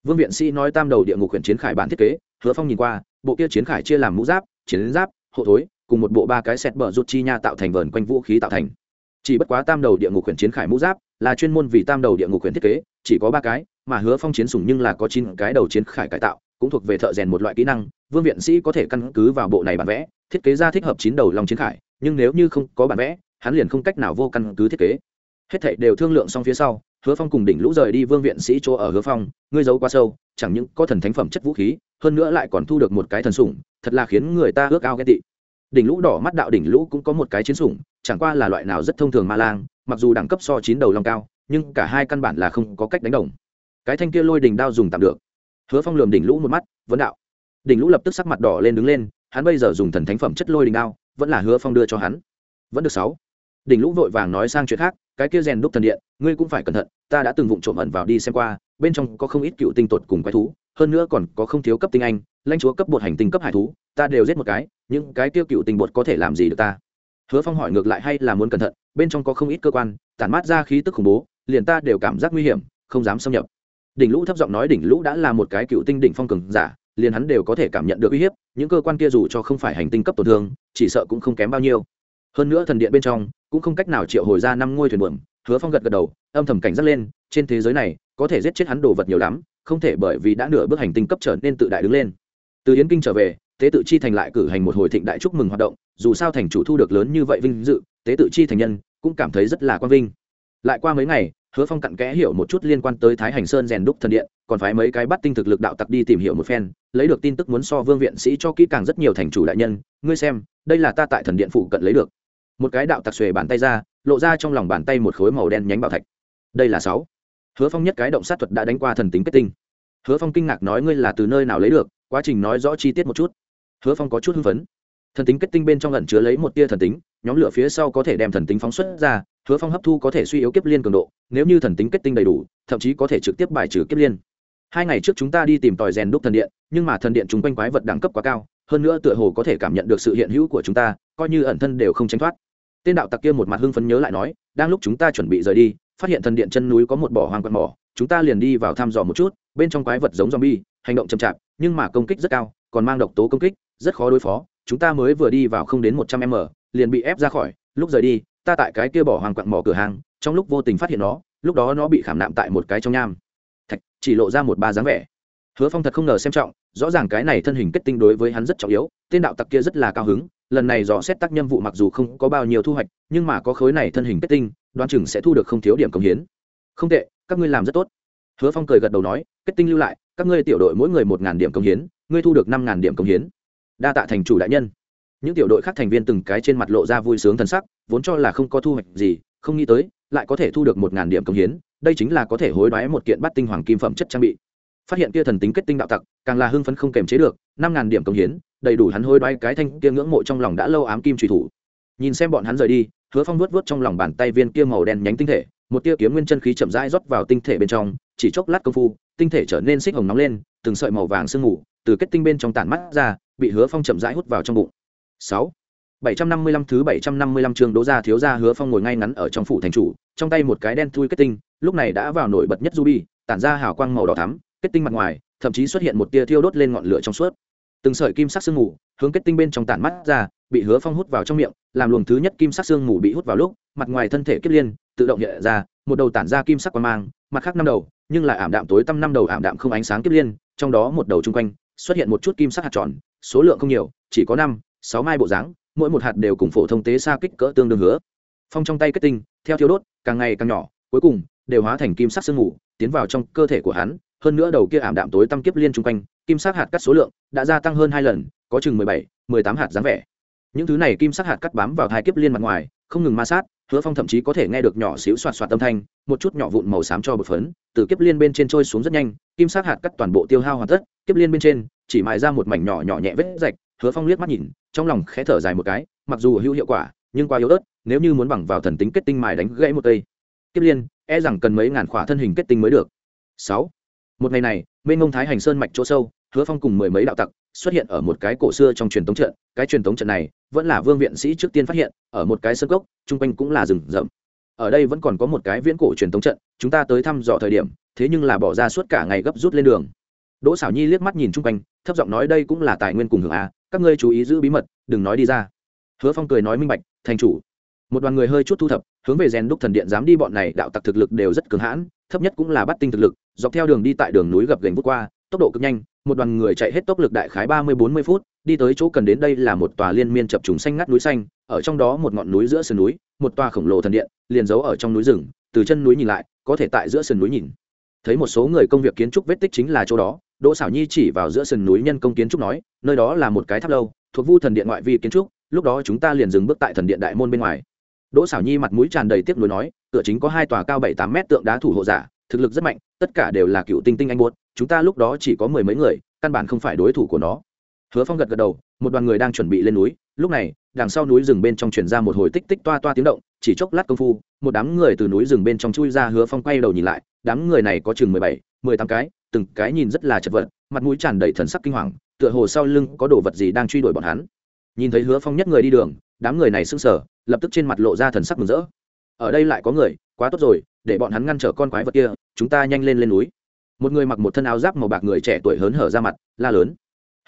Vương viện sĩ nói tam đầu địa ngục huyện chiến khải bản thiết kế, hứa phong nhìn qua, bộ kia chiến khải chia làm mũ giáp, chiến giáp, hộ thối, cùng một bộ ba cái sẹt bờ rút chi nha tạo thành vờn quanh vũ khí tạo thành. Chỉ bất quá tam đầu địa ngục huyện chiến khải mũ giáp là chuyên môn vì tam đầu địa ngục huyện thiết kế, chỉ có ba cái, mà hứa phong chiến sủng nhưng là có chín cái đầu chiến khải cải tạo, cũng thuộc về thợ rèn một loại kỹ năng, vương viện sĩ có thể căn cứ vào bộ này bản vẽ, thiết kế ra thích hợp chín đầu long chiến khải, nhưng nếu như không có bản vẽ hắn liền không cách nào vô căn cứ thiết kế. Hết thảy đều thương lượng xong phía sau, hứa phong cùng đỉnh lũ rời đi vương viện sĩ chỗ ở hứa phong, ngươi giấu quá sâu, chẳng những có thần thánh phẩm chất vũ khí, hơn nữa lại còn thu được một cái thần sủng, thật là khiến người ta ước ao ghen tị. Đỉnh lũ đỏ mắt đạo đỉnh lũ cũng có một cái chiến sủng, chẳng qua là loại nào rất thông thường ma lang, mặc dù đẳng cấp so chín đầu long cao, nhưng cả hai căn bản là không có cách đánh đồng. Cái thanh kia lôi đỉnh đao dùng tạm được. Hứa phong lườm đỉnh lũ một mắt, vấn đạo. Đỉnh lũ lập tức sắc mặt đỏ lên đứng lên, hắn bây giờ dùng thần thánh phẩm chất lôi đỉnh đao, vẫn là hứa phong đưa cho hắn. Vẫn được sáu đỉnh lũ vội vàng nói sang chuyện khác, cái kia rèn đúc thần điện, ngươi cũng phải cẩn thận, ta đã từng vụng trộm ẩn vào đi xem qua, bên trong có không ít cựu tinh tột cùng quái thú, hơn nữa còn có không thiếu cấp tinh anh, lãnh chúa cấp bột hành tinh cấp hải thú, ta đều giết một cái, những cái tiêu cựu tinh bột có thể làm gì được ta? Hứa phong hỏi ngược lại hay là muốn cẩn thận, bên trong có không ít cơ quan, tản mát ra khí tức khủng bố, liền ta đều cảm giác nguy hiểm, không dám xâm nhập. Đỉnh lũ thấp giọng nói đỉnh lũ đã là một cái cựu tinh đỉnh phong cường giả, liền hắn đều có thể cảm nhận được uy hiếp, những cơ quan kia dù cho không phải hành tinh cấp tổn thương, chỉ sợ cũng không kém bao nhiêu hơn nữa thần điện bên trong cũng không cách nào triệu hồi ra năm ngôi thuyền buồm. Hứa phong gật gật đầu, âm thầm cảnh giác lên, trên thế giới này có thể giết chết hắn đồ vật nhiều lắm, không thể bởi vì đã nửa bước hành tinh cấp trở nên tự đại đứng lên. Từ yến kinh trở về, tế tự chi thành lại cử hành một hồi thịnh đại chúc mừng hoạt động, dù sao thành chủ thu được lớn như vậy vinh dự, tế tự chi thành nhân cũng cảm thấy rất là quang vinh. Lại qua mấy ngày, hứa phong cặn kẽ hiểu một chút liên quan tới thái hành sơn rèn đúc thần điện, còn phải mấy cái bắt tinh thực lực đạo tặc đi tìm hiểu một phen, lấy được tin tức muốn so vương viện sĩ cho kỹ càng rất nhiều thành chủ đại nhân, ngươi xem, đây là ta tại thần điện phụ cận lấy được một cái đạo tặc xuề bàn tay ra, lộ ra trong lòng bàn tay một khối màu đen nhánh bảo thạch. Đây là sáu. Hứa phong nhất cái động sát thuật đã đánh qua thần tính kết tinh. Hứa phong kinh ngạc nói ngươi là từ nơi nào lấy được, quá trình nói rõ chi tiết một chút. Hứa phong có chút hưng phấn. Thần tính kết tinh bên trong lần chứa lấy một tia thần tính, nhóm lửa phía sau có thể đem thần tính phóng xuất ra, hứa phong hấp thu có thể suy yếu kiếp liên cường độ, nếu như thần tính kết tinh đầy đủ, thậm chí có thể trực tiếp bài trừ kiếp liên. Hai ngày trước chúng ta đi tìm tòi rèn đúc thần điện, nhưng mà thần điện chúng quanh quái vật đẳng cấp quá cao, hơn nữa tựa hồ có thể cảm nhận được sự hiện hữu của chúng ta, coi như ẩn thân đều không tránh thoát tên đạo tặc kia một mặt hưng phấn nhớ lại nói, đang lúc chúng ta chuẩn bị rời đi, phát hiện thần điện chân núi có một bỏ hoang quạt mỏ, chúng ta liền đi vào thăm dò một chút, bên trong quái vật giống zombie, hành động chậm chạp, nhưng mà công kích rất cao, còn mang độc tố công kích, rất khó đối phó, chúng ta mới vừa đi vào không đến một trăm m, liền bị ép ra khỏi, lúc rời đi, ta tại cái kia bỏ hoang quặng mỏ cửa hàng, trong lúc vô tình phát hiện nó, lúc đó nó bị khảm nạm tại một cái trong nham. Thạch, chỉ lộ ra một ba dáng vẻ hứa phong thật không ngờ xem trọng, rõ ràng cái này thân hình kết tinh đối với hắn rất trọng yếu, tên đạo tặc kia rất là cao hứng, lần này dò xét tác nhiệm vụ mặc dù không có bao nhiêu thu hoạch, nhưng mà có khối này thân hình kết tinh, đoán chừng sẽ thu được không thiếu điểm công hiến. Không tệ, các ngươi làm rất tốt. Hứa phong cười gật đầu nói, kết tinh lưu lại, các ngươi tiểu đội mỗi người một ngàn điểm công hiến, ngươi thu được năm ngàn điểm công hiến. Đa tạ thành chủ đại nhân. Những tiểu đội khác thành viên từng cái trên mặt lộ ra vui sướng thần sắc, vốn cho là không có thu hoạch gì, không nghĩ tới, lại có thể thu được một ngàn điểm công hiến, đây chính là có thể hối đoái một kiện bắt tinh hoàng kim phẩm chất trang bị phát hiện kia thần tính kết tinh đạo tặc, càng là hưng phấn không kềm chế được, năm ngàn điểm công hiến, đầy đủ hắn hôi đoái cái thanh kia ngưỡng mộ trong lòng đã lâu ám kim truy thủ. Nhìn xem bọn hắn rời đi, hứa phong vuốt vuốt trong lòng bàn tay viên kia màu đen nhánh tinh thể, một tia kiếm nguyên chân khí chậm rãi rót vào tinh thể bên trong, chỉ chốc lát công phu, tinh thể trở nên xích hồng nóng lên, từng sợi màu vàng sương mù từ kết tinh bên trong tản mắt ra, bị hứa phong chậm rãi hút vào trong bụng. Sáu, bảy trăm năm mươi lăm thứ bảy trăm năm mươi lăm chương đố gia thiếu gia hứa phong ngồi ngay ngắn ở trong phủ thành chủ, trong tay một cái đen thui kết tinh, lúc này đã vào nổi bật nhất ruby, tản ra hào quang màu đỏ thắm kết tinh mặt ngoài, thậm chí xuất hiện một tia thiêu đốt lên ngọn lửa trong suốt. Từng sợi kim sắc sương mù hướng kết tinh bên trong tản mắt ra, bị hứa phong hút vào trong miệng, làm luồng thứ nhất kim sắc sương mù bị hút vào lúc, mặt ngoài thân thể kết liên, tự động hiện ra, một đầu tản ra kim sắc quang mang, mặt khác năm đầu, nhưng lại ảm đạm tối tăm năm đầu ảm đạm không ánh sáng kết liên, trong đó một đầu chung quanh xuất hiện một chút kim sắc hạt tròn, số lượng không nhiều, chỉ có năm, sáu mai bộ dáng, mỗi một hạt đều cùng phổ thông tế xa kích cỡ tương đương hứa. Phong trong tay kết tinh, theo thiếu đốt, càng ngày càng nhỏ, cuối cùng đều hóa thành kim sắc sương mù, tiến vào trong cơ thể của hắn hơn nữa đầu kia ảm đạm tối tăm kiếp liên chung quanh, kim sắc hạt cắt số lượng đã gia tăng hơn hai lần, có chừng mười bảy, mười tám hạt dáng vẻ. Những thứ này kim sắc hạt cắt bám vào hai kiếp liên mặt ngoài, không ngừng ma sát, hứa phong thậm chí có thể nghe được nhỏ xíu soạt soạt âm thanh, một chút nhỏ vụn màu xám cho bột phấn, từ kiếp liên bên trên trôi xuống rất nhanh, kim sắc hạt cắt toàn bộ tiêu hao hoàn tất, kiếp liên bên trên, chỉ mài ra một mảnh nhỏ nhỏ nhẹ vết rạch, hứa phong liếc mắt nhìn, trong lòng khẽ thở dài một cái, mặc dù hữu hiệu quả, nhưng quá yếu ớt, nếu như muốn bằng vào thần tính kết tinh mài đánh gãy một cây, kiếp liên e rằng cần mấy ngàn khỏa thân hình kết tinh mới được. Sáu một ngày này, mênh mông thái hành sơn mạch chỗ sâu, hứa phong cùng mười mấy đạo tặc xuất hiện ở một cái cổ xưa trong truyền thống trận. Cái truyền thống trận này, vẫn là vương viện sĩ trước tiên phát hiện, ở một cái sân gốc chung quanh cũng là rừng rậm. Ở đây vẫn còn có một cái viễn cổ truyền thống trận, chúng ta tới thăm dò thời điểm, thế nhưng là bỏ ra suốt cả ngày gấp rút lên đường. Đỗ xảo nhi liếc mắt nhìn chung quanh, thấp giọng nói đây cũng là tài nguyên cùng hưởng a các ngươi chú ý giữ bí mật, đừng nói đi ra. Hứa phong cười nói minh bạch, thành chủ một đoàn người hơi chút thu thập, hướng về rèn đúc thần điện dám đi bọn này, đạo tặc thực lực đều rất cường hãn, thấp nhất cũng là bắt tinh thực lực, dọc theo đường đi tại đường núi gập gành vút qua, tốc độ cực nhanh, một đoàn người chạy hết tốc lực đại khái ba mươi bốn mươi phút, đi tới chỗ cần đến đây là một tòa liên miên chập trùng xanh ngắt núi xanh, ở trong đó một ngọn núi giữa sườn núi, một tòa khổng lồ thần điện, liền giấu ở trong núi rừng, từ chân núi nhìn lại, có thể tại giữa sườn núi nhìn. Thấy một số người công việc kiến trúc vết tích chính là chỗ đó, đỗ xảo nhi chỉ vào giữa sườn núi nhân công kiến trúc nói, nơi đó là một cái tháp lâu, thuộc vu thần điện ngoại vi kiến trúc, lúc đó chúng ta liền dừng bước tại thần điện đại môn bên ngoài đỗ xảo nhi mặt mũi tràn đầy tiếc nuối nói cửa chính có hai tòa cao bảy tám mét tượng đá thủ hộ giả, thực lực rất mạnh, tất cả đều là cựu tinh tinh anh buốt, chúng ta lúc đó chỉ có mười mấy người, căn bản không phải đối thủ của nó. Hứa phong gật gật đầu, một đoàn người đang chuẩn bị lên núi, lúc này, đằng sau núi rừng bên trong truyền ra một hồi tích tích toa toa tiếng động, chỉ chốc lát công phu, một đám người từ núi rừng bên trong chui ra, hứa phong quay đầu nhìn lại, đám người này có chừng mười bảy, mười tám cái, từng cái nhìn rất là chật vật, mặt mũi tràn đầy thần sắc kinh hoàng, tựa hồ sau lưng có đồ vật gì đang truy đuổi bọn hắn. Nhìn thấy hứa phong nhất người đi đường, đám người này sững sờ lập tức trên mặt lộ ra thần sắc mừng rỡ. Ở đây lại có người, quá tốt rồi, để bọn hắn ngăn trở con quái vật kia, chúng ta nhanh lên lên núi. Một người mặc một thân áo giáp màu bạc người trẻ tuổi hớn hở ra mặt, la lớn.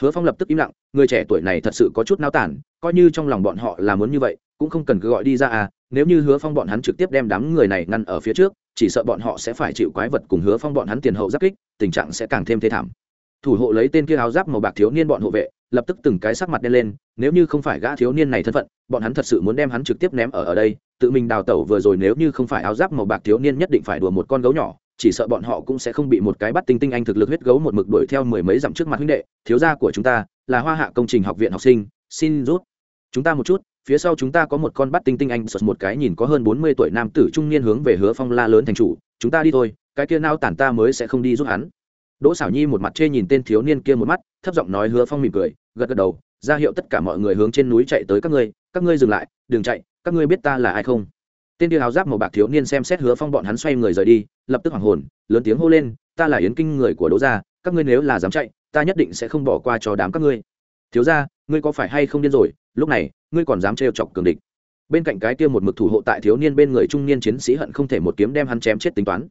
Hứa phong lập tức im lặng, người trẻ tuổi này thật sự có chút nao tản, coi như trong lòng bọn họ là muốn như vậy, cũng không cần cứ gọi đi ra à nếu như hứa phong bọn hắn trực tiếp đem đám người này ngăn ở phía trước, chỉ sợ bọn họ sẽ phải chịu quái vật cùng hứa phong bọn hắn tiền hậu giáp kích, tình trạng sẽ càng thêm thê thảm. Thủ hộ lấy tên kia áo giáp màu bạc thiếu niên bọn hộ vệ lập tức từng cái sắc mặt đen lên, nếu như không phải gã thiếu niên này thân phận, bọn hắn thật sự muốn đem hắn trực tiếp ném ở ở đây, tự mình đào tẩu vừa rồi nếu như không phải áo giáp màu bạc thiếu niên nhất định phải đùa một con gấu nhỏ, chỉ sợ bọn họ cũng sẽ không bị một cái bắt tinh tinh anh thực lực huyết gấu một mực đuổi theo mười mấy dặm trước mặt huynh đệ, thiếu gia của chúng ta là hoa hạ công trình học viện học sinh, xin rút. Chúng ta một chút, phía sau chúng ta có một con bắt tinh tinh anh, sột một cái nhìn có hơn bốn mươi tuổi nam tử trung niên hướng về hứa phong la lớn thành chủ, chúng ta đi thôi, cái kia nao tản ta mới sẽ không đi giúp hắn đỗ xảo nhi một mặt chê nhìn tên thiếu niên kia một mắt, thấp giọng nói hứa phong mỉm cười, gật gật đầu, ra hiệu tất cả mọi người hướng trên núi chạy tới các ngươi các ngươi dừng lại, đừng chạy, các ngươi biết ta là ai không? Tên kia áo giáp màu bạc thiếu niên xem xét hứa phong bọn hắn xoay người rời đi, lập tức hoảng hồn, lớn tiếng hô lên, ta là yến kinh người của đỗ gia, các ngươi nếu là dám chạy, ta nhất định sẽ không bỏ qua cho đám các ngươi. Thiếu gia, ngươi có phải hay không điên rồi? Lúc này, ngươi còn dám trêu chọc cường địch. Bên cạnh cái kia một mực thủ hộ tại thiếu niên bên người trung niên chiến sĩ hận không thể một kiếm đem hắn chém chết tính toán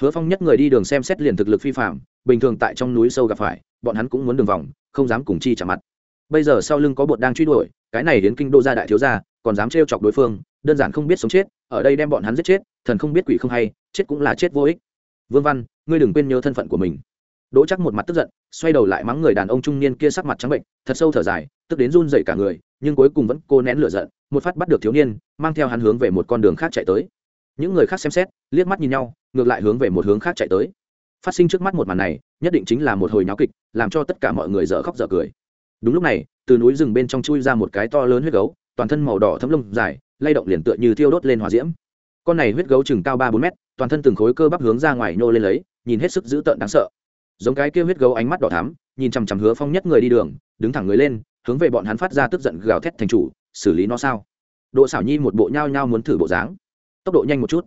hứa phong nhất người đi đường xem xét liền thực lực phi phạm bình thường tại trong núi sâu gặp phải, bọn hắn cũng muốn đường vòng, không dám cùng chi trả mặt. Bây giờ sau lưng có bột đang truy đuổi, cái này đến kinh đô gia đại thiếu gia, còn dám trêu chọc đối phương, đơn giản không biết sống chết, ở đây đem bọn hắn giết chết, thần không biết quỷ không hay, chết cũng là chết vô ích. Vương văn, ngươi đừng quên nhớ thân phận của mình. Đỗ chắc một mặt tức giận, xoay đầu lại mắng người đàn ông trung niên kia sắc mặt trắng bệnh, thật sâu thở dài, tức đến run dậy cả người, nhưng cuối cùng vẫn cô nén lửa giận, một phát bắt được thiếu niên, mang theo hắn hướng về một con đường khác chạy tới những người khác xem xét, liếc mắt nhìn nhau, ngược lại hướng về một hướng khác chạy tới. Phát sinh trước mắt một màn này, nhất định chính là một hồi nháo kịch, làm cho tất cả mọi người dở khóc dở cười. Đúng lúc này, từ núi rừng bên trong chui ra một cái to lớn huyết gấu, toàn thân màu đỏ thấm lông dài, lay động liền tựa như thiêu đốt lên hỏa diễm. Con này huyết gấu chừng cao ba bốn mét, toàn thân từng khối cơ bắp hướng ra ngoài nô lên lấy, nhìn hết sức dữ tợn đáng sợ. Giống cái kia huyết gấu ánh mắt đỏ thắm, nhìn chằm chằm hứa phong nhất người đi đường, đứng thẳng người lên, hướng về bọn hắn phát ra tức giận gào thét thành chủ, xử lý nó sao? Độ xảo nhi một bộ nhao nhao muốn thử bộ dáng tốc độ nhanh một chút.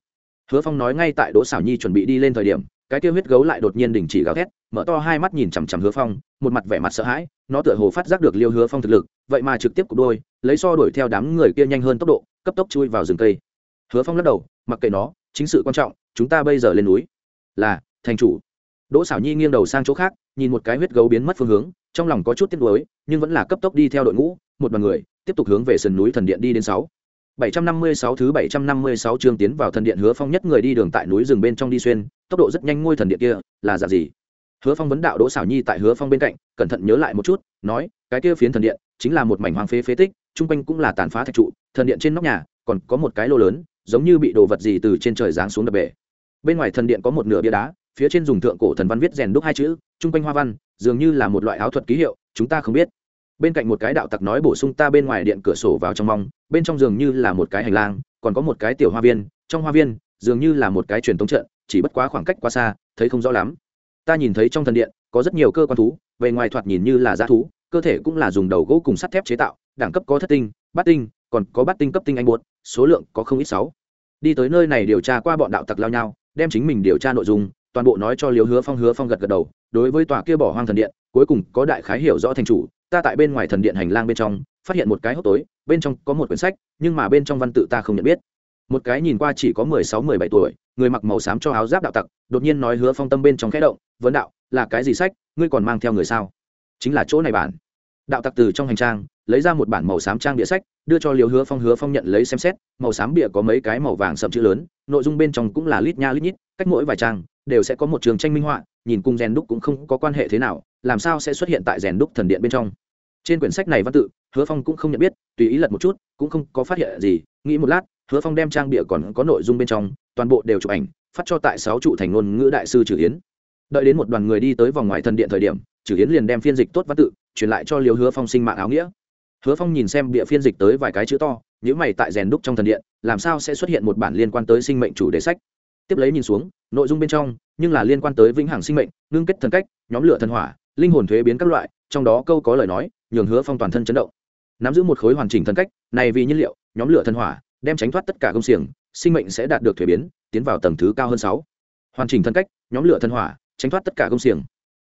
Hứa phong nói ngay tại đỗ xảo nhi chuẩn bị đi lên thời điểm, cái kia huyết gấu lại đột nhiên đình chỉ gào thét, mở to hai mắt nhìn chằm chằm hứa phong, một mặt vẻ mặt sợ hãi, nó tựa hồ phát giác được liêu hứa phong thực lực, vậy mà trực tiếp cục đôi, lấy so đuổi theo đám người kia nhanh hơn tốc độ, cấp tốc chui vào rừng cây. Hứa phong lắc đầu, mặc kệ nó, chính sự quan trọng, chúng ta bây giờ lên núi. Là, thành chủ. Đỗ xảo nhi nghiêng đầu sang chỗ khác, nhìn một cái huyết gấu biến mất phương hướng, trong lòng có chút tiếc nuối, nhưng vẫn là cấp tốc đi theo đội ngũ, một đoàn người, tiếp tục hướng về sườn núi thần điện đi đến sáu. 756 thứ 756 chương tiến vào thần điện Hứa Phong nhất người đi đường tại núi rừng bên trong đi xuyên, tốc độ rất nhanh ngôi thần điện kia, là dạng gì? Hứa Phong vấn đạo Đỗ Sảo Nhi tại Hứa Phong bên cạnh, cẩn thận nhớ lại một chút, nói, cái kia phiến thần điện chính là một mảnh hoang phế phế tích, trung quanh cũng là tàn phá thạch trụ, thần điện trên nóc nhà còn có một cái lô lớn, giống như bị đồ vật gì từ trên trời giáng xuống đập bể. Bên ngoài thần điện có một nửa bia đá, phía trên dùng thượng cổ thần văn viết rèn đúc hai chữ, trung quanh hoa văn, dường như là một loại áo thuật ký hiệu, chúng ta không biết bên cạnh một cái đạo tặc nói bổ sung ta bên ngoài điện cửa sổ vào trong mong, bên trong giường như là một cái hành lang, còn có một cái tiểu hoa viên, trong hoa viên, dường như là một cái truyền thống trận, chỉ bất quá khoảng cách quá xa, thấy không rõ lắm. Ta nhìn thấy trong thần điện, có rất nhiều cơ quan thú về ngoài thoạt nhìn như là g thú, cơ thể cũng là dùng đầu gỗ cùng sắt thép chế tạo, đẳng cấp có thất tinh, bát tinh, còn có bát tinh cấp tinh anh buốt số lượng có không ít sáu. Đi tới nơi này điều tra qua bọn đạo tặc lao nhau, đem chính mình điều tra nội dung, toàn bộ nói cho liều hứa phong hứa phong gật gật đầu, đối với tòa kia bỏ hoang thần điện, cuối cùng có đại khái hiểu rõ thành chủ ta tại bên ngoài thần điện hành lang bên trong, phát hiện một cái hốc tối, bên trong có một quyển sách, nhưng mà bên trong văn tự ta không nhận biết. Một cái nhìn qua chỉ có mười sáu, mười bảy tuổi, người mặc màu xám cho áo giáp đạo tặc, đột nhiên nói hứa phong tâm bên trong khẽ động, vấn đạo, là cái gì sách? Ngươi còn mang theo người sao? Chính là chỗ này bản đạo tặc từ trong hành trang, lấy ra một bản màu xám trang địa sách, đưa cho liều hứa phong hứa phong nhận lấy xem xét, màu xám bìa có mấy cái màu vàng sậm chữ lớn, nội dung bên trong cũng là lít nha lít nhít, cách mỗi vài trang, đều sẽ có một trường tranh minh họa nhìn cùng rèn đúc cũng không có quan hệ thế nào, làm sao sẽ xuất hiện tại rèn đúc thần điện bên trong? Trên quyển sách này văn tự, hứa phong cũng không nhận biết, tùy ý lật một chút, cũng không có phát hiện gì, nghĩ một lát, hứa phong đem trang bịa còn có nội dung bên trong, toàn bộ đều chụp ảnh, phát cho tại sáu trụ thành ngôn ngữ đại sư trừ hiến. Đợi đến một đoàn người đi tới vòng ngoài thần điện thời điểm trừ hiến liền đem phiên dịch tốt văn tự truyền lại cho liều hứa phong sinh mạng áo nghĩa. Hứa phong nhìn xem bịa phiên dịch tới vài cái chữ to những mày tại rèn đúc trong thần điện, làm sao sẽ xuất hiện một bản liên quan tới sinh mệnh chủ đề sách? Tiếp lấy nhìn xuống, nội dung bên trong, nhưng là liên quan tới vĩnh hằng sinh mệnh, ngưng kết thần cách, nhóm lửa thần hỏa, linh hồn thuế biến các loại, trong đó câu có lời nói, nhường hứa phong toàn thân chấn động. Nắm giữ một khối hoàn chỉnh thần cách, này vì nhiên liệu, nhóm lửa thần hỏa, đem tránh thoát tất cả công xiềng, sinh mệnh sẽ đạt được thuế biến, tiến vào tầng thứ cao hơn sáu. Hoàn chỉnh thần cách, nhóm lửa thần hỏa, tránh thoát tất cả công xiềng.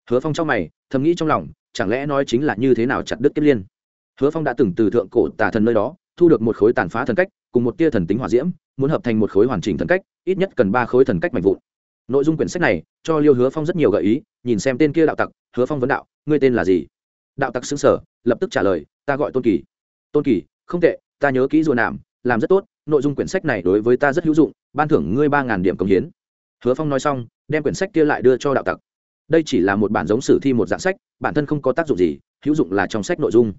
Hứa phong trong mày, thầm nghĩ trong lòng, chẳng lẽ nói chính là như thế nào chặt đứt kết liên? Hứa phong đã từng từ thượng cổ tà thần nơi đó, thu được một khối tàn phá thần cách, cùng một tia thần tính hỏa diễm muốn hợp thành một khối hoàn chỉnh thần cách, ít nhất cần ba khối thần cách mạnh vụn. Nội dung quyển sách này cho liêu hứa phong rất nhiều gợi ý, nhìn xem tên kia đạo tặc, hứa phong vấn đạo, ngươi tên là gì? Đạo tặc xứng sở lập tức trả lời, ta gọi tôn kỳ. Tôn kỳ, không tệ, ta nhớ kỹ rùa nạm, làm rất tốt, nội dung quyển sách này đối với ta rất hữu dụng, ban thưởng ngươi ba ngàn điểm công hiến. Hứa phong nói xong, đem quyển sách kia lại đưa cho đạo tặc. Đây chỉ là một bản giống sử thi một dạng sách, bản thân không có tác dụng gì, hữu dụng là trong sách nội dung.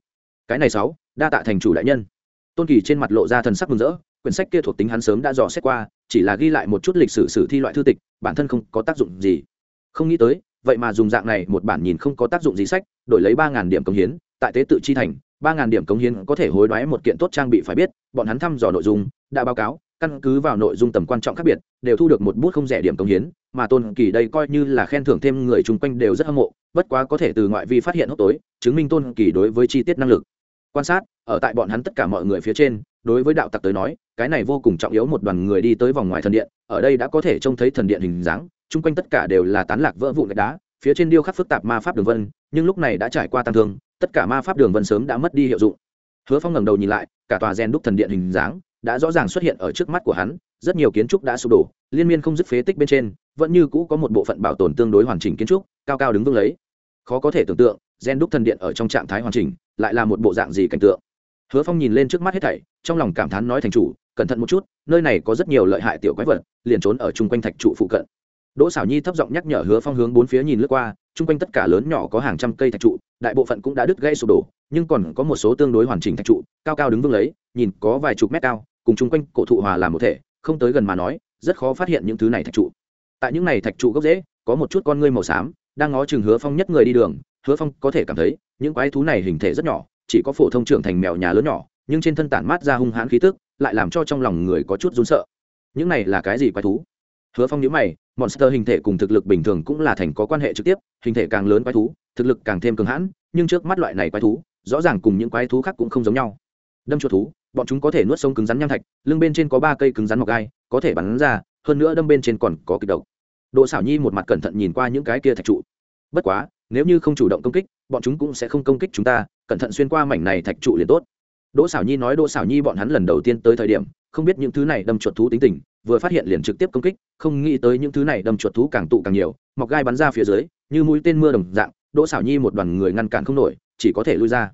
Cái này sáu, đa tạ thành chủ đại nhân. Tôn kỳ trên mặt lộ ra thần sắc mừng rỡ quyển sách kia thuộc tính hắn sớm đã dò xét qua, chỉ là ghi lại một chút lịch sử sử thi loại thư tịch, bản thân không có tác dụng gì. Không nghĩ tới, vậy mà dùng dạng này một bản nhìn không có tác dụng gì sách, đổi lấy ba ngàn điểm công hiến, tại tế tự chi thành, ba ngàn điểm công hiến có thể hối đoái một kiện tốt trang bị phải biết, bọn hắn thăm dò nội dung, đã báo cáo, căn cứ vào nội dung tầm quan trọng khác biệt, đều thu được một bút không rẻ điểm công hiến, mà tôn kỳ đây coi như là khen thưởng thêm người chung quanh đều rất hâm mộ, bất quá có thể từ ngoại vi phát hiện hốc tối, chứng minh tôn kỳ đối với chi tiết năng lực. Quan sát, ở tại bọn hắn tất cả mọi người phía trên đối với đạo tặc tới nói, cái này vô cùng trọng yếu một đoàn người đi tới vòng ngoài thần điện, ở đây đã có thể trông thấy thần điện hình dáng, chung quanh tất cả đều là tán lạc vỡ vụn gạch đá, phía trên điêu khắc phức tạp ma pháp đường vân, nhưng lúc này đã trải qua tăng thương, tất cả ma pháp đường vân sớm đã mất đi hiệu dụng. Hứa phong ngẩng đầu nhìn lại, cả tòa gen đúc thần điện hình dáng đã rõ ràng xuất hiện ở trước mắt của hắn, rất nhiều kiến trúc đã sụp đổ, liên miên không dứt phế tích bên trên, vẫn như cũ có một bộ phận bảo tồn tương đối hoàn chỉnh kiến trúc, cao cao đứng vững lấy. Khó có thể tưởng tượng, gen đúc thần điện ở trong trạng thái hoàn chỉnh, lại là một bộ dạng gì cảnh tượng hứa phong nhìn lên trước mắt hết thảy, trong lòng cảm thán nói thành chủ, cẩn thận một chút, nơi này có rất nhiều lợi hại tiểu quái vật, liền trốn ở chung quanh thạch trụ phụ cận. Đỗ xảo nhi thấp giọng nhắc nhở hứa phong hướng bốn phía nhìn lướt qua, chung quanh tất cả lớn nhỏ có hàng trăm cây thạch trụ, đại bộ phận cũng đã đứt gãy sụp đổ, nhưng còn có một số tương đối hoàn chỉnh thạch trụ, cao cao đứng vững lấy, nhìn có vài chục mét cao, cùng chung quanh cổ thụ hòa làm một thể, không tới gần mà nói, rất khó phát hiện những thứ này thạch trụ. Tại những này thạch trụ gốc rễ, có một chút con ngươi màu xám, đang ngó chừng hứa phong nhất người đi đường, hứa phong có thể cảm thấy, những quái thú này hình thể rất nhỏ chỉ có phổ thông trưởng thành mèo nhà lớn nhỏ, nhưng trên thân tản mát ra hung hãn khí tức, lại làm cho trong lòng người có chút run sợ. Những này là cái gì quái thú? Hứa phong nhớ mày, monster hình thể cùng thực lực bình thường cũng là thành có quan hệ trực tiếp, hình thể càng lớn quái thú, thực lực càng thêm cường hãn, nhưng trước mắt loại này quái thú, rõ ràng cùng những quái thú khác cũng không giống nhau. Đâm chuột thú, bọn chúng có thể nuốt sông cứng rắn nham thạch, lưng bên trên có ba cây cứng rắn mọc gai, có thể bắn ra, hơn nữa đâm bên trên còn có kịch độc. Độ xảo nhi một mặt cẩn thận nhìn qua những cái kia thạch trụ. Bất quá, nếu như không chủ động công kích, bọn chúng cũng sẽ không công kích chúng ta cẩn thận xuyên qua mảnh này thạch trụ liền tốt. Đỗ xảo nhi nói đỗ xảo nhi bọn hắn lần đầu tiên tới thời điểm, không biết những thứ này đâm chuột thú tính tình, vừa phát hiện liền trực tiếp công kích, không nghĩ tới những thứ này đâm chuột thú càng tụ càng nhiều, mọc gai bắn ra phía dưới, như mũi tên mưa đồng dạng, đỗ xảo nhi một đoàn người ngăn cản không nổi, chỉ có thể lui ra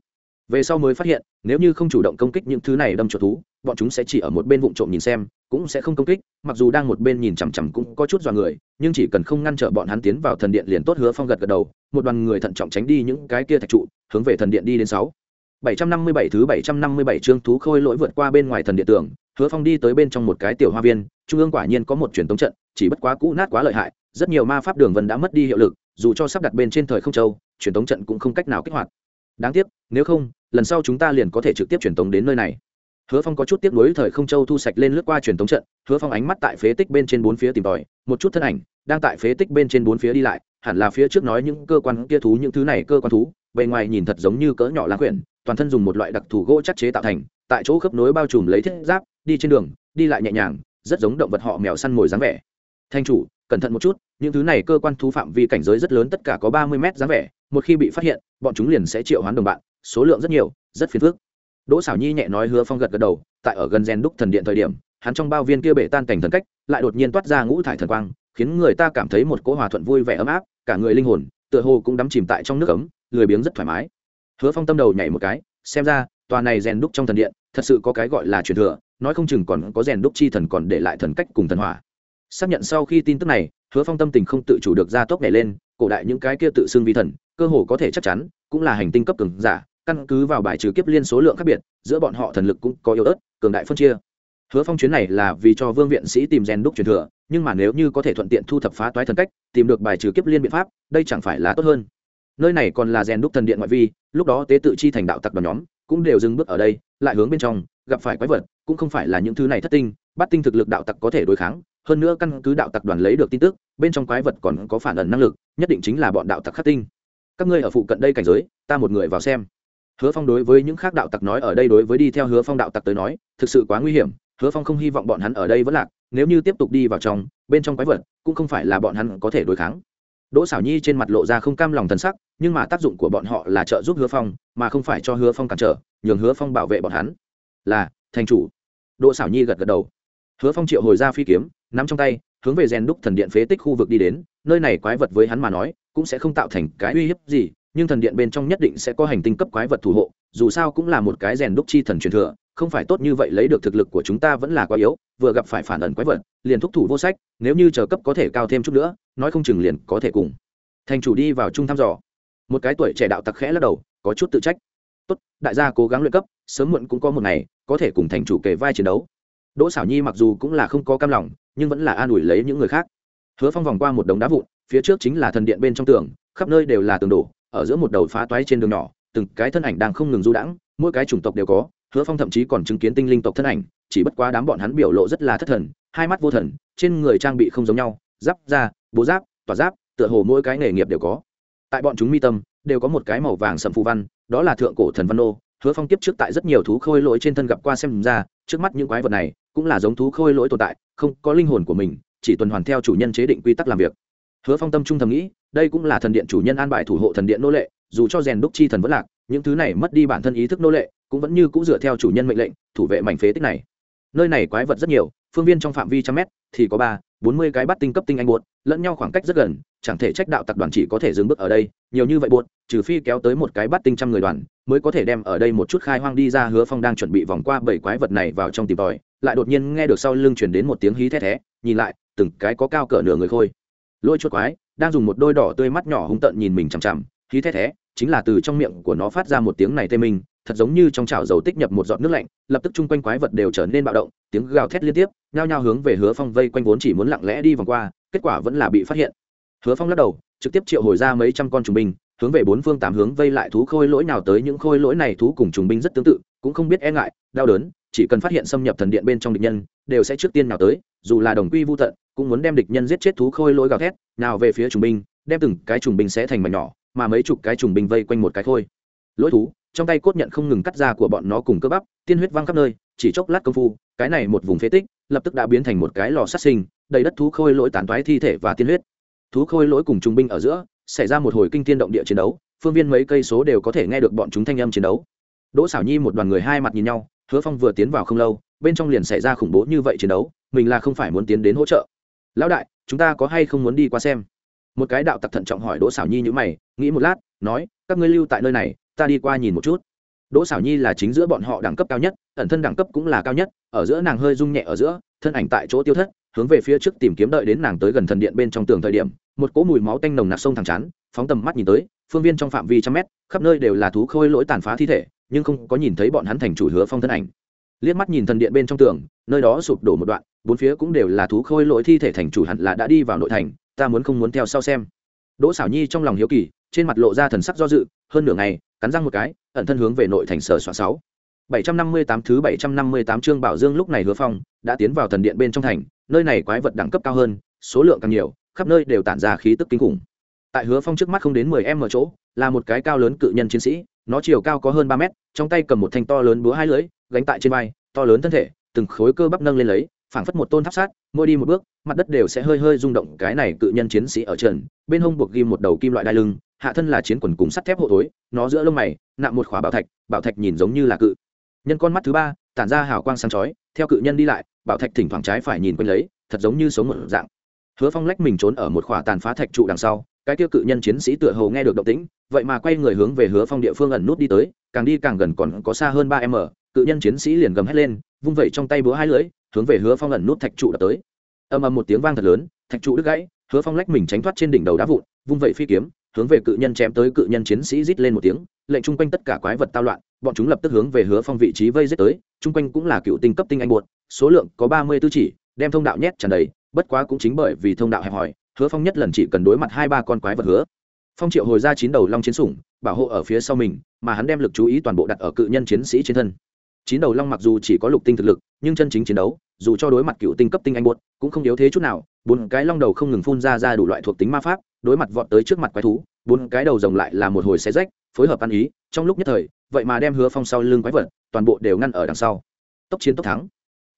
về sau mới phát hiện, nếu như không chủ động công kích những thứ này đâm chuột thú, bọn chúng sẽ chỉ ở một bên vụ trộm nhìn xem, cũng sẽ không công kích, mặc dù đang một bên nhìn chằm chằm cũng có chút dọa người, nhưng chỉ cần không ngăn trở bọn hắn tiến vào thần điện liền tốt hứa phong gật gật đầu, một đoàn người thận trọng tránh đi những cái kia thạch trụ, hướng về thần điện đi đến sáu. Bảy trăm năm mươi bảy thứ bảy trăm năm mươi bảy chương thú khôi lỗi vượt qua bên ngoài thần điện tường, hứa phong đi tới bên trong một cái tiểu hoa viên, trung ương quả nhiên có một truyền tống trận, chỉ bất quá cũ nát quá lợi hại, rất nhiều ma pháp đường vân đã mất đi hiệu lực, dù cho sắp đặt bên trên thời không châu, truyền tống trận cũng không cách nào kích hoạt đáng tiếc, nếu không, lần sau chúng ta liền có thể trực tiếp truyền tống đến nơi này. Hứa phong có chút tiếc nuối thời không châu thu sạch lên lướt qua truyền tống trận, hứa phong ánh mắt tại phế tích bên trên bốn phía tìm tòi, một chút thân ảnh đang tại phế tích bên trên bốn phía đi lại, hẳn là phía trước nói những cơ quan kia thú, những thứ này cơ quan thú, bề ngoài nhìn thật giống như cỡ nhỏ lãng quyển, toàn thân dùng một loại đặc thù gỗ chắc chế tạo thành, tại chỗ khớp nối bao trùm lấy thiết giáp, đi trên đường, đi lại nhẹ nhàng, rất giống động vật họ mèo săn mồi dáng vẻ. Thanh chủ, cẩn thận một chút, những thứ này cơ quan thú phạm vi cảnh giới rất lớn, tất cả có ba mươi mét dáng vẻ một khi bị phát hiện, bọn chúng liền sẽ triệu hoán đồng bạn, số lượng rất nhiều, rất phiền phức. Đỗ xảo nhi nhẹ nói hứa phong gật gật đầu, tại ở gần gen đúc thần điện thời điểm, hắn trong bao viên kia bể tan cảnh thần cách, lại đột nhiên toát ra ngũ thải thần quang, khiến người ta cảm thấy một cỗ hòa thuận vui vẻ ấm áp, cả người linh hồn, tựa hồ cũng đắm chìm tại trong nước ấm, lười biếng rất thoải mái. Hứa phong tâm đầu nhảy một cái, xem ra, tòa này rèn đúc trong thần điện, thật sự có cái gọi là truyền thừa, nói không chừng còn có rèn đúc chi thần còn để lại thần cách cùng thần hỏa. Xác nhận sau khi tin tức này, hứa phong tâm tình không tự chủ được ra tốc nhảy lên, cổ đại những cái kia tự xưng vi thần cơ hồ có thể chắc chắn, cũng là hành tinh cấp cường giả, căn cứ vào bài trừ kiếp liên số lượng khác biệt, giữa bọn họ thần lực cũng có yếu ớt, cường đại phân chia. Hứa phong chuyến này là vì cho vương viện sĩ tìm rèn đúc truyền thừa, nhưng mà nếu như có thể thuận tiện thu thập phá toái thần cách, tìm được bài trừ kiếp liên biện pháp, đây chẳng phải là tốt hơn. Nơi này còn là rèn đúc thần điện ngoại vi, lúc đó tế tự chi thành đạo tặc đoàn nhóm cũng đều dừng bước ở đây, lại hướng bên trong, gặp phải quái vật, cũng không phải là những thứ này thất tinh, bắt tinh thực lực đạo tặc có thể đối kháng, hơn nữa căn cứ đạo tặc đoàn lấy được tin tức, bên trong quái vật còn có phản ẩn năng lực, nhất định chính là bọn đạo tặc khắc tinh các ngươi ở phụ cận đây cảnh giới, ta một người vào xem. Hứa phong đối với những khác đạo tặc nói ở đây đối với đi theo hứa phong đạo tặc tới nói, thực sự quá nguy hiểm. Hứa phong không hy vọng bọn hắn ở đây vẫn lạc, nếu như tiếp tục đi vào trong, bên trong quái vật, cũng không phải là bọn hắn có thể đối kháng. Đỗ xảo nhi trên mặt lộ ra không cam lòng thần sắc, nhưng mà tác dụng của bọn họ là trợ giúp hứa phong, mà không phải cho hứa phong cản trở, nhường hứa phong bảo vệ bọn hắn. Là, thành chủ. Đỗ xảo nhi gật gật đầu. Hứa phong triệu hồi ra phi kiếm, nắm trong tay, hướng về rèn đúc thần điện phế tích khu vực đi đến, nơi này quái vật với hắn mà nói cũng sẽ không tạo thành cái uy hiếp gì, nhưng thần điện bên trong nhất định sẽ có hành tinh cấp quái vật thủ hộ, dù sao cũng là một cái rèn đúc chi thần truyền thừa, không phải tốt như vậy lấy được thực lực của chúng ta vẫn là quá yếu, vừa gặp phải phản ẩn quái vật, liền thúc thủ vô sách, nếu như chờ cấp có thể cao thêm chút nữa, nói không chừng liền có thể cùng. Thành chủ đi vào trung thăm dò. Một cái tuổi trẻ đạo tặc khẽ lắc đầu, có chút tự trách. Tốt, đại gia cố gắng luyện cấp, sớm muộn cũng có một ngày, có thể cùng thành chủ kề vai chiến đấu. Đỗ xảo nhi mặc dù cũng là không có cam lòng, nhưng vẫn là an ủi lấy những người khác hứa phong vòng qua một đống đá vụn, phía trước chính là thần điện bên trong tường, khắp nơi đều là tường đổ, ở giữa một đầu phá toái trên đường nhỏ, từng cái thân ảnh đang không ngừng du đãng, mỗi cái chủng tộc đều có, hứa phong thậm chí còn chứng kiến tinh linh tộc thân ảnh, chỉ bất quá đám bọn hắn biểu lộ rất là thất thần, hai mắt vô thần, trên người trang bị không giống nhau, giáp da, bố giáp tỏa giáp, tựa hồ mỗi cái nghề nghiệp đều có. Tại bọn chúng mi tâm, đều có một cái màu vàng sầm phù văn, đó là thượng cổ thần văn ô hứa phong tiếp trước tại rất nhiều thú khôi lỗi trên thân gặp qua xem ra, trước mắt những quái vật này cũng là giống thú khôi lỗi tồn tại, không có linh hồn của mình chỉ tuần hoàn theo chủ nhân chế định quy tắc làm việc. Hứa phong tâm trung thầm nghĩ, đây cũng là thần điện chủ nhân an bài thủ hộ thần điện nô lệ, dù cho rèn đúc chi thần vẫn lạc, những thứ này mất đi bản thân ý thức nô lệ, cũng vẫn như c ũ dựa theo chủ nhân mệnh lệnh, thủ vệ mảnh phế tích này. Nơi này quái vật rất nhiều, phương viên trong phạm vi trăm mét, thì có ba, bốn mươi cái bắt tinh cấp tinh anh buột lẫn nhau khoảng cách rất gần, chẳng thể trách đạo tập đoàn chỉ có thể dừng bước ở đây, nhiều như vậy buột trừ phi kéo tới một cái bắt tinh trăm người đoàn, mới có thể đem ở đây một chút khai hoang đi ra. Hứa phong đang chuẩn bị vòng qua bảy quái vật này vào trong tìm tòi, lại đột nhiên nghe được sau lưng chuyển đến một tiếng hí thét thé, nhìn lại từng cái có cao cỡ nửa người khôi. Lôi chuột quái, đang dùng một đôi đỏ tươi mắt nhỏ hung tợn nhìn mình chằm chằm, khí thét thé chính là từ trong miệng của nó phát ra một tiếng này tê mình thật giống như trong chảo dầu tích nhập một giọt nước lạnh, lập tức chung quanh quái vật đều trở nên bạo động, tiếng gào thét liên tiếp, nhao nhao hướng về hứa phong vây quanh vốn chỉ muốn lặng lẽ đi vòng qua, kết quả vẫn là bị phát hiện. Hứa phong lắc đầu, trực tiếp triệu hồi ra mấy trăm con trùng binh, hướng về bốn phương tám hướng vây lại thú khôi lỗi nào tới những khôi lỗi này thú cùng trùng binh rất tương tự, cũng không biết e ngại, đau đớn, chỉ cần phát hiện xâm nhập thần điện bên trong địch nhân, đều sẽ trước tiên nào tới, dù là đồng quy vô tận cũng muốn đem địch nhân giết chết thú khôi lỗi gào thét, nào về phía trùng binh, đem từng cái trùng binh sẽ thành mảnh nhỏ, mà mấy chục cái trùng binh vây quanh một cái khôi. Lỗi thú, trong tay cốt nhận không ngừng cắt ra của bọn nó cùng cơ bắp, tiên huyết văng khắp nơi, chỉ chốc lát công phu, cái này một vùng phế tích, lập tức đã biến thành một cái lò sát sinh, đầy đất thú khôi lỗi tán toái thi thể và tiên huyết. Thú khôi lỗi cùng trùng binh ở giữa, xảy ra một hồi kinh thiên động địa chiến đấu, phương viên mấy cây số đều có thể nghe được bọn chúng thanh âm chiến đấu. Đỗ xảo nhi một đoàn người hai mặt nhìn nhau, hứa phong vừa tiến vào không lâu, bên trong liền xảy ra khủng bố như vậy chiến đấu, mình là không phải muốn tiến đến hỗ trợ lão đại, chúng ta có hay không muốn đi qua xem? Một cái đạo tặc thận trọng hỏi đỗ xảo nhi như mày, nghĩ một lát, nói, các ngươi lưu tại nơi này, ta đi qua nhìn một chút. Đỗ xảo nhi là chính giữa bọn họ đẳng cấp cao nhất, ẩn thân đẳng cấp cũng là cao nhất, ở giữa nàng hơi rung nhẹ ở giữa, thân ảnh tại chỗ tiêu thất, hướng về phía trước tìm kiếm đợi đến nàng tới gần thần điện bên trong tường thời điểm, một cỗ mùi máu tanh nồng nặc sông thẳng chán, phóng tầm mắt nhìn tới, phương viên trong phạm vi trăm mét, khắp nơi đều là thú khôi lỗi tàn phá thi thể, nhưng không có nhìn thấy bọn hắn thành chủ hứa phong thân ảnh. Liếc mắt nhìn thần điện bên trong tường nơi đó sụp đổ một đoạn bốn phía cũng đều là thú khôi lỗi thi thể thành chủ hẳn là đã đi vào nội thành ta muốn không muốn theo sau xem. Đỗ xảo nhi trong lòng hiếu kỳ trên mặt lộ ra thần sắc do dự hơn nửa ngày cắn răng một cái ẩn thân hướng về nội thành sở soạn sáu. Bảy trăm năm mươi tám thứ bảy trăm năm mươi tám chương Bảo Dương lúc này Hứa Phong đã tiến vào thần điện bên trong thành, nơi này quái vật đẳng cấp cao hơn, số lượng càng nhiều, khắp nơi đều tản ra khí tức kinh khủng. Tại hứa phong trước mắt không đến mười em ở chỗ là một cái cao lớn cự nhân chiến sĩ nó chiều cao có hơn ba mét trong tay cầm một thanh to lớn búa hai lưỡi gánh tại trên vai to lớn thân thể từng khối cơ bắp nâng lên lấy, phảng phất một tôn tháp sát, mỗi đi một bước, mặt đất đều sẽ hơi hơi rung động, cái này cự nhân chiến sĩ ở trần, bên hông buộc ghim một đầu kim loại đai lưng, hạ thân là chiến quần cùng sắt thép hộ thối, nó giữa lông mày, nạm một khóa bảo thạch bảo thạch nhìn giống như là cự. Nhân con mắt thứ ba, tản ra hào quang sáng chói, theo cự nhân đi lại, bảo thạch thỉnh thoảng trái phải nhìn quanh lấy, thật giống như sống một dạng. Hứa phong lách mình trốn ở một khỏa tàn phá thạch trụ đằng sau, cái tiêu cự nhân chiến sĩ tựa hồ nghe được động tĩnh, vậy mà quay người hướng về hứa phong địa phương ẩn nút đi tới, càng đi càng gần còn có xa hơn ba m cự nhân chiến sĩ liền gầm hét lên, vung vẩy trong tay búa hai lưỡi, hướng về hứa phong ẩn nút thạch trụ đập tới. Ầm ầm một tiếng vang thật lớn, thạch trụ đứt gãy, hứa phong lách mình tránh thoát trên đỉnh đầu đá vụn, vung vẩy phi kiếm, hướng về cự nhân chém tới cự nhân chiến sĩ rít lên một tiếng, lệnh chung quanh tất cả quái vật tao loạn, bọn chúng lập tức hướng về hứa phong vị trí vây giết tới, chung quanh cũng là cựu tinh cấp tinh anh buột số lượng có ba mươi tư chỉ, đem thông đạo nhét tràn đầy, bất quá cũng chính bởi vì thông đạo hẹp hòi, hứa phong nhất lần chỉ cần đối mặt hai ba con quái vật hứa phong triệu hồi ra chín đầu long chiến sủng, bảo hộ ở phía sau mình, mà hắn đem lực chú ý toàn bộ đặt ở cự nhân chiến sĩ trên thân chín đầu long mặc dù chỉ có lục tinh thực lực nhưng chân chính chiến đấu dù cho đối mặt cựu tinh cấp tinh anh bột cũng không yếu thế chút nào. Bốn cái long đầu không ngừng phun ra ra đủ loại thuộc tính ma pháp đối mặt vọt tới trước mặt quái thú bốn cái đầu rồng lại là một hồi xe rách phối hợp ăn ý. Trong lúc nhất thời vậy mà đem hứa phong sau lưng quái vật toàn bộ đều ngăn ở đằng sau. Tốc chiến tốc thắng.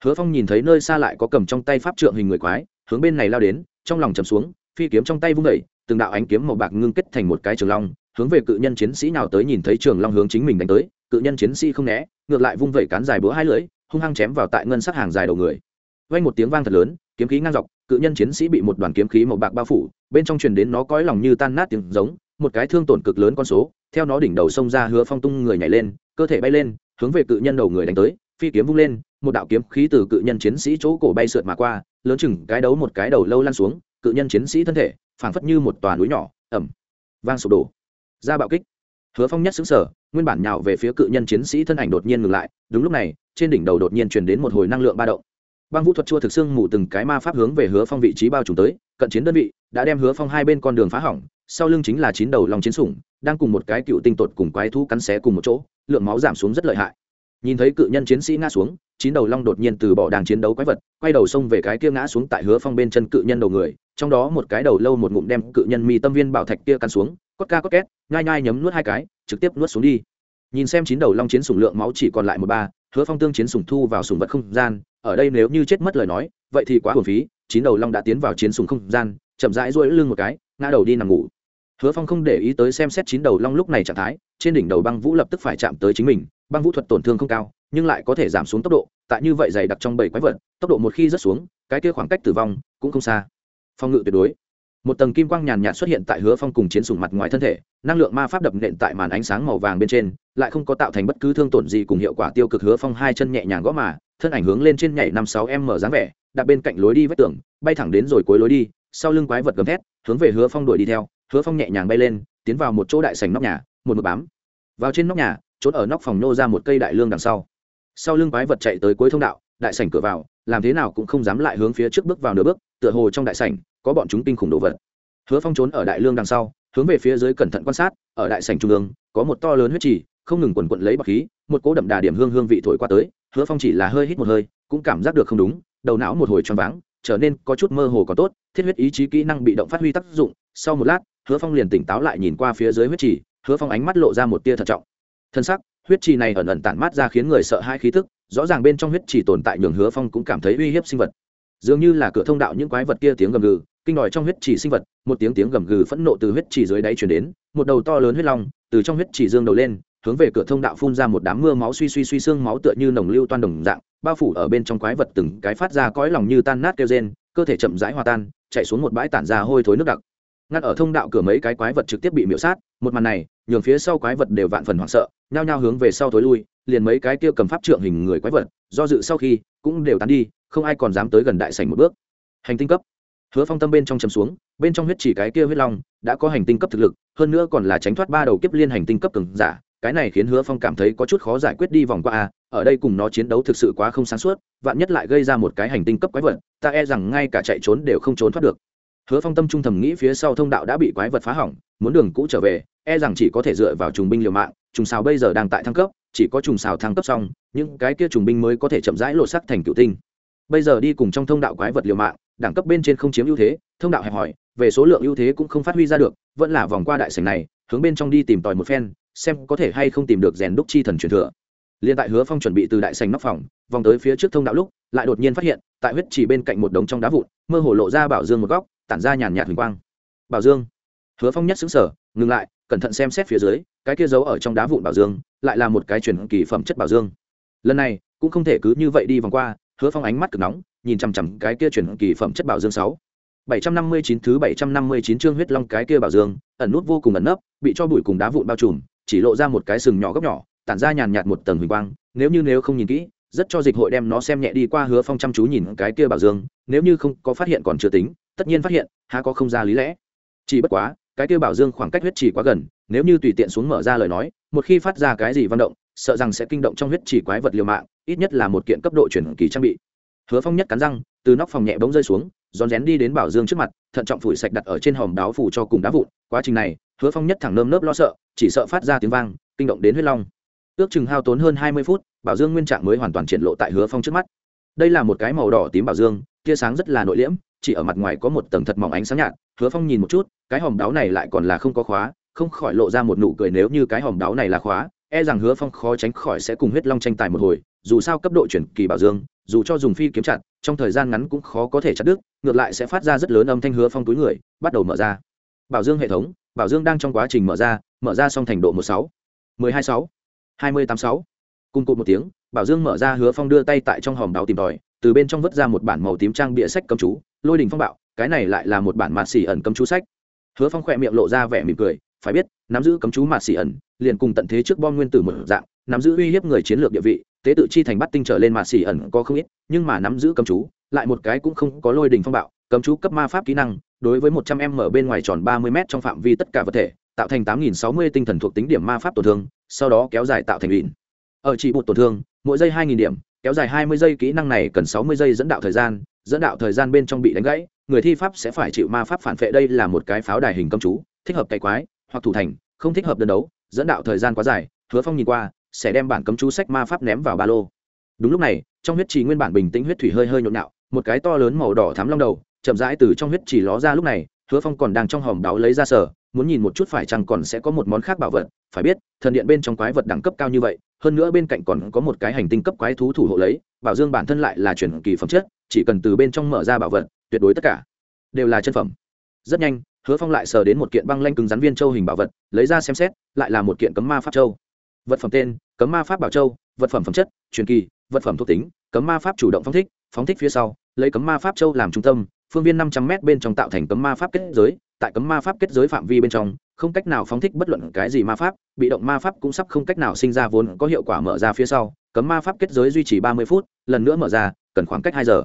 Hứa phong nhìn thấy nơi xa lại có cầm trong tay pháp trượng hình người quái hướng bên này lao đến trong lòng chầm xuống phi kiếm trong tay vung đẩy, từng đạo ánh kiếm màu bạc ngưng kết thành một cái trường long hướng về cự nhân chiến sĩ nào tới nhìn thấy trường long hướng chính mình đánh tới cự nhân chiến sĩ không né ngược lại vung vẩy cán dài búa hai lưỡi, hung hăng chém vào tại ngân sắc hàng dài đầu người. Vang một tiếng vang thật lớn, kiếm khí ngang dọc, cự nhân chiến sĩ bị một đoàn kiếm khí màu bạc bao phủ, bên trong truyền đến nó cõi lòng như tan nát tiếng giống, một cái thương tổn cực lớn con số, theo nó đỉnh đầu xông ra hứa phong tung người nhảy lên, cơ thể bay lên, hướng về cự nhân đầu người đánh tới, phi kiếm vung lên, một đạo kiếm khí từ cự nhân chiến sĩ chỗ cổ bay sượt mà qua, lớn chừng cái đấu một cái đầu lâu lăn xuống, cự nhân chiến sĩ thân thể, phảng phất như một tòa núi nhỏ ẩm vang sụp đổ. Ra bạo kích. Hứa phong nhất xứng sở nguyên bản nhào về phía cự nhân chiến sĩ thân ảnh đột nhiên ngừng lại, đúng lúc này, trên đỉnh đầu đột nhiên truyền đến một hồi năng lượng ba động. Băng vũ thuật chua thực xương mù từng cái ma pháp hướng về hứa phong vị trí bao trùm tới, cận chiến đơn vị, đã đem hứa phong hai bên con đường phá hỏng, sau lưng chính là chín đầu lòng chiến sủng, đang cùng một cái cựu tinh tột cùng quái thú cắn xé cùng một chỗ, lượng máu giảm xuống rất lợi hại. Nhìn thấy cự nhân chiến sĩ ngã xuống, chín đầu long đột nhiên từ bỏ đàng chiến đấu quái vật, quay đầu xông về cái kia ngã xuống tại hứa phong bên chân cự nhân đầu người, trong đó một cái đầu lâu một ngụm đem cự nhân mi tâm viên bảo thạch kia cắn xuống, cốt ca cốt két, nhai nhai nhấm nuốt hai cái trực tiếp nuốt xuống đi. Nhìn xem chín đầu long chiến sủng lượng máu chỉ còn lại một ba, hứa phong tương chiến sủng thu vào sủng vật không gian, ở đây nếu như chết mất lời nói, vậy thì quá hồn phí, chín đầu long đã tiến vào chiến sủng không gian, chậm rãi duỗi lưng một cái, ngã đầu đi nằm ngủ. Hứa phong không để ý tới xem xét chín đầu long lúc này trạng thái, trên đỉnh đầu băng vũ lập tức phải chạm tới chính mình, băng vũ thuật tổn thương không cao, nhưng lại có thể giảm xuống tốc độ, tại như vậy dày đặc trong bảy quái vật, tốc độ một khi rớt xuống, cái kia khoảng cách tử vong cũng không xa. Phong ngự tuyệt đối một tầng kim quang nhàn nhạt xuất hiện tại hứa phong cùng chiến sùng mặt ngoài thân thể, năng lượng ma pháp đập nện tại màn ánh sáng màu vàng bên trên, lại không có tạo thành bất cứ thương tổn gì cùng hiệu quả tiêu cực. Hứa phong hai chân nhẹ nhàng gõ mà, thân ảnh hướng lên trên nhảy năm sáu m dáng vẻ, đặt bên cạnh lối đi vách tường, bay thẳng đến rồi cuối lối đi, sau lưng quái vật gầm thét, hướng về hứa phong đuổi đi theo. Hứa phong nhẹ nhàng bay lên, tiến vào một chỗ đại sành nóc nhà, một mực bám vào trên nóc nhà, trốn ở nóc phòng nô ra một cây đại lương đằng sau. Sau lưng quái vật chạy tới cuối thông đạo, đại sảnh cửa vào, làm thế nào cũng không dám lại hướng phía trước bước vào nửa bước, tựa hồ trong đại sảnh có bọn chúng kinh khủng đồ vật. Hứa phong trốn ở đại lương đằng sau, hướng về phía dưới cẩn thận quan sát, ở đại sảnh trung ương, có một to lớn huyết trì, không ngừng quần quận lấy bọc khí, một cỗ đậm đà điểm hương hương vị thổi qua tới, hứa phong chỉ là hơi hít một hơi, cũng cảm giác được không đúng, đầu não một hồi choáng váng, trở nên có chút mơ hồ còn tốt, thiết huyết ý chí kỹ năng bị động phát huy tác dụng, sau một lát, hứa phong liền tỉnh táo lại nhìn qua phía dưới huyết trì, hứa phong ánh mắt lộ ra một tia thận trọng. Thân sắc, huyết trì này ẩn ẩn tản mát ra khiến người sợ hai khí tức, rõ ràng bên trong huyết trì tồn tại nhường hứa phong cũng cảm thấy uy hiếp sinh vật dường như là cửa thông đạo những quái vật kia tiếng gầm gừ, kinh đòi trong huyết trì sinh vật, một tiếng tiếng gầm gừ phẫn nộ từ huyết trì dưới đáy chuyển đến, một đầu to lớn huyết long từ trong huyết trì dương đầu lên, hướng về cửa thông đạo phun ra một đám mưa máu suy suy suy xương máu tựa như nồng lưu toan đồng dạng, bao phủ ở bên trong quái vật từng cái phát ra cõi lòng như tan nát kêu rên, cơ thể chậm rãi hòa tan, chạy xuống một bãi tản ra hôi thối nước đặc. Ngắt ở thông đạo cửa mấy cái quái vật trực tiếp bị miễu sát, một màn này, nhường phía sau quái vật đều vạn phần hoảng sợ, nhao nhao hướng về sau thối lui, liền mấy cái kia cầm pháp trượng hình người quái vật, do dự sau khi, cũng đều tán đi không ai còn dám tới gần đại sảnh một bước. Hành tinh cấp. Hứa phong tâm bên trong chầm xuống, bên trong huyết chỉ cái kia huyết long đã có hành tinh cấp thực lực, hơn nữa còn là tránh thoát ba đầu kiếp liên hành tinh cấp cường giả, cái này khiến hứa phong cảm thấy có chút khó giải quyết đi vòng qua a, ở đây cùng nó chiến đấu thực sự quá không sáng suốt, vạn nhất lại gây ra một cái hành tinh cấp quái vật, ta e rằng ngay cả chạy trốn đều không trốn thoát được. Hứa phong tâm trung thầm nghĩ phía sau thông đạo đã bị quái vật phá hỏng, muốn đường cũ trở về e rằng chỉ có thể dựa vào trùng binh liều mạng, trùng xào bây giờ đang tại thăng cấp, chỉ có trùng xào thăng cấp xong, những cái kia trùng binh mới có thể chậm rãi lộ sắc thành cựu tinh bây giờ đi cùng trong thông đạo quái vật liều mạng, đẳng cấp bên trên không chiếm ưu thế, thông đạo hẹp hòi về số lượng ưu thế cũng không phát huy ra được, vẫn là vòng qua đại sảnh này, hướng bên trong đi tìm tòi một phen, xem có thể hay không tìm được rèn đúc chi thần truyền thừa. Liên tại hứa phong chuẩn bị từ đại sảnh nóc phòng, vòng tới phía trước thông đạo lúc, lại đột nhiên phát hiện, tại huyết chỉ bên cạnh một đống trong đá vụn, mơ hồ lộ ra bảo dương một góc, tản ra nhàn nhạt huỳnh quang. Bảo dương. Hứa phong nhất xứng sở ngừng lại, cẩn thận xem xét phía dưới, cái kia giấu ở trong đá vụn bảo dương, lại là một cái truyền kỳ phẩm chất bảo dương. Lần này, cũng không thể cứ như vậy đi vòng qua hứa phong ánh mắt cực nóng, nhìn chằm chằm cái kia truyền kỳ phẩm chất bảo dương sáu. bảy trăm năm mươi chín thứ bảy trăm năm mươi chín chương huyết long cái kia bảo dương, ẩn nút vô cùng ẩn nấp, bị cho bụi cùng đá vụn bao trùm, chỉ lộ ra một cái sừng nhỏ góc nhỏ, tản ra nhàn nhạt một tầng huỳnh quang, nếu như nếu không nhìn kỹ, rất cho dịch hội đem nó xem nhẹ đi qua hứa phong chăm chú nhìn cái kia bảo dương, nếu như không có phát hiện còn chưa tính, tất nhiên phát hiện, há có không ra lý lẽ. Chỉ bất quá, cái kia bảo dương khoảng cách huyết chỉ quá gần, nếu như tùy tiện xuống mở ra lời nói, một khi phát ra cái gì văn động sợ rằng sẽ kinh động trong huyết chỉ quái vật liều mạng, ít nhất là một kiện cấp độ chuyển kỳ trang bị. Hứa phong nhất cắn răng, từ nóc phòng nhẹ bỗng rơi xuống, rón rén đi đến bảo dương trước mặt, thận trọng phủi sạch đặt ở trên hòm đáo phủ cho cùng đá vụn. Quá trình này, hứa phong nhất thẳng nơm nớp lo sợ, chỉ sợ phát ra tiếng vang, kinh động đến huyết long. Ước chừng hao tốn hơn hai mươi phút, bảo dương nguyên trạng mới hoàn toàn triển lộ tại hứa phong trước mắt. Đây là một cái màu đỏ tím bảo dương, tia sáng rất là nội liễm, chỉ ở mặt ngoài có một tầng thật mỏng ánh sáng nhạt. Hứa phong nhìn một chút, cái hòm đáo này lại còn là không có khóa, không khỏi lộ ra một nụ cười nếu như cái hòm đáo này là khóa e rằng hứa phong khó tránh khỏi sẽ cùng huyết long tranh tài một hồi, dù sao cấp độ chuyển kỳ bảo dương, dù cho dùng phi kiếm chặt, trong thời gian ngắn cũng khó có thể chặt đứt, ngược lại sẽ phát ra rất lớn âm thanh hứa phong túi người, bắt đầu mở ra. Bảo dương hệ thống, bảo dương đang trong quá trình mở ra mở ra xong thành độ một sáu, mười hai sáu, hai mươi tám sáu. Cùng cụt một tiếng, bảo dương mở ra hứa phong đưa tay tại trong hòm đáo tìm tòi, từ bên trong vứt ra một bản màu tím trang bịa sách cầm chú, lôi đình phong bạo, cái này lại là một bản mạt xỉ ẩn cầm chú sách. Hứa phong khỏe miệng lộ ra vẻ mỉm cười phải biết, nắm giữ cấm chú mạt xỉ ẩn, liền cùng tận thế trước bom nguyên tử một dạng, nắm giữ uy hiếp người chiến lược địa vị, tế tự chi thành bắt tinh trở lên mạt xỉ ẩn có không ít, nhưng mà nắm giữ cấm chú, lại một cái cũng không có lôi đình phong bạo, cấm chú cấp ma pháp kỹ năng, đối với một trăm m bên ngoài tròn ba mươi m trong phạm vi tất cả vật thể, tạo thành tám nghìn sáu mươi tinh thần thuộc tính điểm ma pháp tổn thương, sau đó kéo dài tạo thành ỉn ở chỉ một tổn thương, mỗi giây hai nghìn điểm, kéo dài hai mươi giây kỹ năng này cần sáu mươi giây dẫn đạo thời gian, dẫn đạo thời gian bên trong bị đánh gãy, người thi pháp sẽ phải chịu ma pháp phản vệ, đây là một cái pháo đài hình cấm chú, thích hợp cày quái hoặc thủ thành, không thích hợp đơn đấu, dẫn đạo thời gian quá dài, hứa phong nhìn qua, sẽ đem bản cấm chú sách ma pháp ném vào ba lô. Đúng lúc này, trong huyết trì nguyên bản bình tĩnh huyết thủy hơi hơi nhộn nhạo, một cái to lớn màu đỏ thắm long đầu, chậm rãi từ trong huyết trì ló ra lúc này, hứa phong còn đang trong hòm đáo lấy ra sở, muốn nhìn một chút phải chăng còn sẽ có một món khác bảo vật, phải biết, thần điện bên trong quái vật đẳng cấp cao như vậy, hơn nữa bên cạnh còn có một cái hành tinh cấp quái thú thủ hộ lấy, bảo dương bản thân lại là chuyển kỳ phẩm chất, chỉ cần từ bên trong mở ra bảo vật, tuyệt đối tất cả đều là chân phẩm. Rất nhanh hứa phong lại sờ đến một kiện băng lanh cứng rắn viên châu hình bảo vật, lấy ra xem xét, lại là một kiện cấm ma pháp châu. Vật phẩm tên, cấm ma pháp bảo châu, vật phẩm phẩm chất, truyền kỳ, vật phẩm thuộc tính, cấm ma pháp chủ động phóng thích phóng thích phía sau, lấy cấm ma pháp châu làm trung tâm, phương viên năm trăm m bên trong tạo thành cấm ma pháp kết giới, tại cấm ma pháp kết giới phạm vi bên trong, không cách nào phóng thích bất luận cái gì ma pháp, bị động ma pháp cũng sắp không cách nào sinh ra vốn có hiệu quả mở ra phía sau, cấm ma pháp kết giới duy trì ba mươi phút, lần nữa mở ra, cần khoảng cách hai giờ.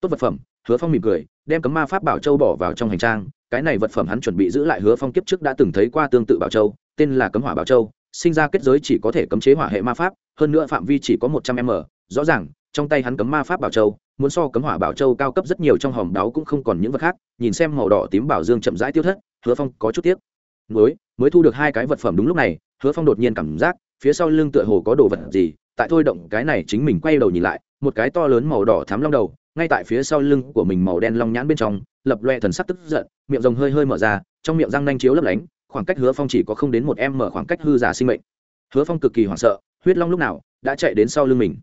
Tốt vật phẩm, hứa phong mỉm cười, đem cấm ma pháp bảo châu bỏ vào trong hành trang cái này vật phẩm hắn chuẩn bị giữ lại hứa phong kiếp trước đã từng thấy qua tương tự bảo châu, tên là cấm hỏa bảo châu, sinh ra kết giới chỉ có thể cấm chế hỏa hệ ma pháp, hơn nữa phạm vi chỉ có một trăm m, rõ ràng, trong tay hắn cấm ma pháp bảo châu, muốn so cấm hỏa bảo châu cao cấp rất nhiều trong hòm đáo cũng không còn những vật khác, nhìn xem màu đỏ tím bảo dương chậm rãi tiêu thất, hứa phong có chút tiếc. Mới mới thu được hai cái vật phẩm đúng lúc này, hứa phong đột nhiên cảm giác, phía sau lưng tựa hồ có đồ vật gì, tại thôi động cái này chính mình quay đầu nhìn lại, một cái to lớn màu đỏ thắm long đầu, ngay tại phía sau lưng của mình màu đen long nhãn bên trong lập loe thần sắc tức giận, miệng rồng hơi hơi mở ra, trong miệng răng nanh chiếu lấp lánh, khoảng cách hứa phong chỉ có không đến một em mở khoảng cách hư giả sinh mệnh. Hứa phong cực kỳ hoảng sợ, huyết long lúc nào đã chạy đến sau lưng mình?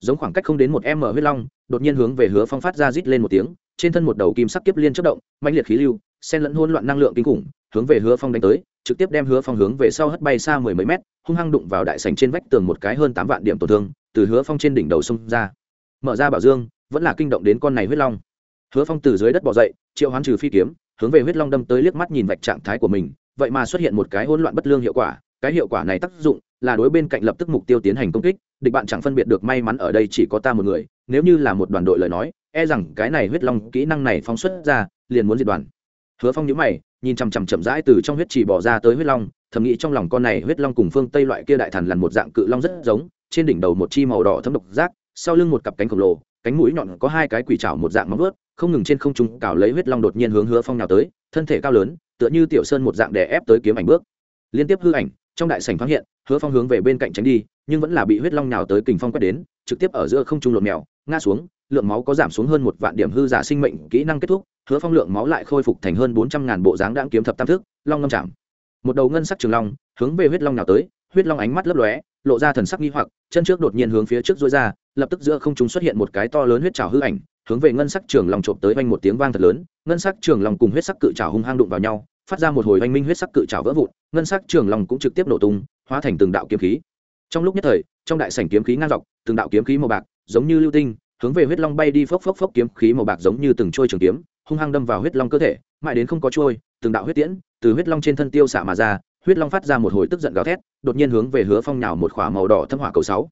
Giống khoảng cách không đến một em mở huyết long, đột nhiên hướng về hứa phong phát ra rít lên một tiếng, trên thân một đầu kim sắc kiếp liên chất động mạnh liệt khí lưu, xen lẫn hôn loạn năng lượng kinh khủng, hướng về hứa phong đánh tới, trực tiếp đem hứa phong hướng về sau hất bay xa mười mấy mét, hung hăng đụng vào đại sành trên vách tường một cái hơn tám vạn điểm tổn thương, từ hứa phong trên đỉnh đầu xông ra. Mở ra bảo dương, vẫn là kinh động đến con này huyết long hứa phong từ dưới đất bỏ dậy, triệu hoán trừ phi kiếm, hướng về huyết long đâm tới liếc mắt nhìn vạch trạng thái của mình, vậy mà xuất hiện một cái hỗn loạn bất lương hiệu quả, cái hiệu quả này tác dụng là đối bên cạnh lập tức mục tiêu tiến hành công kích, địch bạn chẳng phân biệt được may mắn ở đây chỉ có ta một người, nếu như là một đoàn đội lời nói e rằng cái này huyết long kỹ năng này phóng xuất ra, liền muốn diệt đoàn. Hứa phong nhíu mày, nhìn chằm chằm chậm rãi từ trong huyết trì bỏ ra tới huyết long, thầm nghĩ trong lòng con này huyết long cùng phương tây loại kia đại thần là một dạng cự long rất giống, trên đỉnh đầu một chi màu đỏ thấm độc giác, sau lưng một cặp cánh khổng lồ cánh mũi nhọn có hai cái quỷ trảo một dạng móng vuốt, không ngừng trên không trung cào lấy huyết long đột nhiên hướng hứa phong nào tới, thân thể cao lớn, tựa như tiểu sơn một dạng đè ép tới kiếm ảnh bước. Liên tiếp hư ảnh, trong đại sảnh thoáng hiện, hứa phong hướng về bên cạnh tránh đi, nhưng vẫn là bị huyết long nào tới kình phong quét đến, trực tiếp ở giữa không trung lột mèo, ngã xuống, lượng máu có giảm xuống hơn một vạn điểm hư giả sinh mệnh kỹ năng kết thúc, hứa phong lượng máu lại khôi phục thành hơn bốn trăm ngàn bộ dáng đãng kiếm thập tam thức, long ngâm chạm. Một đầu ngân sắc trường long hướng về huyết long nào tới, huyết long ánh mắt lấp lóe lộ ra thần sắc nghi hoặc, chân trước đột nhiên hướng phía trước dối ra, lập tức giữa không trung xuất hiện một cái to lớn huyết trào hư ảnh, hướng về ngân sắc trường lòng trộm tới vang một tiếng vang thật lớn, ngân sắc trường lòng cùng huyết sắc cự trào hung hăng đụng vào nhau, phát ra một hồi oanh minh huyết sắc cự trào vỡ vụn, ngân sắc trường lòng cũng trực tiếp nổ tung, hóa thành từng đạo kiếm khí. Trong lúc nhất thời, trong đại sảnh kiếm khí ngang dọc, từng đạo kiếm khí màu bạc, giống như lưu tinh, hướng về huyết long bay đi phốc phốc phốc kiếm khí màu bạc giống như từng trôi trường kiếm, hung hăng đâm vào huyết long cơ thể, mãi đến không có trôi, từng đạo huyết tiễn từ huyết long trên thân tiêu xạ mà ra huyết long phát ra một hồi tức giận gào thét, đột nhiên hướng về hứa phong nhào một khỏa màu đỏ thâm hỏa cầu sáu.